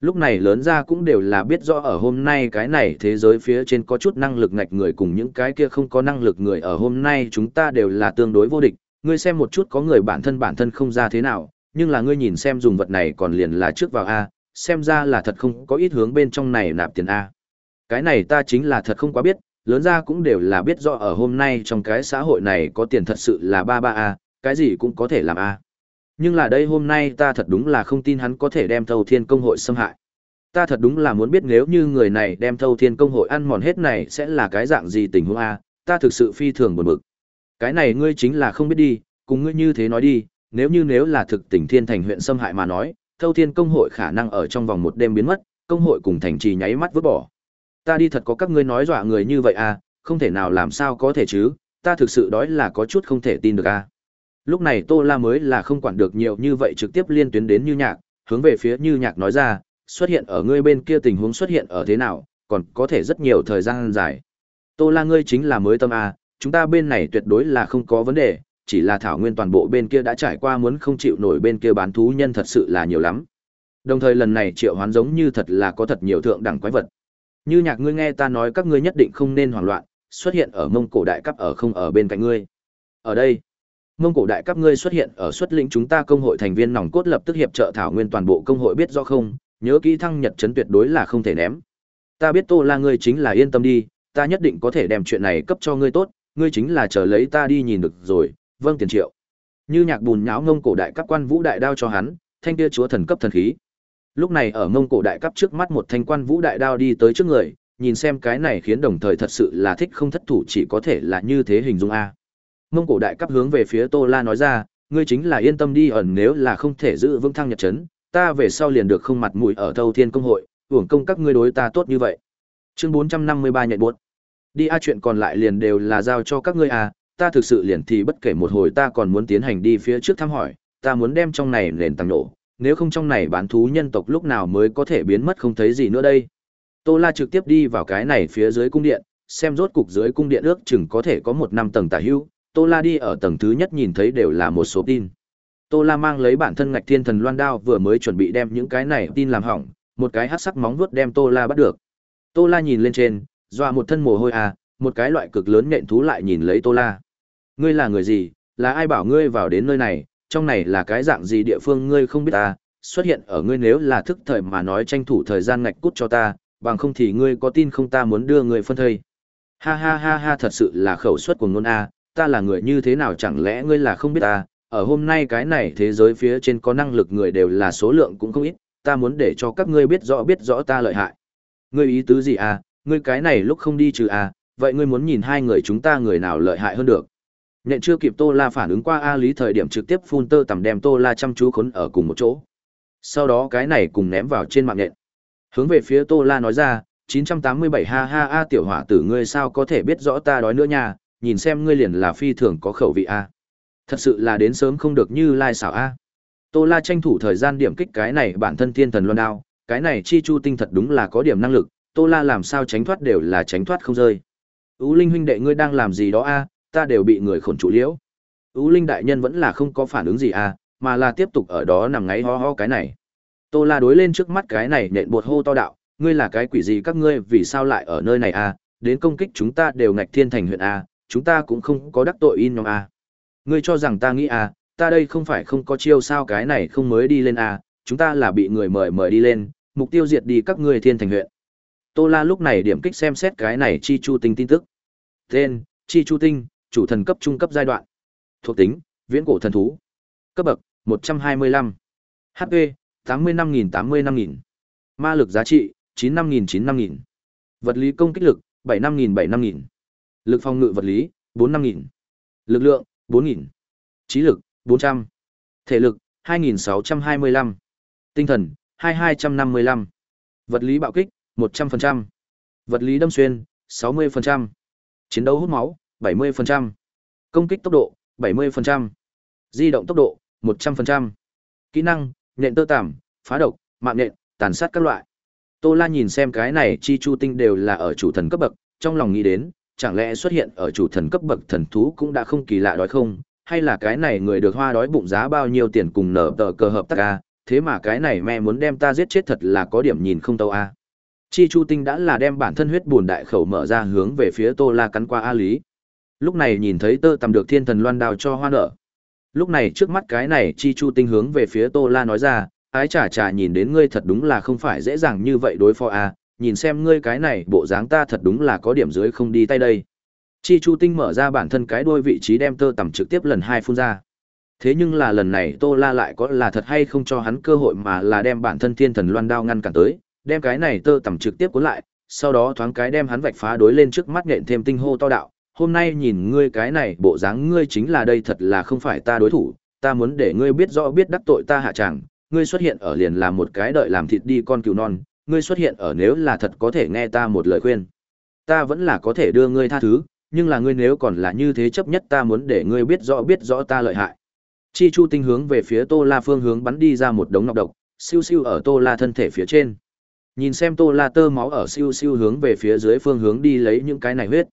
S1: lúc này lớn ra cũng đều là biết rõ ở hôm nay cái này thế giới phía trên có chút năng lực ngạch người cùng những cái kia không có năng lực người ở hôm nay chúng ta đều là tương đối vô địch ngươi xem một chút có người bản thân bản thân không ra thế nào nhưng là ngươi nhìn xem dùng vật này còn liền là trước vào a xem ra là thật không có ít hướng bên trong này nạp tiền a cái này ta chính là thật không quá biết lớn ra cũng đều là biết rõ ở hôm nay trong cái xã hội này có tiền thật sự là ba ba a cái gì cũng có thể làm a nhưng là đây hôm nay ta thật đúng là không tin hắn có thể đem thâu thiên công hội xâm hại. Ta thật đúng là muốn biết nếu như người này đem thâu thiên công hội ăn mòn hết này sẽ là cái dạng gì tình huống a ta thực sự phi thường buồn bực. Cái này ngươi chính là không biết đi, cùng ngươi như thế nói đi, nếu như nếu là thực tỉnh thiên thành huyện xâm hại mà nói, thâu thiên công hội khả năng ở trong vòng một đêm biến mất, công hội cùng thành trì nháy mắt vứt bỏ. Ta đi thật có các ngươi nói dọa người như vậy à, không thể nào làm sao có thể chứ, ta thực sự đói là có chút không thể tin được à lúc này tô la mới là không quản được nhiều như vậy trực tiếp liên tuyến đến như nhạc hướng về phía như nhạc nói ra xuất hiện ở ngươi bên kia tình huống xuất hiện ở thế nào còn có thể rất nhiều thời gian dài tô la ngươi chính là mới tâm a chúng ta bên này tuyệt đối là không có vấn đề chỉ là thảo nguyên toàn bộ bên kia đã trải qua muốn không chịu nổi bên kia bán thú nhân thật sự là nhiều lắm đồng thời lần này triệu hoán giống như thật là có thật nhiều thượng đẳng quái vật như nhạc ngươi nghe ta nói các ngươi nhất định không nên hoảng loạn xuất hiện ở mông cổ đại cấp ở không ở bên cạnh ngươi ở đây mông cổ đại các ngươi xuất hiện ở xuất lĩnh chúng ta công hội thành viên nòng cốt lập tức hiệp trợ thảo nguyên toàn bộ công hội biết do không nhớ kỹ thăng nhật chấn tuyệt đối là không thể ném ta biết tô la ngươi chính là yên tâm đi ta nhất định có thể đem chuyện này cấp cho ngươi tốt ngươi chính là chờ lấy ta đi nhìn được rồi vâng tiền triệu như nhạc bùn nháo ngông cổ đại cấp quan vũ đại đao cho hắn thanh kia chúa thần cấp thần khí lúc này ở ngông cổ đại cấp trước mắt một thanh quan vũ đại đao đi tới trước người nhìn xem cái này khiến đồng thời thật sự là thích không thất thủ chỉ có thể là như thế hình dung a mông cổ đại cấp hướng về phía tô la nói ra ngươi chính là yên tâm đi ẩn nếu là không thể giữ vững thăng nhật chấn ta về sau liền được không mặt mũi ở thâu thiên công hội hưởng công các ngươi đối ta tốt như vậy chương bốn trăm năm mươi ba nhận buốt đi a chuyện còn lại liền đều là giao cho các ngươi à ta thực sự liền thì bất kể một hồi ta còn muốn tiến hành đi phía trước thăm hỏi ta muốn đem trong này nền tăng nổ nếu không trong này bán thú nhân tộc lúc nào mới có thể biến mất không thấy gì nữa đây tô la trực tiếp đi vào cái này phía dưới cung điện xem rốt cục dưới cung điện ước chừng có thể có một năm tầng tả hữu Tô La đi ở tầng thứ nhất nhìn thấy đều là một số tin. Tô La mang lấy bản thân ngạch thiên thần loan đao vừa mới chuẩn bị đem những cái này tin làm hỏng, một cái hắc sắc móng vuốt đem Tô La bắt được. Tô La nhìn lên trên, dọa một thân mồ hôi à, một cái loại cực lớn nện thú lại nhìn lấy Tô La. Ngươi là người gì, là ai bảo ngươi vào đến nơi này, trong này là cái dạng gì địa phương ngươi không biết à? xuất hiện ở ngươi nếu là thức thời mà nói tranh thủ thời gian ngạch cút cho ta, bằng không thì ngươi có tin không ta muốn đưa ngươi phân thây. Ha ha ha ha thật sự là khẩu suất của ngôn à, ta là người như thế nào chẳng lẽ ngươi là không biết ta, ở hôm nay cái này thế giới phía trên có năng lực người đều là số lượng cũng không ít, ta muốn để cho các ngươi biết rõ biết rõ ta lợi hại. Ngươi ý tứ gì à, ngươi cái này lúc không đi trừ à, vậy ngươi muốn nhìn hai người chúng ta người nào lợi hại hơn được. Nhện chưa kịp Tô La phản ứng qua A Lý thời điểm trực tiếp phun tơ tầm đem Tô La chăm chú khốn ở cùng một chỗ. Sau đó cái này cùng ném vào trên mạng nhện. Hướng về phía Tô La nói ra, 987 ha ha a tiểu hỏa tử ngươi sao có thể biết rõ ta đói nữa nha, nhìn xem ngươi liền là phi thường có khẩu vị a thật sự là đến sớm không được như lai xảo a à. tô la tranh thủ thời gian điểm kích cái này bản thân thiên thần loan đao cái này chi chu tinh thật đúng là có điểm năng lực tô la làm sao tránh thoát đều là tránh thoát không rơi ú linh huynh đệ ngươi đang làm gì đó a ta đều bị người khổn trụ liễu ú linh đại nhân vẫn là không có phản ứng gì a mà là tiếp tục ở đó nằm ngáy ho ho cái này tô la đối lên trước mắt cái này nện bột hô to đạo ngươi là cái quỷ gì các ngươi vì sao lại ở nơi này a đến công kích chúng ta đều ngạch thiên thành huyện a chúng ta cũng không có đắc tội in nhóm a ngươi cho rằng ta nghĩ à ta đây không phải không có chiêu sao cái này không mới đi lên à chúng ta là bị người mời mời đi lên mục tiêu diệt đi các ngươi thiên thành huyện tô la lúc này điểm kích xem xét cái này chi chu tinh tin tức tên chi chu tinh chủ thần cấp trung cấp giai đoạn thuộc tính viễn cổ thần thú cấp bậc 125 hp 85.000 85.000 ma lực giá trị 95.000 95.000 vật lý công kích lực 75.000 75.000 lực phòng ngự vật lý bốn năm nghìn lực lượng bốn nghìn trí lực bốn trăm thể lực hai nghìn sáu trăm hai mươi lăm tinh thần hai hai trăm năm mươi lăm vật lý bạo kích một trăm phần vật lý đâm xuyên sáu mươi chiến đấu hút máu bảy mươi công kích tốc độ bảy mươi di động tốc độ một trăm phần kỹ năng nện tơ tảm phá độc mạng nện tàn sát các loại tô la nhìn xem cái này chi chu tinh đều là ở chủ thần cấp bậc trong lòng nghĩ đến chẳng lẽ xuất hiện ở chủ thần cấp bậc thần thú cũng đã không kỳ lạ đói không, hay là cái này người được hoa đói bụng giá bao nhiêu tiền cùng nở tờ cờ hợp tác a, à? thế mà cái này mẹ muốn đem ta giết chết thật là có điểm nhìn không tâu a. À? Chi Chu Tinh đã là đem bản thân huyết buồn đại khẩu mở ra hướng về phía Tô La cắn qua A Lý. Lúc này nhìn thấy tơ tầm được thiên thần loan đào cho hoa nở. Lúc này trước mắt cái này Chi Chu Tinh hướng về phía Tô La nói ra, ái chả chả nhìn đến ngươi thật đúng là không phải dễ dàng như vậy đối phó A, à? nhìn xem ngươi cái này bộ dáng ta thật đúng là có điểm dưới không đi tay đây. Chi Chu Tinh mở ra bản thân cái đuôi vị trí đem tơ tầm trực tiếp lần hai phun ra. Thế nhưng là lần này Tô La lại có là thật hay không cho hắn cơ hội mà là đem bản thân thiên thần loan đao ngăn cản tới, đem cái này tơ tầm trực tiếp cuốn lại, sau đó thoáng cái đem hắn vạch phá đối lên trước mắt nện thêm tinh hô to đạo. Hôm nay nhìn ngươi cái này bộ dáng ngươi chính là đây thật là không phải ta đối thủ, ta muốn để ngươi biết rõ biết đắc tội ta hạ chẳng, ngươi xuất hiện ở liền là một cái đợi làm thịt đi con cừu non, ngươi xuất hiện ở nếu là thật có thể nghe ta một lời khuyên. Ta vẫn là có thể đưa ngươi tha thứ, nhưng là ngươi nếu còn là như thế chấp nhất ta muốn để ngươi biết rõ biết rõ ta lợi hại. Chi Chu tinh hướng về phía Tô La phương hướng bắn đi ra một đống nọc độc, siêu siêu ở Tô La thân thể phía trên. Nhìn xem Tô La tơ máu ở siêu siêu hướng về phía dưới phương hướng đi lấy những cái này huyết.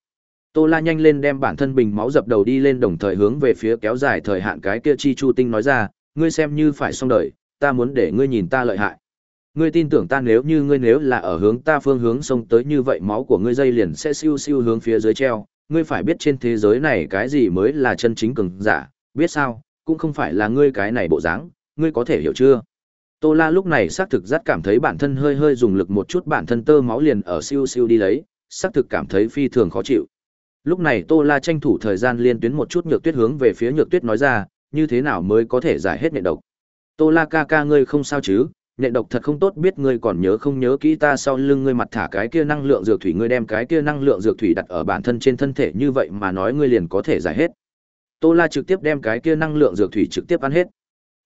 S1: Tô La nhanh lên đem bản thân bình máu dập đầu đi lên đồng thời hướng về phía kéo dài thời hạn cái kia Chi Chu tinh nói ra, ngươi xem như phải xong đời, ta muốn để ngươi nhìn ta lợi hại ngươi tin tưởng ta nếu như ngươi nếu là ở hướng ta phương hướng xông tới như vậy máu của ngươi dây liền sẽ siêu siêu hướng phía dưới treo ngươi phải biết trên thế giới này cái gì mới là chân chính cường giả biết sao cũng không phải là ngươi cái này bộ dáng ngươi có thể hiểu chưa tô la lúc này xác thực rất cảm thấy bản thân hơi hơi dùng lực một chút bản thân tơ máu liền ở siêu siêu đi lấy xác thực cảm thấy phi thường khó chịu lúc này tô la tranh thủ thời gian liên tuyến một chút nhược tuyết hướng về phía nhược tuyết nói ra như thế nào mới có thể giải hết nhện độc tô la ca ca ngươi không sao chứ nhện độc thật không tốt biết ngươi còn nhớ không nhớ kỹ ta sau lưng ngươi mặt thả cái kia năng lượng dược thủy ngươi đem cái kia năng lượng dược thủy đặt ở bản thân trên thân thể như vậy mà nói ngươi liền có thể giải hết tô la trực tiếp đem cái kia năng lượng dược thủy trực tiếp ăn hết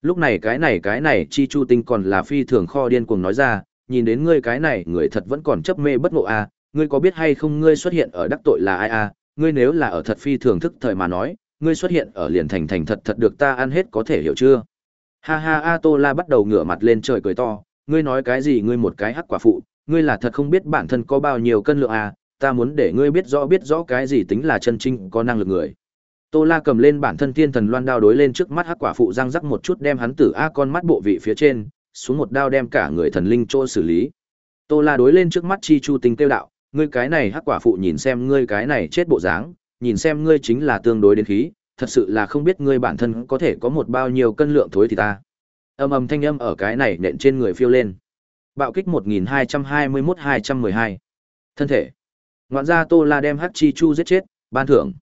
S1: lúc này cái này cái này chi chu tinh còn là phi thường kho điên cuồng nói ra nhìn đến ngươi cái này người thật vẫn còn chấp mê bất ngộ à, ngươi có biết hay không ngươi xuất hiện ở đắc tội là ai à, ngươi nếu là ở thật phi thường thức thời mà nói ngươi xuất hiện ở liền thành thành thật thật được ta ăn hết có thể hiểu chưa Ha ha A Tô La bắt đầu ngửa mặt lên trời cười to, ngươi nói cái gì ngươi một cái hắc quả phụ, ngươi là thật không biết bản thân có bao nhiêu cân lượng à, ta muốn để ngươi biết rõ biết rõ cái gì tính là chân chính có năng lực người. Tô La cầm lên bản thân thiên thần loan đao đối lên trước mắt hắc quả phụ răng rắc một chút đem hắn tử a con mắt bộ vị phía trên, xuống một đao đem cả người thần linh chỗ xử lý. Tô La đối lên trước mắt Chi Chu tình tiêu đạo, ngươi cái này hắc quả phụ nhìn xem ngươi cái này chết bộ dáng, nhìn xem ngươi chính là tương đối đến khí, thật sự là không biết ngươi bản thân có thể có một bao nhiêu cân lượng thối thì ta. Âm âm thanh âm ở cái này nện trên người phiêu lên. Bạo kích 1221-212. Thân thể. Ngoạn ra Tô La đem Hắc Chi Chu giết chết, ban thưởng.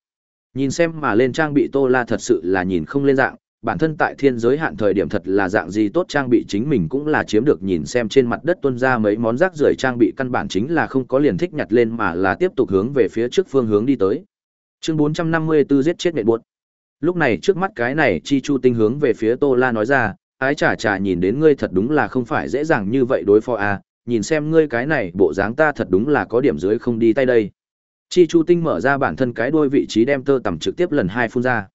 S1: Nhìn xem mà lên trang bị Tô La thật sự là nhìn không lên dạng, bản thân tại thiên giới hạn thời điểm thật là dạng gì tốt trang bị chính mình cũng là chiếm được nhìn xem trên mặt đất tuân ra mấy món rác rưởi trang bị căn bản chính là không có liền thích nhặt lên mà là tiếp tục hướng về phía trước phương hướng đi tới. Chương 454 giết chết nện buột. Lúc này trước mắt cái này Chi Chu Tinh hướng về phía Tô La nói ra, ái chả chả nhìn đến ngươi thật đúng là không phải dễ dàng như vậy đối phó à, nhìn xem ngươi cái này bộ dáng ta thật đúng là có điểm dưới không đi tay đây. Chi Chu Tinh mở ra bản thân cái đôi vị trí đem tơ tầm trực tiếp lần hai phun ra.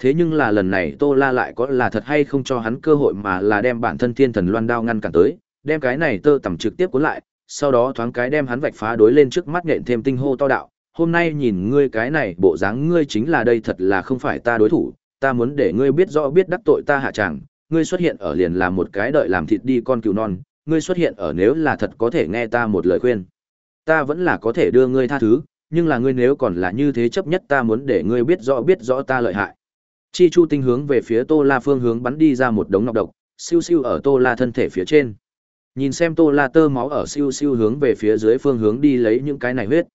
S1: Thế nhưng là lần này Tô La lại có là thật hay không cho hắn cơ hội mà là đem bản thân thiên thần loan đao ngăn cản tới, đem cái này tơ tầm trực tiếp cuốn lại, sau đó thoáng cái đem hắn vạch phá đối lên trước mắt nện thêm tinh hô to đạo, hôm nay nhìn ngươi cái này bộ dáng ngươi chính là đây thật là không phải ta đối thủ, ta muốn để ngươi biết rõ biết đắc tội ta hạ chẳng, ngươi xuất hiện ở liền là một cái đợi làm thịt đi con cừu non, ngươi xuất hiện ở nếu là thật có thể nghe ta một lời khuyên. Ta vẫn là có thể đưa ngươi tha thứ, nhưng là ngươi nếu còn là như thế chấp nhất ta muốn để ngươi biết rõ biết rõ ta lợi hại. Chi Chu tinh hướng về phía Tô La phương hướng bắn đi ra một đống nọc độc, siêu siêu ở Tô La thân thể phía trên. Nhìn xem Tô La tơ máu ở siêu siêu hướng về phía dưới phương hướng đi lấy những cái này huyết.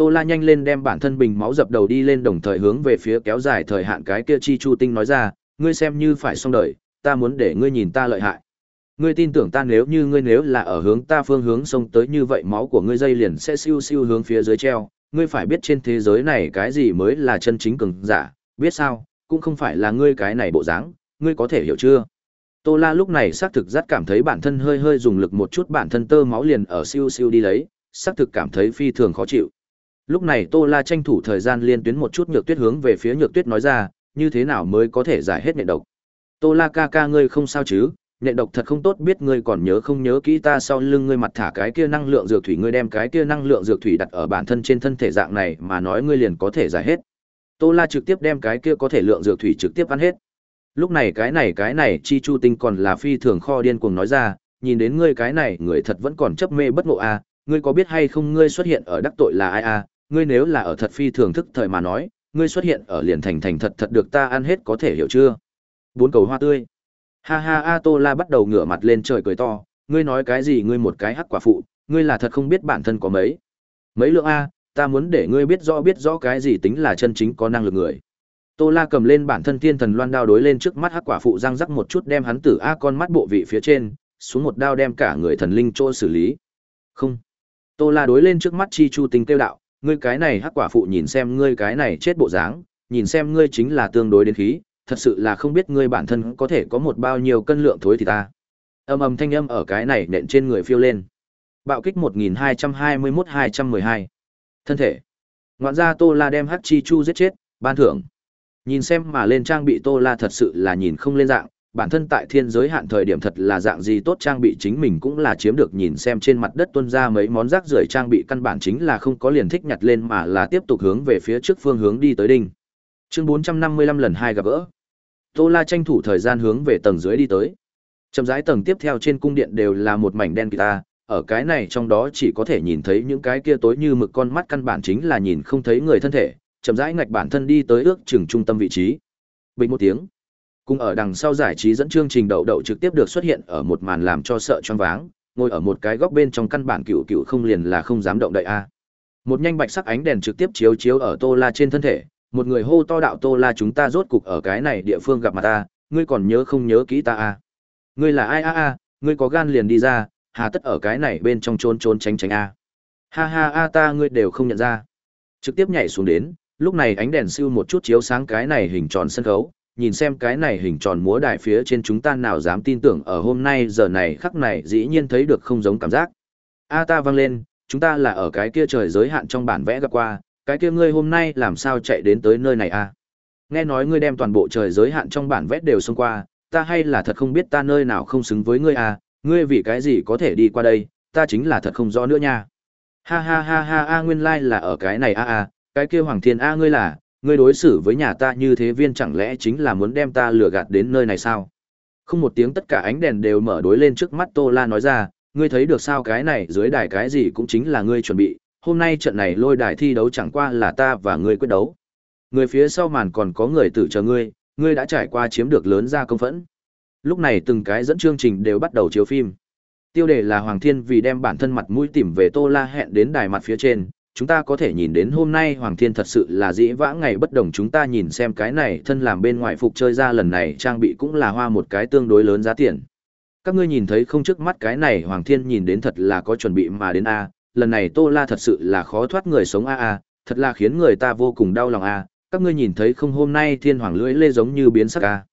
S1: Tô La nhanh lên đem bản thân bình máu dập đầu đi lên đồng thời hướng về phía kéo dài thời hạn cái kia Chi Chu Tinh nói ra, ngươi xem như phải xong đời, ta muốn để ngươi nhìn ta lợi hại. Ngươi tin tưởng ta nếu như ngươi nếu là ở hướng ta phương hướng sông tới như vậy máu của ngươi dây liền sẽ siêu siêu hướng phía dưới treo, ngươi phải biết trên thế giới này cái gì mới là chân chính cường giả, biết sao, cũng không phải là ngươi cái này bộ dáng, ngươi có thể hiểu chưa? Tô La lúc này xác thực rất cảm thấy bản thân hơi hơi dùng lực một chút bản thân tơ máu liền ở siêu siêu đi lấy, xác thực cảm thấy phi thường khó chịu lúc này tô la tranh thủ thời gian liên tuyến một chút nhược tuyết hướng về phía nhược tuyết nói ra như thế nào mới có thể giải hết nhện độc tô la ca ca ngươi không sao chứ nhện độc thật không tốt biết ngươi còn nhớ không nhớ kỹ ta sau lưng ngươi mặt thả cái kia năng lượng dược thủy ngươi đem cái kia năng lượng dược thủy đặt ở bản thân trên thân thể dạng này mà nói ngươi liền có thể giải hết tô la trực tiếp đem cái kia có thể lượng dược thủy trực tiếp ăn hết lúc này cái này cái này chi chu tinh còn là phi thường kho điên cuồng nói ra nhìn đến ngươi cái này người thật vẫn còn chấp mê bất ngộ a à, ngươi có biết hay không ngươi xuất hiện ở đắc tội là ai a à? ngươi nếu là ở thật phi thường thức thời mà nói, ngươi xuất hiện ở liền thành thành thật thật được ta ăn hết có thể hiểu chưa? Bốn cầu hoa tươi. Ha ha A Tô La bắt đầu ngửa mặt lên trời cười to, ngươi nói cái gì ngươi một cái hắc quả phụ, ngươi là thật không biết bản thân có mấy. Mấy lượng A, ta muốn để ngươi biết rõ biết rõ cái gì tính là chân chính có năng lực người. Tô La cầm lên bản thân thiên thần loan đao đối lên trước mắt hắc quả phụ răng rắc một chút đem hắn tử A con mắt bộ vị phía trên, xuống một đao đem cả người thần linh trô xử lý. Không. Tô La đối lên trước mắt chi chu tình tiêu đạo, ngươi cái này hắc quả phụ nhìn xem ngươi cái này chết bộ dáng, nhìn xem ngươi chính là tương đối đến khí, thật sự là không biết ngươi bản thân có thể có một bao nhiêu cân lượng thối thì ta. Âm ầm thanh âm ở cái này nện trên người phiêu lên. Bạo kích 1221 Thân thể. Ngoạn ra Tô La đem Hắc Chi Chu giết chết, ban thưởng. Nhìn xem mà lên trang bị Tô La thật sự là nhìn không lên dạng, bản thân tại thiên giới hạn thời điểm thật là dạng gì tốt trang bị chính mình cũng là chiếm được nhìn xem trên mặt đất tuân ra mấy món rác rưởi trang bị căn bản chính là không có liền thích nhặt lên mà là tiếp tục hướng về phía trước phương hướng đi tới đinh. Chương 455 lần hai gặp gỡ. Tô La tranh thủ thời gian hướng về tầng dưới đi tới. Chậm rãi tầng tiếp theo trên cung điện đều là một mảnh đen kita, ở cái này trong đó chỉ có thể nhìn thấy những cái kia tối như mực con mắt căn bản chính là nhìn không thấy người thân thể, chậm rãi ngạch bản thân đi tới ước chừng trung tâm vị trí. Bình một tiếng, cùng ở đằng sau giải trí dẫn chương trình đậu đậu trực tiếp được xuất hiện ở một màn làm cho sợ choáng váng ngồi ở một cái góc bên trong căn bản cựu cựu không liền là không dám động đậy a một nhanh bạch sắc ánh đèn trực tiếp chiếu chiếu ở tô la trên thân thể một người hô to đạo tô la chúng ta rốt cục ở cái này địa phương gặp mặt ta ngươi còn nhớ không nhớ kỹ ta a ngươi là ai a a ngươi có gan liền đi ra hà tất ở cái này bên trong trốn trốn tránh tránh a ha ha a ta ngươi đều không nhận ra trực tiếp nhảy xuống đến lúc này ánh đèn siêu một chút chiếu sáng cái này hình tròn sân khấu nhìn xem cái này hình tròn múa đài phía trên chúng ta nào dám tin tưởng ở hôm nay giờ này khắc này dĩ nhiên thấy được không giống cảm giác. A ta vang lên, chúng ta là ở cái kia trời giới hạn trong bản vẽ gặp qua, cái kia ngươi hôm nay làm sao chạy đến tới nơi này a? Nghe nói ngươi đem toàn bộ trời giới hạn trong bản vẽ đều xông qua, ta hay là thật không biết ta nơi nào không xứng với ngươi a? ngươi vì cái gì có thể đi qua đây, ta chính là thật không rõ nữa nha. Ha ha ha ha a nguyên lai like là ở cái này a a, cái kia Hoàng Thiên a ngươi là, ngươi đối xử với nhà ta như thế viên chẳng lẽ chính là muốn đem ta lừa gạt đến nơi này sao? Không một tiếng tất cả ánh đèn đều mở đối lên trước mắt Tô La nói ra, ngươi thấy được sao cái này dưới đài cái gì cũng chính là ngươi chuẩn bị, hôm nay trận này lôi đài thi đấu chẳng qua là ta và ngươi quyết đấu. Người phía sau màn còn có người tử chờ ngươi, ngươi đã trải qua chiếm được lớn ra công phẫn. Lúc này từng cái dẫn chương trình đều bắt đầu chiếu phim. Tiêu đề là Hoàng Thiên vì đem bản thân mặt mũi tìm về Tô La hẹn đến đài mặt phía trên, chúng ta có thể nhìn đến hôm nay Hoàng Thiên thật sự là dĩ vã ngày bất đồng chúng ta nhìn xem cái này thân làm bên ngoài phục chơi ra lần này trang bị cũng là hoa một cái tương đối lớn giá tiền. Các ngươi nhìn thấy không trước mắt cái này Hoàng Thiên nhìn đến thật là có chuẩn bị mà đến A, lần này Tô La thật sự là khó thoát người sống A A, thật là khiến người ta vô cùng đau lòng A, các ngươi nhìn thấy không hôm nay Thiên Hoàng lưỡi lê giống như biến sắc A.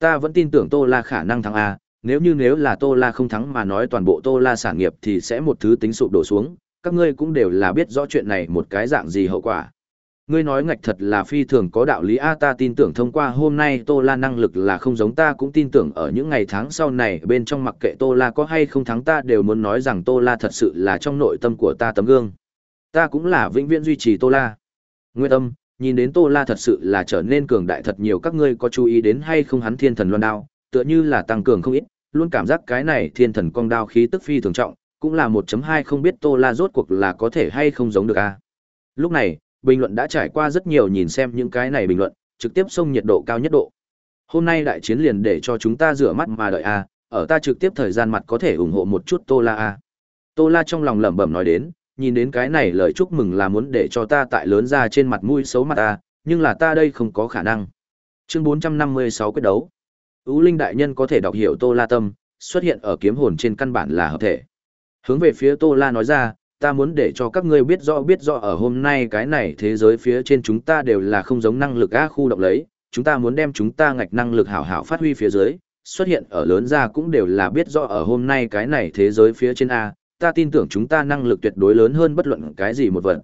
S1: Ta vẫn tin tưởng Tô La khả năng thắng A, nếu như nếu là Tô La không thắng mà nói toàn bộ Tô La sản nghiệp thì sẽ một thứ tính sụp đổ xuống, các ngươi cũng đều là biết rõ chuyện này một cái dạng gì hậu quả. Ngươi nói ngạch thật là phi thường có đạo lý A ta tin tưởng thông qua hôm nay Tô La năng lực là không giống ta cũng tin tưởng ở những ngày tháng sau này bên trong mặc kệ Tô La có hay không thắng ta đều muốn nói rằng Tô La thật sự là trong nội tâm của ta tấm gương. Ta cũng là vĩnh viễn duy trì Tô La. Nguyên âm, nhìn đến Tô La thật sự là trở nên cường đại thật nhiều các ngươi có chú ý đến hay không hắn thiên thần loan đao, tựa như là tăng cường không ít, luôn cảm giác cái này thiên thần cong đao khí tức phi thường trọng, cũng là 1.2 không biết Tô La rốt cuộc là có thể hay không giống được a. À? Lúc này, bình luận đã trải qua rất nhiều nhìn xem những cái này bình luận, trực tiếp xông nhiệt độ cao nhất độ. Hôm nay đại chiến liền để cho chúng ta rửa mắt mà đợi a, à? ở ta trực tiếp thời gian mặt có thể ủng hộ một chút Tô La a. À? Tô La trong lòng lẩm bẩm nói đến, nhìn đến cái này lời chúc mừng là muốn để cho ta tại lớn ra trên mặt mũi xấu mặt ta, nhưng là ta đây không có khả năng. Chương 456 quyết đấu. Ú Linh đại nhân có thể đọc hiểu Tô La Tâm, xuất hiện ở kiếm hồn trên căn bản là hợp thể. Hướng về phía Tô La nói ra, ta muốn để cho các ngươi biết rõ biết rõ ở hôm nay cái này thế giới phía trên chúng ta đều là không giống năng lực A khu độc lấy, chúng ta muốn đem chúng ta ngạch năng lực hảo hảo phát huy phía dưới, xuất hiện ở lớn ra cũng đều là biết rõ ở hôm nay cái này thế giới phía trên A, ta tin tưởng chúng ta năng lực tuyệt đối lớn hơn bất luận cái gì một vật.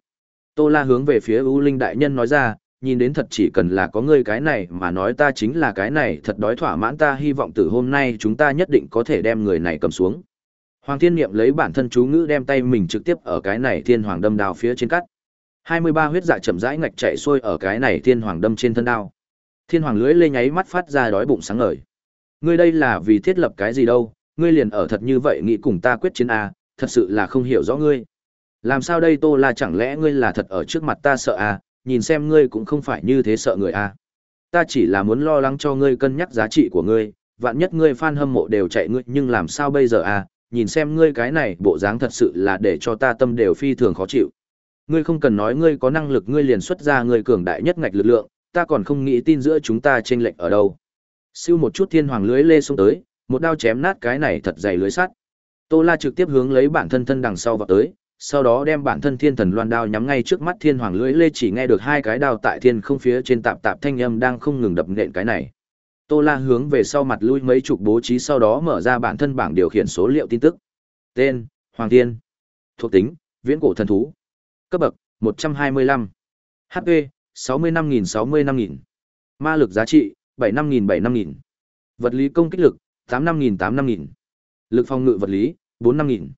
S1: Tô La hướng về phía U Linh Đại Nhân nói ra, nhìn đến thật chỉ cần là có ngươi cái này mà nói ta chính là cái này thật đói thỏa mãn ta hy vọng từ hôm nay chúng ta nhất định có thể đem người này cầm xuống. Hoàng Thiên Niệm lấy bản thân chú ngữ đem tay mình trực tiếp ở cái này Thiên Hoàng đâm đao phía trên cắt. 23 huyết dạ chậm rãi ngạch chạy xuôi ở cái này Thiên Hoàng đâm trên thân đao. Thiên Hoàng lưỡi lê nháy mắt phát ra đói bụng sáng ngời. Ngươi đây là vì thiết lập cái gì đâu, ngươi liền ở thật như vậy nghĩ cùng ta quyết chiến a, à, thật sự là không hiểu rõ ngươi. Làm sao đây Tô La chẳng lẽ ngươi là thật ở trước mặt ta sợ à, nhìn xem ngươi cũng không phải như thế sợ người à. Ta chỉ là muốn lo lắng cho ngươi cân nhắc giá trị của ngươi, vạn nhất ngươi fan hâm mộ đều chạy ngươi nhưng làm sao bây giờ à, nhìn xem ngươi cái này bộ dáng thật sự là để cho ta tâm đều phi thường khó chịu. Ngươi không cần nói ngươi có năng lực ngươi liền xuất ra ngươi cường đại nhất ngạch lực lượng, ta còn không nghĩ tin giữa chúng ta chênh lệch ở đâu. Siêu một chút thiên hoàng lưới lê xuống tới, một đao chém nát cái này thật dày lưới sắt. Tô La trực tiếp hướng lấy bản thân thân đằng sau vào tới, sau đó đem bản thân thiên thần loan đao nhắm ngay trước mắt thiên hoàng lưới lê chỉ nghe được hai cái đao tại thiên không phía trên tạp tạp thanh âm đang không ngừng đập nện cái này Tô La hướng về sau mặt lui mấy chục bố trí sau đó mở ra bản thân bảng điều khiển số liệu tin tức. Tên: Hoàng Thiên. Thuộc tính: Viễn cổ thần thú. Cấp bậc: 125. HP: 65000 000 Ma lực giá trị: 75.75.000, Vật lý công kích lực: 85.85.000, Lực phòng ngự vật lý: 45.000,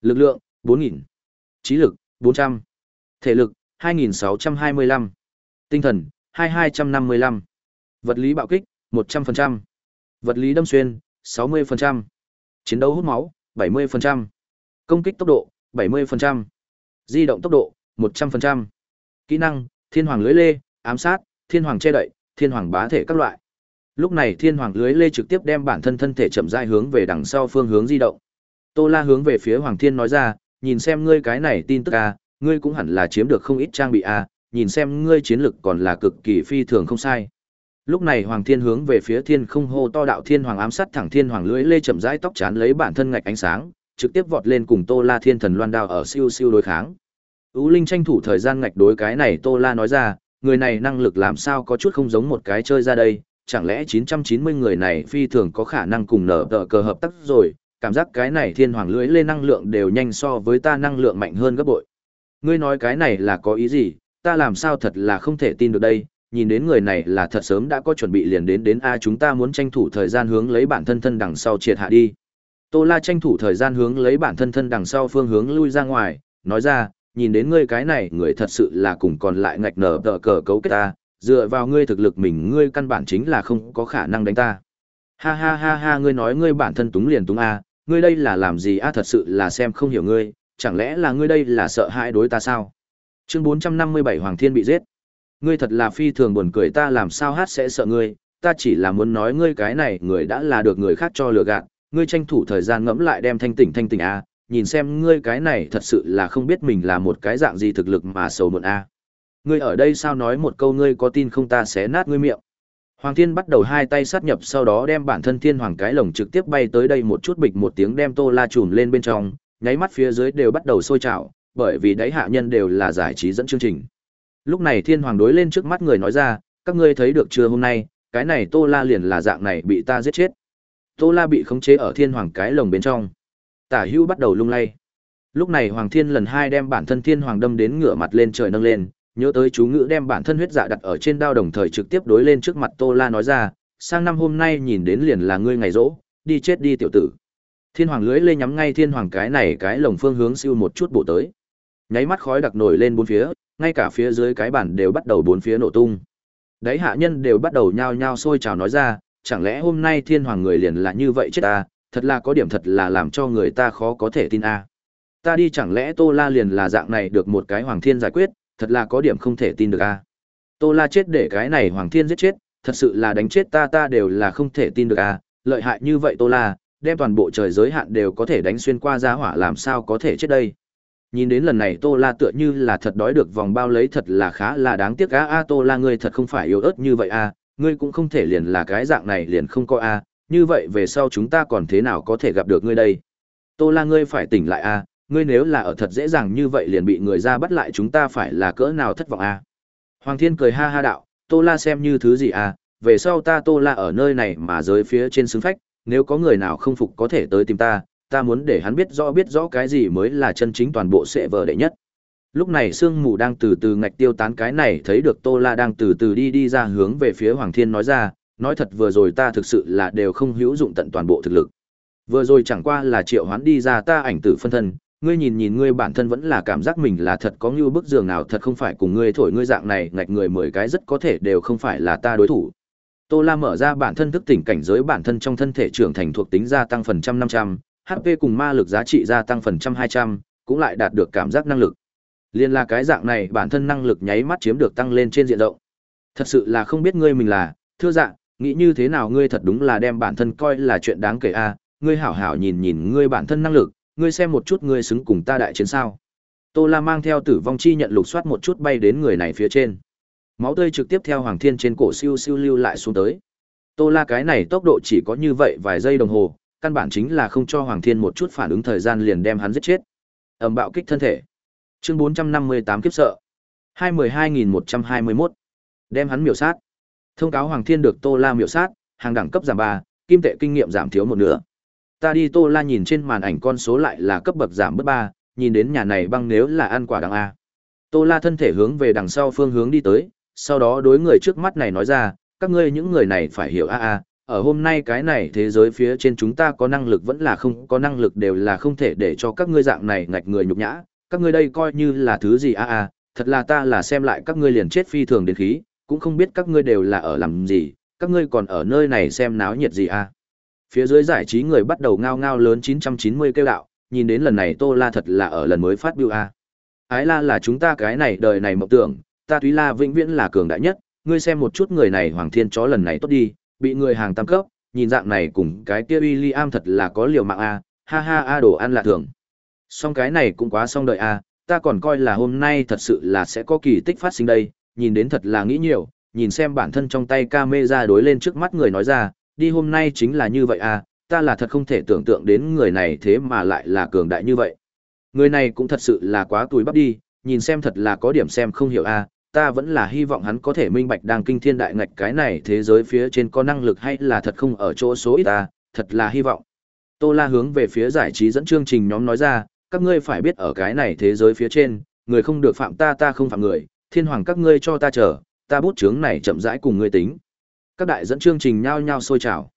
S1: Lực lượng: 4.000, Trí lực: 400. Thể lực: 2 2625. Tinh thần: 2 2255. Vật lý bạo kích: 100%. Vật lý đâm xuyên, 60%. Chiến đấu hút máu, 70%. Công kích tốc độ, 70%. Di động tốc độ, 100%. Kỹ năng, thiên hoàng lưới lê, ám sát, thiên hoàng che đậy, thiên hoàng bá thể các loại. Lúc này thiên hoàng lưới lê trực tiếp đem bản thân thân thể chậm rãi hướng về đằng sau phương hướng di động. Tô La hướng về phía Hoàng Thiên nói ra, nhìn xem ngươi cái này tin tức à, ngươi cũng hẳn là chiếm được không ít trang bị à, nhìn xem ngươi chiến lực còn là cực kỳ phi thường không sai. Lúc này Hoàng Thiên hướng về phía Thiên Không hô to đạo Thiên Hoàng ám sát thẳng Thiên Hoàng lưỡi lê chậm rãi tóc chán lấy bản thân ngạch ánh sáng, trực tiếp vọt lên cùng Tô La Thiên Thần Loan đao ở siêu siêu đối kháng. Ú Linh tranh thủ thời gian ngạch đối cái này Tô La nói ra, người này năng lực làm sao có chút không giống một cái chơi ra đây, chẳng lẽ 990 người này phi thường có khả năng cùng nở tờ cờ hợp tác rồi, cảm giác cái này Thiên Hoàng lưỡi lê năng lượng đều nhanh so với ta năng lượng mạnh hơn gấp bội. Ngươi nói cái này là có ý gì, ta làm sao thật là không thể tin được đây nhìn đến người này là thật sớm đã có chuẩn bị liền đến đến a chúng ta muốn tranh thủ thời gian hướng lấy bản thân thân đằng sau triệt hạ đi. Tô La tranh thủ thời gian hướng lấy bản thân thân đằng sau phương hướng lui ra ngoài, nói ra, nhìn đến ngươi cái này người thật sự là cùng còn lại ngạch nở tờ cờ cấu kết ta, dựa vào ngươi thực lực mình ngươi căn bản chính là không có khả năng đánh ta. Ha ha ha ha ngươi nói ngươi bản thân túng liền túng a, ngươi đây là làm gì a thật sự là xem không hiểu ngươi, chẳng lẽ là ngươi đây là sợ hãi đối ta sao? Chương 457 Hoàng Thiên bị giết ngươi thật là phi thường buồn cười ta làm sao hát sẽ sợ ngươi, ta chỉ là muốn nói ngươi cái này người đã là được người khác cho lừa gạt, ngươi tranh thủ thời gian ngẫm lại đem thanh tỉnh thanh tỉnh a, nhìn xem ngươi cái này thật sự là không biết mình là một cái dạng gì thực lực mà sầu muộn a. Ngươi ở đây sao nói một câu ngươi có tin không ta sẽ nát ngươi miệng. Hoàng Thiên bắt đầu hai tay sát nhập sau đó đem bản thân Thiên Hoàng cái lồng trực tiếp bay tới đây một chút bịch một tiếng đem Tô La trùm lên bên trong, nháy mắt phía dưới đều bắt đầu sôi trào, bởi vì đáy hạ nhân đều là giải trí dẫn chương trình. Lúc này Thiên Hoàng đối lên trước mắt người nói ra, các ngươi thấy được chưa hôm nay, cái này Tô La liền là dạng này bị ta giết chết. Tô La bị khống chế ở Thiên Hoàng cái lồng bên trong. Tả Hưu bắt đầu lung lay. Lúc này Hoàng Thiên lần hai đem bản thân Thiên Hoàng đâm đến ngửa mặt lên trời nâng lên, nhớ tới chú ngữ đem bản thân huyết dạ đặt ở trên đao đồng thời trực tiếp đối lên trước mặt Tô La nói ra, sang năm hôm nay nhìn đến liền là ngươi ngày rỗ, đi chết đi tiểu tử. Thiên Hoàng lưới lê nhắm ngay Thiên Hoàng cái này cái lồng phương hướng siêu một chút bổ tới. Nháy mắt khói đặc nổi lên bốn phía, ngay cả phía dưới cái bản đều bắt đầu bốn phía nổ tung. Đấy hạ nhân đều bắt đầu nhao nhao xôi chào nói ra, chẳng lẽ hôm nay thiên hoàng người liền là như vậy chết à? thật là có điểm thật là làm cho người ta khó có thể tin a. À. Ta đi chẳng lẽ Tô La liền là dạng này được một cái hoàng thiên giải quyết, thật là có điểm không thể tin được a. À. Tô La chết để cái này hoàng thiên giết chết, thật sự là đánh chết ta ta đều là không thể tin được a, à? lợi hại như vậy Tô La, đem toàn bộ trời giới hạn đều có thể đánh xuyên qua giá hỏa làm sao có thể chết đây nhìn đến lần này tô la tựa như là thật đói được vòng bao lấy thật là khá là đáng tiếc a a tô la ngươi thật không phải yếu ớt như vậy a à. ngươi cũng không thể liền là cái dạng này liền không có a à. như vậy về sau chúng ta còn thế nào có thể gặp được ngươi đây tô la ngươi phải tỉnh lại a à. ngươi nếu là ở thật dễ dàng như vậy liền bị người ra bắt lại chúng ta phải là cỡ nào thất vọng a hoàng thiên cười ha ha đạo tô la xem như thứ gì a về sau ta tô la ở nơi này mà giới phía trên xứng phách nếu có người nào không phục có thể tới tìm ta ta muốn để hắn biết rõ biết rõ cái gì mới là chân chính toàn bộ sệ vở đệ nhất. Lúc này sương mù đang từ từ ngạch tiêu tán cái này thấy được Tô La đang từ từ đi đi ra hướng về phía Hoàng Thiên nói ra, nói thật vừa rồi ta thực sự là đều không hữu dụng tận toàn bộ thực lực. Vừa rồi chẳng qua là triệu hoán đi ra ta ảnh tử phân thân, ngươi nhìn nhìn ngươi bản thân vẫn là cảm giác mình là thật có như bức giường nào thật không phải cùng ngươi thổi ngươi dạng này ngạch người mười cái rất có thể đều không phải là ta đối thủ. Tô La mở ra bản thân thức tỉnh cảnh giới bản thân trong thân thể trưởng thành thuộc tính gia tăng phần trăm năm trăm, HP cùng ma lực giá trị gia tăng phần trăm 200, cũng lại đạt được cảm giác năng lực. Liên là cái dạng này bản thân năng lực nháy mắt chiếm được tăng lên trên diện rộng. Thật sự là không biết ngươi mình là, thưa dạng, nghĩ như thế nào ngươi thật đúng là đem bản thân coi là chuyện đáng kể a, à, ngươi hảo hảo nhìn nhìn ngươi bản thân năng lực, ngươi xem một chút ngươi xứng cùng ta đại chiến sao. Tô La mang theo tử vong chi nhận lục soát một chút bay đến người này phía trên. Máu tươi trực tiếp theo Hoàng Thiên trên cổ siêu siêu lưu lại xuống tới. Tô La cái này tốc độ chỉ có như vậy vài giây đồng hồ, căn bản chính là không cho Hoàng Thiên một chút phản ứng thời gian liền đem hắn giết chết. Ầm bạo kích thân thể. Chương 458 kiếp sợ. 212121. Đem hắn miểu sát. Thông cáo Hoàng Thiên được Tô La miểu sát, hàng đẳng cấp giảm 3, kim tệ kinh nghiệm giảm thiếu một nửa. Ta đi Tô La nhìn trên màn ảnh con số lại là cấp bậc giảm bất 3, nhìn đến nhà này băng nếu là ăn quả đằng a. Tô La thân thể hướng về đằng sau phương hướng đi tới, sau đó đối người trước mắt này nói ra, các ngươi những người này phải hiểu a a, ở hôm nay cái này thế giới phía trên chúng ta có năng lực vẫn là không có năng lực đều là không thể để cho các ngươi dạng này ngạch người nhục nhã các ngươi đây coi như là thứ gì a à a thật là ta là xem lại các ngươi liền chết phi thường đến khí cũng không biết các ngươi đều là ở làm gì các ngươi còn ở nơi này xem náo nhiệt gì a à. phía dưới giải trí người bắt đầu ngao ngao lớn 990 kêu đạo nhìn đến lần này tô la thật là ở lần mới phát biểu a ái la là chúng ta cái này đời này mộng tưởng ta túy la vĩnh viễn là cường đại nhất ngươi xem một chút người này hoàng thiên chó lần này tốt đi bị người hàng tam cấp, nhìn dạng này cùng cái kia William thật là có liều mạng a, à, ha ha a à đồ ăn là thường. xong cái này cũng quá xong đợi a, ta còn coi là hôm nay thật sự là sẽ có kỳ tích phát sinh đây, nhìn đến thật là nghĩ nhiều, nhìn xem bản thân trong tay camera đối lên trước mắt người nói ra, đi hôm nay chính là như vậy a, ta là thật không thể tưởng tượng đến người này thế mà lại là cường đại như vậy. Người này cũng thật sự là quá túi bắp đi, nhìn xem thật là có điểm xem không hiểu a, ta vẫn là hy vọng hắn có thể minh bạch đang kinh thiên đại ngạch cái này thế giới phía trên có năng lực hay là thật không ở chỗ số ít ta, thật là hy vọng. Tô La hướng về phía giải trí dẫn chương trình nhóm nói ra, các ngươi phải biết ở cái này thế giới phía trên, người không được phạm ta ta không phạm người, thiên hoàng các ngươi cho ta chờ, ta bút chướng này chậm rãi cùng ngươi tính. Các đại dẫn chương trình nhao nhao sôi trào.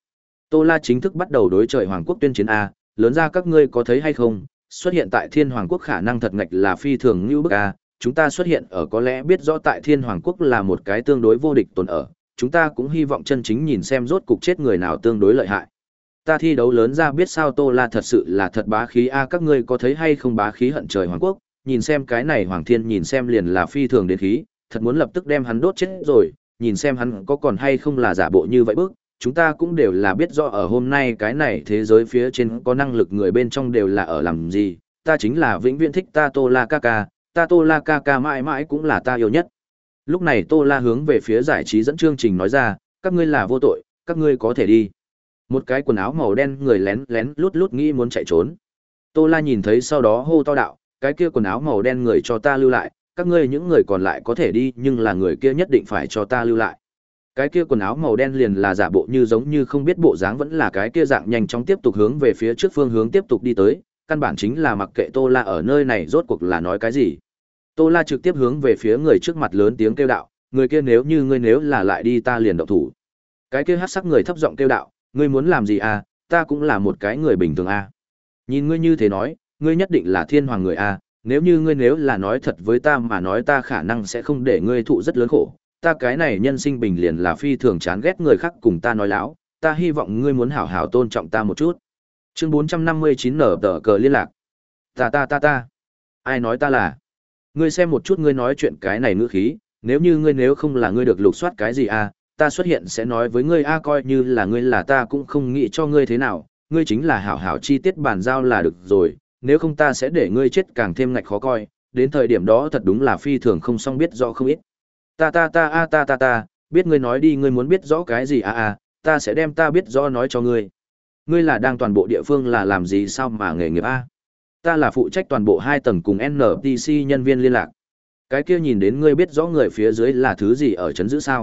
S1: Tô La chính thức bắt đầu đối trời hoàng quốc tuyên chiến a, lớn ra các ngươi có thấy hay không? Xuất hiện tại Thiên Hoàng quốc khả năng thật ngạch là phi thường như bức a, chúng ta xuất hiện ở có lẽ biết rõ tại thiên hoàng quốc là một cái tương đối vô địch tồn ở chúng ta cũng hy vọng chân chính nhìn xem rốt cục chết người nào tương đối lợi hại ta thi đấu lớn ra biết sao tô la thật sự là thật bá khí a các ngươi có thấy hay không bá khí hận trời hoàng quốc nhìn xem cái này hoàng thiên nhìn xem liền là phi thường đến khí thật muốn lập tức đem hắn đốt chết rồi nhìn xem hắn có còn hay không là giả bộ như vậy bước chúng ta cũng đều là biết rõ ở hôm nay cái này thế giới phía trên có năng lực người bên trong đều là ở làm gì ta chính là vĩnh viễn thích ta tô la ca ca ta tô la ca ca mãi mãi cũng là ta yêu nhất lúc này tô la hướng về phía giải trí dẫn chương trình nói ra các ngươi là vô tội các ngươi có thể đi một cái quần áo màu đen người lén lén lút lút nghĩ muốn chạy trốn tô la nhìn thấy sau đó hô to đạo cái kia quần áo màu đen người cho ta lưu lại các ngươi những người còn lại có thể đi nhưng là người kia nhất định phải cho ta lưu lại cái kia quần áo màu đen liền là giả bộ như giống như không biết bộ dáng vẫn là cái kia dạng nhanh chóng tiếp tục hướng về phía trước phương hướng tiếp tục đi tới căn bản chính là mặc kệ Tô La ở nơi này rốt cuộc là nói cái gì. Tô La trực tiếp hướng về phía người trước mặt lớn tiếng kêu đạo, người kia nếu như ngươi nếu là lại đi ta liền động thủ. Cái kia hắc sắc người thấp giọng kêu đạo, ngươi muốn làm gì à, ta cũng là một cái người bình thường à. Nhìn ngươi như thế nói, ngươi nhất định là thiên hoàng người à, nếu như ngươi nếu là nói thật với ta mà nói ta khả năng sẽ không để ngươi thụ rất lớn khổ. Ta cái này nhân sinh bình liền là phi thường chán ghét người khác cùng ta nói láo, ta hy vọng ngươi muốn hảo hảo tôn trọng ta một chút chương 459 nở tờ cờ liên lạc. Ta ta ta ta. Ai nói ta là? Ngươi xem một chút ngươi nói chuyện cái này ngữ khí, nếu như ngươi nếu không là ngươi được lục soát cái gì à, ta xuất hiện sẽ nói với ngươi a coi như là ngươi là ta cũng không nghĩ cho ngươi thế nào, ngươi chính là hảo hảo chi tiết bản giao là được rồi, nếu không ta sẽ để ngươi chết càng thêm ngạch khó coi, đến thời điểm đó thật đúng là phi thường không xong biết rõ không ít. Ta ta ta a ta ta ta, biết ngươi nói đi ngươi muốn biết rõ cái gì à à, ta sẽ đem ta biết rõ nói cho ngươi ngươi là đang toàn bộ địa phương là làm gì sao mà nghề nghiệp a ta là phụ trách toàn bộ hai tầng cùng npc nhân viên liên lạc cái kia nhìn đến ngươi biết rõ người phía dưới là thứ gì ở c h ấ n giữ sao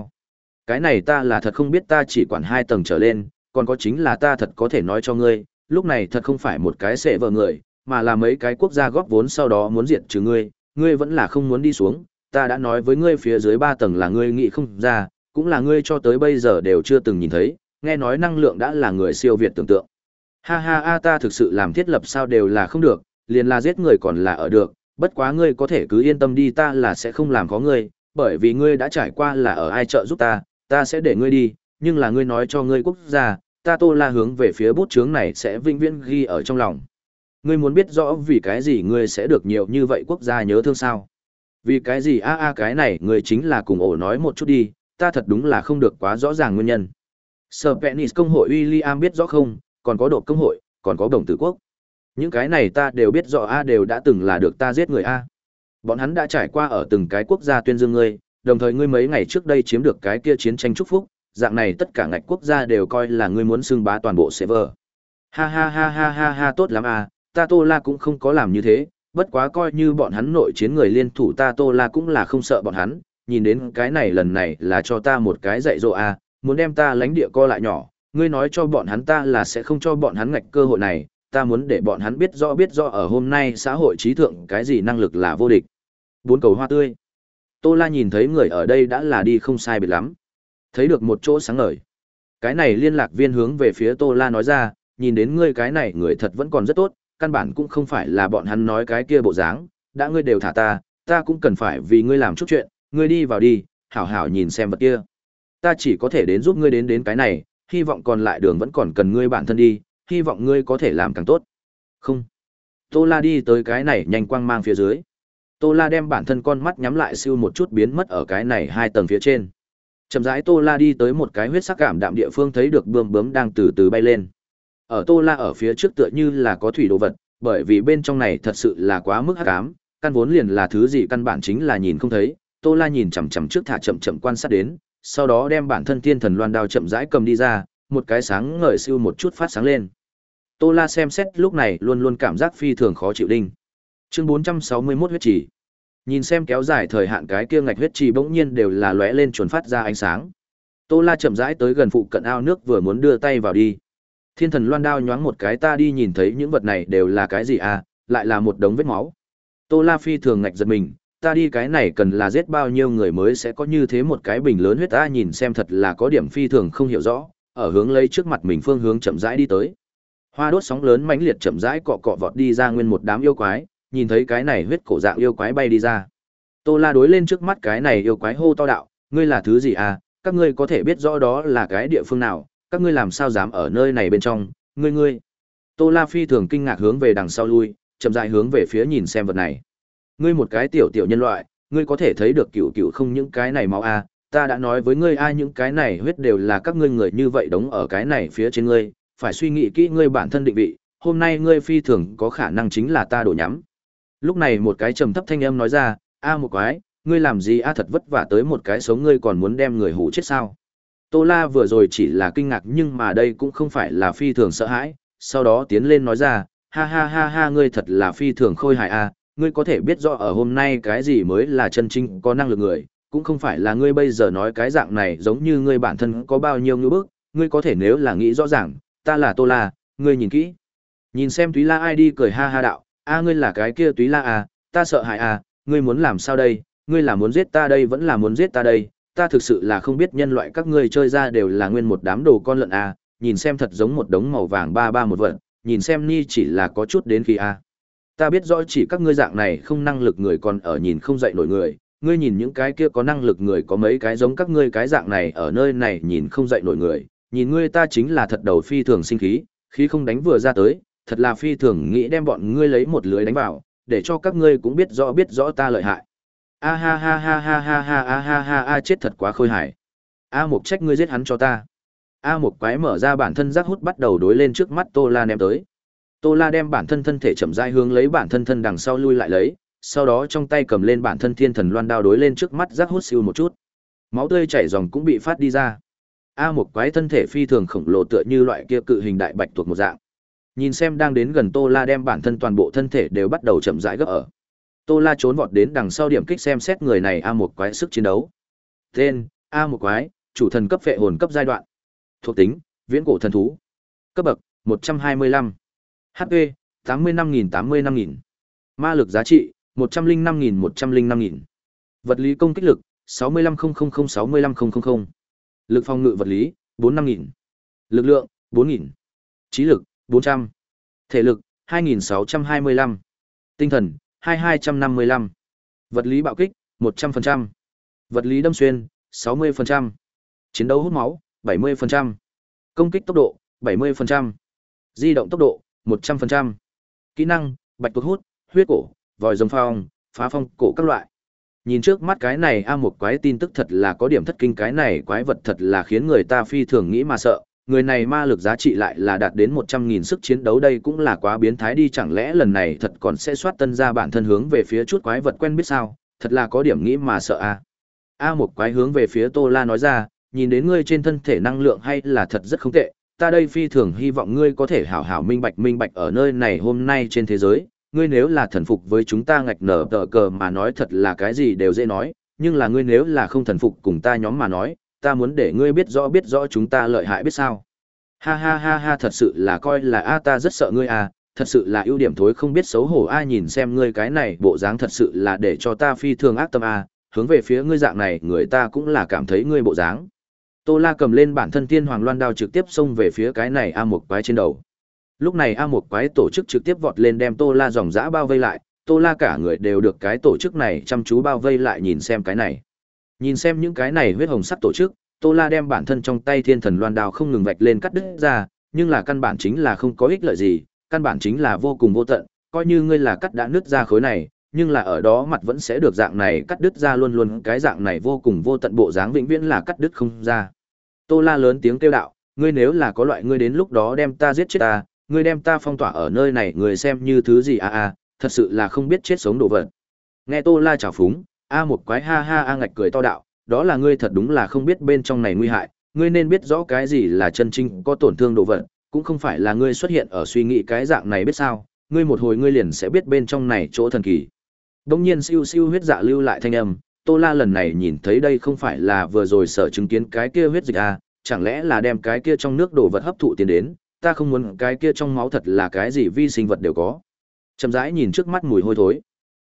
S1: cái này ta là thật không biết ta chỉ quản hai tầng trở lên còn có chính là ta thật có thể nói cho ngươi lúc này thật không phải một cái sệ vợ người mà là mấy cái quốc gia góp vốn sau đó muốn diệt trừ ngươi ngươi vẫn là không muốn đi xuống ta đã nói với ngươi phía dưới ba tầng là ngươi nghĩ không ra cũng là ngươi cho tới bây giờ đều chưa từng nhìn thấy nghe nói năng lượng đã là người siêu việt tưởng tượng. Ha ha a ta thực sự làm thiết lập sao đều là không được, liền là giết người còn là ở được, bất quá ngươi có thể cứ yên tâm đi ta là sẽ không làm có ngươi, bởi vì ngươi đã trải qua là ở ai trợ giúp ta, ta sẽ để ngươi đi, nhưng là ngươi nói cho ngươi quốc gia, ta tô la hướng về phía bút chướng này sẽ vinh viễn ghi ở trong lòng. Ngươi muốn biết rõ vì cái gì ngươi sẽ được nhiều như vậy quốc gia nhớ thương sao? Vì cái gì a a cái này ngươi chính là cùng ổ nói một chút đi, ta thật đúng là không được quá rõ ràng nguyên nhân sở penis công hội William biết rõ không còn có đột công hội còn có đồng tử quốc những cái này ta đều biết rõ a đều đã từng là được ta giết người a bọn hắn đã trải qua ở từng cái quốc gia tuyên dương ngươi đồng thời ngươi mấy ngày trước đây chiếm được cái kia chiến tranh chúc phúc dạng này tất cả ngạch quốc gia đều coi là ngươi muốn xưng bá toàn bộ server ha ha ha ha ha ha tốt lắm à ta tô la cũng không có làm như thế bất quá coi như bọn hắn nội chiến người liên thủ ta tô la cũng là không sợ bọn hắn nhìn đến cái này lần này là cho ta một cái dạy dỗ à muốn đem ta lánh địa co lại nhỏ, ngươi nói cho bọn hắn ta là sẽ không cho bọn hắn ngạch cơ hội này, ta muốn để bọn hắn biết rõ biết rõ ở hôm nay xã hội trí thượng cái gì năng lực là vô địch. Bốn cầu hoa tươi. Tô La nhìn thấy người ở đây đã là đi không sai biệt lắm. Thấy được một chỗ sáng ngời. Cái này liên lạc viên hướng về phía Tô La nói ra, nhìn đến ngươi cái này người thật vẫn còn rất tốt, căn bản cũng không phải là bọn hắn nói cái kia bộ dáng, đã ngươi đều thả ta, ta cũng cần phải vì ngươi làm chút chuyện, ngươi đi vào đi, hảo hảo nhìn xem vật kia ta chỉ có thể đến giúp ngươi đến đến cái này, hy vọng còn lại đường vẫn còn cần ngươi bản thân đi, hy vọng ngươi có thể làm càng tốt. Không. Tô La đi tới cái này nhanh quang mang phía dưới. Tô La đem bản thân con mắt nhắm lại siêu một chút biến mất ở cái này hai tầng phía trên. Chậm rãi Tô La đi tới một cái huyết sắc cảm đạm địa phương thấy được bươm bướm đang từ từ bay lên. Ở Tô La ở phía trước tựa như là có thủy đồ vật, bởi vì bên trong này thật sự là quá mức hắc ám, căn vốn liền là thứ gì căn bản chính là nhìn không thấy. Tô La nhìn chằm chằm trước thả chậm chậm quan sát đến, sau đó đem bản thân thiên thần loan đao chậm rãi cầm đi ra, một cái sáng ngời siêu một chút phát sáng lên. Tô La xem xét lúc này luôn luôn cảm giác phi thường khó chịu đinh. Chương 461 huyết trì. Nhìn xem kéo dài thời hạn cái kia ngạch huyết trì bỗng nhiên đều là lóe lên chuẩn phát ra ánh sáng. Tô La chậm rãi tới gần phụ cận ao nước vừa muốn đưa tay vào đi. Thiên thần loan đao nhoáng một cái ta đi nhìn thấy những vật này đều là cái gì à, lại là một đống vết máu. Tô La phi thường ngạch giật mình, ta đi cái này cần là giết bao nhiêu người mới sẽ có như thế một cái bình lớn huyết ta nhìn xem thật là có điểm phi thường không hiểu rõ, ở hướng lấy trước mặt mình phương hướng chậm rãi đi tới. Hoa đốt sóng lớn mãnh liệt chậm rãi cọ cọ vọt đi ra nguyên một đám yêu quái, nhìn thấy cái này huyết cổ dạng yêu quái bay đi ra. Tô La đối lên trước mắt cái này yêu quái hô to đạo, ngươi là thứ gì à, các ngươi có thể biết rõ đó là cái địa phương nào, các ngươi làm sao dám ở nơi này bên trong, ngươi ngươi. Tô La phi thường kinh ngạc hướng về đằng sau lui, chậm rãi hướng về phía nhìn xem vật này. Ngươi một cái tiểu tiểu nhân loại, ngươi có thể thấy được cựu cựu không những cái này máu a, ta đã nói với ngươi ai những cái này huyết đều là các ngươi người như vậy đóng ở cái này phía trên ngươi, phải suy nghĩ kỹ ngươi bản thân định vị, hôm nay ngươi phi thường có khả năng chính là ta đổ nhắm. Lúc này một cái trầm thấp thanh âm nói ra, a một quái, ngươi làm gì a thật vất vả tới một cái sống ngươi còn muốn đem người hủ chết sao? Tô La vừa rồi chỉ là kinh ngạc nhưng mà đây cũng không phải là phi thường sợ hãi, sau đó tiến lên nói ra, ha ha ha ha ngươi thật là phi thường khôi hài a, ngươi có thể biết rõ ở hôm nay cái gì mới là chân chính có năng lực người, cũng không phải là ngươi bây giờ nói cái dạng này giống như ngươi bản thân có bao nhiêu ngữ bức, ngươi có thể nếu là nghĩ rõ ràng, ta là Tô La, ngươi nhìn kỹ. Nhìn xem Túy La ai đi cười ha ha đạo, a ngươi là cái kia Túy La à, ta sợ hại à, ngươi muốn làm sao đây, ngươi là muốn giết ta đây vẫn là muốn giết ta đây, ta thực sự là không biết nhân loại các ngươi chơi ra đều là nguyên một đám đồ con lợn à, nhìn xem thật giống một đống màu vàng ba ba một vật, nhìn xem ni chỉ là có chút đến khi à. Ta biết rõ chỉ các ngươi dạng này không năng lực người còn ở nhìn không dậy nổi người, ngươi nhìn những cái kia có năng lực người có mấy cái giống các ngươi cái dạng này ở nơi này nhìn không dậy nổi người, nhìn ngươi ta chính là thật đầu phi thường sinh khí, khí không đánh vừa ra tới, thật là phi thường nghĩ đem bọn ngươi lấy một lưới đánh vào, để cho các ngươi cũng biết rõ biết rõ ta lợi hại. A ha ha ha ha ha ha a ha ha a chết thật quá khôi hài. A Mộc trách ngươi giết hắn cho ta. A Mộc quái mở ra bản thân giác hút bắt đầu đối lên trước mắt Tô La ném tới. Tô La đem bản thân thân thể chậm rãi hướng lấy bản thân thân đằng sau lui lại lấy, sau đó trong tay cầm lên bản thân thiên thần loan đao đối lên trước mắt rắc hút siêu một chút. Máu tươi chảy ròng cũng bị phát đi ra. A một quái thân thể phi thường khổng lồ tựa như loại kia cự hình đại bạch tuộc một dạng. Nhìn xem đang đến gần Tô La đem bản thân toàn bộ thân thể đều bắt đầu chậm rãi gấp ở. Tô La trốn vọt đến đằng sau điểm kích xem xét người này A một quái sức chiến đấu. Tên: A một quái, chủ thần cấp phệ hồn cấp giai đoạn. Thuộc tính: Viễn cổ thần thú. Cấp bậc: 125 HP, 85.000 85.000. Ma lực giá trị, 105.000 105.000. Vật lý công kích lực, 65.000 65.000. Lực phòng ngự vật lý, 45.000. Lực lượng, 4.000. Trí lực, 400. Thể lực, 2.625. Tinh thần, 2.255. Vật lý bạo kích, 100%. Vật lý đâm xuyên, 60%. Chiến đấu hút máu, 70%. Công kích tốc độ, 70%. Di động tốc độ, 100%. Kỹ năng, bạch tuộc hút, huyết cổ, vòi rồng phong, phá phong cổ các loại. Nhìn trước mắt cái này a một quái tin tức thật là có điểm thất kinh cái này quái vật thật là khiến người ta phi thường nghĩ mà sợ. Người này ma lực giá trị lại là đạt đến 100.000 sức chiến đấu đây cũng là quá biến thái đi chẳng lẽ lần này thật còn sẽ soát tân ra bản thân hướng về phía chút quái vật quen biết sao, thật là có điểm nghĩ mà sợ à? a. A một quái hướng về phía Tô La nói ra, nhìn đến ngươi trên thân thể năng lượng hay là thật rất không tệ, ta đây phi thường hy vọng ngươi có thể hảo hảo minh bạch minh bạch ở nơi này hôm nay trên thế giới, ngươi nếu là thần phục với chúng ta ngạch nở tờ cờ mà nói thật là cái gì đều dễ nói, nhưng là ngươi nếu là không thần phục cùng ta nhóm mà nói, ta muốn để ngươi biết rõ biết rõ chúng ta lợi hại biết sao. Ha ha ha ha thật sự là coi là a ta rất sợ ngươi a, thật sự là ưu điểm thối không biết xấu hổ a nhìn xem ngươi cái này bộ dáng thật sự là để cho ta phi thường ác tâm a hướng về phía ngươi dạng này người ta cũng là cảm thấy ngươi bộ dáng. Tô La cầm lên bản thân tiên hoàng loan đao trực tiếp xông về phía cái này A Mộc quái trên đầu. Lúc này A Mộc quái tổ chức trực tiếp vọt lên đem Tô La dòng dã bao vây lại, Tô La cả người đều được cái tổ chức này chăm chú bao vây lại nhìn xem cái này. Nhìn xem những cái này huyết hồng sắc tổ chức, Tô La đem bản thân trong tay thiên thần loan đao không ngừng vạch lên cắt đứt ra, nhưng là căn bản chính là không có ích lợi gì, căn bản chính là vô cùng vô tận, coi như ngươi là cắt đã nứt ra khối này, nhưng là ở đó mặt vẫn sẽ được dạng này cắt đứt ra luôn luôn cái dạng này vô cùng vô tận bộ dáng vĩnh viễn là cắt đứt không ra. Tô La lớn tiếng kêu đạo, ngươi nếu là có loại ngươi đến lúc đó đem ta giết chết ta, ngươi đem ta phong tỏa ở nơi này người xem như thứ gì a à a, à, thật sự là không biết chết sống đồ vật. Nghe Tô La chảo phúng, a một quái ha ha a ngạch cười to đạo, đó là ngươi thật đúng là không biết bên trong này nguy hại, ngươi nên biết rõ cái gì là chân trinh có tổn thương đồ vật, cũng không phải là ngươi xuất hiện ở suy nghĩ cái dạng này biết sao, ngươi một hồi ngươi liền sẽ biết bên trong này chỗ thần kỳ. Đông nhiên siêu siêu huyết dạ lưu lại thanh âm, Tô La lần này nhìn thấy đây không phải là vừa rồi sở chứng kiến cái kia huyết dịch à, chẳng lẽ là đem cái kia trong nước đồ vật hấp thụ tiến đến, ta không muốn cái kia trong máu thật là cái gì vi sinh vật đều có. Chầm rãi nhìn trước mắt mùi hôi thối.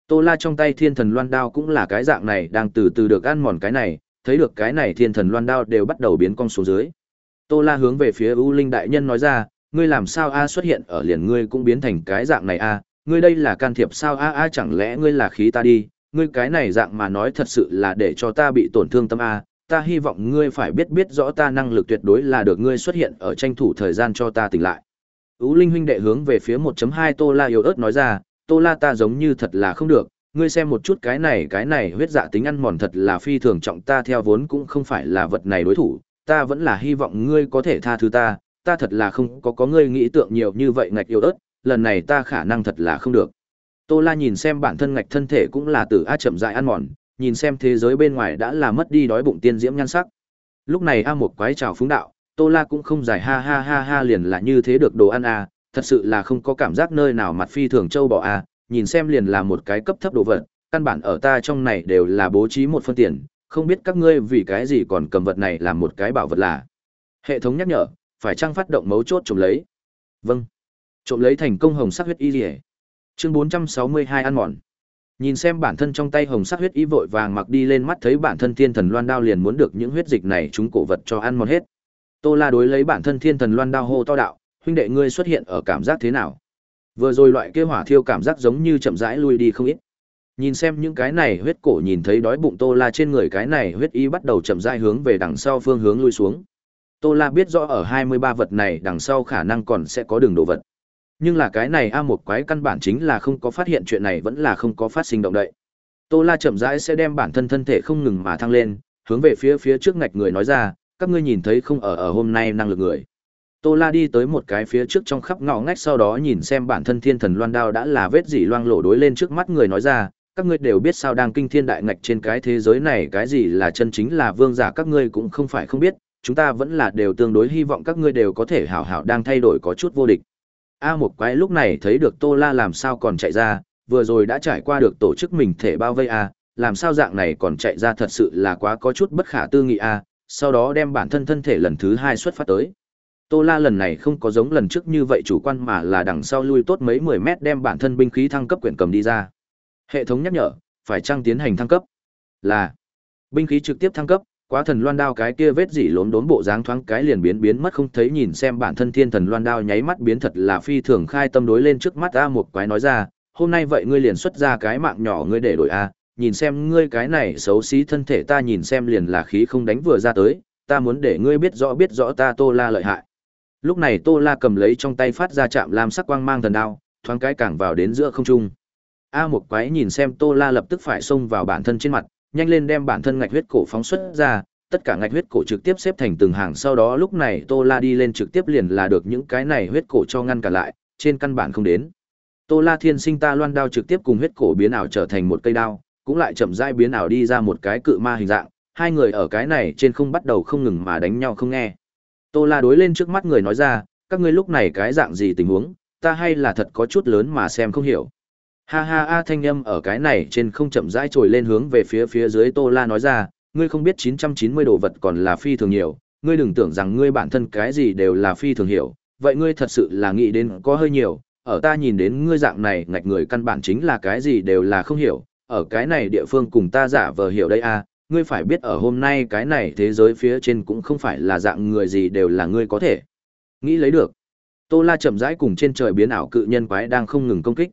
S1: Tô La trong tay thiên thần loan đao cũng là cái dạng này đang từ từ được ăn mòn cái này, thấy được cái này thiên thần loan đao đều bắt đầu biến cong xuống dưới. Tô La hướng về phía U Linh đại nhân nói ra, ngươi làm sao a xuất hiện ở liền ngươi cũng biến thành cái dạng này a, ngươi đây là can thiệp sao a a chẳng lẽ ngươi là khí ta đi, ngươi cái này dạng mà nói thật sự là để cho ta bị tổn thương tâm a, ta hy vọng ngươi phải biết biết rõ ta năng lực tuyệt đối là được ngươi xuất hiện ở tranh thủ thời gian cho ta tỉnh lại. Ú Linh huynh đệ hướng về phía 1.2 Tô La yếu ớt nói ra, Tô La ta giống như thật là không được, ngươi xem một chút cái này cái này huyết dạ tính ăn mòn thật là phi thường trọng ta theo vốn cũng không phải là vật này đối thủ, ta vẫn là hy vọng ngươi có thể tha thứ ta, ta thật là không có có ngươi nghĩ tượng nhiều như vậy ngạch yêu ớt, lần này ta khả năng thật là không được. Tô La nhìn xem bản thân ngạch thân thể cũng là từ a chậm dại ăn mòn, nhìn xem thế giới bên ngoài đã là mất đi đói bụng tiên diễm nhan sắc. Lúc này a một quái trào phúng đạo, Tô La cũng không giải ha ha ha ha liền là như thế được đồ ăn a, à, thật sự là không có cảm giác nơi nào mặt phi thường châu bò a, à, nhìn xem liền là một cái cấp thấp đồ vật, căn bản ở ta trong này đều là bố trí một phân tiền, không biết các ngươi vì cái gì còn cầm vật này làm một cái bảo vật là. Hệ thống nhắc nhở, phải chăng phát động mấu chốt trùng lấy. Vâng. Trộm lấy thành công hồng sắc huyết y liễu. Chương bốn trăm sáu mươi hai ăn mòn. Nhìn xem bản thân trong tay hồng sắc huyết y vội vàng mặc đi lên mắt thấy bản thân thiên thần loan đao liền muốn được những huyết dịch này chúng cổ vật cho ăn mòn hết. Tô La đối lấy bản thân thiên thần loan đao hô to đạo, huynh đệ ngươi xuất hiện ở cảm giác thế nào? Vừa rồi loại kia hỏa thiêu cảm giác giống như chậm rãi lui đi không ít. Nhìn xem những cái này huyết cổ nhìn thấy đói bụng Tô La trên người cái này huyết y bắt đầu chậm rãi hướng về đằng sau phương hướng lui xuống. Tô La biết rõ ở 23 vật này đằng sau khả năng còn sẽ có đường đồ vật nhưng là cái này a một quái căn bản chính là không có phát hiện chuyện này vẫn là không có phát sinh động đậy tô la chậm rãi sẽ đem bản thân thân thể không ngừng mà thăng lên hướng về phía phía trước ngạch người nói ra các ngươi nhìn thấy không ở ở hôm nay năng lực người tô la đi tới một cái phía trước trong khắp ngõ ngách sau đó nhìn xem bản thân thiên thần loan đao đã là vết gì loang lổ đối lên trước mắt người nói ra các ngươi đều biết sao đang kinh thiên đại ngạch trên cái thế giới này cái gì là chân chính là vương giả các ngươi cũng không phải không biết chúng ta vẫn là đều tương đối hy vọng các ngươi đều có thể hảo hảo đang thay đổi có chút vô địch A một quái lúc này thấy được Tô La làm sao còn chạy ra, vừa rồi đã trải qua được tổ chức mình thể bao vây A, làm sao dạng này còn chạy ra thật sự là quá có chút bất khả tư nghị A, sau đó đem bản thân thân thể lần thứ hai xuất phát tới. Tô La lần này không có giống lần trước như vậy chủ quan mà là đằng sau lui tốt mấy 10 mét đem bản thân binh khí thăng cấp quyển cầm đi ra. Hệ thống nhắc nhở, phải trang tiến hành thăng cấp. Là binh khí trực tiếp thăng cấp, quá thần loan đao cái kia vết dỉ lốm đốn bộ dáng thoáng cái liền biến biến mất không thấy nhìn xem bản thân thiên thần loan đao nháy mắt biến thật là phi thường khai tâm đối lên trước mắt a một quái nói ra hôm nay vậy ngươi liền xuất ra cái mạng nhỏ ngươi để đổi a nhìn xem ngươi cái này xấu xí thân thể ta nhìn xem liền là khí không đánh vừa ra tới ta muốn để ngươi biết rõ biết rõ ta tô la lợi hại lúc này tô la cầm lấy trong tay phát ra chạm làm sắc quang mang thần đao thoáng cái càng vào đến giữa không trung a một quái nhìn xem tô la lập tức phải xông vào bản thân trên mặt nhanh lên đem bản thân ngạch huyết cổ phóng xuất ra, tất cả ngạch huyết cổ trực tiếp xếp thành từng hàng sau đó lúc này Tô La đi lên trực tiếp liền là được những cái này huyết cổ cho ngăn cả lại, trên căn bản không đến. Tô La Thiên Sinh ta loan đao trực tiếp cùng huyết cổ biến ảo trở thành một cây đao, cũng lại chậm rãi biến ảo đi ra một cái cự ma hình dạng, hai người ở cái này trên không bắt đầu không ngừng mà đánh nhau không nghe. Tô La đối lên trước mắt người nói ra, các ngươi lúc này cái dạng gì tình huống, ta hay là thật có chút lớn mà xem không hiểu. Ha ha a thanh âm ở cái này trên không chậm rãi trồi lên hướng về phía phía dưới Tô La nói ra, ngươi không biết 990 đồ vật còn là phi thường nhiều, ngươi đừng tưởng rằng ngươi bản thân cái gì đều là phi thường hiểu, vậy ngươi thật sự là nghĩ đến có hơi nhiều, ở ta nhìn đến ngươi dạng này ngạch người căn bản chính là cái gì đều là không hiểu, ở cái này địa phương cùng ta giả vờ hiểu đây a, à, ngươi phải biết ở hôm nay cái này thế giới phía trên cũng không phải là dạng người gì đều là ngươi có thể nghĩ lấy được. Tô La chậm rãi cùng trên trời biến ảo cự nhân quái đang không ngừng công kích.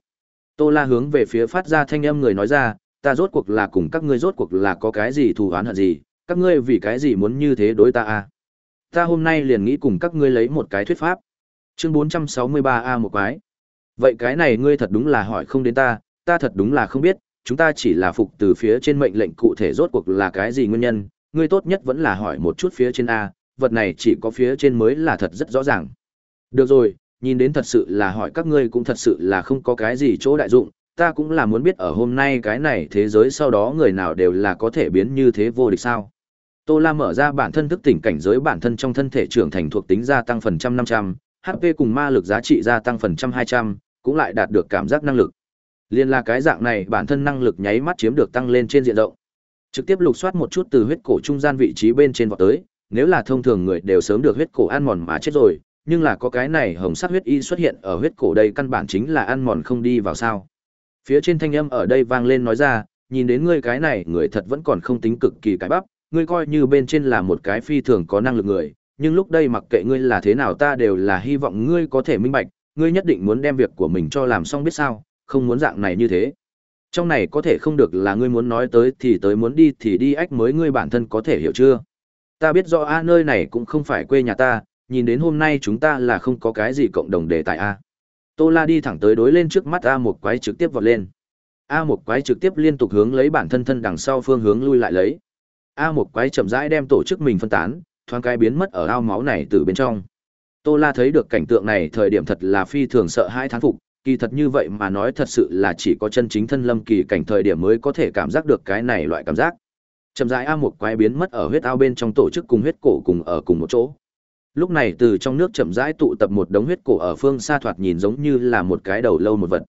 S1: Tô La hướng về phía phát ra thanh âm người nói ra, ta rốt cuộc là cùng các ngươi rốt cuộc là có cái gì thù oán hận gì, các ngươi vì cái gì muốn như thế đối ta à? Ta hôm nay liền nghĩ cùng các ngươi lấy một cái thuyết pháp. Chương 463A một cái. Vậy cái này ngươi thật đúng là hỏi không đến ta, ta thật đúng là không biết, chúng ta chỉ là phục từ phía trên mệnh lệnh cụ thể rốt cuộc là cái gì nguyên nhân, ngươi tốt nhất vẫn là hỏi một chút phía trên A, vật này chỉ có phía trên mới là thật rất rõ ràng. Được rồi, nhìn đến thật sự là hỏi các ngươi cũng thật sự là không có cái gì chỗ đại dụng, ta cũng là muốn biết ở hôm nay cái này thế giới sau đó người nào đều là có thể biến như thế vô địch sao. Tô La mở ra bản thân thức tỉnh cảnh giới bản thân trong thân thể trưởng thành thuộc tính gia tăng phần trăm năm trăm, HP cùng ma lực giá trị gia tăng phần trăm hai trăm, cũng lại đạt được cảm giác năng lực. Liên là cái dạng này bản thân năng lực nháy mắt chiếm được tăng lên trên diện rộng. Trực tiếp lục soát một chút từ huyết cổ trung gian vị trí bên trên vọt tới, nếu là thông thường người đều sớm được huyết cổ ăn mòn mà chết rồi, nhưng là có cái này hồng sắc huyết y xuất hiện ở huyết cổ đây căn bản chính là ăn mòn không đi vào sao. Phía trên thanh âm ở đây vang lên nói ra, nhìn đến ngươi cái này người thật vẫn còn không tính cực kỳ cái bắp, ngươi coi như bên trên là một cái phi thường có năng lực người, nhưng lúc đây mặc kệ ngươi là thế nào ta đều là hy vọng ngươi có thể minh bạch, ngươi nhất định muốn đem việc của mình cho làm xong biết sao, không muốn dạng này như thế. Trong này có thể không được là ngươi muốn nói tới thì tới muốn đi thì đi ách mới ngươi bản thân có thể hiểu chưa? Ta biết rõ a nơi này cũng không phải quê nhà ta, nhìn đến hôm nay chúng ta là không có cái gì cộng đồng đề tài a tô la đi thẳng tới đối lên trước mắt a một quái trực tiếp vọt lên a một quái trực tiếp liên tục hướng lấy bản thân thân đằng sau phương hướng lui lại lấy a một quái chậm rãi đem tổ chức mình phân tán thoáng cái biến mất ở ao máu này từ bên trong tô la thấy được cảnh tượng này thời điểm thật là phi thường sợ hai thán phục kỳ thật như vậy mà nói thật sự là chỉ có chân chính thân lâm kỳ cảnh thời điểm mới có thể cảm giác được cái này loại cảm giác chậm rãi a một quái biến mất ở huyết ao bên trong tổ chức cùng huyết cổ cùng ở cùng một chỗ Lúc này từ trong nước chậm rãi tụ tập một đống huyết cổ ở phương xa thoạt nhìn giống như là một cái đầu lâu một vật.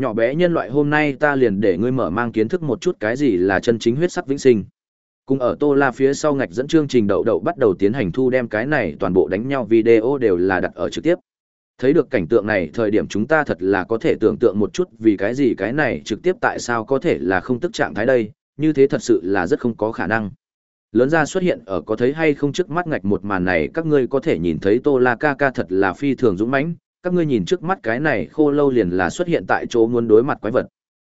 S1: Nhỏ bé nhân loại hôm nay ta liền để ngươi mở mang kiến thức một chút cái gì là chân chính huyết sắc vĩnh sinh. Cùng ở Tô La phía sau ngạch dẫn chương trình đậu đậu bắt đầu tiến hành thu đem cái này toàn bộ đánh nhau video đều là đặt ở trực tiếp. Thấy được cảnh tượng này thời điểm chúng ta thật là có thể tưởng tượng một chút vì cái gì cái này trực tiếp tại sao có thể là không tức trạng thái đây, như thế thật sự là rất không có khả năng lớn ra xuất hiện ở có thấy hay không trước mắt ngạch một màn này các ngươi có thể nhìn thấy tô la ca ca thật là phi thường dũng mãnh các ngươi nhìn trước mắt cái này khô lâu liền là xuất hiện tại chỗ muốn đối mặt quái vật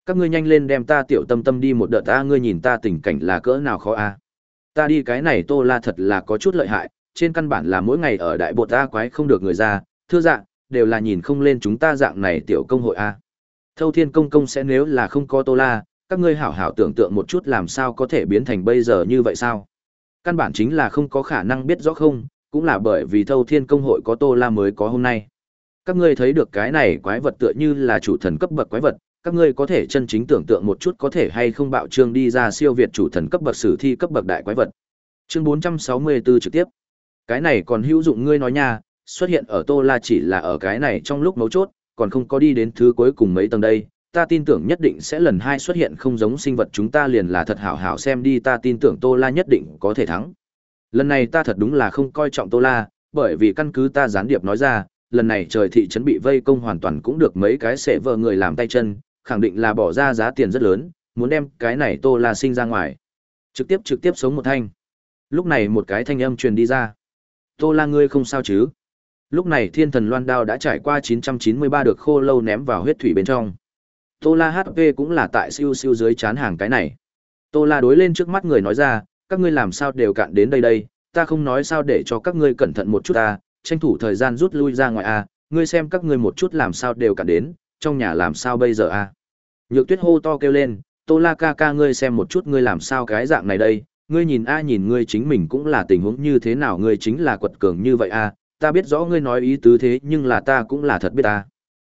S1: các ngươi nhanh lên đem ta tiểu tâm tâm đi một đợt ta ngươi nhìn ta tình cảnh là cỡ nào khó a ta đi cái này tô la thật là có chút lợi hại trên căn bản là mỗi ngày ở đại bột ta quái không được người ra thưa dạng đều là nhìn không lên chúng ta dạng này tiểu công hội a thâu thiên công công sẽ nếu là không có tô la các ngươi hảo hảo tưởng tượng một chút làm sao có thể biến thành bây giờ như vậy sao? Căn bản chính là không có khả năng biết rõ không, cũng là bởi vì Thâu Thiên Công hội có Tô La mới có hôm nay. Các ngươi thấy được cái này quái vật tựa như là chủ thần cấp bậc quái vật, các ngươi có thể chân chính tưởng tượng một chút có thể hay không bạo trương đi ra siêu việt chủ thần cấp bậc sử thi cấp bậc đại quái vật. Chương 464 trực tiếp. Cái này còn hữu dụng ngươi nói nha, xuất hiện ở Tô La chỉ là ở cái này trong lúc mấu chốt, còn không có đi đến thứ cuối cùng mấy tầng đây, ta tin tưởng nhất định sẽ lần hai xuất hiện không giống sinh vật chúng ta liền là thật hảo hảo xem đi ta tin tưởng Tô La nhất định có thể thắng. Lần này ta thật đúng là không coi trọng Tô La, bởi vì căn cứ ta gián điệp nói ra, lần này trời thị trấn bị vây công hoàn toàn cũng được mấy cái sẽ vờ người làm tay chân, khẳng định là bỏ ra giá tiền rất lớn, muốn đem cái này Tô La sinh ra ngoài. Trực tiếp trực tiếp sống một thanh. Lúc này một cái thanh âm truyền đi ra. Tô La ngươi không sao chứ? Lúc này thiên thần loan đao đã trải qua 993 được khô lâu ném vào huyết thủy bên trong Tô La HP cũng là tại siêu siêu dưới chán hàng cái này. Tô La đối lên trước mắt người nói ra, các ngươi làm sao đều cạn đến đây đây, ta không nói sao để cho các ngươi cẩn thận một chút ta, tranh thủ thời gian rút lui ra ngoài a, à, ngươi xem các ngươi một chút làm sao đều cạn đến, trong nhà làm sao bây giờ a. À. Nhược Tuyết hô to kêu lên, Tô La ca ca ngươi xem một chút ngươi làm sao cái dạng này đây, ngươi nhìn a nhìn ngươi chính mình cũng là tình huống như thế nào ngươi chính là quật cường như vậy a, ta biết rõ ngươi nói ý tứ thế nhưng là ta cũng là thật biết ta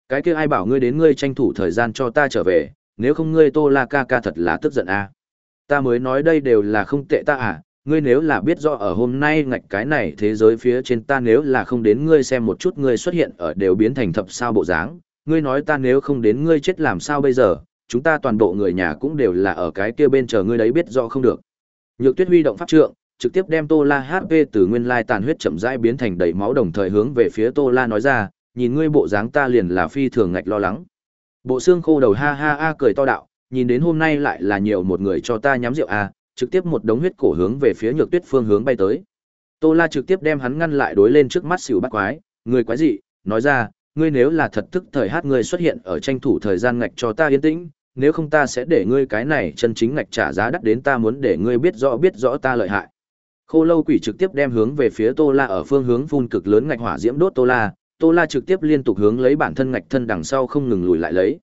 S1: cái kia ai bảo ngươi đến ngươi tranh thủ thời gian cho ta trở về nếu không ngươi tô la ca ca thật là tức giận a à. ta mới nói đây đều là không tệ ta à ngươi nếu là biết rõ ở hôm nay ngạch cái này thế giới phía trên ta nếu là không đến ngươi xem một chút ngươi xuất hiện ở đều biến thành thập sao bộ dáng ngươi nói ta nếu không đến ngươi chết làm sao bây giờ chúng ta toàn bộ người nhà cũng đều là ở cái kia bên chờ ngươi đấy biết rõ không được nhược tuyết huy động pháp trượng trực tiếp đem tô la hp từ nguyên lai tàn huyết chậm rãi biến thành đầy máu đồng thời hướng về phía tô la nói ra nhìn ngươi bộ dáng ta liền là phi thường ngạch lo lắng. Bộ xương khô đầu ha ha a cười to đạo, nhìn đến hôm nay lại là nhiều một người cho ta nhắm rượu a, à, trực tiếp một đống huyết cổ hướng về phía nhược tuyết phương hướng bay tới. Tô La trực tiếp đem hắn ngăn lại đối lên trước mắt xỉu bắt quái, ngươi quái gì? nói ra, ngươi nếu là thật tức thời hát ngươi xuất hiện ở tranh thủ thời gian ngạch cho ta yên tĩnh, nếu không ta sẽ để ngươi cái này chân chính ngạch trả giá đắt đến ta muốn để ngươi biết rõ biết rõ ta lợi hại. Khô lâu quỷ trực tiếp đem hướng về phía Tô La ở phương hướng phun cực lớn ngạch hỏa diễm đốt Tô La, Tô La trực tiếp liên tục hướng lấy bản thân ngạch thân đằng sau không ngừng lùi lại lấy.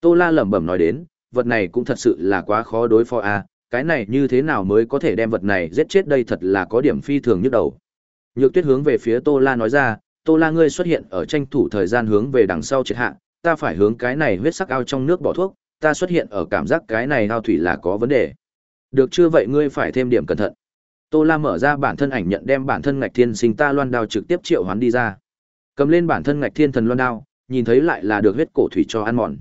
S1: Tô La lẩm bẩm nói đến, vật này cũng thật sự là quá khó đối phó a, à, cái này như thế nào mới có thể đem vật này giết chết đây thật là có điểm phi thường nhức đầu. Nhược Tuyết hướng về phía Tô La nói ra, Tô La ngươi xuất hiện ở tranh thủ thời gian hướng về đằng sau triệt hạ, ta phải hướng cái này huyết sắc ao trong nước bỏ thuốc, ta xuất hiện ở cảm giác cái này ao thủy là có vấn đề. Được chưa vậy ngươi phải thêm điểm cẩn thận. Tô La mở ra bản thân ảnh nhận đem bản thân ngạch thiên sinh ta loan đao trực tiếp triệu hoán đi ra cầm lên bản thân ngạch thiên thần loan đao nhìn thấy lại là được huyết cổ thủy cho ăn mòn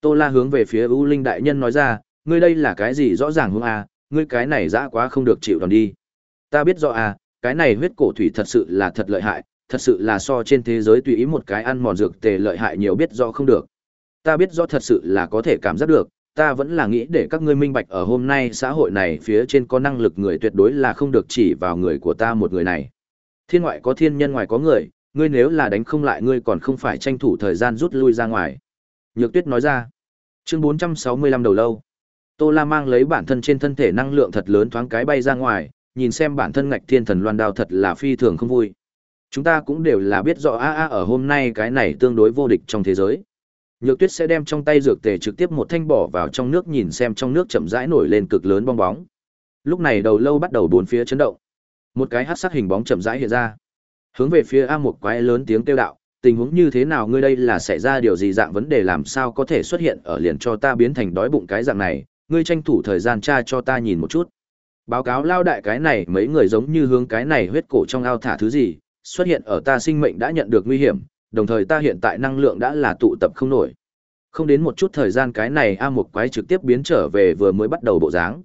S1: tô la hướng về phía u linh đại nhân nói ra ngươi đây là cái gì rõ ràng hương à, ngươi cái này dã quá không được chịu đòn đi ta biết rõ à cái này huyết cổ thủy thật sự là thật lợi hại thật sự là so trên thế giới tùy ý một cái ăn mòn dược tề lợi hại nhiều biết rõ không được ta biết rõ thật sự là có thể cảm giác được ta vẫn là nghĩ để các ngươi minh bạch ở hôm nay xã hội này phía trên có năng lực người tuyệt đối là không được chỉ vào người của ta một người này thiên ngoại có thiên nhân ngoài có người ngươi nếu là đánh không lại ngươi còn không phải tranh thủ thời gian rút lui ra ngoài. Nhược tuyết nói ra, chương 465 đầu lâu. Tô La mang lấy bản thân trên thân thể năng lượng thật lớn thoáng cái bay ra ngoài, nhìn xem bản thân ngạch thiên thần loan đao thật là phi thường không vui. Chúng ta cũng đều là biết rõ a a ở hôm nay cái này tương đối vô địch trong thế giới. Nhược Tuyết sẽ đem trong tay dược tề trực tiếp một thanh bỏ vào trong nước nhìn xem trong nước chậm rãi nổi lên cực lớn bong bóng. Lúc này đầu lâu bắt đầu bốn phía chấn động. Một cái hắc sắc hình bóng chậm rãi hiện ra. Hướng về phía A Mộc quái lớn tiếng kêu đạo, tình huống như thế nào ngươi đây là xảy ra điều gì dạng vấn đề làm sao có thể xuất hiện ở liền cho ta biến thành đói bụng cái dạng này, ngươi tranh thủ thời gian tra cho ta nhìn một chút. Báo cáo lao đại cái này mấy người giống như hướng cái này huyết cổ trong ao thả thứ gì, xuất hiện ở ta sinh mệnh đã nhận được nguy hiểm, đồng thời ta hiện tại năng lượng đã là tụ tập không nổi. Không đến một chút thời gian cái này A Mộc quái trực tiếp biến trở về vừa mới bắt đầu bộ dáng.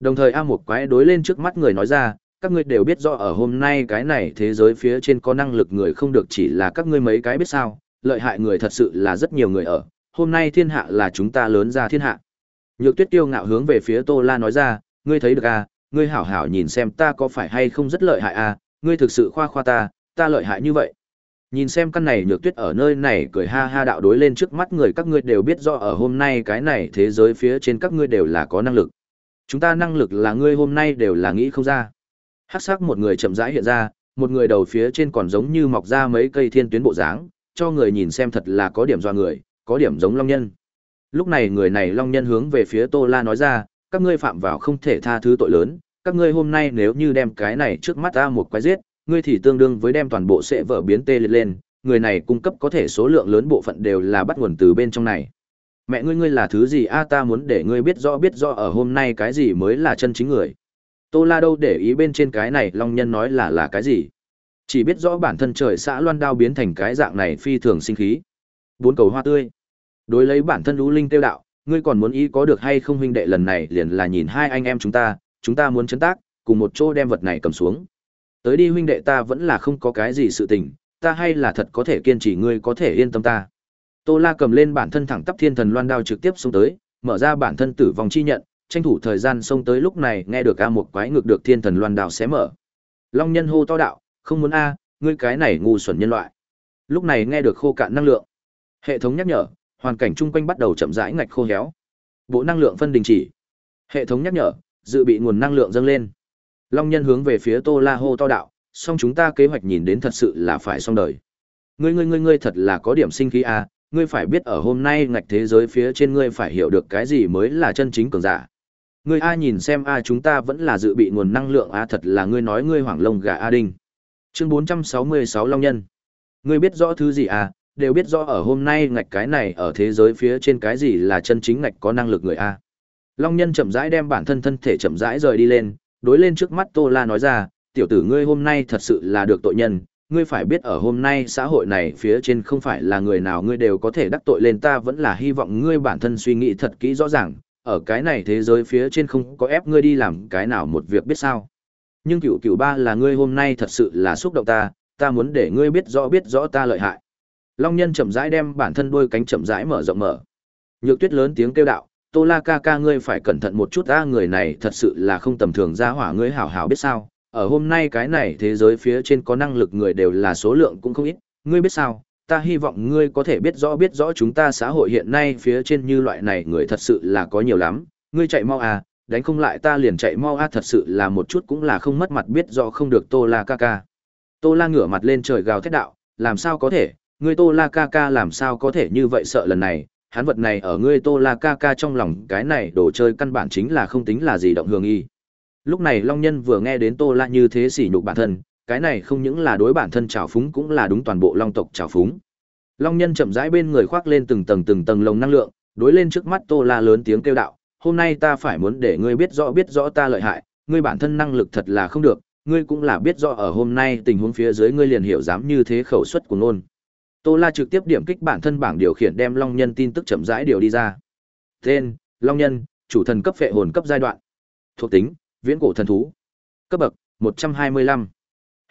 S1: Đồng thời A Mộc quái đối lên trước mắt người nói ra, các ngươi đều biết rõ ở hôm nay cái này thế giới phía trên có năng lực người không được chỉ là các ngươi mấy cái biết sao, lợi hại người thật sự là rất nhiều người ở, hôm nay thiên hạ là chúng ta lớn ra thiên hạ. Nhược tuyết tiêu ngạo hướng về phía Tô La nói ra, ngươi thấy được à, ngươi hảo hảo nhìn xem ta có phải hay không rất lợi hại à, ngươi thực sự khoa khoa ta, ta lợi hại như vậy. Nhìn xem căn này nhược tuyết ở nơi này cười ha ha đạo đối lên trước mắt người các ngươi đều biết rõ ở hôm nay cái này thế giới phía trên các ngươi đều là có năng lực. Chúng ta năng lực là ngươi hôm nay đều là nghĩ không ra. Hắc sắc một người chậm rãi hiện ra, một người đầu phía trên còn giống như mọc ra mấy cây thiên tuyến bộ dáng, cho người nhìn xem thật là có điểm do người, có điểm giống long nhân. Lúc này người này long nhân hướng về phía Tô La nói ra, các ngươi phạm vào không thể tha thứ tội lớn, các ngươi hôm nay nếu như đem cái này trước mắt ta một quái giết, ngươi thì tương đương với đem toàn bộ sẽ vỡ biến tê liệt lên, người này cung cấp có thể số lượng lớn bộ phận đều là bắt nguồn từ bên trong này. Mẹ ngươi ngươi là thứ gì a ta muốn để ngươi biết rõ biết rõ ở hôm nay cái gì mới là chân chính người. Tô La đâu để ý bên trên cái này Long Nhân nói là là cái gì. Chỉ biết rõ bản thân trời xã loan đao biến thành cái dạng này phi thường sinh khí. Bốn cầu hoa tươi. Đối lấy bản thân Lũ Linh tiêu đạo, ngươi còn muốn ý có được hay không huynh đệ lần này liền là nhìn hai anh em chúng ta, chúng ta muốn chấn tác, cùng một chỗ đem vật này cầm xuống. Tới đi huynh đệ ta vẫn là không có cái gì sự tình, ta hay là thật có thể kiên trì ngươi có thể yên tâm ta. Tô La cầm lên bản thân thẳng tắp thiên thần loan đao trực tiếp xuống tới, mở ra bản thân tử vong chi nhận, tranh thủ thời gian xông tới lúc này nghe được a một quái ngược được thiên thần loan đào xé mở long nhân hô to đạo không muốn a ngươi cái này ngu xuẩn nhân loại lúc này nghe được khô cạn năng lượng hệ thống nhắc nhở hoàn cảnh chung quanh bắt đầu chậm rãi ngạch khô héo bộ năng lượng phân đình chỉ hệ thống nhắc nhở dự bị nguồn năng lượng dâng lên long nhân hướng về phía tô la hô to đạo song chúng ta kế hoạch nhìn đến thật sự là phải xong đời ngươi ngươi ngươi ngươi thật là có điểm sinh khí a ngươi phải biết ở hôm nay ngạch thế giới phía trên ngươi phải hiểu được cái gì mới là chân chính cường giả Ngươi a nhìn xem a chúng ta vẫn là dự bị nguồn năng lượng a thật là ngươi nói ngươi hoảng lông gà a đinh. Chương 466 Long Nhân. Ngươi biết rõ thứ gì à, đều biết rõ ở hôm nay ngạch cái này ở thế giới phía trên cái gì là chân chính ngạch có năng lực người a. Long Nhân chậm rãi đem bản thân thân thể chậm rãi rời đi lên, đối lên trước mắt Tô La nói ra, tiểu tử ngươi hôm nay thật sự là được tội nhân, ngươi phải biết ở hôm nay xã hội này phía trên không phải là người nào ngươi đều có thể đắc tội lên ta vẫn là hy vọng ngươi bản thân suy nghĩ thật kỹ rõ ràng, ở cái này thế giới phía trên không có ép ngươi đi làm cái nào một việc biết sao. Nhưng cựu cựu ba là ngươi hôm nay thật sự là xúc động ta, ta muốn để ngươi biết rõ biết rõ ta lợi hại. Long nhân chậm rãi đem bản thân đôi cánh chậm rãi mở rộng mở. Nhược tuyết lớn tiếng kêu đạo, tô la ca ca ngươi phải cẩn thận một chút ta người này thật sự là không tầm thường ra hỏa ngươi hảo hảo biết sao. Ở hôm nay cái này thế giới phía trên có năng lực người đều là số lượng cũng không ít, ngươi biết sao, ta hy vọng ngươi có thể biết rõ biết rõ chúng ta xã hội hiện nay phía trên như loại này người thật sự là có nhiều lắm, ngươi chạy mau à, đánh không lại ta liền chạy mau à, thật sự là một chút cũng là không mất mặt biết rõ không được Tô La ca ca. Tô La ngửa mặt lên trời gào thét đạo, làm sao có thể, ngươi Tô La ca ca làm sao có thể như vậy sợ lần này, hắn vật này ở ngươi Tô La ca ca trong lòng cái này đồ chơi căn bản chính là không tính là gì động hưởng y. Lúc này Long Nhân vừa nghe đến Tô La như thế sỉ nhục bản thân, cái này không những là đối bản thân trào phúng cũng là đúng toàn bộ long tộc trào phúng long nhân chậm rãi bên người khoác lên từng tầng từng tầng lồng năng lượng đối lên trước mắt tô la lớn tiếng kêu đạo hôm nay ta phải muốn để ngươi biết rõ biết rõ ta lợi hại ngươi bản thân năng lực thật là không được ngươi cũng là biết rõ ở hôm nay tình huống phía dưới ngươi liền hiểu dám như thế khẩu suất của ngôn tô la trực tiếp điểm kích bản thân bảng điều khiển đem long nhân tin tức chậm rãi điều đi ra tên long nhân chủ thần cấp phệ hồn cấp giai đoạn thuộc tính viễn cổ thần thú cấp bậc 125.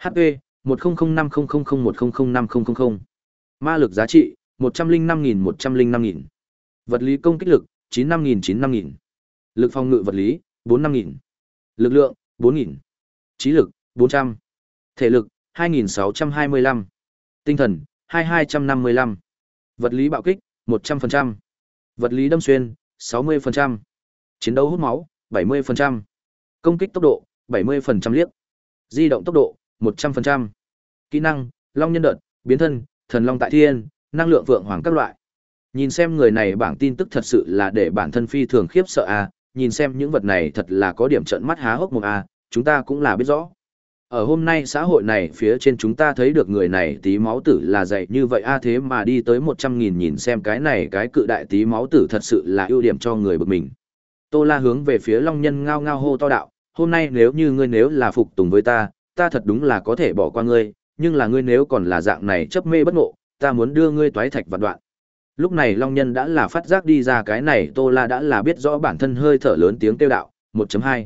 S1: HP 10050001005000. Ma lực giá trị 105.105.000. Vật lý công kích lực 95.000-95.000. Lực phòng ngự vật lý 45.000. Lực lượng 4.000. Trí lực 400. Thể lực 2.625. Tinh thần 2255. Vật lý bạo kích 100%. Vật lý đâm xuyên 60%. Chiến đấu hút máu 70%. Công kích tốc độ 70% liếc. Di động tốc độ 100%. Kỹ năng, Long nhân đợt, biến thân, thần long tại thiên, năng lượng vượng hoàng các loại. Nhìn xem người này bảng tin tức thật sự là để bản thân phi thường khiếp sợ a, à, nhìn xem những vật này thật là có điểm trận mắt há hốc mồm a, à, chúng ta cũng là biết rõ. Ở hôm nay xã hội này phía trên chúng ta thấy được người này tí máu tử là dạy như vậy a à, thế mà đi tới 100.000 nhìn xem cái này cái cự đại tí máu tử thật sự là ưu điểm cho người bực mình. Tô La hướng về phía Long Nhân ngao ngao hô to đạo, hôm nay nếu như ngươi nếu là phục tùng với ta, ta thật đúng là có thể bỏ qua ngươi, nhưng là ngươi nếu còn là dạng này chấp mê bất ngộ, ta muốn đưa ngươi toái thạch vạn đoạn. Lúc này Long Nhân đã là phát giác đi ra cái này Tô La đã là biết rõ bản thân hơi thở lớn tiếng kêu đạo, 1.2.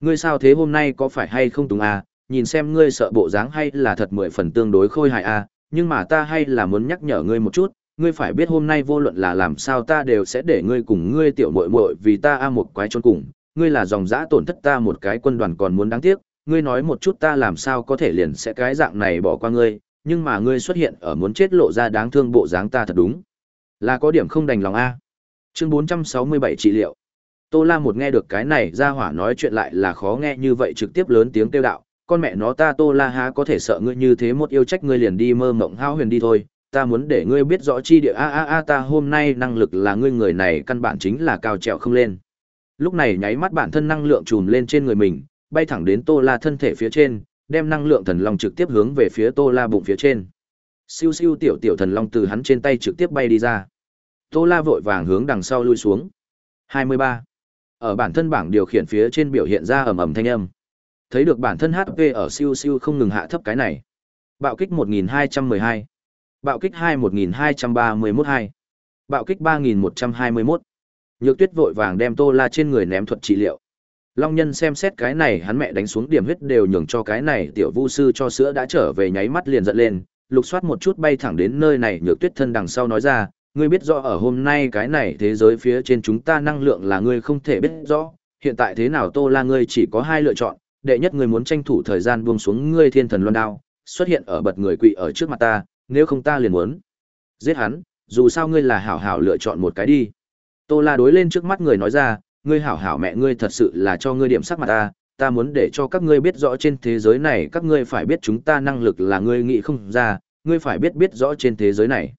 S1: Ngươi sao thế hôm nay có phải hay không tùng à, nhìn xem ngươi sợ bộ dáng hay là thật mười phần tương đối khôi hài à, nhưng mà ta hay là muốn nhắc nhở ngươi một chút, ngươi phải biết hôm nay vô luận là làm sao ta đều sẽ để ngươi cùng ngươi tiểu muội muội vì ta a một quái trốn cùng, ngươi là dòng dã tổn thất ta một cái quân đoàn còn muốn đáng tiếc, ngươi nói một chút ta làm sao có thể liền sẽ cái dạng này bỏ qua ngươi, nhưng mà ngươi xuất hiện ở muốn chết lộ ra đáng thương bộ dáng ta thật đúng. Là có điểm không đành lòng a. Chương 467 trị liệu. Tô La một nghe được cái này ra hỏa nói chuyện lại là khó nghe như vậy trực tiếp lớn tiếng kêu đạo, con mẹ nó ta Tô La há có thể sợ ngươi như thế một yêu trách ngươi liền đi mơ mộng hao huyền đi thôi, ta muốn để ngươi biết rõ chi địa a a a ta hôm nay năng lực là ngươi người này căn bản chính là cao trèo không lên. Lúc này nháy mắt bản thân năng lượng trùm lên trên người mình, bay thẳng đến Tô La thân thể phía trên, đem năng lượng thần long trực tiếp hướng về phía Tô La bụng phía trên. Siêu siêu tiểu tiểu thần long từ hắn trên tay trực tiếp bay đi ra. Tô La vội vàng hướng đằng sau lui xuống. 23. Ở bản thân bảng điều khiển phía trên biểu hiện ra ầm ầm thanh âm. Thấy được bản thân HP ở siêu siêu không ngừng hạ thấp cái này. Bạo kích 1212. Bạo kích 21231 Bạo kích 3121. Nhược tuyết vội vàng đem tô la trên người ném thuật trị liệu. Long nhân xem xét cái này hắn mẹ đánh xuống điểm huyết đều nhường cho cái này tiểu vu sư cho sữa đã trở về nháy mắt liền giận lên, lục soát một chút bay thẳng đến nơi này nhược tuyết thân đằng sau nói ra, ngươi biết rõ ở hôm nay cái này thế giới phía trên chúng ta năng lượng là ngươi không thể biết rõ, hiện tại thế nào tô la ngươi chỉ có hai lựa chọn, đệ nhất ngươi muốn tranh thủ thời gian buông xuống ngươi thiên thần luân đao, xuất hiện ở bật người quỵ ở trước mặt ta, nếu không ta liền muốn giết hắn, dù sao ngươi là hảo hảo lựa chọn một cái đi. Tô La đối lên trước mắt người nói ra, ngươi hảo hảo mẹ ngươi thật sự là cho ngươi điểm sắc mặt ta, ta muốn để cho các ngươi biết rõ trên thế giới này các ngươi phải biết chúng ta năng lực là ngươi nghĩ không ra, ngươi phải biết biết rõ trên thế giới này.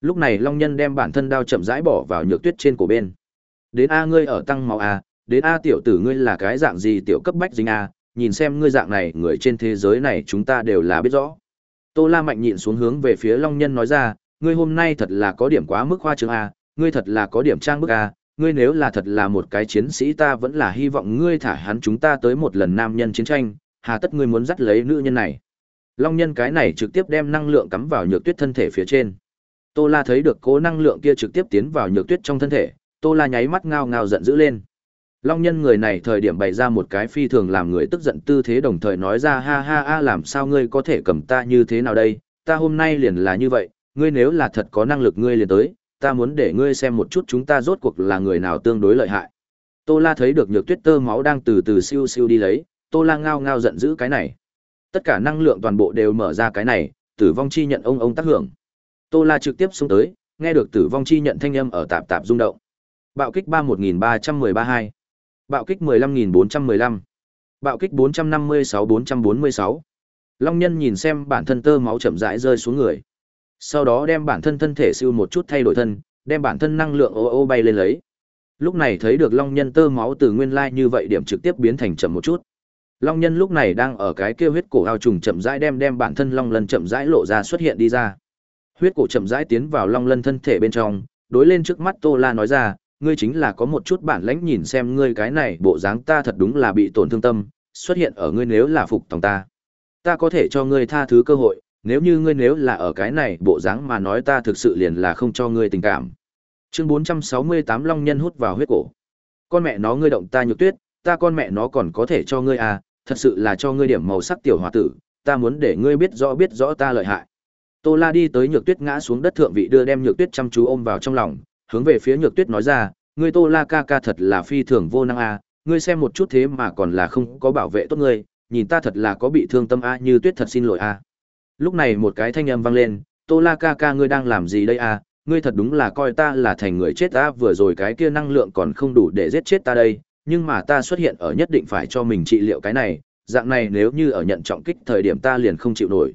S1: Lúc này Long Nhân đem bản thân đao chậm rãi bỏ vào nhược tuyết trên cổ bên. Đến A ngươi ở tăng máu A, đến A tiểu tử ngươi là cái dạng gì tiểu cấp bách dính A, nhìn xem ngươi dạng này người trên thế giới này chúng ta đều là biết rõ. Tô La Mạnh nhịn xuống hướng về phía Long Nhân nói ra, ngươi hôm nay thật là có điểm quá mức khoa trương A, ngươi thật là có điểm trang bức A, ngươi nếu là thật là một cái chiến sĩ ta vẫn là hy vọng ngươi thả hắn chúng ta tới một lần nam nhân chiến tranh, hà tất ngươi muốn dắt lấy nữ nhân này. Long nhân cái này trực tiếp đem năng lượng cắm vào nhược tuyết thân thể phía trên. Tô La thấy được cố năng lượng kia trực tiếp tiến vào nhược tuyết trong thân thể, Tô La nháy mắt ngao ngao giận dữ lên. Long nhân người này thời điểm bày ra một cái phi thường làm người tức giận tư thế đồng thời nói ra ha ha a làm sao ngươi có thể cầm ta như thế nào đây, ta hôm nay liền là như vậy, ngươi nếu là thật có năng lực ngươi liền tới, ta muốn để ngươi xem một chút chúng ta rốt cuộc là người nào tương đối lợi hại. Tô La thấy được nhược tuyết tơ máu đang từ từ siêu siêu đi lấy, Tô La ngao ngao giận dữ cái này. Tất cả năng lượng toàn bộ đều mở ra cái này, tử vong chi nhận ông ông tác hưởng. Tô La trực tiếp xuống tới, nghe được tử vong chi nhận thanh âm ở tạp tạp rung động. Bạo kích ba một Bạo kích mười lăm Bạo kích bốn bốn Long nhân nhìn xem bản thân tơ máu chậm rãi rơi xuống người sau đó đem bản thân thân thể siêu một chút thay đổi thân đem bản thân năng lượng ô ô bay lên lấy lúc này thấy được long nhân tơ máu từ nguyên lai như vậy điểm trực tiếp biến thành chậm một chút long nhân lúc này đang ở cái kia huyết cổ ao trùng chậm rãi đem đem bản thân long lân chậm rãi lộ ra xuất hiện đi ra huyết cổ chậm rãi tiến vào long lân thân thể bên trong đối lên trước mắt tô la nói ra ngươi chính là có một chút bản lãnh nhìn xem ngươi cái này bộ dáng ta thật đúng là bị tổn thương tâm xuất hiện ở ngươi nếu là phục tòng ta ta có thể cho ngươi tha thứ cơ hội nếu như ngươi nếu là ở cái này bộ dáng mà nói ta thực sự liền là không cho ngươi tình cảm. Chương 468 Long Nhân hút vào huyết cổ. Con mẹ nó ngươi động ta nhược tuyết, ta con mẹ nó còn có thể cho ngươi à, thật sự là cho ngươi điểm màu sắc tiểu hòa tử, ta muốn để ngươi biết rõ biết rõ ta lợi hại. Tô La đi tới nhược tuyết ngã xuống đất thượng vị đưa đem nhược tuyết chăm chú ôm vào trong lòng, hướng về phía nhược tuyết nói ra, ngươi Tô La ca ca thật là phi thường vô năng à, ngươi xem một chút thế mà còn là không có bảo vệ tốt ngươi, nhìn ta thật là có bị thương tâm à, như tuyết thật xin lỗi à. Lúc này một cái thanh âm vang lên, Tô La ca ca ngươi đang làm gì đây à, ngươi thật đúng là coi ta là thành người chết ta vừa rồi cái kia năng lượng còn không đủ để giết chết ta đây, nhưng mà ta xuất hiện ở nhất định phải cho mình trị liệu cái này, dạng này nếu như ở nhận trọng kích thời điểm ta liền không chịu nổi.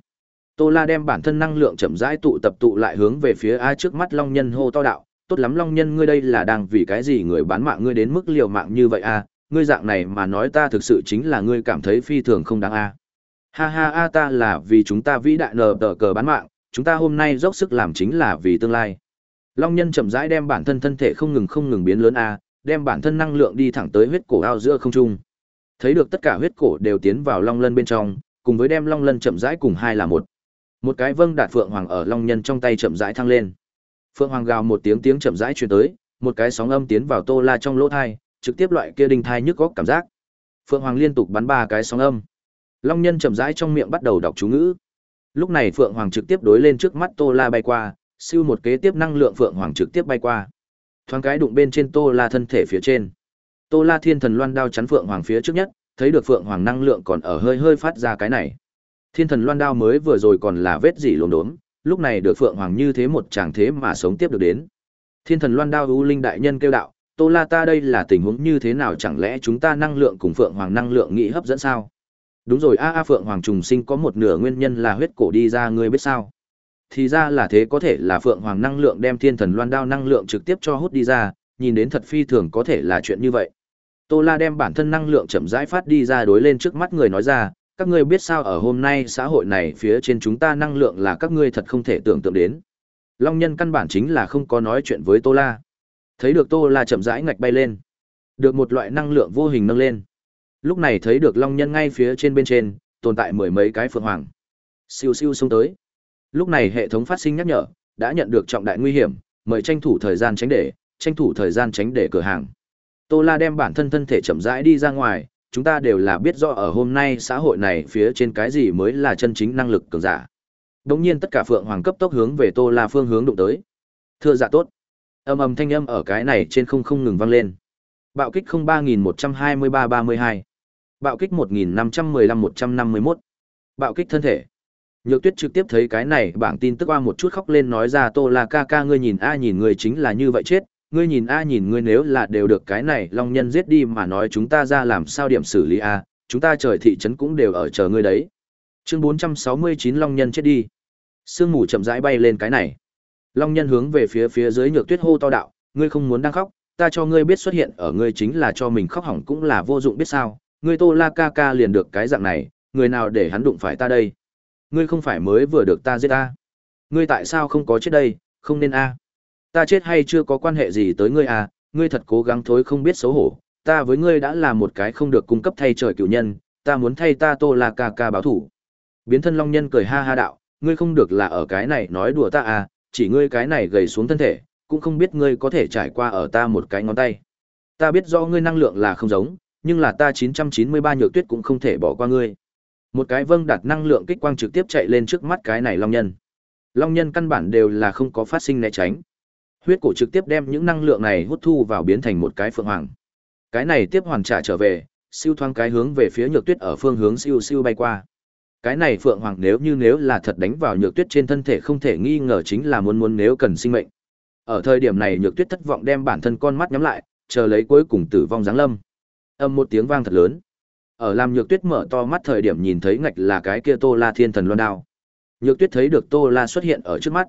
S1: Tô La đem bản thân năng lượng chậm rãi tụ tập tụ lại hướng về phía A trước mắt Long Nhân hô to đạo, tốt lắm Long Nhân ngươi đây là đang vì cái gì người bán mạng ngươi đến mức liều mạng như vậy a, à? ngươi dạng này mà nói ta thực sự chính là ngươi cảm thấy phi thường không đáng a ha ha a ta là vì chúng ta vĩ đại nờ tờ cờ bán mạng chúng ta hôm nay dốc sức làm chính là vì tương lai long nhân chậm rãi đem bản thân thân thể không ngừng không ngừng biến lớn a đem bản thân năng lượng đi thẳng tới huyết cổ ao giữa không trung thấy được tất cả huyết cổ đều tiến vào long lân bên trong cùng với đem long lân chậm rãi cùng hai là một một cái vâng đạt phượng hoàng ở long nhân trong tay chậm rãi thăng lên phượng hoàng gào một tiếng tiếng chậm rãi truyền tới một cái sóng âm tiến vào tô la trong lỗ thai trực tiếp loại kia đinh thai nhức góc cảm giác phượng hoàng liên tục bắn ba cái sóng âm Long nhân chậm rãi trong miệng bắt đầu đọc chú ngữ. Lúc này Phượng Hoàng trực tiếp đối lên trước mắt Tô La bay qua, siêu một kế tiếp năng lượng Phượng Hoàng trực tiếp bay qua. Thoáng cái đụng bên trên Tô La thân thể phía trên. Tô La Thiên Thần Loan đao chắn Phượng Hoàng phía trước nhất, thấy được Phượng Hoàng năng lượng còn ở hơi hơi phát ra cái này. Thiên Thần Loan đao mới vừa rồi còn là vết gì luống đốm, lúc này được Phượng Hoàng như thế một chàng thế mà sống tiếp được đến. Thiên Thần Loan đao U Linh đại nhân kêu đạo, Tô La ta đây là tình huống như thế nào chẳng lẽ chúng ta năng lượng cùng Phượng Hoàng năng lượng nghị hấp dẫn sao? đúng rồi a a phượng hoàng trùng sinh có một nửa nguyên nhân là huyết cổ đi ra ngươi biết sao thì ra là thế có thể là phượng hoàng năng lượng đem thiên thần loan đao năng lượng trực tiếp cho hút đi ra nhìn đến thật phi thường có thể là chuyện như vậy tô la đem bản thân năng lượng chậm rãi phát đi ra đối lên trước mắt người nói ra các ngươi biết sao ở hôm nay xã hội này phía trên chúng ta năng lượng là các ngươi thật không thể tưởng tượng đến long nhân căn bản chính là không có nói chuyện với tô la thấy được tô la chậm rãi ngạch bay lên được một loại năng lượng vô hình nâng lên lúc này thấy được long nhân ngay phía trên bên trên tồn tại mười mấy cái phượng hoàng siêu siêu xông tới lúc này hệ thống phát sinh nhắc nhở đã nhận được trọng đại nguy hiểm mời tranh thủ thời gian tránh để tranh thủ thời gian tránh để cửa hàng tô la đem bản thân thân thể chậm rãi đi ra ngoài chúng ta đều là biết rõ ở hôm nay xã hội này phía trên cái gì mới là chân chính năng lực cường giả đống nhiên tất cả phượng hoàng cấp tốc hướng về tô la phương hướng đụng tới thưa dạ tốt âm âm thanh âm ở cái này trên không không ngừng vang lên bạo kích không ba nghìn một trăm hai mươi ba ba mươi hai bạo kích 1515-151. Bạo kích thân thể. Nhược tuyết trực tiếp thấy cái này bảng tin tức qua một chút khóc lên nói ra tô là ca ca ngươi nhìn a nhìn người chính là như vậy chết, ngươi nhìn a nhìn ngươi nếu là đều được cái này long nhân giết đi mà nói chúng ta ra làm sao điểm xử lý a chúng ta trời thị trấn cũng đều ở chờ ngươi đấy. Chương 469 long nhân chết đi. Sương mù chậm rãi bay lên cái này. Long nhân hướng về phía phía dưới nhược tuyết hô to đạo, ngươi không muốn đang khóc, ta cho ngươi biết xuất hiện ở ngươi chính là cho mình khóc hỏng cũng là vô dụng biết sao, ngươi Tô La ca ca liền được cái dạng này, người nào để hắn đụng phải ta đây? Ngươi không phải mới vừa được ta giết ta? Ngươi tại sao không có chết đây, không nên a? Ta chết hay chưa có quan hệ gì tới ngươi a? À? ngươi thật cố gắng thối không biết xấu hổ, ta với ngươi đã là một cái không được cung cấp thay trời cửu nhân, ta muốn thay ta Tô La ca ca báo thủ. Biến thân long nhân cười ha ha đạo, ngươi không được là ở cái này nói đùa ta à, chỉ ngươi cái này gầy xuống thân thể, cũng không biết ngươi có thể trải qua ở ta một cái ngón tay. Ta biết rõ ngươi năng lượng là không giống, nhưng là ta 993 nhược tuyết cũng không thể bỏ qua ngươi. Một cái vâng đạt năng lượng kích quang trực tiếp chạy lên trước mắt cái này long nhân. Long nhân căn bản đều là không có phát sinh né tránh. Huyết cổ trực tiếp đem những năng lượng này hút thu vào biến thành một cái phượng hoàng. Cái này tiếp hoàn trả trở về, siêu thoáng cái hướng về phía nhược tuyết ở phương hướng siêu siêu bay qua. Cái này phượng hoàng nếu như nếu là thật đánh vào nhược tuyết trên thân thể không thể nghi ngờ chính là muốn muốn nếu cần sinh mệnh. Ở thời điểm này nhược tuyết thất vọng đem bản thân con mắt nhắm lại, chờ lấy cuối cùng tử vong giáng lâm Âm một tiếng vang thật lớn. Ở làm Nhược Tuyết mở to mắt thời điểm nhìn thấy ngạch là cái kia Tô La Thiên Thần Loan đao. Nhược Tuyết thấy được Tô La xuất hiện ở trước mắt.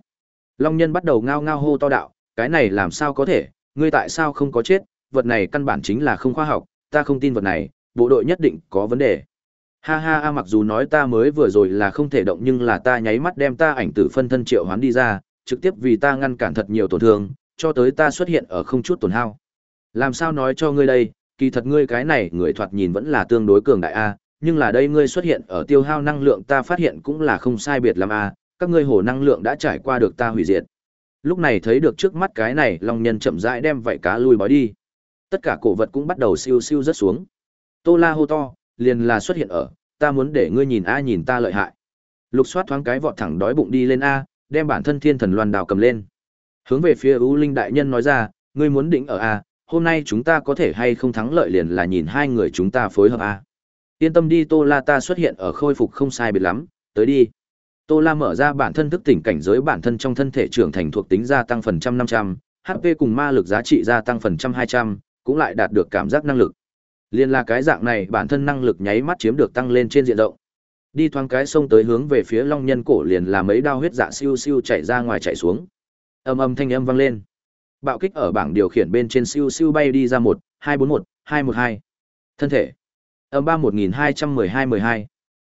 S1: Long nhân bắt đầu ngao ngao hô to đạo, cái này làm sao có thể, ngươi tại sao không có chết, vật này căn bản chính là không khoa học, ta không tin vật này, bộ đội nhất định có vấn đề. Ha ha ha, mặc dù nói ta mới vừa rồi là không thể động nhưng là ta nháy mắt đem ta ảnh tử phân thân triệu hoán đi ra, trực tiếp vì ta ngăn cản thật nhiều tổn thương, cho tới ta xuất hiện ở không chút tổn hao. Làm sao nói cho ngươi đây, kỳ thật ngươi cái này người thoạt nhìn vẫn là tương đối cường đại a, nhưng là đây ngươi xuất hiện ở tiêu hao năng lượng ta phát hiện cũng là không sai biệt lắm a, các ngươi hồ năng lượng đã trải qua được ta hủy diệt. Lúc này thấy được trước mắt cái này, Long Nhân chậm rãi đem vảy cá lui bói đi. Tất cả cổ vật cũng bắt đầu siêu siêu rớt xuống. Tô La hô to, liền là xuất hiện ở, ta muốn để ngươi nhìn a nhìn ta lợi hại. Lục Soát thoáng cái vọt thẳng đói bụng đi lên a, đem bản thân thiên thần loan đào cầm lên. Hướng về phía U Linh đại nhân nói ra, ngươi muốn định ở a, hôm nay chúng ta có thể hay không thắng lợi liền là nhìn hai người chúng ta phối hợp a. À. Yên tâm đi Tô La ta xuất hiện ở khôi phục không sai biệt lắm, tới đi. Tô La mở ra bản thân thức tỉnh cảnh giới bản thân trong thân thể trưởng thành thuộc tính gia tăng phần trăm năm trăm, HP cùng ma lực giá trị gia tăng phần trăm hai trăm, cũng lại đạt được cảm giác năng lực. Liên là cái dạng này bản thân năng lực nháy mắt chiếm được tăng lên trên diện rộng. Đi thoáng cái sông tới hướng về phía long nhân cổ liền là mấy đao huyết dạ siêu siêu chảy ra ngoài chảy xuống. Âm âm thanh âm vang lên. Bạo kích ở bảng điều khiển bên trên siêu siêu bay đi ra một hai bốn một hai một hai Thân thể. Âm ba một nghìn hai trăm mười hai mười hai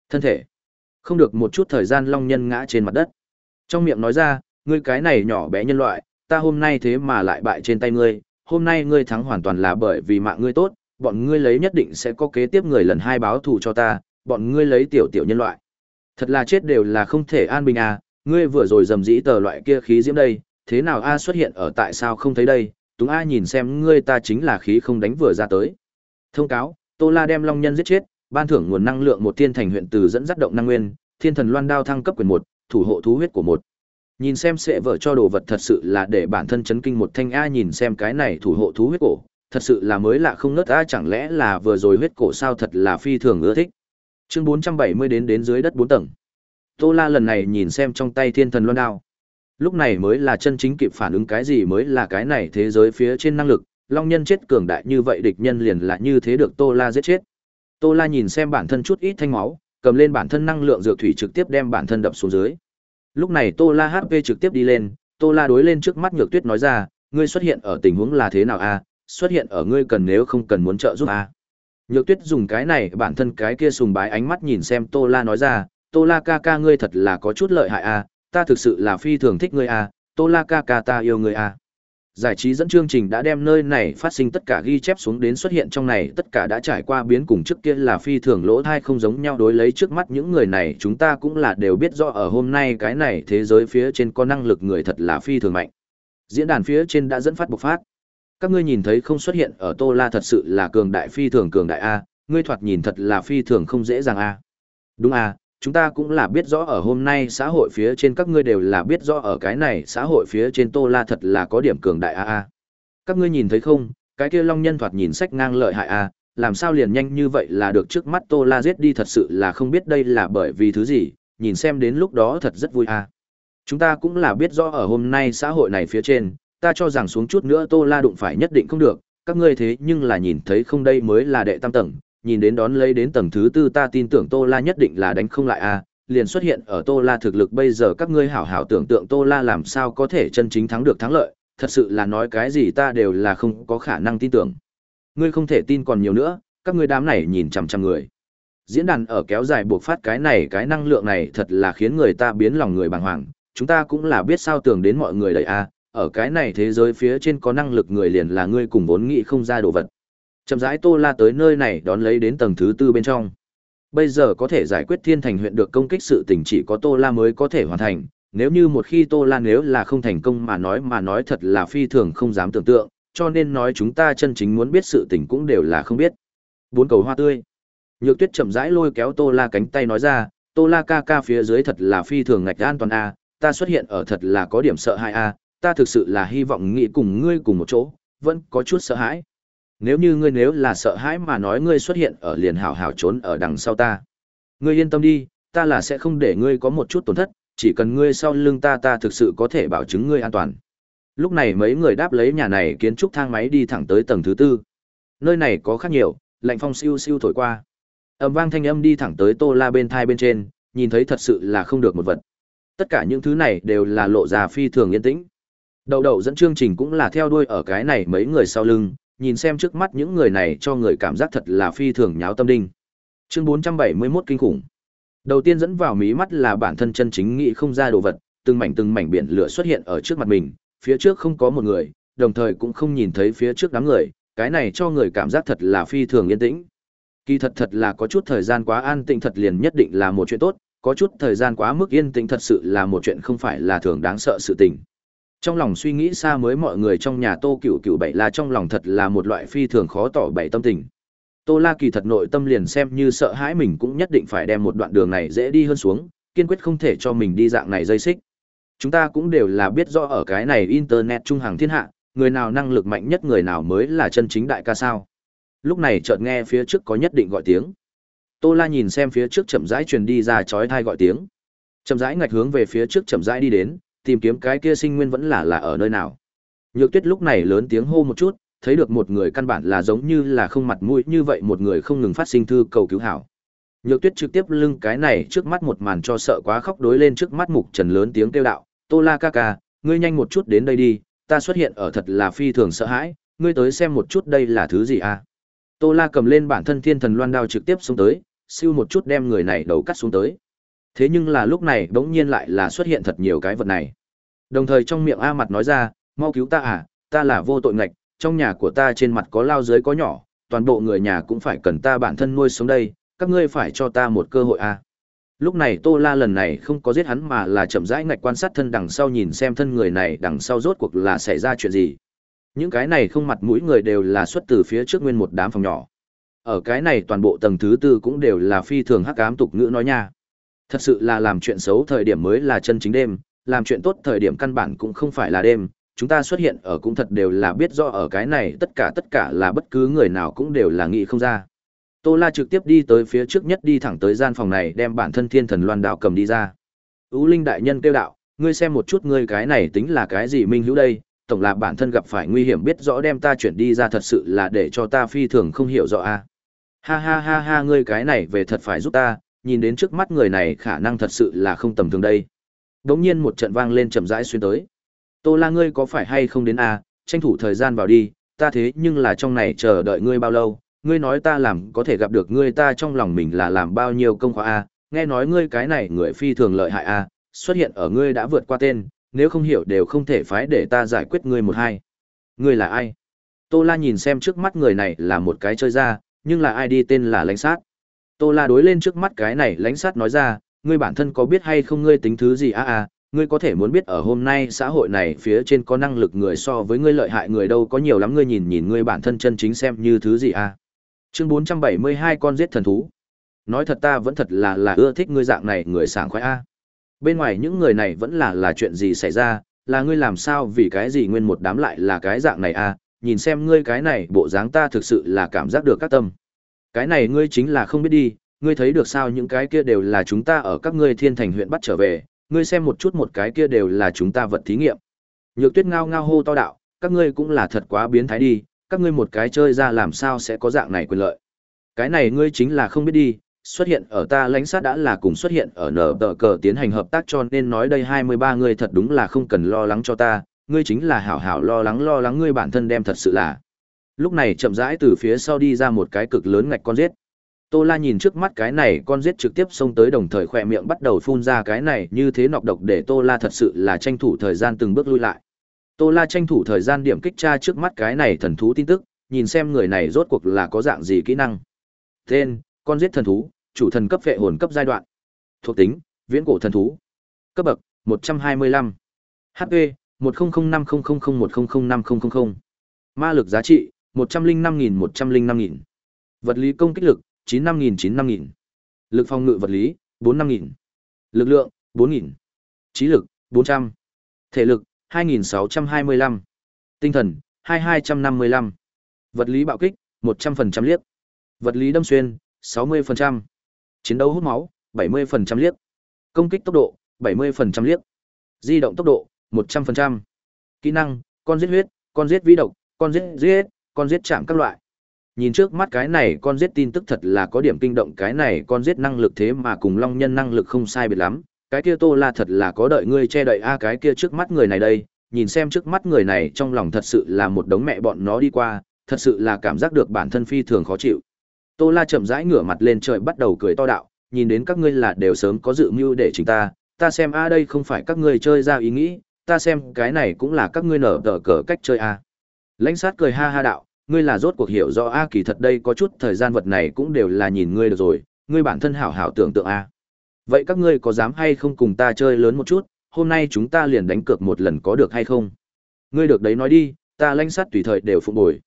S1: Thân thể. Không được một chút thời gian long nhân ngã trên mặt đất. Trong miệng nói ra, ngươi cái này nhỏ bé nhân loại, ta hôm nay thế mà lại bại trên tay ngươi, hôm nay ngươi thắng hoàn toàn là bởi vì mạng ngươi tốt, bọn ngươi lấy nhất định sẽ có kế tiếp người lần hai báo thù cho ta, bọn ngươi lấy tiểu tiểu nhân loại. Thật là chết đều là không thể an bình à, ngươi vừa rồi dầm dĩ tờ loại kia khí diễm đây, thế nào A xuất hiện ở tại sao không thấy đây, Túng A nhìn xem ngươi ta chính là khí không đánh vừa ra tới. Thông cáo, Tô La đem Long Nhân giết chết, ban thưởng nguồn năng lượng một thiên thành huyện từ dẫn dắt động năng nguyên, thiên thần loan đao thăng cấp quyền một, thủ hộ thú huyết của một. Nhìn xem sẽ vợ cho đồ vật thật sự là để bản thân chấn kinh một thanh A nhìn xem cái này thủ hộ thú huyết cổ, thật sự là mới lạ không nớt A chẳng lẽ là vừa rồi huyết cổ sao thật là phi thường ưa thích. Chương 470 đến đến dưới đất 4 tầng. Tô La lần này nhìn xem trong tay thiên thần loan đao lúc này mới là chân chính kịp phản ứng cái gì mới là cái này thế giới phía trên năng lực long nhân chết cường đại như vậy địch nhân liền là như thế được tô la giết chết tô la nhìn xem bản thân chút ít thanh máu cầm lên bản thân năng lượng dược thủy trực tiếp đem bản thân đập xuống dưới lúc này tô la hp trực tiếp đi lên tô la đối lên trước mắt nhược tuyết nói ra ngươi xuất hiện ở tình huống là thế nào a xuất hiện ở ngươi cần nếu không cần muốn trợ giúp a nhược tuyết dùng cái này bản thân cái kia sùng bái ánh mắt nhìn xem tô la nói ra tô la ca ca ngươi thật là có chút lợi hại a ta thực sự là phi thường thích ngươi à, Tô La ca ca ta yêu ngươi à. Giải trí dẫn chương trình đã đem nơi này phát sinh tất cả ghi chép xuống đến xuất hiện trong này tất cả đã trải qua biến cùng trước kia là phi thường lỗ thai không giống nhau đối lấy trước mắt những người này chúng ta cũng là đều biết rõ ở hôm nay cái này thế giới phía trên có năng lực người thật là phi thường mạnh. Diễn đàn phía trên đã dẫn phát bộc phát. Các ngươi nhìn thấy không xuất hiện ở Tô La thật sự là cường đại phi thường cường đại A, ngươi thoạt nhìn thật là phi thường không dễ dàng A. Đúng A, chúng ta cũng là biết rõ ở hôm nay xã hội phía trên các ngươi đều là biết rõ ở cái này xã hội phía trên Tô La thật là có điểm cường đại a a. Các ngươi nhìn thấy không, cái kia long nhân thoạt nhìn sách ngang lợi hại a, làm sao liền nhanh như vậy là được trước mắt Tô La giết đi thật sự là không biết đây là bởi vì thứ gì, nhìn xem đến lúc đó thật rất vui a. Chúng ta cũng là biết rõ ở hôm nay xã hội này phía trên, ta cho rằng xuống chút nữa Tô La đụng phải nhất định không được, các ngươi thế nhưng là nhìn thấy không đây mới là đệ tam tầng, nhìn đến đón lấy đến tầng thứ tư ta tin tưởng Tô La nhất định là đánh không lại a, à, liền xuất hiện ở Tô La thực lực bây giờ các ngươi hảo hảo tưởng tượng Tô La làm sao có thể chân chính thắng được thắng lợi, thật sự là nói cái gì ta đều là không có khả năng tin tưởng. Ngươi không thể tin còn nhiều nữa, các ngươi đám này nhìn chằm chằm người. Diễn đàn ở kéo dài buộc phát cái này cái năng lượng này thật là khiến người ta biến lòng người bàng hoàng, chúng ta cũng là biết sao tưởng đến mọi người đấy a, à, ở cái này thế giới phía trên có năng lực người liền là ngươi cùng vốn nghĩ không ra đồ vật. Chậm rãi Tô La tới nơi này đón lấy đến tầng thứ tư bên trong. Bây giờ có thể giải quyết Thiên Thành huyện được công kích sự tình chỉ có Tô La mới có thể hoàn thành, nếu như một khi Tô La nếu là không thành công mà nói mà nói thật là phi thường không dám tưởng tượng, cho nên nói chúng ta chân chính muốn biết sự tình cũng đều là không biết. Bốn cầu hoa tươi. Nhược Tuyết chậm rãi lôi kéo Tô La cánh tay nói ra, Tô La ca ca phía dưới thật là phi thường ngạch an toàn a, ta xuất hiện ở thật là có điểm sợ hãi a, ta thực sự là hy vọng nghĩ cùng ngươi cùng một chỗ, vẫn có chút sợ hãi nếu như ngươi nếu là sợ hãi mà nói ngươi xuất hiện ở liền hảo hảo trốn ở đằng sau ta. Ngươi yên tâm đi, ta là sẽ không để ngươi có một chút tổn thất, chỉ cần ngươi sau lưng ta ta thực sự có thể bảo chứng ngươi an toàn. Lúc này mấy người đáp lấy nhà này kiến trúc thang máy đi thẳng tới tầng thứ tư. Nơi này có khác nhiều, lạnh phong siêu siêu thổi qua. Âm vang thanh âm đi thẳng tới Tô La bên thai bên trên, nhìn thấy thật sự là không được một vật. Tất cả những thứ này đều là lộ ra phi thường yên tĩnh. Đầu đầu dẫn chương trình cũng là theo đuôi ở cái này mấy người sau lưng, nhìn xem trước mắt những người này cho người cảm giác thật là phi thường nháo tâm đinh. Chương 471 kinh khủng. Đầu tiên dẫn vào mí mắt là bản thân chân chính nghĩ không ra đồ vật, từng mảnh từng mảnh biển lửa xuất hiện ở trước mặt mình, phía trước không có một người, đồng thời cũng không nhìn thấy phía trước đám người, cái này cho người cảm giác thật là phi thường yên tĩnh. Kỳ thật thật là có chút thời gian quá an tĩnh thật liền nhất định là một chuyện tốt, có chút thời gian quá mức yên tĩnh thật sự là một chuyện không phải là thường đáng sợ sự tình trong lòng suy nghĩ xa mới mọi người trong nhà tô cựu cựu bảy là trong lòng thật là một loại phi thường khó tỏ bày tâm tình tô la kỳ thật nội tâm liền xem như sợ hãi mình cũng nhất định phải đem một đoạn đường này dễ đi hơn xuống kiên quyết không thể cho mình đi dạng này dây xích chúng ta cũng đều là biết rõ ở cái này internet trung hàng thiên hạ người nào năng lực mạnh nhất người nào mới là chân chính đại ca sao lúc này chợt nghe phía trước có nhất định gọi tiếng tô la nhìn xem phía trước chậm rãi truyền đi ra chói thai gọi tiếng chậm rãi ngạch hướng về phía trước chậm rãi đi đến tìm kiếm cái kia sinh nguyên vẫn là là ở nơi nào. Nhược Tuyết lúc này lớn tiếng hô một chút, thấy được một người căn bản là giống như là không mặt mũi như vậy một người không ngừng phát sinh thư cầu cứu hảo. Nhược Tuyết trực tiếp lưng cái này trước mắt một màn cho sợ quá khóc đối lên trước mắt Mục Trần lớn tiếng kêu đạo, "Tô La ca ca, ngươi nhanh một chút đến đây đi, ta xuất hiện ở thật là phi thường sợ hãi, ngươi tới xem một chút đây là thứ gì a?" À? Tô La cầm lên bản thân Thiên Thần Loan đao trực tiếp xuống tới, siêu một chút đem người này đầu cắt xuống tới. Thế nhưng là lúc này đống nhiên lại là xuất hiện thật nhiều cái vật này. Đồng thời trong miệng A mặt nói ra, mau cứu ta à, ta là vô tội ngạch, trong nhà của ta trên mặt có lao dưới có nhỏ, toàn bộ người nhà cũng phải cần ta bản thân nuôi sống đây, các ngươi phải cho ta một cơ hội à. Lúc này Tô La lần này không có giết hắn mà là chậm rãi ngạch quan sát thân đằng sau nhìn xem thân người này đằng sau rốt cuộc là xảy ra chuyện gì. Những cái này không mặt mũi người đều là xuất từ phía trước nguyên một đám phòng nhỏ. Ở cái này toàn bộ tầng thứ tư cũng đều là phi thường hắc ám tục ngữ nói nha. Thật sự là làm chuyện xấu thời điểm mới là chân chính đêm, làm chuyện tốt thời điểm căn bản cũng không phải là đêm, chúng ta xuất hiện ở cũng thật đều là biết rõ ở cái này tất cả tất cả là bất cứ người nào cũng đều là nghĩ không ra. Tô La trực tiếp đi tới phía trước nhất đi thẳng tới gian phòng này đem bản thân thiên thần loan đạo cầm đi ra. Ú Linh đại nhân kêu đạo, ngươi xem một chút ngươi cái này tính là cái gì minh hữu đây, tổng là bản thân gặp phải nguy hiểm biết rõ đem ta chuyển đi ra thật sự là để cho ta phi thường không hiểu rõ a. À. Ha ha ha ha ngươi cái này về thật phải giúp ta, nhìn đến trước mắt người này khả năng thật sự là không tầm thường đây. Đống nhiên một trận vang lên chậm rãi xuyên tới. Tô la ngươi có phải hay không đến à, tranh thủ thời gian vào đi, ta thế nhưng là trong này chờ đợi ngươi bao lâu, ngươi nói ta làm có thể gặp được ngươi ta trong lòng mình là làm bao nhiêu công khóa a à? nghe nói ngươi cái này người phi thường lợi hại a à? xuất hiện ở ngươi đã vượt qua tên nếu không hiểu đều không thể phái để ta giải quyết ngươi một hai ngươi là ai tô la nhìn xem trước mắt người này là một cái chơi ra nhưng là ai đi tên là lãnh sát Tô La đối lên trước mắt cái này lánh sát nói ra, ngươi bản thân có biết hay không ngươi tính thứ gì à à, ngươi có thể muốn biết ở hôm nay xã hội này phía trên có năng lực người so với ngươi lợi hại người đâu có nhiều lắm ngươi nhìn nhìn ngươi bản thân chân chính xem như thứ gì À. Chương 472 con giết thần thú. Nói thật ta vẫn thật là là ưa thích ngươi dạng này người sảng khoái à? Bên ngoài những người này vẫn là là chuyện gì xảy ra, là ngươi làm sao vì cái gì nguyên một đám lại là cái dạng này à? nhìn xem ngươi cái này bộ dáng ta thực sự là cảm giác được các tâm cái này ngươi chính là không biết đi, ngươi thấy được sao những cái kia đều là chúng ta ở các ngươi thiên thành huyện bắt trở về, ngươi xem một chút một cái kia đều là chúng ta vật thí nghiệm. Nhược tuyết ngao ngao hô to đạo, các ngươi cũng là thật quá biến thái đi, các ngươi một cái chơi ra làm sao sẽ có dạng này quyền lợi. Cái này ngươi chính là không biết đi, xuất hiện ở ta lãnh sát đã là cùng xuất hiện ở nở tờ cờ tiến hành hợp tác cho nên nói đây hai mươi ba ngươi thật đúng là không cần lo lắng cho ta, ngươi chính là hảo hảo lo lắng lo lắng ngươi bản thân đem thật sự là. Lúc này chậm rãi từ phía sau đi ra một cái cực lớn ngạch con rết. Tô La nhìn trước mắt cái này con rết trực tiếp xông tới đồng thời khỏe miệng bắt đầu phun ra cái này như thế nọc độc để Tô La thật sự là tranh thủ thời gian từng bước lui lại. Tô La tranh thủ thời gian điểm kích tra trước mắt cái này thần thú tin tức, nhìn xem người này rốt cuộc là có dạng gì kỹ năng. Tên, con giết thần thú, chủ thần cấp vệ hồn cấp giai đoạn. Thuộc tính, viễn cổ thần thú. Cấp bậc, 125. HP, 100500100500. Ma lực giá trị, một trăm linh năm nghìn một trăm linh năm nghìn vật lý công kích lực chín năm nghìn chín năm nghìn lực phòng ngự vật lý bốn năm nghìn lực lượng bốn nghìn trí lực bốn trăm thể lực hai nghìn sáu trăm hai mươi lăm tinh thần hai hai trăm năm mươi lăm vật lý bạo kích một trăm phần trăm liếc vật lý đâm xuyên sáu mươi phần trăm chiến đấu hút máu bảy mươi phần trăm liếc công kích tốc độ bảy mươi phần trăm liếc di động tốc độ một trăm phần trăm kỹ năng con giết huyết con giết vĩ độc con giết giết con giết chạm các loại. Nhìn trước mắt cái này con giết tin tức thật là có điểm kinh động cái này con giết năng lực thế mà cùng long nhân năng lực không sai biệt lắm, cái kia Tô La thật là có đợi ngươi che đậy a à, cái kia trước mắt người này đây, nhìn xem trước mắt người này trong lòng thật sự là một đống mẹ bọn nó đi qua, thật sự là cảm giác được bản thân phi thường khó chịu. Tô La chậm rãi ngửa mặt lên trời bắt đầu cười to đạo, nhìn đến các ngươi là đều sớm có dự mưu để chính ta, ta xem a đây không phải các ngươi chơi ra ý nghĩ, ta xem cái này cũng là các ngươi nở tờ cờ cách chơi a. Lãnh sát cười ha ha đạo, ngươi là rốt cuộc hiểu rõ a kỳ thật đây có chút thời gian vật này cũng đều là nhìn ngươi được rồi, ngươi bản thân hảo hảo tưởng tượng a. Vậy các ngươi có dám hay không cùng ta chơi lớn một chút, hôm nay chúng ta liền đánh cược một lần có được hay không? Ngươi được đấy nói đi, ta lãnh sát tùy thời đều phụng bồi.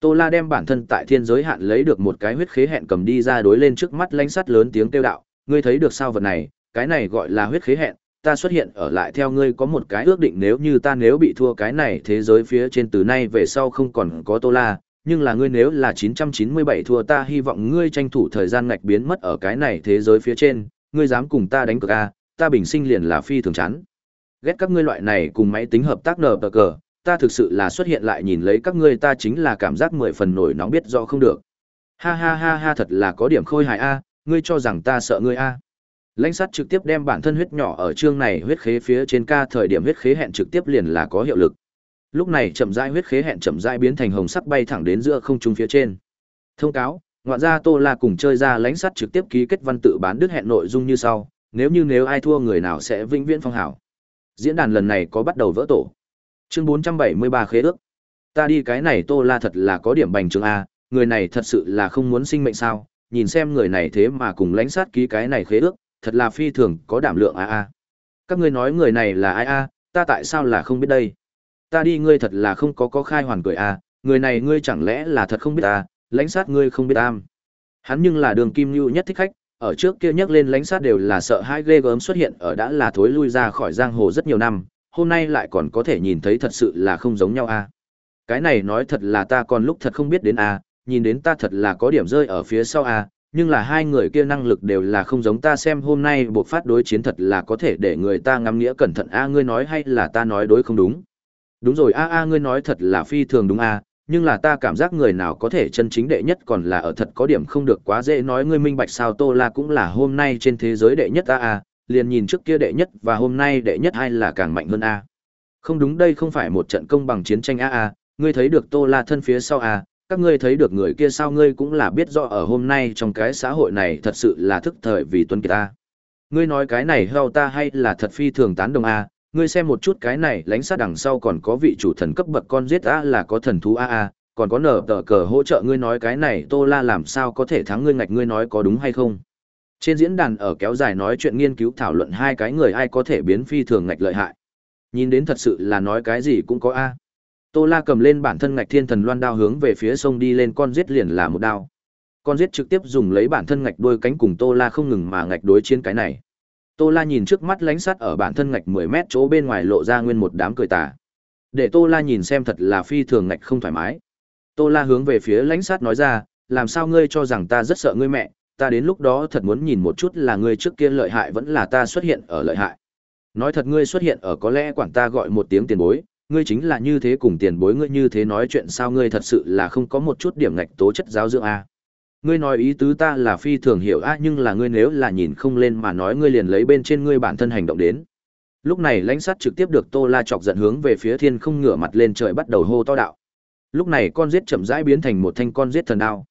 S1: Tô La đem bản thân tại thiên giới hạn lấy được một cái huyết khế hẹn cầm đi ra đối lên trước mắt lãnh sát lớn tiếng kêu đạo, ngươi thấy được sao vật này, cái này gọi là huyết khế hẹn, ta xuất hiện ở lại theo ngươi có một cái ước định nếu như ta nếu bị thua cái này thế giới phía trên từ nay về sau không còn có tô la, nhưng là ngươi nếu là 997 thua ta hy vọng ngươi tranh thủ thời gian ngạch biến mất ở cái này thế giới phía trên, ngươi dám cùng ta đánh cược a, à, ta bình sinh liền là phi thường chán. Ghét các ngươi loại này cùng máy tính hợp tác nở cờ, ta thực sự là xuất hiện lại nhìn lấy các ngươi ta chính là cảm giác mười phần nổi nóng biết rõ không được. Ha ha ha ha thật là có điểm khôi hài a, ngươi cho rằng ta sợ ngươi a. Lãnh sát trực tiếp đem bản thân huyết nhỏ ở chương này huyết khế phía trên ca thời điểm huyết khế hẹn trực tiếp liền là có hiệu lực. Lúc này chậm rãi huyết khế hẹn chậm rãi biến thành hồng sắc bay thẳng đến giữa không trung phía trên. Thông cáo, ngoạn gia Tô La cùng chơi ra lãnh sát trực tiếp ký kết văn tự bán đứt hẹn nội dung như sau, nếu như nếu ai thua người nào sẽ vĩnh viễn phong hảo. Diễn đàn lần này có bắt đầu vỡ tổ. Chương 473 khế ước. Ta đi cái này Tô La thật là có điểm bành trướng a, người này thật sự là không muốn sinh mệnh sao? Nhìn xem người này thế mà cùng lãnh sát ký cái này khế ước, thật là phi thường có đảm lượng a a. Các ngươi nói người này là ai a, ta tại sao là không biết đây? Ta đi ngươi thật là không có có khai hoàn cười a, người này ngươi chẳng lẽ là thật không biết a lãnh sát ngươi không biết am. Hắn nhưng là đường kim nhu nhất thích khách, ở trước kia nhắc lên lãnh sát đều là sợ hai ghê gớm xuất hiện ở đã là thối lui ra khỏi giang hồ rất nhiều năm, hôm nay lại còn có thể nhìn thấy thật sự là không giống nhau a. Cái này nói thật là ta còn lúc thật không biết đến a, nhìn đến ta thật là có điểm rơi ở phía sau a, nhưng là hai người kia năng lực đều là không giống ta xem hôm nay bộc phát đối chiến thật là có thể để người ta ngắm nghĩa cẩn thận a ngươi nói hay là ta nói đối không đúng đúng rồi a a ngươi nói thật là phi thường đúng a nhưng là ta cảm giác người nào có thể chân chính đệ nhất còn là ở thật có điểm không được quá dễ nói ngươi minh bạch sao tô la cũng là hôm nay trên thế giới đệ nhất a a liền nhìn trước kia đệ nhất và hôm nay đệ nhất ai là càng mạnh hơn a không đúng đây không phải một trận công bằng chiến tranh a a ngươi thấy được tô la thân phía sau a các ngươi thấy được người kia sao ngươi cũng là biết rõ ở hôm nay trong cái xã hội này thật sự là thức thời vì tuân kiệt ta. Ngươi nói cái này heo ta hay là thật phi thường tán đồng a, ngươi xem một chút cái này lánh sát đằng sau còn có vị chủ thần cấp bậc con giết a là có thần thú a a, còn có nở tờ cờ hỗ trợ ngươi nói cái này tô la làm sao có thể thắng ngươi ngạch ngươi nói có đúng hay không. Trên diễn đàn ở kéo dài nói chuyện nghiên cứu thảo luận hai cái người ai có thể biến phi thường ngạch lợi hại. Nhìn đến thật sự là nói cái gì cũng có a. Tô La cầm lên bản thân ngạch thiên thần loan đao hướng về phía sông đi lên con giết liền là một đao. Con giết trực tiếp dùng lấy bản thân ngạch đuôi cánh cùng Tô La không ngừng mà ngạch đối chiến cái này. Tô La nhìn trước mắt lánh sắt ở bản thân ngạch 10 mét chỗ bên ngoài lộ ra nguyên một đám cười tà. Để Tô La nhìn xem thật là phi thường ngạch không thoải mái. Tô La hướng về phía lánh sắt nói ra, làm sao ngươi cho rằng ta rất sợ ngươi mẹ, ta đến lúc đó thật muốn nhìn một chút là ngươi trước kia lợi hại vẫn là ta xuất hiện ở lợi hại. Nói thật ngươi xuất hiện ở có lẽ quản ta gọi một tiếng tiền bối, ngươi chính là như thế cùng tiền bối ngươi như thế nói chuyện sao ngươi thật sự là không có một chút điểm ngạch tố chất giáo dưỡng a à. ngươi nói ý tứ ta là phi thường hiểu a nhưng là ngươi nếu là nhìn không lên mà nói ngươi liền lấy bên trên ngươi bản thân hành động đến lúc này lãnh sát trực tiếp được tô la chọc giận hướng về phía thiên không ngửa mặt lên trời bắt đầu hô to đạo lúc này con giết chậm rãi biến thành một thanh con giết thần đao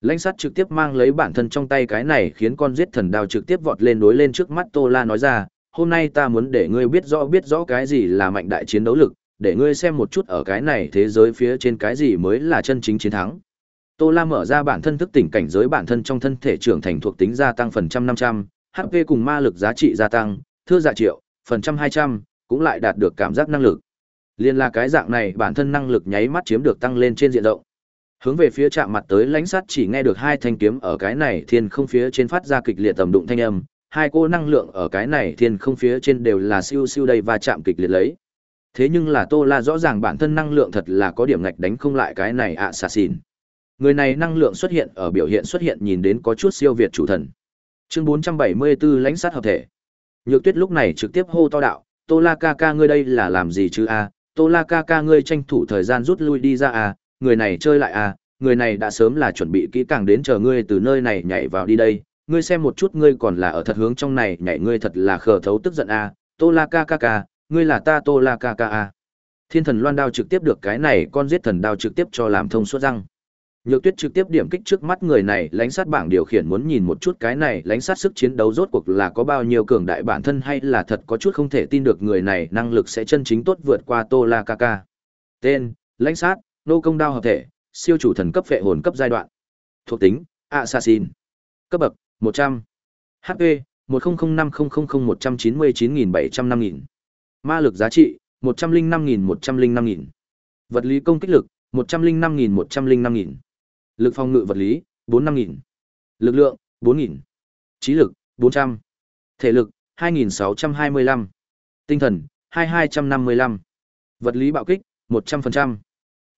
S1: lãnh sát trực tiếp mang lấy bản thân trong tay cái này khiến con giết thần đao trực tiếp vọt lên đối lên trước mắt tô la nói ra hôm nay ta muốn để ngươi biết rõ biết rõ cái gì là mạnh đại chiến đấu lực để ngươi xem một chút ở cái này thế giới phía trên cái gì mới là chân chính chiến thắng. Tô Lam mở ra bản thân thức tỉnh cảnh giới bản thân trong thân thể trưởng thành thuộc tính gia tăng phần trăm năm trăm, HP cùng ma lực giá trị gia tăng, thưa dạ triệu, phần trăm hai trăm, cũng lại đạt được cảm giác năng lực. Liên là cái dạng này bản thân năng lực nháy mắt chiếm được tăng lên trên diện rộng. Hướng về phía chạm mặt tới lãnh sát chỉ nghe được hai thanh kiếm ở cái này thiên không phía trên phát ra kịch liệt tầm đụng thanh âm, hai cô năng lượng ở cái này thiên không phía trên đều là siêu siêu đây và chạm kịch liệt lấy thế nhưng là tô la rõ ràng bản thân năng lượng thật là có điểm ngạch đánh không lại cái này ạ xà xìn người này năng lượng xuất hiện ở biểu hiện xuất hiện nhìn đến có chút siêu việt chủ thần chương 474 lãnh sát hợp thể nhược tuyết lúc này trực tiếp hô to đạo tô la ca ca ngươi đây là làm gì chứ a à? tô la ca ca ngươi tranh thủ thời gian rút lui đi ra a à? người này chơi lại a à? người này đã sớm là chuẩn bị kỹ càng đến chờ ngươi từ nơi này nhảy vào đi đây ngươi xem một chút ngươi còn là ở thật hướng trong này nhảy ngươi thật là khờ thấu tức giận a tô la ca ca ca ngươi là ta tô la ca ca a à. thiên thần loan đao trực tiếp được cái này con giết thần đao trực tiếp cho làm thông suốt răng nhược tuyết trực tiếp điểm kích trước mắt người này lánh sát bảng điều khiển muốn nhìn một chút cái này lánh sát sức chiến đấu rốt cuộc là có bao nhiêu cường đại bản thân hay là thật có chút không thể tin được người này năng lực sẽ chân chính tốt vượt qua tô la ca ca tên lãnh sát nô công đao hợp thể siêu chủ thần cấp phệ hồn cấp giai đoạn thuộc tính assassin cấp bậc 100 hp 10050019997005000 Ma lực giá trị, 105.105.000. 000 Vật lý công kích lực, 105.105.000. Lực phòng ngự vật lý, 45.000. Lực lượng, 4.000. Trí lực, 400. Thể lực, 2.625. Tinh thần, 2.255 Vật lý bạo kích, 100%.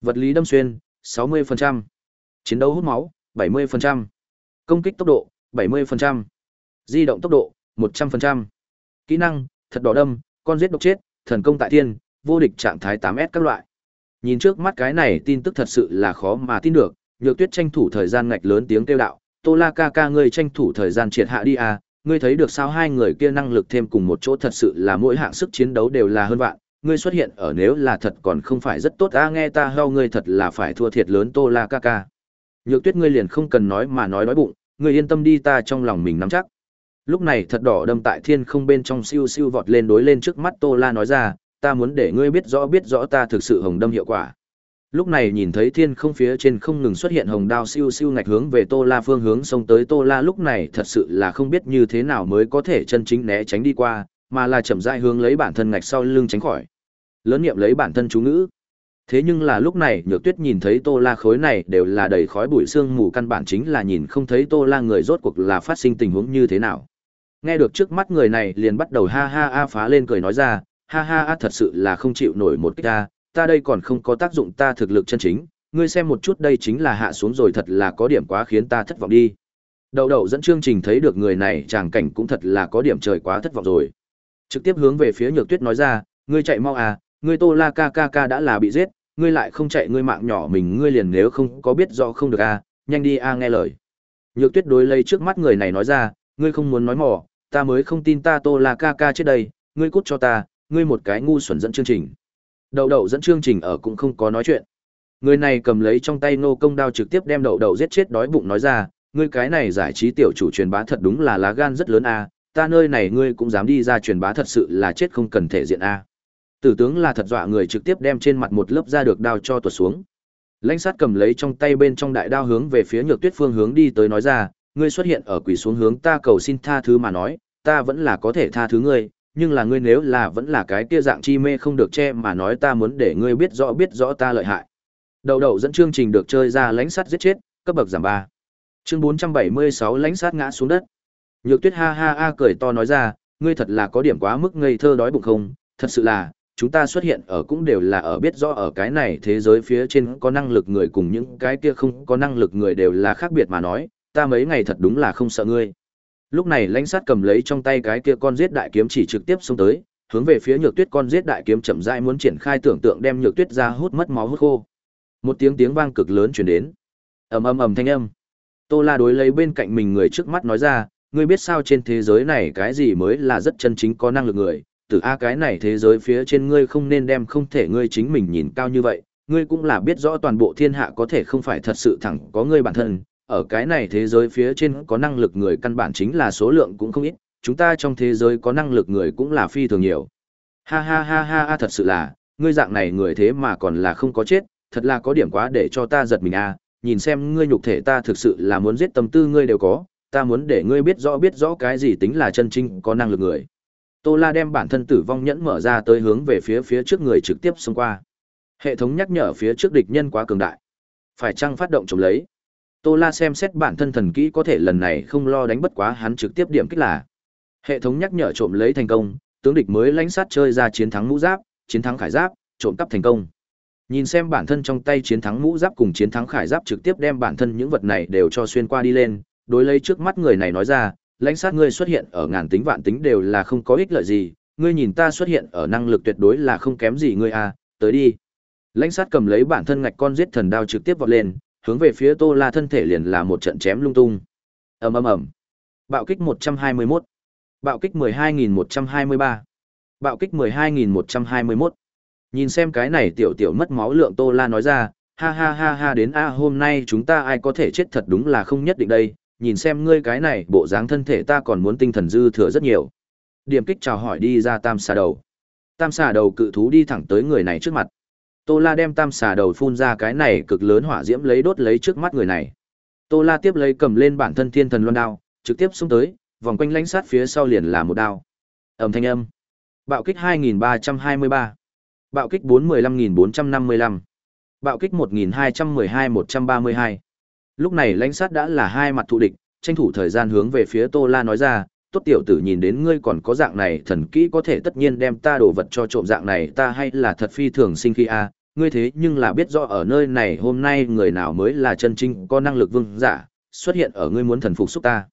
S1: Vật lý đâm xuyên, 60%. Chiến đấu hút máu, 70%. Công kích tốc độ, 70%. Di động tốc độ, 100%. Kỹ năng, thật đỏ đâm, con giết độc chết, thần công tại thiên, vô địch trạng thái 8S các loại. Nhìn trước mắt cái này tin tức thật sự là khó mà tin được, Nhược Tuyết tranh thủ thời gian ngạch lớn tiếng kêu đạo, "Tô La ca ca ngươi tranh thủ thời gian triệt hạ đi à, ngươi thấy được sao hai người kia năng lực thêm cùng một chỗ thật sự là mỗi hạng sức chiến đấu đều là hơn vạn, ngươi xuất hiện ở nếu là thật còn không phải rất tốt a nghe ta hao ngươi thật là phải thua thiệt lớn Tô La ca ca." Nhược Tuyết ngươi liền không cần nói mà nói đói bụng, ngươi yên tâm đi ta trong lòng mình nắm chắc. Lúc này thật đỏ đâm tại thiên không bên trong siêu siêu vọt lên đối lên trước mắt Tô La nói ra, ta muốn để ngươi biết rõ biết rõ ta thực sự hồng đâm hiệu quả. Lúc này nhìn thấy thiên không phía trên không ngừng xuất hiện hồng đao siêu siêu ngạch hướng về Tô La phương hướng xông tới Tô La lúc này thật sự là không biết như thế nào mới có thể chân chính né tránh đi qua, mà là chậm rãi hướng lấy bản thân ngạch sau lưng tránh khỏi. Lớn niệm lấy bản thân chú ngữ. Thế nhưng là lúc này Nhược Tuyết nhìn thấy Tô La khối này đều là đầy khói bụi xương mù căn bản chính là nhìn không thấy Tô La người rốt cuộc là phát sinh tình huống như thế nào nghe được trước mắt người này liền bắt đầu ha ha a phá lên cười nói ra, ha ha a thật sự là không chịu nổi một kích ta ta đây còn không có tác dụng ta thực lực chân chính, ngươi xem một chút đây chính là hạ xuống rồi thật là có điểm quá khiến ta thất vọng đi. Đầu đầu dẫn chương trình thấy được người này chàng cảnh cũng thật là có điểm trời quá thất vọng rồi. Trực tiếp hướng về phía Nhược Tuyết nói ra, ngươi chạy mau à, ngươi Tô La ca ca ca đã là bị giết, ngươi lại không chạy ngươi mạng nhỏ mình ngươi liền nếu không có biết rõ không được a, à, nhanh đi a à nghe lời. Nhược Tuyết đối lấy trước mắt người này nói ra, ngươi không muốn nói mỏ, ta mới không tin ta tô la ca ca trước đây ngươi cút cho ta ngươi một cái ngu xuẩn dẫn chương trình đậu đậu dẫn chương trình ở cũng không có nói chuyện người này cầm lấy trong tay nô công đao trực tiếp đem đậu đậu giết chết đói bụng nói ra ngươi cái này giải trí tiểu chủ truyền bá thật đúng là lá gan rất lớn a ta nơi này ngươi cũng dám đi ra truyền bá thật sự là chết không cần thể diện a tử tướng là thật dọa người trực tiếp đem trên mặt một lớp da được đao cho tuột xuống lãnh sát cầm lấy trong tay bên trong đại đao hướng về phía nhược tuyết phương hướng đi tới nói ra ngươi xuất hiện ở quỷ xuống hướng ta cầu xin tha thứ mà nói, ta vẫn là có thể tha thứ ngươi, nhưng là ngươi nếu là vẫn là cái kia dạng chi mê không được che mà nói ta muốn để ngươi biết rõ biết rõ ta lợi hại. Đầu đầu dẫn chương trình được chơi ra lãnh sát giết chết, cấp bậc giảm ba Chương bốn trăm bảy mươi sáu lãnh sát ngã xuống đất. Nhược Tuyết ha ha a cười to nói ra, ngươi thật là có điểm quá mức ngây thơ đói bụng không, thật sự là, chúng ta xuất hiện ở cũng đều là ở biết rõ ở cái này thế giới phía trên có năng lực người cùng những cái kia không có năng lực người đều là khác biệt mà nói, ta mấy ngày thật đúng là không sợ ngươi. Lúc này lãnh sát cầm lấy trong tay cái kia con giết đại kiếm chỉ trực tiếp xuống tới, hướng về phía nhược tuyết con giết đại kiếm chậm rãi muốn triển khai tưởng tượng đem nhược tuyết ra hút mất máu hút khô. Một tiếng tiếng vang cực lớn truyền đến. Ầm ầm ầm thanh âm. Tô La đối lấy bên cạnh mình người trước mắt nói ra, ngươi biết sao trên thế giới này cái gì mới là rất chân chính có năng lực người, từ a cái này thế giới phía trên ngươi không nên đem không thể ngươi chính mình nhìn cao như vậy, ngươi cũng là biết rõ toàn bộ thiên hạ có thể không phải thật sự thẳng có ngươi bản thân, ở cái này thế giới phía trên có năng lực người căn bản chính là số lượng cũng không ít, chúng ta trong thế giới có năng lực người cũng là phi thường nhiều. Ha ha ha ha ha thật sự là, ngươi dạng này người thế mà còn là không có chết, thật là có điểm quá để cho ta giật mình a à, nhìn xem ngươi nhục thể ta thực sự là muốn giết tâm tư ngươi đều có, ta muốn để ngươi biết rõ biết rõ cái gì tính là chân chính có năng lực người. Tô La đem bản thân tử vong nhẫn mở ra tới hướng về phía phía trước người trực tiếp xông qua. Hệ thống nhắc nhở phía trước địch nhân quá cường đại. Phải chăng phát động chống lấy? Tô La xem xét bản thân thần kỹ có thể lần này không lo đánh bất quá hắn trực tiếp điểm kích là. Hệ thống nhắc nhở trộm lấy thành công, tướng địch mới lãnh sát chơi ra chiến thắng mũ giáp, chiến thắng khải giáp, trộm cắp thành công. Nhìn xem bản thân trong tay chiến thắng mũ giáp cùng chiến thắng khải giáp trực tiếp đem bản thân những vật này đều cho xuyên qua đi lên, đối lấy trước mắt người này nói ra, lãnh sát ngươi xuất hiện ở ngàn tính vạn tính đều là không có ích lợi gì, ngươi nhìn ta xuất hiện ở năng lực tuyệt đối là không kém gì ngươi à, tới đi. Lãnh sát cầm lấy bản thân ngạch con giết thần đao trực tiếp vọt lên, hướng về phía Tô La thân thể liền là một trận chém lung tung. Ầm ầm ầm. Bạo kích 121. Bạo kích 12123. Bạo kích 12121. Nhìn xem cái này tiểu tiểu mất máu lượng Tô La nói ra, ha ha ha ha đến a hôm nay chúng ta ai có thể chết thật đúng là không nhất định đây, nhìn xem ngươi cái này bộ dáng thân thể ta còn muốn tinh thần dư thừa rất nhiều. Điểm kích chào hỏi đi ra tam xà đầu. Tam xà đầu cự thú đi thẳng tới người này trước mặt. Tô La đem tam xà đầu phun ra cái này cực lớn hỏa diễm lấy đốt lấy trước mắt người này. Tô La tiếp lấy cầm lên bản thân thiên thần luân đao, trực tiếp xuống tới, vòng quanh lãnh sát phía sau liền là một đao. Ầm thanh âm. Bạo kích 2323. Bạo kích 415455. Bạo kích 1212-132. Lúc này lãnh sát đã là hai mặt thù địch, tranh thủ thời gian hướng về phía Tô La nói ra, tốt tiểu tử nhìn đến ngươi còn có dạng này thần kỹ có thể tất nhiên đem ta đồ vật cho trộm dạng này ta hay là thật phi thường sinh khi a à. ngươi thế nhưng là biết rõ ở nơi này hôm nay người nào mới là chân trinh có năng lực vương giả xuất hiện ở ngươi muốn thần phục xúc ta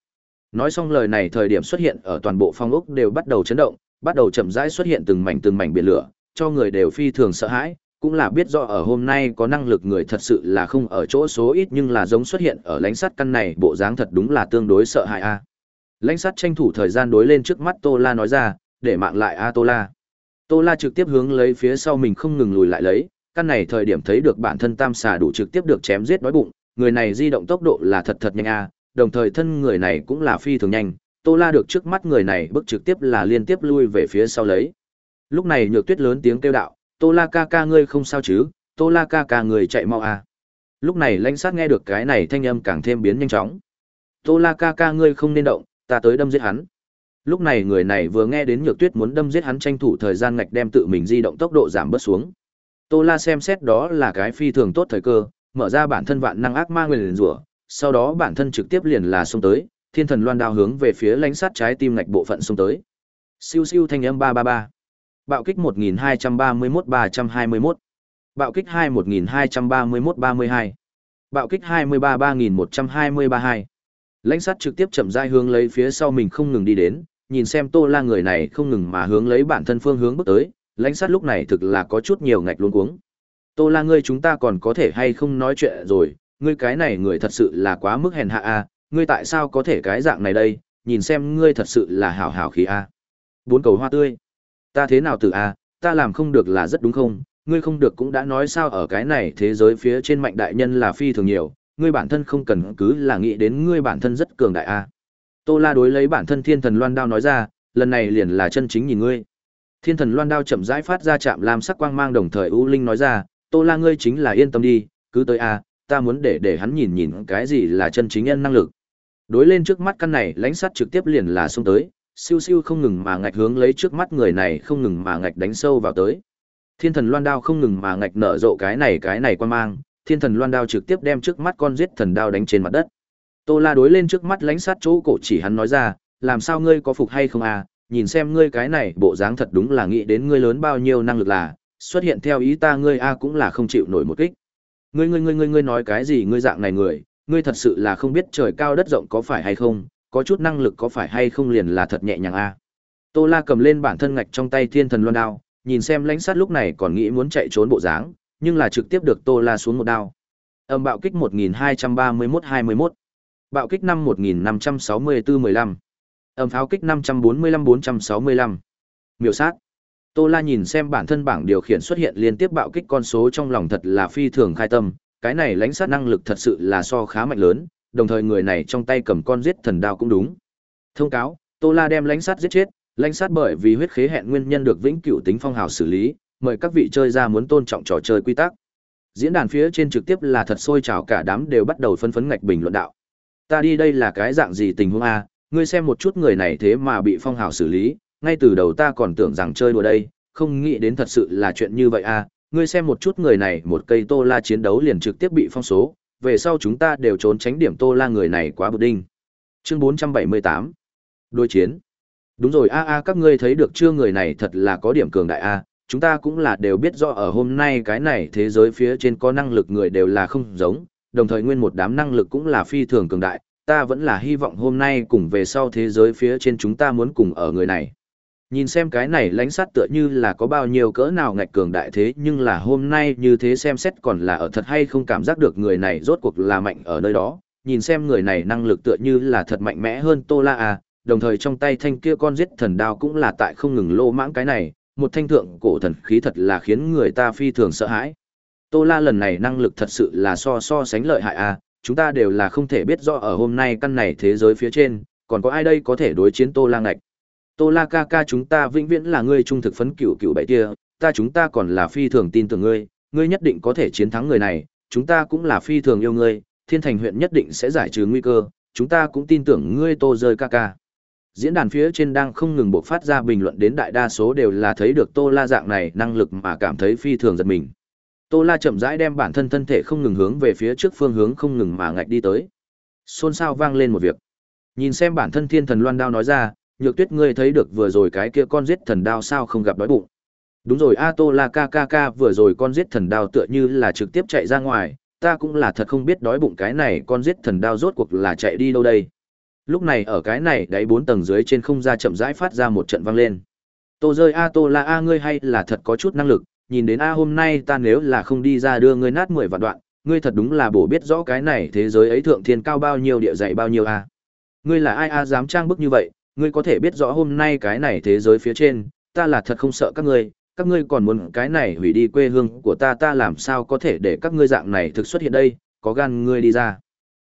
S1: nói xong lời này thời điểm xuất hiện ở toàn bộ phong ốc đều bắt đầu chấn động bắt đầu chậm rãi xuất hiện từng mảnh từng mảnh biển lửa cho người đều phi thường sợ hãi cũng là biết rõ ở hôm nay có năng lực người thật sự là không ở chỗ số ít nhưng là giống xuất hiện ở lánh sắt căn này bộ dáng thật đúng là tương đối sợ hãi a à. Lãnh sát tranh thủ thời gian đối lên trước mắt Tô La nói ra, để mạng lại A Tô La. Tô La trực tiếp hướng lấy phía sau mình không ngừng lùi lại lấy, căn này thời điểm thấy được bản thân tam xà đủ trực tiếp được chém giết đói bụng, người này di động tốc độ là thật thật nhanh a, đồng thời thân người này cũng là phi thường nhanh, Tô La được trước mắt người này bước trực tiếp là liên tiếp lui về phía sau lấy. Lúc này Nhược Tuyết lớn tiếng kêu đạo, "Tô La ca ca ngươi không sao chứ? Tô La ca ca người chạy mau a." Lúc này Lãnh Sát nghe được cái này thanh âm càng thêm biến nhanh chóng. "Tô La ca ca ngươi không nên động, ta tới đâm giết hắn lúc này người này vừa nghe đến nhược tuyết muốn đâm giết hắn tranh thủ thời gian ngạch đem tự mình di động tốc độ giảm bớt xuống tô la xem xét đó là cái phi thường tốt thời cơ mở ra bản thân vạn năng ác ma nguyên liền rủa sau đó bản thân trực tiếp liền là xông tới thiên thần loan đao hướng về phía lãnh sát trái tim ngạch bộ phận xông tới siêu siêu thanh âm ba ba ba bạo kích một nghìn hai trăm ba mươi mốt ba trăm hai mươi mốt bạo kích hai một nghìn hai trăm ba mươi mốt ba mươi hai bạo kích hai mươi ba ba nghìn một trăm hai mươi ba hai Lãnh sát trực tiếp chậm rãi hướng lấy phía sau mình không ngừng đi đến, nhìn xem Tô La người này không ngừng mà hướng lấy bản thân phương hướng bước tới, lãnh sát lúc này thực là có chút nhiều ngạch luống cuống. Tô La ngươi chúng ta còn có thể hay không nói chuyện rồi, ngươi cái này người thật sự là quá mức hèn hạ a, à. ngươi tại sao có thể cái dạng này đây, nhìn xem ngươi thật sự là hảo hảo khí a. À. Bốn cầu hoa tươi. Ta thế nào từ a, à? ta làm không được là rất đúng không, ngươi không được cũng đã nói sao ở cái này thế giới phía trên mạnh đại nhân là phi thường nhiều, ngươi bản thân không cần cứ là nghĩ đến ngươi bản thân rất cường đại a à. tô la đối lấy bản thân thiên thần loan đao nói ra lần này liền là chân chính nhìn ngươi thiên thần loan đao chậm rãi phát ra chạm làm sắc quang mang đồng thời u linh nói ra tô la ngươi chính là yên tâm đi cứ tới a ta muốn để để hắn nhìn nhìn cái gì là chân chính nhân năng lực đối lên trước mắt căn này lãnh sắt trực tiếp liền là xuống tới siêu siêu không ngừng mà ngạch hướng lấy trước mắt người này không ngừng mà ngạch đánh sâu vào tới thiên thần loan đao không ngừng mà ngạch nở rộ cái này cái này quan mang thiên thần loan đao trực tiếp đem trước mắt con giết thần đao đánh trên mặt đất. Tô La đối lên trước mắt lánh sát chỗ cổ chỉ hắn nói ra, làm sao ngươi có phục hay không à, nhìn xem ngươi cái này bộ dáng thật đúng là nghĩ đến ngươi lớn bao nhiêu năng lực là, xuất hiện theo ý ta ngươi a cũng là không chịu nổi một kích. Ngươi ngươi ngươi ngươi ngươi nói cái gì ngươi dạng này người, ngươi thật sự là không biết trời cao đất rộng có phải hay không, có chút năng lực có phải hay không liền là thật nhẹ nhàng a. À. Tô La cầm lên bản thân ngạch trong tay thiên thần loan đao, nhìn xem lãnh sát lúc này còn nghĩ muốn chạy trốn bộ dáng, nhưng là trực tiếp được Tô La xuống một đao. Âm bạo kích 1231-21, bạo kích năm 1564-15, âm pháo kích 545-465, miểu sát. Tô La nhìn xem bản thân bảng điều khiển xuất hiện liên tiếp bạo kích con số trong lòng thật là phi thường khai tâm, cái này lãnh sát năng lực thật sự là so khá mạnh lớn, đồng thời người này trong tay cầm con giết thần đao cũng đúng. Thông cáo, Tô La đem lãnh sát giết chết, lãnh sát bởi vì huyết khế hẹn nguyên nhân được vĩnh cửu tính phong hào xử lý, mời các vị chơi ra muốn tôn trọng trò chơi quy tắc. Diễn đàn phía trên trực tiếp là thật sôi trào cả đám đều bắt đầu phân phấn ngạch bình luận đạo. Ta đi đây là cái dạng gì tình huống a, ngươi xem một chút người này thế mà bị phong hào xử lý, ngay từ đầu ta còn tưởng rằng chơi đùa đây, không nghĩ đến thật sự là chuyện như vậy a. ngươi xem một chút người này một cây tô la chiến đấu liền trực tiếp bị phong số, về sau chúng ta đều trốn tránh điểm tô la người này quá bực đinh. Chương 478 Đôi chiến Đúng rồi a a các ngươi thấy được chưa người này thật là có điểm cường đại a chúng ta cũng là đều biết rõ ở hôm nay cái này thế giới phía trên có năng lực người đều là không giống, đồng thời nguyên một đám năng lực cũng là phi thường cường đại, ta vẫn là hy vọng hôm nay cùng về sau thế giới phía trên chúng ta muốn cùng ở người này. Nhìn xem cái này lãnh sát tựa như là có bao nhiêu cỡ nào ngạch cường đại thế nhưng là hôm nay như thế xem xét còn là ở thật hay không cảm giác được người này rốt cuộc là mạnh ở nơi đó. Nhìn xem người này năng lực tựa như là thật mạnh mẽ hơn Tô La à, đồng thời trong tay thanh kia con giết thần đao cũng là tại không ngừng lô mãng cái này, một thanh thượng cổ thần khí thật là khiến người ta phi thường sợ hãi. Tô La lần này năng lực thật sự là so so sánh lợi hại à, chúng ta đều là không thể biết rõ ở hôm nay căn này thế giới phía trên, còn có ai đây có thể đối chiến Tô La ngạch. Tô La ca ca chúng ta vĩnh viễn là ngươi trung thực phấn cửu cửu bảy kia, ta chúng ta còn là phi thường tin tưởng ngươi, ngươi nhất định có thể chiến thắng người này, chúng ta cũng là phi thường yêu ngươi, Thiên Thành huyện nhất định sẽ giải trừ nguy cơ, chúng ta cũng tin tưởng ngươi Tô rơi ca ca diễn đàn phía trên đang không ngừng buộc phát ra bình luận đến đại đa số đều là thấy được tô la dạng này năng lực mà cảm thấy phi thường giật mình tô la chậm rãi đem bản thân thân thể không ngừng hướng về phía trước phương hướng không ngừng mà ngạch đi tới xôn xao vang lên một việc nhìn xem bản thân thiên thần loan đao nói ra nhược tuyết ngươi thấy được vừa rồi cái kia con giết thần đao sao không gặp đói bụng đúng rồi a tô la kkk vừa rồi con giết thần đao tựa như là trực tiếp chạy ra ngoài ta cũng là thật không biết đói bụng cái này con giết thần đao rốt cuộc là chạy đi đâu đây lúc này ở cái này đáy bốn tầng dưới trên không ra chậm rãi phát ra một trận vang lên tô rơi a à, tô la a ngươi hay là thật có chút năng lực nhìn đến a hôm nay ta nếu là không đi ra đưa ngươi nát mười vạn đoạn ngươi thật đúng là bổ biết rõ cái này thế giới ấy thượng thiên cao bao nhiêu địa dày bao nhiêu a ngươi là ai a dám trang bức như vậy ngươi có thể biết rõ hôm nay cái này thế giới phía trên ta là thật không sợ các ngươi các ngươi còn muốn cái này hủy đi quê hương của ta ta làm sao có thể để các ngươi dạng này thực xuất hiện đây có gan ngươi đi ra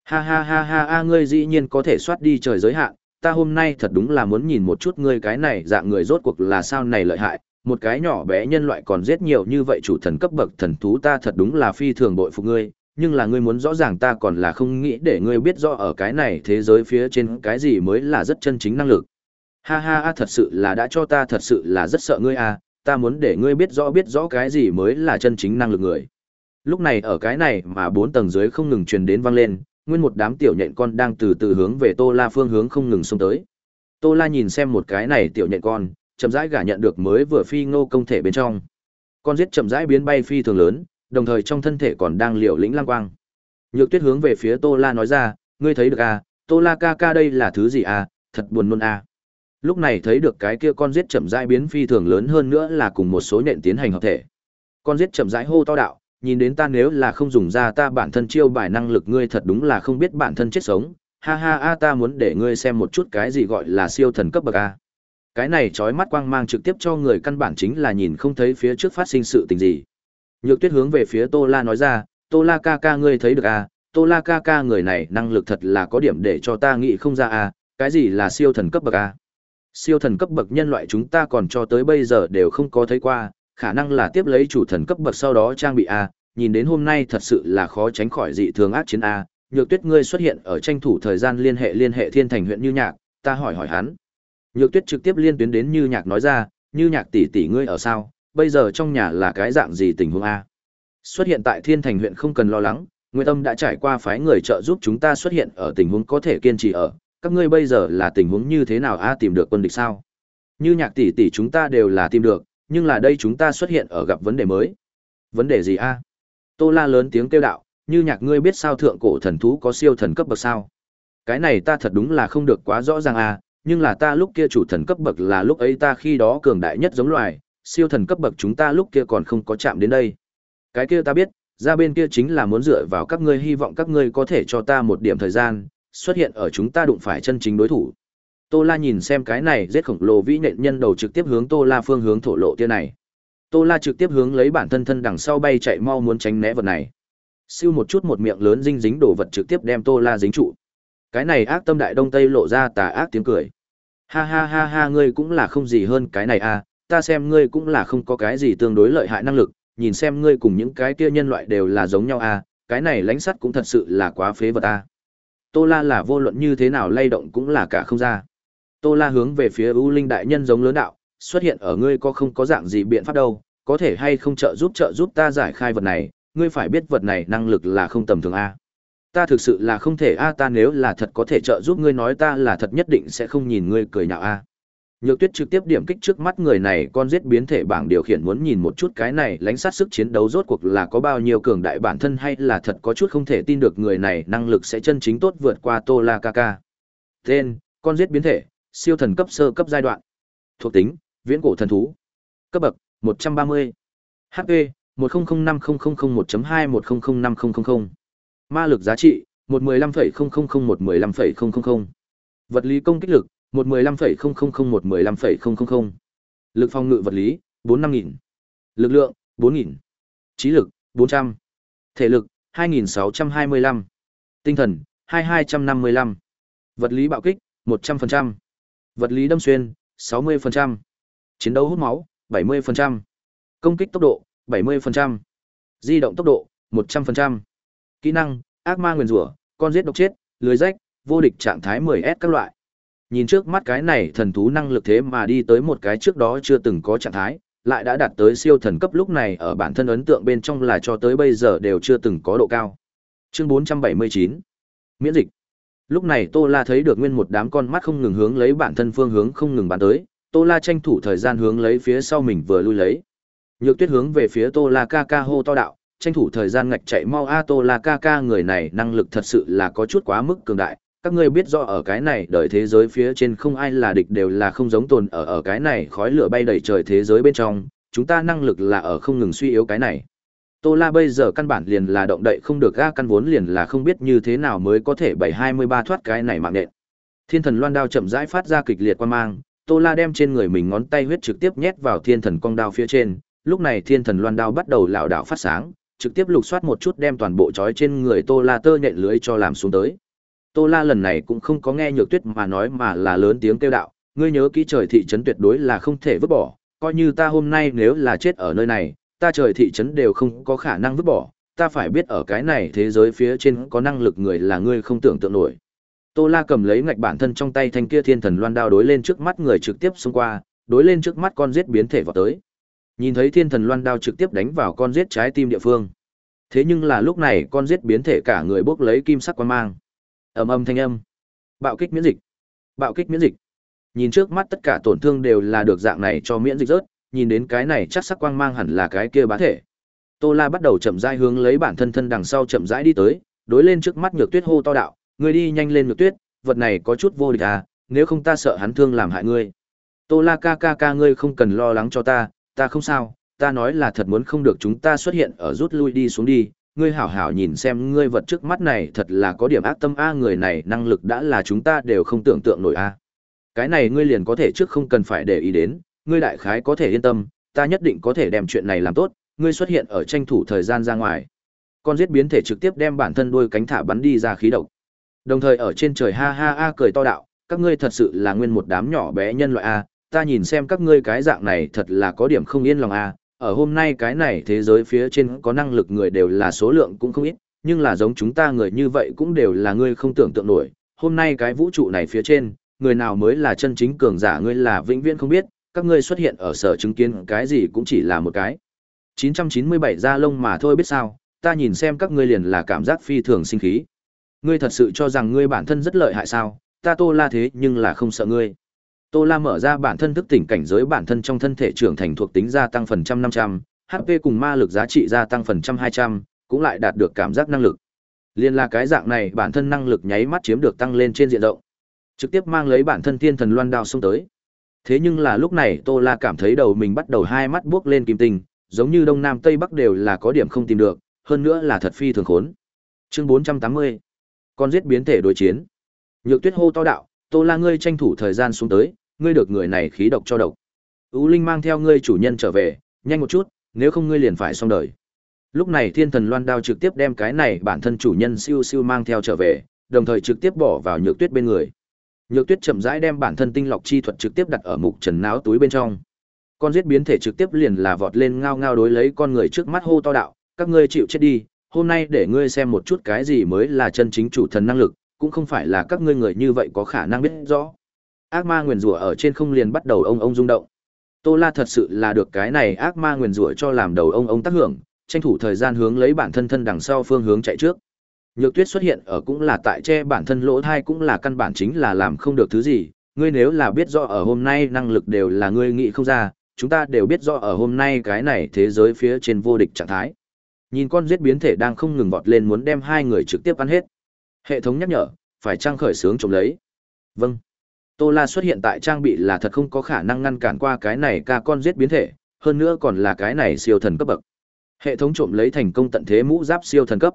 S1: Ha ha ha ha a ngươi dĩ nhiên có thể soát đi trời giới hạn, ta hôm nay thật đúng là muốn nhìn một chút ngươi cái này dạng người rốt cuộc là sao này lợi hại, một cái nhỏ bé nhân loại còn giết nhiều như vậy chủ thần cấp bậc thần thú ta thật đúng là phi thường bội phục ngươi, nhưng là ngươi muốn rõ ràng ta còn là không nghĩ để ngươi biết rõ ở cái này thế giới phía trên cái gì mới là rất chân chính năng lực. Ha ha a thật sự là đã cho ta thật sự là rất sợ ngươi a. À, ta muốn để ngươi biết rõ biết rõ cái gì mới là chân chính năng lực người. Lúc này ở cái này mà bốn tầng dưới không ngừng truyền đến vang lên, nguyên một đám tiểu nhện con đang từ từ hướng về Tô La phương hướng không ngừng xông tới. Tô La nhìn xem một cái này tiểu nhện con, chậm rãi gả nhận được mới vừa phi ngô công thể bên trong. Con giết chậm rãi biến bay phi thường lớn, đồng thời trong thân thể còn đang liều lĩnh lang quang. Nhược Tuyết hướng về phía Tô La nói ra, ngươi thấy được à, Tô La ca ca đây là thứ gì à, thật buồn nôn à. Lúc này thấy được cái kia con giết chậm rãi biến phi thường lớn hơn nữa là cùng một số nhện tiến hành hợp thể. Con giết chậm rãi hô to đạo, nhìn đến ta nếu là không dùng ra ta bản thân chiêu bài năng lực ngươi thật đúng là không biết bản thân chết sống, ha ha a ta muốn để ngươi xem một chút cái gì gọi là siêu thần cấp bậc a. Cái này trói mắt quang mang trực tiếp cho người căn bản chính là nhìn không thấy phía trước phát sinh sự tình gì. Nhược Tuyết hướng về phía Tô La nói ra, "Tô La ca ca ngươi thấy được a, Tô La ca ca người này năng lực thật là có điểm để cho ta nghĩ không ra a, cái gì là siêu thần cấp bậc a?" Siêu thần cấp bậc nhân loại chúng ta còn cho tới bây giờ đều không có thấy qua, khả năng là tiếp lấy chủ thần cấp bậc sau đó trang bị a nhìn đến hôm nay thật sự là khó tránh khỏi dị thường ác chiến a nhược tuyết ngươi xuất hiện ở tranh thủ thời gian liên hệ liên hệ thiên thành huyện như nhạc ta hỏi hỏi hắn nhược tuyết trực tiếp liên tuyến đến như nhạc nói ra như nhạc tỷ tỷ ngươi ở sao bây giờ trong nhà là cái dạng gì tình huống a xuất hiện tại thiên thành huyện không cần lo lắng nguyên tâm đã trải qua phái người trợ giúp chúng ta xuất hiện ở tình huống có thể kiên trì ở các ngươi bây giờ là tình huống như thế nào a tìm được quân địch sao như nhạc tỷ tỷ chúng ta đều là tìm được nhưng là đây chúng ta xuất hiện ở gặp vấn đề mới. Vấn đề gì a? Tô La lớn tiếng kêu đạo, như nhạc ngươi biết sao thượng cổ thần thú có siêu thần cấp bậc sao? Cái này ta thật đúng là không được quá rõ ràng a, nhưng là ta lúc kia chủ thần cấp bậc là lúc ấy ta khi đó cường đại nhất giống loài, siêu thần cấp bậc chúng ta lúc kia còn không có chạm đến đây. Cái kia ta biết, ra bên kia chính là muốn dựa vào các ngươi hy vọng các ngươi có thể cho ta một điểm thời gian, xuất hiện ở chúng ta đụng phải chân chính đối thủ. Tô La nhìn xem cái này giết khổng lồ vĩ nện nhân đầu trực tiếp hướng Tô La phương hướng thổ lộ tia này. Tô La trực tiếp hướng lấy bản thân thân đằng sau bay chạy mau muốn tránh né vật này. Siêu một chút một miệng lớn dính dính đồ vật trực tiếp đem Tô La dính trụ. Cái này ác tâm đại đông tây lộ ra tà ác tiếng cười. Ha ha ha ha ngươi cũng là không gì hơn cái này a. À, ta xem ngươi cũng là không có cái gì tương đối lợi hại năng lực, nhìn xem ngươi cùng những cái kia nhân loại đều là giống nhau a. À, cái này lãnh sắt cũng thật sự là quá phế vật a. À. Tô La là vô luận như thế nào lay động cũng là cả không ra Tô La hướng về phía U Linh đại nhân giống lớn đạo, xuất hiện ở ngươi có không có dạng gì biện pháp đâu, có thể hay không trợ giúp trợ giúp ta giải khai vật này, ngươi phải biết vật này năng lực là không tầm thường a. Ta thực sự là không thể a, à ta nếu là thật có thể trợ giúp ngươi nói ta là thật nhất định sẽ không nhìn ngươi cười nhạo a. Nhược Tuyết trực tiếp điểm kích trước mắt người này, con giết biến thể bảng điều khiển muốn nhìn một chút cái này, lãnh sát sức chiến đấu rốt cuộc là có bao nhiêu cường đại bản thân hay là thật có chút không thể tin được người này năng lực sẽ chân chính tốt vượt qua Tô La Kaka. Tên: Con giết biến thể, siêu thần cấp sơ cấp giai đoạn. Thuộc tính: Viễn cổ thần thú. Cấp bậc: 130. HP: 100500001.21005000. Ma lực giá trị: 115,0001115,000. Vật lý công kích lực: 115,0001115,000. Lực phòng ngự vật lý: 45.000. Lực lượng: 4.000. Trí lực: 400. Thể lực: 2.625. Tinh thần: 2.255. Vật lý bạo kích: 100%. Vật lý đâm xuyên, 60%. Chiến đấu hút máu, 70%. Công kích tốc độ, 70%. Di động tốc độ, 100%. Kỹ năng, ác ma nguyền rủa, con giết độc chết, lưới rách, vô địch trạng thái 10S các loại. Nhìn trước mắt cái này thần thú năng lực thế mà đi tới một cái trước đó chưa từng có trạng thái, lại đã đạt tới siêu thần cấp lúc này ở bản thân ấn tượng bên trong là cho tới bây giờ đều chưa từng có độ cao. Chương 479. Miễn dịch. Lúc này Tô La thấy được nguyên một đám con mắt không ngừng hướng lấy bản thân phương hướng không ngừng bắn tới, Tô La tranh thủ thời gian hướng lấy phía sau mình vừa lui lấy. Nhược Tuyết hướng về phía Tô La ca ca hô to đạo, tranh thủ thời gian ngạch chạy mau a à, Tô La ca ca người này năng lực thật sự là có chút quá mức cường đại, các ngươi biết rõ ở cái này đời thế giới phía trên không ai là địch đều là không giống tồn ở ở cái này khói lửa bay đầy trời thế giới bên trong, chúng ta năng lực là ở không ngừng suy yếu cái này. Tô La bây giờ căn bản liền là động đậy không được ga căn vốn liền là không biết như thế nào mới có thể bảy hai mươi ba thoát cái này mạng nện. Thiên thần loan đao chậm rãi phát ra kịch liệt quan mang, Tô La đem trên người mình ngón tay huyết trực tiếp nhét vào thiên thần cong đao phía trên, lúc này thiên thần loan đao bắt đầu lão đạo phát sáng, trực tiếp lục soát một chút đem toàn bộ chói trên người Tô La tơ nhện lưới cho làm xuống tới. Tô La lần này cũng không có nghe Nhược Tuyết mà nói mà là lớn tiếng kêu đạo, ngươi nhớ kỹ trời thị trấn tuyệt đối là không thể vứt bỏ, coi như ta hôm nay nếu là chết ở nơi này, ta trời thị trấn đều không có khả năng vứt bỏ, ta phải biết ở cái này thế giới phía trên có năng lực người là ngươi không tưởng tượng nổi. Tô La cầm lấy ngạch bản thân trong tay thanh kia thiên thần loan đao đối lên trước mắt người trực tiếp xông qua, đối lên trước mắt con giết biến thể vào tới. Nhìn thấy thiên thần loan đao trực tiếp đánh vào con giết trái tim địa phương. Thế nhưng là lúc này con giết biến thể cả người bốc lấy kim sắc quan mang. Ầm ầm thanh âm. Bạo kích miễn dịch. Bạo kích miễn dịch. Nhìn trước mắt tất cả tổn thương đều là được dạng này cho miễn dịch rớt, nhìn đến cái này chắc sắc quang mang hẳn là cái kia bá thể. Tô La bắt đầu chậm rãi hướng lấy bản thân thân đằng sau chậm rãi đi tới, đối lên trước mắt Nhược Tuyết hô to đạo, ngươi đi nhanh lên Nhược Tuyết, vật này có chút vô địch à, nếu không ta sợ hắn thương làm hại ngươi." Tô La ca ca ca ngươi không cần lo lắng cho ta, ta không sao, ta nói là thật muốn không được chúng ta xuất hiện ở rút lui đi xuống đi, ngươi hảo hảo nhìn xem ngươi vật trước mắt này thật là có điểm ác tâm a người này năng lực đã là chúng ta đều không tưởng tượng nổi a. Cái này ngươi liền có thể trước không cần phải để ý đến, ngươi đại khái có thể yên tâm, ta nhất định có thể đem chuyện này làm tốt, ngươi xuất hiện ở tranh thủ thời gian ra ngoài. Con giết biến thể trực tiếp đem bản thân đuôi cánh thả bắn đi ra khí độc. Đồng thời ở trên trời ha ha a cười to đạo, các ngươi thật sự là nguyên một đám nhỏ bé nhân loại a, ta nhìn xem các ngươi cái dạng này thật là có điểm không yên lòng a, ở hôm nay cái này thế giới phía trên có năng lực người đều là số lượng cũng không ít, nhưng là giống chúng ta người như vậy cũng đều là ngươi không tưởng tượng nổi, hôm nay cái vũ trụ này phía trên, người nào mới là chân chính cường giả ngươi là vĩnh viễn không biết, các ngươi xuất hiện ở sở chứng kiến cái gì cũng chỉ là một cái. 997 da lông mà thôi biết sao, ta nhìn xem các ngươi liền là cảm giác phi thường sinh khí. Ngươi thật sự cho rằng ngươi bản thân rất lợi hại sao, ta Tô La thế nhưng là không sợ ngươi. Tô La mở ra bản thân thức tỉnh cảnh giới bản thân trong thân thể trưởng thành thuộc tính gia tăng phần trăm 500, HP cùng ma lực giá trị gia tăng phần trăm 200, cũng lại đạt được cảm giác năng lực. Liên là cái dạng này bản thân năng lực nháy mắt chiếm được tăng lên trên diện rộng. Trực tiếp mang lấy bản thân thiên thần loan đao xông tới. Thế nhưng là lúc này Tô La cảm thấy đầu mình bắt đầu hai mắt buốc lên kim tinh, giống như đông nam tây bắc đều là có điểm không tìm được, hơn nữa là thật phi thường khốn. Chương 480. Con giết biến thể đối chiến. Nhược Tuyết hô to đạo, "Tô La ngươi tranh thủ thời gian xuống tới, ngươi được người này khí độc cho độc. u Linh mang theo ngươi chủ nhân trở về, nhanh một chút, nếu không ngươi liền phải xong đời." Lúc này Thiên Thần Loan đao trực tiếp đem cái này bản thân chủ nhân siêu siêu mang theo trở về, đồng thời trực tiếp bỏ vào Nhược Tuyết bên người. Nhược Tuyết chậm rãi đem bản thân tinh lọc chi thuật trực tiếp đặt ở mục trần náo túi bên trong. Con giết biến thể trực tiếp liền là vọt lên ngao ngao đối lấy con người trước mắt hô to đạo, các ngươi chịu chết đi, hôm nay để ngươi xem một chút cái gì mới là chân chính chủ thần năng lực, cũng không phải là các ngươi người như vậy có khả năng biết rõ. Ác ma nguyền rủa ở trên không liền bắt đầu ông ông rung động. Tô La thật sự là được cái này ác ma nguyền rủa cho làm đầu ông ông tác hưởng, tranh thủ thời gian hướng lấy bản thân thân đằng sau phương hướng chạy trước. Nhược tuyết xuất hiện ở cũng là tại che bản thân lỗ thai cũng là căn bản chính là làm không được thứ gì. Ngươi nếu là biết rõ ở hôm nay năng lực đều là ngươi nghĩ không ra, chúng ta đều biết rõ ở hôm nay cái này thế giới phía trên vô địch trạng thái. Nhìn con giết biến thể đang không ngừng vọt lên muốn đem hai người trực tiếp ăn hết. Hệ thống nhắc nhở, phải trang khởi sướng trộm lấy. Vâng. Tô La xuất hiện tại trang bị là thật không có khả năng ngăn cản qua cái này ca con giết biến thể, hơn nữa còn là cái này siêu thần cấp bậc. Hệ thống trộm lấy thành công tận thế mũ giáp siêu thần cấp.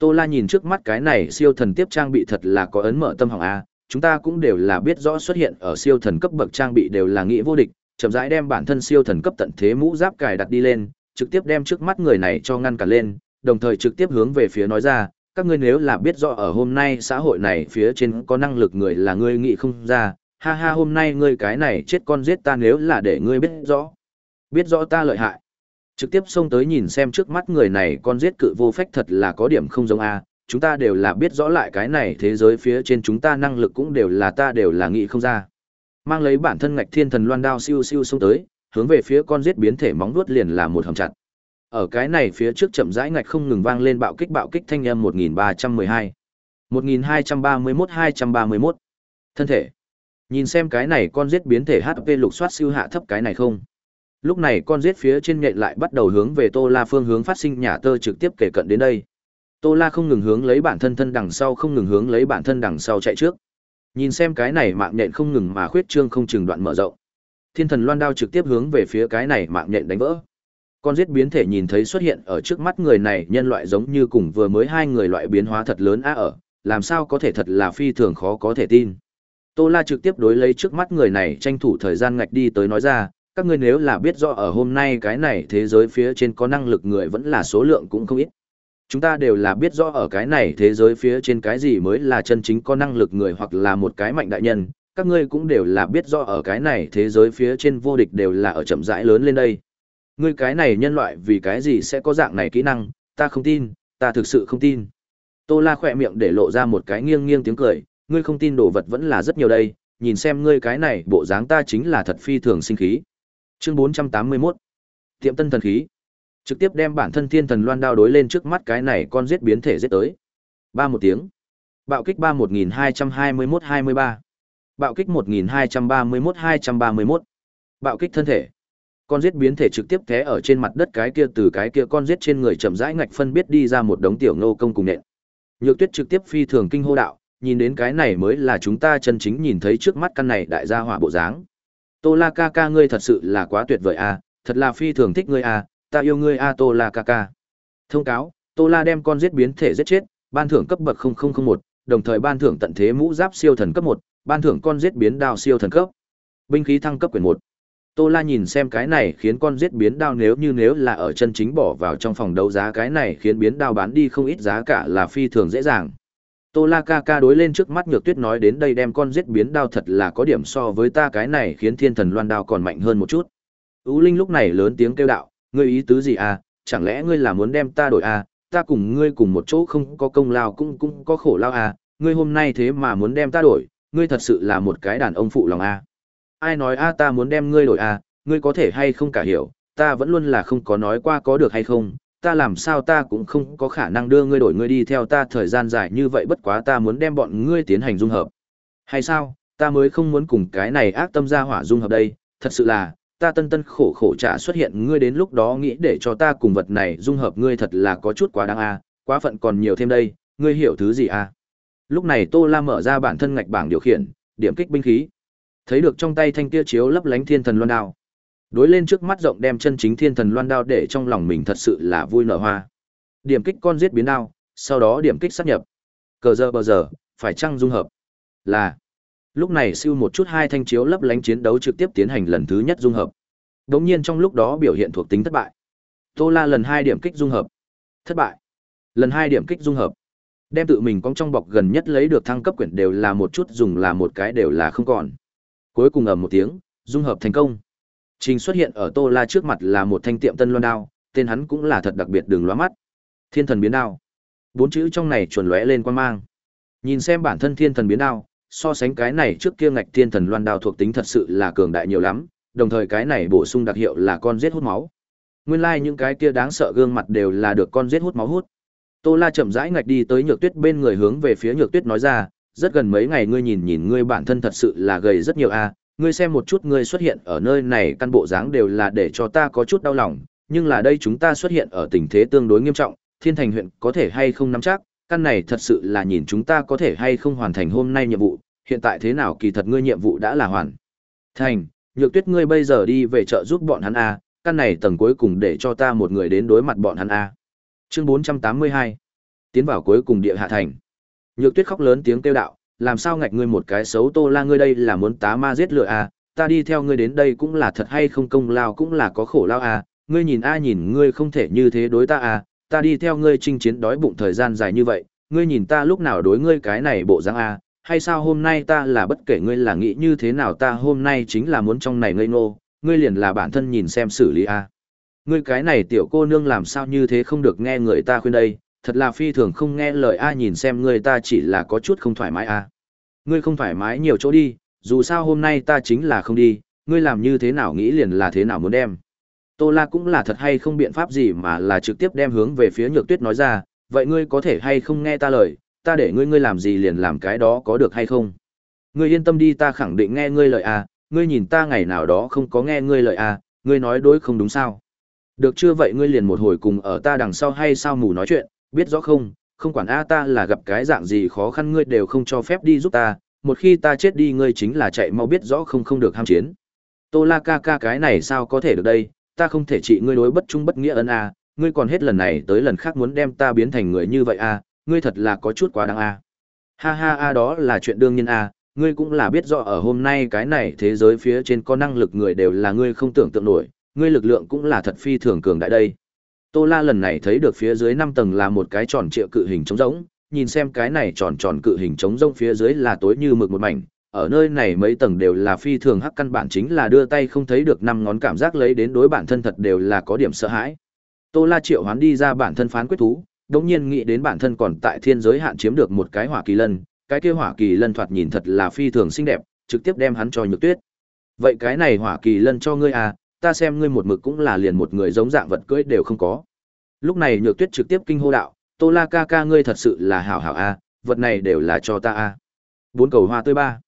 S1: Tô La nhìn trước mắt cái này siêu thần tiếp trang bị thật là có ấn mở tâm hỏng a, chúng ta cũng đều là biết rõ xuất hiện ở siêu thần cấp bậc trang bị đều là nghĩa vô địch, chậm rãi đem bản thân siêu thần cấp tận thế mũ giáp cài đặt đi lên, trực tiếp đem trước mắt người này cho ngăn cả lên, đồng thời trực tiếp hướng về phía nói ra, các ngươi nếu là biết rõ ở hôm nay xã hội này phía trên có năng lực người là ngươi nghĩ không ra, ha ha hôm nay ngươi cái này chết con giết ta nếu là để ngươi biết rõ. Biết rõ ta lợi hại. Trực tiếp xông tới nhìn xem trước mắt người này con giết cự vô phách thật là có điểm không giống a, chúng ta đều là biết rõ lại cái này thế giới phía trên chúng ta năng lực cũng đều là ta đều là nghĩ không ra. Mang lấy bản thân ngạch thiên thần loan đao siêu siêu xông tới, hướng về phía con giết biến thể móng vuốt liền là một hầm chặt. Ở cái này phía trước chậm rãi ngạch không ngừng vang lên bạo kích bạo kích thanh âm 1312. 1231 231. Thân thể. Nhìn xem cái này con giết biến thể HP lục soát siêu hạ thấp cái này không. Lúc này con giết phía trên nhện lại bắt đầu hướng về Tô La phương hướng phát sinh nhà tơ trực tiếp kể cận đến đây. Tô La không ngừng hướng lấy bản thân thân đằng sau không ngừng hướng lấy bản thân đằng sau chạy trước. Nhìn xem cái này mạng nhện không ngừng mà khuyết trương không chừng đoạn mở rộng. Thiên thần loan đao trực tiếp hướng về phía cái này mạng nhện đánh vỡ. Con giết biến thể nhìn thấy xuất hiện ở trước mắt người này nhân loại giống như cùng vừa mới hai người loại biến hóa thật lớn á ở, làm sao có thể thật là phi thường khó có thể tin. Tô La trực tiếp đối lấy trước mắt người này tranh thủ thời gian ngạch đi tới nói ra, các ngươi nếu là biết rõ ở hôm nay cái này thế giới phía trên có năng lực người vẫn là số lượng cũng không ít. Chúng ta đều là biết rõ ở cái này thế giới phía trên cái gì mới là chân chính có năng lực người hoặc là một cái mạnh đại nhân, các ngươi cũng đều là biết rõ ở cái này thế giới phía trên vô địch đều là ở chậm rãi lớn lên đây. Ngươi cái này nhân loại vì cái gì sẽ có dạng này kỹ năng, ta không tin, ta thực sự không tin. Tô La khỏe miệng để lộ ra một cái nghiêng nghiêng tiếng cười, ngươi không tin đồ vật vẫn là rất nhiều đây, nhìn xem ngươi cái này bộ dáng ta chính là thật phi thường sinh khí. Chương 481. Tiệm tân thần khí. Trực tiếp đem bản thân thiên thần loan đao đối lên trước mắt cái này con giết biến thể giết tới. Ba một tiếng. Bạo kích ba một nghìn hai trăm hai mươi mốt hai mươi ba Bạo kích một nghìn hai trăm ba mươi mốt hai trăm ba mươi mốt Bạo kích thân thể. Con giết biến thể trực tiếp té ở trên mặt đất cái kia từ cái kia con giết trên người chậm rãi ngạch phân biết đi ra một đống tiểu ngô công cùng nện. Nhược Tuyết trực tiếp phi thường kinh hô đạo, nhìn đến cái này mới là chúng ta chân chính nhìn thấy trước mắt căn này đại gia hỏa bộ dáng tô la ca ca ngươi thật sự là quá tuyệt vời a à, thật là phi thường thích ngươi a à, ta yêu ngươi a à tô la ca ca thông cáo tô la đem con giết biến thể giết chết ban thưởng cấp bậc một đồng thời ban thưởng tận thế mũ giáp siêu thần cấp một ban thưởng con giết biến đao siêu thần cấp binh khí thăng cấp quyền một tô la nhìn xem cái này khiến con giết biến đao nếu như nếu là ở chân chính bỏ vào trong phòng đấu giá cái này khiến biến đao bán đi không ít giá cả là phi thường dễ dàng Tô La ca ca đối lên trước mắt Nhược Tuyết nói đến đây đem con giết biến đao thật là có điểm so với ta cái này khiến Thiên Thần Loan đao còn mạnh hơn một chút. Ú Linh lúc này lớn tiếng kêu đạo, ngươi ý tứ gì à, chẳng lẽ ngươi là muốn đem ta đổi à, ta cùng ngươi cùng một chỗ không có công lao cũng cũng có khổ lao à, ngươi hôm nay thế mà muốn đem ta đổi, ngươi thật sự là một cái đàn ông phụ lòng à. Ai nói a à ta muốn đem ngươi đổi à, ngươi có thể hay không cả hiểu, ta vẫn luôn là không có nói qua có được hay không, ta làm sao ta cũng không có khả năng đưa ngươi đổi ngươi đi theo ta thời gian dài như vậy bất quá ta muốn đem bọn ngươi tiến hành dung hợp. Hay sao, ta mới không muốn cùng cái này ác tâm gia hỏa dung hợp đây, thật sự là, ta tân tân khổ khổ trả xuất hiện ngươi đến lúc đó nghĩ để cho ta cùng vật này dung hợp ngươi thật là có chút quá đáng a, à. quá phận còn nhiều thêm đây, ngươi hiểu thứ gì a? À? Lúc này Tô La mở ra bản thân ngạch bảng điều khiển, điểm kích binh khí. Thấy được trong tay thanh kia chiếu lấp lánh thiên thần luân đao. Đối lên trước mắt rộng đem chân chính thiên thần loan đao để trong lòng mình thật sự là vui nở hoa. Điểm kích con giết biến đao, sau đó điểm kích sắp nhập. Cờ giờ bờ giờ, phải chăng dung hợp? Là. Lúc này siêu một chút hai thanh chiếu lấp lánh chiến đấu trực tiếp tiến hành lần thứ nhất dung hợp. Đống nhiên trong lúc đó biểu hiện thuộc tính thất bại. Tô La lần hai điểm kích dung hợp. Thất bại. Lần hai điểm kích dung hợp. Đem tự mình cong trong bọc gần nhất lấy được thăng cấp quyển đều là một chút dùng là một cái đều là không còn. Cuối cùng ầm một tiếng, dung hợp thành công Trình xuất hiện ở Tô La trước mặt là một thanh tiệm tân loan đao, tên hắn cũng là thật đặc biệt đường lóa mắt. Thiên thần biến đao. Bốn chữ trong này chuẩn lóe lên quan mang. Nhìn xem bản thân thiên thần biến đao, so sánh cái này trước kia ngạch thiên thần loan đao thuộc tính thật sự là cường đại nhiều lắm, đồng thời cái này bổ sung đặc hiệu là con giết hút máu. Nguyên lai like những cái kia đáng sợ gương mặt đều là được con giết hút máu hút. Tô La chậm rãi ngạch đi tới Nhược Tuyết bên người hướng về phía Nhược Tuyết nói ra, rất gần mấy ngày ngươi nhìn nhìn ngươi bản thân thật sự là gầy rất nhiều a, à, ngươi xem một chút ngươi xuất hiện ở nơi này căn bộ dáng đều là để cho ta có chút đau lòng, nhưng là đây chúng ta xuất hiện ở tình thế tương đối nghiêm trọng, thiên thành huyện có thể hay không nắm chắc, căn này thật sự là nhìn chúng ta có thể hay không hoàn thành hôm nay nhiệm vụ, hiện tại thế nào kỳ thật ngươi nhiệm vụ đã là hoàn. Thành, nhược tuyết ngươi bây giờ đi về chợ giúp bọn hắn A, căn này tầng cuối cùng để cho ta một người đến đối mặt bọn hắn A. Chương 482 Tiến vào cuối cùng địa hạ thành. Nhược tuyết khóc lớn tiếng kêu đạo, làm sao ngạch ngươi một cái xấu tô la ngươi đây là muốn tá ma giết lửa à, ta đi theo ngươi đến đây cũng là thật hay không công lao cũng là có khổ lao à, ngươi nhìn a nhìn ngươi không thể như thế đối ta à, ta đi theo ngươi chinh chiến đói bụng thời gian dài như vậy, ngươi nhìn ta lúc nào đối ngươi cái này bộ dáng à, hay sao hôm nay ta là bất kể ngươi là nghĩ như thế nào ta hôm nay chính là muốn trong này ngây ngô, ngươi liền là bản thân nhìn xem xử lý à. Ngươi cái này tiểu cô nương làm sao như thế không được nghe người ta khuyên đây, thật là phi thường không nghe lời a nhìn xem ngươi ta chỉ là có chút không thoải mái a ngươi không thoải mái nhiều chỗ đi dù sao hôm nay ta chính là không đi ngươi làm như thế nào nghĩ liền là thế nào muốn đem tô la cũng là thật hay không biện pháp gì mà là trực tiếp đem hướng về phía nhược tuyết nói ra vậy ngươi có thể hay không nghe ta lời ta để ngươi ngươi làm gì liền làm cái đó có được hay không ngươi yên tâm đi ta khẳng định nghe ngươi lời a ngươi nhìn ta ngày nào đó không có nghe ngươi lời a ngươi nói đối không đúng sao được chưa vậy ngươi liền một hồi cùng ở ta đằng sau hay sao mù nói chuyện biết rõ không, không quản A ta là gặp cái dạng gì khó khăn ngươi đều không cho phép đi giúp ta, một khi ta chết đi ngươi chính là chạy mau biết rõ không không được ham chiến. Tô la ca ca cái này sao có thể được đây, ta không thể trị ngươi đối bất trung bất nghĩa ân A, ngươi còn hết lần này tới lần khác muốn đem ta biến thành người như vậy A, ngươi thật là có chút quá đáng A. Ha ha A đó là chuyện đương nhiên A,
S2: ngươi cũng là biết
S1: rõ ở hôm nay cái này thế giới phía trên có năng lực người đều là ngươi không tưởng tượng nổi, ngươi lực lượng cũng là thật phi thường cường đại đây. Tô La lần này thấy được phía dưới 5 tầng là một cái tròn trịa cự hình trống rỗng, nhìn xem cái này tròn tròn cự hình trống rỗng phía dưới là tối như mực một mảnh, ở nơi này mấy tầng đều là phi thường hắc căn bản chính là đưa tay không thấy được năm ngón cảm giác lấy đến đối bản thân thật đều là có điểm sợ hãi. Tô La triệu hoán đi ra bản thân phán quyết thú, đống nhiên nghĩ đến bản thân còn tại thiên giới hạn chiếm được một cái hỏa kỳ lân, cái kia hỏa kỳ lân thoạt nhìn thật là phi thường xinh đẹp, trực tiếp đem hắn cho nhược tuyết. Vậy cái này hỏa kỳ lân cho ngươi à, ta xem ngươi một mực cũng là liền một người giống dạng vật cưỡi đều không có. Lúc này Nhược Tuyết trực tiếp kinh hô đạo, Tô La ca ca ngươi thật sự là hảo hảo a, vật này đều là cho ta a. À. Bốn cầu hoa tươi ba.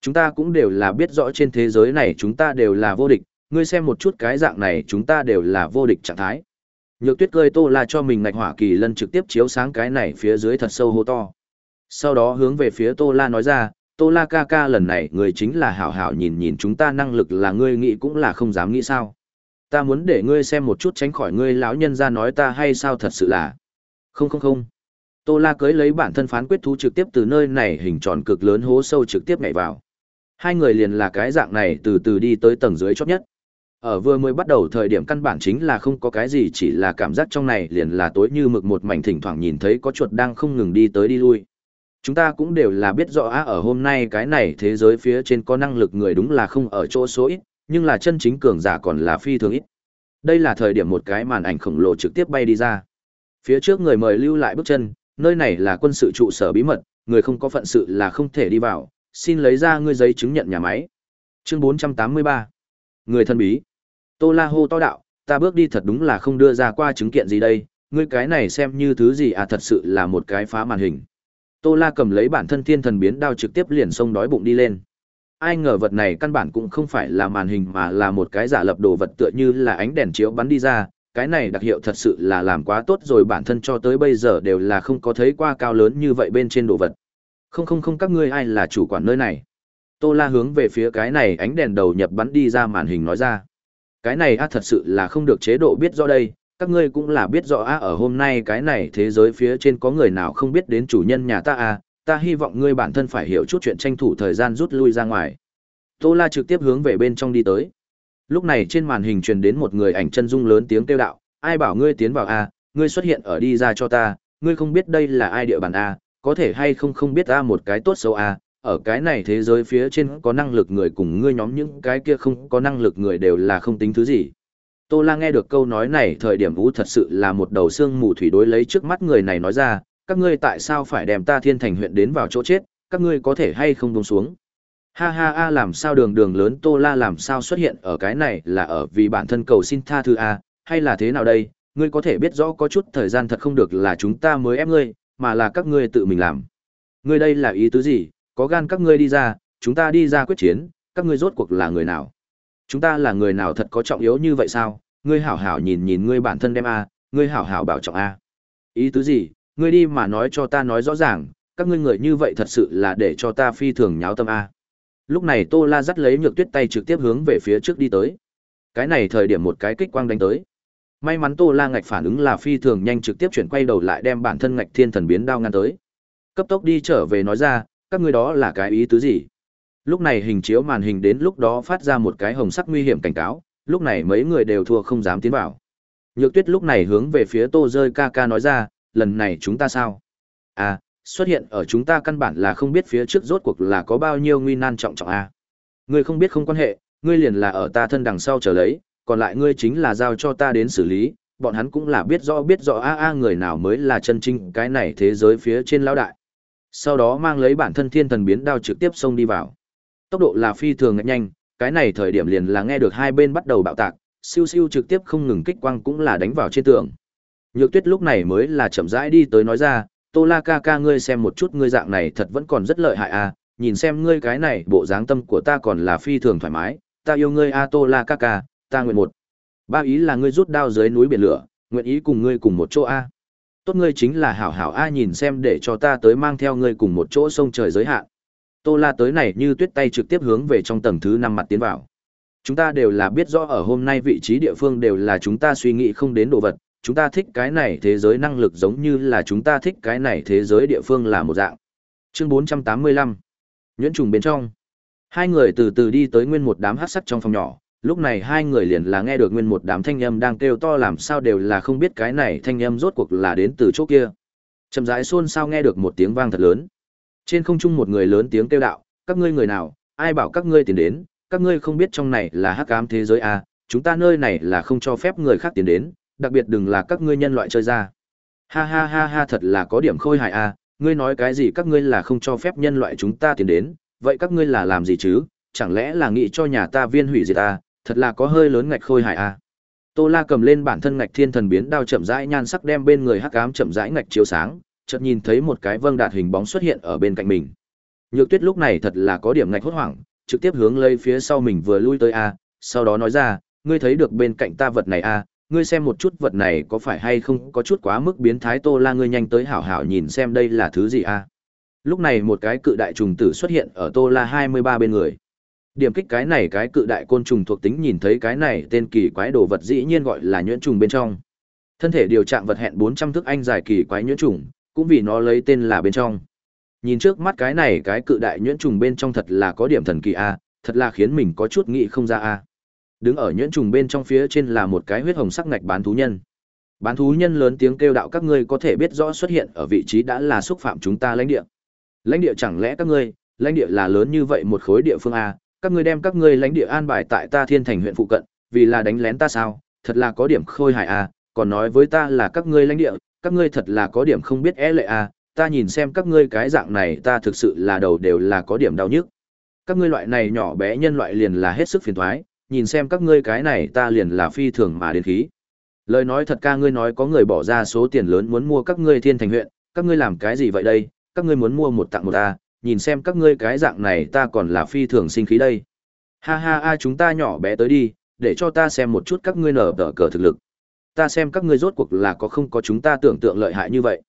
S1: Chúng ta cũng đều là biết rõ trên thế giới này chúng ta đều là vô địch, ngươi xem một chút cái dạng này chúng ta đều là vô địch trạng thái. Nhược Tuyết cười Tô La cho mình ngạch hỏa kỳ lân trực tiếp chiếu sáng cái này phía dưới thật sâu hô to. Sau đó hướng về phía Tô La nói ra, Tô La ca ca lần này người chính là hảo hảo nhìn nhìn chúng ta năng lực là ngươi nghĩ cũng là không dám nghĩ sao. Ta muốn để ngươi xem một chút tránh khỏi ngươi lão nhân ra nói ta hay sao thật sự là. Không không không. Tô La cưới lấy bản thân phán quyết thú trực tiếp từ nơi này hình tròn cực lớn hố sâu trực tiếp nhảy vào. Hai người liền là cái dạng này từ từ đi tới tầng dưới chót nhất. Ở vừa mới bắt đầu thời điểm căn bản chính là không có cái gì chỉ là cảm giác trong này liền là tối như mực một mảnh thỉnh thoảng nhìn thấy có chuột đang không ngừng đi tới đi lui chúng ta cũng đều là biết rõ ở hôm nay cái này thế giới phía trên có năng lực người đúng là không ở chỗ số ít, nhưng là chân chính cường giả còn là phi thường ít. Đây là thời điểm một cái màn ảnh khổng lồ trực tiếp bay đi ra. Phía trước người mời lưu lại bước chân, nơi này là quân sự trụ sở bí mật, người không có phận sự là không thể đi vào, xin lấy ra ngươi giấy chứng nhận nhà máy. Chương 483. Người thân bí. Tô La hô to đạo, ta bước đi thật đúng là không đưa ra qua chứng kiện gì đây, ngươi cái này xem như thứ gì à thật sự là một cái phá màn hình. Tô La cầm lấy bản thân thiên thần biến đao trực tiếp liền xông đói bụng đi lên. Ai ngờ vật này căn bản cũng không phải là màn hình mà là một cái giả lập đồ vật tựa như là ánh đèn chiếu bắn đi ra, cái này đặc hiệu thật sự là làm quá tốt rồi bản thân cho tới bây giờ đều là không có thấy qua cao lớn như vậy bên trên đồ vật. Không không không các ngươi ai là chủ quản nơi này. Tô La hướng về phía cái này ánh đèn đầu nhập bắn đi ra màn hình nói ra. Cái này á thật sự là không được chế độ biết rõ đây, các ngươi cũng là biết rõ a à ở hôm nay cái này thế giới phía trên có người nào không biết đến chủ nhân nhà ta à, ta hy vọng ngươi bản thân phải hiểu chút chuyện tranh thủ thời gian rút lui ra ngoài. Tô La trực tiếp hướng về bên trong đi tới. Lúc này trên màn hình truyền đến một người ảnh chân dung lớn tiếng kêu đạo, ai bảo ngươi tiến vào a, à, ngươi xuất hiện ở đi ra cho ta, ngươi không biết đây là ai địa bàn a, à, có thể hay không không biết ta một cái tốt xấu a, ở cái này thế giới phía trên có năng lực người cùng ngươi nhóm những cái kia không có năng lực người đều là không tính thứ gì. Tô La nghe được câu nói này thời điểm vũ thật sự là một đầu xương mù thủy đối lấy trước mắt người này nói ra, các ngươi tại sao phải đem ta thiên thành huyện đến vào chỗ chết, các ngươi có thể hay không buông xuống. Ha ha a làm sao đường đường lớn Tô La làm sao xuất hiện ở cái này là ở vì bản thân cầu xin tha thứ a, hay là thế nào đây, ngươi có thể biết rõ có chút thời gian thật không được là chúng ta mới ép ngươi, mà là các ngươi tự mình làm. Ngươi đây là ý tứ gì, có gan các ngươi đi ra, chúng ta đi ra quyết chiến, các ngươi rốt cuộc là người nào? chúng ta là người nào thật có trọng yếu như vậy sao ngươi hảo hảo nhìn nhìn ngươi bản thân đem a ngươi hảo hảo bảo trọng a ý tứ gì ngươi đi mà nói cho ta nói rõ ràng các ngươi người như vậy thật sự là để cho ta phi thường nháo tâm a lúc này tô la dắt lấy nhược tuyết tay trực tiếp hướng về phía trước đi tới cái này thời điểm một cái kích quang đánh tới may mắn tô la ngạch phản ứng là phi thường nhanh trực tiếp chuyển quay đầu lại đem bản thân ngạch thiên thần biến đao ngăn tới cấp tốc đi trở về nói ra các ngươi đó là cái ý tứ gì Lúc này hình chiếu màn hình đến lúc đó phát ra một cái hồng sắc nguy hiểm cảnh cáo, lúc này mấy người đều thua không dám tiến vào. Nhược Tuyết lúc này hướng về phía Tô rơi ca ca nói ra, lần này chúng ta sao? À, xuất hiện ở chúng ta căn bản là không biết phía trước rốt cuộc là có bao nhiêu nguy nan trọng trọng a. À. Ngươi không biết không quan hệ, ngươi liền là ở ta thân đằng sau chờ lấy, còn lại ngươi chính là giao cho ta đến xử lý, bọn hắn cũng là biết rõ biết rõ a a người nào mới là chân chính cái này thế giới phía trên lão đại. Sau đó mang lấy bản thân thiên thần biến đao trực tiếp xông đi vào tốc độ là phi thường ngạch nhanh cái này thời điểm liền là nghe được hai bên bắt đầu bạo tạc siêu siêu trực tiếp không ngừng kích quang cũng là đánh vào trên tường nhược tuyết lúc này mới là chậm rãi đi tới nói ra tô la ca ca ngươi xem một chút ngươi dạng này thật vẫn còn rất lợi hại a, à, nhìn xem ngươi cái này bộ dáng tâm của ta còn là phi thường thoải mái ta yêu ngươi a à, tô la ca ca ta nguyện một ba ý là ngươi rút đao dưới núi biển lửa nguyện ý cùng ngươi cùng một chỗ a tốt ngươi chính là hảo hảo a nhìn xem để cho ta tới mang theo ngươi cùng một chỗ sông trời giới hạn Tô La tới này như tuyết tay trực tiếp hướng về trong tầng thứ năm mặt tiến vào. Chúng ta đều là biết rõ ở hôm nay vị trí địa phương đều là chúng ta suy nghĩ không đến đồ vật, chúng ta thích cái này thế giới năng lực giống như là chúng ta thích cái này thế giới địa phương là một dạng. Chương 485 Nhuyễn trùng bên trong Hai người từ từ đi tới nguyên một đám hát sắt trong phòng nhỏ, lúc này hai người liền là nghe được nguyên một đám thanh âm đang kêu to làm sao đều là không biết cái này thanh âm rốt cuộc là đến từ chỗ kia. Chậm rãi xôn sao nghe được một tiếng vang thật lớn. Trên không trung một người lớn tiếng kêu đạo, các ngươi người nào, ai bảo các ngươi tiến đến, các ngươi không biết trong này là hắc ám thế giới à, chúng ta nơi này là không cho phép người khác tiến đến, đặc biệt đừng là các ngươi nhân loại chơi ra. Ha ha ha ha thật là có điểm khôi hài à, ngươi nói cái gì các ngươi là không cho phép nhân loại chúng ta tiến đến, vậy các ngươi là làm gì chứ, chẳng lẽ là nghĩ cho nhà ta viên hủy diệt à, thật là có hơi lớn ngạch khôi hài à. Tô La cầm lên bản thân ngạch thiên thần biến đao chậm rãi nhan sắc đem bên người hắc ám chậm rãi ngạch chiếu sáng, chợt nhìn thấy một cái vâng đạt hình bóng xuất hiện ở bên cạnh mình. Nhược Tuyết lúc này thật là có điểm ngạch hốt hoảng, trực tiếp hướng lây phía sau mình vừa lui tới a, sau đó nói ra, ngươi thấy được bên cạnh ta vật này a, ngươi xem một chút vật này có phải hay không có chút quá mức biến thái Tô La ngươi nhanh tới hảo hảo nhìn xem đây là thứ gì a. Lúc này một cái cự đại trùng tử xuất hiện ở Tô La 23 bên người. Điểm kích cái này cái cự đại côn trùng thuộc tính nhìn thấy cái này tên kỳ quái đồ vật dĩ nhiên gọi là nhuyễn trùng bên trong. Thân thể điều trạng vật hẹn 400 thước anh dài kỳ quái nhuyễn trùng, cũng vì nó lấy tên là bên trong. Nhìn trước mắt cái này cái cự đại nhuyễn trùng bên trong thật là có điểm thần kỳ a, thật là khiến mình có chút nghĩ không ra a. Đứng ở nhuyễn trùng bên trong phía trên là một cái huyết hồng sắc ngạch bán thú nhân. Bán thú nhân lớn tiếng kêu đạo các ngươi có thể biết rõ xuất hiện ở vị trí đã là xúc phạm chúng ta lãnh địa. Lãnh địa chẳng lẽ các ngươi, lãnh địa là lớn như vậy một khối địa phương a, các ngươi đem các ngươi lãnh địa an bài tại ta Thiên Thành huyện phụ cận, vì là đánh lén ta sao? Thật là có điểm khôi hài a, còn nói với ta là các ngươi lãnh địa, các ngươi thật là có điểm không biết é e lệ à, ta nhìn xem các ngươi cái dạng này ta thực sự là đầu đều là có điểm đau nhức. Các ngươi loại này nhỏ bé nhân loại liền là hết sức phiền toái, nhìn xem các ngươi cái này ta liền là phi thường mà đến khí. Lời nói thật ca ngươi nói có người bỏ ra số tiền lớn muốn mua các ngươi thiên thành huyện, các ngươi làm cái gì vậy đây, các ngươi muốn mua một tặng một à, nhìn xem các ngươi cái dạng này ta còn là phi thường sinh khí đây. Ha ha ha chúng ta nhỏ bé tới đi, để cho ta xem một chút các ngươi nở tờ cờ thực lực ta xem các ngươi rốt cuộc là có không có chúng ta tưởng tượng lợi hại như vậy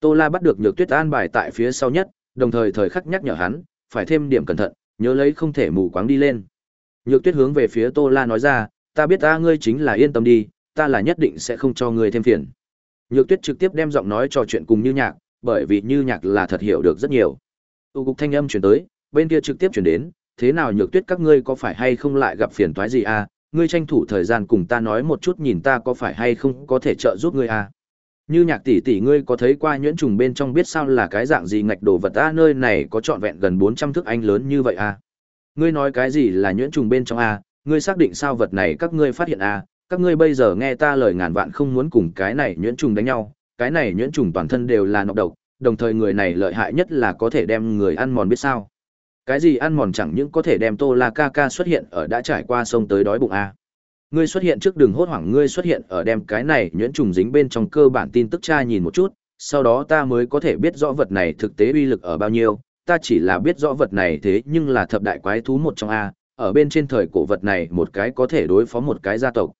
S1: tô la bắt được nhược tuyết an bài tại phía sau nhất đồng thời thời khắc nhắc nhở hắn phải thêm điểm cẩn thận nhớ lấy không thể mù quáng đi lên nhược tuyết hướng về phía tô la nói ra ta biết ta ngươi chính là yên tâm đi ta là nhất định sẽ không cho ngươi thêm phiền nhược tuyết trực tiếp đem giọng nói trò chuyện cùng như nhạc bởi vì như nhạc là thật hiểu được rất nhiều tụ cục thanh âm truyền tới bên kia trực tiếp truyền đến thế nào nhược tuyết các ngươi có phải hay không lại gặp phiền toái gì à ngươi tranh thủ thời gian cùng ta nói một chút nhìn ta có phải hay không có thể trợ giúp ngươi à. Như nhạc tỷ tỷ ngươi có thấy qua nhuyễn trùng bên trong biết sao là cái dạng gì ngạch đồ vật a à, nơi này có trọn vẹn gần 400 thước anh lớn như vậy à. Ngươi nói cái gì là nhuyễn trùng bên trong à? ngươi xác định sao vật này các ngươi phát hiện à? các ngươi bây giờ nghe ta lời ngàn vạn không muốn cùng cái này nhuyễn trùng đánh nhau, cái này nhuyễn trùng toàn thân đều là nọc độc, đồng thời người này lợi hại nhất là có thể đem người ăn mòn biết sao. Cái gì ăn mòn chẳng những có thể đem Tô La ca ca xuất hiện ở đã trải qua sông tới đói bụng a. À? Ngươi xuất hiện trước đường hốt hoảng, ngươi xuất hiện ở đem cái này nhuyễn trùng dính bên trong cơ bản tin tức cha nhìn một chút, sau đó ta mới có thể biết rõ vật này thực tế uy lực ở bao nhiêu, ta chỉ là biết rõ vật này thế nhưng là thập đại quái thú một trong a, ở bên trên thời cổ vật này một cái có thể đối phó một cái gia tộc.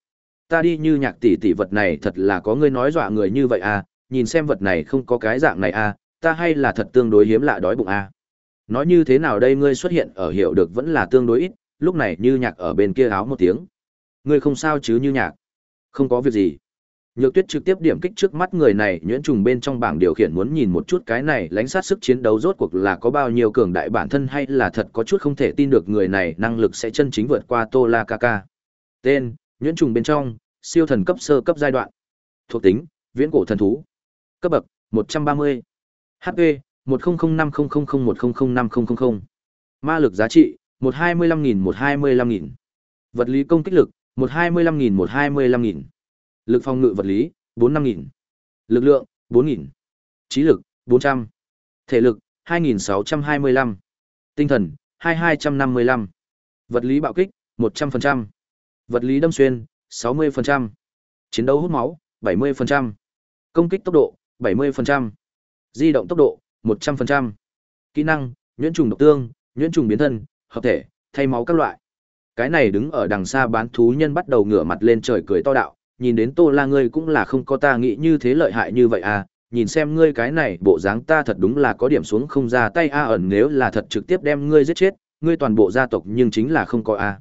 S1: Ta đi như nhạc tỷ tỷ vật này thật là có ngươi nói dọa người như vậy à, nhìn xem vật này không có cái dạng này à, ta hay là thật tương đối hiếm lạ đói bụng à. Nói như thế nào đây ngươi xuất hiện ở hiểu được vẫn là tương đối ít, lúc này Như Nhạc ở bên kia áo một tiếng. Ngươi không sao chứ Như Nhạc? Không có việc gì. Nhược Tuyết trực tiếp điểm kích trước mắt người này, nhuyễn trùng bên trong bảng điều khiển muốn nhìn một chút cái này lánh sát sức chiến đấu rốt cuộc là có bao nhiêu cường đại bản thân hay là thật có chút không thể tin được người này năng lực sẽ chân chính vượt qua Tô La Kaka. Tên, nhuyễn trùng bên trong, siêu thần cấp sơ cấp giai đoạn. Thuộc tính, viễn cổ thần thú. Cấp bậc, 130. HP, 100500100500. Ma lực giá trị, 125125.000. 125000. Vật lý công kích lực, 125125.000. 125000. Lực phòng ngự vật lý, 45000. Lực lượng, 4000. Trí lực, 400. Thể lực, 2625. Tinh thần, 2255. Vật lý bạo kích, 100%. Vật lý đâm xuyên, 60%. Chiến đấu hút máu, 70%. Công kích tốc độ, 70%. Di động tốc độ, 100%. Kỹ năng, nhuyễn trùng độc tương, nhuyễn trùng biến thân, hợp thể, thay máu các loại. Cái này đứng ở đằng xa bán thú nhân bắt đầu ngửa mặt lên trời cười to đạo, nhìn đến Tô La ngươi cũng là không có ta nghĩ như thế lợi hại như vậy à, nhìn xem ngươi cái này bộ dáng ta thật đúng là có điểm xuống không ra tay a à ẩn nếu là thật trực tiếp đem ngươi giết chết, ngươi toàn bộ gia tộc nhưng chính là không có a. À.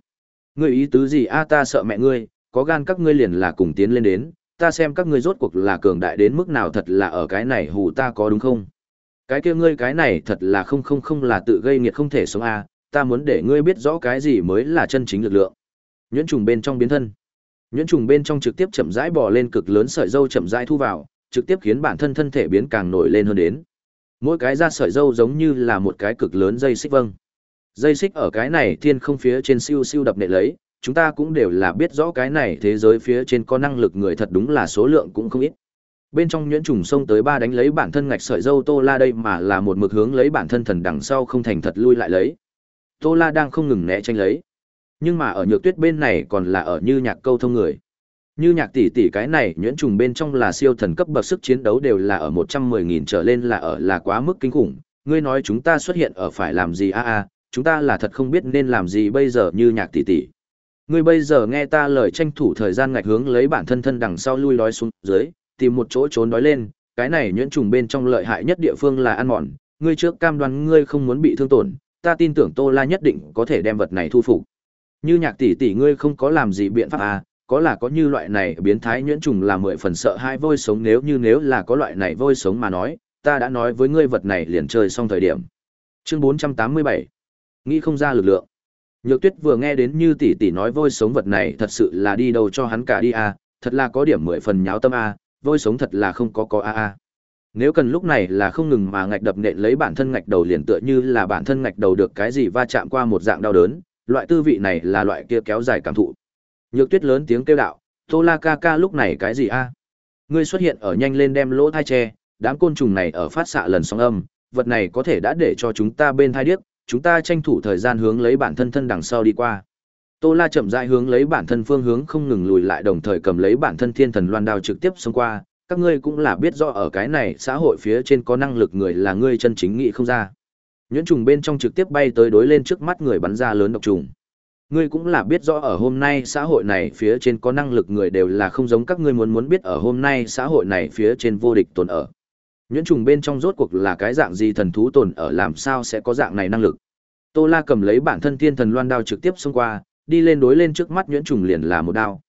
S1: Ngươi ý tứ gì a ta sợ mẹ ngươi, có gan các ngươi liền là cùng tiến lên đến, ta xem các ngươi rốt cuộc là cường đại đến mức nào thật là ở cái này hù ta có đúng không? Cái kia ngươi cái này thật là không không không là tự gây nghiệt không thể sống a, à, ta muốn để ngươi biết rõ cái gì mới là chân chính lực lượng. Nhuyễn trùng bên trong biến thân. Nhuyễn trùng bên trong trực tiếp chậm rãi bò lên cực lớn sợi dâu chậm rãi thu vào, trực tiếp khiến bản thân thân thể biến càng nổi lên hơn đến. Mỗi cái ra sợi dâu giống như là một cái cực lớn dây xích vâng. Dây xích ở cái này thiên không phía trên siêu siêu đập nệ lấy, chúng ta cũng đều là biết rõ cái này thế giới phía trên có năng lực người thật đúng là số lượng cũng không ít bên trong nhuyễn trùng xông tới ba đánh lấy bản thân ngạch sợi dâu tô la đây mà là một mực hướng lấy bản thân thần đằng sau không thành thật lui lại lấy tô la đang không ngừng né tranh lấy nhưng mà ở nhược tuyết bên này còn là ở như nhạc câu thông người như nhạc tỷ tỷ cái này nhuyễn trùng bên trong là siêu thần cấp bậc sức chiến đấu đều là ở một trăm mười nghìn trở lên là ở là quá mức kinh khủng ngươi nói chúng ta xuất hiện ở phải làm gì a a chúng ta là thật không biết nên làm gì bây giờ như nhạc tỷ tỷ ngươi bây giờ nghe ta lời tranh thủ thời gian ngạch hướng lấy bản thân thân đằng sau lui lói xuống dưới tìm một chỗ trốn đói lên, cái này nhuyễn trùng bên trong lợi hại nhất địa phương là ăn mòn, ngươi trước cam đoan ngươi không muốn bị thương tổn, ta tin tưởng Tô La nhất định có thể đem vật này thu phục. Như nhạc tỷ tỷ ngươi không có làm gì biện pháp à, có là có như loại này biến thái nhuyễn trùng là mười phần sợ hai vôi sống nếu như nếu là có loại này vôi sống mà nói, ta đã nói với ngươi vật này liền chơi xong thời điểm. Chương 487. Nghĩ không ra lực lượng. Nhược Tuyết vừa nghe đến như tỷ tỷ nói vôi sống vật này thật sự là đi đâu cho hắn cả đi à, thật là có điểm mười phần nháo tâm à, vôi sống thật là không có có a a. Nếu cần lúc này là không ngừng mà ngạch đập nện lấy bản thân ngạch đầu liền tựa như là bản thân ngạch đầu được cái gì va chạm qua một dạng đau đớn, loại tư vị này là loại kia kéo dài cảm thụ. Nhược Tuyết lớn tiếng kêu đạo, "Tô La ca ca lúc này cái gì a? Ngươi xuất hiện ở nhanh lên đem lỗ thai che, đám côn trùng này ở phát xạ lần sóng âm, vật này có thể đã để cho chúng ta bên thai điếc, chúng ta tranh thủ thời gian hướng lấy bản thân thân đằng sau đi qua." Tô La chậm rãi hướng lấy bản thân phương hướng không ngừng lùi lại đồng thời cầm lấy bản thân thiên thần loan đao trực tiếp xông qua,
S2: các ngươi cũng là biết
S1: rõ ở cái này xã hội phía trên có năng lực người là ngươi chân chính nghĩ không ra. Nhuyễn trùng bên trong trực tiếp bay tới đối lên trước mắt người bắn ra lớn độc trùng. Ngươi cũng là biết rõ ở hôm nay xã hội này phía trên có năng lực người đều là không giống các ngươi muốn muốn biết ở hôm nay xã hội này phía trên vô địch tồn ở. Nhuyễn trùng bên trong rốt cuộc là cái dạng gì thần thú tồn ở làm sao sẽ có dạng này năng lực. Tô La cầm lấy bản thân thiên thần loan đao trực tiếp xông qua, đi lên đối lên trước mắt nhuyễn trùng liền là một đao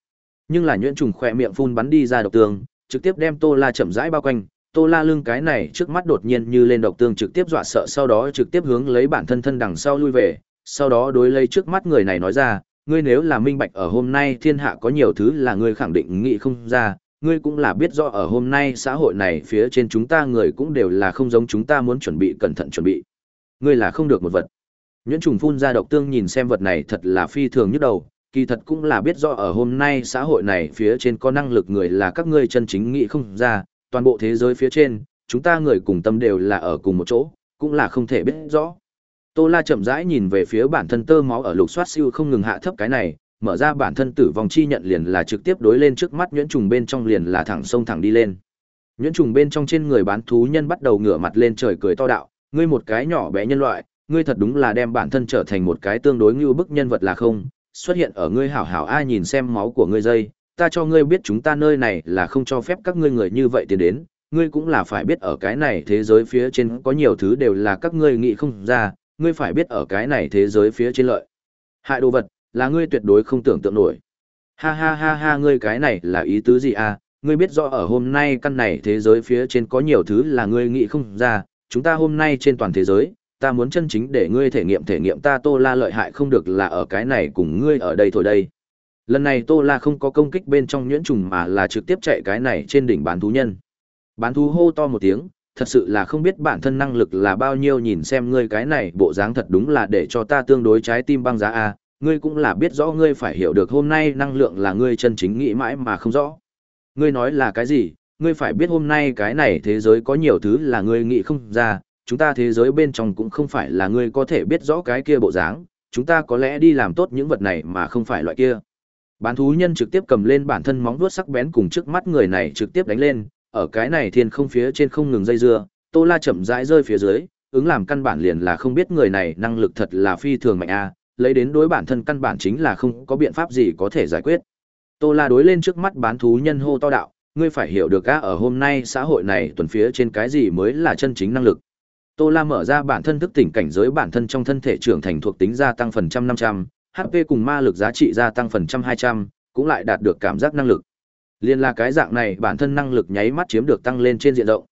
S1: nhưng là nhuyễn trùng khỏe miệng phun bắn đi ra độc tương trực tiếp đem tô la chậm rãi bao quanh tô la lưng cái này trước mắt đột nhiên như lên độc tương trực tiếp dọa sợ sau đó trực tiếp hướng lấy bản thân thân đằng sau lui về sau đó đối lấy trước mắt người này nói ra ngươi nếu là minh bạch ở hôm nay thiên hạ có nhiều thứ là ngươi khẳng định nghị không ra ngươi cũng là biết rõ ở hôm nay xã hội này phía trên chúng ta người cũng đều là không giống chúng ta muốn chuẩn bị cẩn thận chuẩn bị ngươi là không được một vật Nhuyễn trùng phun ra độc tương nhìn xem vật này thật là phi thường nhất đầu, kỳ thật cũng là biết rõ ở hôm nay xã hội này phía trên có năng lực người là các ngươi chân chính nghĩ không ra, toàn bộ thế giới phía trên, chúng ta người cùng tâm đều là ở cùng một chỗ, cũng là không thể biết rõ. Tô La chậm rãi nhìn về phía bản thân tơ máu ở lục soát siêu không ngừng hạ thấp cái này, mở ra bản thân tử vong chi nhận liền là trực tiếp đối lên trước mắt nhuyễn trùng bên trong liền là thẳng sông thẳng đi lên. Nhuyễn trùng bên trong trên người bán thú nhân bắt đầu ngửa mặt lên trời cười to đạo, ngươi một cái nhỏ bé nhân loại, ngươi thật đúng là đem bản thân trở thành một cái tương đối ngưu bức nhân vật là không, xuất hiện ở ngươi hảo hảo ai nhìn xem máu của ngươi dây, ta cho ngươi biết chúng ta nơi này là không cho phép các ngươi người như vậy tiến đến, ngươi cũng là phải biết ở cái này thế giới phía trên có nhiều thứ đều là các ngươi nghĩ không ra, ngươi phải biết ở cái này thế giới phía trên lợi. Hại đồ vật, là ngươi tuyệt đối không tưởng tượng nổi. Ha ha ha ha ngươi cái này là ý tứ gì à, ngươi biết rõ ở hôm nay căn này thế giới phía trên có nhiều thứ là ngươi nghĩ không ra, chúng ta hôm nay trên toàn thế giới, ta muốn chân chính để ngươi thể nghiệm thể nghiệm ta Tô La lợi hại không được là ở cái này cùng ngươi ở đây thôi đây. Lần này Tô La không có công kích bên trong nhuyễn trùng mà là trực tiếp chạy cái này trên đỉnh bán thú nhân. Bán thú hô to một tiếng, thật sự là không biết bản thân năng lực là bao nhiêu nhìn xem ngươi cái này bộ dáng thật đúng là để cho ta tương đối trái tim băng giá a,
S2: ngươi cũng là biết
S1: rõ ngươi phải hiểu được hôm nay năng lượng là ngươi chân chính nghĩ mãi mà không rõ. Ngươi nói là cái gì, ngươi phải biết hôm nay cái này thế giới có nhiều thứ là ngươi nghĩ không ra, chúng ta thế giới bên trong cũng không phải là ngươi có thể biết rõ cái kia bộ dáng, chúng ta có lẽ đi làm tốt những vật này mà không phải loại kia. Bán thú nhân trực tiếp cầm lên bản thân móng vuốt sắc bén cùng trước mắt người này trực tiếp đánh lên, ở cái này thiên không phía trên không ngừng dây dưa, Tô La chậm rãi rơi phía dưới, ứng làm căn bản liền là không biết người này năng lực thật là phi thường mạnh a, lấy đến đối bản thân căn bản chính là không có biện pháp gì có thể giải quyết. Tô La đối lên trước mắt bán thú nhân hô to đạo, ngươi phải hiểu được á ở hôm nay xã hội này tuần phía trên cái gì mới là chân chính năng lực. Tô La mở ra bản thân thức tỉnh cảnh giới bản thân trong thân thể trưởng thành thuộc tính gia tăng phần trăm năm trăm, HP cùng ma lực giá trị gia tăng phần trăm hai trăm, cũng lại đạt được cảm giác năng lực. Liên là cái dạng này bản thân năng lực nháy mắt chiếm được tăng lên trên diện rộng.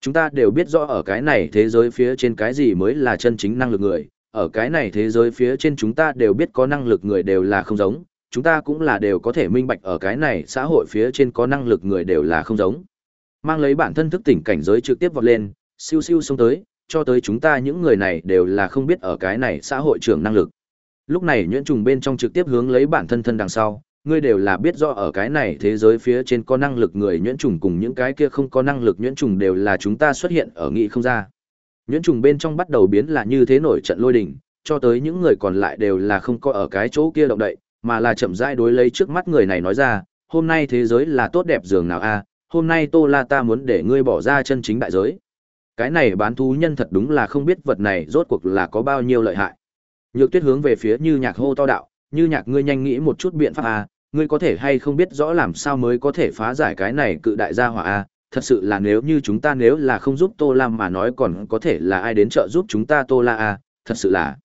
S1: Chúng ta đều biết rõ ở cái này thế giới phía trên cái gì mới là chân chính năng lực người, ở cái này thế giới phía trên chúng ta đều biết có năng lực người đều là không giống, chúng ta cũng là đều có thể minh bạch ở cái này xã hội phía trên có năng lực người đều là không giống. Mang lấy bản thân thức tỉnh cảnh giới trực tiếp vọt lên, siêu siêu xông tới, cho tới chúng ta những người này đều là không biết ở cái này xã hội trưởng năng lực. Lúc này nhuyễn trùng bên trong trực tiếp hướng lấy bản thân thân đằng sau, ngươi đều là biết rõ ở cái này thế giới phía trên có năng lực người nhuyễn trùng cùng những cái kia không có năng lực nhuyễn trùng đều là chúng ta xuất hiện ở nghị không ra. Nhuyễn trùng bên trong bắt đầu biến là như thế nổi trận lôi đình, cho tới những người còn lại đều là không có ở cái chỗ kia động đậy, mà là chậm rãi đối lấy trước mắt người này nói ra, hôm nay thế giới là tốt đẹp giường nào a, hôm nay Tô La ta muốn để ngươi bỏ ra chân chính đại giới. Cái này bán thú nhân thật đúng là không biết vật này rốt cuộc là có bao nhiêu lợi hại. Nhược Tuyết hướng về phía Như Nhạc hô to đạo, "Như Nhạc ngươi nhanh nghĩ một chút biện pháp a, à, ngươi có thể hay không biết rõ làm sao mới có thể phá giải cái này cự đại gia hỏa a, à, thật sự là nếu như chúng ta nếu là không giúp Tô Lam mà nói còn có thể là ai đến trợ giúp chúng ta Tô La a, à, thật sự là."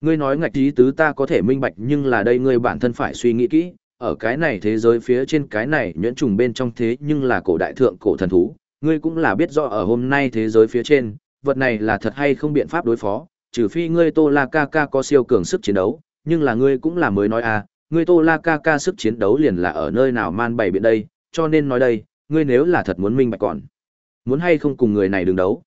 S1: Ngươi nói ngạch trí tứ ta có thể minh bạch nhưng là đây ngươi bản thân phải suy nghĩ kỹ, ở cái này thế giới phía trên cái này nhuyễn trùng bên trong thế nhưng là cổ đại thượng cổ thần thú, ngươi cũng là biết rõ ở hôm nay thế giới phía trên, vật này là thật hay không biện pháp đối phó, trừ phi ngươi Tô La Ca Ca có siêu cường sức chiến đấu, nhưng là ngươi cũng là mới nói à, ngươi Tô La Ca Ca sức chiến đấu liền là ở nơi nào man bày biện đây, cho nên nói đây, ngươi nếu là thật muốn minh bạch còn, muốn hay không cùng người này đừng đấu.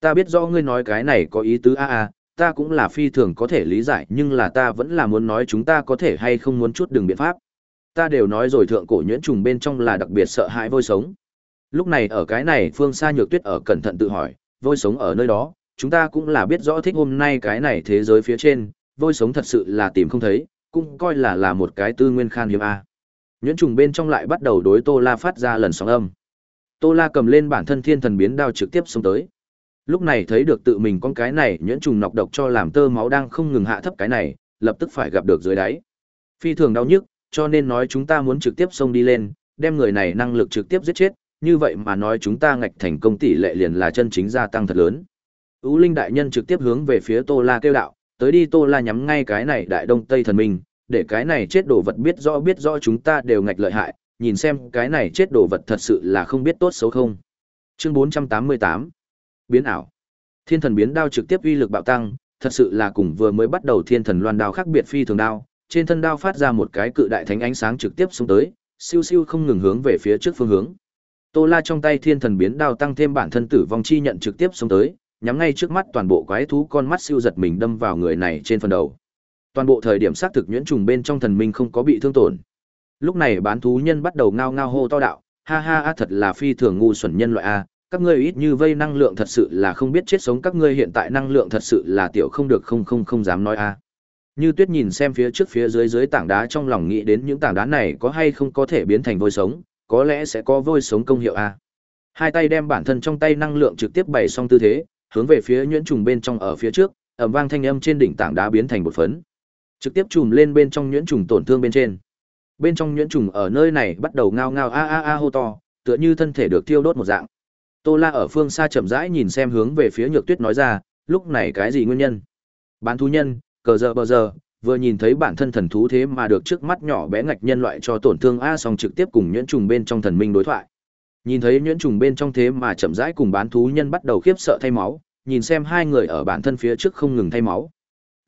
S1: Ta biết rõ ngươi nói cái này có ý tứ a a, ta cũng là phi thường có thể lý giải, nhưng là ta vẫn là muốn nói chúng ta có thể hay không muốn chút đường biện pháp. Ta đều nói rồi thượng cổ nhuyễn trùng bên trong là đặc biệt sợ hãi vôi sống. Lúc này ở cái này Phương xa Nhược Tuyết ở cẩn thận tự hỏi, vôi sống ở nơi đó, chúng ta cũng là biết rõ thích hôm nay cái này thế giới phía trên, vôi sống thật sự là tìm không thấy, cũng coi là là một cái tư nguyên khan hiếm a. Nhuyễn trùng bên trong lại bắt đầu đối Tô La phát ra lần sóng âm. Tô La cầm lên bản thân thiên thần biến đao trực tiếp xông tới. Lúc này thấy được tự mình con cái này nhuyễn trùng nọc độc cho làm tơ máu đang không ngừng hạ thấp cái này, lập tức phải gặp được dưới đáy. Phi thường đau nhức, cho nên nói chúng ta muốn trực tiếp xông đi lên, đem người này năng lực trực tiếp giết chết, như vậy mà nói chúng ta ngạch thành công tỷ lệ liền là chân chính gia tăng thật lớn. Ú Linh đại nhân trực tiếp hướng về phía Tô La kêu đạo, tới đi Tô La nhắm ngay cái này đại đông tây thần minh, để cái này chết đồ vật biết rõ biết rõ chúng ta đều ngạch lợi hại, nhìn xem cái này chết đồ vật thật sự là không biết tốt xấu không. Chương 488 Biến ảo Thiên thần biến đao trực tiếp uy lực bạo tăng, thật sự là cùng vừa mới bắt đầu thiên thần loan đao khác biệt phi thường đao, trên thân đao phát ra một cái cự đại thánh ánh sáng trực tiếp xuống tới, siêu siêu không ngừng hướng về phía trước phương hướng. Tô La trong tay thiên thần biến đao tăng thêm bản thân tử vong chi nhận trực tiếp xuống tới, nhắm ngay trước mắt toàn bộ quái thú con mắt siêu giật mình đâm vào người này trên phần đầu. Toàn bộ thời điểm xác thực nhuyễn trùng bên trong thần minh không có bị thương tổn. Lúc này bán thú nhân bắt đầu ngao ngao hô to đạo, ha ha a thật là phi thường ngu xuẩn nhân loại a, các ngươi ít như vây năng lượng thật sự là không biết chết sống các ngươi hiện tại năng lượng thật sự là tiểu không được không không không dám nói a. Như Tuyết nhìn xem phía trước phía dưới dưới tảng đá trong lòng nghĩ đến những tảng đá này có hay không có thể biến thành vôi sống, có lẽ sẽ có vôi sống công hiệu a à? hai tay đem bản thân trong tay năng lượng trực tiếp bày xong tư thế hướng về phía nhuyễn trùng bên trong ở phía trước ẩm vang thanh âm trên đỉnh tảng đá biến thành một phấn trực tiếp chùm lên bên trong nhuyễn trùng tổn thương bên trên bên trong nhuyễn trùng ở nơi này bắt đầu ngao ngao a a a hô to tựa như thân thể được thiêu đốt một dạng tô la ở phương xa chậm rãi nhìn xem hướng về phía nhược tuyết nói ra lúc này cái gì nguyên nhân bán thú nhân cờ giờ bờ giờ vừa nhìn thấy bản thân thần thú thế mà được trước mắt nhỏ bé ngạch nhân loại cho tổn thương a song trực tiếp cùng nhuyễn trùng bên trong thần minh đối thoại nhìn thấy nhuyễn trùng bên trong thế mà chậm rãi cùng bán thú nhân bắt đầu khiếp sợ thay máu nhìn xem hai người ở bản thân phía trước không ngừng thay máu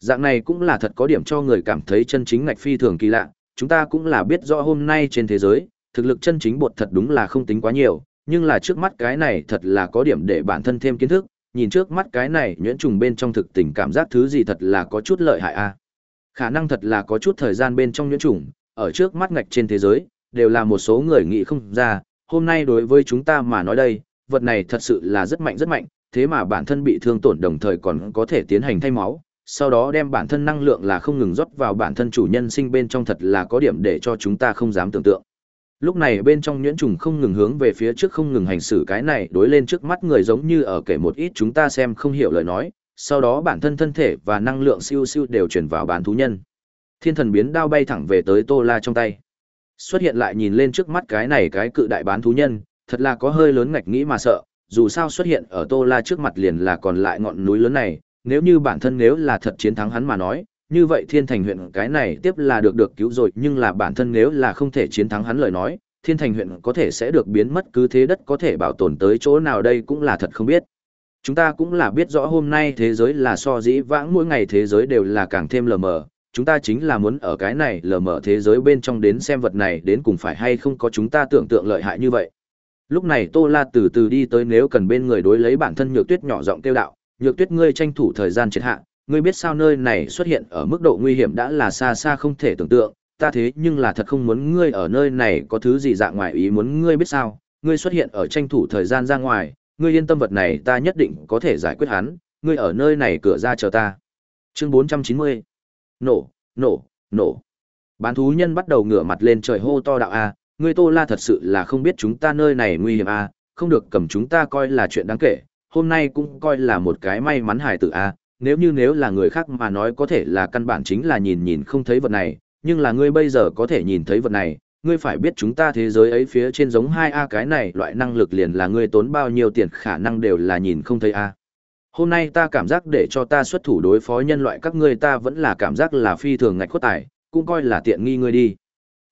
S1: dạng này cũng là thật có điểm cho người cảm thấy chân chính ngạch phi thường kỳ lạ chúng ta cũng là biết rõ hôm nay trên thế giới thực lực chân chính bột thật đúng là không tính quá nhiều nhưng là trước mắt cái này thật là có điểm để bản thân thêm kiến thức nhìn trước mắt cái này nhuyễn trùng bên trong thực tình cảm giác thứ gì thật là có chút lợi hại a Khả năng thật là có chút thời gian bên trong nhuyễn chủng, ở trước mắt ngạch trên thế giới, đều là một số người nghĩ không ra, hôm nay đối với chúng ta mà nói đây, vật này thật sự là rất mạnh rất mạnh, thế mà bản thân bị thương tổn đồng thời còn có thể tiến hành thay máu, sau đó đem bản thân năng lượng là không ngừng rót vào bản thân chủ nhân sinh bên trong thật là có điểm để cho chúng ta không dám tưởng tượng. Lúc này bên trong nhuyễn trùng không ngừng hướng về phía trước không ngừng hành xử cái này đối lên trước mắt người giống như ở kể một ít chúng ta xem không hiểu lời nói, sau đó bản thân thân thể và năng lượng siêu siêu đều chuyển vào bán thú nhân. Thiên thần biến đao bay thẳng về tới Tô La trong tay. Xuất hiện lại nhìn lên trước mắt cái này cái cự đại bán thú nhân, thật là có hơi lớn ngạch nghĩ mà sợ, dù sao xuất hiện ở Tô La trước mặt liền là còn lại ngọn núi lớn này, nếu như bản thân nếu là thật chiến thắng hắn mà nói, như vậy thiên thành huyện cái này tiếp là được được cứu rồi nhưng là bản thân nếu là không thể chiến thắng hắn lời nói thiên thành huyện có thể sẽ được biến mất cứ thế đất có thể bảo tồn tới chỗ nào đây cũng là thật không biết chúng ta cũng là biết rõ hôm nay thế giới là so dĩ vãng mỗi ngày thế giới đều là càng thêm lờ mờ chúng ta chính là muốn ở cái này lờ mờ thế giới bên trong đến xem vật này đến cùng phải hay không có chúng ta tưởng tượng lợi hại như vậy lúc này tô la từ từ đi tới nếu cần bên người đối lấy bản thân nhược tuyết nhỏ giọng kêu đạo nhược tuyết ngươi tranh thủ thời gian triệt hạ ngươi biết sao nơi này xuất hiện ở mức độ nguy hiểm đã là xa xa không thể tưởng tượng ta thế nhưng là thật không muốn ngươi ở nơi này có thứ gì dạng ngoài ý muốn ngươi biết sao ngươi xuất hiện ở tranh thủ thời gian ra ngoài ngươi yên tâm vật này ta nhất định có thể giải quyết hắn, ngươi ở nơi này cửa ra chờ ta. Chương 490. Nổ, nổ, nổ. Bán thú nhân bắt đầu ngửa mặt lên trời hô to đạo a, ngươi Tô La thật sự là không biết chúng ta nơi này nguy hiểm a, không được cầm chúng ta coi là chuyện đáng kể, hôm nay cũng coi là một cái may mắn hài tử a, nếu như nếu là người khác mà nói có thể là căn bản chính là nhìn nhìn không thấy vật này, nhưng là ngươi bây giờ có thể nhìn thấy vật này, ngươi phải biết chúng ta thế giới ấy phía trên giống hai a cái này loại năng lực liền là ngươi tốn bao nhiêu tiền khả năng đều là nhìn không thấy a hôm nay ta cảm giác để cho ta xuất thủ đối phó nhân loại các ngươi ta vẫn là cảm giác là phi thường ngạch khuất tài cũng coi là tiện nghi ngươi đi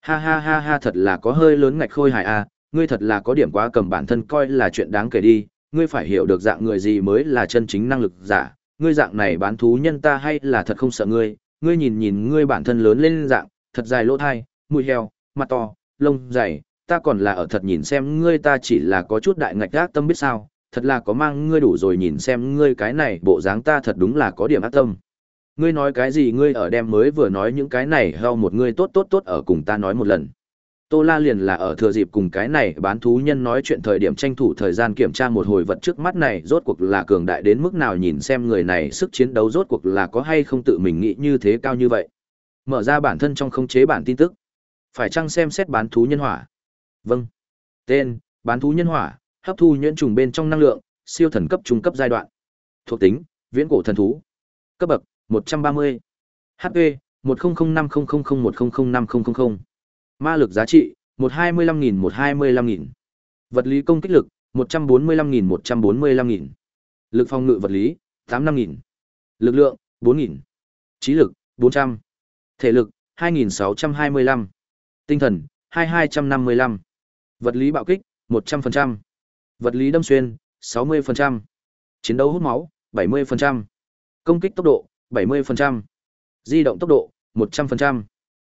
S1: ha ha ha ha thật là có hơi lớn ngạch khôi hài a ngươi thật là có điểm quá cầm bản thân coi là chuyện đáng kể đi ngươi phải hiểu được dạng người gì mới là chân chính năng lực giả ngươi dạng này bán thú nhân ta hay là thật không sợ ngươi ngươi nhìn nhìn ngươi bản thân lớn lên dạng thật dài lỗ thai mùi heo mặt to, lông dày, ta còn là ở thật nhìn xem ngươi ta chỉ là có chút đại ngạch ác tâm biết sao, thật là có mang ngươi đủ rồi nhìn xem ngươi cái này bộ dáng ta thật đúng là có điểm ác tâm. Ngươi nói cái gì ngươi ở đem mới vừa nói những cái này heo một ngươi tốt tốt tốt ở cùng ta nói một lần. Tô La liền là ở thừa dịp cùng cái này bán thú nhân nói chuyện thời điểm tranh thủ thời gian kiểm tra một hồi vật trước mắt này rốt cuộc là cường đại đến mức nào nhìn xem người này sức chiến đấu rốt cuộc là có hay không tự mình nghĩ như thế cao như vậy. Mở ra bản thân trong không chế bản tin tức. Phải chăng xem xét bán thú nhân hỏa? Vâng. Tên, bán thú nhân hỏa, hấp thu nhuyễn trùng bên trong năng lượng, siêu thần cấp trung cấp giai đoạn. Thuộc tính, viễn cổ thần thú. Cấp bậc, 130. HP, 10050001005000. Ma lực giá trị, 125125.000. 125.000. Vật lý công kích lực, 145.000 145.000. Lực phòng ngự vật lý, 85.000. Lực lượng, 4.000. Trí lực, 400. Thể lực, 2.625. Tinh thần, 2255. Vật lý bạo kích, 100%. Vật lý đâm xuyên, 60%. Chiến đấu hút máu, 70%. Công kích tốc độ, 70%. Di động tốc độ, 100%.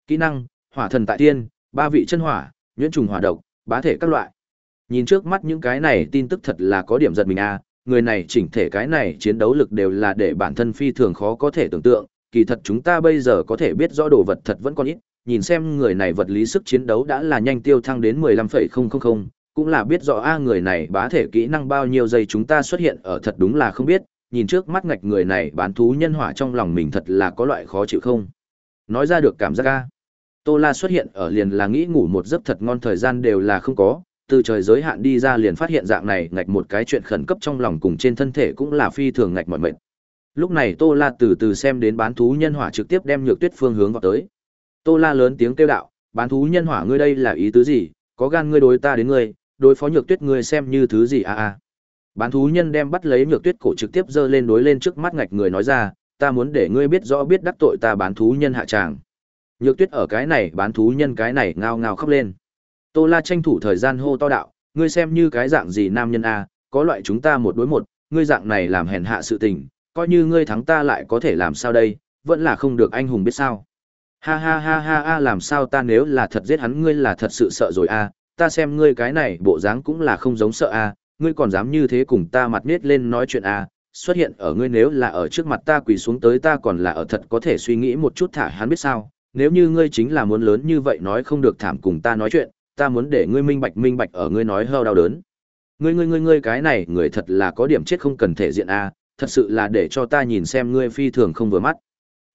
S1: Kỹ năng, hỏa thần tại thiên, ba vị chân hỏa, nhuyễn trùng hỏa độc, bá thể các loại. Nhìn trước mắt những cái này tin tức thật là có điểm giật mình à. người này chỉnh thể cái này chiến đấu lực đều là để bản thân phi thường khó có thể tưởng tượng, kỳ thật chúng ta bây giờ có thể biết rõ đồ vật thật vẫn còn ít, nhìn xem người này vật lý sức chiến đấu đã là nhanh tiêu thăng đến 15,000, cũng là biết rõ a người này bá thể kỹ năng bao nhiêu giây chúng ta xuất hiện ở thật đúng là không biết, nhìn trước mắt ngạch người này bán thú nhân hỏa trong lòng mình thật là có loại khó chịu không. Nói ra được cảm giác a. Tô La xuất hiện ở liền là nghĩ ngủ một giấc thật ngon thời gian đều là không có, từ trời giới hạn đi ra liền phát hiện dạng này ngạch một cái chuyện khẩn cấp trong lòng cùng trên thân thể cũng là phi thường ngạch mọi mệnh. Lúc này Tô La từ từ xem đến bán thú nhân hỏa trực tiếp đem nhược tuyết phương hướng vào tới. Tô La lớn tiếng kêu đạo, bán thú nhân hỏa ngươi đây là ý tứ gì, có gan ngươi đối ta đến ngươi, đối phó nhược tuyết ngươi xem như thứ gì à À. Bán thú nhân đem bắt lấy nhược tuyết cổ trực tiếp giơ lên đối lên trước mắt ngạch người nói ra, ta muốn để ngươi biết rõ biết đắc tội ta bán thú nhân hạ tràng. Nhược tuyết ở cái này bán thú nhân cái này ngao ngao khóc lên. Tô La tranh thủ thời gian hô to đạo, ngươi xem như cái dạng gì nam nhân à, có loại chúng ta một đối một, ngươi dạng này làm hèn hạ sự tình, coi như ngươi thắng ta lại có thể làm sao đây, vẫn là không được anh hùng biết sao ha ha ha ha a làm sao ta nếu là thật giết hắn ngươi là thật sự sợ rồi a à? ta xem ngươi cái này bộ dáng cũng là không giống sợ a à? ngươi còn dám như thế cùng ta mặt nết lên nói chuyện a à? xuất hiện ở ngươi nếu là ở trước mặt ta quỳ xuống tới ta còn là ở thật có thể suy nghĩ một chút thả hắn biết sao nếu như ngươi chính là muốn lớn như vậy nói không được thảm cùng ta nói chuyện ta muốn để ngươi minh bạch minh bạch ở ngươi nói hơ đau đớn ngươi ngươi ngươi ngươi cái này người thật là có điểm chết không cần thể diện a thật sự là để cho ta nhìn xem ngươi phi thường không vừa mắt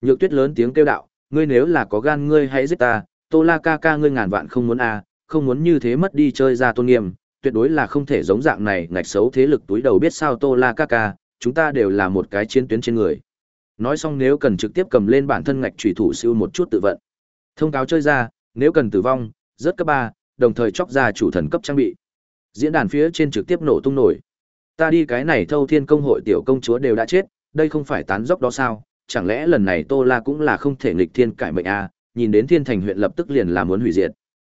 S1: nhược tuyết lớn tiếng kêu đạo ngươi nếu là có gan ngươi hãy giết ta, Tô La ca ca ngươi ngàn vạn không muốn a, à, không muốn như thế mất đi chơi ra tôn nghiêm, tuyệt đối là không thể giống dạng này ngạch xấu thế lực túi đầu biết sao Tô La ca ca, chúng ta đều là một cái chiến tuyến trên người. Nói xong nếu cần trực tiếp cầm lên bản thân ngạch chủy thủ siêu một chút tự vận. Thông cáo chơi ra, nếu cần tử vong, rớt cấp ba, đồng thời chóc ra chủ thần cấp trang bị. Diễn đàn phía trên trực tiếp nổ tung nổi. Ta đi cái này Thâu Thiên công hội tiểu công chúa đều đã chết, đây không phải tán dốc đó sao? chẳng lẽ lần này Tô La cũng là không thể nghịch thiên cải mệnh a à? nhìn đến thiên thành huyện lập tức liền là muốn hủy diệt.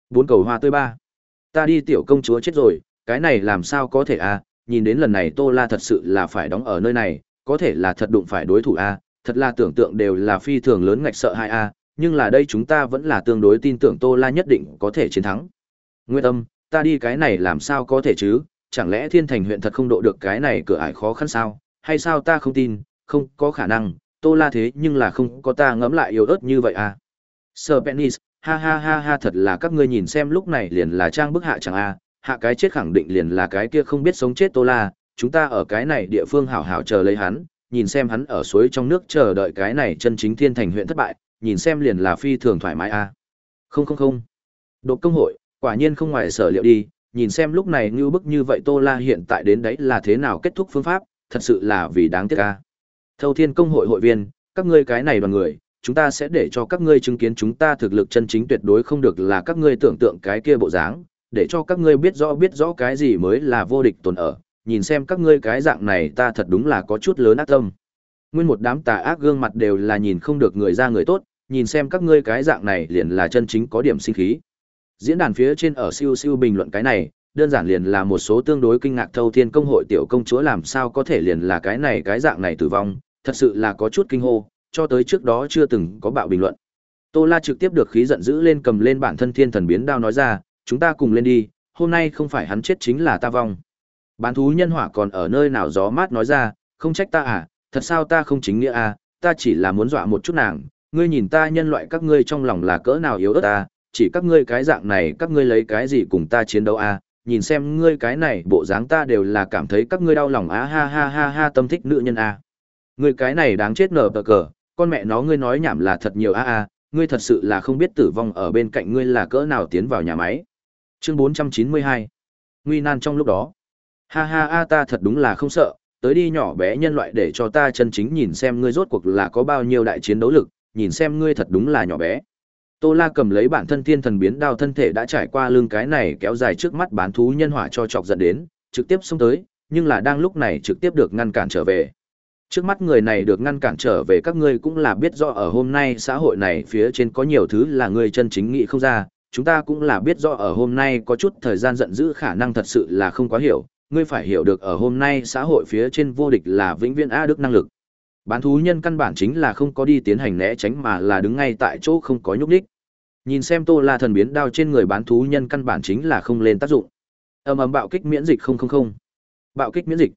S1: Bốn cầu hoa tươi ba. Ta đi tiểu công chúa chết rồi, cái này làm sao có thể a à? nhìn đến lần này Tô La thật sự là phải đóng ở nơi này, có thể là thật đụng phải đối thủ a, à? thật là tưởng tượng đều là phi thường lớn ngạch sợ hai a, nhưng là đây chúng ta vẫn là tương đối tin tưởng Tô La nhất định có thể chiến thắng. Nguyên Âm ta đi cái này làm sao có thể chứ, chẳng lẽ thiên thành huyện thật không độ được cái này cửa ải khó khăn sao, hay sao ta không tin, không có khả năng, tô la thế nhưng là không có ta ngẫm lại yếu ớt như vậy à sơ penis ha ha ha ha thật là các ngươi nhìn xem lúc này liền là trang bức hạ chẳng a à. hạ cái chết khẳng định liền là cái kia không biết sống chết tô la chúng ta ở cái này địa phương hảo hảo chờ lấy hắn nhìn xem hắn ở suối trong nước chờ đợi cái này chân chính thiên thành huyện thất bại nhìn xem liền là phi thường thoải mái a à. không không không đột công hội quả nhiên không ngoài sở liệu đi nhìn xem lúc này ngưu bức như vậy tô la hiện tại đến đấy là thế nào kết thúc phương pháp thật sự là vì đáng tiếc a à. Thâu Thiên Công hội hội viên, các ngươi cái này đoàn người, chúng ta sẽ để cho các ngươi chứng kiến chúng ta thực lực chân chính tuyệt đối không được là các ngươi tưởng tượng cái kia bộ dáng, để cho các ngươi biết rõ biết rõ cái gì mới là vô địch tồn ở, nhìn xem các ngươi cái dạng này ta thật đúng là có chút lớn ác tâm. Nguyên một đám tà ác gương mặt đều là nhìn không được người ra người tốt, nhìn xem các ngươi cái dạng này liền là chân chính có điểm sinh khí. Diễn đàn phía trên ở siêu siêu bình luận cái này, đơn giản liền là một số tương đối kinh ngạc thâu thiên công hội tiểu công chúa làm sao có thể liền là cái này cái dạng này tử vong, thật sự là có chút kinh hô, cho tới trước đó chưa từng có bạo bình luận. Tô La trực tiếp được khí giận dữ lên cầm lên bản thân thiên thần biến đao nói ra, chúng ta cùng lên đi, hôm nay không phải hắn chết chính là ta vong. Bán thú nhân hỏa còn ở nơi nào gió mát nói ra, không trách ta à, thật sao ta không chính nghĩa à, ta chỉ là muốn dọa một chút nàng, ngươi nhìn ta nhân loại các ngươi trong lòng là cỡ nào yếu ớt ta, à, chỉ các ngươi cái dạng này các ngươi lấy cái gì cùng ta chiến đấu à, nhìn xem ngươi cái này bộ dáng ta đều là cảm thấy các ngươi đau lòng á à, ha ha ha ha tâm thích nữ nhân à. Người cái này đáng chết nở tờ cờ, con mẹ nó ngươi nói nhảm là thật nhiều a a, ngươi thật sự là không biết tử vong ở bên cạnh ngươi là cỡ nào tiến vào nhà máy. Chương 492 Nguy nan trong lúc đó. Ha ha a ta thật đúng là không sợ, tới đi nhỏ bé nhân loại để cho ta chân chính nhìn xem ngươi rốt cuộc là có bao nhiêu đại chiến đấu lực, nhìn xem ngươi thật đúng là nhỏ bé. Tô La cầm lấy bản thân thiên thần biến đao thân thể đã trải qua lưng cái này kéo dài trước mắt bán thú nhân hỏa cho chọc giận đến, trực tiếp xông tới, nhưng là đang lúc này trực tiếp được ngăn cản trở về. Trước mắt người này được ngăn cản trở về các ngươi cũng là biết rõ ở hôm nay xã hội này phía trên có nhiều thứ là người chân chính nghĩ không ra, chúng ta cũng là biết rõ ở hôm nay có chút thời gian giận dữ khả năng thật sự là không quá hiểu, ngươi phải hiểu được ở hôm nay xã hội phía trên vô địch là vĩnh viễn A Đức năng lực. Bán thú nhân căn bản chính là không có đi tiến hành né tránh mà là đứng ngay tại chỗ không có nhúc đích. Nhìn xem Tô là thần biến đao trên người bán thú nhân căn bản chính là không lên tác dụng. Ầm ầm bạo kích miễn dịch không không không Bạo kích miễn dịch.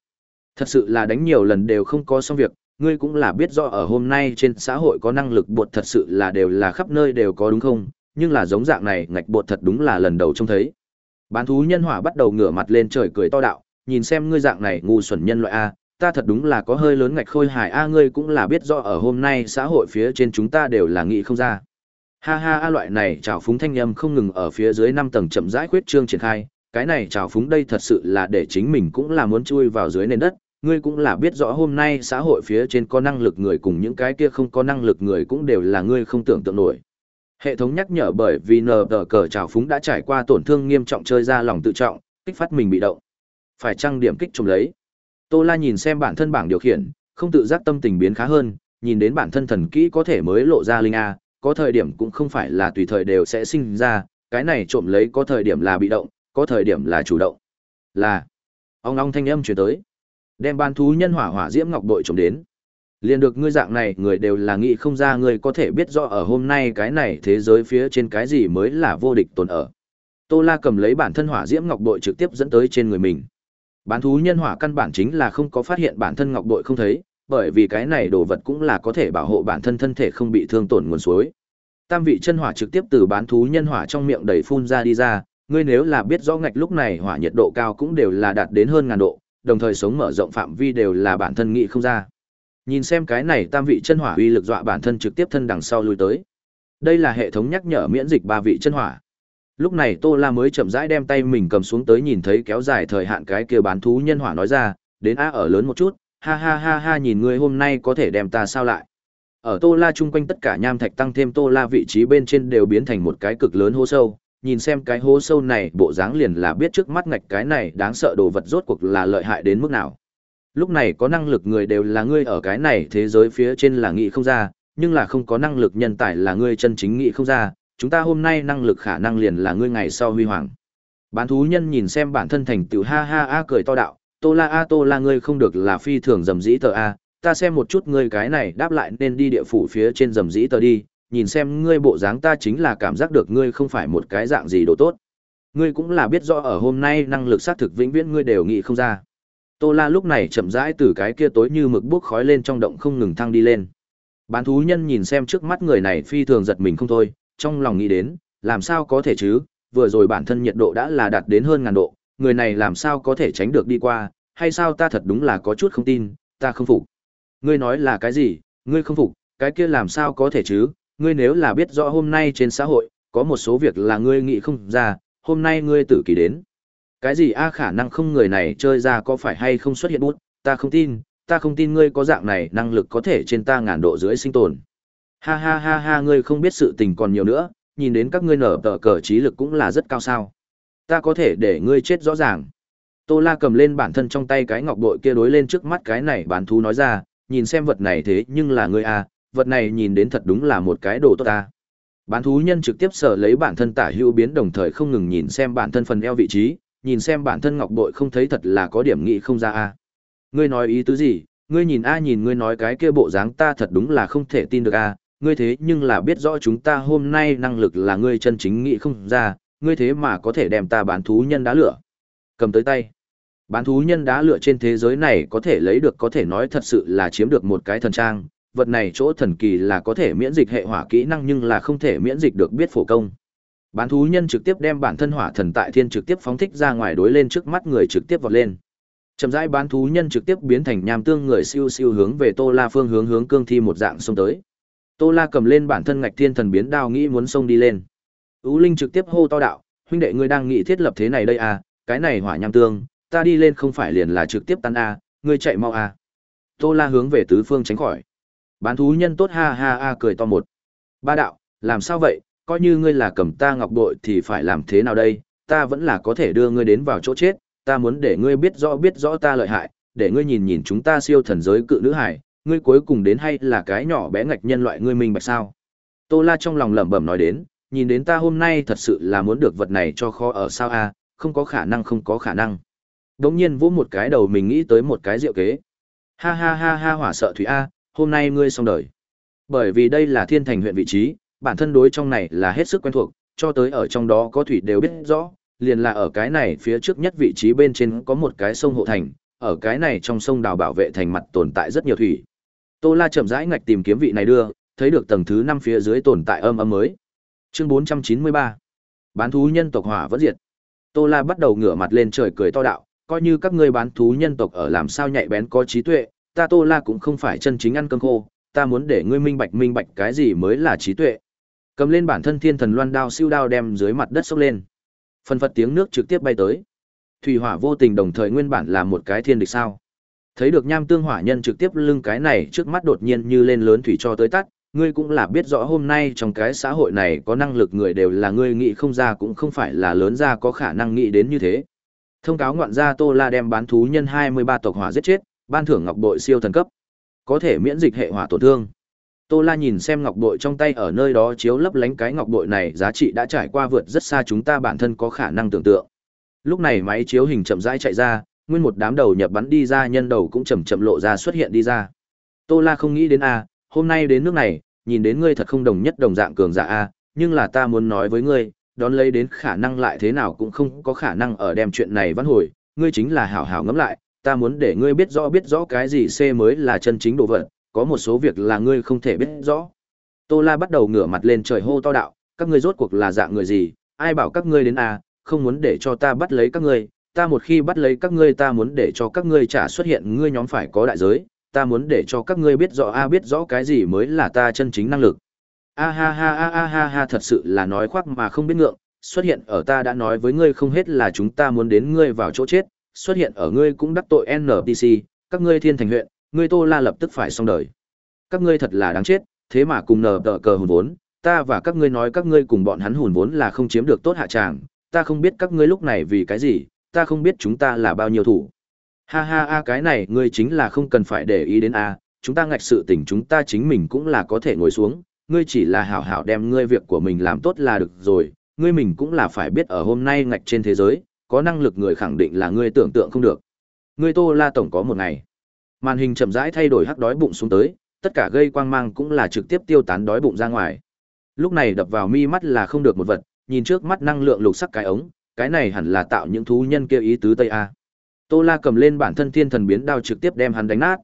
S1: Thật sự là đánh nhiều lần đều không có xong việc, ngươi cũng là biết rõ ở hôm nay trên xã hội có năng lực bột thật sự là đều là khắp nơi đều có đúng không, nhưng là giống dạng này ngạch bột thật đúng là lần đầu trông thấy. Bán thú nhân hỏa bắt đầu ngửa mặt lên trời cười to đạo, nhìn xem ngươi dạng này ngu xuẩn nhân loại A, ta thật đúng là có hơi lớn ngạch khôi hài A ngươi cũng là biết rõ ở hôm nay xã hội phía trên chúng ta đều là nghĩ không ra. Ha ha a loại này trào phúng thanh nhâm không ngừng ở phía dưới năm tầng chậm rãi khuyết trương triển khai, cái này trào phúng đây thật sự là để chính mình cũng là muốn chui vào dưới nền đất, ngươi cũng là biết rõ hôm nay xã hội phía trên có năng lực người cùng những cái kia không có năng lực người cũng đều là ngươi không tưởng tượng nổi. Hệ thống nhắc nhở bởi vì nờ tờ cờ trào phúng đã trải qua tổn thương nghiêm trọng chơi ra lòng tự trọng, kích phát mình bị động. Phải trang điểm kích trùng lấy. Tô La nhìn xem bản thân bảng điều khiển, không tự giác tâm tình biến khá hơn, nhìn đến bản thân thần kỹ có thể mới lộ ra linh a, có thời điểm cũng không phải là tùy thời đều sẽ sinh ra, cái này trộm lấy có thời điểm là bị động, có thời điểm là chủ động. Là ông ong thanh âm truyền tới, đem ban thú nhân hỏa hỏa diễm ngọc bội trộm đến. liền được ngươi dạng này, người đều là nghĩ không ra người có thể biết rõ ở hôm nay cái này thế giới phía trên cái gì mới là vô địch tồn ở. Tô La cầm lấy bản thân hỏa diễm ngọc bội trực tiếp dẫn tới trên người mình. Bán thú nhân hỏa căn bản chính là không có phát hiện bản thân ngọc bội không thấy, bởi vì cái này đồ vật cũng là có thể bảo hộ bản thân thân thể không bị thương tổn nguồn suối. Tam vị chân hỏa trực tiếp từ bán thú nhân hỏa trong miệng đầy phun ra đi ra, ngươi nếu là biết rõ ngạch lúc này hỏa nhiệt độ cao cũng đều là đạt đến hơn ngàn độ, đồng thời sống mở rộng phạm vi đều là bản thân nghĩ không ra. Nhìn xem cái này tam vị chân hỏa uy lực dọa bản thân trực tiếp thân đằng sau lui tới. Đây là hệ thống nhắc nhở miễn dịch ba vị chân hỏa. Lúc này Tô La mới chậm rãi đem tay mình cầm xuống tới nhìn thấy kéo dài thời hạn cái kia bán thú nhân hỏa nói ra, đến a ở lớn một chút, ha ha ha ha nhìn ngươi hôm nay có thể đem ta sao lại. Ở Tô La chung quanh tất cả nham thạch tăng thêm Tô La vị trí bên trên đều biến thành một cái cực lớn hô sâu, nhìn xem cái hố sâu này bộ dáng liền là biết trước mắt ngạch cái này đáng sợ đồ vật rốt cuộc là lợi hại đến mức nào. Lúc này có năng lực người đều là ngươi ở cái này thế giới phía trên là nghĩ không ra, nhưng là không có năng lực nhân tài là ngươi chân chính nghĩ không ra, chúng ta hôm nay năng lực khả năng liền là ngươi ngày sau huy hoàng. Bán thú nhân nhìn xem bản thân thành tiểu ha ha a cười to đạo, tô la a tô la ngươi không được là phi thường dầm dĩ tờ a, ta xem một chút ngươi cái này đáp lại nên đi địa phủ phía trên dầm dĩ tờ đi, nhìn xem ngươi bộ dáng ta chính là cảm giác được ngươi không phải một cái dạng gì đồ tốt. Ngươi cũng là biết rõ ở hôm nay năng lực sát thực vĩnh viễn ngươi đều nghĩ không ra. Tô La lúc này chậm rãi từ cái kia tối như mực bước khói lên trong động không ngừng thăng đi lên. Bán thú nhân nhìn xem trước mắt người này phi thường giật mình không thôi, trong lòng nghĩ đến, làm sao có thể chứ, vừa rồi bản thân nhiệt độ đã là đạt đến hơn ngàn độ, người này làm sao có thể tránh được đi qua, hay sao ta thật đúng là có chút không tin, ta không phục. Ngươi nói là cái gì, ngươi không phục, cái kia làm sao có thể chứ, ngươi nếu là biết rõ hôm nay trên xã hội, có một số việc là ngươi nghĩ không ra, hôm nay ngươi tử kỳ đến. Cái gì a khả năng không người này chơi ra có phải hay không xuất hiện bút, ta không tin, ta không tin ngươi có dạng này năng lực có thể trên ta ngàn độ dưới sinh tồn. Ha ha ha ha ngươi không biết sự tình còn nhiều nữa, nhìn đến các ngươi nở tờ cờ trí lực cũng là rất cao sao. Ta có thể để ngươi chết rõ ràng. Tô La cầm lên bản thân trong tay cái ngọc bội kia đối lên trước mắt cái này bán thú nói ra, nhìn xem vật này thế nhưng là ngươi a. À, vật này nhìn đến thật đúng là một cái đồ tốt ta. Bán thú nhân trực tiếp sở lấy bản thân tả hữu biến đồng thời không ngừng nhìn xem bản thân phần eo vị trí, nhìn xem bản thân ngọc bội không thấy thật là có điểm nghị không ra a. Ngươi nói ý tứ gì? Ngươi nhìn a nhìn ngươi nói cái kia bộ dáng ta thật đúng là không thể tin được a. Ngươi thế nhưng là biết rõ chúng ta hôm nay năng lực là ngươi chân chính nghị không ra, ngươi thế mà có thể đem ta bán thú nhân đá lửa. Cầm tới tay. Bán thú nhân đá lửa trên thế giới này có thể lấy được có thể nói thật sự là chiếm được một cái thần trang, vật này chỗ thần kỳ là có thể miễn dịch hệ hỏa kỹ năng nhưng là không thể miễn dịch được biết phổ công. Bán thú nhân trực tiếp đem bản thân hỏa thần tại thiên trực tiếp phóng thích ra ngoài đối lên trước mắt người trực tiếp vọt lên. Chậm rãi bán thú nhân trực tiếp biến thành nham tương người siêu siêu hướng về Tô La phương hướng hướng cương thi một dạng xông tới. Tô La cầm lên bản thân ngạch thiên thần biến đao nghĩ muốn xông đi lên. Ú Linh trực tiếp hô to đạo, huynh đệ ngươi đang nghĩ thiết lập thế này đây à, cái này hỏa nham tương, ta đi lên không phải liền là trực tiếp tan a, ngươi chạy mau a. À. Tô La hướng về tứ phương tránh khỏi. Bán thú nhân tốt ha ha ha cười to một. Ba đạo, làm sao vậy, coi như ngươi là cầm ta ngọc bội thì phải làm thế nào đây, ta vẫn là có thể đưa ngươi đến vào chỗ chết, ta muốn để ngươi biết rõ biết rõ ta lợi hại, để ngươi nhìn nhìn chúng ta siêu thần giới cự nữ hải, ngươi cuối cùng đến hay là cái nhỏ bé ngạch nhân loại ngươi mình bạch sao. Tô La trong lòng lẩm bẩm nói đến, nhìn đến ta hôm nay thật sự là muốn được vật này cho kho ở sao a, không có khả năng không có khả năng. Đống nhiên vỗ một cái đầu mình nghĩ tới một cái rượu kế. Ha ha ha ha hỏa sợ thủy a, hôm nay ngươi xong đời. Bởi vì đây là thiên thành huyện vị trí, bản thân đối trong này là hết sức quen thuộc, cho tới ở trong đó có thủy đều biết rõ, liền là ở cái này phía trước nhất vị trí bên trên có một cái sông hộ thành, ở cái này trong sông đào bảo vệ thành mặt tồn tại rất nhiều thủy. Tô La chậm rãi ngạch tìm kiếm vị này đưa, thấy được tầng thứ 5 phía dưới tồn tại âm âm mới. Chương 493. Bán thú nhân tộc hỏa vẫn diệt. Tô La bắt đầu ngửa mặt lên trời cười to đạo, coi như các ngươi bán thú nhân tộc ở làm sao nhạy bén có trí tuệ, ta Tô La cũng không phải chân chính ăn cơm khô, ta muốn để ngươi minh bạch minh bạch cái gì mới là trí tuệ. Cầm lên bản thân thiên thần loan đao siêu đao đem dưới mặt đất sốc lên. Phần phật tiếng nước trực tiếp bay tới. Thủy hỏa vô tình đồng thời nguyên bản là một cái thiên địch sao? Thấy được nham tương hỏa nhân trực tiếp lưng cái này trước mắt đột nhiên như lên lớn thủy cho tới tắt, ngươi cũng là biết rõ hôm nay trong cái xã hội này có năng lực người đều là ngươi nghĩ không ra cũng không phải là lớn ra có khả năng nghĩ đến như thế. Thông cáo ngoạn gia Tô La đem bán thú nhân 23 tộc hỏa giết chết, ban thưởng ngọc bội siêu thần cấp có thể miễn dịch hệ hỏa tổn thương tô la nhìn xem ngọc bội trong tay ở nơi đó chiếu lấp lánh cái ngọc bội này giá trị đã trải qua vượt rất xa chúng ta bản thân có khả năng tưởng tượng lúc này máy chiếu hình chậm rãi chạy ra nguyên một đám đầu nhập bắn đi ra nhân đầu cũng chậm chậm lộ ra xuất hiện đi ra tô la không nghĩ đến a hôm nay đến nước này nhìn đến ngươi thật không đồng nhất đồng dạng cường giả a nhưng là ta muốn nói với ngươi đón lấy đến khả năng lại thế nào cũng không có khả năng ở đem chuyện này vãn hồi ngươi chính là hảo hảo ngẫm lại ta muốn để ngươi biết rõ biết rõ cái gì C mới là chân chính đồ vật, có một số việc là ngươi không thể biết rõ. Tô La bắt đầu ngửa mặt lên trời hô to đạo, các ngươi rốt cuộc là dạng người gì, ai bảo các ngươi đến à, không muốn để cho ta bắt lấy các ngươi, ta một khi bắt lấy các ngươi ta muốn để cho các ngươi trả xuất hiện ngươi nhóm phải có đại giới, ta muốn để cho các ngươi biết rõ a à, biết rõ cái gì mới là ta chân chính năng lực. A ha ha a ha ha ha thật sự là nói khoác mà không biết ngượng, xuất hiện ở ta đã nói với ngươi không hết là chúng ta muốn đến ngươi vào chỗ chết, xuất hiện ở ngươi cũng đắc tội NPC, các ngươi thiên thành huyện, ngươi Tô La lập tức phải xong đời. Các ngươi thật là đáng chết, thế mà cùng nở tờ cờ hùn vốn, ta và các ngươi nói các ngươi cùng bọn hắn hùn vốn là không chiếm được tốt hạ tràng, ta không biết các ngươi lúc này vì cái gì, ta không biết chúng ta là bao nhiêu thủ. Ha ha a cái này ngươi chính là không cần phải để ý đến a, à. chúng ta ngạch sự tình chúng ta chính mình cũng là có thể ngồi xuống, ngươi chỉ là hảo hảo đem ngươi việc của mình làm tốt là được rồi, ngươi mình cũng là phải biết ở hôm nay ngạch trên thế giới, có năng lực người khẳng định là ngươi tưởng tượng không được. Ngươi Tô La tổng có một ngày. Màn hình chậm rãi thay đổi hắc đói bụng xuống tới, tất cả gây quang mang cũng là trực tiếp tiêu tán đói bụng ra ngoài. Lúc này đập vào mi mắt là không được một vật, nhìn trước mắt năng lượng lục sắc cái ống, cái này hẳn là tạo những thú nhân kia ý tứ Tây a. Tô La cầm lên bản thân thiên thần biến đao trực tiếp đem hắn đánh nát.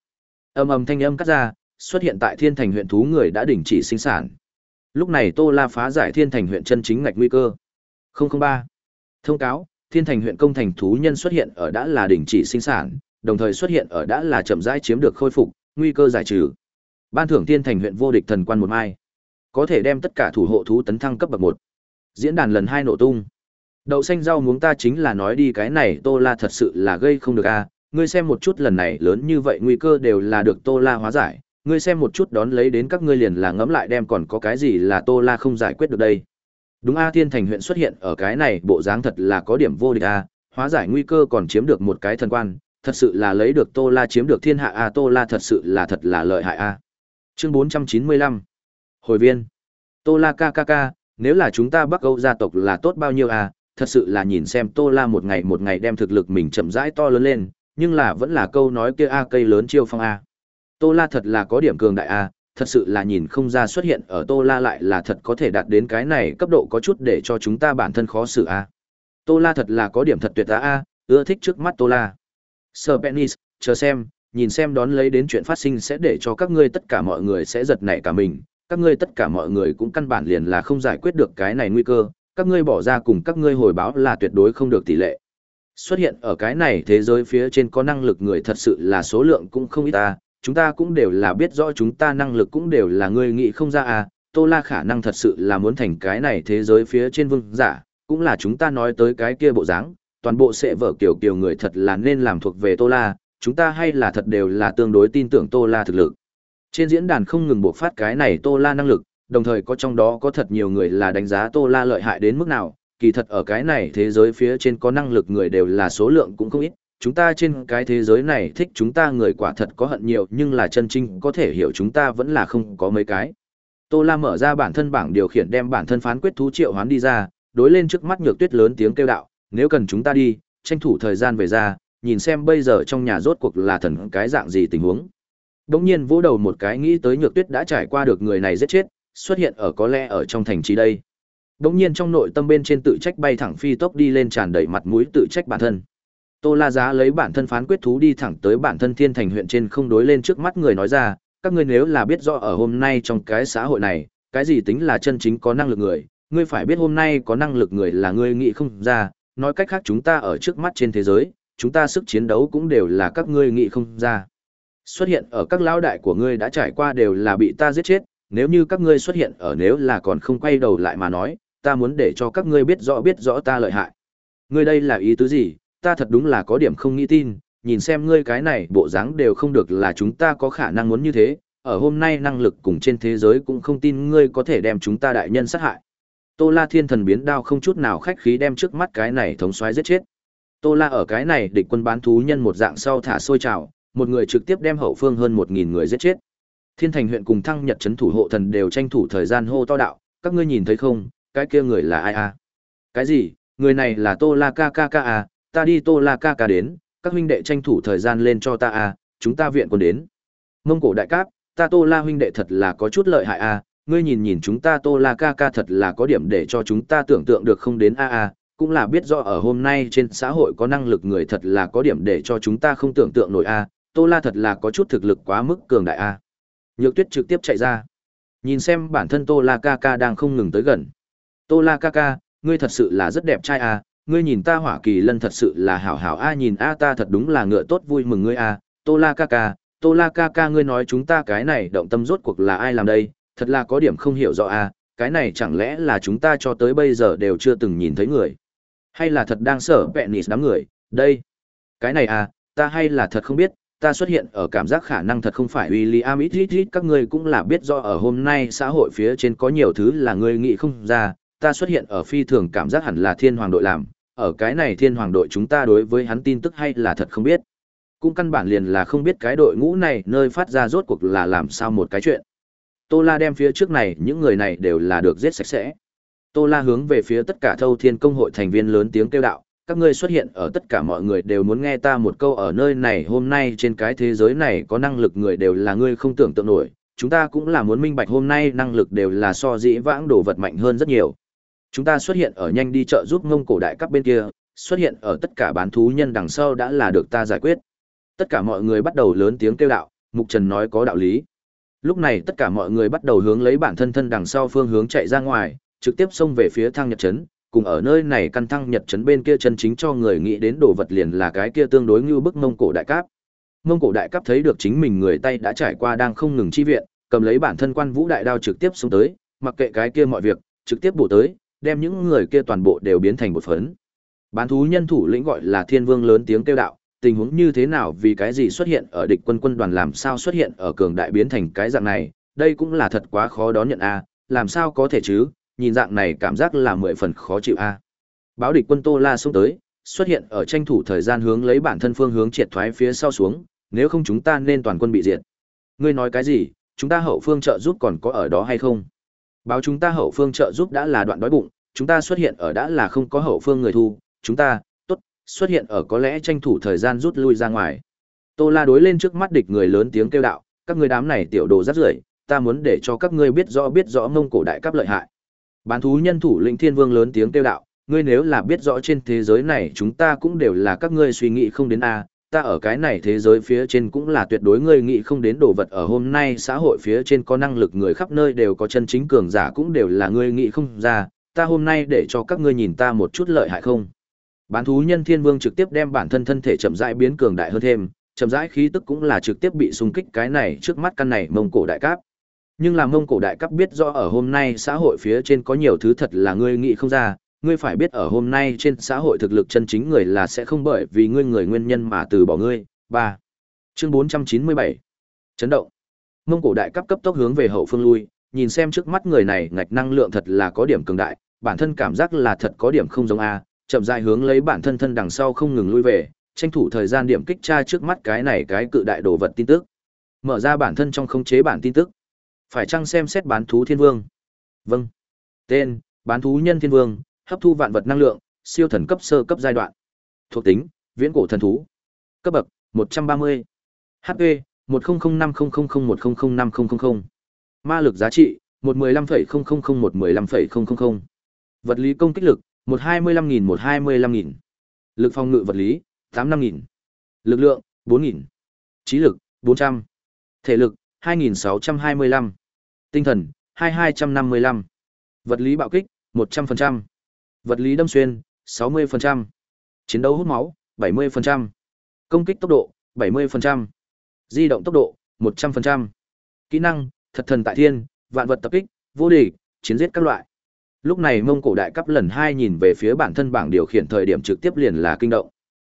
S1: Âm ầm thanh âm cắt ra, xuất hiện tại thiên thành huyện thú người đã đình chỉ sinh sản. Lúc này Tô La phá giải thiên thành huyện chân chính ngạch nguy cơ. 003. Thông cáo, thiên thành huyện công thành thú nhân xuất hiện ở đã là đình chỉ sinh sản, đồng thời xuất hiện ở đã là chậm rãi chiếm được khôi phục, nguy cơ giải trừ. Ban thưởng thiên thành huyện vô địch thần quan một mai, có thể đem tất cả thủ hộ thú tấn thăng cấp bậc một. Diễn đàn lần hai nổ tung. Đậu xanh rau muống ta chính là nói đi cái này Tô La thật sự là gây không được a, ngươi xem một chút lần này lớn như vậy nguy cơ đều là được Tô La hóa giải, ngươi xem một chút đón lấy đến các ngươi liền là ngẫm lại đem còn có cái gì là Tô La không giải quyết được đây. Đúng A Thiên Thành huyện xuất hiện ở cái này bộ dáng thật là có điểm vô địch A, hóa giải nguy cơ còn chiếm được một cái thần quan, thật sự là lấy được Tô La chiếm được thiên hạ A Tô La thật sự là thật là lợi hại A. Chương 495 Hồi viên Tô La KKK, nếu là chúng ta Bắc Âu gia tộc là tốt bao nhiêu A, thật sự là nhìn xem Tô La một ngày một ngày đem thực lực mình chậm rãi to lớn lên, nhưng là vẫn là câu nói kia A cây lớn chiêu phong A. Tô La thật là có điểm cường đại A, thật sự là nhìn không ra xuất hiện ở Tô La lại là thật có thể đạt đến cái này cấp độ có chút để cho chúng ta bản thân khó xử a. À. Tô La thật là có điểm thật tuyệt a a, ưa thích trước mắt Tô La. Sir Penis, chờ xem, nhìn xem đón lấy đến chuyện phát sinh sẽ để cho các ngươi tất cả mọi người sẽ giật nảy cả mình, các ngươi tất cả mọi người cũng căn bản liền là không giải quyết được cái này nguy cơ, các ngươi bỏ ra cùng các ngươi hồi báo là tuyệt đối không được tỷ lệ. Xuất hiện ở cái này thế giới phía trên có năng lực người thật sự là số lượng cũng không ít ta, chúng ta cũng đều là biết rõ chúng ta năng lực cũng đều là ngươi nghĩ không ra à, Tô La khả năng thật sự là muốn thành cái này thế giới phía trên vương giả, cũng là chúng ta nói tới cái kia bộ dáng, toàn bộ sẽ vở kiểu kiểu người thật là nên làm thuộc về Tô La, chúng ta hay là thật đều là tương đối tin tưởng Tô La thực lực. Trên diễn đàn không ngừng buộc phát cái này Tô La năng lực, đồng thời có trong đó có thật nhiều người là đánh giá Tô La lợi hại đến mức nào, kỳ thật ở cái này thế giới phía trên có năng lực người đều là số lượng cũng không ít, chúng ta trên cái thế giới này thích chúng ta người quả thật có hận nhiều nhưng là chân trinh có thể hiểu chúng ta vẫn là không có mấy cái. Tô La mở ra bản thân bảng điều khiển đem bản thân phán quyết thú triệu hoán đi ra, đối lên trước mắt nhược tuyết lớn tiếng kêu đạo, nếu cần chúng ta đi, tranh thủ thời gian về ra, nhìn xem bây giờ trong nhà rốt cuộc là thần cái dạng gì tình huống. Đống nhiên vỗ đầu một cái nghĩ tới nhược tuyết đã trải qua được người này giết chết, xuất hiện ở có lẽ ở trong thành trí đây. Đống nhiên trong nội tâm bên trên tự trách bay thẳng phi tốc đi lên tràn đầy mặt mũi tự trách bản thân. Tô La Giá lấy bản thân phán quyết thú đi thẳng tới bản thân Thiên Thành huyện trên không đối lên trước mắt người nói ra, các ngươi nếu là biết rõ ở hôm nay trong cái xã hội này, cái gì tính là chân chính có năng lực người, ngươi phải biết hôm nay có năng lực người là ngươi nghĩ không ra, nói cách khác chúng ta ở trước mắt trên thế giới, chúng ta sức chiến đấu cũng đều là các ngươi nghĩ không ra. Xuất hiện ở các lão đại của ngươi đã trải qua đều là bị ta giết chết, nếu như các ngươi xuất hiện ở nếu là còn không quay đầu lại mà nói, ta muốn để cho các ngươi biết rõ biết rõ ta lợi hại. Ngươi đây là ý tứ gì, ta thật đúng là có điểm không nghĩ tin, nhìn xem ngươi cái này bộ dáng đều không được là chúng ta có khả năng muốn như thế, ở hôm nay năng lực cùng trên thế giới cũng không tin ngươi có thể đem chúng ta đại nhân sát hại. Tô La Thiên Thần biến đao không chút nào khách khí đem trước mắt cái này thống soái giết chết. Tô La ở cái này địch quân bán thú nhân một dạng sau thả sôi trào, một người trực tiếp đem hậu phương hơn một nghìn người giết chết. Thiên Thành huyện cùng Thăng Nhật trấn thủ hộ thần đều tranh thủ thời gian hô to đạo, các ngươi nhìn thấy không, cái kia người là ai a? À? Cái gì? Người này là Tô La ca ca ca à, ta đi tô la ca ca đến các huynh đệ tranh thủ thời gian lên cho ta a à, chúng ta viện quân đến mông cổ đại cáp ta tô la huynh đệ thật là có chút lợi hại a à, ngươi nhìn nhìn chúng ta tô la ca ca thật là có điểm để cho chúng ta tưởng tượng được không đến a à a cũng là biết rõ ở hôm nay trên xã hội có năng lực người thật là có điểm để cho chúng ta không tưởng tượng nổi a tô la thật là có chút thực lực quá mức cường đại a nhược tuyết trực tiếp chạy ra nhìn xem bản thân tô la ca ca đang không ngừng tới gần tô la ca ca ngươi thật sự là rất đẹp trai à ngươi nhìn ta hỏa kỳ lân thật sự là hảo hảo a nhìn a ta thật đúng là ngựa tốt vui mừng ngươi a à. tô la ca ca tô la ca ca ngươi nói chúng ta cái này động tâm rốt cuộc là ai làm đây thật là có điểm không hiểu rõ a cái này chẳng lẽ là chúng ta cho tới bây giờ đều chưa từng nhìn thấy người hay là thật đang sở vẹn nịt đám người đây cái này a, ta hay là thật không biết ta xuất hiện ở cảm giác khả năng thật không phải w i l l i am các ngươi cũng là biết do ở hôm nay xã hội phía trên có nhiều thứ là ngươi nghĩ không ra ta xuất hiện ở phi thường cảm giác hẳn là thiên hoàng đội làm ở cái này thiên hoàng đội chúng ta đối với hắn tin tức hay là thật không biết. Cũng căn bản liền là không biết cái đội ngũ này nơi phát ra rốt cuộc là làm sao một cái chuyện. Tô La đem phía trước này những người này đều là được giết sạch sẽ. Tô La hướng về phía tất cả thâu thiên công hội thành viên lớn tiếng kêu đạo, các ngươi xuất hiện ở tất cả mọi người đều muốn nghe ta một câu ở nơi này hôm nay trên cái thế giới này có năng lực người đều là ngươi không tưởng tượng nổi, chúng ta cũng là muốn minh bạch hôm nay năng lực đều là so dĩ vãng đồ vật mạnh hơn rất nhiều. Chúng ta xuất hiện ở nhanh đi chợ giúp ngông cổ đại các bên kia, xuất hiện ở tất cả bán thú nhân đằng sau đã là được ta giải quyết. Tất cả mọi người bắt đầu lớn tiếng kêu đạo, Mục Trần nói có đạo lý. Lúc này tất cả mọi người bắt đầu hướng lấy bản thân thân đằng sau phương hướng chạy ra ngoài, trực tiếp xông về phía thang nhật chấn cùng ở nơi này căn thăng nhật chấn bên kia chân chính cho người nghĩ đến đồ vật liền là cái kia tương đối như bức mông cổ đại cáp. Mông cổ đại cáp thấy được chính mình người tay đã trải qua đang không ngừng chi viện, cầm lấy bản thân quan vũ đại đao trực tiếp xuống tới, mặc kệ cái kia mọi việc, trực tiếp bổ tới, đem những người kia toàn bộ đều biến thành một phấn. Bán thú nhân thủ lĩnh gọi là Thiên Vương lớn tiếng kêu đạo, tình huống như thế nào vì cái gì xuất hiện ở địch quân quân đoàn làm sao xuất hiện ở cường đại biến thành cái dạng này, đây cũng là thật quá khó đón nhận a, làm sao có thể chứ, nhìn dạng này cảm giác là mười phần khó chịu a. À. Báo địch quân Tô La xuống tới, xuất hiện ở tranh thủ thời gian hướng lấy bản thân phương hướng triệt thoái phía sau xuống, nếu không chúng ta nên toàn quân bị diệt. Ngươi nói cái gì, chúng ta hậu phương trợ giúp còn có ở đó hay không? Báo chúng ta hậu phương trợ giúp đã là đoạn đói bụng, chúng ta xuất hiện ở đã là không có hậu phương người thu, chúng ta, tốt, xuất hiện ở có lẽ tranh thủ thời gian rút lui ra ngoài. Tô La đối lên trước mắt địch người lớn tiếng kêu đạo, các ngươi đám này tiểu đồ rác rưởi, ta muốn để cho các ngươi biết rõ biết rõ mông cổ đại cấp lợi hại. Bán thú nhân thủ lĩnh Thiên Vương lớn tiếng kêu đạo, ngươi nếu là biết rõ trên thế giới này chúng ta cũng đều là các ngươi suy nghĩ không đến a, ta ở cái này thế giới phía trên cũng là tuyệt đối ngươi nghĩ không đến đồ vật ở hôm nay xã hội phía trên có năng lực người khắp nơi đều có chân chính cường giả cũng đều là ngươi nghĩ không ra, ta hôm nay để cho các ngươi nhìn ta một chút lợi hại không. Bán thú nhân thiên vương trực tiếp đem bản thân thân thể chậm rãi biến cường đại hơn thêm, chậm rãi khí tức cũng là trực tiếp bị xung kích cái này trước mắt căn này mông cổ đại cáp. Nhưng là mông cổ đại cáp biết rõ ở hôm nay xã hội phía trên có nhiều thứ thật là ngươi nghĩ không ra, ngươi phải biết ở hôm nay trên xã hội thực lực chân chính người là sẽ không bởi vì ngươi người nguyên nhân mà từ bỏ ngươi. Ba Chương bốn trăm chín mươi bảy Chấn động. Mông cổ đại cấp cấp tốc hướng về hậu phương lui, nhìn xem trước mắt người này ngạch năng lượng thật là có điểm cường đại, bản thân cảm giác là thật có điểm không giống a, chậm rãi hướng lấy bản thân thân đằng sau không ngừng lui về, tranh thủ thời gian điểm kích tra trước mắt cái này cái cự đại đồ vật tin tức. Mở ra bản thân trong khống chế bản tin tức. Phải chăng xem xét bán thú thiên vương? Vâng. Tên: Bán thú nhân thiên vương, hấp thu vạn vật năng lượng, siêu thần cấp sơ cấp giai đoạn. Thuộc tính: Viễn cổ thần thú. Cấp bậc: 130. HP: 10050001005000. Ma lực giá trị: 115.000 115,0001115,000. Vật lý công kích lực: 125 000 125.000 Lực phòng ngự vật lý: 85.000. Lực lượng: 4.000. Trí lực: 400. Thể lực: 2625. Tinh thần: 2255. Vật lý bạo kích: 100%. Vật lý đâm xuyên, 60%. Chiến đấu hút máu, 70%. Công kích tốc độ, 70%. Di động tốc độ, 100%. Kỹ năng, thật thần tại thiên, vạn vật tập kích, vô địch, chiến giết các loại. Lúc này mông cổ đại cấp lần hai nhìn về phía bản thân bảng điều khiển thời điểm trực tiếp liền là kinh động.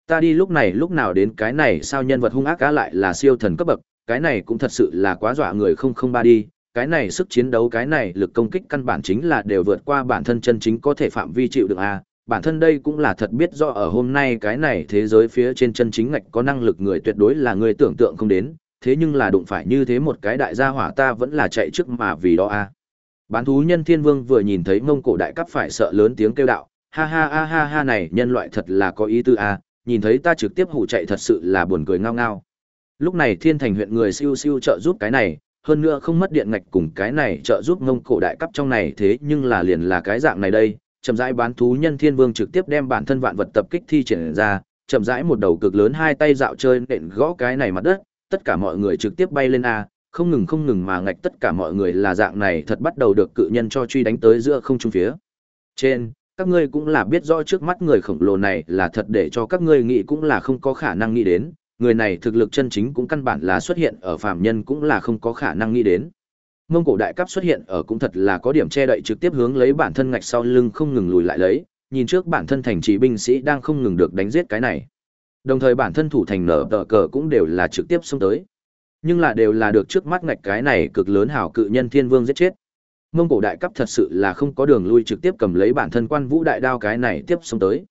S1: Ta đi lúc này lúc nào đến cái này sao nhân vật hung ác cá lại là siêu thần cấp bậc, cái này cũng thật sự là quá dọa người không không ba đi, cái này sức chiến đấu cái này lực công kích căn bản chính là đều vượt qua bản thân chân chính có thể phạm vi chịu được à? bản thân đây cũng là thật biết do ở hôm nay cái này thế giới phía trên chân chính ngạch có năng lực người tuyệt đối là người tưởng tượng không đến thế nhưng là đụng phải như thế một cái đại gia hỏa ta vẫn là chạy trước mà vì đó a à. bán thú nhân thiên vương vừa nhìn thấy mông cổ đại cấp phải sợ lớn tiếng kêu đạo ha ha ha ha ha này nhân loại thật là có ý tư a à, nhìn thấy ta trực tiếp hủ chạy thật sự là buồn cười ngao ngao lúc này thiên thành huyện người siêu siêu trợ giúp cái này hơn nữa không mất điện ngạch cùng cái này trợ giúp ngông cổ đại cấp trong này thế nhưng là liền là cái dạng này đây, chậm rãi bán thú nhân thiên vương trực tiếp đem bản thân vạn vật tập kích thi triển ra, chậm rãi một đầu cực lớn hai tay dạo chơi nện gõ cái này mặt đất, tất cả mọi người trực tiếp bay lên a, không ngừng không ngừng mà ngạch tất cả mọi người là dạng này thật bắt đầu được cự nhân cho truy đánh tới giữa không trung phía. Trên, các ngươi cũng là biết rõ trước mắt người khổng lồ này là thật để cho các ngươi nghĩ cũng là không có khả năng nghĩ đến, người này thực lực chân chính cũng căn bản là xuất hiện ở phàm nhân cũng là không có khả năng nghĩ đến. Mông cổ đại cấp xuất hiện ở cũng thật là có điểm che đậy trực tiếp hướng lấy bản thân ngạch sau lưng không ngừng lùi lại lấy, nhìn trước bản thân thành trì binh sĩ đang không ngừng được đánh giết cái này. Đồng thời bản thân thủ thành nở tờ cờ cũng đều là trực tiếp xông tới. Nhưng là đều là được trước mắt ngạch cái này cực lớn hảo cự nhân thiên vương giết chết. Mông cổ đại cấp thật sự là không có đường lui trực tiếp cầm lấy bản thân quan vũ đại đao cái này tiếp xông tới.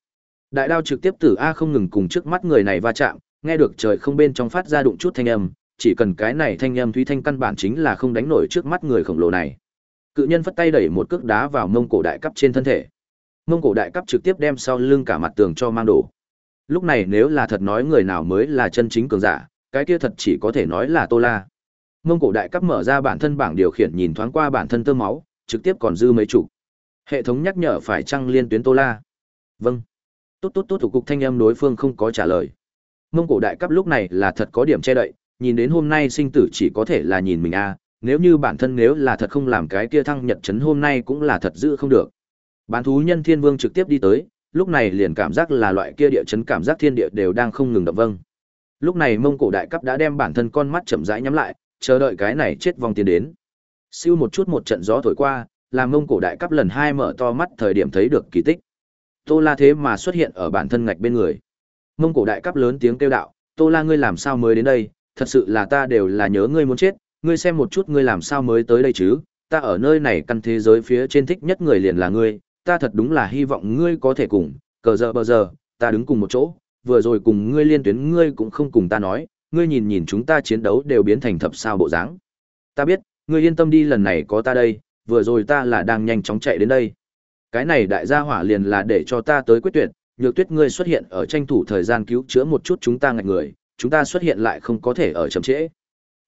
S1: Đại đao trực tiếp tử A không ngừng cùng trước mắt người này va chạm, nghe được trời không bên trong phát ra đụng chút thanh âm, chỉ cần cái này thanh âm thúy thanh căn bản chính là không đánh nổi trước mắt người khổng lồ này. Cự nhân phất tay đẩy một cước đá vào mông cổ đại cấp trên thân thể. Mông cổ đại cấp trực tiếp đem sau lưng cả mặt tường cho mang đổ. Lúc này nếu là thật nói người nào mới là chân chính cường giả, cái kia thật chỉ có thể nói là Tô La. Mông cổ đại cấp mở ra bản thân bảng điều khiển nhìn thoáng qua bản thân tơ máu, trực tiếp còn dư mấy chục. Hệ thống nhắc nhở phải chăng liên tuyến Tô La. Vâng. Tốt tốt tốt thủ cục thanh âm đối phương không có trả lời mông cổ đại cấp lúc này là thật có điểm che đậy, nhìn đến hôm nay sinh tử chỉ có thể là nhìn mình a, nếu như bản thân nếu là thật không làm cái kia thăng nhật chấn hôm nay cũng là thật giữ không được. Bán thú nhân thiên vương trực tiếp đi tới, lúc này liền cảm giác là loại kia địa chấn cảm giác thiên địa đều đang không ngừng động vâng. Lúc này mông cổ đại cấp đã đem bản thân con mắt chậm rãi nhắm lại, chờ đợi cái này chết vong tiền đến. Siêu một chút một trận gió thổi qua, làm mông cổ đại cấp lần hai mở to mắt thời điểm thấy được kỳ tích. Tô La thế mà xuất hiện ở bản thân ngạch bên người mông cổ đại cấp lớn tiếng kêu đạo tô la ngươi làm sao mới đến đây thật sự là ta đều là nhớ ngươi muốn chết ngươi xem một chút ngươi làm sao mới tới đây chứ ta ở nơi này căn thế giới phía trên thích nhất người liền là ngươi ta thật đúng là hy vọng ngươi có thể cùng cờ giờ bờ giờ ta đứng cùng một chỗ vừa rồi cùng ngươi liên tuyến ngươi cũng không cùng ta nói ngươi nhìn nhìn chúng ta chiến đấu đều biến thành thập sao bộ dáng ta biết ngươi yên tâm đi lần này có ta đây vừa rồi ta là đang nhanh chóng chạy đến đây cái này đại gia hỏa liền là để cho ta tới quyết tuyệt nhược tuyết ngươi xuất hiện ở tranh thủ thời gian cứu chữa một chút chúng ta ngạch người, chúng ta xuất hiện lại không có thể ở chậm trễ.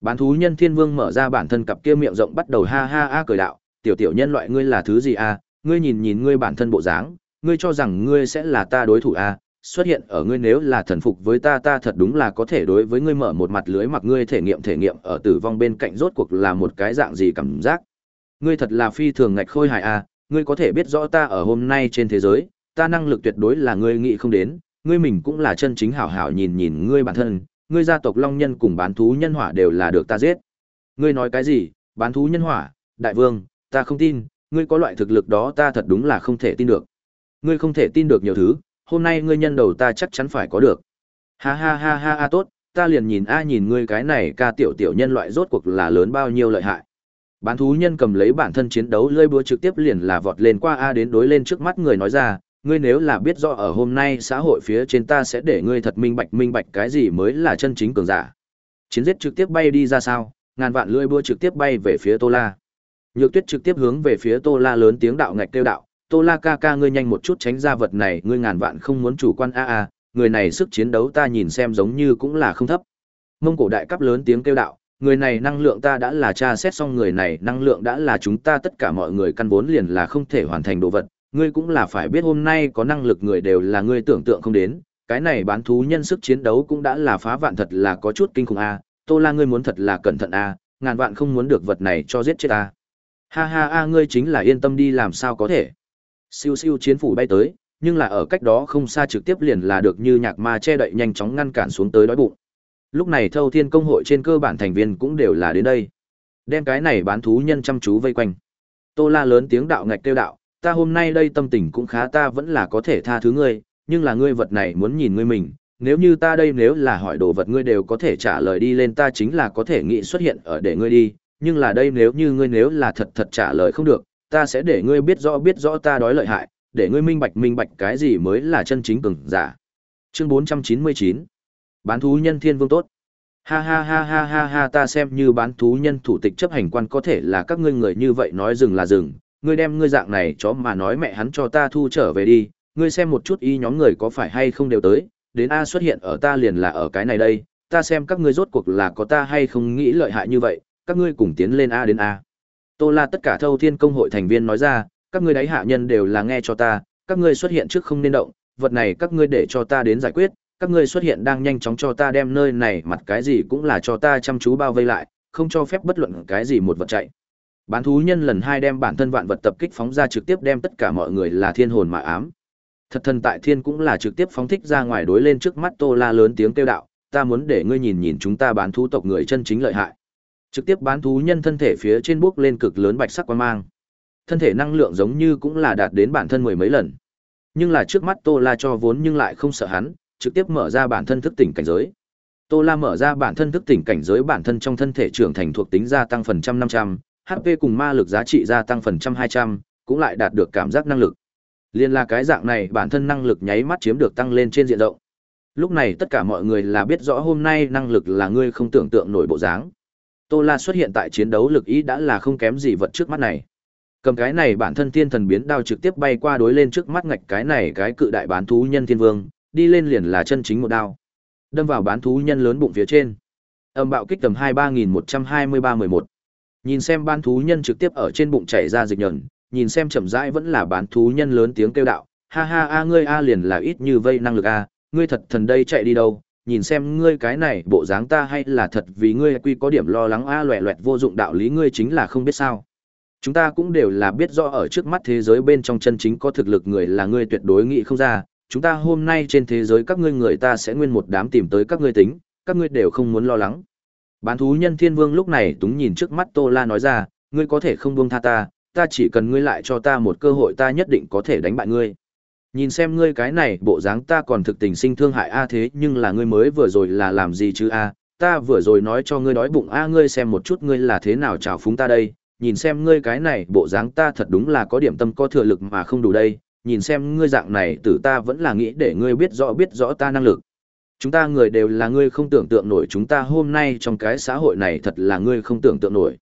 S1: Bán thú nhân thiên vương mở ra bản thân cặp kia miệng rộng bắt đầu ha ha a cười đạo, tiểu tiểu nhân loại ngươi là thứ gì a, à? ngươi nhìn nhìn ngươi bản thân bộ dáng, ngươi cho rằng ngươi sẽ là ta đối thủ a, à? xuất hiện ở ngươi nếu là thần phục với ta ta thật đúng là có thể đối với ngươi mở một mặt lưới mặc ngươi thể nghiệm thể nghiệm ở tử vong bên cạnh rốt cuộc là một cái dạng gì cảm giác. Ngươi thật là phi thường ngạch khôi hài a, à? ngươi có thể biết rõ ta ở hôm nay trên thế giới, ta năng lực tuyệt đối là ngươi nghĩ không đến, ngươi mình cũng là chân chính hảo hảo nhìn nhìn ngươi bản thân, ngươi gia tộc Long Nhân cùng bán thú nhân hỏa đều là được ta giết. Ngươi nói cái gì? Bán thú nhân hỏa? Đại vương, ta không tin, ngươi có loại thực lực đó ta thật đúng là không thể tin được. Ngươi không thể tin được nhiều thứ, hôm nay ngươi nhân đầu ta chắc chắn phải có được. Ha ha ha ha ha tốt, ta liền nhìn a nhìn ngươi cái này ca tiểu tiểu nhân loại rốt cuộc là lớn bao nhiêu lợi hại. Bán thú nhân cầm lấy bản thân chiến đấu lơi búa trực tiếp liền là vọt lên qua a đến đối lên trước mắt người nói ra, ngươi nếu là biết rõ ở hôm nay xã hội phía trên ta sẽ để ngươi thật minh bạch minh bạch cái gì mới là chân chính cường giả. Chiến giết trực tiếp bay đi ra sao, ngàn vạn lưỡi búa trực tiếp bay về phía Tô La. Nhược Tuyết trực tiếp hướng về phía Tô La lớn tiếng đạo ngạch kêu đạo, "Tô La ca ca ngươi nhanh một chút tránh ra vật này, ngươi ngàn vạn không muốn chủ quan a a, người này sức chiến đấu ta nhìn xem giống như cũng là không thấp." Mông cổ đại cấp lớn tiếng kêu đạo, người này năng lượng ta đã là tra xét xong người này năng lượng đã là chúng ta tất cả mọi người căn vốn liền là không thể hoàn thành đồ vật ngươi cũng là phải biết hôm nay có năng lực người đều là ngươi tưởng tượng không đến, cái này bán thú nhân sức chiến đấu cũng đã là phá vạn thật là có chút kinh khủng a, à. Tô La ngươi muốn thật là cẩn thận a, ngàn vạn không muốn được vật này cho giết chết a. Ha ha a ngươi chính là yên tâm đi làm sao có thể. Siêu siêu chiến phủ bay tới, nhưng là ở cách đó không xa trực tiếp liền là được như nhạc ma che đậy nhanh chóng ngăn cản xuống tới đói bụng. Lúc này Thâu Thiên công hội trên cơ bản thành viên cũng đều là đến đây. Đem cái này bán thú nhân chăm chú vây quanh. Tô La lớn tiếng đạo ngạch tiêu đạo, ta hôm nay đây tâm tình cũng khá ta vẫn là có thể tha thứ ngươi, nhưng là ngươi vật này muốn nhìn ngươi mình, nếu như ta đây nếu là hỏi đồ vật ngươi đều có thể trả lời đi lên ta chính là có thể nghĩ xuất hiện ở để ngươi đi, nhưng là đây nếu như ngươi nếu là thật thật trả lời không được, ta sẽ để ngươi biết rõ biết rõ ta đói lợi hại, để ngươi minh bạch minh bạch cái gì mới là chân chính cường giả. Chương 499 Bán thú nhân thiên vương tốt Ha ha ha ha ha ha ta xem như bán thú nhân thủ tịch chấp hành quan có thể là các ngươi người như vậy nói dừng là dừng, ngươi đem ngươi dạng này chó mà nói mẹ hắn cho ta thu trở về đi, ngươi xem một chút y nhóm người có phải hay không đều tới, đến A xuất hiện ở ta liền là ở cái này đây, ta xem các ngươi rốt cuộc là có ta hay không nghĩ lợi hại như vậy, các ngươi cùng tiến lên A đến A. Tô La tất cả thâu thiên công hội thành viên nói ra, các ngươi đáy hạ nhân đều là nghe cho ta, các ngươi xuất hiện trước không nên động, vật này các ngươi để cho ta đến giải quyết, các ngươi xuất hiện đang nhanh chóng cho ta đem nơi này mặt cái gì cũng là cho ta chăm chú bao vây lại, không cho phép bất luận cái gì một vật chạy. Bán thú nhân lần hai đem bản thân vạn vật tập kích phóng ra trực tiếp đem tất cả mọi người là thiên hồn mà ám. Thật thần tại thiên cũng là trực tiếp phóng thích ra ngoài đối lên trước mắt Tô La lớn tiếng kêu đạo, ta muốn để ngươi nhìn nhìn chúng ta bán thú tộc người chân chính lợi hại. Trực tiếp bán thú nhân thân thể phía trên bước lên cực lớn bạch sắc quan mang. Thân thể năng lượng giống như cũng là đạt đến bản thân mười mấy lần. Nhưng là trước mắt Tô La cho vốn nhưng lại không sợ hắn, trực tiếp mở ra bản thân thức tỉnh cảnh giới. Tô La mở ra bản thân thức tỉnh cảnh giới bản thân trong thân thể trưởng thành thuộc tính gia tăng phần trăm năm trăm, HP cùng ma lực giá trị gia tăng phần trăm 200, cũng lại đạt được cảm giác năng lực. Liên là cái dạng này bản thân năng lực nháy mắt chiếm được tăng lên trên diện rộng. Lúc này tất cả mọi người là biết rõ hôm nay năng lực là ngươi không tưởng tượng nổi bộ dáng. Tô La xuất hiện tại chiến đấu lực ý đã là không kém gì vật trước mắt này. Cầm cái này bản thân tiên thần biến đao trực tiếp bay qua đối lên trước mắt ngạch cái này cái cự đại bán thú nhân thiên vương, đi lên liền là chân chính một đao. Đâm vào bán thú nhân lớn bụng phía trên. Âm bạo kích tầm 2312311. Nhìn xem bán thú nhân trực tiếp ở trên bụng chảy ra dịch nhờn, nhìn xem chậm rãi vẫn là bán thú nhân lớn tiếng kêu đạo, ha ha a ngươi a liền là ít như vây năng lực a, ngươi thật thần đây chạy đi đâu, nhìn xem ngươi cái này bộ dáng ta hay là thật vì ngươi quy có điểm lo lắng a loẹt loẹt vô dụng đạo lý ngươi chính là không biết sao. Chúng ta cũng đều là biết rõ ở trước mắt thế giới bên trong chân chính có thực lực người là ngươi tuyệt đối nghĩ không ra, chúng ta hôm nay trên thế giới các ngươi người ta sẽ nguyên một đám tìm tới các ngươi tính, các ngươi đều không muốn lo lắng. Bán thú nhân thiên vương lúc này túng nhìn trước mắt Tô La nói ra, ngươi có thể không buông tha ta, ta chỉ cần ngươi lại cho ta một cơ hội ta nhất định có thể đánh bại ngươi. Nhìn xem ngươi cái này bộ dáng ta còn thực tình sinh thương hại a thế nhưng là ngươi mới vừa rồi là làm gì chứ a ta vừa rồi nói cho ngươi đói bụng a ngươi xem một chút ngươi là thế nào trào phúng ta đây, nhìn xem ngươi cái này bộ dáng ta thật đúng là có điểm tâm có thừa lực mà không đủ đây, nhìn xem ngươi dạng này tử ta vẫn là nghĩ để ngươi biết rõ biết rõ ta năng lực chúng ta người đều là ngươi không tưởng tượng nổi chúng ta hôm nay trong cái xã hội này thật là ngươi không tưởng tượng nổi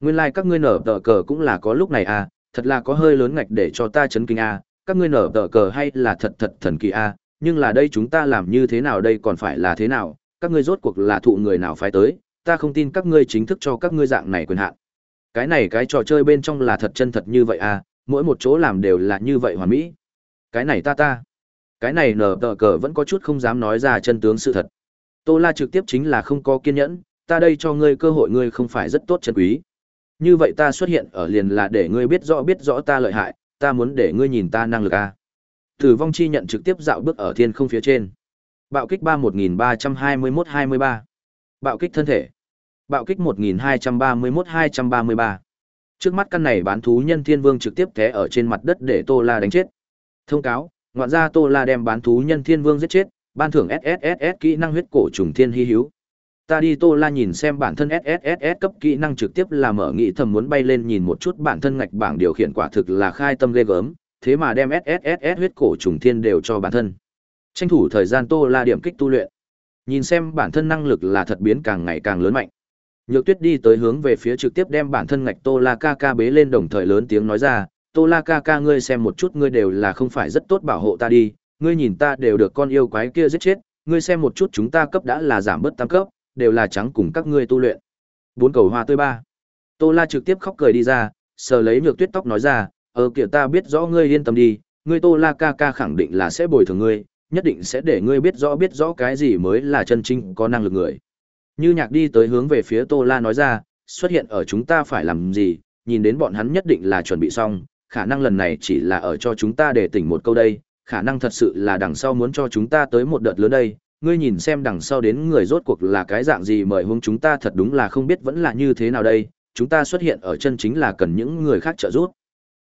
S1: nguyên lai、like、các ngươi nở tờ cờ cũng là có lúc này à thật là có hơi lớn ngạch để cho ta chấn kinh à các ngươi nở tờ cờ hay là thật thật thần kỳ à nhưng là đây chúng ta làm như thế nào đây còn phải là thế nào các ngươi rốt cuộc là thụ người nào phái tới ta không tin các ngươi chính thức cho các ngươi dạng này quyền hạn cái này cái trò chơi bên trong là thật chân thật như vậy à mỗi một chỗ làm đều là như vậy hoàn mỹ cái này ta ta cái này nở tờ cờ vẫn có chút không dám nói ra chân tướng sự thật tô la trực tiếp chính là không có kiên nhẫn ta đây cho ngươi cơ hội ngươi không phải rất tốt chân quý như vậy ta xuất hiện ở liền là để ngươi biết rõ biết rõ ta lợi hại ta muốn để ngươi nhìn ta năng lực a à. tử vong chi nhận trực tiếp dạo bước ở thiên không phía trên bạo kích ba một nghìn ba trăm hai mươi mốt hai mươi ba bạo kích thân thể bạo kích một nghìn hai trăm ba mươi mốt hai trăm ba mươi ba trước mắt căn này bán thú nhân thiên vương trực tiếp té ở trên mặt đất để tô la đánh chết thông cáo ngoạn gia tô la đem bán thú nhân thiên vương giết chết ban thưởng sss kỹ năng huyết cổ trùng thiên hy hữu ta đi tô la nhìn xem bản thân sss cấp kỹ năng trực tiếp là mở nghị thầm muốn bay lên nhìn một chút bản thân ngạch bảng điều khiển quả thực là khai tâm ghê gớm thế mà đem sss huyết cổ trùng thiên đều cho bản thân tranh thủ thời gian tô la điểm kích tu luyện nhìn xem bản thân năng lực là thật biến càng ngày càng lớn mạnh nhược tuyết đi tới hướng về phía trực tiếp đem bản thân ngạch tô la ca ca bế lên đồng thời lớn tiếng nói ra tô la ca ca ngươi xem một chút ngươi đều là không phải rất tốt bảo hộ ta đi ngươi nhìn ta đều được con yêu quái kia giết chết ngươi xem một chút chúng ta cấp đã là giảm bớt tam cấp đều là trắng cùng các ngươi tu luyện bốn cầu hoa tươi ba tô la trực tiếp khóc cười đi ra sờ lấy nhược tuyết tóc nói ra ờ kìa ta biết rõ ngươi yên tâm đi ngươi tô la ca ca khẳng định là sẽ bồi thường ngươi nhất định sẽ để ngươi biết rõ biết rõ cái gì mới là chân chính có năng lực người như nhạc đi tới hướng về phía tô la nói ra xuất hiện ở chúng ta phải làm gì nhìn đến bọn hắn nhất định là chuẩn bị xong khả năng lần này chỉ là ở cho chúng ta để tỉnh một câu đây, khả năng thật sự là đằng sau muốn cho chúng ta tới một đợt lớn đây, ngươi nhìn xem đằng sau đến người rốt cuộc là cái dạng gì mời hung chúng ta thật đúng là không biết vẫn là như thế nào đây, chúng ta xuất hiện ở chân chính là cần những người khác trợ giúp.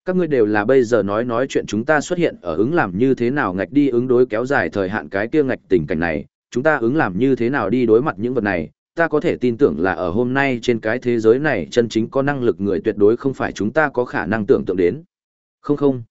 S1: Các ngươi đều là bây giờ nói nói chuyện chúng ta xuất hiện ở ứng làm như thế nào ngạch đi ứng đối kéo dài thời hạn cái kia ngạch tình cảnh này, chúng ta ứng làm như thế nào đi đối mặt những vật này, ta có thể tin tưởng là ở hôm nay trên cái thế giới này chân chính có năng lực người tuyệt đối không phải chúng ta có khả năng tưởng tượng đến. Không không.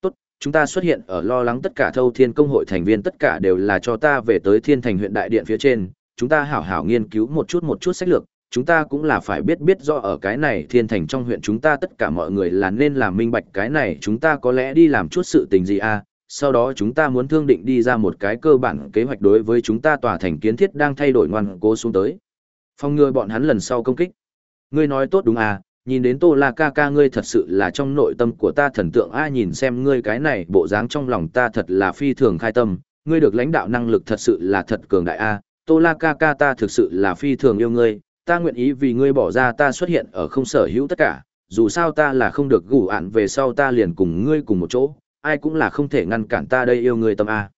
S1: Tốt, chúng ta xuất hiện ở lo lắng tất cả thâu thiên công hội thành viên tất cả đều là cho ta về tới thiên thành huyện đại điện phía trên. Chúng ta hảo hảo nghiên cứu một chút một chút sách lược, chúng ta cũng là phải biết biết rõ ở cái này thiên thành trong huyện chúng ta tất cả mọi người là nên làm minh bạch cái này chúng ta có lẽ đi làm chút sự tình gì à, sau đó chúng ta muốn thương định đi ra một cái cơ bản kế hoạch đối với chúng ta tòa thành kiến thiết đang thay đổi ngoan cố xuống tới. Phong ngừa bọn hắn lần sau công kích. Ngươi nói tốt đúng à, nhìn đến tô la ca ca ngươi thật sự là trong nội tâm của ta thần tượng a nhìn xem ngươi cái này bộ dáng trong lòng ta thật là phi thường khai tâm ngươi được lãnh đạo năng lực thật sự là thật cường đại a à. tô la ca ca ta thực sự là phi thường yêu ngươi ta nguyện ý vì ngươi bỏ ra ta xuất hiện ở không sở hữu tất cả dù sao ta là không được gủ ạn về sau ta liền cùng ngươi cùng một chỗ ai cũng là không thể ngăn cản ta đây yêu ngươi tâm a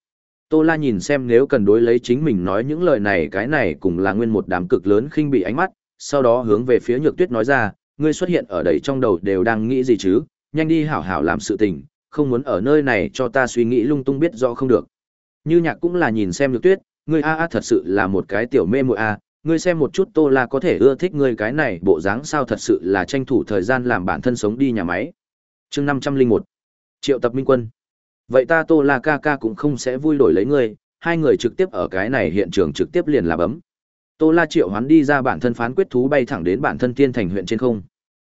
S1: tô la nhìn xem nếu cần đối lấy chính mình nói những lời này cái này cũng là nguyên một đám cực lớn khinh bị ánh mắt sau đó hướng về phía nhược tuyết nói ra ngươi xuất hiện ở đây trong đầu đều đang nghĩ gì chứ, nhanh đi hảo hảo làm sự tình, không muốn ở nơi này cho ta suy nghĩ lung tung biết rõ không được. Như Nhạc cũng là nhìn xem Nhược Tuyết, ngươi a a thật sự là một cái tiểu mê muội a, ngươi xem một chút Tô La có thể ưa thích ngươi cái này, bộ dáng sao thật sự là tranh thủ thời gian làm bản thân sống đi nhà máy. Chương năm trăm linh một Triệu Tập Minh Quân. Vậy ta Tô La ca ca cũng không sẽ vui đổi lấy ngươi, hai người trực tiếp ở cái này hiện trường trực tiếp liền là bấm. Tô La triệu hoán đi ra bản thân phán quyết thú bay thẳng đến bản thân Thiên Thành huyện trên không.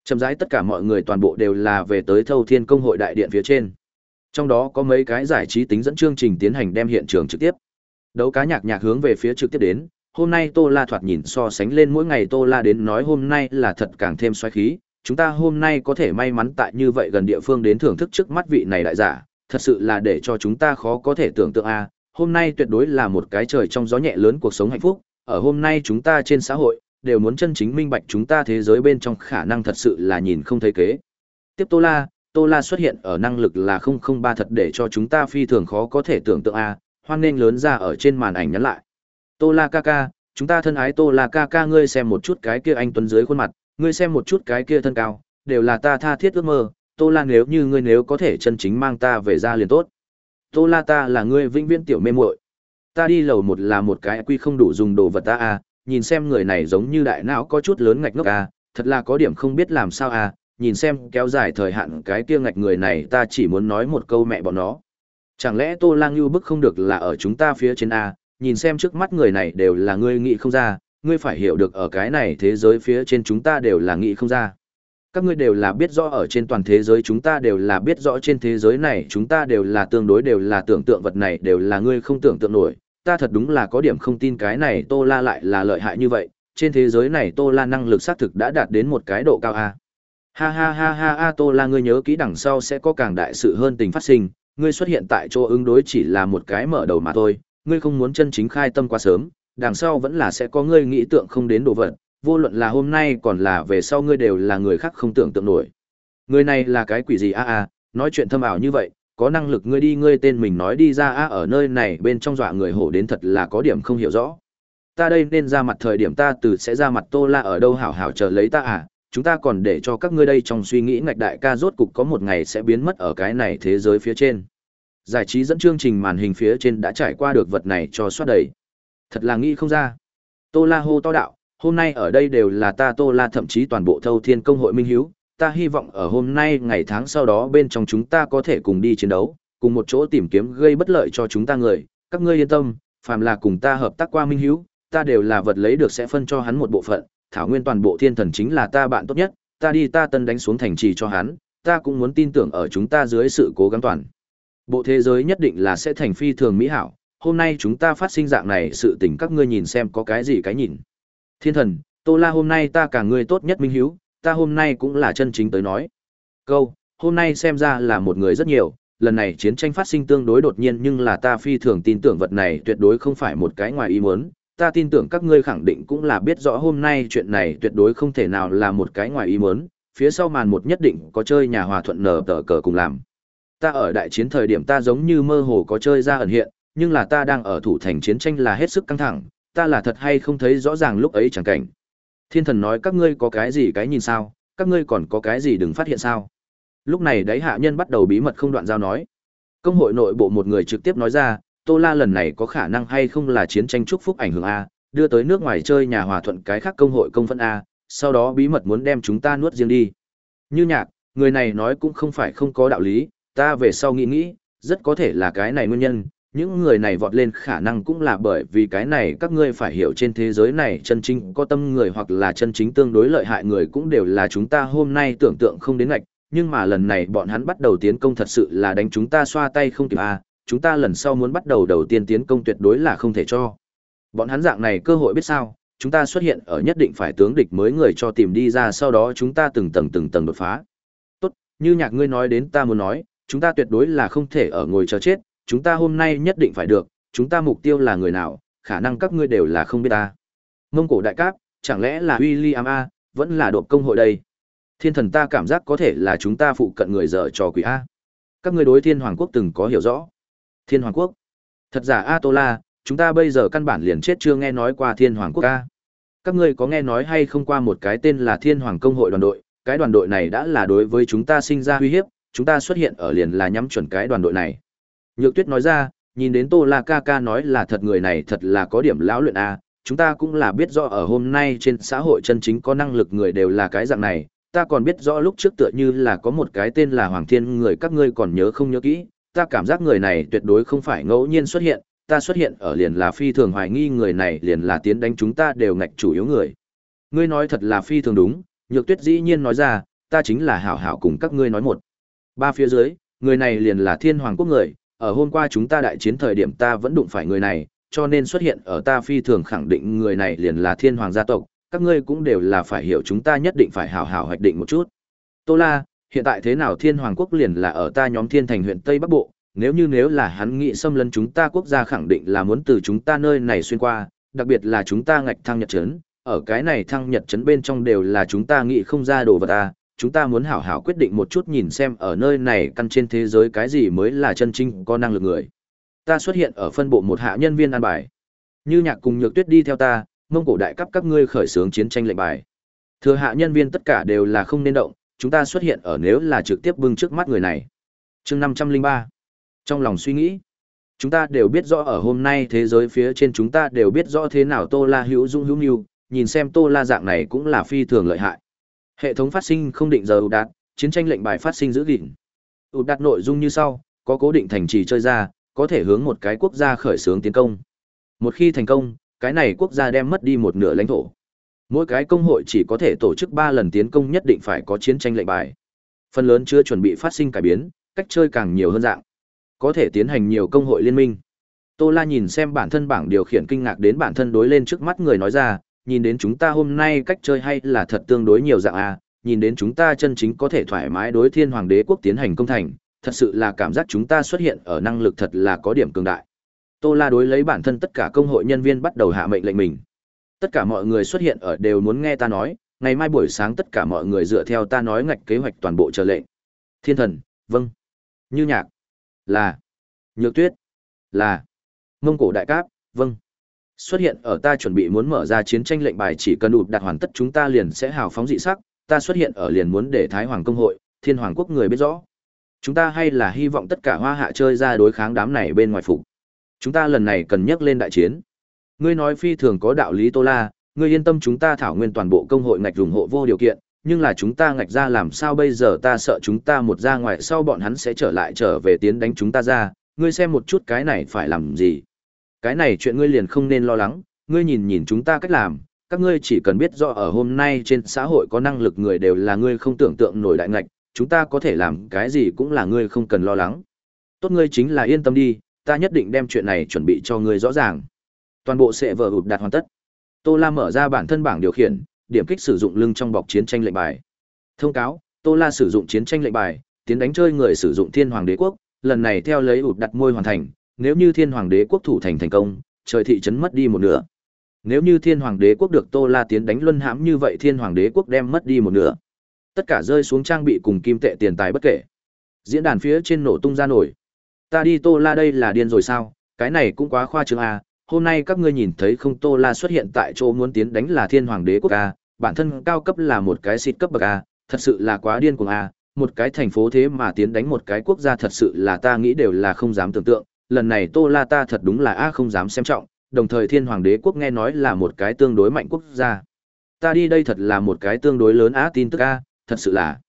S1: Chậm rãi tất cả mọi người toàn bộ đều là về tới Thâu Thiên Công hội đại điện phía trên. Trong đó có mấy cái giải trí tính dẫn chương trình tiến hành đem hiện trường trực tiếp. Đấu cá nhạc nhạc hướng về phía trực tiếp đến, hôm nay Tô La thoạt nhìn so sánh lên mỗi ngày Tô La đến nói hôm nay là thật càng thêm xoáy khí, chúng ta hôm nay có thể may mắn tại như vậy gần địa phương đến thưởng thức trước mắt vị này đại giả, thật sự là để cho chúng ta khó có thể tưởng tượng a, à, hôm nay tuyệt đối là một cái trời trong gió nhẹ lớn cuộc sống hạnh phúc, ở hôm nay chúng ta trên xã hội đều muốn chân chính minh bạch chúng ta thế giới bên trong khả năng thật sự là nhìn không thấy kế tiếp tô la tô la xuất hiện ở năng lực là không không ba thật để cho chúng ta phi thường khó có thể tưởng tượng a hoan nghênh lớn ra ở trên màn ảnh nhắn lại tô la ca ca chúng ta thân ái tô la ca ca ngươi xem một chút cái kia anh tuấn dưới khuôn mặt ngươi xem một chút cái kia thân cao đều là ta tha thiết ước mơ tô la nếu như ngươi nếu có thể chân chính mang ta về ra liền tốt tô la ta là ngươi vĩnh viễn tiểu mê muội ta đi lầu một là một cái quy không đủ dùng đồ vật ta à nhìn xem người này giống như đại não có chút lớn ngạch ngốc à thật là có điểm không biết làm sao à nhìn xem kéo dài thời hạn cái kia ngạch người này ta chỉ muốn nói một câu mẹ bọn nó chẳng lẽ tô lang như bức không được là ở chúng ta phía trên à? nhìn xem trước mắt người này đều là ngươi nghĩ không ra ngươi phải hiểu được ở cái này thế giới phía trên chúng ta đều là nghĩ không ra các ngươi đều là biết rõ ở trên toàn thế giới chúng ta đều là biết rõ trên thế giới này chúng ta đều là tương đối đều là tưởng tượng vật này đều là ngươi không tưởng tượng nổi ta thật đúng là có điểm không tin cái này Tô La lại là lợi hại như vậy, trên thế giới này Tô La năng lực xác thực đã đạt đến một cái độ cao a. Ha ha ha ha ha Tô La ngươi nhớ kỹ đằng sau sẽ có càng đại sự hơn tình phát sinh, ngươi xuất hiện tại chỗ ứng đối chỉ là một cái mở đầu mà thôi, ngươi không muốn chân chính khai tâm quá sớm, đằng sau vẫn là sẽ có ngươi nghĩ tượng không đến đồ vật, vô luận là hôm nay còn là về sau ngươi đều là người khác không tưởng tượng nổi. Người này là cái quỷ gì a a, nói chuyện thâm ảo như vậy, có năng lực ngươi đi ngươi tên mình nói đi ra a ở nơi này bên trong dọa người hổ đến thật là có điểm không hiểu rõ. Ta đây nên ra mặt thời điểm ta từ sẽ ra mặt Tô La ở đâu hảo hảo chờ lấy ta à, chúng ta còn để cho các ngươi đây trong suy nghĩ ngạch đại ca rốt cục có một ngày sẽ biến mất ở cái này thế giới phía trên. Giải trí dẫn chương trình màn hình phía trên đã trải qua được vật này cho soát đầy. Thật là nghĩ không ra. Tô La hô to đạo, hôm nay ở đây đều là ta Tô La thậm chí toàn bộ thâu thiên công hội minh hiếu, ta hy vọng ở hôm nay ngày tháng sau đó bên trong chúng ta có thể cùng đi chiến đấu, cùng một chỗ tìm kiếm gây bất lợi cho chúng ta người, các ngươi yên tâm, phàm là cùng ta hợp tác qua Minh Hữu, ta đều là vật lấy được sẽ phân cho hắn một bộ phận, thảo nguyên toàn bộ thiên thần chính là ta bạn tốt nhất, ta đi ta tân đánh xuống thành trì cho hắn, ta cũng muốn tin tưởng ở chúng ta dưới sự cố gắng toàn. Bộ thế giới nhất định là sẽ thành phi thường mỹ hảo, hôm nay chúng ta phát sinh dạng này sự tình các ngươi nhìn xem có cái gì cái nhìn. Thiên thần, Tô La hôm nay ta cả người tốt nhất minh hiếu, ta hôm nay cũng là chân chính tới nói. Câu, hôm nay xem ra là một người rất nhiều, lần này chiến tranh phát sinh tương đối đột nhiên nhưng là ta phi thường tin tưởng vật này tuyệt đối không phải một cái ngoài ý muốn, ta tin tưởng các ngươi khẳng định cũng là biết rõ hôm nay chuyện này tuyệt đối không thể nào là một cái ngoài ý muốn, phía sau màn một nhất định có chơi nhà hòa thuận nở tờ cờ cùng làm. Ta ở đại chiến thời điểm ta giống như mơ hồ có chơi ra ẩn hiện, nhưng là ta đang ở thủ thành chiến tranh là hết sức căng thẳng, ta là thật hay không thấy rõ ràng lúc ấy chẳng cảnh. Thiên thần nói các ngươi có cái gì cái nhìn sao, các ngươi còn có cái gì đừng phát hiện sao. Lúc này đáy hạ nhân bắt đầu bí mật không đoạn giao nói. Công hội nội bộ một người trực tiếp nói ra, Tô La lần này có khả năng hay không là chiến tranh chúc phúc ảnh hưởng A, đưa tới nước ngoài chơi nhà hòa thuận cái khác công hội công phân A, sau đó bí mật muốn đem chúng ta nuốt riêng đi. Như nhạc, người này nói cũng không phải không có đạo lý, ta về sau nghĩ nghĩ, rất có thể là cái này nguyên nhân, những người này vọt lên khả năng cũng là bởi vì cái này các ngươi phải hiểu trên thế giới này chân chính có tâm người hoặc là chân chính tương đối lợi hại người cũng đều là chúng ta hôm nay tưởng tượng không đến ngạch, nhưng mà lần này bọn hắn bắt đầu tiến công thật sự là đánh chúng ta xoa tay không kịp à, chúng ta lần sau muốn bắt đầu đầu tiên tiến công tuyệt đối là không thể cho. Bọn hắn dạng này cơ hội biết sao, chúng ta xuất hiện ở nhất định phải tướng địch mới người cho tìm đi ra sau đó chúng ta từng tầng từng tầng đột phá. Tốt, như nhạc ngươi nói đến ta muốn nói, chúng ta tuyệt đối là không thể ở ngồi chờ chết, chúng ta hôm nay nhất định phải được, chúng ta mục tiêu là người nào, khả năng các ngươi đều là không biết ta. Mông cổ đại cáp, chẳng lẽ là William A, vẫn là đột công hội đây. Thiên thần ta cảm giác có thể là chúng ta phụ cận người dở trò quỷ A. Các ngươi đối thiên hoàng quốc từng có hiểu rõ. Thiên hoàng quốc. Thật giả A Tô La, chúng ta bây giờ căn bản liền chết chưa nghe nói qua thiên hoàng quốc A. Các ngươi có nghe nói hay không qua một cái tên là thiên hoàng công hội đoàn đội, cái đoàn đội này đã là đối với chúng ta sinh ra uy hiếp, chúng ta xuất hiện ở liền là nhắm chuẩn cái đoàn đội này. Nhược Tuyết nói ra, nhìn đến Tô La ca ca nói là thật người này thật là có điểm lão luyện a, chúng ta cũng là biết rõ ở hôm nay trên xã hội chân chính có năng lực người đều là cái dạng này, ta còn biết rõ lúc trước tựa như là có một cái tên là Hoàng Thiên người các ngươi còn nhớ không nhớ kỹ, ta cảm giác người này tuyệt đối không phải ngẫu nhiên xuất hiện, ta xuất hiện ở liền là phi thường hoài nghi người này liền là tiến đánh chúng ta đều ngạch chủ yếu người. Ngươi nói thật là phi thường đúng, Nhược Tuyết dĩ nhiên nói ra, ta chính là hảo hảo cùng các ngươi nói một. Ba phía dưới, người này liền là Thiên Hoàng quốc người, ở hôm qua chúng ta đại chiến thời điểm ta vẫn đụng phải người này, cho nên xuất hiện ở ta phi thường khẳng định người này liền là thiên hoàng gia tộc, các ngươi cũng đều là phải hiểu chúng ta nhất định phải hảo hảo hoạch định một chút. Tô La, hiện tại thế nào thiên hoàng quốc liền là ở ta nhóm thiên thành huyện Tây Bắc Bộ, nếu như nếu là hắn nghị xâm lấn chúng ta quốc gia khẳng định là muốn từ chúng ta nơi này xuyên qua, đặc biệt là chúng ta ngạch thăng nhật chấn, ở cái này thăng nhật chấn bên trong đều là chúng ta nghị không ra đồ vật à, chúng ta muốn hảo hảo quyết định một chút nhìn xem ở nơi này căn trên thế giới cái gì mới là chân chính có năng lực người. Ta xuất hiện ở phân bộ một hạ nhân viên an bài. Như nhạc cùng nhược tuyết đi theo ta, mông cổ đại cấp các ngươi khởi xướng chiến tranh lệnh bài. Thừa hạ nhân viên tất cả đều là không nên động, chúng ta xuất hiện ở nếu là trực tiếp bưng trước mắt người này. Chương năm trăm linh ba Trong lòng suy nghĩ, chúng ta đều biết rõ ở hôm nay thế giới phía trên chúng ta đều biết rõ thế nào Tô La hữu dung hữu nhu, nhìn xem Tô La dạng này cũng là phi thường lợi hại hệ thống phát sinh không định giờ ưu đạt chiến tranh lệnh bài phát sinh giữ gìn ưu đạt nội dung như sau có cố định thành trì chơi ra có thể hướng một cái quốc gia khởi xướng tiến công một khi thành công cái này quốc gia đem mất đi một nửa lãnh thổ mỗi cái công hội chỉ có thể tổ chức ba lần tiến công nhất định phải có chiến tranh lệnh bài phần lớn chưa chuẩn bị phát sinh cải biến cách chơi càng nhiều hơn dạng có thể tiến hành nhiều công hội liên minh tô la nhìn xem bản thân bảng điều khiển kinh ngạc đến bản thân đối lên trước mắt người nói ra nhìn đến chúng ta hôm nay cách chơi hay là thật tương đối nhiều dạng à, nhìn đến chúng ta chân chính có thể thoải mái đối thiên hoàng đế quốc tiến hành công thành, thật sự là cảm giác chúng ta xuất hiện ở năng lực thật là có điểm cường đại. Tô La đối lấy bản thân tất cả công hội nhân viên bắt đầu hạ mệnh lệnh mình. Tất cả mọi người xuất hiện ở đều muốn nghe ta nói, ngày mai buổi sáng tất cả mọi người dựa theo ta nói ngạch kế hoạch toàn bộ trở lệnh. Thiên thần, vâng. Như nhạc, là. Nhược tuyết, là. Mông cổ đại cáp, vâng xuất hiện ở ta chuẩn bị muốn mở ra chiến tranh lệnh bài chỉ cần ụp đặt hoàn tất chúng ta liền sẽ hào phóng dị sắc ta xuất hiện ở liền muốn để thái hoàng công hội thiên hoàng quốc người biết rõ chúng ta hay là hy vọng tất cả hoa hạ chơi ra đối kháng đám này bên ngoài phục chúng ta lần này cần nhắc lên đại chiến ngươi nói phi thường có đạo lý tô la ngươi yên tâm chúng ta thảo nguyên toàn bộ công hội ngạch ủng hộ vô điều kiện nhưng là chúng ta ngạch ra làm sao bây giờ ta sợ chúng ta một ra ngoài sau bọn hắn sẽ trở lại trở về tiến đánh chúng ta ra ngươi xem một chút cái này phải làm gì cái này chuyện ngươi liền không nên lo lắng, ngươi nhìn nhìn chúng ta cách làm, các ngươi chỉ cần biết rõ ở hôm nay trên xã hội có năng lực người đều là ngươi không tưởng tượng nổi đại ngạch, chúng ta có thể làm cái gì cũng là ngươi không cần lo lắng. Tốt ngươi chính là yên tâm đi, ta nhất định đem chuyện này chuẩn bị cho ngươi rõ ràng. Toàn bộ sẽ vở hụt đạt hoàn tất. Tô La mở ra bản thân bảng điều khiển, điểm kích sử dụng lưng trong bọc chiến tranh lệnh bài. Thông cáo, Tô La sử dụng chiến tranh lệnh bài, tiến đánh chơi người sử dụng Thiên Hoàng Đế quốc, lần này theo lấy ụt đặt môi hoàn thành, nếu như thiên hoàng đế quốc thủ thành thành công, trời thị trấn mất đi một nửa. Nếu như thiên hoàng đế quốc được Tô La tiến đánh luân hãm như vậy thiên hoàng đế quốc đem mất đi một nửa. Tất cả rơi xuống trang bị cùng kim tệ tiền tài bất kể. Diễn đàn phía trên nổ tung ra nổi. Ta đi Tô La đây là điên rồi sao, cái này cũng quá khoa trương à, hôm nay các ngươi nhìn thấy không Tô La xuất hiện tại chỗ muốn tiến đánh là thiên hoàng đế quốc à, bản thân cao cấp là một cái xịt cấp bậc à, thật sự là quá điên cuồng à, một cái thành phố thế mà tiến đánh một cái quốc gia thật sự là ta nghĩ đều là không dám tưởng tượng, lần này Tô La ta thật đúng là a không dám xem trọng, đồng thời Thiên Hoàng Đế quốc nghe nói là một cái tương đối mạnh quốc gia. Ta đi đây thật là một cái tương đối lớn á tin tức a, thật sự là.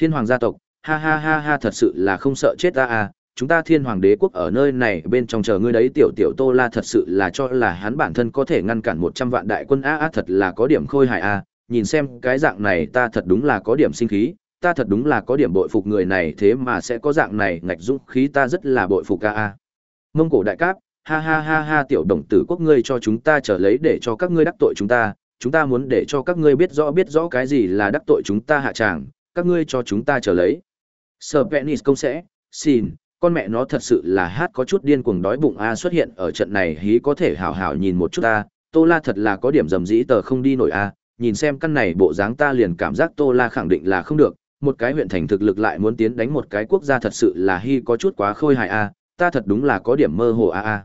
S1: Thiên Hoàng gia tộc, ha ha ha ha thật sự là không sợ chết ta a, chúng ta Thiên Hoàng Đế quốc ở nơi này bên trong chờ ngươi đấy tiểu tiểu Tô La thật sự là cho là hắn bản thân có thể ngăn cản một trăm vạn đại quân a a thật là có điểm khôi hài a, nhìn xem cái dạng này ta thật đúng là có điểm sinh khí, ta thật đúng là có điểm bội phục người này thế mà sẽ có dạng này ngạch dũng khí ta rất là bội phục ca a mông cổ đại cáp ha ha ha ha tiểu đồng tử quốc ngươi cho chúng ta trở lấy để cho các ngươi đắc tội chúng ta chúng ta muốn để cho các ngươi biết rõ biết rõ cái gì là đắc tội chúng ta hạ tràng các ngươi cho chúng ta trở lấy sờ penis công sẽ xin con mẹ nó thật sự là hát có chút điên cuồng đói bụng a xuất hiện ở trận này hí có thể hào hào nhìn một chút ta tô la thật là có điểm dầm dĩ tờ không đi nổi a nhìn xem căn này bộ dáng ta liền cảm giác tô la khẳng định là không được một cái huyện thành thực lực lại muốn tiến đánh một cái quốc gia thật sự là hy có chút quá khôi hài a ta thật đúng là có điểm mơ hồ a a.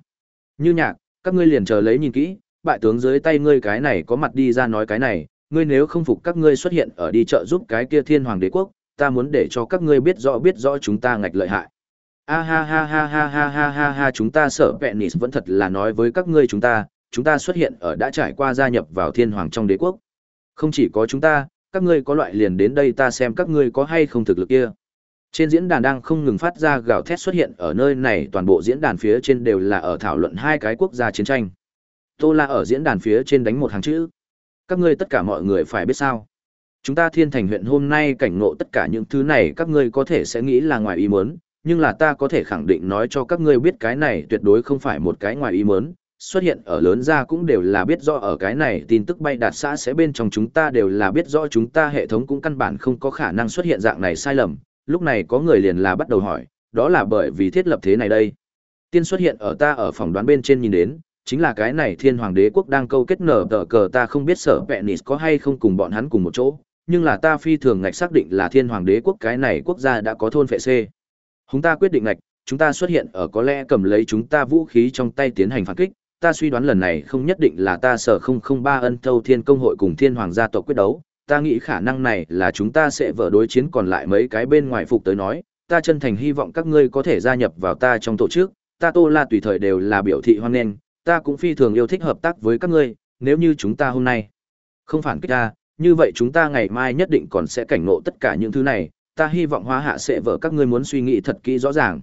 S1: Như nhạc, các ngươi liền chờ lấy nhìn kỹ, bại tướng dưới tay ngươi cái này có mặt đi ra nói cái này, ngươi nếu không phục các ngươi xuất hiện ở đi chợ giúp cái kia Thiên Hoàng Đế quốc, ta muốn để cho các ngươi biết rõ biết rõ chúng ta ngạch lợi hại. A ha ha ha ha ha ha ha ha chúng ta sợ Penis vẫn thật là nói với các ngươi chúng ta, chúng ta xuất hiện ở đã trải qua gia nhập vào Thiên Hoàng trong đế quốc. Không chỉ có chúng ta, các ngươi có loại liền đến đây ta xem các ngươi có hay không thực lực kia. Trên diễn đàn đang không ngừng phát ra gào thét xuất hiện ở nơi này toàn bộ diễn đàn phía trên đều là ở thảo luận hai cái quốc gia chiến tranh. Tô La ở diễn đàn phía trên đánh một hàng chữ. Các ngươi tất cả mọi người phải biết sao. Chúng ta thiên thành huyện hôm nay cảnh ngộ tất cả những thứ này các ngươi có thể sẽ nghĩ là ngoài ý muốn, nhưng là ta có thể khẳng định nói cho các ngươi biết cái này tuyệt đối không phải một cái ngoài ý muốn, xuất hiện ở lớn ra cũng đều là biết rõ ở cái này tin tức bay đạt xã sẽ bên trong chúng ta đều là biết rõ chúng ta hệ thống cũng căn bản không có khả năng xuất hiện dạng này sai lầm lúc này có người liền là bắt đầu hỏi, đó là bởi vì thiết lập thế này đây. Tiên xuất hiện ở ta ở phòng đoán bên trên nhìn đến, chính là cái này thiên hoàng đế quốc đang câu kết nở tờ cờ ta không biết sở vẹn nịt có hay không cùng bọn hắn cùng một chỗ, nhưng là ta phi thường ngạch xác định là thiên hoàng đế quốc cái này quốc gia đã có thôn phệ C. Chúng ta quyết định ngạch, chúng ta xuất hiện ở có lẽ cầm lấy chúng ta vũ khí trong tay tiến hành phản kích, ta suy đoán lần này không nhất định là ta sở không không ba ân thâu thiên công hội cùng thiên hoàng gia tộc quyết đấu, ta nghĩ khả năng này là chúng ta sẽ vỡ đối chiến còn lại mấy cái bên ngoài phục tới nói, ta chân thành hy vọng các ngươi có thể gia nhập vào ta trong tổ chức, ta Tô La tùy thời đều là biểu thị hoan nghênh, ta cũng phi thường yêu thích hợp tác với các ngươi, nếu như chúng ta hôm nay không phản kích ta, như vậy chúng ta ngày mai nhất định còn sẽ cảnh ngộ tất cả những thứ này, ta hy vọng hóa hạ sẽ vỡ các ngươi muốn suy nghĩ thật kỹ rõ ràng.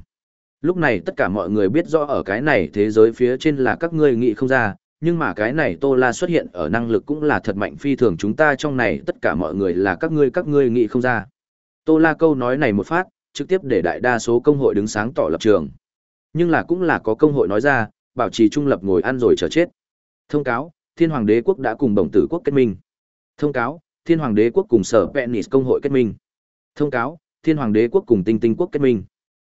S1: Lúc này tất cả mọi người biết rõ ở cái này thế giới phía trên là các ngươi nghĩ không ra, nhưng mà cái này Tô La xuất hiện ở năng lực cũng là thật mạnh phi thường chúng ta trong này tất cả mọi người là các ngươi các ngươi nghĩ không ra. Tô La câu nói này một phát, trực tiếp để đại đa số công hội đứng sáng tỏ lập trường. Nhưng là cũng là có công hội nói ra, bảo trì trung lập ngồi ăn rồi chờ chết. Thông cáo, Thiên Hoàng Đế quốc đã cùng Bổng Tử quốc kết minh. Thông cáo, Thiên Hoàng Đế quốc cùng Sở Venice công hội kết minh. Thông cáo, Thiên Hoàng Đế quốc cùng Tinh Tinh quốc kết minh.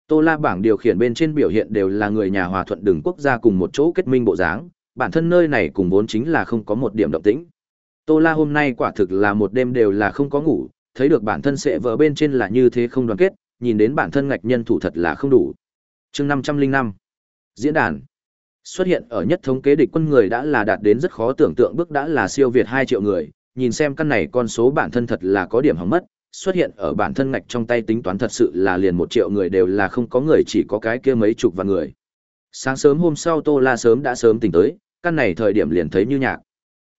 S1: Tô La bảng điều khiển bên trên biểu hiện đều là người nhà hòa thuận đường quốc gia cùng một chỗ kết minh bộ dáng, bản thân nơi này cùng vốn chính là không có một điểm động tĩnh. Tô La hôm nay quả thực là một đêm đều là không có ngủ, thấy được bản thân sẽ vỡ bên trên là như thế không đoàn kết, nhìn đến bản thân ngạch nhân thủ thật là không đủ. Chương 505. Diễn đàn. Xuất hiện ở nhất thống kế địch quân người đã là đạt đến rất khó tưởng tượng bước đã là siêu việt 2 triệu người, nhìn xem căn này con số bản thân thật là có điểm hỏng mất, xuất hiện ở bản thân ngạch trong tay tính toán thật sự là liền 1 triệu người đều là không có người chỉ có cái kia mấy chục và người. Sáng sớm hôm sau Tô La sớm đã sớm tỉnh tới, căn này thời điểm liền thấy như nhạc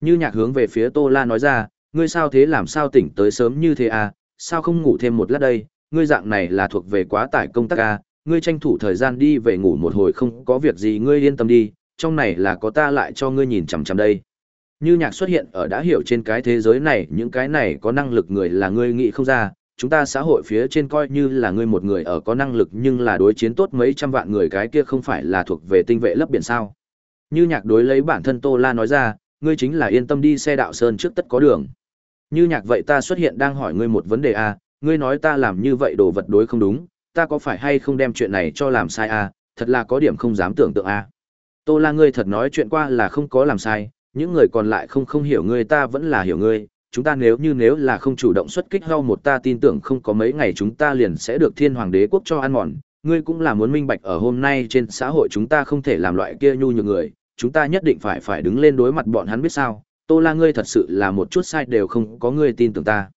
S1: như nhạc hướng về phía tô la nói ra ngươi sao thế làm sao tỉnh tới sớm như thế à sao không ngủ thêm một lát đây ngươi dạng này là thuộc về quá tải công tác à ngươi tranh thủ thời gian đi về ngủ một hồi không có việc gì ngươi yên tâm đi trong này là có ta lại cho ngươi nhìn chằm chằm đây như nhạc xuất hiện ở đã hiểu trên cái thế giới này những cái này có năng lực người là ngươi nghĩ không ra chúng ta xã hội phía trên coi như là ngươi một người ở có năng lực nhưng là đối chiến tốt mấy trăm vạn người cái kia không phải là thuộc về tinh vệ lấp biển sao như nhạc đối lấy bản thân Tô La nói ra, ngươi chính là yên tâm đi xe đạo sơn trước tất có đường. Như nhạc vậy ta xuất hiện đang hỏi ngươi một vấn đề a, à, ngươi nói ta làm như vậy đồ vật đối không đúng, ta có phải hay không đem chuyện này cho làm sai a, à, thật là có điểm không dám tưởng tượng a. À. Tô La ngươi thật nói chuyện qua là không có làm sai, những người còn lại không không hiểu ngươi ta vẫn là hiểu ngươi, chúng ta nếu như nếu là không chủ động xuất kích hao một ta tin tưởng không có mấy ngày chúng ta liền sẽ được thiên hoàng đế quốc cho ăn mòn, ngươi cũng là muốn minh bạch ở hôm nay trên xã hội chúng ta không thể làm loại kia nhu nhược người, chúng ta nhất định phải phải đứng lên đối mặt bọn hắn biết sao, Tô La ngươi thật sự là một chút sai đều không có ngươi tin tưởng ta.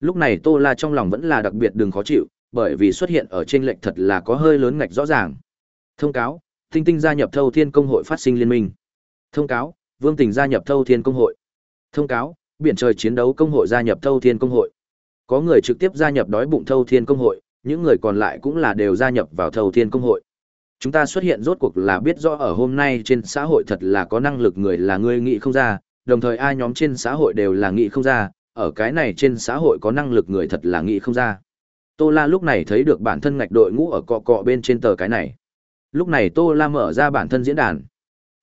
S1: Lúc này Tô La trong lòng vẫn là đặc biệt đừng khó chịu, bởi vì xuất hiện ở trên lệnh thật là có hơi lớn ngạch rõ ràng. Thông cáo, Tinh Tinh gia nhập Thâu Thiên Công hội phát sinh liên minh. Thông cáo, Vương Tình gia nhập Thâu Thiên Công hội. Thông cáo, Biển Trời Chiến đấu Công hội gia nhập Thâu Thiên Công hội. Có người trực tiếp gia nhập đói bụng Thâu Thiên Công hội, những người còn lại cũng là đều gia nhập vào thầu thiên công hội. Chúng ta xuất hiện rốt cuộc là biết rõ ở hôm nay trên xã hội thật là có năng lực người là người nghĩ không ra, đồng thời ai nhóm trên xã hội đều là nghĩ không ra, ở cái này trên xã hội có năng lực người thật là nghĩ không ra. Tô La lúc này thấy được bản thân ngạch đội ngũ ở cọ cọ bên trên tờ cái này. Lúc này Tô La mở ra bản thân diễn đàn.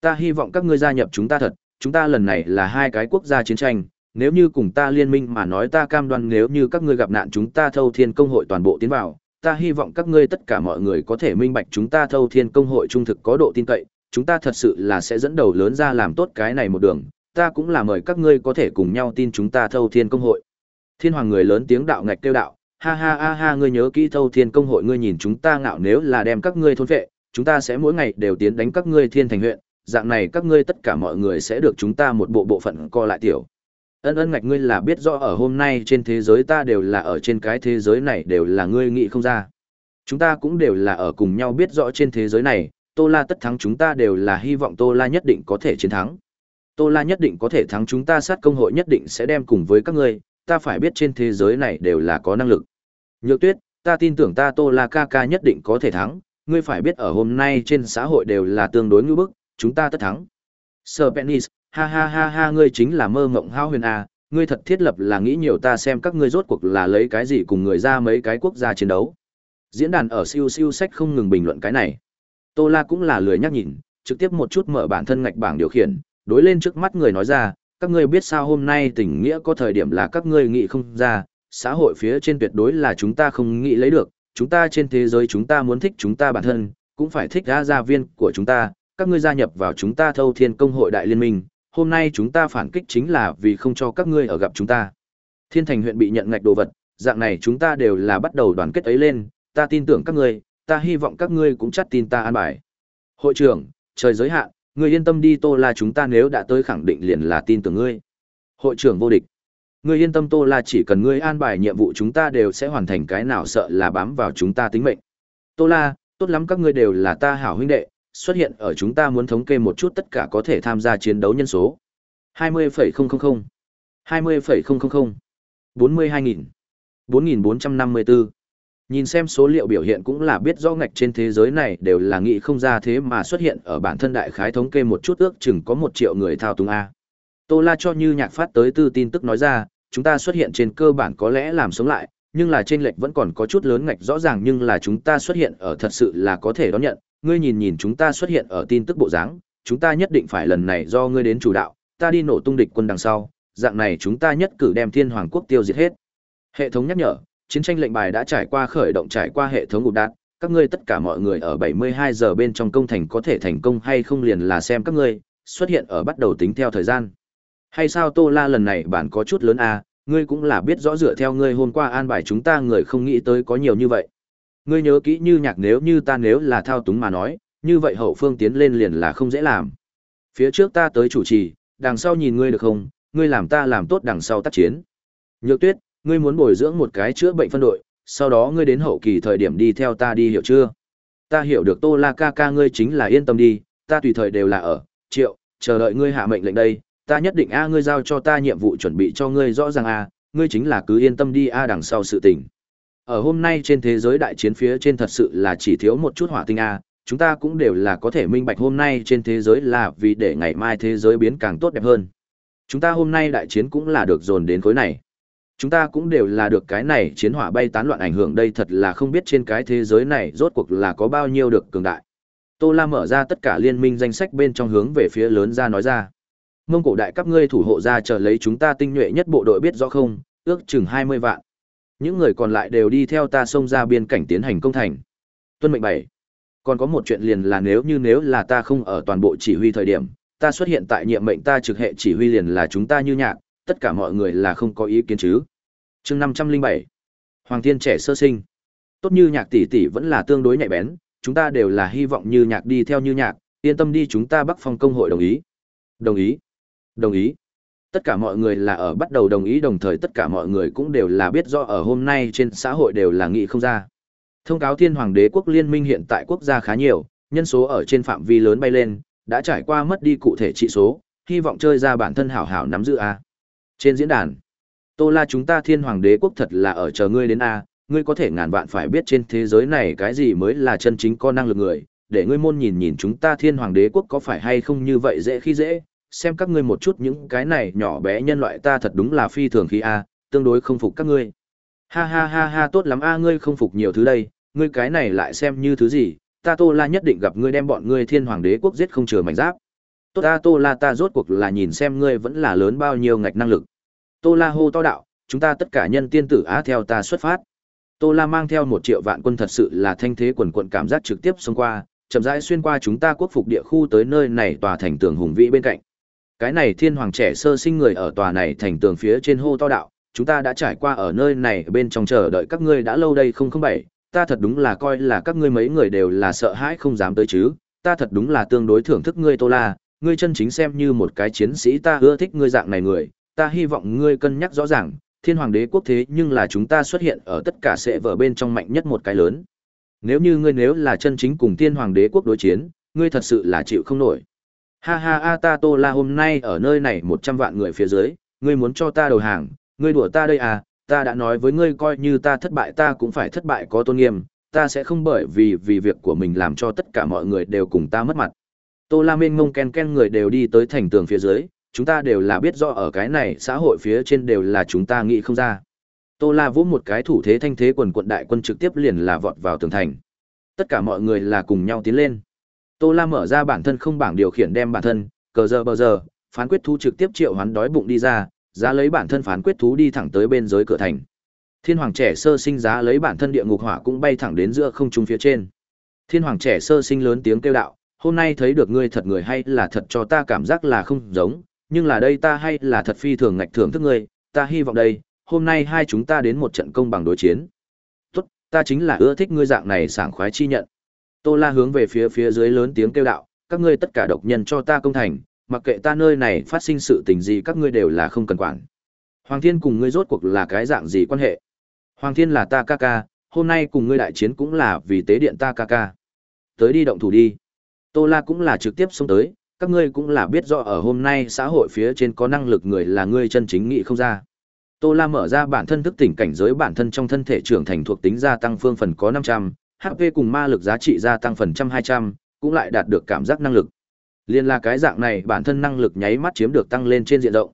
S1: Ta hy vọng các ngươi gia nhập chúng ta thật, chúng ta lần này là hai cái quốc gia chiến tranh, nếu như cùng ta liên minh mà nói ta cam đoan nếu như các ngươi gặp nạn chúng ta thâu thiên công hội toàn bộ tiến vào, ta hy vọng các ngươi tất cả mọi người có thể minh bạch chúng ta thâu thiên công hội trung thực có độ tin cậy, chúng ta thật sự là sẽ dẫn đầu lớn ra làm tốt cái này một đường, ta cũng là mời các ngươi có thể cùng nhau tin chúng ta thâu thiên công hội. Thiên hoàng người lớn tiếng đạo ngạch kêu đạo, ha ha ha ha ngươi nhớ kỹ thâu thiên công hội ngươi nhìn chúng ta ngạo nếu là đem các ngươi thôn vệ, chúng ta sẽ mỗi ngày đều tiến đánh các ngươi thiên thành huyện, dạng này các ngươi tất cả mọi người sẽ được chúng ta một bộ bộ phận co lại tiểu ân ân ngạch ngươi là biết rõ ở hôm nay trên thế giới ta đều là ở trên cái thế giới này đều là ngươi nghĩ không ra chúng ta cũng đều là ở cùng nhau biết rõ trên thế giới này tô la tất thắng chúng ta đều là hy vọng tô la nhất định có thể chiến thắng tô la nhất định có thể thắng chúng ta sát công hội nhất định sẽ đem cùng với các ngươi ta phải biết trên thế giới này đều là có năng lực nhược tuyết ta tin tưởng ta tô la ca ca nhất định có thể thắng ngươi phải biết ở hôm nay trên xã hội đều là tương đối ngưỡng bức chúng ta tất thắng sir penis ha ha ha ha ngươi chính là mơ mộng hao huyền a à. ngươi thật thiết lập là nghĩ nhiều ta xem các ngươi rốt cuộc là lấy cái gì cùng người ra mấy cái quốc gia chiến đấu diễn đàn ở siêu siêu sách không ngừng bình luận cái này tô la cũng là lười nhắc nhìn trực tiếp một chút mở bản thân ngạch bảng điều khiển đối lên trước mắt người nói ra các ngươi biết sao hôm nay tình nghĩa có thời điểm là các ngươi nghĩ không ra xã hội phía trên tuyệt đối là chúng ta không nghĩ lấy được chúng ta trên thế giới chúng ta muốn thích chúng ta bản thân cũng phải thích ra gia viên của chúng ta các ngươi gia nhập vào chúng ta thâu thiên công hội đại liên minh hôm nay chúng ta phản kích chính là vì không cho các ngươi ở gặp chúng ta. Thiên Thành huyện bị nhận ngạch đồ vật, dạng này chúng ta đều là bắt đầu đoàn kết ấy lên, ta tin tưởng các ngươi, ta hy vọng các ngươi cũng chắc tin ta an bài. Hội trưởng, trời giới hạn, ngươi yên tâm đi Tô La chúng ta nếu đã tới khẳng định liền là tin tưởng ngươi. Hội trưởng vô địch. Ngươi yên tâm Tô La chỉ cần ngươi an bài nhiệm vụ chúng ta đều sẽ hoàn thành cái nào sợ là bám vào chúng ta tính mệnh. Tô La, tốt lắm các ngươi đều là ta hảo huynh đệ, xuất hiện ở chúng ta muốn thống kê một chút tất cả có thể tham gia chiến đấu nhân số. 20 20,000, 42.000, 4.454. Nhìn xem số liệu biểu hiện cũng là biết rõ ngạch trên thế giới này đều là nghĩ không ra thế mà xuất hiện ở bản thân đại khái thống kê một chút ước chừng có một triệu người thao túng A. Tô La cho như nhạc phát tới tư tin tức nói ra, chúng ta xuất hiện trên cơ bản có lẽ làm sống lại, nhưng là trên lệch vẫn còn có chút lớn ngạch rõ ràng nhưng là chúng ta xuất hiện ở thật sự là có thể đón nhận, ngươi nhìn nhìn chúng ta xuất hiện ở tin tức bộ dáng, chúng ta nhất định phải lần này do ngươi đến chủ đạo, ta đi nổ tung địch quân đằng sau, dạng này chúng ta nhất cử đem Thiên Hoàng quốc tiêu diệt hết. Hệ thống nhắc nhở, chiến tranh lệnh bài đã trải qua khởi động trải qua hệ thống ngụp đạn, các ngươi tất cả mọi người ở 72 giờ bên trong công thành có thể thành công hay không liền là xem các ngươi, xuất hiện ở bắt đầu tính theo thời gian. Hay sao Tô La lần này bản có chút lớn à, ngươi cũng là biết rõ dựa theo ngươi hôm qua an bài chúng ta người không nghĩ tới có nhiều như vậy ngươi nhớ kỹ như nhạc nếu như ta nếu là thao túng mà nói, như vậy hậu phương tiến lên liền là không dễ làm. Phía trước ta tới chủ trì, đằng sau nhìn ngươi được không, ngươi làm ta làm tốt đằng sau tác chiến. Nhược tuyết, ngươi muốn bồi dưỡng một cái chữa bệnh phân đội, sau đó ngươi đến hậu kỳ thời điểm đi theo ta đi hiểu chưa? Ta hiểu được Tô La ca ca ngươi chính là yên tâm đi, ta tùy thời đều là ở, triệu, chờ đợi ngươi hạ mệnh lệnh đây, ta nhất định a ngươi giao cho ta nhiệm vụ chuẩn bị cho ngươi rõ ràng a, ngươi chính là cứ yên tâm đi a đằng sau sự tình ở hôm nay trên thế giới đại chiến phía trên thật sự là chỉ thiếu một chút hỏa tinh a à, chúng ta cũng đều là có thể minh bạch hôm nay trên thế giới là vì để ngày mai thế giới biến càng tốt đẹp hơn chúng ta hôm nay đại chiến cũng là được dồn đến khối này chúng ta cũng đều là được cái này chiến hỏa bay tán loạn ảnh hưởng đây thật là không biết trên cái thế giới này rốt cuộc là có bao nhiêu được cường đại tô la mở ra tất cả liên minh danh sách bên trong hướng về phía lớn ra nói ra mông cổ đại các ngươi thủ hộ ra chờ lấy chúng ta tinh nhuệ nhất bộ đội biết rõ không ước chừng hai mươi vạn những người còn lại đều đi theo ta xông ra biên cảnh tiến hành công thành. Tuân mệnh bảy. Còn có một chuyện liền là nếu như nếu là ta không ở toàn bộ chỉ huy thời điểm, ta xuất hiện tại nhiệm mệnh ta trực hệ chỉ huy liền là chúng ta như nhạc, tất cả mọi người là không có ý kiến chứ. Chương năm trăm linh bảy Hoàng Thiên trẻ sơ sinh. Tốt như nhạc tỷ tỷ vẫn là tương đối nhạy bén, chúng ta đều là hy vọng như nhạc đi theo như nhạc, yên tâm đi chúng ta Bắc Phong công hội đồng ý. Đồng ý. Đồng ý tất cả mọi người là ở bắt đầu đồng ý đồng thời tất cả mọi người cũng đều là biết do ở hôm nay trên xã hội đều là nghị không ra thông cáo thiên hoàng đế quốc liên minh hiện tại quốc gia khá nhiều nhân số ở trên phạm vi lớn bay lên đã trải qua mất đi cụ thể trị số hy vọng chơi ra bản thân hảo hảo nắm giữ a trên diễn đàn tô la chúng ta thiên hoàng đế quốc thật là ở chờ ngươi đến a ngươi có thể ngàn vạn phải biết trên thế giới này cái gì mới là chân chính có năng lực người để ngươi môn nhìn nhìn chúng ta thiên hoàng đế quốc có phải hay không như vậy dễ khi dễ xem các ngươi một chút những cái này nhỏ bé nhân loại ta thật đúng là phi thường khí a, tương đối không phục các ngươi. Ha ha ha ha tốt lắm a ngươi không phục nhiều thứ đây, ngươi cái này lại xem như thứ gì, ta Tô La nhất định gặp ngươi đem bọn ngươi Thiên Hoàng Đế quốc giết không chừa mảnh giáp. Tốt ta Tô La ta rốt cuộc là nhìn xem ngươi vẫn là lớn bao nhiêu ngạch năng lực. Tô La hô to đạo, chúng ta tất cả nhân tiên tử á theo ta xuất phát. Tô La mang theo một triệu vạn quân thật sự là thanh thế quần quận cảm giác trực tiếp xông qua, chậm rãi xuyên qua chúng ta quốc phục địa khu tới nơi này tòa thành tường hùng vĩ bên cạnh. Cái này thiên hoàng trẻ sơ sinh người ở tòa này thành tường phía trên hô to đạo, chúng ta đã trải qua ở nơi này bên trong chờ đợi các ngươi đã lâu đây không không bảy, ta thật đúng là coi là các ngươi mấy người đều là sợ hãi không dám tới chứ, ta thật đúng là tương đối thưởng thức ngươi Tô La, ngươi chân chính xem như một cái chiến sĩ ta ưa thích ngươi dạng này người, ta hy vọng ngươi cân nhắc rõ ràng, thiên hoàng đế quốc thế nhưng là chúng ta xuất hiện ở tất cả sẽ vở bên trong mạnh nhất một cái lớn. Nếu như ngươi nếu là chân chính cùng thiên hoàng đế quốc đối chiến, ngươi thật sự là chịu không nổi. Ha ha a ta Tô La hôm nay ở nơi này một trăm vạn người phía dưới, ngươi muốn cho ta đầu hàng, ngươi đùa ta đây à, ta đã nói với ngươi coi như ta thất bại ta cũng phải thất bại có tôn nghiêm, ta sẽ không bởi vì vì việc của mình làm cho tất cả mọi người đều cùng ta mất mặt. Tô La Minh ngông ken ken người đều đi tới thành tường phía dưới, chúng ta đều là biết rõ ở cái này xã hội phía trên đều là chúng ta nghĩ không ra. Tô La vỗ một cái thủ thế thanh thế quần quận đại quân trực tiếp liền là vọt vào tường thành. Tất cả mọi người là cùng nhau tiến lên. Tô La mở ra bản thân không bảng điều khiển đem bản thân, cờ giờ bờ giờ, phán quyết thú trực tiếp triệu hoán đói bụng đi ra, giá lấy bản thân phán quyết thú đi thẳng tới bên dưới cửa thành. Thiên hoàng trẻ sơ sinh giá lấy bản thân địa ngục hỏa cũng bay thẳng đến giữa không trung phía trên. Thiên hoàng trẻ sơ sinh lớn tiếng kêu đạo, hôm nay thấy được ngươi thật người hay là thật cho ta cảm giác là không giống, nhưng là đây ta hay là thật phi thường ngạch thưởng thức ngươi, ta hy vọng đây, hôm nay hai chúng ta đến một trận công bằng đối chiến. Tốt, ta chính là ưa thích ngươi dạng này sảng khoái chi nhận. Tô La hướng về phía phía dưới lớn tiếng kêu đạo, các ngươi tất cả độc nhân cho ta công thành, mặc kệ ta nơi này phát sinh sự tình gì các ngươi đều là không cần quản. Hoàng Thiên cùng ngươi rốt cuộc là cái dạng gì quan hệ? Hoàng Thiên là ta ca ca, hôm nay cùng ngươi đại chiến cũng là vì tế điện ta ca ca. Tới đi động thủ đi. Tô La cũng là trực tiếp xông tới, các ngươi cũng là biết rõ ở hôm nay xã hội phía trên có năng lực người là ngươi chân chính nghị không ra. Tô La mở ra bản thân thức tỉnh cảnh giới bản thân trong thân thể trưởng thành thuộc tính gia tăng phương phần có 500, HP cùng ma lực giá trị gia tăng phần trăm 200, cũng lại đạt được cảm giác năng lực. Liên là cái dạng này bản thân năng lực nháy mắt chiếm được tăng lên trên diện rộng.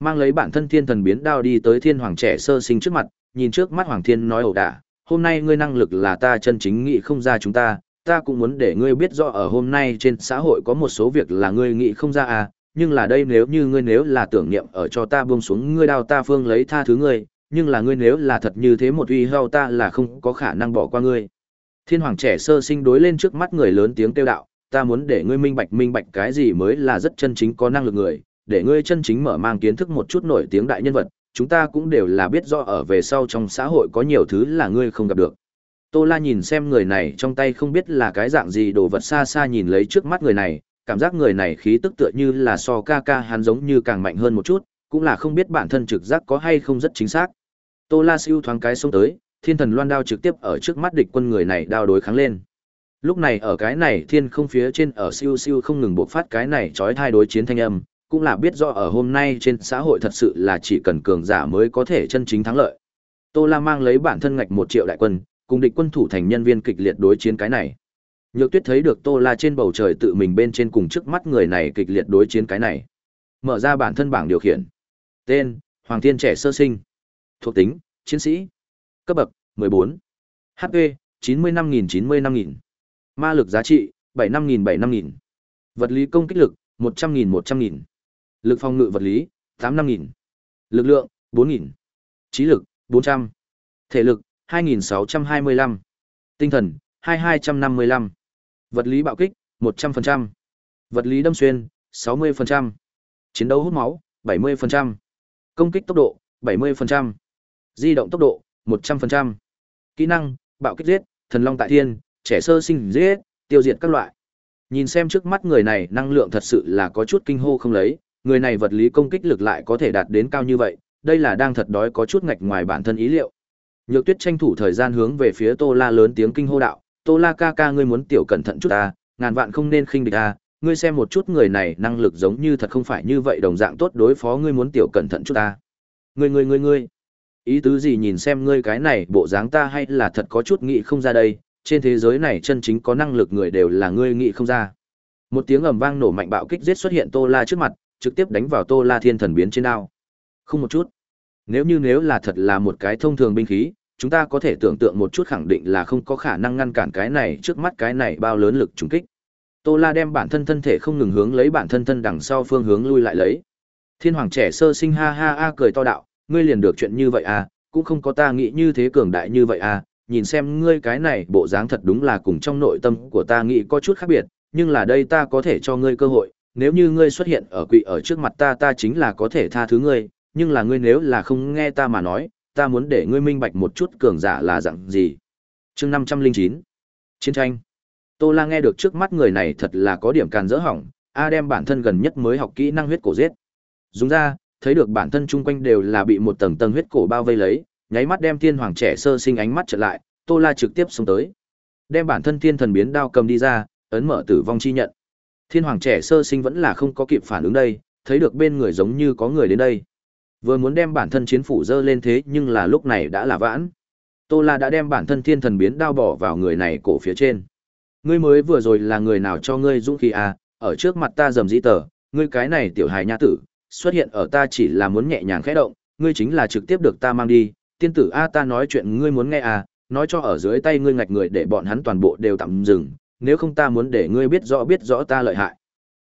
S1: Mang lấy bản thân thiên thần biến đao đi tới thiên hoàng trẻ sơ sinh trước mặt, nhìn trước mắt hoàng thiên nói ẩu đả, hôm nay ngươi năng lực là ta chân chính nghĩ không ra chúng ta, ta cũng muốn để ngươi biết rõ ở hôm nay trên xã hội có một số việc là ngươi nghĩ không ra à, nhưng là đây nếu như ngươi nếu là tưởng niệm ở cho ta buông xuống ngươi đao ta phương lấy tha thứ ngươi, nhưng là ngươi nếu là thật như thế một uy hao ta là không có khả năng bỏ qua ngươi. Thiên hoàng trẻ sơ sinh đối lên trước mắt người lớn tiếng kêu đạo, ta muốn để ngươi minh bạch minh bạch cái gì mới là rất chân chính có năng lực người, để ngươi chân chính mở mang kiến thức một chút nổi tiếng đại nhân vật, chúng ta cũng đều là biết rõ ở về sau trong xã hội có nhiều thứ là ngươi không gặp được. Tô La nhìn xem người này trong tay không biết là cái dạng gì đồ vật xa xa nhìn lấy trước mắt người này, cảm giác người này khí tức tựa như là so ca ca hắn giống như càng mạnh hơn một chút, cũng là không biết bản thân trực giác có hay không rất chính xác. Tô La siêu thoáng cái xông tới, thiên thần loan đao trực tiếp ở trước mắt địch quân người này đao đối kháng lên. Lúc này ở cái này thiên không phía trên ở siêu siêu không ngừng bộc phát cái này trói thai đối chiến thanh âm, cũng là biết rõ ở hôm nay trên xã hội thật sự là chỉ cần cường giả mới có thể chân chính thắng lợi. Tô La mang lấy bản thân ngạch một triệu đại quân, cùng địch quân thủ thành nhân viên kịch liệt đối chiến cái này. Nhược Tuyết thấy được Tô La trên bầu trời tự mình bên trên cùng trước mắt người này kịch liệt đối chiến cái này. Mở ra bản thân bảng điều khiển. Tên: Hoàng Thiên trẻ sơ sinh. Thuộc tính: Chiến sĩ cấp bậc 14. HP 95 95 000 Ma lực giá trị 75.000-75.000. Vật lý công kích lực 100.000-100.000. Lực phòng ngự vật lý 85.000. Lực lượng 4.000. Trí lực 400. Thể lực 2.625. Tinh thần 2.255, Vật lý bạo kích 100%. Vật lý đâm xuyên 60%. Chiến đấu hút máu 70%. Công kích tốc độ 70%. Di động tốc độ 100%. Kỹ năng, bạo kích giết, thần long tại thiên, trẻ sơ sinh giết, tiêu diệt các loại. Nhìn xem trước mắt người này năng lượng thật sự là có chút kinh hô không lấy, người này vật lý công kích lực lại có thể đạt đến cao như vậy, đây là đang thật đói có chút ngạch ngoài bản thân ý liệu. Nhược tuyết tranh thủ thời gian hướng về phía Tô La lớn tiếng kinh hô đạo, Tô La ca ca ngươi muốn tiểu cẩn thận chút ta, ngàn vạn không nên khinh địch ta, ngươi xem một chút người này năng lực giống như thật không phải như vậy đồng dạng tốt đối phó ngươi muốn tiểu cẩn thận chút ta. Ngươi ngươi ngươi ngươi. Ý tứ gì nhìn xem ngươi cái này bộ dáng ta hay là thật có chút nghĩ không ra đây, trên thế giới này chân chính có năng lực người đều là ngươi nghĩ không ra. Một tiếng ầm vang nổ mạnh bạo kích giết xuất hiện Tô La trước mặt, trực tiếp đánh vào Tô La thiên thần biến trên đao. Không một chút. Nếu như nếu là thật là một cái thông thường binh khí, chúng ta có thể tưởng tượng một chút khẳng định là không có khả năng ngăn cản cái này trước mắt cái này bao lớn lực trùng kích. Tô La đem bản thân thân thể không ngừng hướng lấy bản thân thân đằng sau phương hướng lui lại lấy. Thiên hoàng trẻ sơ sinh ha ha a cười to đạo, ngươi liền được chuyện như vậy à, cũng không có ta nghĩ như thế cường đại như vậy à, nhìn xem ngươi cái này bộ dáng thật đúng là cùng trong nội tâm của ta nghĩ có chút khác biệt, nhưng là đây ta có thể cho ngươi cơ hội, nếu như ngươi xuất hiện ở quỷ ở trước mặt ta ta chính là có thể tha thứ ngươi, nhưng là ngươi nếu là không nghe ta mà nói, ta muốn để ngươi minh bạch một chút cường giả là dạng gì. chương 509 Chiến tranh Tô La nghe được trước mắt người này thật là có điểm càn dỡ hỏng, A đem bản thân gần nhất mới học kỹ năng huyết cổ giết. Dùng ra, thấy được bản thân chung quanh đều là bị một tầng tầng huyết cổ bao vây lấy, nháy mắt đem thiên hoàng trẻ sơ sinh ánh mắt trở lại, Tô La trực tiếp xông tới. Đem bản thân thiên thần biến đao cầm đi ra, ấn mở tử vong chi nhận. Thiên hoàng trẻ sơ sinh vẫn là không có kịp phản ứng đây, thấy được bên người giống như có người đến đây. Vừa muốn đem bản thân chiến phủ dơ lên thế nhưng là lúc này đã là vãn. Tô La đã đem bản thân thiên thần biến đao bỏ vào người này cổ phía trên. Ngươi mới vừa rồi là người nào cho ngươi dũng khí à, ở trước mặt ta dầm dĩ tờ, ngươi cái này tiểu hài nha tử, xuất hiện ở ta chỉ là muốn nhẹ nhàng khẽ động, ngươi chính là trực tiếp được ta mang đi, tiên tử a ta nói chuyện ngươi muốn nghe à, nói cho ở dưới tay ngươi ngạch người để bọn hắn toàn bộ đều tạm dừng, nếu không ta muốn để ngươi biết rõ biết rõ ta lợi hại.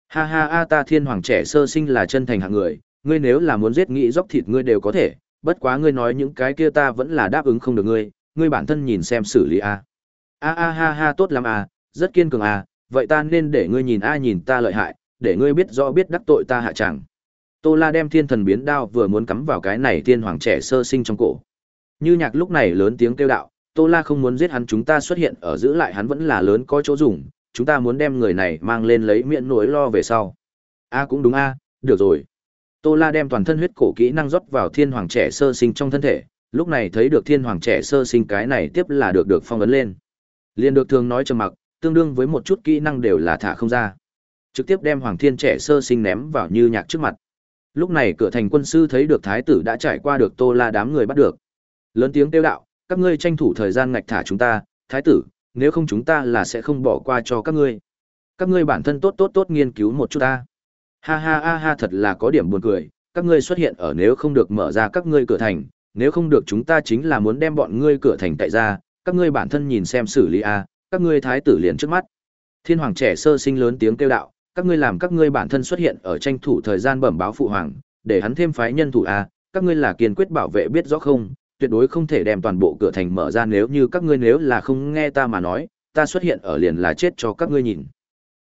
S1: Ha ha a ta thiên hoàng trẻ sơ sinh là chân thành hạng người, ngươi nếu là muốn giết nghĩ dốc thịt ngươi đều có thể, bất quá ngươi nói những cái kia ta vẫn là đáp ứng không được ngươi, ngươi bản thân nhìn xem xử lý a. A a ha ha tốt lắm a, à, rất kiên cường a, vậy ta nên để ngươi nhìn a nhìn ta lợi hại, để ngươi biết rõ biết đắc tội ta hạ chẳng. Tô La đem thiên thần biến đao vừa muốn cắm vào cái này thiên hoàng trẻ sơ sinh trong cổ. Như nhạc lúc này lớn tiếng kêu đạo, Tô La không muốn giết hắn chúng ta xuất hiện ở giữ lại hắn vẫn là lớn có chỗ dùng, chúng ta muốn đem người này mang lên lấy miệng nỗi lo về sau. A à cũng đúng a, à, được rồi. Tô La đem toàn thân huyết cổ kỹ năng rót vào thiên hoàng trẻ sơ sinh trong thân thể, lúc này thấy được thiên hoàng trẻ sơ sinh cái này tiếp là được được phong ấn lên. Liên được thường nói trầm mặc, tương đương với một chút kỹ năng đều là thả không ra. Trực tiếp đem hoàng thiên trẻ sơ sinh ném vào như nhạc trước mặt. Lúc này cửa thành quân sư thấy được thái tử đã trải qua được Tô La đám người bắt được. Lớn tiếng kêu đạo, các ngươi tranh thủ thời gian ngạch thả chúng ta, thái tử, nếu không chúng ta là sẽ không bỏ qua cho các ngươi. Các ngươi bản thân tốt tốt tốt nghiên cứu một chút ta. Ha ha ha ha thật là có điểm buồn cười, các ngươi xuất hiện ở nếu không được mở ra các ngươi cửa thành, nếu không được chúng ta chính là muốn đem bọn ngươi cửa thành tại ra, các ngươi bản thân nhìn xem xử lý a, các ngươi thái tử liền trước mắt. Thiên hoàng trẻ sơ sinh lớn tiếng kêu đạo, các ngươi làm các ngươi bản thân xuất hiện ở tranh thủ thời gian bẩm báo phụ hoàng, để hắn thêm phái nhân thủ a, à, các ngươi là kiên quyết bảo vệ biết rõ không, tuyệt đối không thể đem toàn bộ cửa thành mở ra nếu như các ngươi nếu là không nghe ta mà nói, ta xuất hiện ở liền là chết cho các ngươi nhìn.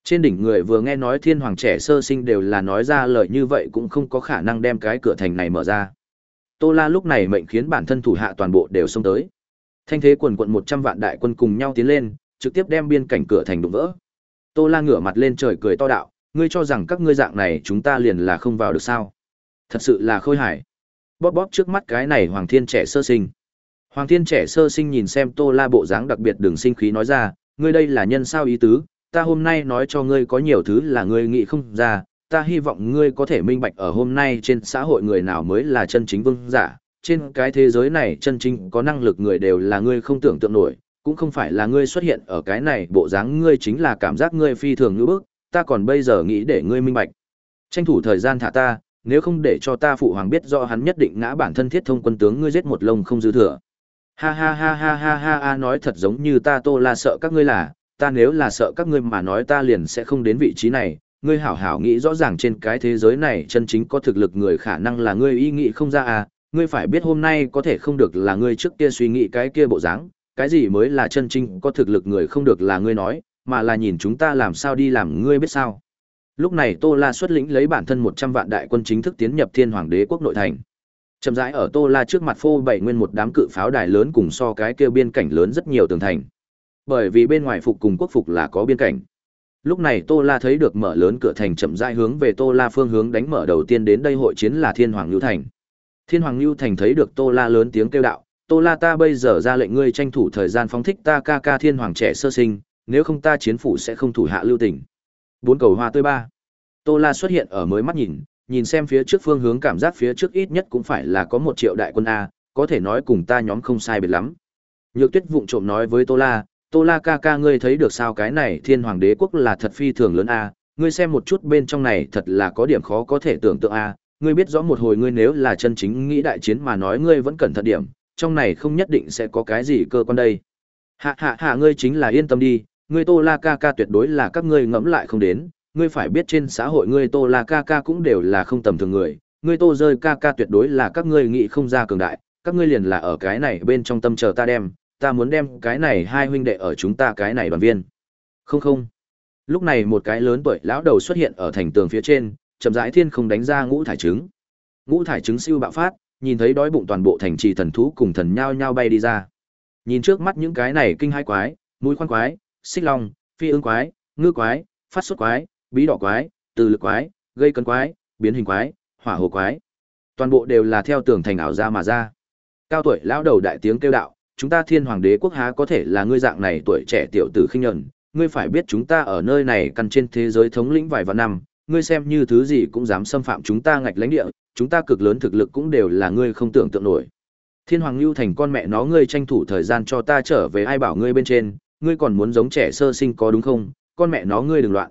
S1: Trên đỉnh người vừa nghe nói thiên hoàng trẻ sơ sinh đều là nói ra lời như vậy cũng không có khả năng đem cái cửa thành này mở ra. Tô La lúc này mệnh khiến bản thân thủ hạ toàn bộ đều xông tới. Thanh thế quần quận 100 vạn đại quân cùng nhau tiến lên, trực tiếp đem biên cảnh cửa thành đụng vỡ. Tô La ngửa mặt lên trời cười to đạo, ngươi cho rằng các ngươi dạng này chúng ta liền là không vào được sao? Thật sự là khôi hài. Bóp bóp trước mắt cái này Hoàng Thiên trẻ sơ sinh. Hoàng Thiên trẻ sơ sinh nhìn xem Tô La bộ dáng đặc biệt đường sinh khí nói ra, ngươi đây là nhân sao ý tứ, ta hôm nay nói cho ngươi có nhiều thứ là ngươi nghĩ không ra, ta hy vọng ngươi có thể minh bạch ở hôm nay trên xã hội người nào mới là chân chính vương giả, trên cái thế giới này chân chính có năng lực người đều là ngươi không tưởng tượng nổi, cũng không phải là ngươi xuất hiện ở cái này bộ dáng ngươi chính là cảm giác ngươi phi thường ngữ bức, ta còn bây giờ nghĩ để ngươi minh bạch. Tranh thủ thời gian thả ta, nếu không để cho ta phụ hoàng biết rõ hắn nhất định ngã bản thân thiết thông quân tướng ngươi giết một lông không dư thừa. Ha ha ha ha ha ha ha nói thật giống như ta tô là sợ các ngươi là, ta nếu là sợ các ngươi mà nói ta liền sẽ không đến vị trí này, ngươi hảo hảo nghĩ rõ ràng trên cái thế giới này chân chính có thực lực người khả năng là ngươi ý nghĩ không ra à, ngươi phải biết hôm nay có thể không được là ngươi trước kia suy nghĩ cái kia bộ dáng, cái gì mới là chân chính, có thực lực người không được là ngươi nói, mà là nhìn chúng ta làm sao đi làm ngươi biết sao. Lúc này Tô La xuất lĩnh lấy bản thân một trăm vạn đại quân chính thức tiến nhập Thiên Hoàng Đế quốc nội thành. Chậm rãi ở Tô La trước mặt phô bày nguyên một đám cự pháo đài lớn cùng so cái kia biên cảnh lớn rất nhiều tường thành. Bởi vì bên ngoài phục cùng quốc phục là có biên cảnh. Lúc này Tô La thấy được mở lớn cửa thành chậm rãi hướng về Tô La phương hướng đánh mở đầu tiên đến đây hội chiến là Thiên Hoàng Lưu Thành. Thiên Hoàng Lưu Thành thấy được Tô La lớn tiếng kêu đạo, Tô La ta bây giờ ra lệnh ngươi tranh thủ thời gian phóng thích ta ca ca thiên hoàng trẻ sơ sinh, nếu không ta chiến phủ sẽ không thủ hạ lưu tình. Bốn cầu hoa tươi ba. Tô La xuất hiện ở mới mắt nhìn, nhìn xem phía trước phương hướng cảm giác phía trước ít nhất cũng phải là có một triệu đại quân a, có thể nói cùng ta nhóm không sai biệt lắm. Nhược Tuyết vụng trộm nói với Tô La, "Tô La ca ca ngươi thấy được sao cái này Thiên Hoàng Đế quốc là thật phi thường lớn a, ngươi xem một chút bên trong này thật là có điểm khó có thể tưởng tượng a, ngươi biết rõ một hồi ngươi nếu là chân chính nghĩ đại chiến mà nói ngươi vẫn cẩn thận điểm, trong này không nhất định sẽ có cái gì cơ quan đây. Hạ hạ hạ ngươi chính là yên tâm đi, ngươi Tô La Ca Ca tuyệt đối là các ngươi ngẫm lại không đến, ngươi phải biết trên xã hội ngươi Tô La Ca Ca cũng đều là không tầm thường người, ngươi Tô rơi Ca Ca tuyệt đối là các ngươi nghĩ không ra cường đại, các ngươi liền là ở cái này bên trong tâm chờ ta đem, ta muốn đem cái này hai huynh đệ ở chúng ta cái này đoàn viên. Không không. Lúc này một cái lớn tuổi lão đầu xuất hiện ở thành tường phía trên, chậm rãi thiên không đánh ra ngũ thải trứng. Ngũ thải trứng siêu bạo phát, nhìn thấy đói bụng toàn bộ thành trì thần thú cùng thần nhao nhao bay đi ra. Nhìn trước mắt những cái này kinh hai quái, mũi khoan quái, xích long, phi ương quái, ngư quái, phát xuất quái, bí đỏ quái, từ lực quái, gây cân quái, biến hình quái, hỏa hồ quái. Toàn bộ đều là theo tưởng thành ảo ra mà ra. Cao tuổi lão đầu đại tiếng kêu đạo, chúng ta thiên hoàng đế quốc há có thể là ngươi dạng này tuổi trẻ tiểu tử khinh nhẫn, ngươi phải biết chúng ta ở nơi này căn trên thế giới thống lĩnh vài vạn và năm, ngươi xem như thứ gì cũng dám xâm phạm chúng ta ngạch lãnh địa, chúng ta cực lớn thực lực cũng đều là ngươi không tưởng tượng nổi. Thiên Hoàng Lưu Thành con mẹ nó ngươi tranh thủ thời gian cho ta trở về ai bảo ngươi bên trên, ngươi còn muốn giống trẻ sơ sinh có đúng không? Con mẹ nó ngươi đừng loạn.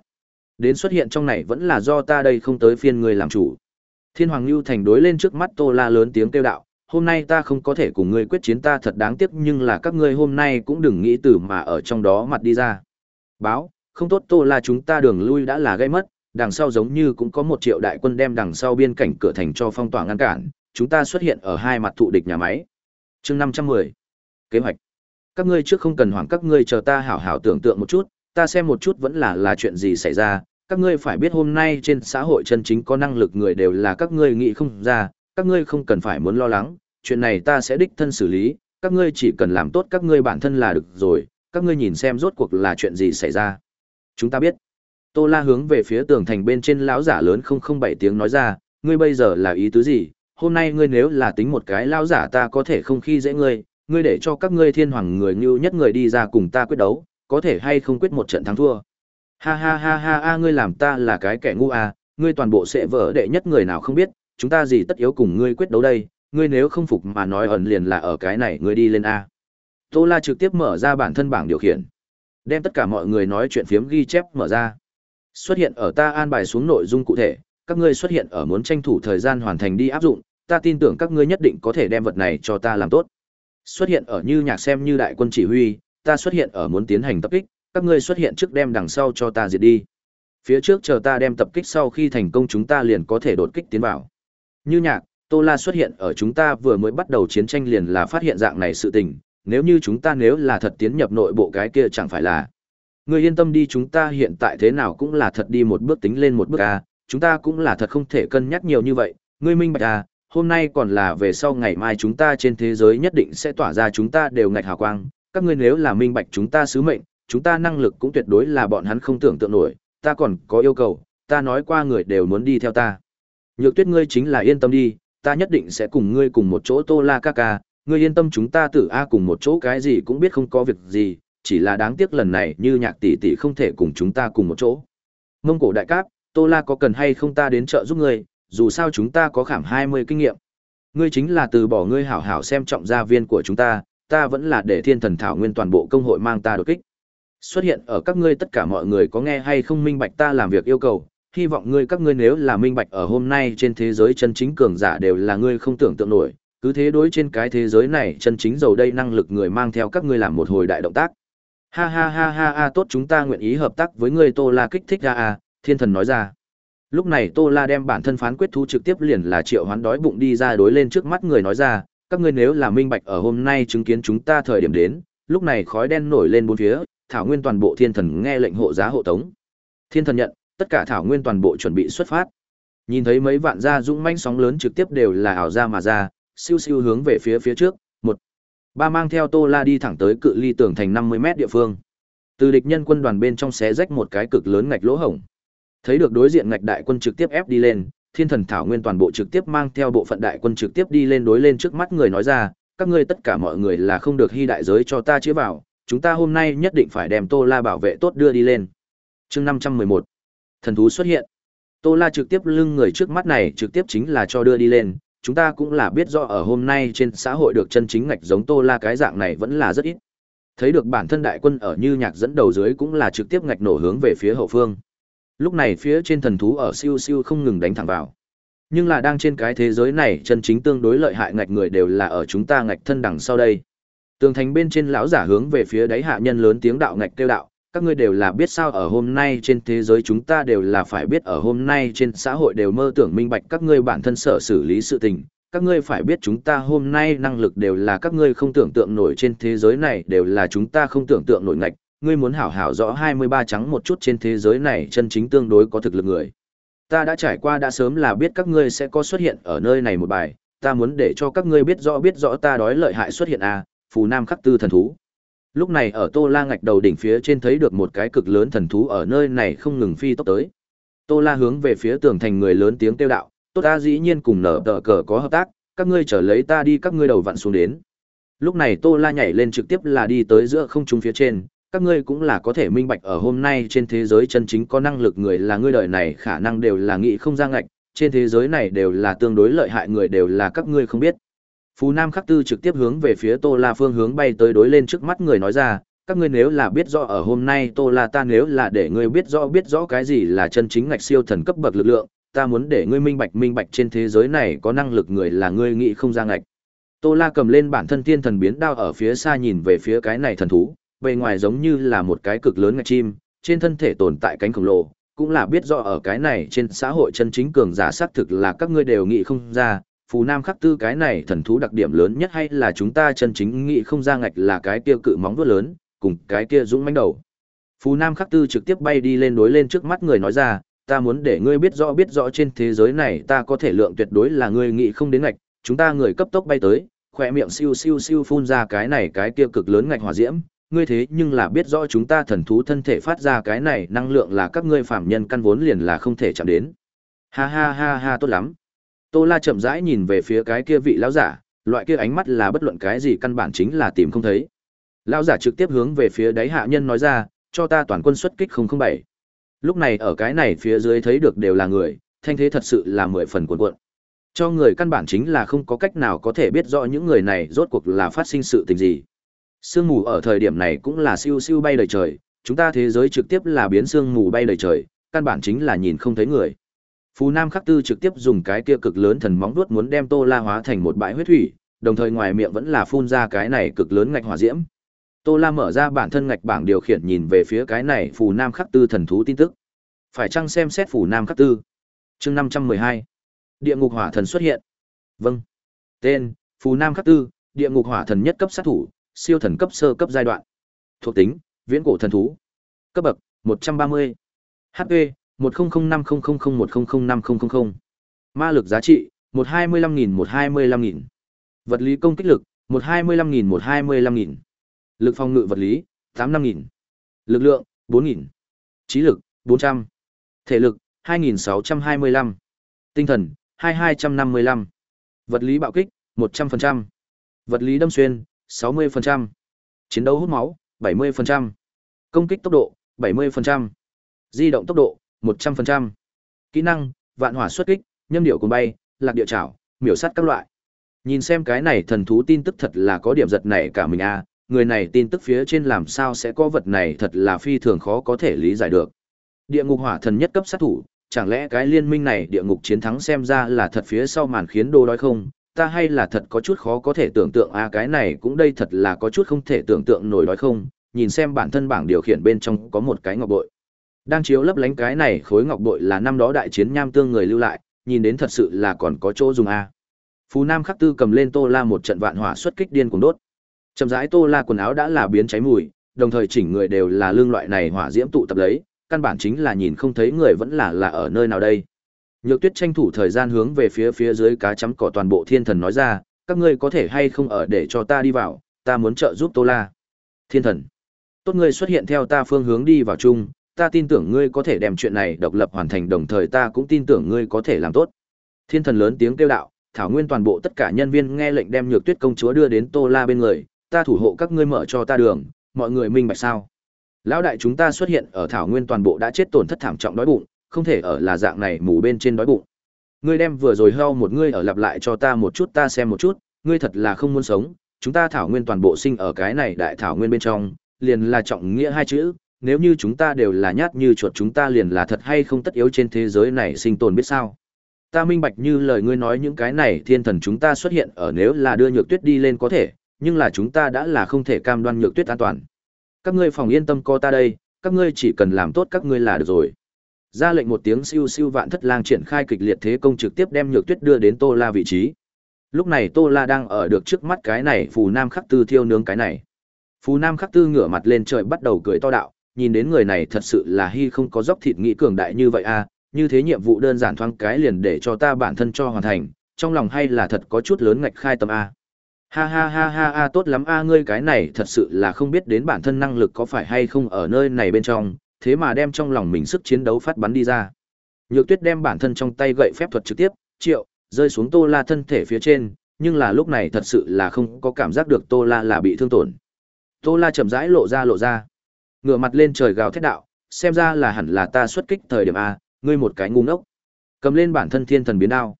S1: Đến xuất hiện trong này vẫn là do ta đây không tới phiên ngươi làm chủ. Thiên Hoàng Lưu Thành đối lên trước mắt Tô La lớn tiếng kêu đạo, hôm nay ta không có thể cùng ngươi quyết chiến ta thật đáng tiếc nhưng là các ngươi hôm nay cũng đừng nghĩ từ mà ở trong đó mặt đi ra. Báo, không tốt Tô La chúng ta đường lui đã là gây mất, đằng sau giống như cũng có một triệu đại quân đem đằng sau biên cảnh cửa thành cho phong tỏa ngăn cản, chúng ta xuất hiện ở hai mặt thụ địch nhà máy. Chương năm trăm mười Kế hoạch. Các ngươi trước không cần hoảng các ngươi chờ ta hảo hảo tưởng tượng một chút, ta xem một chút vẫn là là chuyện gì xảy ra, các ngươi phải biết hôm nay trên xã hội chân chính có năng lực người đều là các ngươi nghĩ không ra, các ngươi không cần phải muốn lo lắng, chuyện này ta sẽ đích thân xử lý, các ngươi chỉ cần làm tốt các ngươi bản thân là được rồi, các ngươi nhìn xem rốt cuộc là chuyện gì xảy ra. Chúng ta biết. Tô La hướng về phía tường thành bên trên lão giả lớn không không bảy tiếng nói ra, ngươi bây giờ là ý tứ gì? Hôm nay ngươi nếu là tính một cái lão giả ta có thể không khi dễ ngươi, ngươi để cho các ngươi thiên hoàng người như nhất người đi ra cùng ta quyết đấu, có thể hay không quyết một trận thắng thua. Ha ha ha ha a ngươi làm ta là cái kẻ ngu à, ngươi toàn bộ sẽ vỡ đệ nhất người nào không biết, chúng ta gì tất yếu cùng ngươi quyết đấu đây, ngươi nếu không phục mà nói ẩn liền là ở cái này ngươi đi lên a. Tô La trực tiếp mở ra bản thân bảng điều khiển, đem tất cả mọi người nói chuyện phiếm ghi chép mở ra. Xuất hiện ở ta an bài xuống nội dung cụ thể, các ngươi xuất hiện ở muốn tranh thủ thời gian hoàn thành đi áp dụng, ta tin tưởng các ngươi nhất định có thể đem vật này cho ta làm tốt. Xuất hiện ở như nhạc xem như đại quân chỉ huy, ta xuất hiện ở muốn tiến hành tập kích, các ngươi xuất hiện trước đem đằng sau cho ta diệt đi. Phía trước chờ ta đem tập kích sau khi thành công chúng ta liền có thể đột kích tiến vào. Như nhạc, Tô La xuất hiện ở chúng ta vừa mới bắt đầu chiến tranh liền là phát hiện dạng này sự tình, nếu như chúng ta nếu là thật tiến nhập nội bộ cái kia chẳng phải là Ngươi yên tâm đi chúng ta hiện tại thế nào cũng là thật đi một bước tính lên một bước à, chúng ta cũng là thật không thể cân nhắc nhiều như vậy, ngươi minh bạch à, hôm nay còn là về sau ngày mai chúng ta trên thế giới nhất định sẽ tỏa ra chúng ta đều ngạch hào quang, các ngươi nếu là minh bạch chúng ta sứ mệnh, chúng ta năng lực cũng tuyệt đối là bọn hắn không tưởng tượng nổi, ta còn có yêu cầu, ta nói qua người đều muốn đi theo ta. Nhược tuyết ngươi chính là yên tâm đi, ta nhất định sẽ cùng ngươi cùng một chỗ tô la ca ca, ngươi yên tâm chúng ta tử A cùng một chỗ cái gì cũng biết không có việc gì, chỉ là đáng tiếc lần này như nhạc tỷ tỷ không thể cùng chúng ta cùng một chỗ. Mông cổ đại cáp, Tô La có cần hay không ta đến trợ giúp ngươi, dù sao chúng ta có khảm 20 kinh nghiệm. Ngươi chính là từ bỏ ngươi hảo hảo xem trọng gia viên của chúng ta, ta vẫn là để thiên thần thảo nguyên toàn bộ công hội mang ta đột kích. Xuất hiện ở các ngươi tất cả mọi người có nghe hay không minh bạch ta làm việc yêu cầu, hy vọng ngươi các ngươi nếu là minh bạch ở hôm nay trên thế giới chân chính cường giả đều là ngươi không tưởng tượng nổi, cứ thế đối trên cái thế giới này chân chính giàu đây năng lực người mang theo các ngươi làm một hồi đại động tác. Ha ha ha ha ha tốt chúng ta nguyện ý hợp tác với ngươi Tô La kích thích ra à, thiên thần nói ra. Lúc này Tô La đem bản thân phán quyết thu trực tiếp liền là triệu hoán đói bụng đi ra đối lên trước mắt người nói ra, các ngươi nếu là minh bạch ở hôm nay chứng kiến chúng ta thời điểm đến, lúc này khói đen nổi lên bốn phía, thảo nguyên toàn bộ thiên thần nghe lệnh hộ giá hộ tống. Thiên thần nhận, tất cả thảo nguyên toàn bộ chuẩn bị xuất phát. Nhìn thấy mấy vạn gia dũng mãnh sóng lớn trực tiếp đều là ảo ra mà ra, siêu siêu hướng về phía phía trước, Ba mang theo Tô La đi thẳng tới cự ly tường thành 50 mét địa phương. Từ địch nhân quân đoàn bên trong xé rách một cái cực lớn ngạch lỗ hổng. Thấy được đối diện ngạch đại quân trực tiếp ép đi lên, Thiên Thần Thảo Nguyên toàn bộ trực tiếp mang theo bộ phận đại quân trực tiếp đi lên đối lên trước mắt người nói ra, các ngươi tất cả mọi người là không được hy đại giới cho ta chữa vào, chúng ta hôm nay nhất định phải đem Tô La bảo vệ tốt đưa đi lên. Chương 511. Thần thú xuất hiện. Tô La trực tiếp lưng người trước mắt này trực tiếp chính là cho đưa đi lên, chúng ta cũng là biết do ở hôm nay trên xã hội được chân chính ngạch giống Tô La cái dạng này vẫn là rất ít. Thấy được bản thân đại quân ở như nhạc dẫn đầu dưới cũng là trực tiếp ngạch nổ hướng về phía hậu phương. Lúc này phía trên thần thú ở siêu siêu không ngừng đánh thẳng vào. Nhưng là đang trên cái thế giới này chân chính tương đối lợi hại ngạch người đều là ở chúng ta ngạch thân đằng sau đây. Tường thành bên trên lão giả hướng về phía đáy hạ nhân lớn tiếng đạo ngạch kêu đạo, các ngươi đều là biết sao ở hôm nay trên thế giới chúng ta đều là phải biết ở hôm nay trên xã hội đều mơ tưởng minh bạch các ngươi bản thân sở xử lý sự tình. Các ngươi phải biết chúng ta hôm nay năng lực đều là các ngươi không tưởng tượng nổi trên thế giới này đều là chúng ta không tưởng tượng nổi ngạch. Ngươi muốn hảo hảo rõ hai mươi ba trắng một chút trên thế giới này chân chính tương đối có thực lực người. Ta đã trải qua đã sớm là biết các ngươi sẽ có xuất hiện ở nơi này một bài. Ta muốn để cho các ngươi biết rõ biết rõ ta đói lợi hại xuất hiện à, phù nam khắc tư thần thú. Lúc này ở Tô La ngạch đầu đỉnh phía trên thấy được một cái cực lớn thần thú ở nơi này không ngừng phi tốc tới. Tô La hướng về phía tường thành người lớn tiếng kêu đạo, "Tốt ta dĩ nhiên cùng nở tờ cờ có hợp tác, các ngươi trở lấy ta đi các ngươi đầu vặn xuống đến." Lúc này Tô La nhảy lên trực tiếp là đi tới giữa không trung phía trên, các ngươi cũng là có thể minh bạch ở hôm nay trên thế giới chân chính có năng lực người là ngươi đời này khả năng đều là nghĩ không ra ngạch, trên thế giới này đều là tương đối lợi hại người đều là các ngươi không biết. Phú Nam Khắc Tư trực tiếp hướng về phía Tô La phương hướng bay tới đối lên trước mắt người nói ra, các ngươi nếu là biết rõ ở hôm nay Tô La ta nếu là để ngươi biết rõ biết rõ cái gì là chân chính ngạch siêu thần cấp bậc lực lượng, ta muốn để ngươi minh bạch minh bạch trên thế giới này có năng lực người là ngươi nghĩ không ra ngạch. Tô La cầm lên bản thân tiên thần biến đao ở phía xa nhìn về phía cái này thần thú, bề ngoài giống như là một cái cực lớn ngạch chim, trên thân thể tồn tại cánh khổng lồ, cũng là biết rõ ở cái này trên xã hội chân chính cường giả xác thực là các ngươi đều nghĩ không ra, phù nam khắc tư cái này thần thú đặc điểm lớn nhất hay là chúng ta chân chính nghĩ không ra ngạch là cái kia cự móng vuốt lớn, cùng cái kia dũng mánh đầu. Phù nam khắc tư trực tiếp bay đi lên đối lên trước mắt người nói ra, ta muốn để ngươi biết rõ biết rõ trên thế giới này ta có thể lượng tuyệt đối là ngươi nghĩ không đến ngạch, chúng ta người cấp tốc bay tới, khỏe miệng siêu siêu siêu phun ra cái này cái kia cực lớn ngạch hỏa diễm, ngươi thế nhưng là biết rõ chúng ta thần thú thân thể phát ra cái này năng lượng là các ngươi phạm nhân căn vốn liền là không thể chạm đến. Ha ha ha ha tốt lắm, Tô La chậm rãi nhìn về phía cái kia vị lão giả, loại kia ánh mắt là bất luận cái gì căn bản chính là tìm không thấy. Lão giả trực tiếp hướng về phía đáy hạ nhân nói ra, cho ta toàn quân xuất kích 007. Lúc này ở cái này phía dưới thấy được đều là người, thanh thế thật sự là mười phần cuộn cuộn. Cho người căn bản chính là không có cách nào có thể biết rõ những người này rốt cuộc là phát sinh sự tình gì. Sương mù ở thời điểm này cũng là siêu siêu bay đầy trời, chúng ta thế giới trực tiếp là biến sương mù bay đầy trời, căn bản chính là nhìn không thấy người. Phù Nam Khắc Tư trực tiếp dùng cái kia cực lớn thần móng đuốt muốn đem Tô La hóa thành một bãi huyết thủy, đồng thời ngoài miệng vẫn là phun ra cái này cực lớn ngạch hỏa diễm. Tô La mở ra bản thân ngạch bảng điều khiển nhìn về phía cái này Phù Nam Khắc Tư thần thú tin tức. Phải chăng xem xét Phù Nam Khắc Tư? Chương năm trăm Địa ngục hỏa thần xuất hiện. Vâng. Tên: Phù Nam Khắc Tư, Địa ngục hỏa thần nhất cấp sát thủ, siêu thần cấp sơ cấp giai đoạn. Thuộc tính: Viễn cổ thần thú. Cấp bậc: 130, trăm HP: 10050001005000. Ma lực giá trị, 125125.000. Vật lý công kích lực, 125125.000. Lực phòng ngự vật lý, 85.000. Lực lượng, 4.000. Trí lực, 400. Thể lực, 2.625. Tinh thần, 2255. Vật lý bạo kích, 100%. Vật lý đâm xuyên, 60%. Chiến đấu hút máu, 70%. Công kích tốc độ, 70%. Di động tốc độ, 100%. Kỹ năng, vạn hỏa xuất kích, nhâm điệu cùng bay, lạc địa trảo, miểu sát các loại. Nhìn xem cái này thần thú tin tức thật là có điểm giật này cả mình a, à, người này tin tức phía trên làm sao sẽ có vật này thật là phi thường khó có thể lý giải được. Địa ngục hỏa thần nhất cấp sát thủ, chẳng lẽ cái liên minh này địa ngục chiến thắng xem ra là thật phía sau màn khiến đô đói không? Ta hay là thật có chút khó có thể tưởng tượng a à, cái này cũng đây thật là có chút không thể tưởng tượng nổi đói không? Nhìn xem bản thân bảng điều khiển bên trong có một cái ngọc bội đang chiếu lấp lánh cái này khối ngọc bội là năm đó đại chiến nham tương người lưu lại, nhìn đến thật sự là còn có chỗ dùng a. À. Phú Nam Khắc Tư cầm lên Tô La một trận vạn hỏa xuất kích điên cuồng đốt. Chậm rãi Tô La quần áo đã là biến cháy mùi, đồng thời chỉnh người đều là lương loại này hỏa diễm tụ tập lấy, căn bản chính là nhìn không thấy người vẫn là là ở nơi nào đây. Nhược Tuyết tranh thủ thời gian hướng về phía phía dưới cá chấm cỏ toàn bộ thiên thần nói ra, các ngươi có thể hay không ở để cho ta đi vào, ta muốn trợ giúp Tô La. Thiên thần, tốt ngươi xuất hiện theo ta phương hướng đi vào chung, ta tin tưởng ngươi có thể đem chuyện này độc lập hoàn thành đồng thời ta cũng tin tưởng ngươi có thể làm tốt. Thiên thần lớn tiếng kêu đạo, Thảo Nguyên toàn bộ tất cả nhân viên nghe lệnh đem Nhược Tuyết công chúa đưa đến Tô La bên người, ta thủ hộ các ngươi mở cho ta đường, mọi người minh bạch sao? Lão đại chúng ta xuất hiện ở Thảo Nguyên toàn bộ đã chết tổn thất thảm trọng đói bụng, không thể ở là dạng này mù bên trên đói bụng. Ngươi đem vừa rồi hao một ngươi ở lặp lại cho ta một chút ta xem một chút, ngươi thật là không muốn sống, chúng ta Thảo Nguyên toàn bộ sinh ở cái này đại Thảo Nguyên bên trong, liền là trọng nghĩa hai chữ, nếu như chúng ta đều là nhát như chuột chúng ta liền là thật hay không tất yếu trên thế giới này sinh tồn biết sao. Ta minh bạch như lời ngươi nói những cái này thiên thần chúng ta xuất hiện ở nếu là đưa nhược tuyết đi lên có thể, nhưng là chúng ta đã là không thể cam đoan nhược tuyết an toàn. Các ngươi phòng yên tâm co ta đây, các ngươi chỉ cần làm tốt các ngươi là được rồi. Ra lệnh một tiếng siêu siêu vạn thất lang triển khai kịch liệt thế công trực tiếp đem nhược tuyết đưa đến Tô La vị trí. Lúc này Tô La đang ở được trước mắt cái này phù nam khắc tư thiêu nướng cái này. Phù nam khắc tư ngửa mặt lên trời bắt đầu cười to đạo, nhìn đến người này thật sự là hy không có dốc thịt nghĩ cường đại như vậy à, như thế nhiệm vụ đơn giản thoáng cái liền để cho ta bản thân cho hoàn thành, trong lòng hay là thật có chút lớn ngạch khai tâm a. Ha ha ha ha a tốt lắm a ngươi cái này thật sự là không biết đến bản thân năng lực có phải hay không ở nơi này bên trong, thế mà đem trong lòng mình sức chiến đấu phát bắn đi ra. Nhược Tuyết đem bản thân trong tay gậy phép thuật trực tiếp, triệu, rơi xuống Tô La thân thể phía trên, nhưng là lúc này thật sự là không có cảm giác được Tô La là bị thương tổn. Tô La chậm rãi lộ ra lộ ra ngửa mặt lên trời gào thét đạo xem ra là hẳn là ta xuất kích thời điểm a ngươi một cái ngu ngốc cầm lên bản thân thiên thần biến đao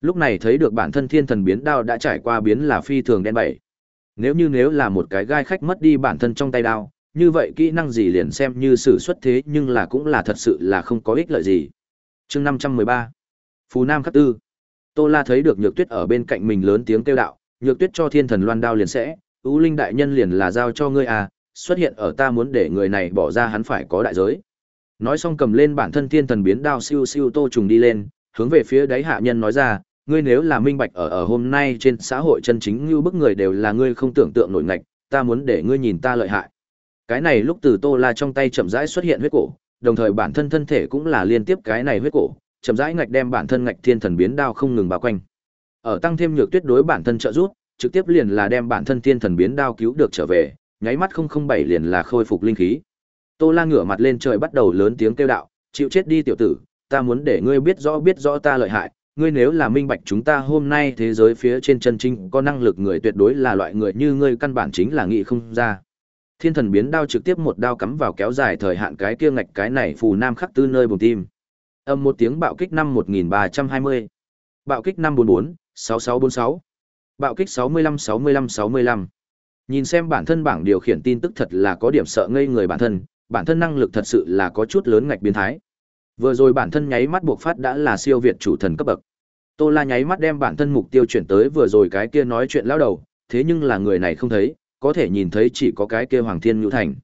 S1: lúc này thấy được bản thân thiên thần biến đao đã trải qua biến là phi thường đen bảy nếu như nếu là một cái gai khách mất đi bản thân trong tay đao như vậy kỹ năng gì liền xem như sử xuất thế nhưng là cũng là thật sự là không có ích lợi gì chương năm trăm mười ba phú nam khắc tư tô la thấy được nhược tuyết ở bên cạnh mình lớn tiếng kêu đạo nhược tuyết cho thiên thần loan đao liền sẽ ưu linh đại nhân liền là giao cho ngươi à xuất hiện ở ta muốn để người này bỏ ra hắn phải có đại giới nói xong cầm lên bản thân thiên thần biến đao siêu siêu tô trùng đi lên hướng về phía đáy hạ nhân nói ra ngươi nếu là minh bạch ở ở hôm nay trên xã hội chân chính như bức người đều là ngươi không tưởng tượng nổi ngạch ta muốn để ngươi nhìn ta lợi hại cái này lúc từ tô la trong tay chậm rãi xuất hiện huyết cổ đồng thời bản thân thân thể cũng là liên tiếp cái này huyết cổ chậm rãi ngạch đem bản thân ngạch thiên thần biến đao không ngừng bao quanh ở tăng thêm nhược tuyệt đối bản thân trợ giúp trực tiếp liền là đem bản thân thiên thần biến đao cứu được trở về nháy mắt không không bảy liền là khôi phục linh khí. Tô La ngửa mặt lên trời bắt đầu lớn tiếng kêu đạo, chịu chết đi tiểu tử, ta muốn để ngươi biết rõ biết rõ ta lợi hại, ngươi nếu là minh bạch chúng ta hôm nay thế giới phía trên chân chính có năng lực người tuyệt đối là loại người như ngươi căn bản chính là nghị không ra. Thiên thần biến đao trực tiếp một đao cắm vào kéo dài thời hạn cái kia ngạch cái này phù nam khắc tư nơi bùng tim. Âm một tiếng bạo kích năm 1320. Bạo kích năm 44, 6646. Bạo kích 65 65 65. Nhìn xem bản thân bảng điều khiển tin tức thật là có điểm sợ ngây người bản thân, bản thân năng lực thật sự là có chút lớn ngạch biến thái. Vừa rồi bản thân nháy mắt buộc phát đã là siêu việt chủ thần cấp bậc. Tô La nháy mắt đem bản thân mục tiêu chuyển tới vừa rồi cái kia nói chuyện lão đầu, thế nhưng là người này không thấy, có thể nhìn thấy chỉ có cái kia Hoàng Thiên Nưu Thành.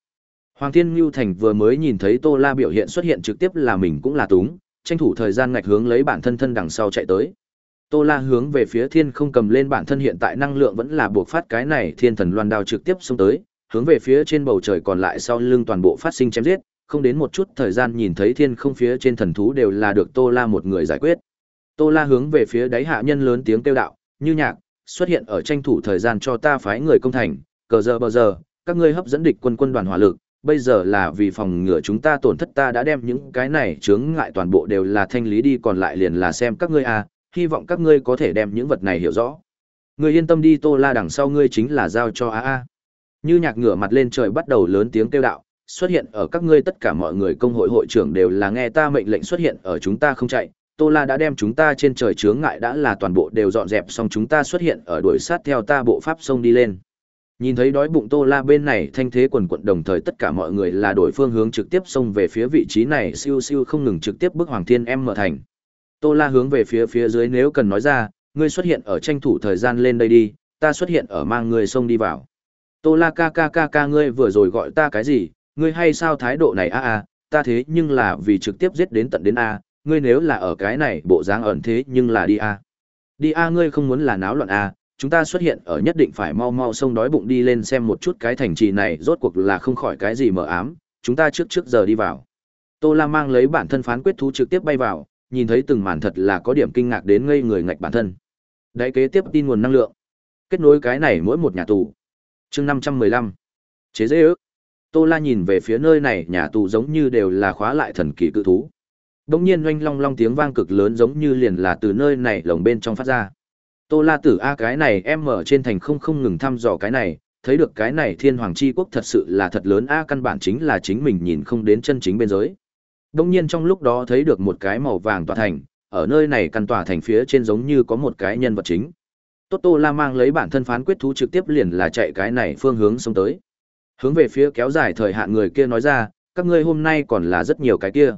S1: Hoàng Thiên Nưu Thành vừa mới nhìn thấy Tô La biểu hiện xuất hiện trực tiếp là mình cũng là túng, tranh thủ thời gian ngạch hướng lấy bản thân thân đằng sau chạy tới. Tô La hướng về phía thiên không cầm lên bản thân hiện tại năng lượng vẫn là buộc phát cái này thiên thần loan đao trực tiếp xông tới, hướng về phía trên bầu trời còn lại sau lưng toàn bộ phát sinh chém giết, không đến một chút thời gian nhìn thấy thiên không phía trên thần thú đều là được Tô La một người giải quyết. Tô La hướng về phía đáy hạ nhân lớn tiếng kêu đạo, như nhạc, xuất hiện ở tranh thủ thời gian cho ta phái người công thành, cờ giờ bờ giờ, các ngươi hấp dẫn địch quân quân đoàn hỏa lực, bây giờ là vì phòng ngừa chúng ta tổn thất ta đã đem những cái này chướng ngại toàn bộ đều là thanh lý đi còn lại liền là xem các ngươi à, hy vọng các ngươi có thể đem những vật này hiểu rõ. Ngươi yên tâm đi Tô La đằng sau ngươi chính là giao cho a a. Như nhạc ngửa mặt lên trời bắt đầu lớn tiếng kêu đạo, xuất hiện ở các ngươi tất cả mọi người công hội hội trưởng đều là nghe ta mệnh lệnh xuất hiện ở chúng ta không chạy. Tô La đã đem chúng ta trên trời chướng ngại đã là toàn bộ đều dọn dẹp xong chúng ta xuất hiện ở đuổi sát theo ta bộ pháp sông đi lên. Nhìn thấy đói bụng Tô La bên này thanh thế quần quật đồng thời tất cả mọi người là đổi phương hướng trực tiếp xông về phía vị trí này siêu siêu không ngừng trực tiếp bước Hoàng Thiên em mở thành. Tô La hướng về phía phía dưới nếu cần nói ra, ngươi xuất hiện ở tranh thủ thời gian lên đây đi, ta xuất hiện ở mang người xông đi vào. Tô La ca ca ca ca ngươi vừa rồi gọi ta cái gì, ngươi hay sao thái độ này a à a, ta thế nhưng là vì trực tiếp giết đến tận đến a, ngươi nếu là ở cái này bộ dáng ẩn thế nhưng là đi a. Đi a ngươi không muốn là náo loạn a, chúng ta xuất hiện ở nhất định phải mau mau xông đói bụng đi lên xem một chút cái thành trì này rốt cuộc là không khỏi cái gì mờ ám, chúng ta trước trước giờ đi vào. Tô La mang lấy bản thân phán quyết thú trực tiếp bay vào, nhìn thấy từng màn thật là có điểm kinh ngạc đến ngây người ngạch bản thân. Đáy kế tiếp tin nguồn năng lượng. Kết nối cái này mỗi một nhà tù. chương năm trăm mười lăm Chế dễ ước. Tô La nhìn về phía nơi này nhà tù giống như đều là khóa lại thần kỳ cự thú. Đông nhiên oanh long long tiếng vang cực lớn giống như liền là từ nơi này lồng bên trong phát ra. Tô La tử A cái này em ở trên thành không không ngừng thăm dò cái này, thấy được cái này thiên hoàng chi quốc thật sự là thật lớn A căn bản chính là chính mình nhìn không đến chân chính bên dưới đông nhiên trong lúc đó thấy được một cái màu vàng tòa thành, ở nơi này căn tòa thành phía trên giống như có một cái nhân vật chính. Tốt Tô La mang lấy bản thân phán quyết thú trực tiếp liền là chạy cái này phương hướng xông tới. Hướng về phía kéo dài thời hạn người kia nói ra, các ngươi hôm nay còn là rất nhiều cái kia.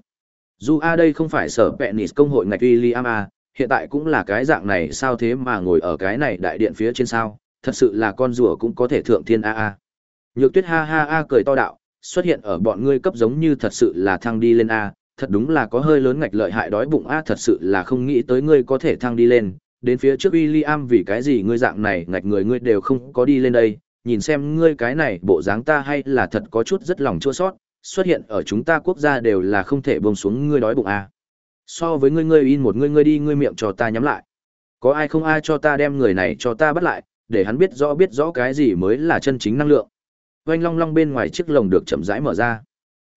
S1: Dù a đây không phải sở Penis công hội ngạch William a, hiện tại cũng là cái dạng này sao thế mà ngồi ở cái này đại điện phía trên sao, thật sự là con rùa cũng có thể thượng thiên a a. Nhược Tuyết ha ha a cười to đạo, xuất hiện ở bọn ngươi cấp giống như thật sự là thăng đi lên a thật đúng là có hơi lớn ngạch lợi hại đói bụng a thật sự là không nghĩ tới ngươi có thể thăng đi lên đến phía trước w i l l i am vì cái gì ngươi dạng này ngạch người ngươi đều không có đi lên đây nhìn xem ngươi cái này bộ dáng ta hay là thật có chút rất lòng chua sót xuất hiện ở chúng ta quốc gia đều là không thể bông xuống ngươi đói bụng a so với ngươi ngươi in một ngươi ngươi đi ngươi miệng cho ta nhắm lại có ai không ai cho ta đem người này cho ta bắt lại để hắn biết rõ biết rõ cái gì mới là chân chính năng lượng oanh long long bên ngoài chiếc lồng được chậm rãi mở ra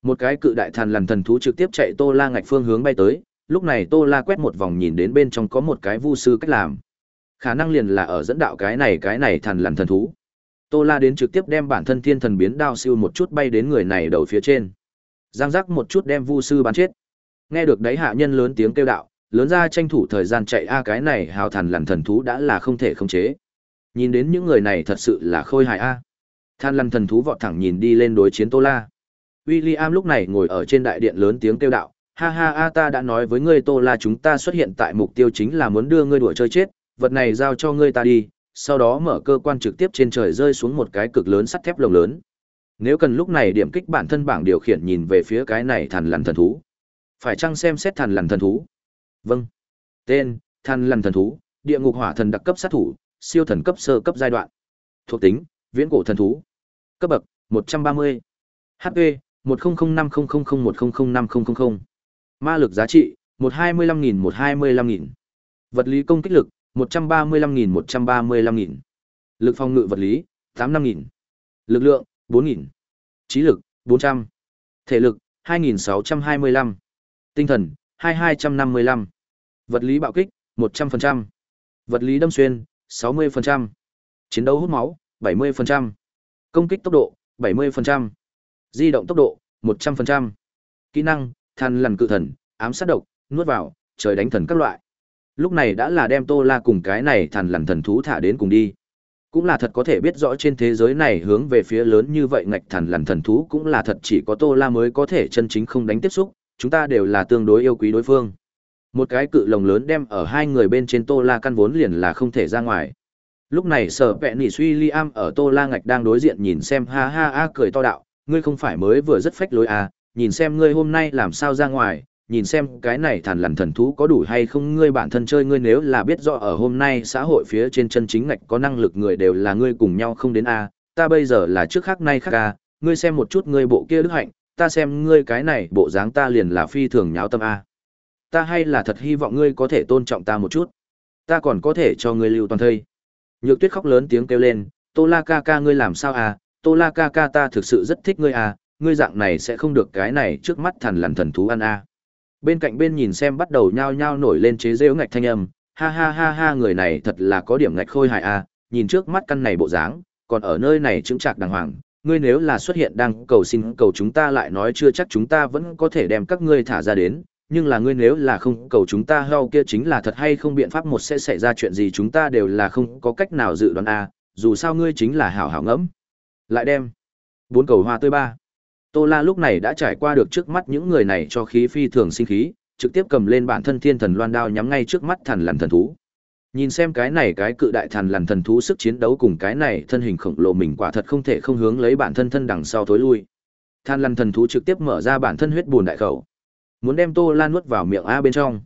S1: một cái cự đại thằn lằn thần thú trực tiếp chạy tô la ngạch phương hướng bay tới lúc này tô la quét một vòng nhìn đến bên trong có một cái vu sư cách làm khả năng liền là ở dẫn đạo cái này cái này thằn lằn thần thú tô la đến trực tiếp đem bản thân thiên thần biến đao siêu một chút bay đến người này đầu phía trên giang giác một chút đem vu sư bắn chết nghe được đấy hạ nhân lớn tiếng kêu đạo lớn ra tranh thủ thời gian chạy a cái này hào thằn lằn thần thú đã là không thể khống chế nhìn đến những người này thật sự là khôi hài a Than lăn thần thú vọt thẳng nhìn đi lên đối chiến Tô La. William lúc này ngồi ở trên đại điện lớn tiếng kêu đạo, ha ha a ta đã nói với ngươi Tô La chúng ta xuất hiện tại mục tiêu chính là muốn đưa ngươi đuổi chơi chết, vật này giao cho ngươi ta đi, sau đó mở cơ quan trực tiếp trên trời rơi xuống một cái cực lớn sắt thép lồng lớn. Nếu cần lúc này điểm kích bản thân bảng điều khiển nhìn về phía cái này thằn lằn thần thú. Phải chăng xem xét thằn lằn thần thú? Vâng. Tên: Thằn lằn thần thú, địa ngục hỏa thần đặc cấp sát thủ, siêu thần cấp sơ cấp giai đoạn. Thuộc tính: Viễn cổ thần thú, cấp bậc 130, HP 10050001005000. Ma lực giá trị 125000 125000. Vật lý công kích lực 135135 135000. Lực phòng ngự vật lý 85000. Lực lượng 4000. Trí lực 400. Thể lực 2625. Tinh thần 2255. Vật lý bạo kích 100%. Vật lý đâm xuyên 60%. Chiến đấu hút máu 70% công kích tốc độ 70%, di động tốc độ 100%, kỹ năng thần lần cự thần ám sát độc nuốt vào trời đánh thần các loại lúc này đã là đem tô la cùng cái này thần lần thần thú thả đến cùng đi cũng là thật có thể biết rõ trên thế giới này hướng về phía lớn như vậy ngạch thần lần thần thú cũng là thật chỉ có tô la mới có thể chân chính không đánh tiếp xúc chúng ta đều là tương đối yêu quý đối phương một cái cự lồng lớn đem ở hai người bên trên tô la căn vốn liền là không thể ra ngoài Lúc này sở vẹn nỉ suy Liam ở Tô La Ngạch đang đối diện nhìn xem ha ha ha cười to đạo, ngươi không phải mới vừa rất phách lối à, nhìn xem ngươi hôm nay làm sao ra ngoài, nhìn xem cái này thản lằn thần thú có đủ hay không ngươi bản thân chơi ngươi nếu là biết rõ ở hôm nay xã hội phía trên chân chính ngạch có năng lực người đều là ngươi cùng nhau không đến a à, ta bây giờ là trước khác nay khác a à, ngươi xem một chút ngươi bộ kia đức hạnh ta xem ngươi cái này bộ dáng ta liền là phi thường nháo tâm a à. ta hay là thật hy vọng ngươi có thể tôn trọng ta một chút ta còn có thể cho ngươi lưu toàn thây Nhược tuyết khóc lớn tiếng kêu lên, Tô La ca ca ngươi làm sao à, Tô La ca ca ta thực sự rất thích ngươi à, ngươi dạng này sẽ không được cái này trước mắt thần lằn thần thú ăn à. Bên cạnh bên nhìn xem bắt đầu nhao nhao nổi lên chế rêu ngạch thanh âm, ha ha ha ha người này thật là có điểm ngạch khôi hài à, nhìn trước mắt căn này bộ dáng, còn ở nơi này chứng trạc đàng hoàng, ngươi nếu là xuất hiện đang cầu xin cầu chúng ta lại nói chưa chắc chúng ta vẫn có thể đem các ngươi thả ra đến, nhưng là ngươi nếu là không cầu chúng ta hao kia chính là thật hay không biện pháp một sẽ xảy ra chuyện gì chúng ta đều là không có cách nào dự đoán a à, dù sao ngươi chính là hảo hảo ngẫm lại đem bốn cầu hoa tươi ba tô la lúc này đã trải qua được trước mắt những người này cho khí phi thường sinh khí trực tiếp cầm lên bản thân thiên thần loan đao nhắm ngay trước mắt thằn lằn thần thú nhìn xem cái này cái cự đại thằn lằn thần thú sức chiến đấu cùng cái này thân hình khổng lồ mình quả thật không thể không hướng lấy bản thân thân đằng sau thối lui than lằn thần thú trực tiếp mở ra bản thân huyết bùn đại khẩu Muốn đem Tô Lan nuốt vào miệng a bên trong.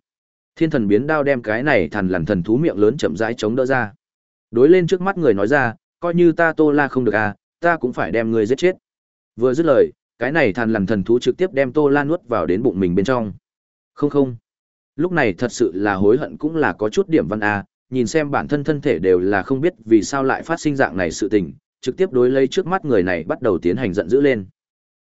S1: Thiên thần biến đao đem cái này thằn lằn thần thú miệng lớn chậm rãi chống đỡ ra. Đối lên trước mắt người nói ra, coi như ta Tô La không được a, ta cũng phải đem ngươi giết chết. Vừa dứt lời, cái này thằn lằn thần thú trực tiếp đem Tô lan nuốt vào đến bụng mình bên trong. Không không. Lúc này thật sự là hối hận cũng là có chút điểm văn a, nhìn xem bản thân thân thể đều là không biết vì sao lại phát sinh dạng này sự tình, trực tiếp đối lấy trước mắt người này bắt đầu tiến hành giận dữ lên.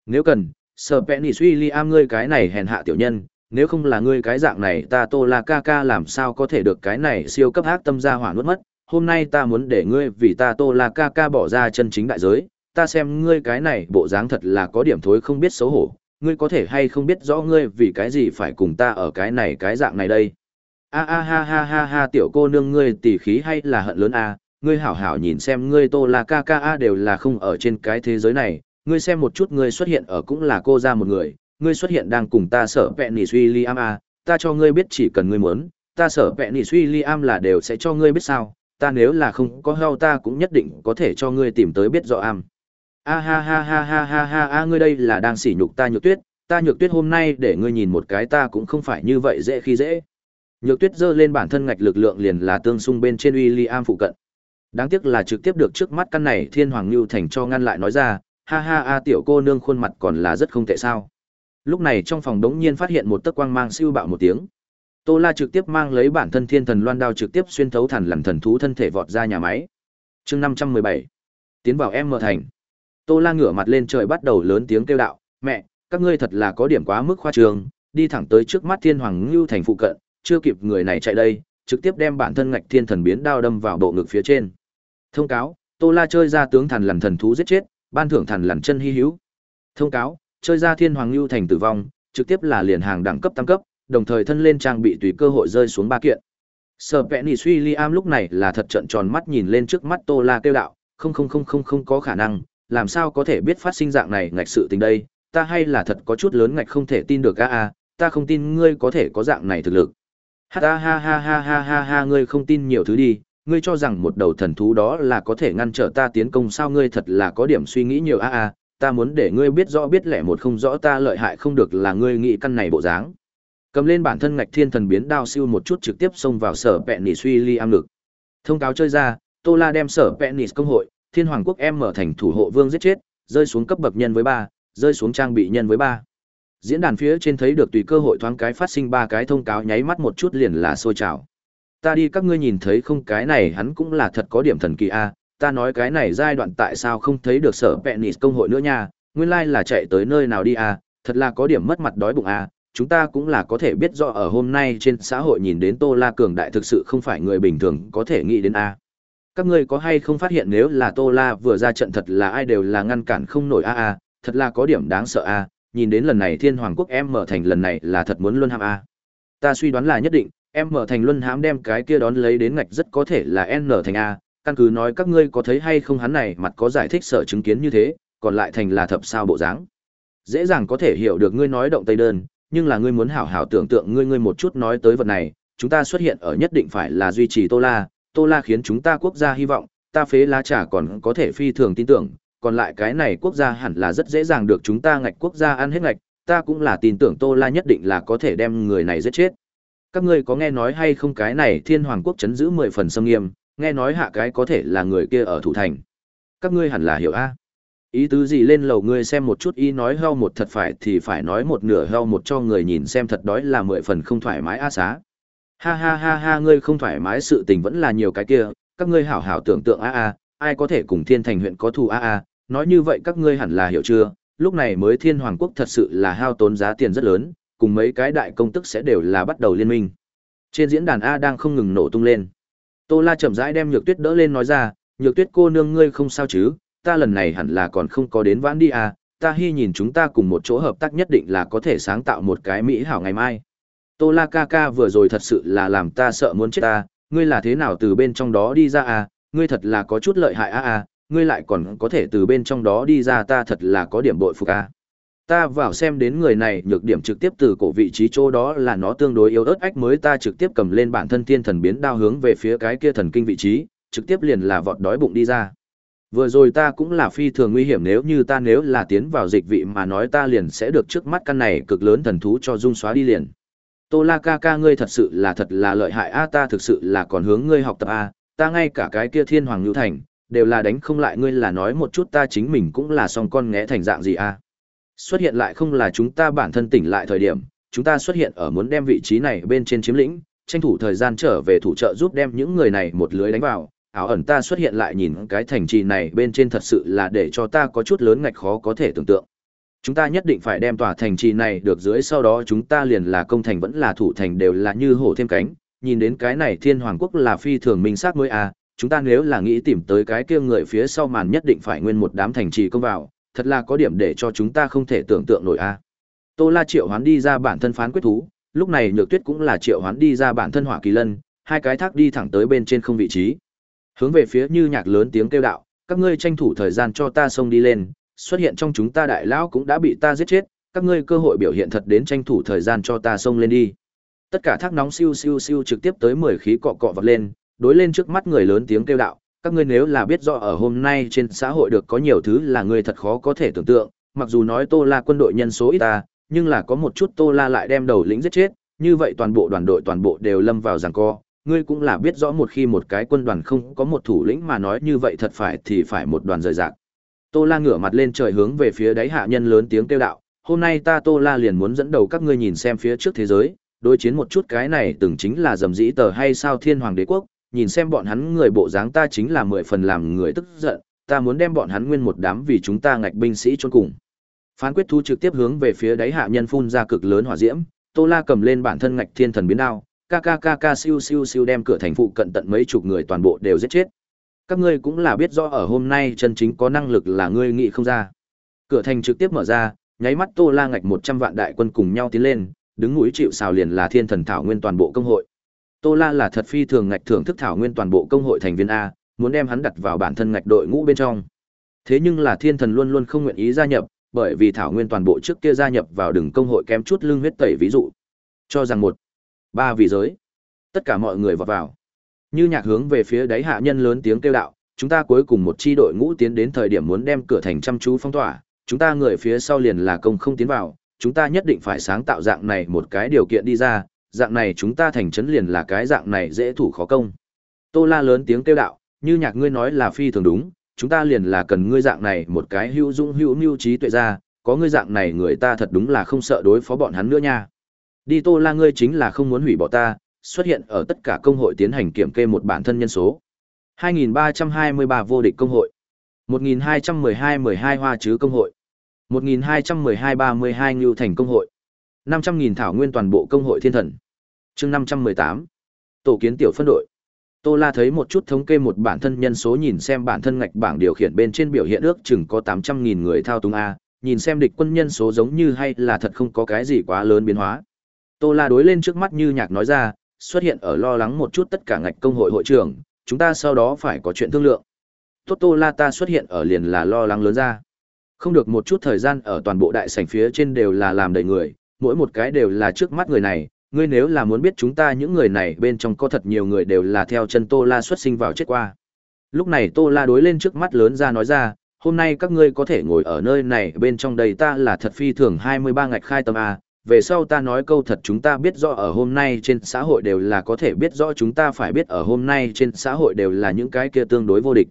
S1: Nếu cần, Sở Penis William ngươi cái này hèn hạ tiểu nhân, nếu không là ngươi cái dạng này ta Tô La Ca Ca làm sao có thể được cái này siêu cấp ác tâm gia hỏa nuốt mất, hôm nay ta muốn để ngươi vì ta Tô La Ca Ca bỏ ra chân chính đại giới, ta xem ngươi cái này bộ dáng thật là có điểm thối không biết xấu hổ, ngươi có thể hay không biết rõ ngươi vì cái gì phải cùng ta ở cái này cái dạng này đây. A a ha ha ha ha tiểu cô nương ngươi tỉ khí hay là hận lớn a, ngươi hảo hảo nhìn xem ngươi Tô La Ca Ca đều là không ở trên cái thế giới này, ngươi xem một chút ngươi xuất hiện ở cũng là cô ra một người, ngươi xuất hiện đang cùng ta sở vẹn nỉ suy Liam à, ta cho ngươi biết chỉ cần ngươi muốn, ta sở vẹn nỉ suy Liam là đều sẽ cho ngươi biết sao, ta nếu là không có heo ta cũng nhất định có thể cho ngươi tìm tới biết rõ am. A ha ha ha ha ha ha a ngươi đây là đang sỉ nhục ta nhược tuyết, ta nhược tuyết hôm nay để ngươi nhìn một cái ta cũng không phải như vậy dễ khi dễ. Nhược tuyết giơ lên bản thân ngạch lực lượng liền là tương xung bên trên William phụ cận. Đáng tiếc là trực tiếp được trước mắt căn này thiên hoàng lưu thành cho ngăn lại nói ra, ha ha a tiểu cô nương khuôn mặt còn là rất không tệ sao. Lúc này trong phòng đống nhiên phát hiện một tấc quang mang siêu bạo một tiếng. Tô La trực tiếp mang lấy bản thân thiên thần loan đao trực tiếp xuyên thấu thần lằn thần thú thân thể vọt ra nhà máy. Chương năm trăm mười bảy Tiến vào em mở thành. Tô La ngửa mặt lên trời bắt đầu lớn tiếng kêu đạo, "Mẹ, các ngươi thật là có điểm quá mức khoa trương, đi thẳng tới trước mắt Thiên Hoàng Ngưu thành phụ cận, chưa kịp người này chạy đây, trực tiếp đem bản thân ngạch thiên thần biến đao đâm vào bộ ngực phía trên." Thông cáo, Tô La chơi ra tướng thần lằn thần thú giết chết, ban thưởng thần lằn chân hy hữu. Thông cáo, chơi ra thiên hoàng lưu thành tử vong, trực tiếp là liền hàng đẳng cấp tăng cấp, đồng thời thân lên trang bị tùy cơ hội rơi xuống ba kiện. Sở suy liam lúc này là thật trận tròn mắt nhìn lên trước mắt Tô La kêu đạo, không không không không không có khả năng, làm sao có thể biết phát sinh dạng này ngạch sự tình đây, ta hay là thật có chút lớn ngạch không thể tin được a a, ta không tin ngươi có thể có dạng này thực lực. Ha ha ha ha ha ha ha ngươi không tin nhiều thứ đi, ngươi cho rằng một đầu thần thú đó là có thể ngăn trở ta tiến công sao ngươi thật là có điểm suy nghĩ nhiều a a ta muốn để ngươi biết rõ biết lẽ một không rõ ta lợi hại không được là ngươi nghĩ căn này bộ dáng cầm lên bản thân ngạch thiên thần biến đao siêu một chút trực tiếp xông vào sở pẹn nỉ suy li am ngực thông cáo chơi ra tô la đem sở pẹn nỉ công hội thiên hoàng quốc em mở thành thủ hộ vương giết chết rơi xuống cấp bậc nhân với ba rơi xuống trang bị nhân với ba diễn đàn phía trên thấy được tùy cơ hội thoáng cái phát sinh ba cái thông cáo nháy mắt một chút liền là sôi trào ta đi các ngươi nhìn thấy không cái này hắn cũng là thật có điểm thần kỳ a à. ta nói cái này giai đoạn tại sao không thấy được sở penis công hội nữa nha nguyên lai là chạy tới nơi nào đi a à. thật là có điểm mất mặt đói bụng a à. chúng ta cũng là có thể biết rõ ở hôm nay trên xã hội nhìn đến tô la cường đại thực sự không phải người bình thường có thể nghĩ đến a các ngươi có hay không phát hiện nếu là tô la vừa ra trận thật là ai đều là ngăn cản không nổi a a thật là có điểm đáng sợ a nhìn đến lần này thiên hoàng quốc em mở thành lần này là thật muốn luân ham a ta suy đoán là nhất định Em mở thành luân hãm đem cái kia đón lấy đến ngạch rất có thể là N thành A, căn cứ nói các ngươi có thấy hay không hắn này mặt có giải thích sợ chứng kiến như thế, còn lại thành là thập sao bộ dáng. Dễ dàng có thể hiểu được ngươi nói động tây đơn, nhưng là ngươi muốn hảo hảo tưởng tượng ngươi ngươi một chút nói tới vật này, chúng ta xuất hiện ở nhất định phải là duy trì Tô La, Tô La khiến chúng ta quốc gia hy vọng, ta phế lá trà còn có thể phi thường tin tưởng, còn lại cái này quốc gia hẳn là rất dễ dàng được chúng ta ngạch quốc gia ăn hết ngạch, ta cũng là tin tưởng Tô La nhất định là có thể đem người này giết chết các ngươi có nghe nói hay không cái này thiên hoàng quốc chấn giữ mười phần xâm nghiêm nghe nói hạ cái có thể là người kia ở thủ thành các ngươi hẳn là hiểu a ý tứ gì lên lầu ngươi xem một chút ý nói heo một thật phải thì phải nói một nửa heo một cho người nhìn xem thật đói là mười phần không thoải mái a xá ha ha ha ha ngươi không thoải mái sự tình vẫn là nhiều cái kia các ngươi hảo hảo tưởng tượng a a ai có thể cùng thiên thành huyện có thù a a nói như vậy các ngươi hẳn là hiểu chưa lúc này mới thiên hoàng quốc thật sự là hao tốn giá tiền rất lớn cùng mấy cái đại công tức sẽ đều là bắt đầu liên minh. Trên diễn đàn A đang không ngừng nổ tung lên. Tô La chậm rãi đem Nhược Tuyết đỡ lên nói ra, "Nhược Tuyết cô nương ngươi không sao chứ? Ta lần này hẳn là còn không có đến vãn đi a à, ta hy nhìn chúng ta cùng một chỗ hợp tác nhất định là có thể sáng tạo một cái mỹ hảo ngày mai." Tô La ca ca vừa rồi thật sự là làm ta sợ muốn chết ta, ngươi là thế nào từ bên trong đó đi ra a à? ngươi thật là có chút lợi hại a à, a, ngươi lại còn có thể từ bên trong đó đi ra ta thật là có điểm bội phục a. Ta vào xem đến người này nhược điểm trực tiếp từ cổ vị trí chỗ đó là nó tương đối yếu ớt ách mới ta trực tiếp cầm lên bản thân thiên thần biến đao hướng về phía cái kia thần kinh vị trí, trực tiếp liền là vọt đói bụng đi ra. Vừa rồi ta cũng là phi thường nguy hiểm nếu như ta nếu là tiến vào dịch vị mà nói ta liền sẽ được trước mắt căn này cực lớn thần thú cho dung xóa đi liền. Tô La ca ca ngươi thật sự là thật là lợi hại a ta thực sự là còn hướng ngươi học tập a, à, ta ngay cả cái kia thiên hoàng lưu thành, đều là đánh không lại ngươi là nói một chút ta chính mình cũng là song con nghẽ thành dạng gì a. À. Xuất hiện lại không là chúng ta bản thân tỉnh lại thời điểm, chúng ta xuất hiện ở muốn đem vị trí này bên trên chiếm lĩnh, tranh thủ thời gian trở về thủ trợ giúp đem những người này một lưới đánh vào. Áo ẩn ta xuất hiện lại nhìn cái thành trì này bên trên thật sự là để cho ta có chút lớn ngạch khó có thể tưởng tượng. Chúng ta nhất định phải đem tòa thành trì này được dưới sau đó chúng ta liền là công thành vẫn là thủ thành đều là như hổ thêm cánh. Nhìn đến cái này thiên hoàng quốc là phi thường minh sát mới à, chúng ta nếu là nghĩ tìm tới cái kia người phía sau màn nhất định phải nguyên một đám thành trì công vào, thật là có điểm để cho chúng ta không thể tưởng tượng nổi a. Tô La triệu hoán đi ra bản thân phán quyết thú, lúc này Nhược Tuyết cũng là triệu hoán đi ra bản thân hỏa kỳ lân, hai cái thác đi thẳng tới bên trên không vị trí. Hướng về phía Như Nhạc lớn tiếng kêu đạo, các ngươi tranh thủ thời gian cho ta xông đi lên, xuất hiện trong chúng ta đại lão cũng đã bị ta giết chết, các ngươi cơ hội biểu hiện thật đến tranh thủ thời gian cho ta xông lên đi. Tất cả thác nóng siêu siêu siêu trực tiếp tới 10 khí cọ cọ vọt lên, đối lên trước mắt người lớn tiếng kêu đạo, các ngươi nếu là biết rõ ở hôm nay trên xã hội được có nhiều thứ là người thật khó có thể tưởng tượng, mặc dù nói Tô La quân đội nhân số ít ta, nhưng là có một chút Tô La lại đem đầu lĩnh giết chết, như vậy toàn bộ đoàn đội toàn bộ đều lâm vào giằng co. Ngươi cũng là biết rõ một khi một cái quân đoàn không có một thủ lĩnh mà nói như vậy thật phải thì phải một đoàn rời rạc. Tô La ngửa mặt lên trời hướng về phía đáy hạ nhân lớn tiếng kêu đạo, hôm nay ta Tô La liền muốn dẫn đầu các ngươi nhìn xem phía trước thế giới, đối chiến một chút cái này từng chính là dầm dĩ tờ hay sao thiên hoàng đế quốc, nhìn xem bọn hắn người bộ dáng ta chính là mười phần làm người tức giận, ta muốn đem bọn hắn nguyên một đám vì chúng ta ngạch binh sĩ chôn cùng. Phán quyết thu trực tiếp hướng về phía đáy hạ nhân phun ra cực lớn hỏa diễm, Tô La cầm lên bản thân ngạch thiên thần biến đao, ca ca ca ca siêu siêu siêu đem cửa thành phụ cận tận mấy chục người toàn bộ đều giết chết. Các ngươi cũng là biết rõ ở hôm nay chân chính có năng lực là ngươi nghĩ không ra. Cửa thành trực tiếp mở ra, nháy mắt Tô La ngạch một trăm vạn đại quân cùng nhau tiến lên, đứng núi chịu sào liền là thiên thần thảo nguyên toàn bộ công hội. Tô La là thật phi thường ngạch thưởng thức thảo nguyên toàn bộ công hội thành viên a, muốn đem hắn đặt vào bản thân ngạch đội ngũ bên trong. Thế nhưng là thiên thần luôn luôn không nguyện ý gia nhập, bởi vì thảo nguyên toàn bộ trước kia gia nhập vào đường công hội kém chút lưng huyết tẩy ví dụ. Cho rằng một, ba vì giới. Tất cả mọi người vọt vào. Như nhạc hướng về phía đáy hạ nhân lớn tiếng kêu đạo, chúng ta cuối cùng một chi đội ngũ tiến đến thời điểm muốn đem cửa thành chăm chú phong tỏa, chúng ta người phía sau liền là công không tiến vào, chúng ta nhất định phải sáng tạo dạng này một cái điều kiện đi ra, dạng này chúng ta thành trấn liền là cái dạng này dễ thủ khó công. Tô la lớn tiếng kêu đạo, như nhạc ngươi nói là phi thường đúng, chúng ta liền là cần ngươi dạng này một cái hữu dũng hữu mưu trí tuệ ra, có ngươi dạng này người ta thật đúng là không sợ đối phó bọn hắn nữa nha. Đi Tô La ngươi chính là không muốn hủy bỏ ta, xuất hiện ở tất cả công hội tiến hành kiểm kê một bản thân nhân số. 2323 vô địch công hội. 1212 12 hoa chứ công hội. 1212 32 Ngưu thành công hội. 500.000 thảo nguyên toàn bộ công hội thiên thần chương 518 tổ kiến tiểu phân đội tô la thấy một chút thống kê một bản thân nhân số nhìn xem bản thân ngạch bảng điều khiển bên trên biểu hiện ước chừng có 800.000 người thao túng a nhìn xem địch quân nhân số giống như hay là thật không có cái gì quá lớn biến hóa tô la đối lên trước mắt như nhạc nói ra xuất hiện ở lo lắng một chút tất cả ngạch công hội hội trưởng chúng ta sau đó phải có chuyện thương lượng tốt tô la ta xuất hiện ở liền là lo lắng lớn ra không được một chút thời gian ở toàn bộ đại sảnh phía trên đều là làm đầy người mỗi một cái đều là trước mắt người này, ngươi nếu là muốn biết chúng ta những người này bên trong có thật nhiều người đều là theo chân Tô La xuất sinh vào chết qua. Lúc này Tô La đối lên trước mắt lớn ra nói ra, hôm nay các ngươi có thể ngồi ở nơi này bên trong đây ta là thật phi thường 23 ngạch khai tâm A, về sau ta nói câu thật chúng ta biết rõ ở hôm nay trên xã hội đều là có thể biết rõ chúng ta phải biết ở hôm nay trên xã hội đều là những cái kia tương đối vô địch.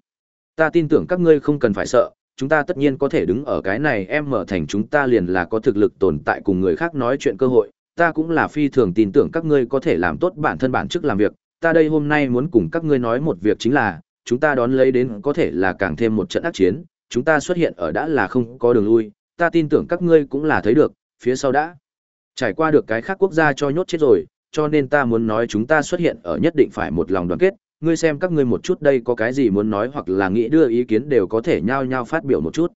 S1: Ta tin tưởng các ngươi không cần phải sợ, chúng ta tất nhiên có thể đứng ở cái này em mở thành chúng ta liền là có thực lực tồn tại cùng người khác nói chuyện cơ hội, ta cũng là phi thường tin tưởng các ngươi có thể làm tốt bản thân bản chức làm việc, ta đây hôm nay muốn cùng các ngươi nói một việc chính là, chúng ta đón lấy đến có thể là càng thêm một trận ác chiến, chúng ta xuất hiện ở đã là không có đường lui, ta tin tưởng các ngươi cũng là thấy được, phía sau đã trải qua được cái khác quốc gia cho nhốt chết rồi, cho nên ta muốn nói chúng ta xuất hiện ở nhất định phải một lòng đoàn kết, ngươi xem các ngươi một chút đây có cái gì muốn nói hoặc là nghĩ đưa ý kiến đều có thể nhao nhao phát biểu một chút.